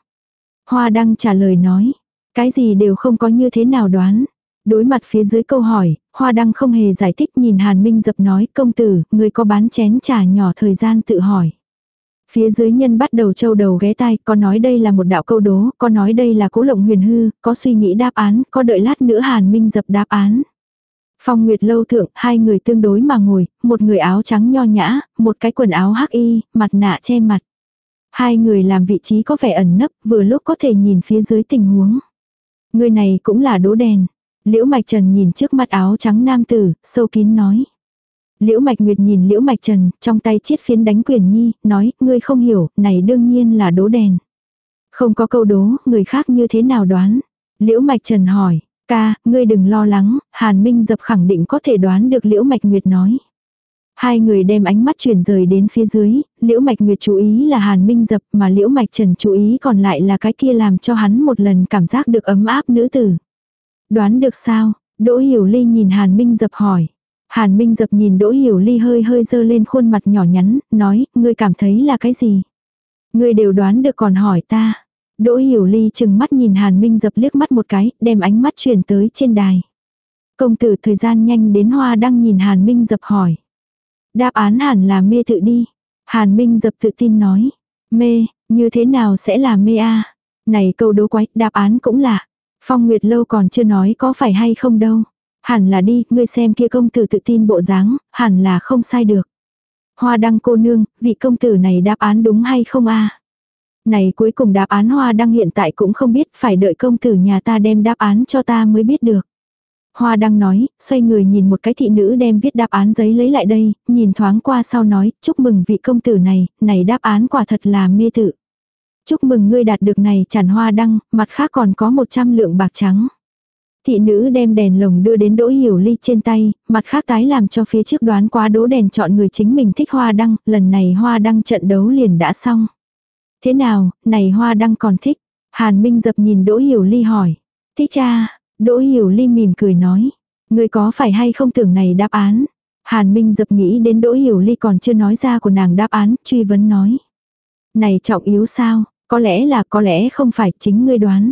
Hoa đăng trả lời nói. Cái gì đều không có như thế nào đoán. Đối mặt phía dưới câu hỏi, Hoa Đăng không hề giải thích nhìn Hàn Minh dập nói công tử, người có bán chén trà nhỏ thời gian tự hỏi. Phía dưới nhân bắt đầu trâu đầu ghé tai, có nói đây là một đạo câu đố, có nói đây là cố lộng huyền hư, có suy nghĩ đáp án, có đợi lát nữa Hàn Minh dập đáp án. Phong Nguyệt lâu thượng, hai người tương đối mà ngồi, một người áo trắng nho nhã, một cái quần áo hắc y, mặt nạ che mặt. Hai người làm vị trí có vẻ ẩn nấp, vừa lúc có thể nhìn phía dưới tình huống. Người này cũng là đố đèn. Liễu Mạch Trần nhìn trước mặt áo trắng nam tử, sâu kín nói. Liễu Mạch Nguyệt nhìn Liễu Mạch Trần, trong tay chiết phiến đánh quyền nhi, nói, ngươi không hiểu, này đương nhiên là đố đèn. Không có câu đố, người khác như thế nào đoán. Liễu Mạch Trần hỏi, ca, ngươi đừng lo lắng, Hàn Minh dập khẳng định có thể đoán được Liễu Mạch Nguyệt nói. Hai người đem ánh mắt chuyển rời đến phía dưới, Liễu Mạch Nguyệt chú ý là Hàn Minh Dập mà Liễu Mạch Trần chú ý còn lại là cái kia làm cho hắn một lần cảm giác được ấm áp nữ tử. Đoán được sao? Đỗ Hiểu Ly nhìn Hàn Minh Dập hỏi. Hàn Minh Dập nhìn Đỗ Hiểu Ly hơi hơi dơ lên khuôn mặt nhỏ nhắn, nói, ngươi cảm thấy là cái gì? Ngươi đều đoán được còn hỏi ta. Đỗ Hiểu Ly chừng mắt nhìn Hàn Minh Dập liếc mắt một cái, đem ánh mắt chuyển tới trên đài. Công tử thời gian nhanh đến hoa đang nhìn Hàn Minh Dập hỏi. Đáp án hẳn là mê tự đi. Hàn Minh Dập tự tin nói. Mê, như thế nào sẽ là mê a Này câu đố quái, đáp án cũng là. Phong Nguyệt Lâu còn chưa nói có phải hay không đâu. Hẳn là đi, ngươi xem kia công tử tự tin bộ dáng, hẳn là không sai được. Hoa đăng cô nương, vị công tử này đáp án đúng hay không a Này cuối cùng đáp án hoa đăng hiện tại cũng không biết, phải đợi công tử nhà ta đem đáp án cho ta mới biết được. Hoa đăng nói, xoay người nhìn một cái thị nữ đem viết đáp án giấy lấy lại đây, nhìn thoáng qua sau nói, chúc mừng vị công tử này, này đáp án quả thật là mê tự. Chúc mừng ngươi đạt được này chản hoa đăng, mặt khác còn có 100 lượng bạc trắng. Thị nữ đem đèn lồng đưa đến đỗ hiểu ly trên tay, mặt khác tái làm cho phía trước đoán quá đỗ đèn chọn người chính mình thích hoa đăng, lần này hoa đăng trận đấu liền đã xong. Thế nào, này hoa đăng còn thích? Hàn Minh dập nhìn đỗ hiểu ly hỏi. Thích cha, đỗ hiểu ly mỉm cười nói. Người có phải hay không tưởng này đáp án? Hàn Minh dập nghĩ đến đỗ hiểu ly còn chưa nói ra của nàng đáp án, truy vấn nói. Này trọng yếu sao, có lẽ là có lẽ không phải chính ngươi đoán.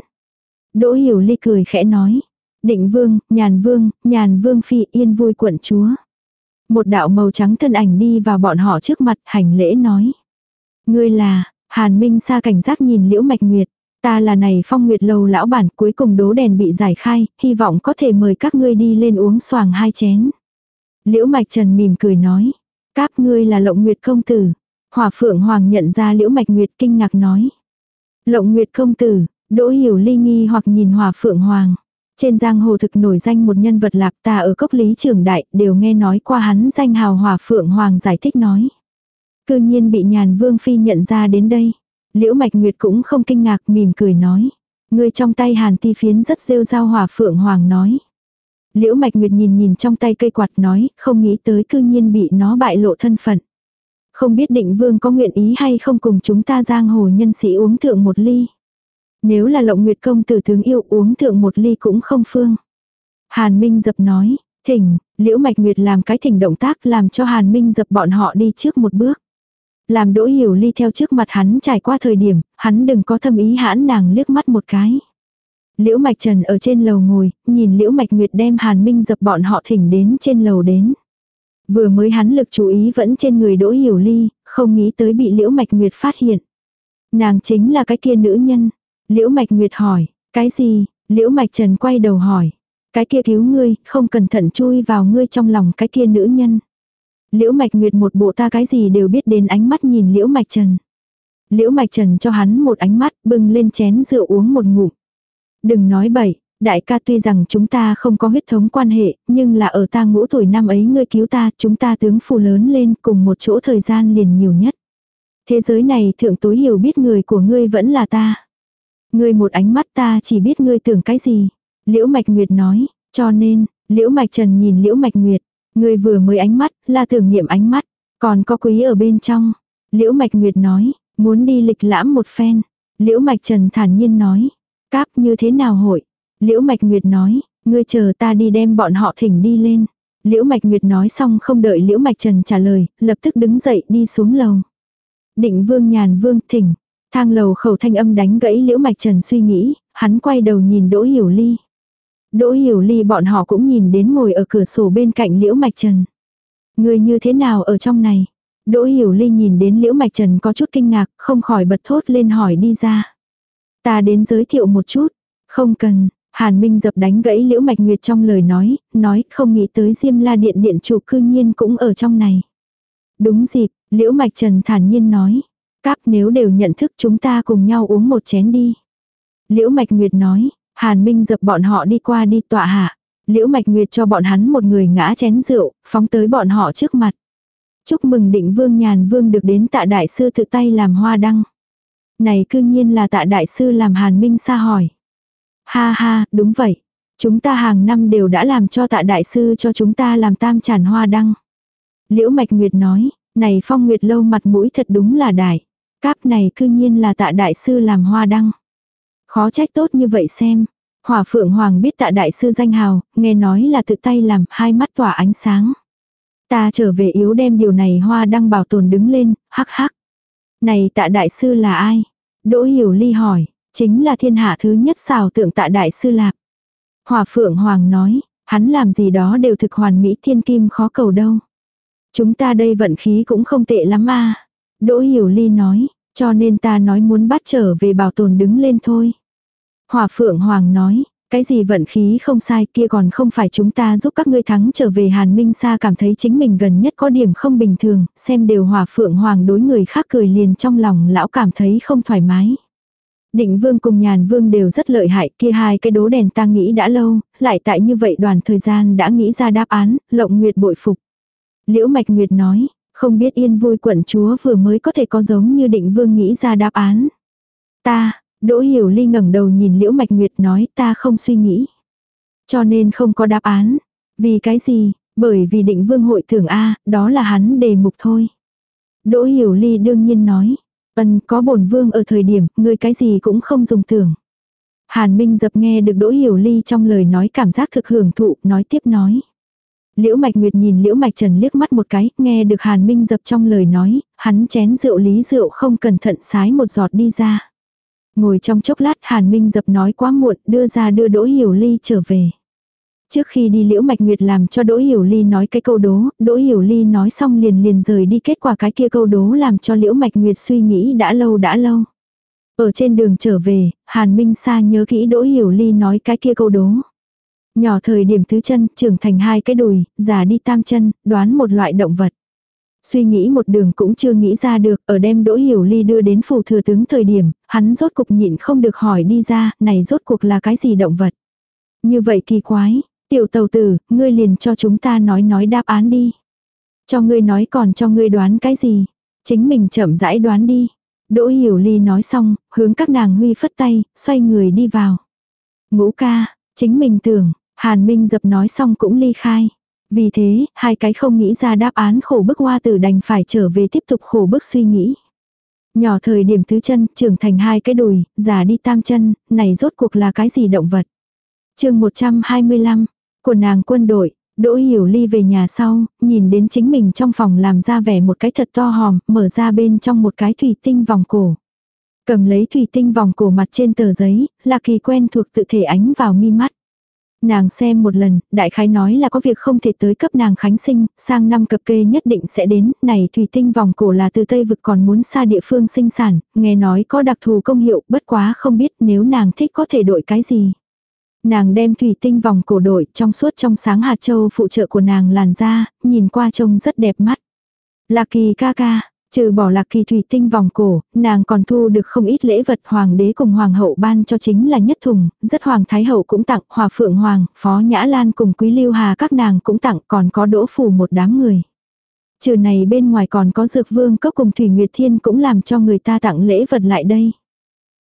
Đỗ hiểu ly cười khẽ nói. Định vương, nhàn vương, nhàn vương phi yên vui quận chúa. Một đạo màu trắng thân ảnh đi vào bọn họ trước mặt hành lễ nói. Ngươi là, Hàn Minh xa cảnh giác nhìn Liễu Mạch Nguyệt. Ta là này phong nguyệt lầu lão bản cuối cùng đố đèn bị giải khai, hy vọng có thể mời các ngươi đi lên uống xoàng hai chén. Liễu Mạch Trần mỉm cười nói. Các ngươi là lộng nguyệt công tử. Hòa phượng hoàng nhận ra liễu mạch nguyệt kinh ngạc nói. Lộng nguyệt công tử, đỗ hiểu ly nghi hoặc nhìn hòa phượng hoàng. Trên giang hồ thực nổi danh một nhân vật lạp ta ở cốc lý trường đại đều nghe nói qua hắn danh hào hòa phượng hoàng giải thích nói. Cư nhiên bị nhàn vương phi nhận ra đến đây. Liễu mạch nguyệt cũng không kinh ngạc mỉm cười nói. Người trong tay hàn ti phiến rất rêu rao hòa phượng hoàng nói. Liễu mạch nguyệt nhìn nhìn trong tay cây quạt nói không nghĩ tới cư nhiên bị nó bại lộ thân phận. Không biết định vương có nguyện ý hay không cùng chúng ta giang hồ nhân sĩ uống thượng một ly. Nếu là lộng nguyệt công tử tướng yêu uống thượng một ly cũng không phương. Hàn Minh dập nói, thỉnh, liễu mạch nguyệt làm cái thỉnh động tác làm cho Hàn Minh dập bọn họ đi trước một bước. Làm đỗ hiểu ly theo trước mặt hắn trải qua thời điểm, hắn đừng có thâm ý hãn nàng liếc mắt một cái. Liễu Mạch Trần ở trên lầu ngồi, nhìn Liễu Mạch Nguyệt đem Hàn Minh dập bọn họ thỉnh đến trên lầu đến. Vừa mới hắn lực chú ý vẫn trên người Đỗ Hiểu Ly, không nghĩ tới bị Liễu Mạch Nguyệt phát hiện. Nàng chính là cái kia nữ nhân. Liễu Mạch Nguyệt hỏi, cái gì? Liễu Mạch Trần quay đầu hỏi. Cái kia cứu ngươi, không cẩn thận chui vào ngươi trong lòng cái kia nữ nhân. Liễu Mạch Nguyệt một bộ ta cái gì đều biết đến ánh mắt nhìn Liễu Mạch Trần. Liễu Mạch Trần cho hắn một ánh mắt bưng lên chén rượu uống một ngụm. Đừng nói bậy, đại ca tuy rằng chúng ta không có huyết thống quan hệ, nhưng là ở ta ngũ tuổi năm ấy ngươi cứu ta, chúng ta tướng phù lớn lên cùng một chỗ thời gian liền nhiều nhất. Thế giới này thượng tối hiểu biết người của ngươi vẫn là ta. Ngươi một ánh mắt ta chỉ biết ngươi tưởng cái gì. Liễu Mạch Nguyệt nói, cho nên, Liễu Mạch Trần nhìn Liễu Mạch Nguyệt, ngươi vừa mới ánh mắt, là tưởng niệm ánh mắt, còn có quý ở bên trong. Liễu Mạch Nguyệt nói, muốn đi lịch lãm một phen. Liễu Mạch Trần thản nhiên nói, cáp như thế nào hội. Liễu Mạch Nguyệt nói, ngươi chờ ta đi đem bọn họ thỉnh đi lên. Liễu Mạch Nguyệt nói xong không đợi Liễu Mạch Trần trả lời, lập tức đứng dậy đi xuống lầu. Định Vương Nhàn Vương thỉnh, thang lầu khẩu thanh âm đánh gãy Liễu Mạch Trần suy nghĩ, hắn quay đầu nhìn Đỗ Hiểu Ly. Đỗ Hiểu Ly bọn họ cũng nhìn đến ngồi ở cửa sổ bên cạnh Liễu Mạch Trần. Người như thế nào ở trong này? Đỗ Hiểu Ly nhìn đến Liễu Mạch Trần có chút kinh ngạc, không khỏi bật thốt lên hỏi đi ra. Ta đến giới thiệu một chút. Không cần, Hàn Minh dập đánh gãy Liễu Mạch Nguyệt trong lời nói, nói không nghĩ tới Diêm La Điện Điện chủ cư nhiên cũng ở trong này. Đúng dịp, Liễu Mạch Trần thản nhiên nói. Các nếu đều nhận thức chúng ta cùng nhau uống một chén đi. Liễu Mạch Nguyệt nói, Hàn Minh dập bọn họ đi qua đi tọa hạ. Liễu Mạch Nguyệt cho bọn hắn một người ngã chén rượu, phóng tới bọn họ trước mặt. Chúc mừng định vương nhàn vương được đến tạ đại sư tự tay làm hoa đăng. Này cư nhiên là tạ đại sư làm Hàn Minh xa hỏi. Ha ha, đúng vậy. Chúng ta hàng năm đều đã làm cho tạ đại sư cho chúng ta làm tam tràn hoa đăng. Liễu Mạch Nguyệt nói, này phong nguyệt lâu mặt mũi thật đúng là đại. Cáp này cư nhiên là tạ đại sư làm hoa đăng. Khó trách tốt như vậy xem. Hỏa Phượng Hoàng biết tạ đại sư danh hào, nghe nói là tự tay làm, hai mắt tỏa ánh sáng. Ta trở về yếu đem điều này hoa đăng bảo tồn đứng lên, hắc hắc. Này tạ đại sư là ai? Đỗ Hiểu Ly hỏi, chính là thiên hạ thứ nhất xào tượng tạ đại sư lạp hòa Phượng Hoàng nói, hắn làm gì đó đều thực hoàn mỹ thiên kim khó cầu đâu. Chúng ta đây vận khí cũng không tệ lắm à. Đỗ Hiểu Ly nói, cho nên ta nói muốn bắt trở về bảo tồn đứng lên thôi. Hòa Phượng Hoàng nói, cái gì vận khí không sai kia còn không phải chúng ta giúp các ngươi thắng trở về Hàn Minh Sa cảm thấy chính mình gần nhất có điểm không bình thường, xem đều Hòa Phượng Hoàng đối người khác cười liền trong lòng lão cảm thấy không thoải mái. Định Vương cùng Nhàn Vương đều rất lợi hại, kia hai cái đố đèn ta nghĩ đã lâu, lại tại như vậy đoàn thời gian đã nghĩ ra đáp án, Lộng Nguyệt bội phục. Liễu Mạch Nguyệt nói, không biết yên vui quận chúa vừa mới có thể có giống như định vương nghĩ ra đáp án. Ta, Đỗ Hiểu Ly ngẩng đầu nhìn Liễu Mạch Nguyệt nói ta không suy nghĩ. Cho nên không có đáp án. Vì cái gì? Bởi vì định vương hội thưởng A, đó là hắn đề mục thôi. Đỗ Hiểu Ly đương nhiên nói. Ân có bổn vương ở thời điểm, người cái gì cũng không dùng tưởng. Hàn Minh dập nghe được Đỗ Hiểu Ly trong lời nói cảm giác thực hưởng thụ, nói tiếp nói. Liễu Mạch Nguyệt nhìn Liễu Mạch Trần liếc mắt một cái, nghe được Hàn Minh dập trong lời nói, hắn chén rượu lý rượu không cẩn thận sái một giọt đi ra. Ngồi trong chốc lát Hàn Minh dập nói quá muộn, đưa ra đưa Đỗ Hiểu Ly trở về. Trước khi đi Liễu Mạch Nguyệt làm cho Đỗ Hiểu Ly nói cái câu đố, Đỗ Hiểu Ly nói xong liền liền rời đi kết quả cái kia câu đố làm cho Liễu Mạch Nguyệt suy nghĩ đã lâu đã lâu. Ở trên đường trở về, Hàn Minh Sa nhớ kỹ Đỗ Hiểu Ly nói cái kia câu đố. Nhỏ thời điểm tứ chân, trưởng thành hai cái đùi, già đi tam chân, đoán một loại động vật. Suy nghĩ một đường cũng chưa nghĩ ra được, ở đem Đỗ Hiểu Ly đưa đến phủ thừa tướng thời điểm, hắn rốt cục nhịn không được hỏi đi ra, này rốt cuộc là cái gì động vật. Như vậy kỳ quái, tiểu tàu tử, ngươi liền cho chúng ta nói nói đáp án đi. Cho ngươi nói còn cho ngươi đoán cái gì. Chính mình chậm rãi đoán đi. Đỗ Hiểu Ly nói xong, hướng các nàng huy phất tay, xoay người đi vào. Ngũ ca, chính mình tưởng, Hàn Minh dập nói xong cũng ly khai. Vì thế, hai cái không nghĩ ra đáp án khổ bức hoa tử đành phải trở về tiếp tục khổ bức suy nghĩ. Nhỏ thời điểm tứ chân, trưởng thành hai cái đùi, già đi tam chân, này rốt cuộc là cái gì động vật. chương 125, của nàng quân đội, Đỗ Hiểu Ly về nhà sau, nhìn đến chính mình trong phòng làm ra vẻ một cái thật to hòm, mở ra bên trong một cái thủy tinh vòng cổ. Cầm lấy thủy tinh vòng cổ mặt trên tờ giấy, là kỳ quen thuộc tự thể ánh vào mi mắt. Nàng xem một lần, đại khái nói là có việc không thể tới cấp nàng khánh sinh, sang năm cập kê nhất định sẽ đến, này thủy tinh vòng cổ là từ Tây vực còn muốn xa địa phương sinh sản, nghe nói có đặc thù công hiệu, bất quá không biết nếu nàng thích có thể đổi cái gì. Nàng đem thủy tinh vòng cổ đội trong suốt trong sáng hạt châu phụ trợ của nàng làn da, nhìn qua trông rất đẹp mắt. Lạc kỳ ca ca, Trừ bỏ lạc kỳ thủy tinh vòng cổ, nàng còn thu được không ít lễ vật hoàng đế cùng hoàng hậu ban cho chính là nhất thùng, rất hoàng thái hậu cũng tặng, hòa phượng hoàng, phó nhã lan cùng quý lưu hà các nàng cũng tặng, còn có đỗ phủ một đám người. Trừ này bên ngoài còn có dược vương cốc cùng thủy nguyệt thiên cũng làm cho người ta tặng lễ vật lại đây.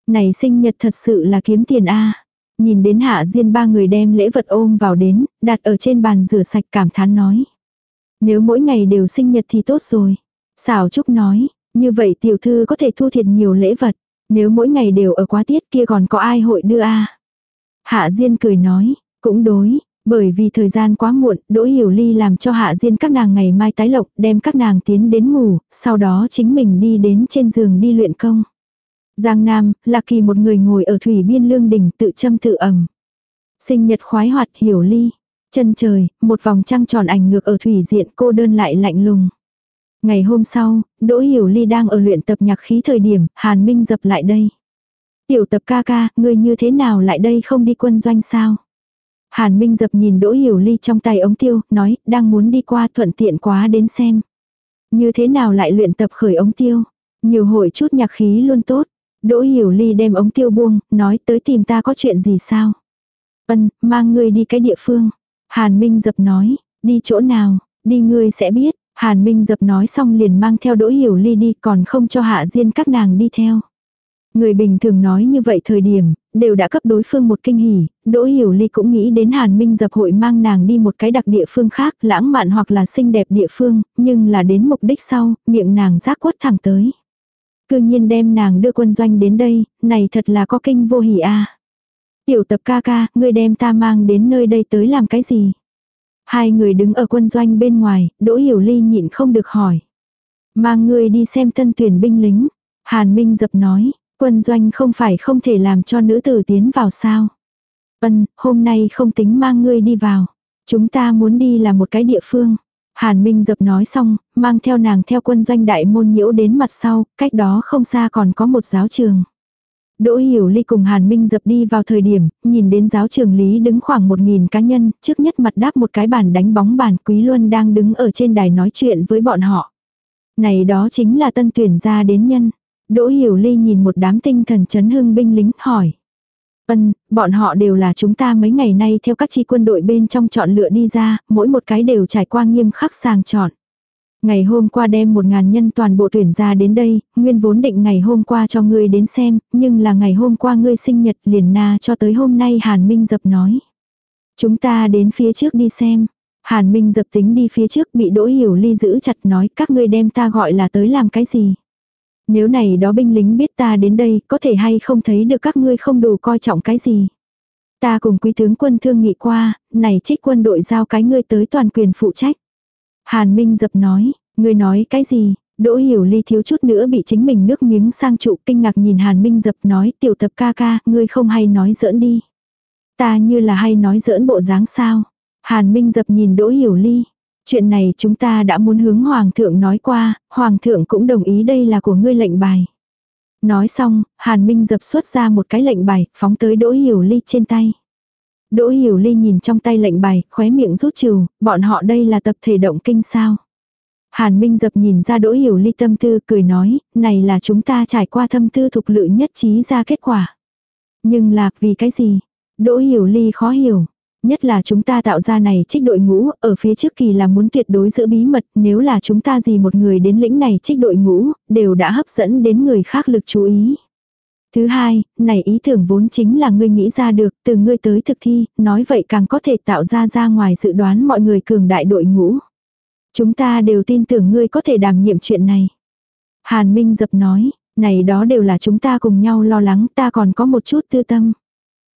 Này sinh nhật thật sự là kiếm tiền a Nhìn đến hạ diên ba người đem lễ vật ôm vào đến, đặt ở trên bàn rửa sạch cảm thán nói. Nếu mỗi ngày đều sinh nhật thì tốt rồi. Xảo Trúc nói, như vậy tiểu thư có thể thu thiệt nhiều lễ vật, nếu mỗi ngày đều ở quá tiết kia còn có ai hội đưa a Hạ Diên cười nói, cũng đối, bởi vì thời gian quá muộn, Đỗ Hiểu Ly làm cho Hạ Diên các nàng ngày mai tái lộc, đem các nàng tiến đến ngủ, sau đó chính mình đi đến trên giường đi luyện công. Giang Nam, Lạc Kỳ một người ngồi ở thủy biên lương đỉnh tự châm tự ẩm. Sinh nhật khoái hoạt Hiểu Ly. Chân trời, một vòng trăng tròn ảnh ngược ở thủy diện cô đơn lại lạnh lùng. Ngày hôm sau, Đỗ Hiểu Ly đang ở luyện tập nhạc khí thời điểm, Hàn Minh dập lại đây. Tiểu tập ca ca, ngươi như thế nào lại đây không đi quân doanh sao? Hàn Minh dập nhìn Đỗ Hiểu Ly trong tay ống tiêu, nói, đang muốn đi qua thuận tiện quá đến xem. Như thế nào lại luyện tập khởi ống tiêu? Nhiều hội chút nhạc khí luôn tốt. Đỗ Hiểu Ly đem ống tiêu buông, nói tới tìm ta có chuyện gì sao? Ân, mang ngươi đi cái địa phương. Hàn Minh dập nói, đi chỗ nào, đi ngươi sẽ biết. Hàn Minh dập nói xong liền mang theo Đỗ Hiểu Ly đi còn không cho Hạ Diên các nàng đi theo. Người bình thường nói như vậy thời điểm, đều đã cấp đối phương một kinh hỉ, Đỗ Hiểu Ly cũng nghĩ đến Hàn Minh dập hội mang nàng đi một cái đặc địa phương khác, lãng mạn hoặc là xinh đẹp địa phương, nhưng là đến mục đích sau, miệng nàng giác quất thẳng tới. Cư nhiên đem nàng đưa quân doanh đến đây, này thật là có kinh vô hỉ a. Tiểu tập ca ca, ngươi đem ta mang đến nơi đây tới làm cái gì? Hai người đứng ở quân doanh bên ngoài, Đỗ Hiểu Ly nhịn không được hỏi. Mang ngươi đi xem tân tuyển binh lính. Hàn Minh dập nói, quân doanh không phải không thể làm cho nữ tử tiến vào sao. Ân, hôm nay không tính mang ngươi đi vào. Chúng ta muốn đi là một cái địa phương. Hàn Minh dập nói xong, mang theo nàng theo quân doanh đại môn nhiễu đến mặt sau, cách đó không xa còn có một giáo trường. Đỗ Hiểu Ly cùng Hàn Minh dập đi vào thời điểm, nhìn đến giáo trường Lý đứng khoảng một nghìn cá nhân, trước nhất mặt đáp một cái bàn đánh bóng bàn Quý Luân đang đứng ở trên đài nói chuyện với bọn họ. Này đó chính là tân tuyển ra đến nhân. Đỗ Hiểu Ly nhìn một đám tinh thần chấn hưng binh lính hỏi. Ân, bọn họ đều là chúng ta mấy ngày nay theo các chi quân đội bên trong chọn lựa đi ra, mỗi một cái đều trải qua nghiêm khắc sàng chọn. Ngày hôm qua đem một ngàn nhân toàn bộ tuyển ra đến đây, nguyên vốn định ngày hôm qua cho ngươi đến xem, nhưng là ngày hôm qua ngươi sinh nhật liền na cho tới hôm nay Hàn Minh dập nói. Chúng ta đến phía trước đi xem. Hàn Minh dập tính đi phía trước bị Đỗ Hiểu Ly giữ chặt nói các ngươi đem ta gọi là tới làm cái gì. Nếu này đó binh lính biết ta đến đây có thể hay không thấy được các ngươi không đủ coi trọng cái gì. Ta cùng quý tướng quân thương nghị qua, này trích quân đội giao cái ngươi tới toàn quyền phụ trách. Hàn Minh dập nói, ngươi nói cái gì? Đỗ Hiểu Ly thiếu chút nữa bị chính mình nước miếng sang trụ kinh ngạc nhìn Hàn Minh dập nói tiểu tập ca ca, ngươi không hay nói giỡn đi. Ta như là hay nói giỡn bộ dáng sao. Hàn Minh dập nhìn Đỗ Hiểu Ly. Chuyện này chúng ta đã muốn hướng Hoàng thượng nói qua, Hoàng thượng cũng đồng ý đây là của ngươi lệnh bài. Nói xong, Hàn Minh dập xuất ra một cái lệnh bài, phóng tới Đỗ Hiểu Ly trên tay. Đỗ Hiểu Ly nhìn trong tay lệnh bài, khóe miệng rút trừ, bọn họ đây là tập thể động kinh sao. Hàn Minh dập nhìn ra Đỗ Hiểu Ly tâm tư cười nói, này là chúng ta trải qua thâm tư thục lự nhất trí ra kết quả. Nhưng lạc vì cái gì? Đỗ Hiểu Ly khó hiểu. Nhất là chúng ta tạo ra này trích đội ngũ, ở phía trước kỳ là muốn tuyệt đối giữ bí mật, nếu là chúng ta gì một người đến lĩnh này trích đội ngũ, đều đã hấp dẫn đến người khác lực chú ý. Thứ hai, này ý tưởng vốn chính là ngươi nghĩ ra được, từ ngươi tới thực thi, nói vậy càng có thể tạo ra ra ngoài dự đoán mọi người cường đại đội ngũ. Chúng ta đều tin tưởng ngươi có thể đảm nhiệm chuyện này. Hàn Minh dập nói, này đó đều là chúng ta cùng nhau lo lắng, ta còn có một chút tư tâm.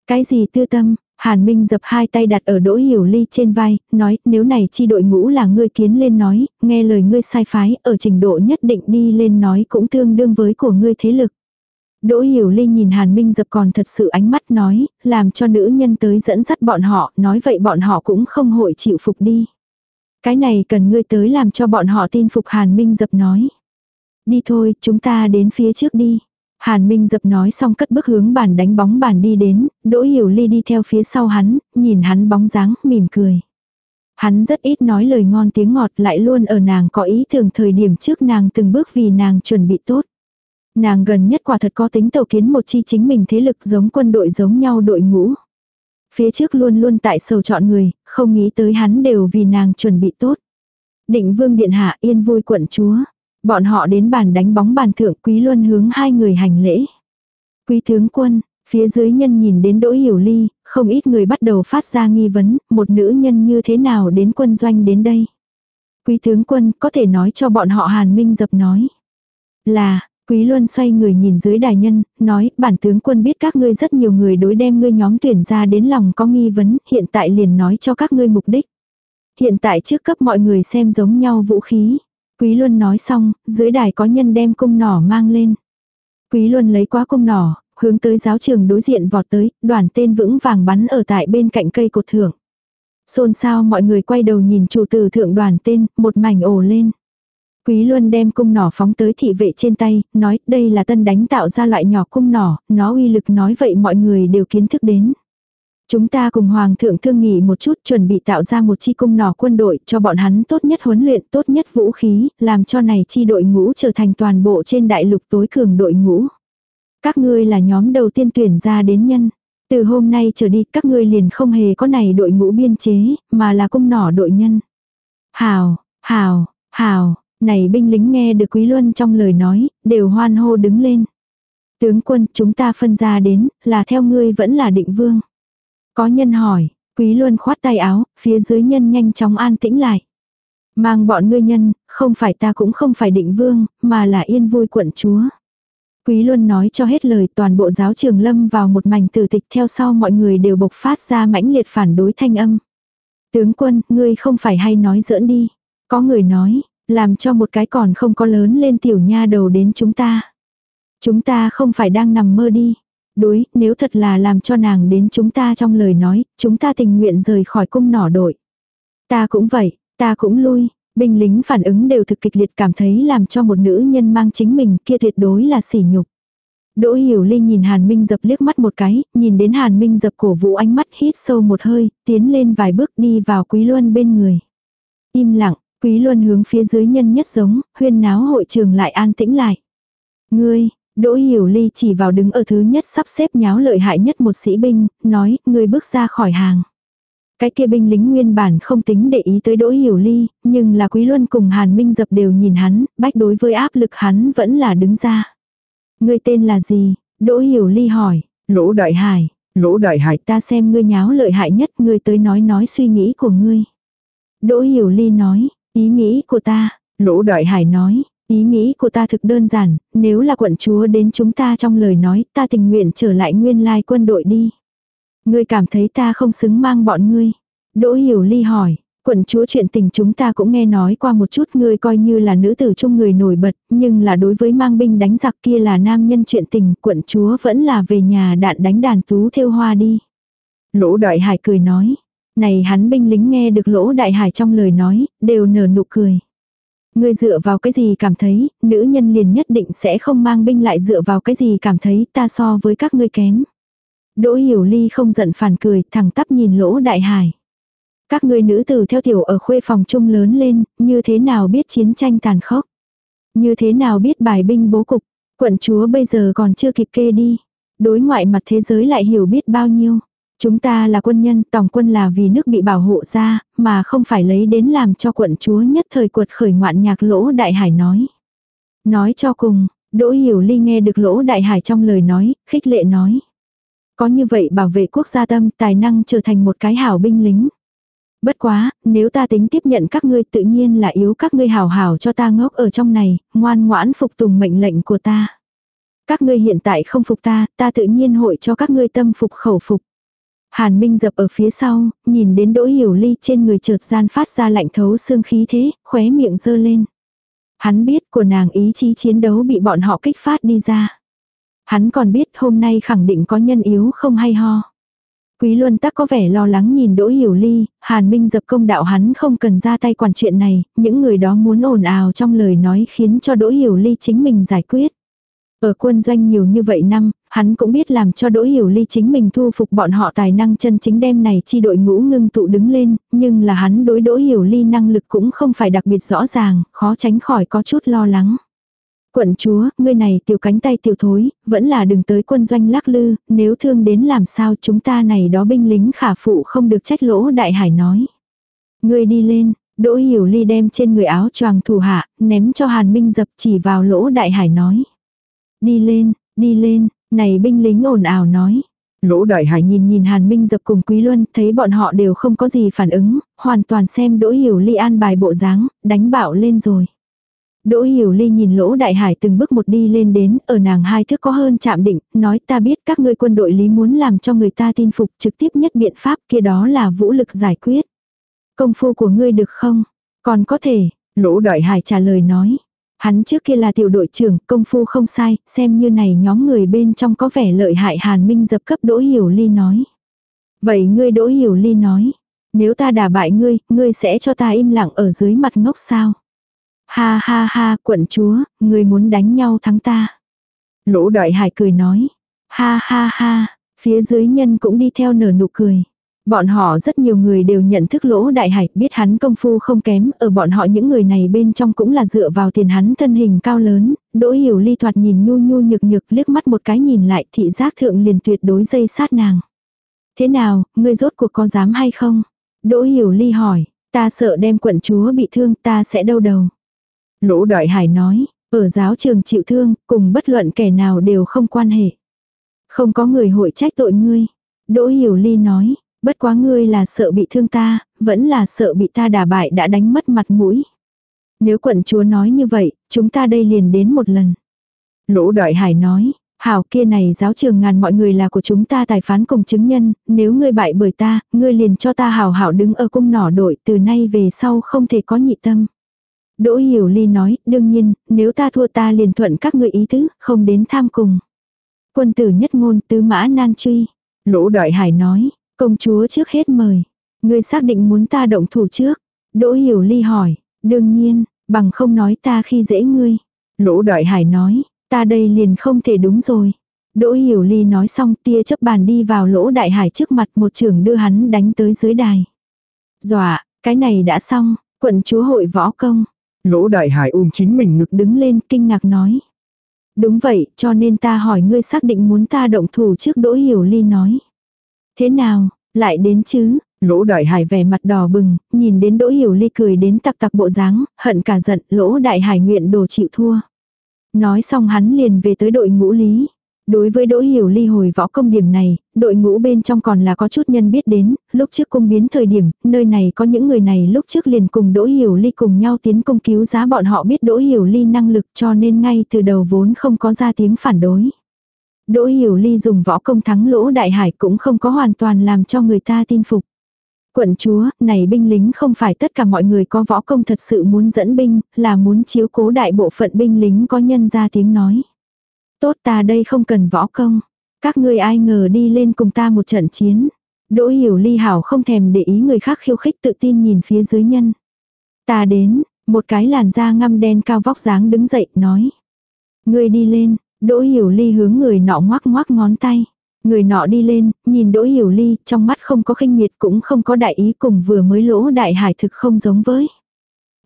Cái gì tư tâm? Hàn Minh dập hai tay đặt ở Đỗ Hiểu Ly trên vai, nói, nếu này chi đội ngũ là ngươi kiến lên nói, nghe lời ngươi sai phái, ở trình độ nhất định đi lên nói cũng tương đương với của ngươi thế lực. Đỗ Hiểu Ly nhìn Hàn Minh dập còn thật sự ánh mắt nói, làm cho nữ nhân tới dẫn dắt bọn họ, nói vậy bọn họ cũng không hội chịu phục đi. Cái này cần ngươi tới làm cho bọn họ tin phục Hàn Minh dập nói. Đi thôi, chúng ta đến phía trước đi. Hàn Minh dập nói xong cất bước hướng bàn đánh bóng bàn đi đến, Đỗ Hiểu Ly đi theo phía sau hắn, nhìn hắn bóng dáng, mỉm cười. Hắn rất ít nói lời ngon tiếng ngọt lại luôn ở nàng có ý tưởng thời điểm trước nàng từng bước vì nàng chuẩn bị tốt. Nàng gần nhất quả thật có tính tàu kiến một chi chính mình thế lực giống quân đội giống nhau đội ngũ. Phía trước luôn luôn tại sầu chọn người, không nghĩ tới hắn đều vì nàng chuẩn bị tốt. Định vương điện hạ yên vui quận chúa. Bọn họ đến bàn đánh bóng bàn thượng quý luân hướng hai người hành lễ. Quý tướng quân, phía dưới nhân nhìn đến đỗ hiểu ly, không ít người bắt đầu phát ra nghi vấn, một nữ nhân như thế nào đến quân doanh đến đây. Quý tướng quân có thể nói cho bọn họ hàn minh dập nói. Là, Quý Luân xoay người nhìn dưới đài nhân, nói, bản tướng quân biết các ngươi rất nhiều người đối đem ngươi nhóm tuyển ra đến lòng có nghi vấn, hiện tại liền nói cho các ngươi mục đích. Hiện tại trước cấp mọi người xem giống nhau vũ khí. Quý Luân nói xong, dưới đài có nhân đem cung nỏ mang lên. Quý Luân lấy quá cung nỏ, hướng tới giáo trường đối diện vọt tới, đoàn tên vững vàng bắn ở tại bên cạnh cây cột thượng. Xôn xao mọi người quay đầu nhìn chủ tử thượng đoàn tên, một mảnh ồ lên. Quý Luân đem cung nỏ phóng tới thị vệ trên tay, nói đây là tân đánh tạo ra loại nhỏ cung nỏ, nó uy lực nói vậy mọi người đều kiến thức đến. Chúng ta cùng Hoàng thượng thương nghị một chút chuẩn bị tạo ra một chi cung nỏ quân đội cho bọn hắn tốt nhất huấn luyện, tốt nhất vũ khí, làm cho này chi đội ngũ trở thành toàn bộ trên đại lục tối cường đội ngũ. Các ngươi là nhóm đầu tiên tuyển ra đến nhân. Từ hôm nay trở đi các ngươi liền không hề có này đội ngũ biên chế, mà là cung nỏ đội nhân. Hào, hào, hào, này binh lính nghe được Quý Luân trong lời nói, đều hoan hô đứng lên. Tướng quân, chúng ta phân ra đến, là theo ngươi vẫn là định vương. Có nhân hỏi, quý luân khoát tay áo, phía dưới nhân nhanh chóng an tĩnh lại. Mang bọn ngươi nhân, không phải ta cũng không phải định vương, mà là yên vui quận chúa. Quý Luân nói cho hết lời toàn bộ giáo trường lâm vào một mảnh tử tịch theo sau mọi người đều bộc phát ra mãnh liệt phản đối thanh âm. Tướng quân, ngươi không phải hay nói giỡn đi. Có người nói, làm cho một cái còn không có lớn lên tiểu nha đầu đến chúng ta. Chúng ta không phải đang nằm mơ đi. Đối, nếu thật là làm cho nàng đến chúng ta trong lời nói, chúng ta tình nguyện rời khỏi cung nỏ đội. Ta cũng vậy, ta cũng lui. Binh lính phản ứng đều thực kịch liệt cảm thấy làm cho một nữ nhân mang chính mình kia tuyệt đối là sỉ nhục. Đỗ Hiểu Ly nhìn Hàn Minh dập liếc mắt một cái, nhìn đến Hàn Minh dập cổ vũ ánh mắt hít sâu một hơi, tiến lên vài bước đi vào Quý Luân bên người. Im lặng, Quý Luân hướng phía dưới nhân nhất giống, huyên náo hội trường lại an tĩnh lại. Ngươi, Đỗ Hiểu Ly chỉ vào đứng ở thứ nhất sắp xếp nháo lợi hại nhất một sĩ binh, nói, ngươi bước ra khỏi hàng. Cái kia binh lính nguyên bản không tính để ý tới Đỗ Hiểu Ly, nhưng là Quý Luân cùng Hàn Minh dập đều nhìn hắn, bách đối với áp lực hắn vẫn là đứng ra. Ngươi tên là gì? Đỗ Hiểu Ly hỏi. Lỗ Đại Hải. Lỗ Đại Hải. Ta xem ngươi nháo lợi hại nhất, ngươi tới nói nói suy nghĩ của ngươi. Đỗ Hiểu Ly nói, ý nghĩ của ta. Lỗ Đại Hải nói, ý nghĩ của ta thực đơn giản, nếu là quận chúa đến chúng ta trong lời nói, ta tình nguyện trở lại nguyên lai quân đội đi. Ngươi cảm thấy ta không xứng mang bọn ngươi. Đỗ Hiểu Ly hỏi, quận chúa chuyện tình chúng ta cũng nghe nói qua một chút ngươi coi như là nữ tử trong người nổi bật, nhưng là đối với mang binh đánh giặc kia là nam nhân chuyện tình, quận chúa vẫn là về nhà đạn đánh đàn tú theo hoa đi. Lỗ Đại Hải cười nói, này hắn binh lính nghe được lỗ Đại Hải trong lời nói, đều nở nụ cười. Ngươi dựa vào cái gì cảm thấy, nữ nhân liền nhất định sẽ không mang binh lại dựa vào cái gì cảm thấy ta so với các ngươi kém. Đỗ Hiểu Ly không giận phản cười, thẳng tắp nhìn lỗ đại hải. Các ngươi nữ tử theo tiểu ở khuê phòng chung lớn lên, như thế nào biết chiến tranh tàn khốc. Như thế nào biết bài binh bố cục, quận chúa bây giờ còn chưa kịp kê đi. Đối ngoại mặt thế giới lại hiểu biết bao nhiêu. Chúng ta là quân nhân, tổng quân là vì nước bị bảo hộ ra, mà không phải lấy đến làm cho quận chúa nhất thời cuột khởi ngoạn nhạc lỗ đại hải nói. Nói cho cùng, Đỗ Hiểu Ly nghe được lỗ đại hải trong lời nói, khích lệ nói. Có như vậy bảo vệ quốc gia tâm tài năng trở thành một cái hảo binh lính. Bất quá, nếu ta tính tiếp nhận các ngươi tự nhiên là yếu các ngươi hảo hảo cho ta ngốc ở trong này, ngoan ngoãn phục tùng mệnh lệnh của ta. Các ngươi hiện tại không phục ta, ta tự nhiên hội cho các ngươi tâm phục khẩu phục. Hàn Minh dập ở phía sau, nhìn đến Đỗ Hiểu Ly trên người chợt gian phát ra lạnh thấu xương khí thế, khóe miệng dơ lên. Hắn biết của nàng ý chí chiến đấu bị bọn họ kích phát đi ra. Hắn còn biết hôm nay khẳng định có nhân yếu không hay ho. Quý Luân tắc có vẻ lo lắng nhìn Đỗ Hiểu Ly, Hàn Minh dập công đạo hắn không cần ra tay quản chuyện này, những người đó muốn ồn ào trong lời nói khiến cho Đỗ Hiểu Ly chính mình giải quyết. Ở quân doanh nhiều như vậy năm, hắn cũng biết làm cho Đỗ Hiểu Ly chính mình thu phục bọn họ tài năng chân chính đem này chi đội ngũ ngưng tụ đứng lên, nhưng là hắn đối Đỗ Hiểu Ly năng lực cũng không phải đặc biệt rõ ràng, khó tránh khỏi có chút lo lắng. Quận chúa, ngươi này tiểu cánh tay tiểu thối, vẫn là đừng tới quân doanh lắc lư, nếu thương đến làm sao chúng ta này đó binh lính khả phụ không được trách lỗ đại hải nói. Ngươi đi lên, Đỗ Hiểu Ly đem trên người áo choàng thủ hạ, ném cho Hàn Minh dập chỉ vào lỗ đại hải nói. Đi lên, đi lên, này binh lính ồn ào nói. Lỗ đại hải nhìn nhìn Hàn Minh dập cùng Quý Luân, thấy bọn họ đều không có gì phản ứng, hoàn toàn xem Đỗ Hiểu Ly an bài bộ dáng, đánh bạo lên rồi. Đỗ Hiểu Ly nhìn Lỗ Đại Hải từng bước một đi lên đến, ở nàng hai thước có hơn chạm định, nói ta biết các ngươi quân đội lý muốn làm cho người ta tin phục trực tiếp nhất biện pháp kia đó là vũ lực giải quyết. Công phu của ngươi được không? Còn có thể. Lỗ Đại Hải trả lời nói. Hắn trước kia là tiểu đội trưởng, công phu không sai, xem như này nhóm người bên trong có vẻ lợi hại Hàn Minh dập cấp Đỗ Hiểu Ly nói. Vậy ngươi Đỗ Hiểu Ly nói, nếu ta đả bại ngươi, ngươi sẽ cho ta im lặng ở dưới mặt ngốc sao? Ha ha ha, quận chúa, ngươi muốn đánh nhau thắng ta. Lỗ đại hải cười nói. Ha ha ha, phía dưới nhân cũng đi theo nở nụ cười. Bọn họ rất nhiều người đều nhận thức lỗ đại hải, biết hắn công phu không kém, ở bọn họ những người này bên trong cũng là dựa vào tiền hắn thân hình cao lớn, đỗ hiểu ly thoạt nhìn nhu nhu nhược nhược liếc mắt một cái nhìn lại thị giác thượng liền tuyệt đối dây sát nàng. Thế nào, ngươi rốt cuộc có dám hay không? Đỗ hiểu ly hỏi, ta sợ đem quận chúa bị thương ta sẽ đau đầu. Lỗ Đại Hải nói, Ở giáo trường chịu thương, cùng bất luận kẻ nào đều không quan hệ. Không có người hội trách tội ngươi. Đỗ Hiểu Ly nói, bất quá ngươi là sợ bị thương ta, vẫn là sợ bị ta đả bại đã đánh mất mặt mũi. Nếu quận chúa nói như vậy, chúng ta đây liền đến một lần. Lỗ Đại Hải nói, hảo kia này giáo trường ngàn mọi người là của chúng ta tài phán cùng chứng nhân, nếu ngươi bại bởi ta, ngươi liền cho ta hảo hảo đứng ở cung nỏ đội từ nay về sau không thể có nhị tâm. Đỗ Hiểu Ly nói, đương nhiên, nếu ta thua ta liền thuận các ngươi ý tứ, không đến tham cùng. Quân tử nhất ngôn tứ mã nan truy. Lỗ Đại Hải nói, công chúa trước hết mời. Ngươi xác định muốn ta động thủ trước. Đỗ Hiểu Ly hỏi, đương nhiên, bằng không nói ta khi dễ ngươi. Lỗ Đại Hải nói, ta đây liền không thể đúng rồi. Đỗ Hiểu Ly nói xong tia chấp bàn đi vào lỗ đại hải trước mặt một trưởng đưa hắn đánh tới dưới đài. Dọa, cái này đã xong, quận chúa hội võ công, Lỗ Đại Hải ôm chính mình ngực đứng lên kinh ngạc nói. Đúng vậy, cho nên ta hỏi ngươi xác định muốn ta động thủ trước Đỗ Hiểu Ly nói. Thế nào, lại đến chứ? Lỗ Đại Hải vẻ mặt đỏ bừng, nhìn đến Đỗ Hiểu Ly cười đến tặc tặc bộ dáng, hận cả giận, Lỗ Đại Hải nguyện đồ chịu thua. Nói xong hắn liền về tới đội ngũ lý. Đối với Đỗ Hiểu Ly hồi võ công điểm này, đội ngũ bên trong còn là có chút nhân biết đến, lúc trước cung biến thời điểm, nơi này có những người này lúc trước liền cùng Đỗ Hiểu Ly cùng nhau tiến công cứu giá bọn họ biết Đỗ Hiểu Ly năng lực cho nên ngay từ đầu vốn không có ra tiếng phản đối. Đỗ Hiểu Ly dùng võ công thắng lỗ đại hải cũng không có hoàn toàn làm cho người ta tin phục. Quận chúa, này binh lính không phải tất cả mọi người có võ công thật sự muốn dẫn binh, là muốn chiếu cố đại bộ phận binh lính có nhân ra tiếng nói. Tốt ta đây không cần võ công. Các ngươi ai ngờ đi lên cùng ta một trận chiến. Đỗ hiểu ly hảo không thèm để ý người khác khiêu khích tự tin nhìn phía dưới nhân. Ta đến, một cái làn da ngăm đen cao vóc dáng đứng dậy, nói. Ngươi đi lên, đỗ hiểu ly hướng người nọ ngoác ngoác ngón tay. Người nọ đi lên, nhìn đỗ hiểu ly, trong mắt không có khinh miệt cũng không có đại ý cùng vừa mới lỗ đại hải thực không giống với.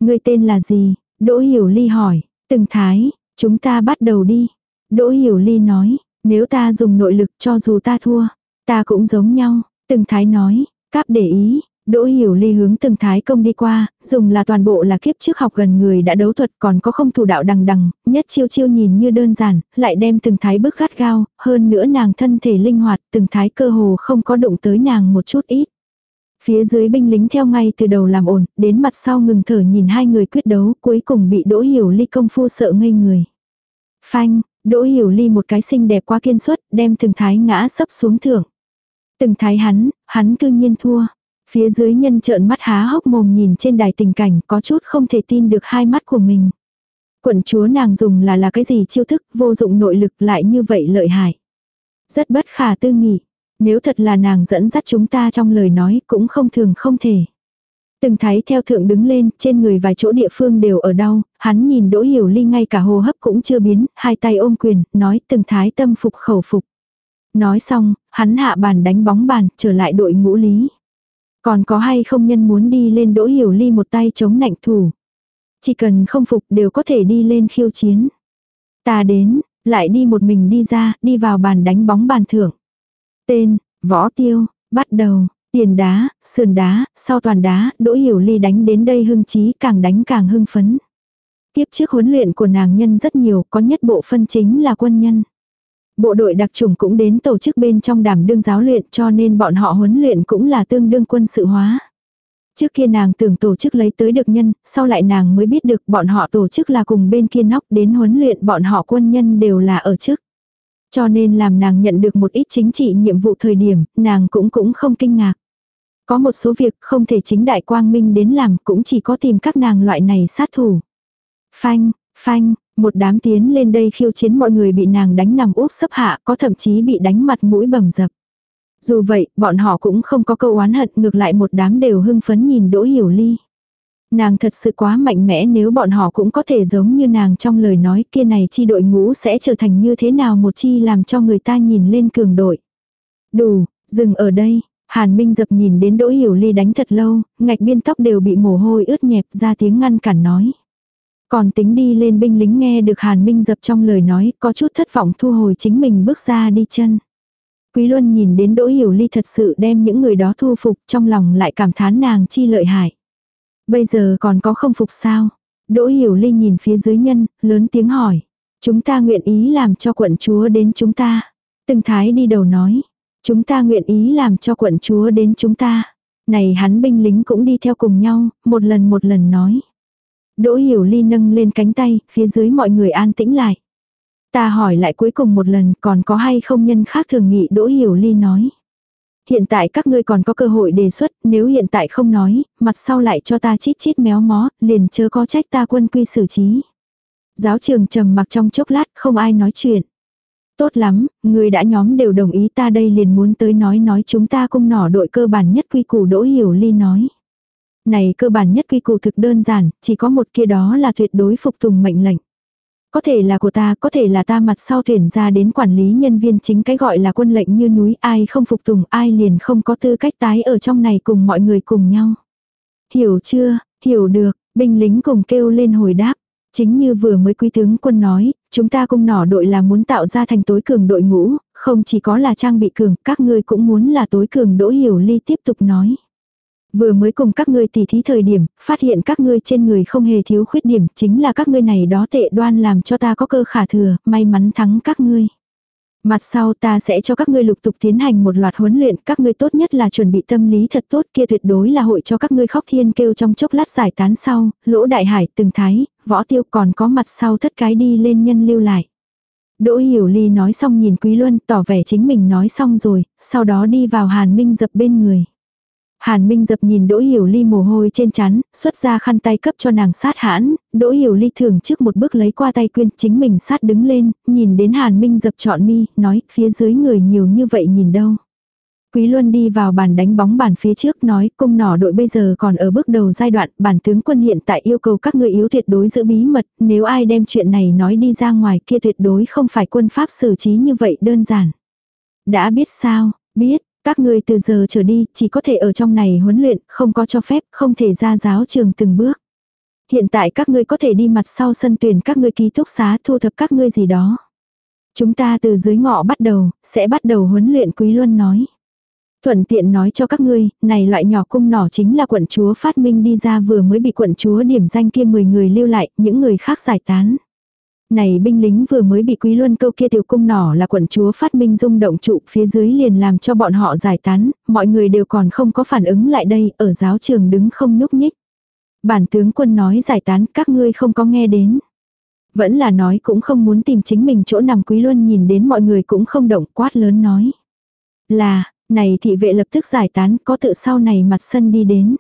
người tên là gì? Đỗ hiểu ly hỏi, từng thái, chúng ta bắt đầu đi. Đỗ hiểu ly nói, nếu ta dùng nội lực cho dù ta thua, ta cũng giống nhau. Từng thái nói, cáp để ý, Đỗ hiểu ly hướng từng thái công đi qua, dùng là toàn bộ là kiếp trước học gần người đã đấu thuật còn có không thủ đạo đằng đằng, nhất chiêu chiêu nhìn như đơn giản, lại đem từng thái bước gắt gao, hơn nữa nàng thân thể linh hoạt, từng thái cơ hồ không có đụng tới nàng một chút ít. Phía dưới binh lính theo ngay từ đầu làm ổn, đến mặt sau ngừng thở nhìn hai người quyết đấu, cuối cùng bị Đỗ Hiểu Ly công phu sợ ngây người. Phanh, Đỗ Hiểu Ly một cái xinh đẹp quá kiên suất, đem từng thái ngã sấp xuống thưởng. Từng thái hắn, hắn cương nhiên thua. Phía dưới nhân trợn mắt há hốc mồm nhìn trên đài tình cảnh có chút không thể tin được hai mắt của mình. Quận chúa nàng dùng là là cái gì chiêu thức vô dụng nội lực lại như vậy lợi hại. Rất bất khả tư nghị. Nếu thật là nàng dẫn dắt chúng ta trong lời nói cũng không thường không thể. Từng thái theo thượng đứng lên, trên người vài chỗ địa phương đều ở đau, hắn nhìn Đỗ Hiểu Ly ngay cả hô hấp cũng chưa biến, hai tay ôm quyền, nói từng thái tâm phục khẩu phục. Nói xong, hắn hạ bàn đánh bóng bàn, trở lại đội ngũ lý. Còn có hay không nhân muốn đi lên Đỗ Hiểu Ly một tay chống nạnh thủ. Chỉ cần không phục đều có thể đi lên khiêu chiến. Ta đến, lại đi một mình đi ra, đi vào bàn đánh bóng bàn thưởng. Tên, võ tiêu, bắt đầu, tiền đá, sườn đá, sau toàn đá, Đỗ Hiểu Ly đánh đến đây hưng trí càng đánh càng hưng phấn. Tiếp trước huấn luyện của nàng nhân rất nhiều, có nhất bộ phân chính là quân nhân. Bộ đội đặc trùng cũng đến tổ chức bên trong đảm đương giáo luyện cho nên bọn họ huấn luyện cũng là tương đương quân sự hóa. Trước kia nàng tưởng tổ chức lấy tới được nhân, sau lại nàng mới biết được bọn họ tổ chức là cùng bên kia nóc đến huấn luyện bọn họ quân nhân đều là ở trước. Cho nên làm nàng nhận được một ít chính trị nhiệm vụ thời điểm, nàng cũng cũng không kinh ngạc. Có một số việc không thể chính đại quang minh đến làm cũng chỉ có tìm các nàng loại này sát thủ. Phanh, phanh, một đám tiến lên đây khiêu chiến mọi người bị nàng đánh nằm úp sấp hạ, có thậm chí bị đánh mặt mũi bầm dập. Dù vậy, bọn họ cũng không có câu oán hận, ngược lại một đám đều hưng phấn nhìn Đỗ Hiểu Ly. Nàng thật sự quá mạnh mẽ nếu bọn họ cũng có thể giống như nàng trong lời nói kia này chi đội ngũ sẽ trở thành như thế nào một chi làm cho người ta nhìn lên cường đội. Đủ, dừng ở đây, Hàn Minh dập nhìn đến Đỗ Hiểu Ly đánh thật lâu, ngạch biên tóc đều bị mồ hôi ướt nhẹp ra tiếng ngăn cản nói. Còn tính đi lên binh lính nghe được Hàn Minh dập trong lời nói có chút thất vọng thu hồi chính mình bước ra đi chân. Quý Luân nhìn đến Đỗ Hiểu Ly thật sự đem những người đó thu phục trong lòng lại cảm thán nàng chi lợi hại. Bây giờ còn có không phục sao? Đỗ Hiểu Ly nhìn phía dưới nhân, lớn tiếng hỏi. Chúng ta nguyện ý làm cho quận chúa đến chúng ta. Từng thái đi đầu nói. Chúng ta nguyện ý làm cho quận chúa đến chúng ta. Này hắn binh lính cũng đi theo cùng nhau, một lần một lần nói. Đỗ Hiểu Ly nâng lên cánh tay, phía dưới mọi người an tĩnh lại. Ta hỏi lại cuối cùng một lần còn có hay không nhân khác thường nghị Đỗ Hiểu Ly nói. Hiện tại các ngươi còn có cơ hội đề xuất, nếu hiện tại không nói, mặt sau lại cho ta chít chít méo mó, liền chớ có trách ta quân quy xử trí. Giáo trường trầm mặc trong chốc lát, không ai nói chuyện. Tốt lắm, người đã nhóm đều đồng ý ta đây liền muốn tới nói nói chúng ta cung nỏ đội cơ bản nhất quy củ Đỗ Hiểu Ly nói. Này cơ bản nhất quy củ thực đơn giản, chỉ có một kia đó là tuyệt đối phục tùng mệnh lệnh. Có thể là của ta, có thể là ta mặt sau tuyển ra đến quản lý nhân viên chính cái gọi là quân lệnh như núi ai không phục tùng ai liền không có tư cách tái ở trong này cùng mọi người cùng nhau. Hiểu chưa, hiểu được, binh lính cùng kêu lên hồi đáp. Chính như vừa mới quý tướng quân nói, chúng ta cung nỏ đội là muốn tạo ra thành tối cường đội ngũ, không chỉ có là trang bị cường, các ngươi cũng muốn là tối cường đỗ hiểu ly tiếp tục nói. Vừa mới cùng các ngươi tỉ thí thời điểm, phát hiện các ngươi trên người không hề thiếu khuyết điểm, chính là các ngươi này đó tệ đoan làm cho ta có cơ khả thừa, may mắn thắng các ngươi. Mặt sau ta sẽ cho các ngươi lục tục tiến hành một loạt huấn luyện, các ngươi tốt nhất là chuẩn bị tâm lý thật tốt kia tuyệt đối là hội cho các ngươi khóc thiên kêu trong chốc lát giải tán sau, lỗ đại hải, từng thái, võ tiêu còn có mặt sau thất cái đi lên nhân lưu lại. Đỗ Hiểu Ly nói xong nhìn Quý Luân tỏ vẻ chính mình nói xong rồi, sau đó đi vào Hàn Minh dập bên người. Hàn Minh dập nhìn Đỗ Hiểu Ly mồ hôi trên chán, xuất ra khăn tay cấp cho nàng sát hãn, Đỗ Hiểu Ly thường trước một bước lấy qua tay quyên chính mình sát đứng lên, nhìn đến Hàn Minh dập chọn mi, nói phía dưới người nhiều như vậy nhìn đâu. Quý Luân đi vào bàn đánh bóng bàn phía trước nói cung nỏ đội bây giờ còn ở bước đầu giai đoạn, bản tướng quân hiện tại yêu cầu các người yếu tuyệt đối giữ bí mật, nếu ai đem chuyện này nói đi ra ngoài kia tuyệt đối không phải quân pháp xử trí như vậy đơn giản. Đã biết sao, biết, các ngươi từ giờ trở đi chỉ có thể ở trong này huấn luyện, không có cho phép, không thể ra giáo trường từng bước. Hiện tại các ngươi có thể đi mặt sau sân tuyển các ngươi ký túc xá thu thập các ngươi gì đó. Chúng ta từ dưới ngọ bắt đầu, sẽ bắt đầu huấn luyện Quý Luân nói. Thuận tiện nói cho các ngươi, này loại nhỏ cung nỏ chính là quận chúa phát minh đi ra vừa mới bị quận chúa điểm danh kia 10 người lưu lại, những người khác giải tán. Này binh lính vừa mới bị quý luân câu kia tiểu cung nỏ là quận chúa phát minh rung động trụ phía dưới liền làm cho bọn họ giải tán, mọi người đều còn không có phản ứng lại đây, ở giáo trường đứng không nhúc nhích. Bản tướng quân nói giải tán các ngươi không có nghe đến. Vẫn là nói cũng không muốn tìm chính mình chỗ nằm quý luân nhìn đến mọi người cũng không động quát lớn nói. Là, này thị vệ lập tức giải tán có tự sau này mặt sân đi đến.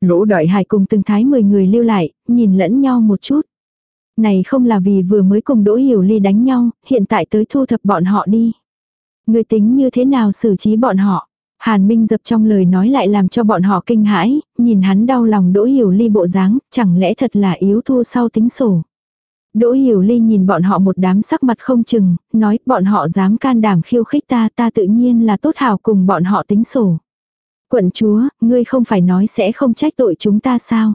Lỗ đại hải cùng từng thái 10 người lưu lại, nhìn lẫn nhau một chút. Này không là vì vừa mới cùng Đỗ Hiểu Ly đánh nhau, hiện tại tới thu thập bọn họ đi. Người tính như thế nào xử trí bọn họ. Hàn Minh dập trong lời nói lại làm cho bọn họ kinh hãi, nhìn hắn đau lòng Đỗ Hiểu Ly bộ dáng, chẳng lẽ thật là yếu thu sau tính sổ. Đỗ Hiểu Ly nhìn bọn họ một đám sắc mặt không chừng, nói bọn họ dám can đảm khiêu khích ta ta tự nhiên là tốt hảo cùng bọn họ tính sổ. Quận chúa, ngươi không phải nói sẽ không trách tội chúng ta sao?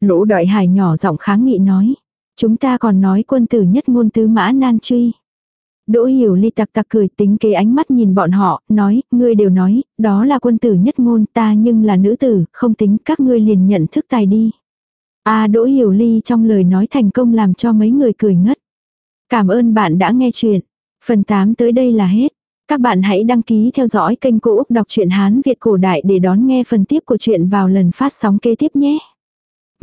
Lỗ đại hải nhỏ giọng kháng nghị nói. Chúng ta còn nói quân tử nhất ngôn tứ mã nan truy. Đỗ hiểu ly tặc tặc cười tính kế ánh mắt nhìn bọn họ, nói, ngươi đều nói, đó là quân tử nhất ngôn ta nhưng là nữ tử, không tính các ngươi liền nhận thức tài đi. a đỗ hiểu ly trong lời nói thành công làm cho mấy người cười ngất. Cảm ơn bạn đã nghe chuyện. Phần 8 tới đây là hết. Các bạn hãy đăng ký theo dõi kênh Cô Úc Đọc truyện Hán Việt Cổ Đại để đón nghe phần tiếp của chuyện vào lần phát sóng kế tiếp nhé.